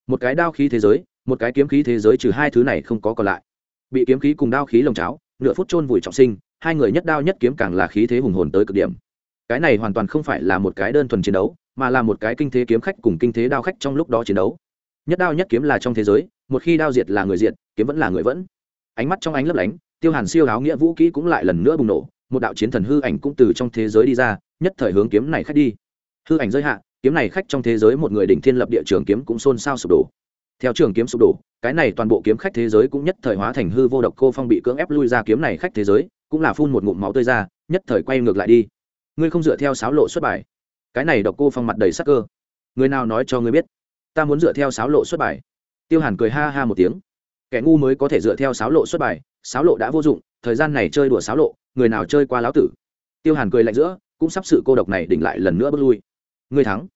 Một cái đao khí thế giới một cái kiếm khí thế giới trừ hai thứ này không có còn lại. Bị kiếm khí cùng đao khí lồng cháo, nửa phút chôn vùi trọng sinh, hai người nhất đao nhất kiếm càng là khí thế hùng hồn tới cực điểm. Cái này hoàn toàn không phải là một cái đơn thuần chiến đấu, mà là một cái kinh thế kiếm khách cùng kinh thế đao khách trong lúc đó chiến đấu. Nhất đao nhất kiếm là trong thế giới, một khi đao diệt là người diệt, kiếm vẫn là người vẫn. Ánh mắt trong ánh lấp lánh, tiêu hàn siêu áo nghĩa vũ kỹ cũng lại lần nữa bùng nổ, một đạo chiến thần hư ảnh cũng từ trong thế giới đi ra, nhất thời hướng kiếm này khách đi. Hư ảnh giới hạ, kiếm này khách trong thế giới một người đỉnh thiên lập địa trường kiếm cũng xôn xao sụp đổ theo trường kiếm sụp đổ, cái này toàn bộ kiếm khách thế giới cũng nhất thời hóa thành hư vô độc cô phong bị cưỡng ép lui ra kiếm này khách thế giới, cũng là phun một ngụm máu tươi ra, nhất thời quay ngược lại đi. Ngươi không dựa theo sáo lộ xuất bài. Cái này độc cô phong mặt đầy sắc cơ. Người nào nói cho ngươi biết? Ta muốn dựa theo sáo lộ xuất bài. Tiêu hàn cười ha ha một tiếng. Kẻ ngu mới có thể dựa theo sáo lộ xuất bài, sáo lộ đã vô dụng, thời gian này chơi đùa sáo lộ, người nào chơi qua lão tử? Tiêu hàn cười lạnh giữa, cũng sắp sự cô độc này đỉnh lại lần nữa bước lui. Ngươi thắng.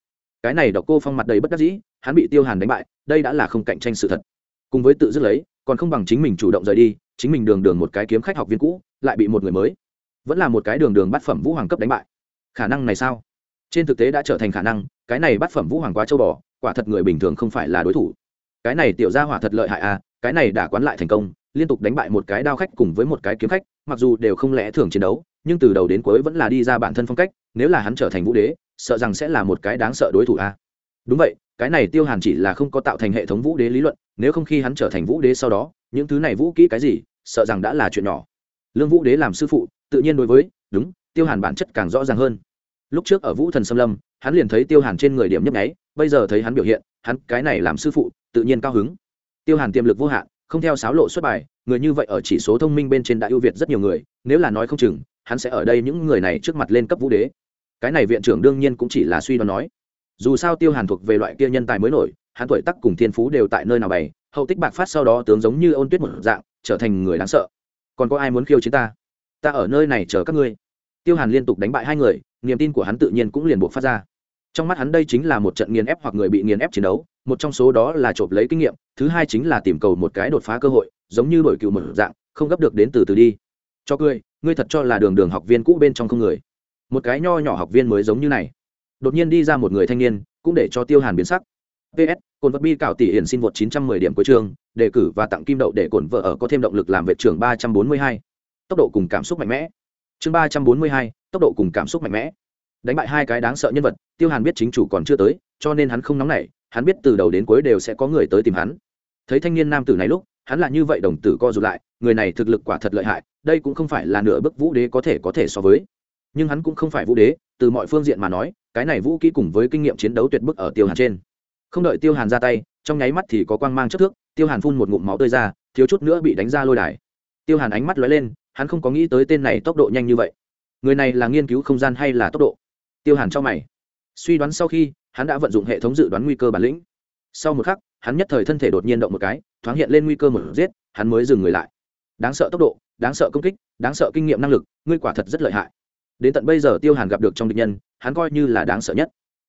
Cái này độc cô phong mặt đầy bất đắc dĩ, hắn bị tiêu hàn đánh bại đây đã là không cạnh tranh sự thật. Cùng với tự dứt lấy, còn không bằng chính mình chủ động rời đi, chính mình đường đường một cái kiếm khách học viên cũ, lại bị một người mới. Vẫn là một cái đường đường bát phẩm vũ hoàng cấp đánh bại. Khả năng này sao? Trên thực tế đã trở thành khả năng, cái này bát phẩm vũ hoàng quá châu bò, quả thật người bình thường không phải là đối thủ. Cái này tiểu ra hỏa thật lợi hại à cái này đã quán lại thành công, liên tục đánh bại một cái đao khách cùng với một cái kiếm khách, mặc dù đều không lẽ thường chiến đấu, nhưng từ đầu đến cuối vẫn là đi ra bản thân phong cách, nếu là hắn trở thành vũ đế, sợ rằng sẽ là một cái đáng sợ đối thủ a đúng vậy cái này tiêu hàn chỉ là không có tạo thành hệ thống vũ đế lý luận, nếu không khi hắn trở thành vũ đế sau đó, những thứ này vũ kỹ cái gì, sợ rằng đã là chuyện nhỏ. Lương vũ đế làm sư phụ, tự nhiên đối với, đúng, tiêu hàn bản chất càng rõ ràng hơn. Lúc trước ở vũ thần xâm lâm, hắn liền thấy tiêu hàn trên người điểm nhấp nháy, bây giờ thấy hắn biểu hiện, hắn cái này làm sư phụ, tự nhiên cao hứng. Tiêu hàn tiềm lực vô hạn, không theo sáo lộ xuất bài, người như vậy ở chỉ số thông minh bên trên đã ưu việt rất nhiều người, nếu là nói không chừng, hắn sẽ ở đây những người này trước mặt lên cấp vũ đế. Cái này viện trưởng đương nhiên cũng chỉ là suy đoán nói dù sao tiêu hàn thuộc về loại kia nhân tài mới nổi, hắn tuổi tắc cùng thiên phú đều tại nơi nào bày, hậu tích bạc phát sau đó tướng giống như ôn tuyết một dạng, trở thành người đáng sợ. Còn có ai muốn khiêu chiến ta? Ta ở nơi này chờ các ngươi. Tiêu hàn liên tục đánh bại hai người, niềm tin của hắn tự nhiên cũng liền buộc phát ra. Trong mắt hắn đây chính là một trận nghiền ép hoặc người bị nghiền ép chiến đấu, một trong số đó là chộp lấy kinh nghiệm, thứ hai chính là tìm cầu một cái đột phá cơ hội, giống như đổi cựu một dạng, không gấp được đến từ từ đi. Cho cười, ngươi thật cho là đường đường học viên cũ bên trong không người. Một cái nho nhỏ học viên mới giống như này đột nhiên đi ra một người thanh niên cũng để cho tiêu hàn biến sắc. Ps cồn vật bi cạo tỷ hiển xin vượt 910 điểm cuối trường đề cử và tặng kim đậu để cổn vợ ở có thêm động lực làm vệ trưởng 342. tốc độ cùng cảm xúc mạnh mẽ. Chương 342, tốc độ cùng cảm xúc mạnh mẽ. Đánh bại hai cái đáng sợ nhân vật tiêu hàn biết chính chủ còn chưa tới cho nên hắn không nóng nảy hắn biết từ đầu đến cuối đều sẽ có người tới tìm hắn. Thấy thanh niên nam tử này lúc hắn là như vậy đồng tử co rụt lại người này thực lực quả thật lợi hại đây cũng không phải là nửa bước vũ đế có thể có thể so với. Nhưng hắn cũng không phải vũ đế từ mọi phương diện mà nói cái này vũ kỹ cùng với kinh nghiệm chiến đấu tuyệt bức ở tiêu hàn trên. Không đợi tiêu hàn ra tay, trong nháy mắt thì có quang mang chất thước, tiêu hàn phun một ngụm máu tươi ra, thiếu chút nữa bị đánh ra lôi đài. Tiêu hàn ánh mắt lóe lên, hắn không có nghĩ tới tên này tốc độ nhanh như vậy. Người này là nghiên cứu không gian hay là tốc độ? Tiêu hàn cho mày. Suy đoán sau khi, hắn đã vận dụng hệ thống dự đoán nguy cơ bản lĩnh. Sau một khắc, hắn nhất thời thân thể đột nhiên động một cái, thoáng hiện lên nguy cơ một giết, hắn mới dừng người lại. Đáng sợ tốc độ, đáng sợ công kích, đáng sợ kinh nghiệm năng lực, ngươi quả thật rất lợi hại đến tận bây giờ tiêu hàn gặp được trong địch nhân, hắn coi như là đáng sợ nhất.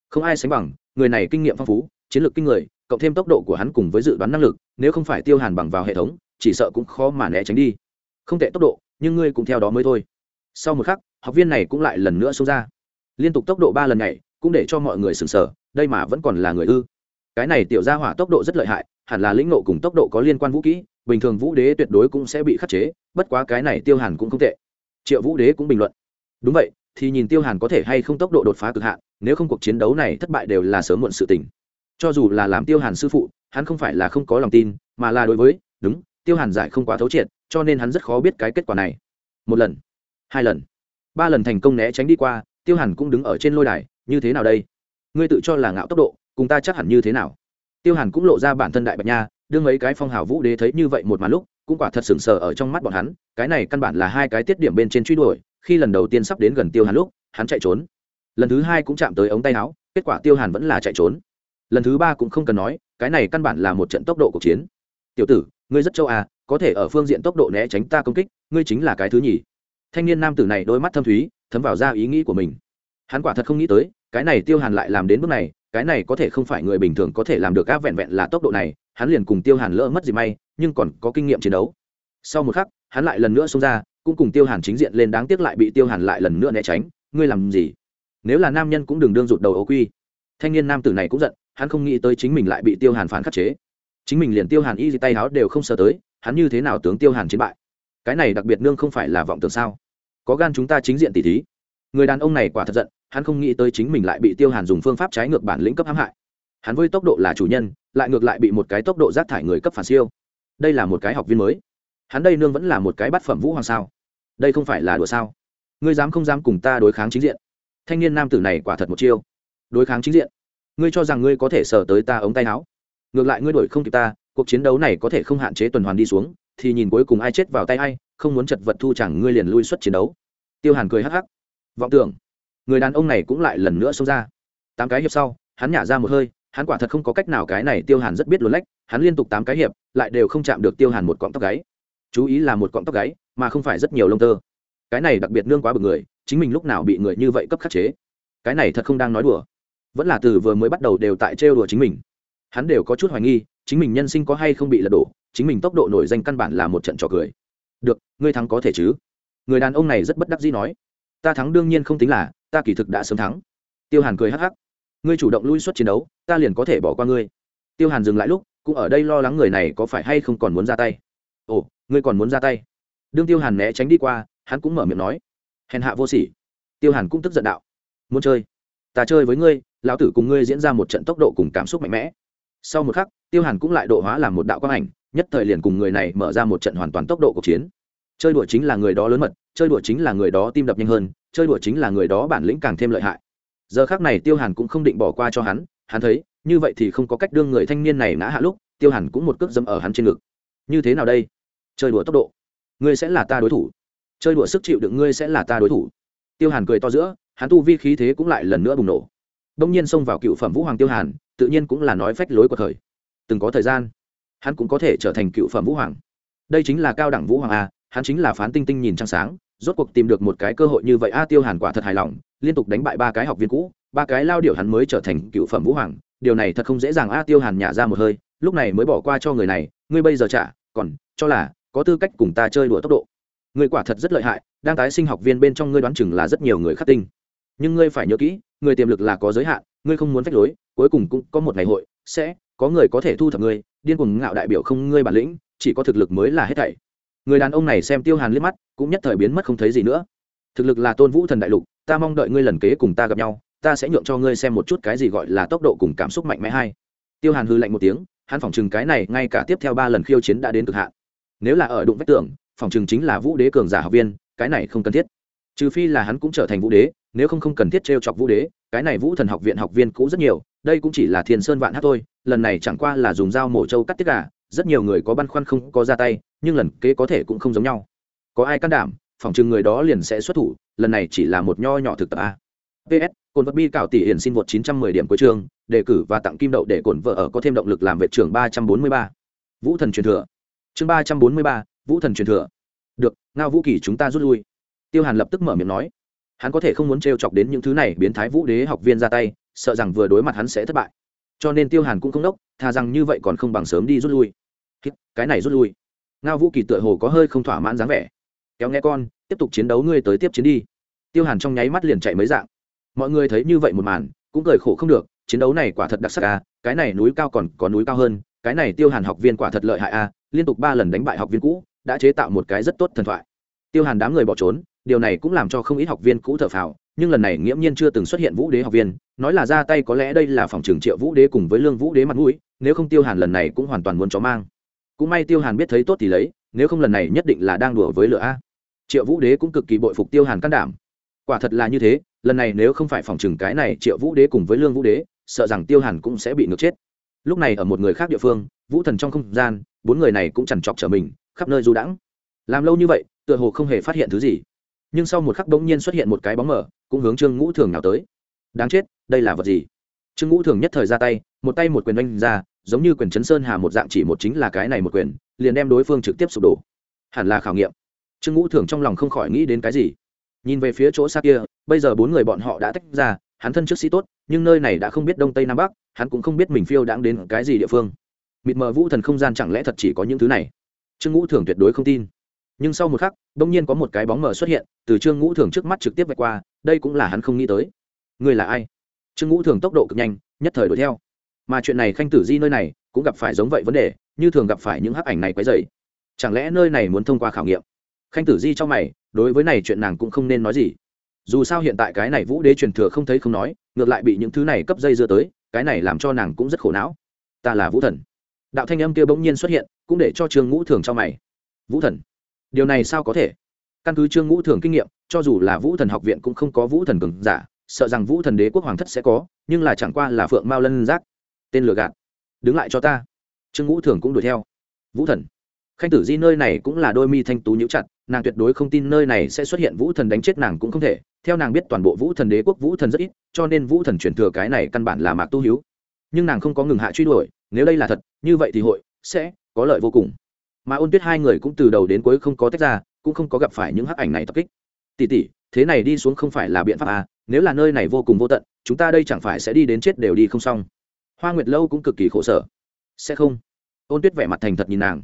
Không ai sánh bằng, người này kinh nghiệm phong phú, chiến lược kinh người, cộng thêm tốc độ của hắn cùng với dự đoán năng lực, nếu không phải tiêu hàn bằng vào hệ thống, chỉ sợ cũng khó mà né tránh đi. Không tệ tốc độ, nhưng ngươi cũng theo đó mới thôi. Sau một khắc, học viên này cũng lại lần nữa xông ra. Liên tục tốc độ ba lần này cũng để cho mọi người sừng sờ, đây mà vẫn còn là người ư. Cái này tiểu ra hỏa tốc độ rất lợi hại, hẳn là lĩnh nộ cùng tốc độ có liên quan vũ kỹ bình thường vũ đế tuyệt đối cũng sẽ bị khắc chế, bất quá cái này tiêu hàn cũng không tệ. Triệu vũ đế cũng bình luận đúng vậy, thì nhìn tiêu hàn có thể hay không tốc độ đột phá cực hạn, nếu không cuộc chiến đấu này thất bại đều là sớm muộn sự tình. Cho dù là làm tiêu hàn sư phụ, hắn không phải là không có lòng tin, mà là đối với, đúng, tiêu hàn giải không quá thấu triệt, cho nên hắn rất khó biết cái kết quả này. Một lần, hai lần, ba lần thành công né tránh đi qua, tiêu hàn cũng đứng ở trên lôi đài, như thế nào đây? Ngươi tự cho là ngạo tốc độ, cùng ta chắc hẳn như thế nào? Tiêu hàn cũng lộ ra bản thân đại bạch nha đương mấy cái phong hào vũ đế thấy như vậy một màn lúc, cũng quả thật sừng sờ ở trong mắt bọn hắn, cái này căn bản là hai cái tiết điểm bên trên truy đuổi khi lần đầu tiên sắp đến gần tiêu hàn lúc, hắn chạy trốn. Lần thứ hai cũng chạm tới ống tay áo, kết quả tiêu hàn vẫn là chạy trốn. Lần thứ ba cũng không cần nói, cái này căn bản là một trận tốc độ cuộc chiến. Tiểu tử, ngươi rất châu à có thể ở phương diện tốc độ né tránh ta công kích, ngươi chính là cái thứ nhì. Thanh niên nam tử này đôi mắt thâm thúy, thấm vào ra ý nghĩ của mình. Hắn quả thật không nghĩ tới, cái này tiêu hàn lại làm đến bước này, cái này có thể không phải người bình thường có thể làm được các vẹn vẹn là tốc độ này, hắn liền cùng tiêu hàn lỡ mất gì may, nhưng còn có kinh nghiệm chiến đấu. Sau một khắc, hắn lại lần nữa xông ra cũng cùng tiêu hàn chính diện lên đáng tiếc lại bị tiêu hàn lại lần nữa né tránh, ngươi làm gì? Nếu là nam nhân cũng đừng đương rụt đầu ấu quy. Thanh niên nam tử này cũng giận, hắn không nghĩ tới chính mình lại bị tiêu hàn phản khắc chế. Chính mình liền tiêu hàn y tay áo đều không sợ tới, hắn như thế nào tướng tiêu hàn chiến bại? Cái này đặc biệt nương không phải là vọng tưởng sao? Có gan chúng ta chính diện tỉ thí. Người đàn ông này quả thật giận, hắn không nghĩ tới chính mình lại bị tiêu hàn dùng phương pháp trái ngược bản lĩnh cấp hãm hại. Hắn với tốc độ là chủ nhân, lại ngược lại bị một cái tốc độ rác thải người cấp phản siêu. Đây là một cái học viên mới hắn đây nương vẫn là một cái bát phẩm vũ hoàng sao? Đây không phải là đùa sao? Ngươi dám không dám cùng ta đối kháng chính diện? Thanh niên nam tử này quả thật một chiêu. Đối kháng chính diện. Ngươi cho rằng ngươi có thể sờ tới ta ống tay áo? Ngược lại ngươi đổi không kịp ta, cuộc chiến đấu này có thể không hạn chế tuần hoàn đi xuống, thì nhìn cuối cùng ai chết vào tay ai, không muốn chật vật thu chẳng ngươi liền lui xuất chiến đấu. Tiêu hàn cười hắc hắc. Vọng tưởng, người đàn ông này cũng lại lần nữa xông ra. Tám cái hiệp sau, hắn nhả ra một hơi, hắn quả thật không có cách nào, cái này tiêu hàn rất biết luồn lách, hắn liên tục tám cái hiệp, lại đều không chạm được tiêu hàn một cọng tóc gáy chú ý là một cọng tóc gáy, mà không phải rất nhiều lông tơ. Cái này đặc biệt nương quá bực người, chính mình lúc nào bị người như vậy cấp khắc chế. Cái này thật không đang nói đùa. Vẫn là từ vừa mới bắt đầu đều tại trêu đùa chính mình. Hắn đều có chút hoài nghi, chính mình nhân sinh có hay không bị lật đổ, chính mình tốc độ nổi danh căn bản là một trận trò cười. Được, ngươi thắng có thể chứ? Người đàn ông này rất bất đắc dĩ nói. Ta thắng đương nhiên không tính là, ta kỳ thực đã sớm thắng. Tiêu hàn cười hắc hắc. Ngươi chủ động lui suất chiến đấu, ta liền có thể bỏ qua ngươi. Tiêu hàn dừng lại lúc, cũng ở đây lo lắng người này có phải hay không còn muốn ra tay. Ồ ngươi còn muốn ra tay? Đương tiêu hàn né tránh đi qua, hắn cũng mở miệng nói. Hèn hạ vô sỉ. Tiêu hàn cũng tức giận đạo. Muốn chơi? Ta chơi với ngươi, lão tử cùng ngươi diễn ra một trận tốc độ cùng cảm xúc mạnh mẽ. Sau một khắc, tiêu hàn cũng lại độ hóa làm một đạo quang ảnh, nhất thời liền cùng người này mở ra một trận hoàn toàn tốc độ cuộc chiến. Chơi đùa chính là người đó lớn mật, chơi đùa chính là người đó tim đập nhanh hơn, chơi đùa chính là người đó bản lĩnh càng thêm lợi hại. Giờ khác này tiêu hàn cũng không định bỏ qua cho hắn hắn thấy, như vậy thì không có cách đương người thanh niên này ngã hạ lúc, tiêu hàn cũng một cước dâm ở hắn trên ngực. Như thế nào đây? Chơi đùa tốc độ. Ngươi sẽ là ta đối thủ. Chơi đùa sức chịu đựng ngươi sẽ là ta đối thủ. Tiêu hàn cười to giữa, hắn tu vi khí thế cũng lại lần nữa bùng nổ. Đông nhiên xông vào cựu phẩm vũ hoàng tiêu hàn, tự nhiên cũng là nói phách lối của thời. Từng có thời gian, hắn cũng có thể trở thành cựu phẩm vũ hoàng. Đây chính là cao đẳng vũ hoàng a, hắn chính là phán tinh tinh nhìn trăng sáng, rốt cuộc tìm được một cái cơ hội như vậy a tiêu hàn quả thật hài lòng, liên tục đánh bại ba cái học viên cũ, ba cái lao điệu hắn mới trở thành cựu phẩm vũ hoàng. Điều này thật không dễ dàng a tiêu hàn nhả ra một hơi, lúc này mới bỏ qua cho người này, ngươi bây giờ trả, còn cho là có tư cách cùng ta chơi đùa tốc độ. Người quả thật rất lợi hại, đang tái sinh học viên bên trong ngươi đoán chừng là rất nhiều người khắc tinh. Nhưng ngươi phải nhớ kỹ, người tiềm lực là có giới hạn, ngươi không muốn phách lối, cuối cùng cũng có một ngày hội, sẽ có người có thể thu thập ngươi, điên cuồng ngạo đại biểu không ngươi bản lĩnh, chỉ có thực lực mới là hết thảy. Người đàn ông này xem tiêu hàn liếc mắt, cũng nhất thời biến mất không thấy gì nữa. Thực lực là tôn vũ thần đại lục, ta mong đợi ngươi lần kế cùng ta gặp nhau, ta sẽ nhượng cho ngươi xem một chút cái gì gọi là tốc độ cùng cảm xúc mạnh mẽ hay. Tiêu hàn hư lạnh một tiếng, hắn phỏng chừng cái này ngay cả tiếp theo ba lần khiêu chiến đã đến cực hạn nếu là ở đụng vách tường, phòng chừng chính là vũ đế cường giả học viên, cái này không cần thiết. Trừ phi là hắn cũng trở thành vũ đế, nếu không không cần thiết t r e o chọc vũ đế, cái này vũ thần học viện học viên cũ rất nhiều, đây cũng chỉ là thiên sơn vạn hát thôi, lần này chẳng qua là dùng dao mổ trâu cắt tiết gà, rất nhiều người có băn khoăn không có ra tay, nhưng lần kế có thể cũng không giống nhau. Có ai can đảm, phòng chừng người đó liền sẽ xuất thủ, lần này chỉ là một nho nhỏ thực tập a. Ps cồn vật bi cạo tỷ hiển xin vượt 910 điểm cuối chương, đề cử và tặng kim đậu để cồn vợ ở có thêm động lực làm vệ trưởng 343. vũ thần truyền thừa chương 343, vũ thần truyền thừa. Được ngao vũ kỳ chúng ta rút lui. Tiêu hàn lập tức mở miệng nói. Hắn có thể không muốn t chọc đến những thứ này biến thái vũ đế học viên ra tay sợ rằng vừa đối mặt hắn sẽ thất bại. Cho nên tiêu hàn cũng không đốc thà rằng như vậy còn không bằng sớm đi rút lui. Cái này rút lui. Ngao vũ kỳ tựa hồ có hơi không thỏa mãn dáng vẻ. Kéo nghe con tiếp tục chiến đấu ngươi tới tiếp chiến đi. Tiêu hàn trong nháy mắt liền chạy mấy dạng. Mọi người thấy như vậy một màn cũng cười khổ không được chiến đấu này quả thật đặc sắc à cái này núi cao còn có núi cao hơn cái này tiêu hàn học viên quả thật lợi hại a, liên tục ba lần đánh bại học viên cũ, đã chế tạo một cái rất tốt thần thoại. Tiêu hàn đám người bỏ trốn, điều này cũng làm cho không ít học viên cũ thở phào, nhưng lần này nghiễm nhiên chưa từng xuất hiện vũ đế học viên, nói là ra tay có lẽ đây là phòng trường triệu vũ đế cùng với lương vũ đế mặt mũi, nếu không tiêu hàn lần này cũng hoàn toàn muốn chó mang. Cũng may tiêu hàn biết thấy tốt thì lấy, nếu không lần này nhất định là đang đùa với lửa a. Triệu vũ đế cũng cực kỳ bội phục tiêu hàn can đảm. Quả thật là như thế, lần này nếu không phải phòng trừng cái này triệu vũ đế cùng với lương vũ đế, sợ rằng tiêu hàn cũng sẽ bị ngược chết lúc này ở một người khác địa phương, vũ thần trong không gian, bốn người này cũng chẳng chọc trở mình, khắp nơi du đãng. Làm lâu như vậy, tựa hồ không hề phát hiện thứ gì. Nhưng sau một khắc bỗng nhiên xuất hiện một cái bóng mở cũng hướng trương ngũ thường nào tới. Đáng chết, đây là vật gì? Trương ngũ thường nhất thời ra tay, một tay một quyền oanh ra, giống như quyền chấn sơn hà một dạng chỉ một chính là cái này một quyền, liền đem đối phương trực tiếp sụp đổ. Hẳn là khảo nghiệm. Trương ngũ thường trong lòng không khỏi nghĩ đến cái gì. Nhìn về phía chỗ xa kia, bây giờ bốn người bọn họ đã tách ra, hắn thân trước sĩ tốt nhưng nơi này đã không biết đông tây nam bắc, hắn cũng không biết mình phiêu đãng đến cái gì địa phương. Mịt mờ vũ thần không gian chẳng lẽ thật chỉ có những thứ này? Trương ngũ thường tuyệt đối không tin. Nhưng sau một khắc, bỗng nhiên có một cái bóng mờ xuất hiện, từ trương ngũ thường trước mắt trực tiếp vạch qua, đây cũng là hắn không nghĩ tới. Người là ai? Trương ngũ thường tốc độ cực nhanh, nhất thời đuổi theo. Mà chuyện này khanh tử di nơi này, cũng gặp phải giống vậy vấn đề, như thường gặp phải những hắc ảnh này quấy dày chẳng lẽ nơi này muốn thông qua khảo nghiệm? Khanh tử di cho mày, đối với này chuyện nàng cũng không nên nói gì. Dù sao hiện tại cái này vũ đế truyền thừa không thấy không nói ngược lại bị những thứ này cấp dây dưa tới, cái này làm cho nàng cũng rất khổ não. Ta là vũ thần. Đạo thanh âm kia bỗng nhiên xuất hiện, cũng để cho trương ngũ thường cho mày. Vũ thần? Điều này sao có thể? Căn cứ trương ngũ thường kinh nghiệm, cho dù là vũ thần học viện cũng không có vũ thần cường giả, sợ rằng vũ thần đế quốc hoàng thất sẽ có, nhưng là chẳng qua là phượng mao lân giác. Tên lừa gạt. Đứng lại cho ta. Trương ngũ thường cũng đuổi theo. Vũ thần? Khanh tử di nơi này cũng là đôi mi thanh tú nhíu chặt nàng tuyệt đối không tin nơi này sẽ xuất hiện vũ thần đánh chết nàng cũng không thể. Theo nàng biết toàn bộ vũ thần đế quốc vũ thần rất ít, cho nên vũ thần chuyển thừa cái này căn bản là mạc tu hiếu. Nhưng nàng không có ngừng hạ truy đuổi, nếu đây là thật, như vậy thì hội sẽ có lợi vô cùng. Mà ôn tuyết hai người cũng từ đầu đến cuối không có tách ra, cũng không có gặp phải những hắc ảnh này tập kích. Tỉ tỉ thế này đi xuống không phải là biện pháp à? Nếu là nơi này vô cùng vô tận, chúng ta đây chẳng phải sẽ đi đến chết đều đi không xong. Hoa nguyệt lâu cũng cực kỳ khổ sở. Sẽ không. Ôn tuyết vẻ mặt thành thật nhìn nàng.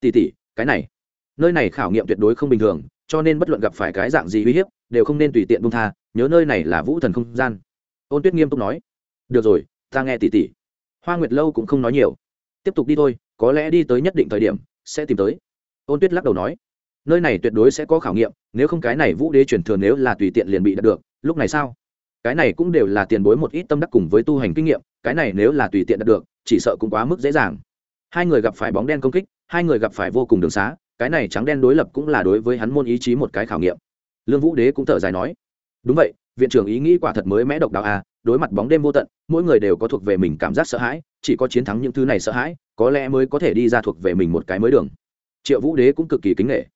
Tỉ tỉ cái này nơi này khảo nghiệm tuyệt đối không bình thường, cho nên bất luận gặp phải cái dạng gì uy hiếp, đều không nên tùy tiện buông tha, nhớ nơi này là vũ thần không gian. Ôn tuyết nghiêm túc nói. Được rồi, ta nghe tỉ tỉ hoa nguyệt lâu cũng không nói nhiều. Tiếp tục đi thôi, có lẽ đi tới nhất định thời điểm, sẽ tìm tới. Ôn tuyết lắc đầu nói. Nơi này tuyệt đối sẽ có khảo nghiệm, nếu không cái này vũ đế truyền thừa nếu là tùy tiện liền bị đạt được, lúc này sao? Cái này cũng đều là tiền bối một ít tâm đắc cùng với tu hành kinh nghiệm, cái này nếu là tùy tiện đạt được, chỉ sợ cũng quá mức dễ dàng. Hai người gặp phải bóng đen công kích, hai người gặp phải vô cùng đường xá cái này trắng đen đối lập cũng là đối với hắn môn ý chí một cái khảo nghiệm. Lương vũ đế cũng thở dài nói, đúng vậy, viện trưởng ý nghĩ quả thật mới mẽ độc đạo à đối mặt bóng đêm vô tận, mỗi người đều có thuộc về mình cảm giác sợ hãi, chỉ có chiến thắng những thứ này sợ hãi, có lẽ mới có thể đi ra thuộc về mình một cái mới đường. Triệu vũ đế cũng cực kỳ kính nghệ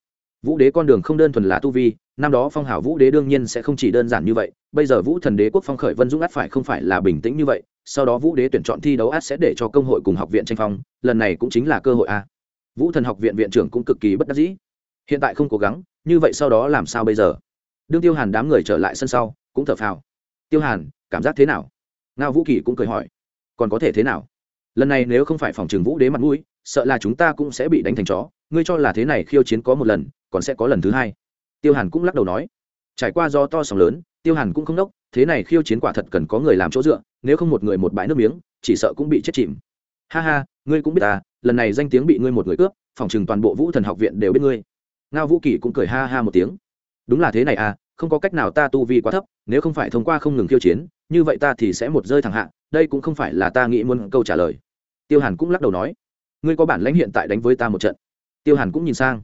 vũ đế con đường không đơn thuần là tu vi, năm đó phong hảo vũ đế đương nhiên sẽ không chỉ đơn giản như vậy, bây giờ vũ thần đế quốc phong khởi vân dũng át phải không phải là bình tĩnh như vậy, sau đó vũ đế tuyển chọn thi đấu át sẽ để cho công hội cùng học viện tranh phong, lần này cũng chính là cơ hội a vũ thần học viện viện trưởng cũng cực kỳ bất đắc dĩ. Hiện tại không cố gắng, như vậy sau đó làm sao bây giờ? Đương tiêu hàn đám người trở lại sân sau, cũng thở phào. Tiêu hàn, cảm giác thế nào? Ngao vũ kỳ cũng cười hỏi. Còn có thể thế nào? Lần này nếu không phải phòng trường vũ đế mặt mũi, sợ là chúng ta cũng sẽ bị đánh thành chó. Ngươi cho là thế này khiêu chiến có một lần, còn sẽ có lần thứ hai. Tiêu hàn cũng lắc đầu nói. Trải qua do to sóng lớn, tiêu hàn cũng không đốc, thế này khiêu chiến quả thật cần có người làm chỗ dựa, nếu không một người một bãi nước miếng, chỉ sợ cũng bị chết chìm ha ha, ngươi cũng biết ta, lần này danh tiếng bị ngươi một người cướp phòng chừng toàn bộ vũ thần học viện đều biết ngươi. Ngao vũ kỷ cũng cười ha ha một tiếng. Đúng là thế này à không có cách nào ta tu vi quá thấp, nếu không phải thông qua không ngừng khiêu chiến, như vậy ta thì sẽ một rơi thẳng hạ, đây cũng không phải là ta nghĩ muốn câu trả lời. Tiêu hàn cũng lắc đầu nói, ngươi có bản lãnh hiện tại đánh với ta một trận. Tiêu hàn cũng nhìn sang,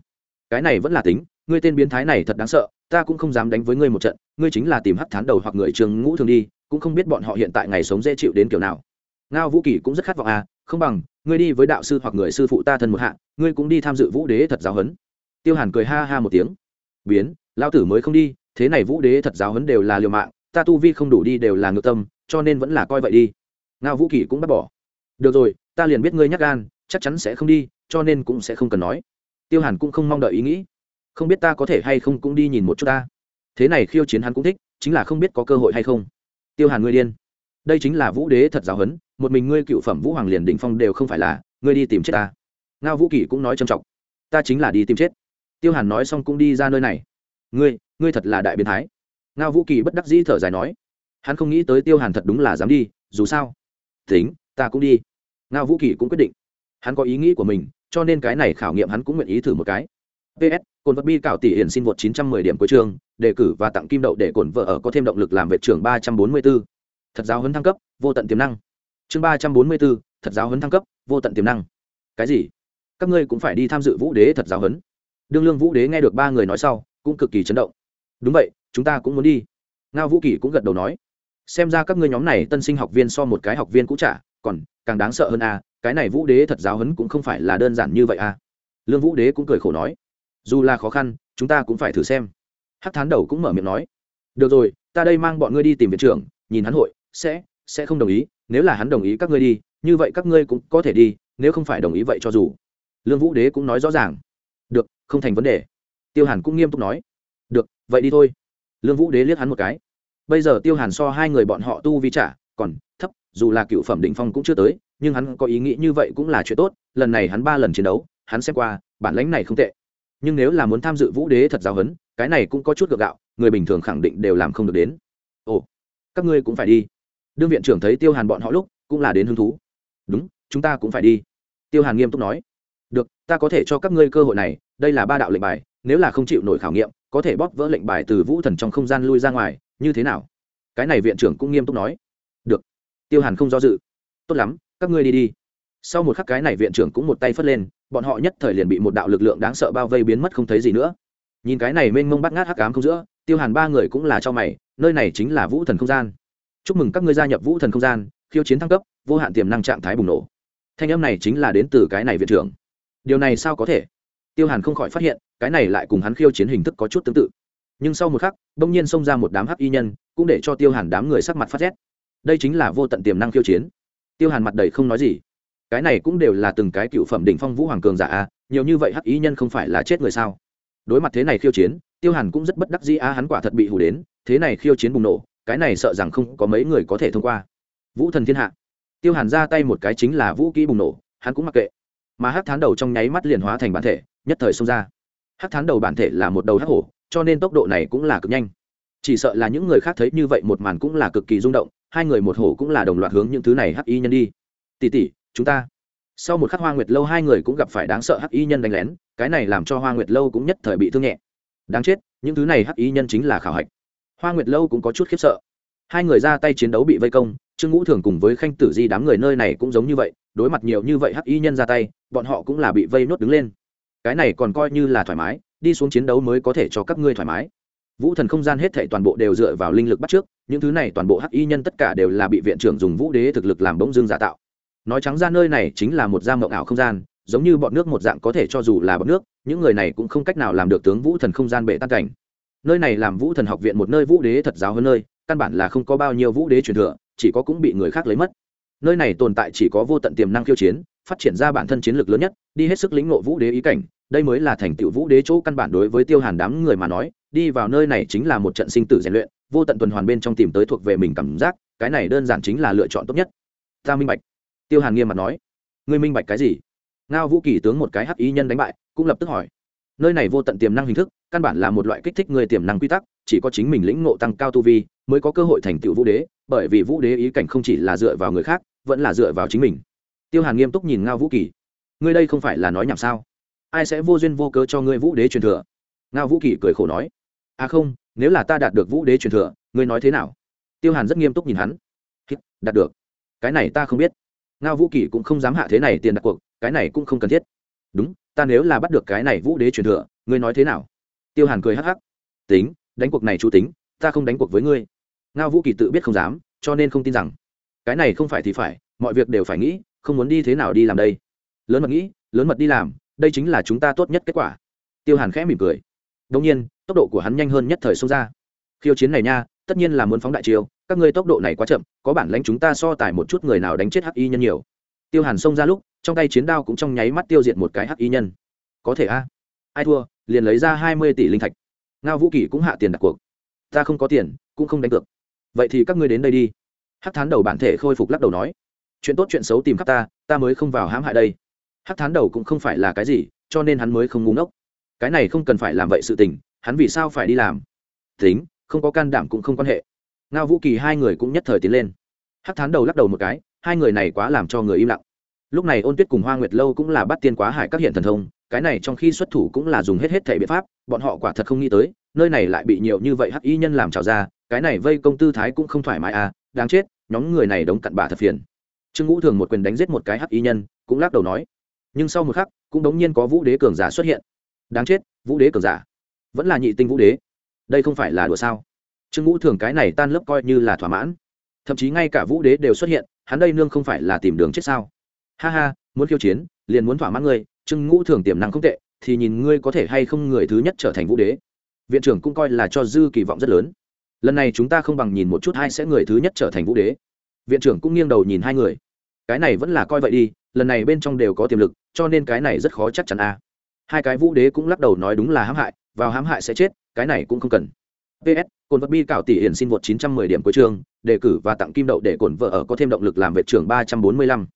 cái này vẫn là tính, ngươi tên biến thái này thật đáng sợ, ta cũng không dám đánh với ngươi một trận, ngươi chính là tìm hắt thán đầu hoặc người trường ngũ thường đi, cũng không biết bọn họ hiện tại ngày sống dễ chịu đến kiểu nào ngao vũ kỳ cũng rất khát vọng à không bằng, ngươi đi với đạo sư hoặc người sư phụ ta thân một hạ, ngươi cũng đi tham dự vũ đế thật giáo huấn. Tiêu hàn cười ha ha một tiếng. Biến lao tử mới không đi, thế này vũ đế thật giáo huấn đều là liều mạng, ta tu vi không đủ đi đều là ngược tâm, cho nên vẫn là coi vậy đi. Ngao vũ kỳ cũng bắt bỏ. Được rồi, ta liền biết ngươi nhắc gan, chắc chắn sẽ không đi, cho nên cũng sẽ không cần nói. Tiêu hàn cũng không mong đợi ý nghĩ. Không biết ta có thể hay không cũng đi nhìn một chút ta. Thế này khiêu chiến hắn cũng thích, chính là không biết có cơ hội hay không. Tiêu hàn ngươi điên. Đây chính là vũ đế thật giáo huấn một mình ngươi cựu phẩm vũ hoàng liền đỉnh phong đều không phải là, ngươi đi tìm chết ta. Ngao vũ kỳ cũng nói trầm trọng. Ta chính là đi tìm chết. Tiêu hàn nói xong cũng đi ra nơi này. Ngươi ngươi thật là đại biến thái. Ngao vũ kỳ bất đắc dĩ thở dài nói. Hắn không nghĩ tới tiêu hàn thật đúng là dám đi, dù sao. Tính, ta cũng đi. Ngao vũ kỳ cũng quyết định. Hắn có ý nghĩ của mình, cho nên cái này khảo nghiệm hắn cũng nguyện ý thử một cái. Ps cồn vật bi cảo tỷ hiển xin vượt 910 điểm cuối trường, đề cử và tặng kim đậu để cổn vợ ở có thêm động lực làm vệ trưởng 344. thật giáo huấn thăng cấp, vô tận tiềm năng chương 344, thật giáo huấn thăng cấp vô tận tiềm năng. Cái gì? Các ngươi cũng phải đi tham dự vũ đế thật giáo huấn. Đương lương vũ đế nghe được ba người nói sau cũng cực kỳ chấn động. Đúng vậy chúng ta cũng muốn đi. Ngao vũ kỳ cũng gật đầu nói. Xem ra các ngươi nhóm này tân sinh học viên so một cái học viên cũ trả còn càng đáng sợ hơn a cái này vũ đế thật giáo huấn cũng không phải là đơn giản như vậy a lương vũ đế cũng cười khổ nói. Dù là khó khăn chúng ta cũng phải thử xem. Hắc thán đầu cũng mở miệng nói. Được rồi ta đây mang bọn ngươi đi tìm viện trưởng nhìn hắn hội sẽ sẽ không đồng ý nếu là hắn đồng ý các ngươi đi, như vậy các ngươi cũng có thể đi, nếu không phải đồng ý vậy cho dù. Lương vũ đế cũng nói rõ ràng. Được, không thành vấn đề. Tiêu hàn cũng nghiêm túc nói. Được, vậy đi thôi. Lương vũ đế liếc hắn một cái. Bây giờ tiêu hàn so hai người bọn họ tu vi trả còn thấp, dù là cựu phẩm định phong cũng chưa tới, nhưng hắn có ý nghĩ như vậy cũng là chuyện tốt, lần này hắn ba lần chiến đấu, hắn xem qua, bản lãnh này không tệ. Nhưng nếu là muốn tham dự vũ đế thật giáo hấn cái này cũng có chút gượng gạo, người bình thường khẳng định đều làm không được đến. Ồ, các ngươi cũng phải đi đương viện trưởng thấy tiêu hàn bọn họ lúc cũng là đến hứng thú đúng chúng ta cũng phải đi tiêu hàn nghiêm túc nói được ta có thể cho các ngươi cơ hội này đây là ba đạo lệnh bài nếu là không chịu nổi khảo nghiệm có thể bóp vỡ lệnh bài từ vũ thần trong không gian lui ra ngoài như thế nào cái này viện trưởng cũng nghiêm túc nói được tiêu hàn không do dự tốt lắm các ngươi đi đi sau một khắc cái này viện trưởng cũng một tay phất lên bọn họ nhất thời liền bị một đạo lực lượng đáng sợ bao vây biến mất không thấy gì nữa nhìn cái này mênh mông bắt ngát hắc cám không giữa tiêu hàn ba người cũng là cho mày nơi này chính là vũ thần không gian chúc mừng các ngươi gia nhập vũ thần không gian, khiêu chiến thăng cấp, vô hạn tiềm năng trạng thái bùng nổ. Thanh âm này chính là đến từ cái này viện trưởng. Điều này sao có thể? Tiêu hàn không khỏi phát hiện, cái này lại cùng hắn khiêu chiến hình thức có chút tương tự. Nhưng sau một khắc, bỗng nhiên xông ra một đám hắc y nhân, cũng để cho tiêu hàn đám người sắc mặt phát rét. Đây chính là vô tận tiềm năng khiêu chiến. Tiêu hàn mặt đầy không nói gì. Cái này cũng đều là từng cái cựu phẩm đỉnh phong vũ hoàng cường giả a, nhiều như vậy hắc y nhân không phải là chết người sao? Đối mặt thế này khiêu chiến, tiêu hàn cũng rất bất đắc dĩ á hắn quả thật bị hủ đến, thế này khiêu chiến bùng nổ cái này sợ rằng không có mấy người có thể thông qua. Vũ thần thiên hạ. Tiêu hàn ra tay một cái chính là vũ kỹ bùng nổ, hắn cũng mặc kệ. Mà hắc thán đầu trong nháy mắt liền hóa thành bản thể, nhất thời xông ra. Hắc thán đầu bản thể là một đầu hắc hổ, cho nên tốc độ này cũng là cực nhanh. Chỉ sợ là những người khác thấy như vậy một màn cũng là cực kỳ rung động, hai người một hổ cũng là đồng loạt hướng những thứ này hắc y nhân đi. Tỉ tỉ chúng ta. Sau một khắc hoa nguyệt lâu hai người cũng gặp phải đáng sợ hắc y nhân đánh lén, cái này làm cho hoa nguyệt lâu cũng nhất thời bị thương nhẹ. Đáng chết, những thứ này hắc y nhân chính là khảo hạch hoa nguyệt lâu cũng có chút khiếp sợ. Hai người ra tay chiến đấu bị vây công, trương ngũ thường cùng với khanh tử di đám người nơi này cũng giống như vậy, đối mặt nhiều như vậy hắc y nhân ra tay, bọn họ cũng là bị vây nốt đứng lên. Cái này còn coi như là thoải mái, đi xuống chiến đấu mới có thể cho các ngươi thoải mái. Vũ thần không gian hết thảy toàn bộ đều dựa vào linh lực bắt trước, những thứ này toàn bộ hắc y nhân tất cả đều là bị viện trưởng dùng vũ đế thực lực làm bỗng dương giả tạo. Nói trắng ra nơi này chính là một giam mộng ảo không gian, giống như bọn nước một dạng có thể cho dù là bọn nước, những người này cũng không cách nào làm được tướng vũ thần không gian bệ tan cảnh nơi này làm vũ thần học viện một nơi vũ đế thật giáo hơn nơi, căn bản là không có bao nhiêu vũ đế truyền thừa, chỉ có cũng bị người khác lấy mất. Nơi này tồn tại chỉ có vô tận tiềm năng khiêu chiến, phát triển ra bản thân chiến lược lớn nhất, đi hết sức lĩnh ngộ vũ đế ý cảnh, đây mới là thành tựu vũ đế chỗ căn bản đối với tiêu hàn đám người mà nói, đi vào nơi này chính là một trận sinh tử rèn luyện, vô tận tuần hoàn bên trong tìm tới thuộc về mình cảm giác, cái này đơn giản chính là lựa chọn tốt nhất. Ta minh bạch. Tiêu hàn nghiêm mặt nói. Ngươi minh bạch cái gì? Ngao vũ kỳ tướng một cái hắc ý nhân đánh bại, cũng lập tức hỏi nơi này vô tận tiềm năng hình thức, căn bản là một loại kích thích người tiềm năng quy tắc, chỉ có chính mình lĩnh ngộ tăng cao tu vi mới có cơ hội thành tựu vũ đế, bởi vì vũ đế ý cảnh không chỉ là dựa vào người khác, vẫn là dựa vào chính mình. Tiêu hàn nghiêm túc nhìn ngao vũ kỳ. Ngươi đây không phải là nói nhảm sao? Ai sẽ vô duyên vô cớ cho ngươi vũ đế truyền thừa? Ngao vũ kỳ cười khổ nói. À không, nếu là ta đạt được vũ đế truyền thừa, ngươi nói thế nào? Tiêu hàn rất nghiêm túc nhìn hắn. Đạt được. Cái này ta không biết. Ngao vũ kỳ cũng không dám hạ thế này tiền đặt cuộc, cái này cũng không cần thiết. Đúng ta nếu là bắt được cái này vũ đế truyền thừa, ngươi nói thế nào? Tiêu hàn cười hắc hắc. Tính, đánh cuộc này chú tính, ta không đánh cuộc với ngươi. Ngao vũ kỳ tự biết không dám, cho nên không tin rằng, cái này không phải thì phải, mọi việc đều phải nghĩ, không muốn đi thế nào đi làm đây. Lớn mật nghĩ, lớn mật đi làm, đây chính là chúng ta tốt nhất kết quả. Tiêu hàn khẽ mỉm cười. Đông nhiên, tốc độ của hắn nhanh hơn nhất thời xông ra. Khiêu chiến này nha, tất nhiên là muốn phóng đại chiêu, các ngươi tốc độ này quá chậm, có bản lãnh chúng ta so tài một chút người nào đánh chết hắc y nhân nhiều. Tiêu hàn xông ra lúc trong tay chiến đao cũng trong nháy mắt tiêu diệt một cái hắc y nhân. Có thể a? Ai thua, liền lấy ra hai mươi tỷ linh thạch. Ngao vũ kỳ cũng hạ tiền đặt cuộc. Ta không có tiền, cũng không đánh cược. Vậy thì các ngươi đến đây đi. Hắc thán đầu bản thể khôi phục lắc đầu nói. Chuyện tốt chuyện xấu tìm khắp ta ta mới không vào hãm hại đây. Hắc thán đầu cũng không phải là cái gì, cho nên hắn mới không ngu ngốc. Cái này không cần phải làm vậy sự tình, hắn vì sao phải đi làm? Tính, không có can đảm cũng không quan hệ. Ngao vũ kỳ hai người cũng nhất thời tiến lên. Hắc thán đầu lắc đầu một cái, hai người này quá làm cho người im lặng lúc này ôn tuyết cùng hoa nguyệt lâu cũng là bắt tiên quá hải các hiện thần thông, cái này trong khi xuất thủ cũng là dùng hết hết thể biện pháp, bọn họ quả thật không nghĩ tới, nơi này lại bị nhiều như vậy hắc y nhân làm trào ra, cái này vây công tư thái cũng không thoải mái à đáng chết, nhóm người này đóng cặn bà thật phiền. Trương ngũ thường một quyền đánh giết một cái hắc y nhân, cũng lắc đầu nói. Nhưng sau một khắc, cũng đống nhiên có vũ đế cường giả xuất hiện. Đáng chết, vũ đế cường giả. Vẫn là nhị tinh vũ đế. Đây không phải là đùa sao? Trương ngũ thường cái này tan lớp coi như là thỏa mãn. Thậm chí ngay cả vũ đế đều xuất hiện, hắn đây nương không phải là tìm đường chết sao? Ha ha, muốn khiêu chiến, liền muốn thỏa mãn ngươi trưng ngũ thường tiềm năng không tệ, thì nhìn ngươi có thể hay không người thứ nhất trở thành vũ đế. Viện trưởng cũng coi là cho dư kỳ vọng rất lớn. Lần này chúng ta không bằng nhìn một chút hai sẽ người thứ nhất trở thành vũ đế. Viện trưởng cũng nghiêng đầu nhìn hai người. Cái này vẫn là coi vậy đi, lần này bên trong đều có tiềm lực, cho nên cái này rất khó chắc chắn a. Hai cái vũ đế cũng lắc đầu nói đúng là hãm hại, vào hãm hại sẽ chết, cái này cũng không cần. Ps cồn vật bi cạo tỷ hiển xin vượt 910 điểm cuối trường đề cử và tặng kim đậu để cổn vợ ở có thêm động lực làm vệ trưởng 345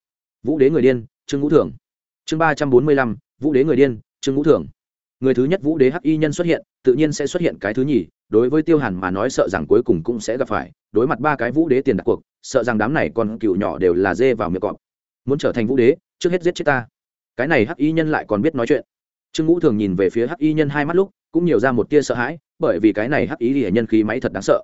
vũ đế người điên trương ngũ thưởng. Chương 345, vũ đế người điên trương ngũ thưởng. Người thứ nhất vũ đế hắc y nhân xuất hiện tự nhiên sẽ xuất hiện cái thứ nhì đối với tiêu hàn mà nói sợ rằng cuối cùng cũng sẽ gặp phải đối mặt ba cái vũ đế tiền đặt cuộc sợ rằng đám này còn cựu nhỏ đều là dê vào miệng cọp. Muốn trở thành vũ đế trước hết giết chết ta. Cái này hắc y nhân lại còn biết nói chuyện. Trương ngũ thường nhìn về phía hắc y nhân hai mắt lúc cũng nhiều ra một tia sợ hãi bởi vì cái này hắc y hệ nhân khí máy thật đáng sợ.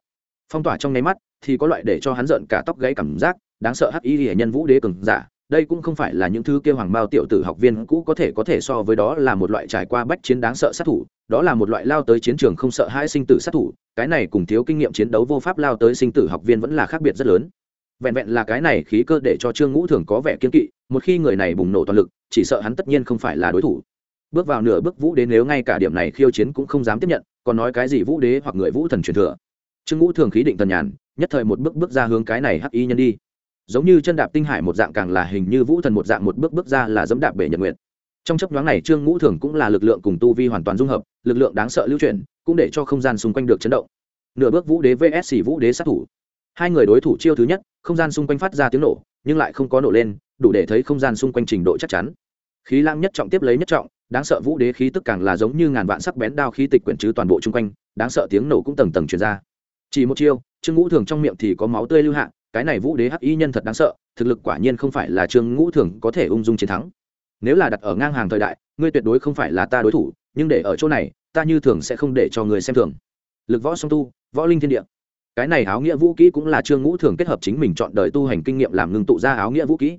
Phong tỏa trong nháy mắt thì có loại để cho hắn giận cả tóc gãy cảm giác đáng sợ hắc y hệ nhân vũ đế cường giả đây cũng không phải là những thứ kêu hoàng bao tiểu tử học viên cũ có thể có thể so với đó là một loại trải qua bách chiến đáng sợ sát thủ, đó là một loại lao tới chiến trường không sợ hai sinh tử sát thủ, cái này cùng thiếu kinh nghiệm chiến đấu vô pháp lao tới sinh tử học viên vẫn là khác biệt rất lớn. Vẹn vẹn là cái này khí cơ để cho trương ngũ thường có vẻ kiên kỵ, một khi người này bùng nổ toàn lực, chỉ sợ hắn tất nhiên không phải là đối thủ. Bước vào nửa bước vũ đế nếu ngay cả điểm này khiêu chiến cũng không dám tiếp nhận, còn nói cái gì vũ đế hoặc người vũ thần truyền thừa. Trương ngũ thường khí định tần nhàn, nhất thời một bước bước ra hướng cái này hắc y nhân đi giống như chân đạp tinh hải một dạng càng là hình như vũ thần một dạng một bước bước ra là dẫm đạp bể nhật nguyện trong chấp nhoáng này, trương ngũ thường cũng là lực lượng cùng tu vi hoàn toàn dung hợp, lực lượng đáng sợ lưu truyền cũng để cho không gian xung quanh được chấn động. Nửa bước vũ đế vs vũ đế sát thủ. Hai người đối thủ chiêu thứ nhất, không gian xung quanh phát ra tiếng nổ, nhưng lại không có nổ lên, đủ để thấy không gian xung quanh trình độ chắc chắn. Khí lang nhất trọng tiếp lấy nhất trọng, đáng sợ vũ đế khí tức càng là giống như ngàn vạn sắc bén đao khí tịch quyển chứ toàn bộ chung quanh, đáng sợ tiếng nổ cũng tầng tầng truyền ra. Chỉ một chiêu, trương ngũ thường trong miệng thì có máu tươi lưu hạ cái này vũ đế hắc y nhân thật đáng sợ, thực lực quả nhiên không phải là trương ngũ thường có thể ung dung chiến thắng. Nếu là đặt ở ngang hàng thời đại, ngươi tuyệt đối không phải là ta đối thủ, nhưng để ở chỗ này, ta như thường sẽ không để cho người xem thường. Lực võ song tu, võ linh thiên địa. Cái này áo nghĩa vũ kỹ cũng là trương ngũ thường kết hợp chính mình chọn đời tu hành kinh nghiệm làm ngưng tụ ra áo nghĩa vũ kỹ.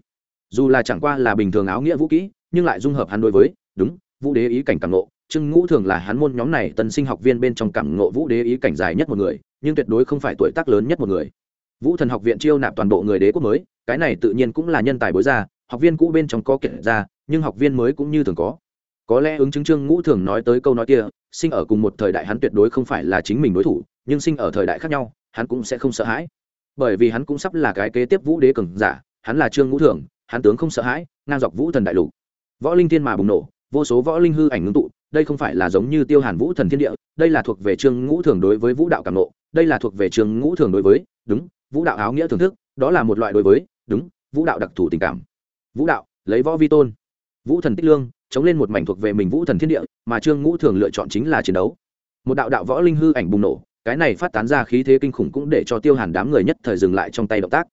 Dù là chẳng qua là bình thường áo nghĩa vũ kỹ, nhưng lại dung hợp hắn đối với, đúng, vũ đế ý cảnh cảm ngộ. Trương ngũ thường là hắn môn nhóm này tân sinh học viên bên trong cảm ngộ vũ đế ý cảnh dài nhất một người, nhưng tuyệt đối không phải tuổi tác lớn nhất một người vũ thần học viện chiêu nạp toàn bộ người đế quốc mới, cái này tự nhiên cũng là nhân tài bối ra, học viên cũ bên trong có kể ra, nhưng học viên mới cũng như thường có. Có lẽ ứng chứng trương ngũ thường nói tới câu nói kia, sinh ở cùng một thời đại hắn tuyệt đối không phải là chính mình đối thủ, nhưng sinh ở thời đại khác nhau, hắn cũng sẽ không sợ hãi. Bởi vì hắn cũng sắp là cái kế tiếp vũ đế cường giả, hắn là trương ngũ thường, hắn tướng không sợ hãi, ngang dọc vũ thần đại lục. Võ linh thiên mà bùng nổ, vô số võ linh hư ảnh ngưng tụ, đây không phải là giống như tiêu hàn vũ thần thiên địa, đây là thuộc về trương ngũ thường đối với vũ đạo cảm nộ đây là thuộc về trương ngũ thường đối với, đúng vũ đạo áo nghĩa thưởng thức, đó là một loại đối với, đúng, vũ đạo đặc thù tình cảm. Vũ đạo, lấy võ vi tôn. Vũ thần tích lương, chống lên một mảnh thuộc về mình vũ thần thiên địa, mà trương ngũ thường lựa chọn chính là chiến đấu. Một đạo đạo võ linh hư ảnh bùng nổ, cái này phát tán ra khí thế kinh khủng cũng để cho tiêu hàn đám người nhất thời dừng lại trong tay động tác.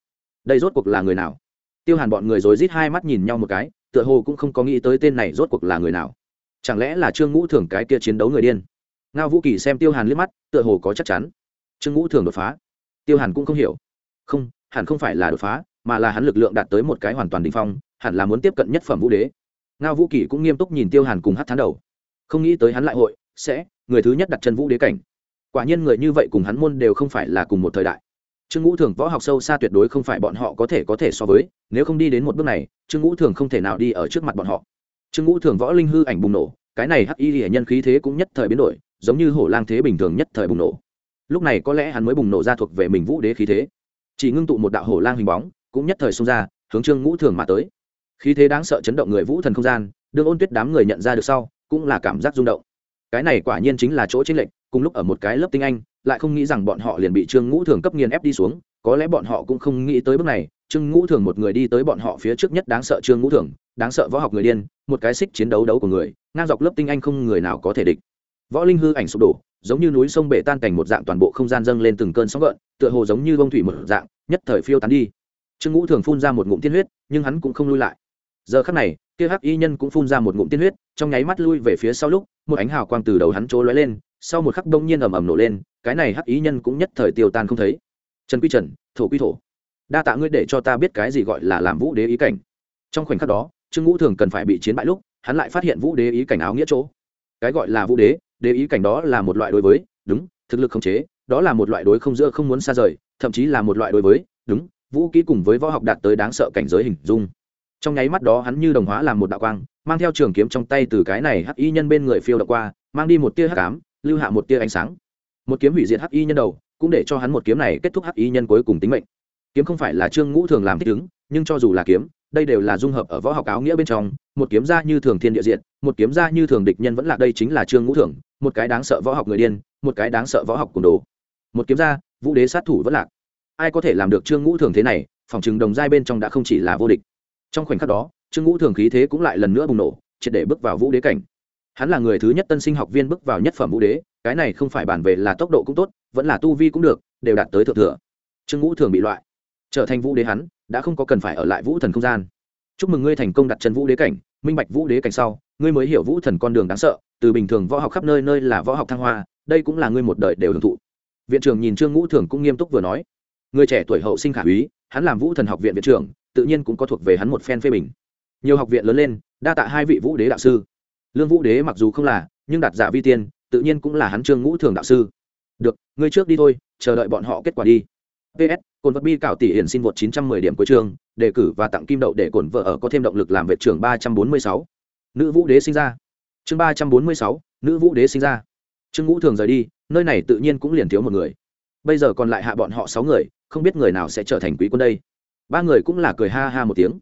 Đây rốt cuộc là người nào? Tiêu hàn bọn người rồi rít hai mắt nhìn nhau một cái, tựa hồ cũng không có nghĩ tới tên này rốt cuộc là người nào. Chẳng lẽ là trương ngũ thường cái kia chiến đấu người điên? Ngao vũ kỳ xem tiêu hàn liếc mắt, tựa hồ có chắc chắn. Trương ngũ thường đột phá. Tiêu hàn cũng không hiểu không, hẳn không phải là đột phá, mà là hắn lực lượng đạt tới một cái hoàn toàn đình phong, hẳn là muốn tiếp cận nhất phẩm vũ đế. Ngao vũ kỳ cũng nghiêm túc nhìn tiêu hàn cùng hát thán đầu. Không nghĩ tới hắn lại hội, sẽ, người thứ nhất đặt chân vũ đế cảnh. Quả nhiên người như vậy cùng hắn môn đều không phải là cùng một thời đại. Trương ngũ thường võ học sâu xa tuyệt đối không phải bọn họ có thể có thể so với, nếu không đi đến một bước này, trương ngũ thường không thể nào đi ở trước mặt bọn họ. Trương ngũ thường võ linh hư ảnh bùng nổ, cái này hắc y hệ nhân khí thế cũng nhất thời biến đổi, giống như hổ lang thế bình thường nhất thời bùng nổ. Lúc này có lẽ hắn mới bùng nổ ra thuộc về mình vũ đế khí thế chỉ ngưng tụ một đạo hổ lang hình bóng, cũng nhất thời xông ra, hướng trương ngũ thường mà tới. Khí thế đáng sợ chấn động người vũ thần không gian đương ôn tuyết đám người nhận ra được sau, cũng là cảm giác rung động. Cái này quả nhiên chính là chỗ chính lệnh cùng lúc ở một cái lớp tinh anh, lại không nghĩ rằng bọn họ liền bị trương ngũ thường cấp nghiền ép đi xuống, có lẽ bọn họ cũng không nghĩ tới bước này. Trương ngũ thường một người đi tới bọn họ phía trước nhất đáng sợ trương ngũ thường, đáng sợ võ học người điên, một cái xích chiến đấu đấu của người, ngang dọc lớp tinh anh không người nào có thể địch võ linh hư ảnh sụp đổ, giống như núi sông bể tan cảnh một dạng toàn bộ không gian dâng lên từng cơn sóng gợn, tựa hồ giống như bông thủy một dạng, nhất thời phiêu tán đi. Trương ngũ thường phun ra một ngụm tiên huyết, nhưng hắn cũng không lui lại. Giờ khắc này, kia hắc y nhân cũng phun ra một ngụm tiên huyết, trong nháy mắt lui về phía sau lúc, một ánh hào quang từ đầu hắn trố lóe lên, sau một khắc đông nhiên ầm ầm nổ lên, cái này hắc ý nhân cũng nhất thời tiêu tan không thấy. Trần quy trần, thổ quy thổ, đa tạ ngươi để cho ta biết cái gì gọi là làm vũ đế ý cảnh. Trong khoảnh khắc đó, trương ngũ thường cần phải bị chiến bại lúc, hắn lại phát hiện vũ đế ý cảnh áo nghĩa chỗ. Cái gọi là vũ đế đế ý cảnh đó là một loại đối với, đúng, thực lực khống chế, đó là một loại đối không giữa không muốn xa rời, thậm chí là một loại đối với, đúng, vũ kỹ cùng với võ học đạt tới đáng sợ cảnh giới hình dung. Trong nháy mắt đó hắn như đồng hóa làm một đạo quang, mang theo trường kiếm trong tay từ cái này hắc y nhân bên người phiêu đ qua, mang đi một tia hắc ám, lưu hạ một tia ánh sáng. Một kiếm hủy diệt hắc y nhân đầu, cũng để cho hắn một kiếm này kết thúc hắc y nhân cuối cùng tính mệnh. Kiếm không phải là trương ngũ thường làm thích ứng, nhưng cho dù là kiếm, đây đều là dung hợp ở võ học áo nghĩa bên trong, một kiếm ra như thường thiên địa diện, một kiếm ra như thường địch nhân vẫn là đây chính là trương ngũ thường một cái đáng sợ võ học người điên một cái đáng sợ võ học cùng đồ. Một kiếm gia, vũ đế sát thủ vẫn lạc. Ai có thể làm được trương ngũ thường thế này phòng chừng đồng giai bên trong đã không chỉ là vô địch. Trong khoảnh khắc đó trương ngũ thường khí thế cũng lại lần nữa bùng nổ triệt để bước vào vũ đế cảnh. Hắn là người thứ nhất tân sinh học viên bước vào nhất phẩm vũ đế cái này không phải bàn về là tốc độ cũng tốt vẫn là tu vi cũng được đều đạt tới thượng thừa. Trương ngũ thường bị loại. Trở thành vũ đế hắn đã không có cần phải ở lại vũ thần không gian. Chúc mừng ngươi thành công đặt chân vũ đế cảnh minh bạch vũ đế cảnh sau, ngươi mới hiểu vũ thần con đường đáng sợ, từ bình thường võ học khắp nơi nơi là võ học thăng hoa, đây cũng là ngươi một đời đều hưởng thụ. Viện trưởng nhìn trương ngũ thường cũng nghiêm túc vừa nói. Người trẻ tuổi hậu sinh khả úy, hắn làm vũ thần học viện viện trưởng, tự nhiên cũng có thuộc về hắn một phen phê bình. Nhiều học viện lớn lên, đa tạ hai vị vũ đế đạo sư. Lương vũ đế mặc dù không là, nhưng đạt giả vi tiên, tự nhiên cũng là hắn trương ngũ thường đạo sư. Được, ngươi trước đi thôi, chờ đợi bọn họ kết quả đi. Ps cồn vật bi cảo tỷ hiển xin vượt 910 điểm cuối trường đề cử và tặng kim đậu để cồn vợ ở có thêm động lực làm vệ trưởng 346. nữ vũ đế sinh ra. Chương 346, nữ vũ đế sinh ra. Trương ngũ thường rời đi nơi này tự nhiên cũng liền thiếu một người. Bây giờ còn lại hạ bọn họ sáu người không biết người nào sẽ trở thành quý quân đây. Ba người cũng là cười ha ha một tiếng.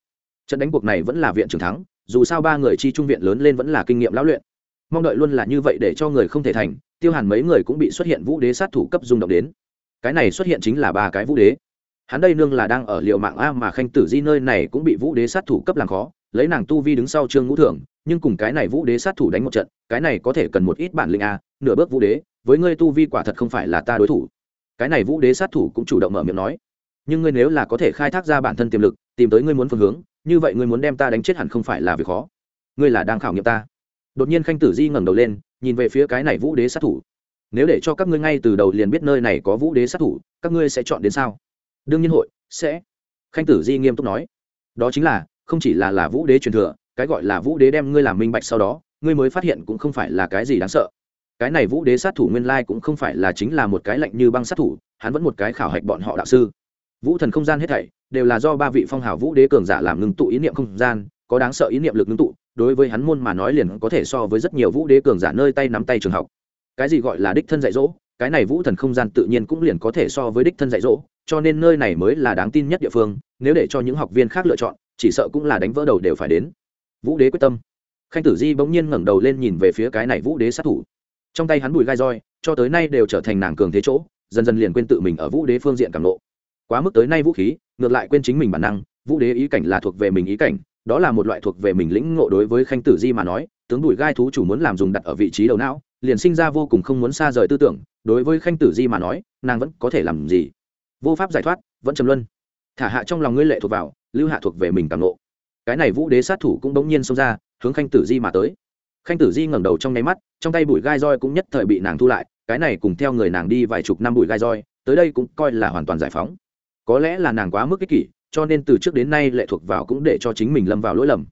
Trận đánh cuộc này vẫn là viện trưởng thắng dù sao ba người chi trung viện lớn lên vẫn là kinh nghiệm lão luyện. Mong đợi luôn là như vậy để cho người không thể thành tiêu hàn mấy người cũng bị xuất hiện vũ đế sát thủ cấp rung động đến. Cái này xuất hiện chính là ba cái vũ đế hắn đây nương là đang ở liệu mạng a mà khanh tử di nơi này cũng bị vũ đế sát thủ cấp làm khó, lấy nàng tu vi đứng sau trương ngũ thường nhưng cùng cái này vũ đế sát thủ đánh một trận, cái này có thể cần một ít bản linh a, nửa bước vũ đế, với ngươi tu vi quả thật không phải là ta đối thủ. Cái này vũ đế sát thủ cũng chủ động mở miệng nói. Nhưng ngươi nếu là có thể khai thác ra bản thân tiềm lực, tìm tới ngươi muốn phương hướng, như vậy ngươi muốn đem ta đánh chết hẳn không phải là việc khó. Ngươi là đang khảo nghiệm ta. Đột nhiên khanh tử di ngẩng đầu lên, nhìn về phía cái này vũ đế sát thủ. Nếu để cho các ngươi ngay từ đầu liền biết nơi này có vũ đế sát thủ, các ngươi sẽ chọn đến sao? Đương nhiên hội, sẽ. Khanh tử di nghiêm túc nói. Đó chính là, không chỉ là là vũ đế truyền thừa, cái gọi là vũ đế đem ngươi làm minh bạch sau đó, ngươi mới phát hiện cũng không phải là cái gì đáng sợ. Cái này vũ đế sát thủ nguyên lai cũng không phải là chính là một cái lạnh như băng sát thủ, hắn vẫn một cái khảo hạch bọn họ đạo sư. Vũ thần không gian hết thảy, đều là do ba vị phong hào vũ đế cường giả làm ngưng tụ ý niệm không gian, có đáng sợ ý niệm lực ngưng tụ, đối với hắn môn mà nói liền có thể so với rất nhiều vũ đế cường giả nơi tay nắm tay trường học. Cái gì gọi là đích thân dạy dỗ cái này vũ thần không gian tự nhiên cũng liền có thể so với đích thân dạy dỗ, cho nên nơi này mới là đáng tin nhất địa phương, nếu để cho những học viên khác lựa chọn, chỉ sợ cũng là đánh vỡ đầu đều phải đến. Vũ đế quyết tâm. Khanh tử di bỗng nhiên ngẩng đầu lên nhìn về phía cái này vũ đế sát thủ. Trong tay hắn bùi gai roi, cho tới nay đều trở thành nàng cường thế chỗ, dần dần liền quên tự mình ở vũ đế phương diện cảm lộ. Quá mức tới nay vũ khí, ngược lại quên chính mình bản năng, vũ đế ý cảnh là thuộc về mình ý cảnh, đó là một loại thuộc về mình lĩnh ngộ đối với khanh tử di mà nói, tướng bùi gai thú chủ muốn làm dùng đặt ở vị trí đầu não, liền sinh ra vô cùng không muốn xa rời tư tưởng đối với khanh tử di mà nói, nàng vẫn có thể làm gì? Vô pháp giải thoát, vẫn trầm luân. Thả hạ trong lòng ngươi lệ thuộc vào, lưu hạ thuộc về mình càng lộ cái này vũ đế sát thủ cũng bỗng nhiên xông ra, hướng khanh tử di mà tới. Khanh tử di ngẩng đầu trong nháy mắt, trong tay bụi gai roi cũng nhất thời bị nàng thu lại, cái này cùng theo người nàng đi vài chục năm bụi gai roi, tới đây cũng coi là hoàn toàn giải phóng. Có lẽ là nàng quá mức ích kỷ, cho nên từ trước đến nay lệ thuộc vào cũng để cho chính mình lâm vào lỗi lầm.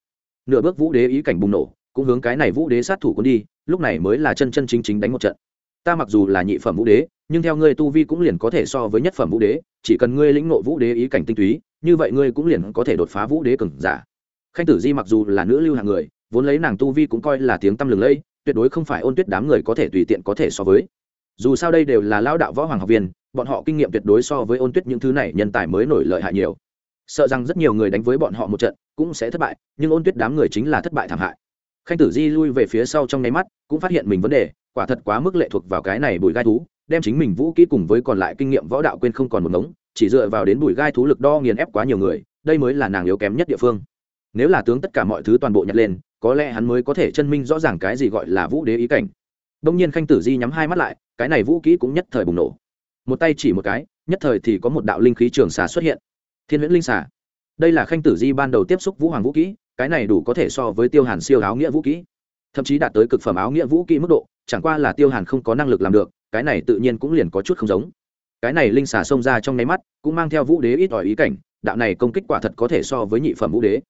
Nửa bước vũ đế ý cảnh bùng nổ, cũng hướng cái này vũ đế sát thủ cũng đi, lúc này mới là chân chân chính chính đánh một trận ta mặc dù là nhị phẩm vũ đế, nhưng theo ngươi tu vi cũng liền có thể so với nhất phẩm vũ đế, chỉ cần ngươi lĩnh ngộ vũ đế ý cảnh tinh túy, như vậy ngươi cũng liền có thể đột phá vũ đế cường giả. Khanh tử di mặc dù là nữ lưu hạng người, vốn lấy nàng tu vi cũng coi là tiếng tăm lừng lẫy tuyệt đối không phải ôn tuyết đám người có thể tùy tiện có thể so với. Dù sao đây đều là lao đạo võ hoàng học viên, bọn họ kinh nghiệm tuyệt đối so với ôn tuyết những thứ này nhân tài mới nổi lợi hại nhiều. Sợ rằng rất nhiều người đánh với bọn họ một trận cũng sẽ thất bại, nhưng ôn tuyết đám người chính là thất bại thảm hại khanh tử di lui về phía sau trong nháy mắt, cũng phát hiện mình vấn đề, quả thật quá mức lệ thuộc vào cái này bùi gai thú, đem chính mình vũ kỹ cùng với còn lại kinh nghiệm võ đạo quên không còn một ngống, chỉ dựa vào đến bùi gai thú lực đo nghiền ép quá nhiều người, đây mới là nàng yếu kém nhất địa phương. Nếu là tướng tất cả mọi thứ toàn bộ nhặt lên, có lẽ hắn mới có thể chân minh rõ ràng cái gì gọi là vũ đế ý cảnh. Đông nhiên khanh tử di nhắm hai mắt lại, cái này vũ kỹ cũng nhất thời bùng nổ. Một tay chỉ một cái, nhất thời thì có một đạo linh khí trường xà xuất hiện. Thiên huyễn linh xà. Đây là khanh tử di ban đầu tiếp xúc vũ hoàng vũ kỹ cái này đủ có thể so với tiêu hàn siêu áo nghĩa vũ kỹ. Thậm chí đạt tới cực phẩm áo nghĩa vũ kỹ mức độ, chẳng qua là tiêu hàn không có năng lực làm được, cái này tự nhiên cũng liền có chút không giống. Cái này linh xà xông ra trong nháy mắt, cũng mang theo vũ đế ít ỏi ý cảnh, đạo này công kích quả thật có thể so với nhị phẩm vũ đế.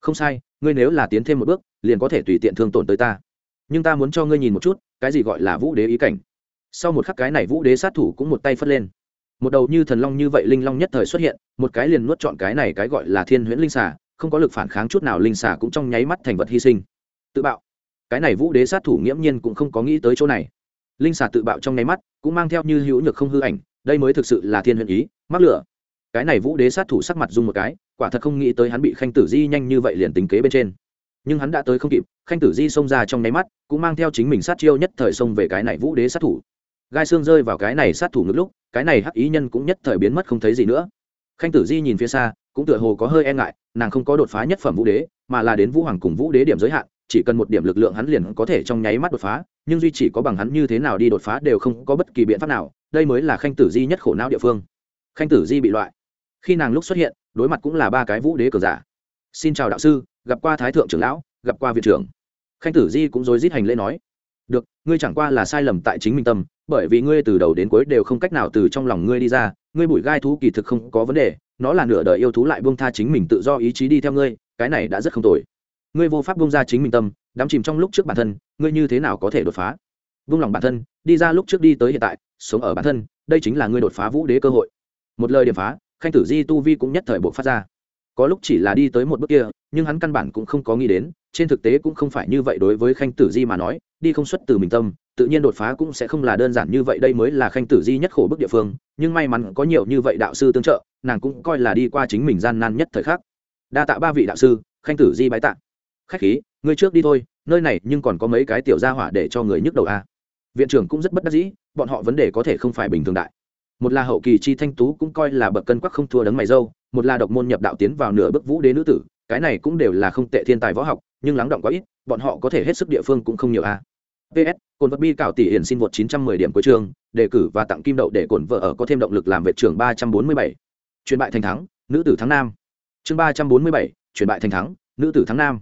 Không sai, ngươi nếu là tiến thêm một bước, liền có thể tùy tiện thương tổn tới ta. Nhưng ta muốn cho ngươi nhìn một chút, cái gì gọi là vũ đế ý cảnh. Sau một khắc cái này vũ đế sát thủ cũng một tay phất lên. Một đầu như thần long như vậy linh long nhất thời xuất hiện, một cái liền nuốt chọn cái này cái gọi là thiên huyễn linh xà không có lực phản kháng chút nào linh xà cũng trong nháy mắt thành vật hy sinh. Tự bạo. Cái này vũ đế sát thủ nghiễm nhiên cũng không có nghĩ tới chỗ này. Linh xà tự bạo trong nháy mắt, cũng mang theo như hữu nhược không hư ảnh, đây mới thực sự là thiên huyền ý, mắc lửa. Cái này vũ đế sát thủ sắc mặt dung một cái, quả thật không nghĩ tới hắn bị khanh tử di nhanh như vậy liền tính kế bên trên. Nhưng hắn đã tới không kịp, khanh tử di xông ra trong nháy mắt, cũng mang theo chính mình sát chiêu nhất thời xông về cái này vũ đế sát thủ. Gai xương rơi vào cái này sát thủ ngực lúc, cái này hắc ý nhân cũng nhất thời biến mất không thấy gì nữa khanh tử di nhìn phía xa, cũng tựa hồ có hơi e ngại, nàng không có đột phá nhất phẩm vũ đế, mà là đến vũ hoàng cùng vũ đế điểm giới hạn, chỉ cần một điểm lực lượng hắn liền có thể trong nháy mắt đột phá, nhưng duy chỉ có bằng hắn như thế nào đi đột phá đều không có bất kỳ biện pháp nào, đây mới là khanh tử di nhất khổ não địa phương. Khanh tử di bị loại. Khi nàng lúc xuất hiện, đối mặt cũng là ba cái vũ đế cờ giả. Xin chào đạo sư, gặp qua thái thượng trưởng lão, gặp qua viện trưởng. Khanh tử di cũng dối rít hành lễ nói được, ngươi chẳng qua là sai lầm tại chính mình tâm, bởi vì ngươi từ đầu đến cuối đều không cách nào từ trong lòng ngươi đi ra, ngươi bụi gai thú kỳ thực không có vấn đề, nó là nửa đời yêu thú lại buông tha chính mình tự do ý chí đi theo ngươi, cái này đã rất không tồi. Ngươi vô pháp buông ra chính mình tâm, đắm chìm trong lúc trước bản thân, ngươi như thế nào có thể đột phá? Vung lòng bản thân, đi ra lúc trước đi tới hiện tại, sống ở bản thân, đây chính là ngươi đột phá vũ đế cơ hội. Một lời điểm phá, khanh tử di tu vi cũng nhất thời buộc phát ra. Có lúc chỉ là đi tới một bước kia, nhưng hắn căn bản cũng không có nghĩ đến trên thực tế cũng không phải như vậy đối với khanh tử di mà nói, đi không xuất từ mình tâm, tự nhiên đột phá cũng sẽ không là đơn giản như vậy, đây mới là khanh tử di nhất khổ bức địa phương, nhưng may mắn có nhiều như vậy đạo sư tương trợ, nàng cũng coi là đi qua chính mình gian nan nhất thời khắc. Đa tạ ba vị đạo sư, khanh tử di bái tạ. Khách khí, ngươi trước đi thôi, nơi này nhưng còn có mấy cái tiểu gia hỏa để cho người nhức đầu a viện trưởng cũng rất bất đắc dĩ, bọn họ vấn đề có thể không phải bình thường đại. Một là hậu kỳ chi thanh tú cũng coi là bậc cân quắc không thua đấng mày dâu, một là độc môn nhập đạo tiến vào nửa bước vũ đế nữ tử cái này cũng đều là không tệ thiên tài võ học nhưng lắng động quá ít bọn họ có thể hết sức địa phương cũng không nhiều a. Ps cồn vật bi cạo tỷ hiển xin vượt 910 điểm cuối trường đề cử và tặng kim đậu để cổn vợ ở có thêm động lực làm vệ trưởng 347. truyền bại thành thắng nữ tử thắng nam. Chương 347, truyền bại thành thắng nữ tử thắng nam.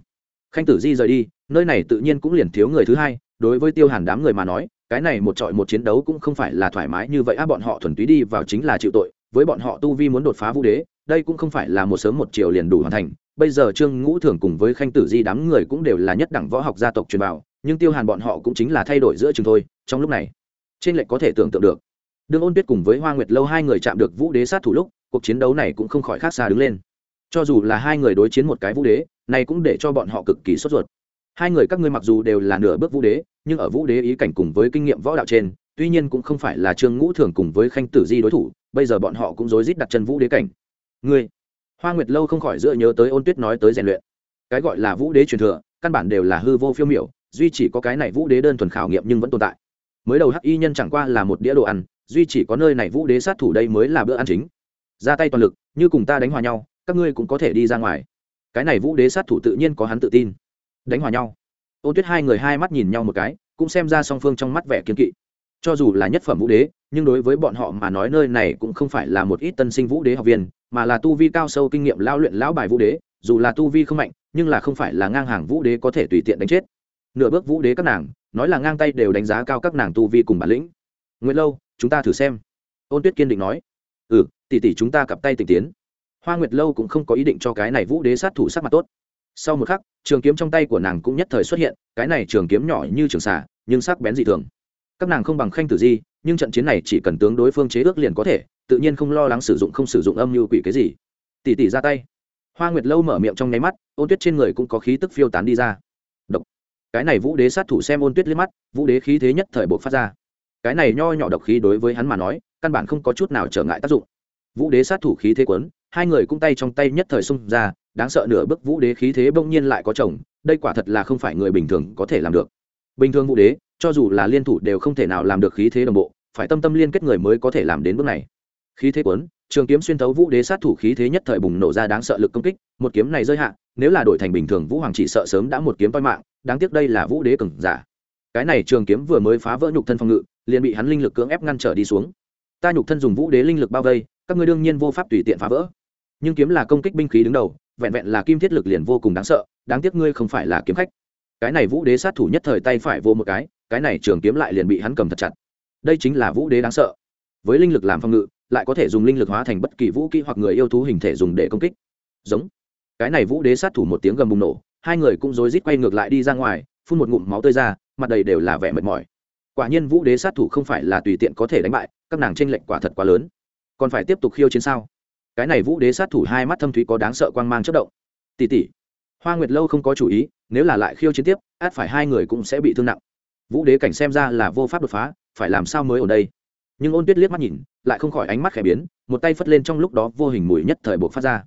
Khanh tử di rời đi nơi này tự nhiên cũng liền thiếu người thứ hai đối với tiêu hàn đám người mà nói cái này một trọi một chiến đấu cũng không phải là thoải mái như vậy á bọn họ thuần túy đi vào chính là chịu tội với bọn họ tu vi muốn đột phá vũ đế, đây cũng không phải là một sớm một chiều liền đủ hoàn thành. Bây giờ trương ngũ thường cùng với khanh tử di đám người cũng đều là nhất đẳng võ học gia tộc truyền vào, nhưng tiêu hàn bọn họ cũng chính là thay đổi giữa chừng thôi, trong lúc này, trên lệnh có thể tưởng tượng được. Đương ôn tuyết cùng với hoa nguyệt lâu hai người chạm được vũ đế sát thủ lúc, cuộc chiến đấu này cũng không khỏi khác xa đứng lên. Cho dù là hai người đối chiến một cái vũ đế, này cũng để cho bọn họ cực kỳ sốt ruột. Hai người các ngươi mặc dù đều là nửa bước vũ đế, nhưng ở vũ đế ý cảnh cùng với kinh nghiệm võ đạo trên tuy nhiên cũng không phải là trương ngũ thường cùng với khanh tử di đối thủ, bây giờ bọn họ cũng rối rít đặt chân vũ đế cảnh. Ngươi, hoa nguyệt lâu không khỏi dựa nhớ tới ôn tuyết nói tới rèn luyện. Cái gọi là vũ đế truyền thừa, căn bản đều là hư vô phiêu miểu, duy chỉ có cái này vũ đế đơn thuần khảo nghiệm nhưng vẫn tồn tại. Mới đầu hắc y nhân chẳng qua là một đĩa đồ ăn, duy chỉ có nơi này vũ đế sát thủ đây mới là bữa ăn chính. Ra tay toàn lực, như cùng ta đánh hòa nhau, các ngươi cũng có thể đi ra ngoài. Cái này vũ đế sát thủ tự nhiên có hắn tự tin. Đánh hòa nhau. Ôn tuyết hai người hai mắt nhìn nhau một cái, cũng xem ra song phương trong mắt vẻ kiên kỵ cho dù là nhất phẩm vũ đế, nhưng đối với bọn họ mà nói nơi này cũng không phải là một ít tân sinh vũ đế học viên, mà là tu vi cao sâu kinh nghiệm lao luyện lão bài vũ đế, dù là tu vi không mạnh, nhưng là không phải là ngang hàng vũ đế có thể tùy tiện đánh chết. Nửa bước vũ đế các nàng, nói là ngang tay đều đánh giá cao các nàng tu vi cùng bản lĩnh. Nguyễn lâu, chúng ta thử xem. Ôn tuyết kiên định nói. Ừ tỷ tỷ chúng ta cặp tay tình tiến. Hoa nguyệt lâu cũng không có ý định cho cái này vũ đế sát thủ sắc mặt tốt. Sau một khắc, trường kiếm trong tay của nàng cũng nhất thời xuất hiện, cái này trường kiếm nhỏ như trường xả nhưng sắc bén dị thường các nàng không bằng khanh tử di, nhưng trận chiến này chỉ cần tướng đối phương chế ước liền có thể, tự nhiên không lo lắng sử dụng không sử dụng âm mưu quỷ cái gì. Tỷ tỷ ra tay. Hoa nguyệt lâu mở miệng trong nháy mắt, ôn tuyết trên người cũng có khí tức phiêu tán đi ra. Độc. Cái này vũ đế sát thủ xem ôn tuyết liếc mắt, vũ đế khí thế nhất thời buộc phát ra. Cái này nho nhỏ độc khí đối với hắn mà nói, căn bản không có chút nào trở ngại tác dụng. Vũ đế sát thủ khí thế quấn hai người cũng tay trong tay nhất thời xung ra, đáng sợ nửa bức vũ đế khí thế bỗng nhiên lại có chồng, đây quả thật là không phải người bình thường có thể làm được. Bình thường vũ đế cho dù là liên thủ đều không thể nào làm được khí thế đồng bộ, phải tâm tâm liên kết người mới có thể làm đến bước này. Khí thế quấn trường kiếm xuyên thấu vũ đế sát thủ khí thế nhất thời bùng nổ ra đáng sợ lực công kích, một kiếm này rơi hạ, nếu là đổi thành bình thường vũ hoàng chỉ sợ sớm đã một kiếm toi mạng, đáng tiếc đây là vũ đế cừng giả. Cái này trường kiếm vừa mới phá vỡ nhục thân phòng ngự, liền bị hắn linh lực cưỡng ép ngăn trở đi xuống. Ta nhục thân dùng vũ đế linh lực bao vây, các ngươi đương nhiên vô pháp tùy tiện phá vỡ. Nhưng kiếm là công kích binh khí đứng đầu, vẹn vẹn là kim thiết lực liền vô cùng đáng sợ, đáng tiếc ngươi không phải là kiếm khách. Cái này vũ đế sát thủ nhất thời tay phải vô một cái cái này trường kiếm lại liền bị hắn cầm thật chặt. Đây chính là vũ đế đáng sợ. Với linh lực làm phòng ngự, lại có thể dùng linh lực hóa thành bất kỳ vũ kỹ hoặc người yêu thú hình thể dùng để công kích. Giống. Cái này vũ đế sát thủ một tiếng gầm bùng nổ, hai người cũng rối rít quay ngược lại đi ra ngoài, phun một ngụm máu tươi ra, mặt đầy đều là vẻ mệt mỏi. Quả nhiên vũ đế sát thủ không phải là tùy tiện có thể đánh bại, các nàng tranh lệnh quả thật quá lớn. Còn phải tiếp tục khiêu chiến sao? Cái này vũ đế sát thủ hai mắt thâm thúy có đáng sợ quang mang chất động. Tỷ tỷ hoa nguyệt lâu không có chủ ý, nếu là lại khiêu chiến tiếp, át phải hai người cũng sẽ bị thương nặng vũ đế cảnh xem ra là vô pháp đột phá, phải làm sao mới ở đây? Nhưng ôn tuyết liếc mắt nhìn, lại không khỏi ánh mắt khẽ biến, một tay phất lên trong lúc đó vô hình mùi nhất thời buộc phát ra.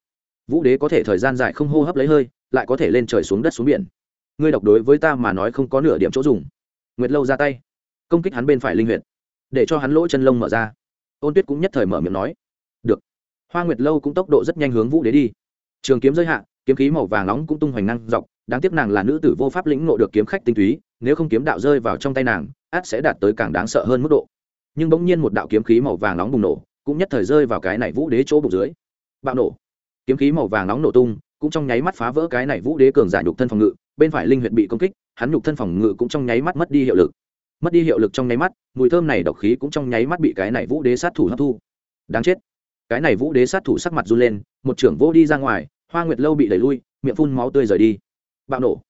Vũ đế có thể thời gian dài không hô hấp lấy hơi, lại có thể lên trời xuống đất xuống biển. Ngươi độc đối với ta mà nói không có nửa điểm chỗ dùng. Nguyệt lâu ra tay, công kích hắn bên phải linh huyện để cho hắn lỗ chân lông mở ra. Ôn tuyết cũng nhất thời mở miệng nói, được. Hoa nguyệt lâu cũng tốc độ rất nhanh hướng vũ đế đi. Trường kiếm giới hạ, kiếm khí màu vàng nóng cũng tung hoành năng dọc đáng tiếc nàng là nữ tử vô pháp lĩnh ngộ được kiếm khách tinh túy, nếu không kiếm đạo rơi vào trong tay nàng át sẽ đạt tới càng đáng sợ hơn mức độ. Nhưng bỗng nhiên một đạo kiếm khí màu vàng nóng bùng nổ, cũng nhất thời rơi vào cái này vũ đế chỗ bụng dưới. Bạo nổ. Kiếm khí màu vàng nóng nổ tung, cũng trong nháy mắt phá vỡ cái này vũ đế cường giả nhục thân phòng ngự, bên phải linh huyện bị công kích, hắn nhục thân phòng ngự cũng trong nháy mắt mất đi hiệu lực. Mất đi hiệu lực trong nháy mắt, mùi thơm này độc khí cũng trong nháy mắt bị cái này vũ đế sát thủ hấp thu. Đáng chết. Cái này vũ đế sát thủ sắc mặt run lên, một trưởng vô đi ra ngoài, hoa nguyệt lâu bị đẩy lui, miệng phun máu tươi rời đi bạo nổ.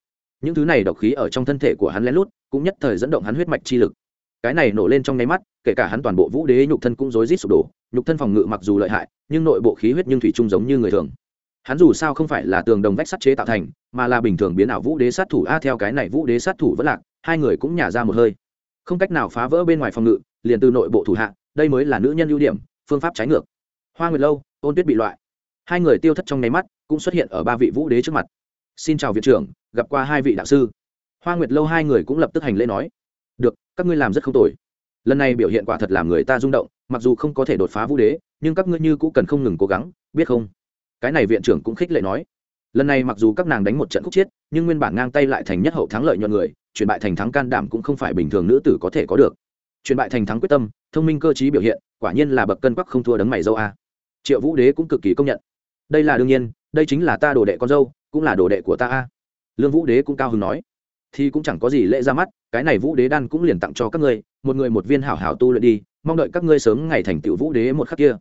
Những thứ này độc khí ở trong thân thể của hắn lén lút, cũng nhất thời dẫn động hắn huyết mạch chi lực. Cái này nổ lên trong nháy mắt, kể cả hắn toàn bộ vũ đế nhục thân cũng rối rít sụp đổ. Nhục thân phòng ngự mặc dù lợi hại, nhưng nội bộ khí huyết nhưng thủy chung giống như người thường. Hắn dù sao không phải là tường đồng vách sắt chế tạo thành, mà là bình thường biến ảo vũ đế sát thủ. A, theo cái này vũ đế sát thủ vẫn lạc, hai người cũng nhả ra một hơi. Không cách nào phá vỡ bên ngoài phòng ngự, liền từ nội bộ thủ hạ, đây mới là nữ nhân ưu điểm, phương pháp trái ngược. Hoa nguyệt lâu, ôn tuyết bị loại. Hai người tiêu thất trong nháy mắt, cũng xuất hiện ở ba vị vũ đế trước mặt xin chào viện trưởng, gặp qua hai vị đạo sư. Hoa nguyệt lâu hai người cũng lập tức hành lễ nói. Được, các ngươi làm rất không tồi. Lần này biểu hiện quả thật làm người ta rung động, mặc dù không có thể đột phá vũ đế, nhưng các ngươi như cũng cần không ngừng cố gắng, biết không? Cái này viện trưởng cũng khích lệ nói. Lần này mặc dù các nàng đánh một trận khúc chiết nhưng nguyên bản ngang tay lại thành nhất hậu thắng lợi nhuận người, chuyển bại thành thắng can đảm cũng không phải bình thường nữ tử có thể có được. Chuyển bại thành thắng quyết tâm, thông minh cơ t biểu hiện, quả nhiên là bậc cân quắc không thua đấng mày dâu a. Triệu vũ đế cũng cực kỳ công nhận. Đây là đương nhiên đây chính là ta đồ đệ con dâu, cũng là đồ đệ của ta a. Lương vũ đế cũng cao hứng nói. Thì cũng chẳng có gì lễ ra mắt, cái này vũ đế đan cũng liền tặng cho các ngươi, một người một viên hảo hảo tu luyện đi, mong đợi các ngươi sớm ngày thành tựu vũ đế một khắc kia.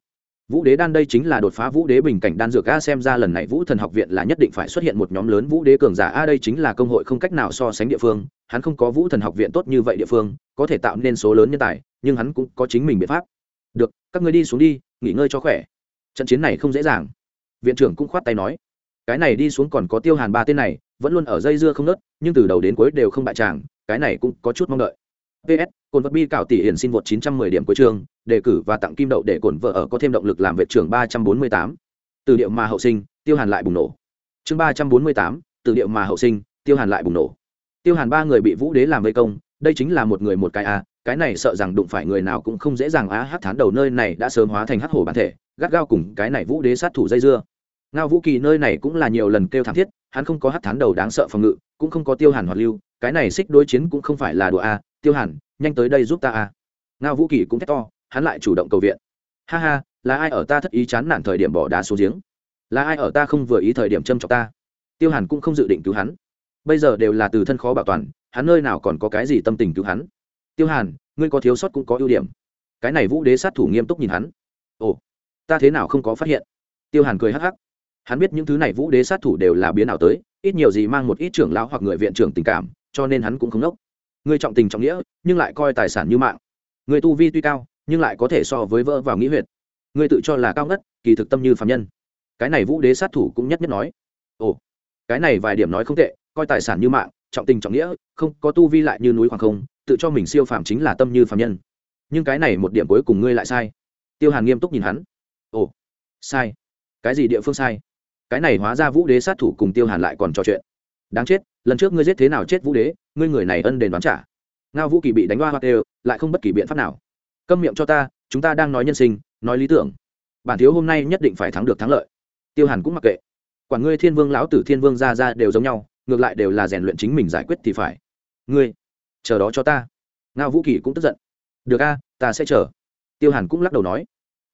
Vũ đế đan đây chính là đột phá vũ đế bình cảnh đan dược a, xem ra lần này vũ thần học viện là nhất định phải xuất hiện một nhóm lớn vũ đế cường giả a, đây chính là công hội không cách nào so sánh địa phương, hắn không có vũ thần học viện tốt như vậy địa phương, có thể tạo nên số lớn nhân tài, nhưng hắn cũng có chính mình biện pháp. Được, các ngươi đi xuống đi, nghỉ ngơi cho khỏe. Trận chiến này không dễ dàng viện trưởng cũng khoát tay nói cái này đi xuống còn có tiêu hàn ba tên này vẫn luôn ở dây dưa không nớt nhưng từ đầu đến cuối đều không bại tràng cái này cũng có chút mong đợi. Ps cồn vật bi cạo tỷ hiển xin vượt 910 điểm cuối trường đề cử và tặng kim đậu để cổn vợ ở có thêm động lực làm vệ trưởng 348. từ điệu mà hậu sinh tiêu hàn lại bùng nổ. Chương 348, từ điệu mà hậu sinh tiêu hàn lại bùng nổ. Tiêu hàn ba người bị vũ đế làm vây công đây chính là một người một cái a cái này sợ rằng đụng phải người nào cũng không dễ dàng á hát thán đầu nơi này đã sớm hóa thành hắc hổ bản thể gắt gao cùng cái này vũ đế sát thủ dây dưa. Ngao vũ kỳ nơi này cũng là nhiều lần kêu thảm thiết, hắn không có hát thán đầu đáng sợ phòng ngự, cũng không có tiêu hàn hoạt lưu, cái này xích đối chiến cũng không phải là đùa a, tiêu hàn, nhanh tới đây giúp ta a. Ngao vũ kỳ cũng thét to, hắn lại chủ động cầu viện. Ha ha, là ai ở ta thất ý chán nản thời điểm bỏ đá xuống giếng? Là ai ở ta không vừa ý thời điểm châm chọc ta? Tiêu hàn cũng không dự định cứu hắn. Bây giờ đều là từ thân khó bảo toàn, hắn nơi nào còn có cái gì tâm tình cứu hắn? Tiêu hàn, ngươi có thiếu sót cũng có ưu điểm. Cái này vũ đế sát thủ nghiêm túc nhìn hắn. Ồ ta thế nào không có phát hiện? Tiêu hàn cười hắc hắc. Hắn biết những thứ này vũ đế sát thủ đều là biến ảo tới, ít nhiều gì mang một ít trưởng lão hoặc người viện trưởng tình cảm, cho nên hắn cũng không nốc. Ngươi trọng tình trọng nghĩa, nhưng lại coi tài sản như mạng. Người tu vi tuy cao, nhưng lại có thể so với vỡ vào nghĩ huyệt. Ngươi tự cho là cao ngất, kỳ thực tâm như phạm nhân. Cái này vũ đế sát thủ cũng nhất nhất nói. Ồ, cái này vài điểm nói không tệ, coi tài sản như mạng, trọng tình trọng nghĩa, không, có tu vi lại như núi khoảng không, tự cho mình siêu phạm chính là tâm như phạm nhân. Nhưng cái này một điểm cuối cùng ngươi lại sai. Tiêu hàn nghiêm túc nhìn hắn ồ, sai. Cái gì địa phương sai? Cái này hóa ra vũ đế sát thủ cùng tiêu hàn lại còn trò chuyện. Đáng chết, lần trước ngươi giết thế nào chết vũ đế, ngươi người này ân đền đoán trả. Ngao vũ kỳ bị đánh hoa hoa đều lại không bất kỳ biện pháp nào. Câm miệng cho ta, chúng ta đang nói nhân sinh, nói lý tưởng. Bản thiếu hôm nay nhất định phải thắng được thắng lợi. Tiêu hàn cũng mặc kệ. Quản ngươi thiên vương lão tử thiên vương ra ra đều giống nhau, ngược lại đều là rèn luyện chính mình giải quyết thì phải. Ngươi, chờ đó cho ta. Ngao vũ kỳ cũng tức giận. Được a, ta sẽ chờ. Tiêu hàn cũng lắc đầu nói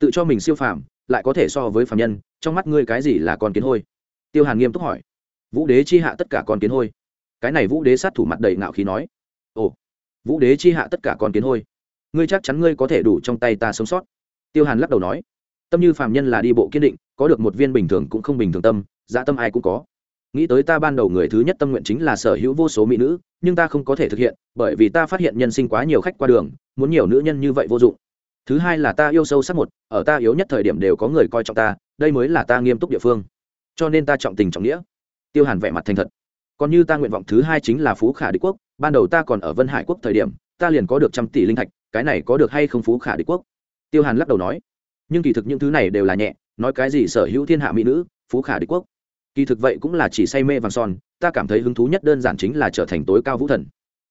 tự cho mình siêu phàm, lại có thể so với phàm nhân, trong mắt ngươi cái gì là con kiến hôi? Tiêu hàn nghiêm túc hỏi. Vũ đế chi hạ tất cả con kiến hôi. Cái này vũ đế sát thủ mặt đầy ngạo khí nói. Ồ, vũ đế chi hạ tất cả con kiến hôi. Ngươi chắc chắn ngươi có thể đủ trong tay ta sống sót. Tiêu hàn lắc đầu nói. Tâm như phàm nhân là đi bộ kiên định, có được một viên bình thường cũng không bình thường tâm dạ tâm ai cũng có. Nghĩ tới ta ban đầu người thứ nhất tâm nguyện chính là sở hữu vô số mỹ nữ, nhưng ta không có thể thực hiện, bởi vì ta phát hiện nhân sinh quá nhiều khách qua đường, muốn nhiều nữ nhân như vậy vô dụng thứ hai là ta yêu sâu sắc một, ở ta yếu nhất thời điểm đều có người coi trọng ta, đây mới là ta nghiêm túc địa phương. Cho nên ta trọng tình trọng nghĩa. Tiêu hàn vẻ mặt thành thật. Còn như ta nguyện vọng thứ hai chính là phú khả đế quốc, ban đầu ta còn ở vân hải quốc thời điểm, ta liền có được trăm tỷ linh thạch, cái này có được hay không phú khả đế quốc? Tiêu hàn lắc đầu nói. Nhưng kỳ thực những thứ này đều là nhẹ, nói cái gì sở hữu thiên hạ mỹ nữ, phú khả đế quốc. Kỳ thực vậy cũng là chỉ say mê vàng son, ta cảm thấy hứng thú nhất đơn giản chính là trở thành tối cao vũ thần.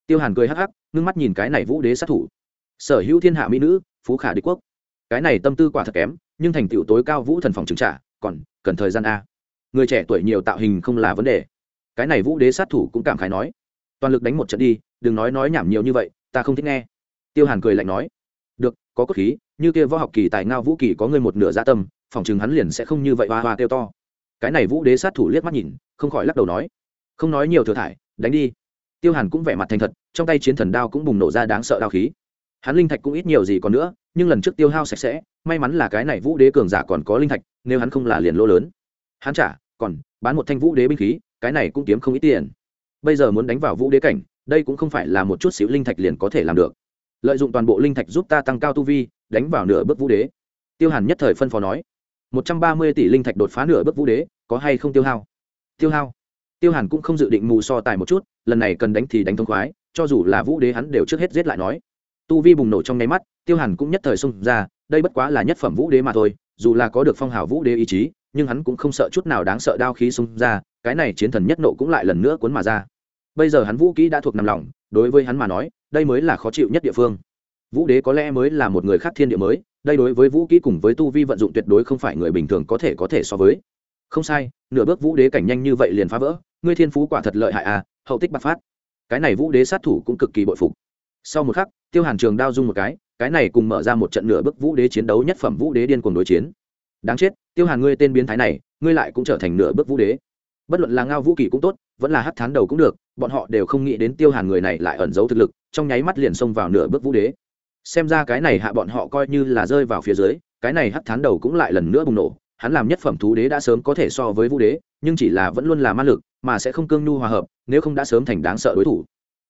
Tiêu hàn cười hắc hắc, ngưng mắt nhìn cái này vũ đế sát thủ sở hữu thiên hạ mỹ nữ, phú khả đế quốc. Cái này tâm tư quả thật kém, nhưng thành tựu tối cao vũ thần phòng trừng trả, còn cần thời gian a. Người trẻ tuổi nhiều tạo hình không là vấn đề. Cái này vũ đế sát thủ cũng cảm khái nói. Toàn lực đánh một trận đi, đừng nói nói nhảm nhiều như vậy, ta không thích nghe. Tiêu hàn cười lạnh nói. Được, có cốt khí, như kia võ học kỳ tài ngao vũ kỳ có người một nửa gia tâm, phòng chừng hắn liền sẽ không như vậy hoa hoa tiêu to. Cái này vũ đế sát thủ liếc mắt nhìn, không khỏi lắc đầu nói. Không nói nhiều thừa thải, đánh đi. Tiêu hàn cũng vẻ mặt thành thật, trong tay chiến thần đao cũng bùng nổ ra đáng sợ đao khí hắn linh thạch cũng ít nhiều gì còn nữa, nhưng lần trước tiêu hao sạch sẽ, may mắn là cái này vũ đế cường giả còn có linh thạch, nếu hắn không là liền lỗ lớn. Hắn trả, còn, bán một thanh vũ đế binh khí, cái này cũng kiếm không ít tiền. Bây giờ muốn đánh vào vũ đế cảnh, đây cũng không phải là một chút xíu linh thạch liền có thể làm được. Lợi dụng toàn bộ linh thạch giúp ta tăng cao tu vi, đánh vào nửa bước vũ đế. Tiêu hàn nhất thời phân phó nói, một trăm ba mươi tỷ linh thạch đột phá nửa bước vũ đế, có hay không tiêu hao? Tiêu hao? Tiêu hàn cũng không dự định mù so tài một chút, lần này cần đánh thì đánh thông khoái, cho dù là vũ đế hắn đều trước hết giết lại nói tu vi bùng nổ trong nháy mắt, tiêu hàn cũng nhất thời xông ra, đây bất quá là nhất phẩm vũ đế mà thôi, dù là có được phong hào vũ đế ý chí, nhưng hắn cũng không sợ chút nào đáng sợ đao khí xông ra, cái này chiến thần nhất nộ cũng lại lần nữa cuốn mà ra. Bây giờ hắn vũ kỹ đã thuộc nằm lòng, đối với hắn mà nói, đây mới là khó chịu nhất địa phương. Vũ đế có lẽ mới là một người khác thiên địa mới, đây đối với vũ kỹ cùng với tu vi vận dụng tuyệt đối không phải người bình thường có thể có thể so với. Không sai, nửa bước vũ đế cảnh nhanh như vậy liền phá vỡ, ngươi thiên phú quả thật lợi hại à hậu tích bạc phát. Cái này vũ đế sát thủ cũng cực kỳ bội phục sau một khắc, tiêu hàn trường đao dung một cái cái này cùng mở ra một trận nửa bước vũ đế chiến đấu nhất phẩm vũ đế điên cuồng đối chiến. Đáng chết, tiêu hàn ngươi tên biến thái này, ngươi lại cũng trở thành nửa bước vũ đế. Bất luận là ngao vũ kỳ cũng tốt, vẫn là hát thán đầu cũng được, bọn họ đều không nghĩ đến tiêu hàn người này lại ẩn giấu thực lực, trong nháy mắt liền xông vào nửa bước vũ đế. Xem ra cái này hạ bọn họ coi như là rơi vào phía dưới, cái này hát thán đầu cũng lại lần nữa bùng nổ. Hắn làm nhất phẩm thú đế đã sớm có thể so với vũ đế, nhưng chỉ là vẫn luôn là ma lực, mà sẽ không cương nhu hòa hợp, nếu không đã sớm thành đáng sợ đối thủ.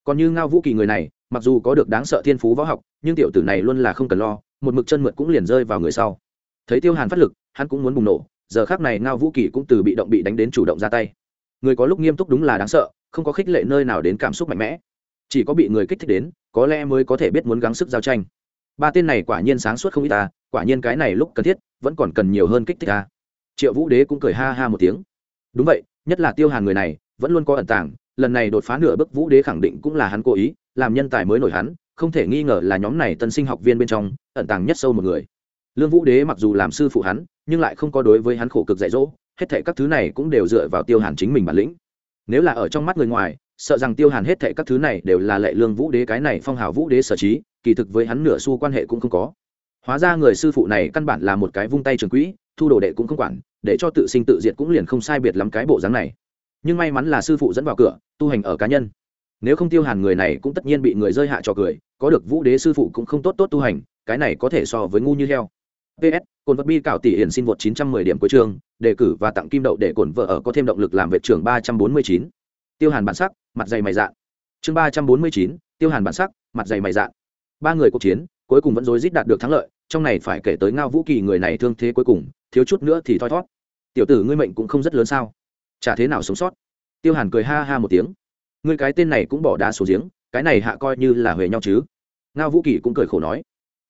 Còn như ngao vũ kỳ người này mặc dù có được đáng sợ thiên phú võ học, nhưng tiểu tử này luôn là không cần lo, một mực chân mượt cũng liền rơi vào người sau. Thấy tiêu hàn phát lực, hắn cũng muốn bùng nổ, giờ khác này ngao vũ kỳ cũng từ bị động bị đánh đến chủ động ra tay. Người có lúc nghiêm túc đúng là đáng sợ, không có khích lệ nơi nào đến cảm xúc mạnh mẽ. Chỉ có bị người kích thích đến, có lẽ mới có thể biết muốn gắng sức giao tranh. Ba tên này quả nhiên sáng suốt không ít ta quả nhiên cái này lúc cần thiết, vẫn còn cần nhiều hơn kích thích ta triệu vũ đế cũng cười ha ha một tiếng. Đúng vậy, nhất là tiêu hàn người này, vẫn luôn có ẩn tàng lần này đột phá nửa bước vũ đế khẳng định cũng là hắn cố ý, làm nhân tài mới nổi hắn, không thể nghi ngờ là nhóm này tân sinh học viên bên trong, ẩn tàng nhất sâu một người. Lương vũ đế mặc dù làm sư phụ hắn, nhưng lại không có đối với hắn khổ cực dạy dỗ, hết thệ các thứ này cũng đều dựa vào tiêu hàn chính mình bản lĩnh. Nếu là ở trong mắt người ngoài, sợ rằng tiêu hàn hết thệ các thứ này đều là lệ lương vũ đế cái này phong hào vũ đế sở trí, kỳ thực với hắn nửa xu quan hệ cũng không có. Hóa ra người sư phụ này căn bản là một cái vung tay trường quỹ, thu đồ đệ cũng không quản, để cho tự sinh tự diệt cũng liền không sai biệt lắm cái bộ dáng này nhưng may mắn là sư phụ dẫn vào cửa tu hành ở cá nhân. Nếu không tiêu hàn người này cũng tất nhiên bị người rơi hạ cho cười có được vũ đế sư phụ cũng không tốt tốt tu hành cái này có thể so với ngu như heo. Ps cồn vật bi cảo tỷ hiển xin vượt 910 điểm cuối trường, đề cử và tặng kim đậu để cổn vợ ở có thêm động lực làm vệ trưởng 349. tiêu hàn bản sắc mặt dày mày dạn. Chương 349, tiêu hàn bản sắc mặt dày mày dạn. Ba người cuộc chiến cuối cùng vẫn rối rít đạt được thắng lợi trong này phải kể tới ngao vũ kỳ người này thương thế cuối cùng thiếu chút nữa thì thoi thót. Tiểu tử ngươi mệnh cũng không rất lớn sao? Chả thế nào sống sót. Tiêu hàn cười ha ha một tiếng. Ngươi cái tên này cũng bỏ đá xuống giếng, cái này hạ coi như là huề nhau chứ. Ngao vũ kỳ cũng cười khổ nói.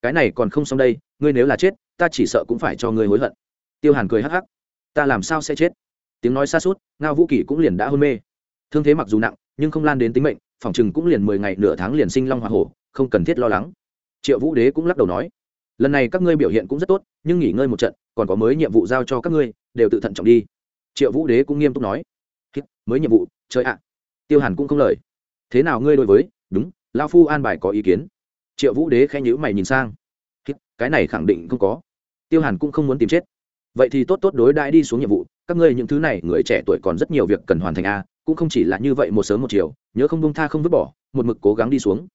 Cái này còn không xong đây, ngươi nếu là chết, ta chỉ sợ cũng phải cho ngươi hối hận. Tiêu hàn cười hắc hắc. Ta làm sao sẽ chết? Tiếng nói xa suốt, ngao vũ kỳ cũng liền đã hôn mê. Thương thế mặc dù nặng, nhưng không lan đến tính mệnh, phòng chừng cũng liền mười ngày nửa tháng liền sinh long hoa hổ, không cần thiết lo lắng. Triệu vũ đế cũng lắc đầu nói. Lần này các ngươi biểu hiện cũng rất tốt, nhưng nghỉ ngơi một trận, còn có mới nhiệm vụ giao cho các ngươi, đều tự thận trọng đi triệu vũ đế cũng nghiêm túc nói mới nhiệm vụ, chơi ạ. À. Tiêu hàn cũng không lời. Thế nào ngươi đối với? Đúng, lao phu an bài có ý kiến. Triệu vũ đế khẽ nhữ mày nhìn sang. Cái này khẳng định không có. Tiêu hàn cũng không muốn tìm chết. Vậy thì tốt tốt đối đãi đi xuống nhiệm vụ, các ngươi những thứ này, người trẻ tuổi còn rất nhiều việc cần hoàn thành a cũng không chỉ là như vậy một sớm một chiều, nhớ không bông tha không vứt bỏ, một mực cố gắng đi xuống.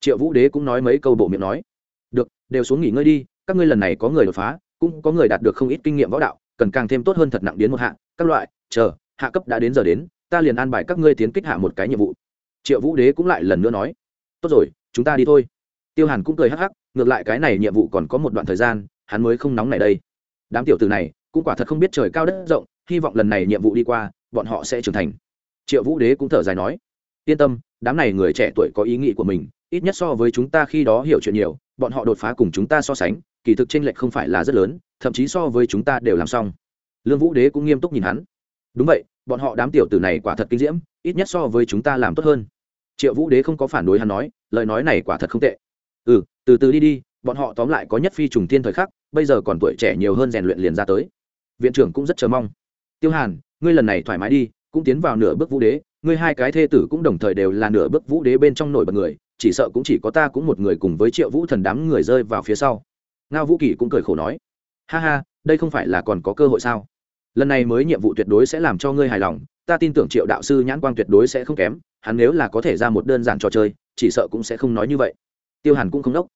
Triệu vũ đế cũng nói mấy câu bộ miệng nói. Được, đều xuống nghỉ ngơi đi, các ngươi lần này có người đột phá, cũng có người đạt được không ít kinh nghiệm võ đạo cần càng thêm tốt hơn thật nặng đến một hạ, các loại, chờ, hạ cấp đã đến giờ đến, ta liền an bài các ngươi tiến kích hạ một cái nhiệm vụ. Triệu vũ đế cũng lại lần nữa nói, tốt rồi, chúng ta đi thôi. Tiêu hàn cũng cười hắc hắc, ngược lại cái này nhiệm vụ còn có một đoạn thời gian, hắn mới không nóng này đây. Đám tiểu từ này, cũng quả thật không biết trời cao đất rộng, hy vọng lần này nhiệm vụ đi qua, bọn họ sẽ trưởng thành. Triệu vũ đế cũng thở dài nói, yên tâm, đám này người trẻ tuổi có ý nghĩ của mình, ít nhất so với chúng ta khi đó hiểu chuyện nhiều, bọn họ đột phá cùng chúng ta so sánh kỳ thực tranh lệch không phải là rất lớn, thậm chí so với chúng ta đều làm xong. Lương vũ đế cũng nghiêm túc nhìn hắn. Đúng vậy, bọn họ đám tiểu tử này quả thật kinh diễm, ít nhất so với chúng ta làm tốt hơn. Triệu vũ đế không có phản đối hắn nói, lời nói này quả thật không tệ. Ừ từ từ đi đi, bọn họ tóm lại có nhất phi trùng tiên thời khắc, bây giờ còn tuổi trẻ nhiều hơn rèn luyện liền ra tới. Viện trưởng cũng rất chờ mong. Tiêu hàn, ngươi lần này thoải mái đi, cũng tiến vào nửa bước vũ đế, ngươi hai cái thê tử cũng đồng thời đều là nửa bước vũ đế bên trong nổi bật người, chỉ sợ cũng chỉ có ta cũng một người cùng với triệu vũ thần đám người rơi vào phía sau ngao vũ kỳ cũng cười khổ nói, ha ha, đây không phải là còn có cơ hội sao? Lần này mới nhiệm vụ tuyệt đối sẽ làm cho ngươi hài lòng, ta tin tưởng triệu đạo sư nhãn quang tuyệt đối sẽ không kém, hắn nếu là có thể ra một đơn giản trò chơi, chỉ sợ cũng sẽ không nói như vậy. Tiêu hàn cũng không đốc.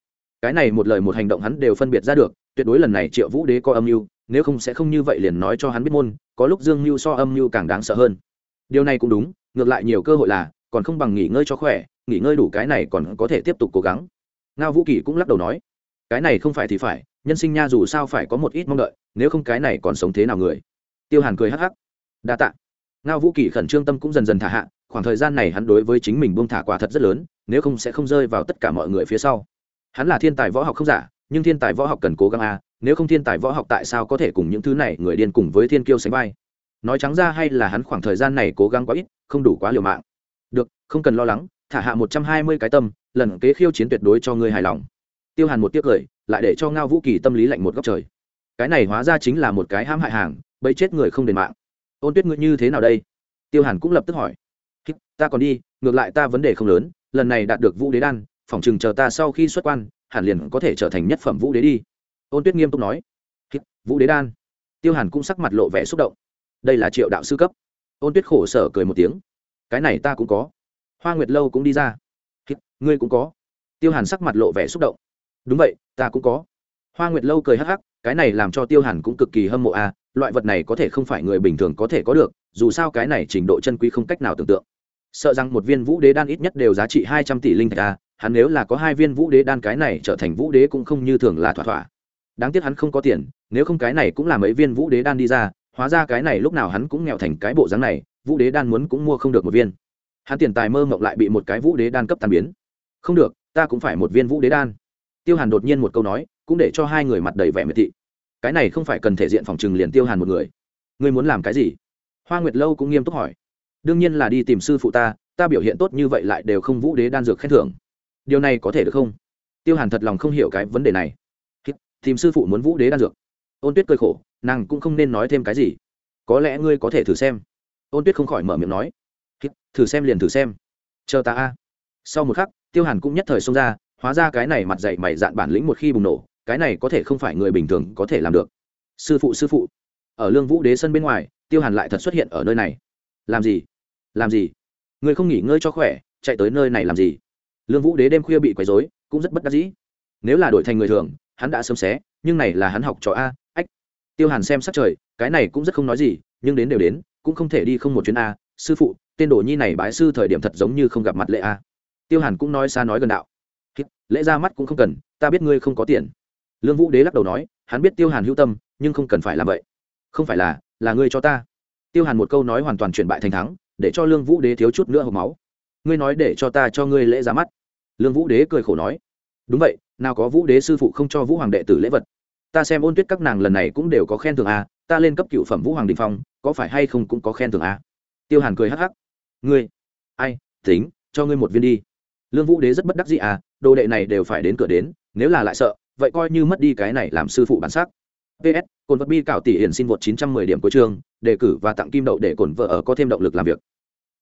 Cái này một lời một hành động hắn đều phân biệt ra được, tuyệt đối lần này triệu vũ đế có âm mưu, nếu không sẽ không như vậy liền nói cho hắn biết môn, có lúc dương mưu so âm mưu càng đáng sợ hơn. Điều này cũng đúng, ngược lại nhiều cơ hội là, còn không bằng nghỉ ngơi cho khỏe, nghỉ ngơi đủ cái này còn có thể tiếp tục cố gắng. Ngao vũ kỳ cũng lắc đầu nói cái này không phải thì phải, nhân sinh nha dù sao phải có một ít mong đợi, nếu không cái này còn sống thế nào người? Tiêu hàn cười hắc hắc. Đa tạ. Ngao vũ kỳ khẩn trương tâm cũng dần dần thả hạ, khoảng thời gian này hắn đối với chính mình buông thả quả thật rất lớn, nếu không sẽ không rơi vào tất cả mọi người phía sau. Hắn là thiên tài võ học không giả, nhưng thiên tài võ học cần cố gắng a, nếu không thiên tài võ học tại sao có thể cùng những thứ này người điên cùng với thiên kiêu sánh vai? Nói trắng ra hay là hắn khoảng thời gian này cố gắng quá ít, không đủ quá liều mạng. Được, không cần lo lắng, thả hạ một trăm hai mươi cái tâm, lần kế khiêu chiến tuyệt đối cho ngươi hài lòng tiêu hàn một tiếc cười, lại để cho ngao vũ kỳ tâm lý lạnh một góc trời. Cái này hóa ra chính là một cái hãm hại hàng bấy chết người không đền mạng. Ôn tuyết ngươi như thế nào đây? Tiêu hàn cũng lập tức hỏi. Ta còn đi, ngược lại ta vấn đề không lớn, lần này đạt được vũ đế đan, phỏng chừng chờ ta sau khi xuất quan, hẳn liền có thể trở thành nhất phẩm vũ đế đi. Ôn tuyết nghiêm túc nói. Vũ đế đan. Tiêu hàn cũng sắc mặt lộ vẻ xúc động. Đây là triệu đạo sư cấp. Ôn tuyết khổ sở cười một tiếng. Cái này ta cũng có. Hoa nguyệt lâu cũng đi ra. Ngươi cũng có. Tiêu hàn sắc mặt lộ vẻ xúc động đúng vậy, ta cũng có. Hoa nguyệt lâu cười hắc hắc, cái này làm cho tiêu hàn cũng cực kỳ hâm mộ a loại vật này có thể không phải người bình thường có thể có được, dù sao cái này trình độ chân quý không cách nào tưởng tượng. Sợ rằng một viên vũ đế đan ít nhất đều giá trị hai trăm tỷ linh thạch a hắn nếu là có hai viên vũ đế đan cái này trở thành vũ đế cũng không như thường là thỏa thỏa. Đáng tiếc hắn không có tiền, nếu không cái này cũng là mấy viên vũ đế đan đi ra, hóa ra cái này lúc nào hắn cũng nghèo thành cái bộ dáng này, vũ đế đan muốn cũng mua không được một viên. Hắn tiền tài mơ mộng lại bị một cái vũ đế đan cấp tàn biến. Không được, ta cũng phải một viên vũ đế đan tiêu hàn đột nhiên một câu nói, cũng để cho hai người mặt đầy vẻ miệt thị. Cái này không phải cần thể diện phòng trừng liền tiêu hàn một người. Ngươi muốn làm cái gì? Hoa nguyệt lâu cũng nghiêm túc hỏi. Đương nhiên là đi tìm sư phụ ta ta biểu hiện tốt như vậy lại đều không vũ đế đan dược khen thưởng. Điều này có thể được không? Tiêu hàn thật lòng không hiểu cái vấn đề này. Tìm sư phụ muốn vũ đế đan dược. Ôn tuyết cười khổ, nàng cũng không nên nói thêm cái gì. Có lẽ ngươi có thể thử xem. Ôn tuyết không khỏi mở miệng nói. Thử xem liền thử xem. Chờ ta a. Sau một khắc, tiêu hàn cũng nhất thời xông ra hóa ra cái này mặt dạy mày dạn bản lĩnh một khi bùng nổ, cái này có thể không phải người bình thường có thể làm được. Sư phụ sư phụ. Ở lương vũ đế sân bên ngoài, tiêu hàn lại thật xuất hiện ở nơi này. Làm gì? Làm gì? Người không nghỉ ngơi cho khỏe, chạy tới nơi này làm gì? Lương vũ đế đêm khuya bị quấy dối cũng rất bất đắc dĩ. Nếu là đổi thành người thường, hắn đã sớm xé, nhưng này là hắn học trò a, ách. Tiêu hàn xem sắc trời, cái này cũng rất không nói gì, nhưng đến đều đến, cũng không thể đi không một chuyến a. Sư phụ, tên đồ nhi này bái sư thời điểm thật giống như không gặp mặt lệ a. Tiêu hàn cũng nói xa nói gần đạo lễ ra mắt cũng không cần, ta biết ngươi không có tiền. Lương vũ đế lắc đầu nói, hắn biết tiêu hàn hữu tâm, nhưng không cần phải làm vậy. Không phải là là ngươi cho ta. Tiêu hàn một câu nói hoàn toàn chuyển bại thành thắng, để cho lương vũ đế thiếu chút nữa hộp máu. Ngươi nói để cho ta cho ngươi lễ ra mắt. Lương vũ đế cười khổ nói, đúng vậy, nào có vũ đế sư phụ không cho vũ hoàng đệ tử lễ vật. Ta xem ôn tuyết các nàng lần này cũng đều có khen thưởng a, ta lên cấp cựu phẩm vũ hoàng đình phong, có phải hay không cũng có khen thưởng a? Tiêu hàn cười hắc hắc, ngươi, ai, tính, cho ngươi một viên đi lương vũ đế rất bất đắc dĩ à đồ đệ này đều phải đến cửa đến, nếu là lại sợ, vậy coi như mất đi cái này làm sư phụ bản sắc. Ps cồn vật bi cảo tỷ hiển xin vượt 910 điểm của trường đề cử và tặng kim đậu để cồn vợ ở có thêm động lực làm việc.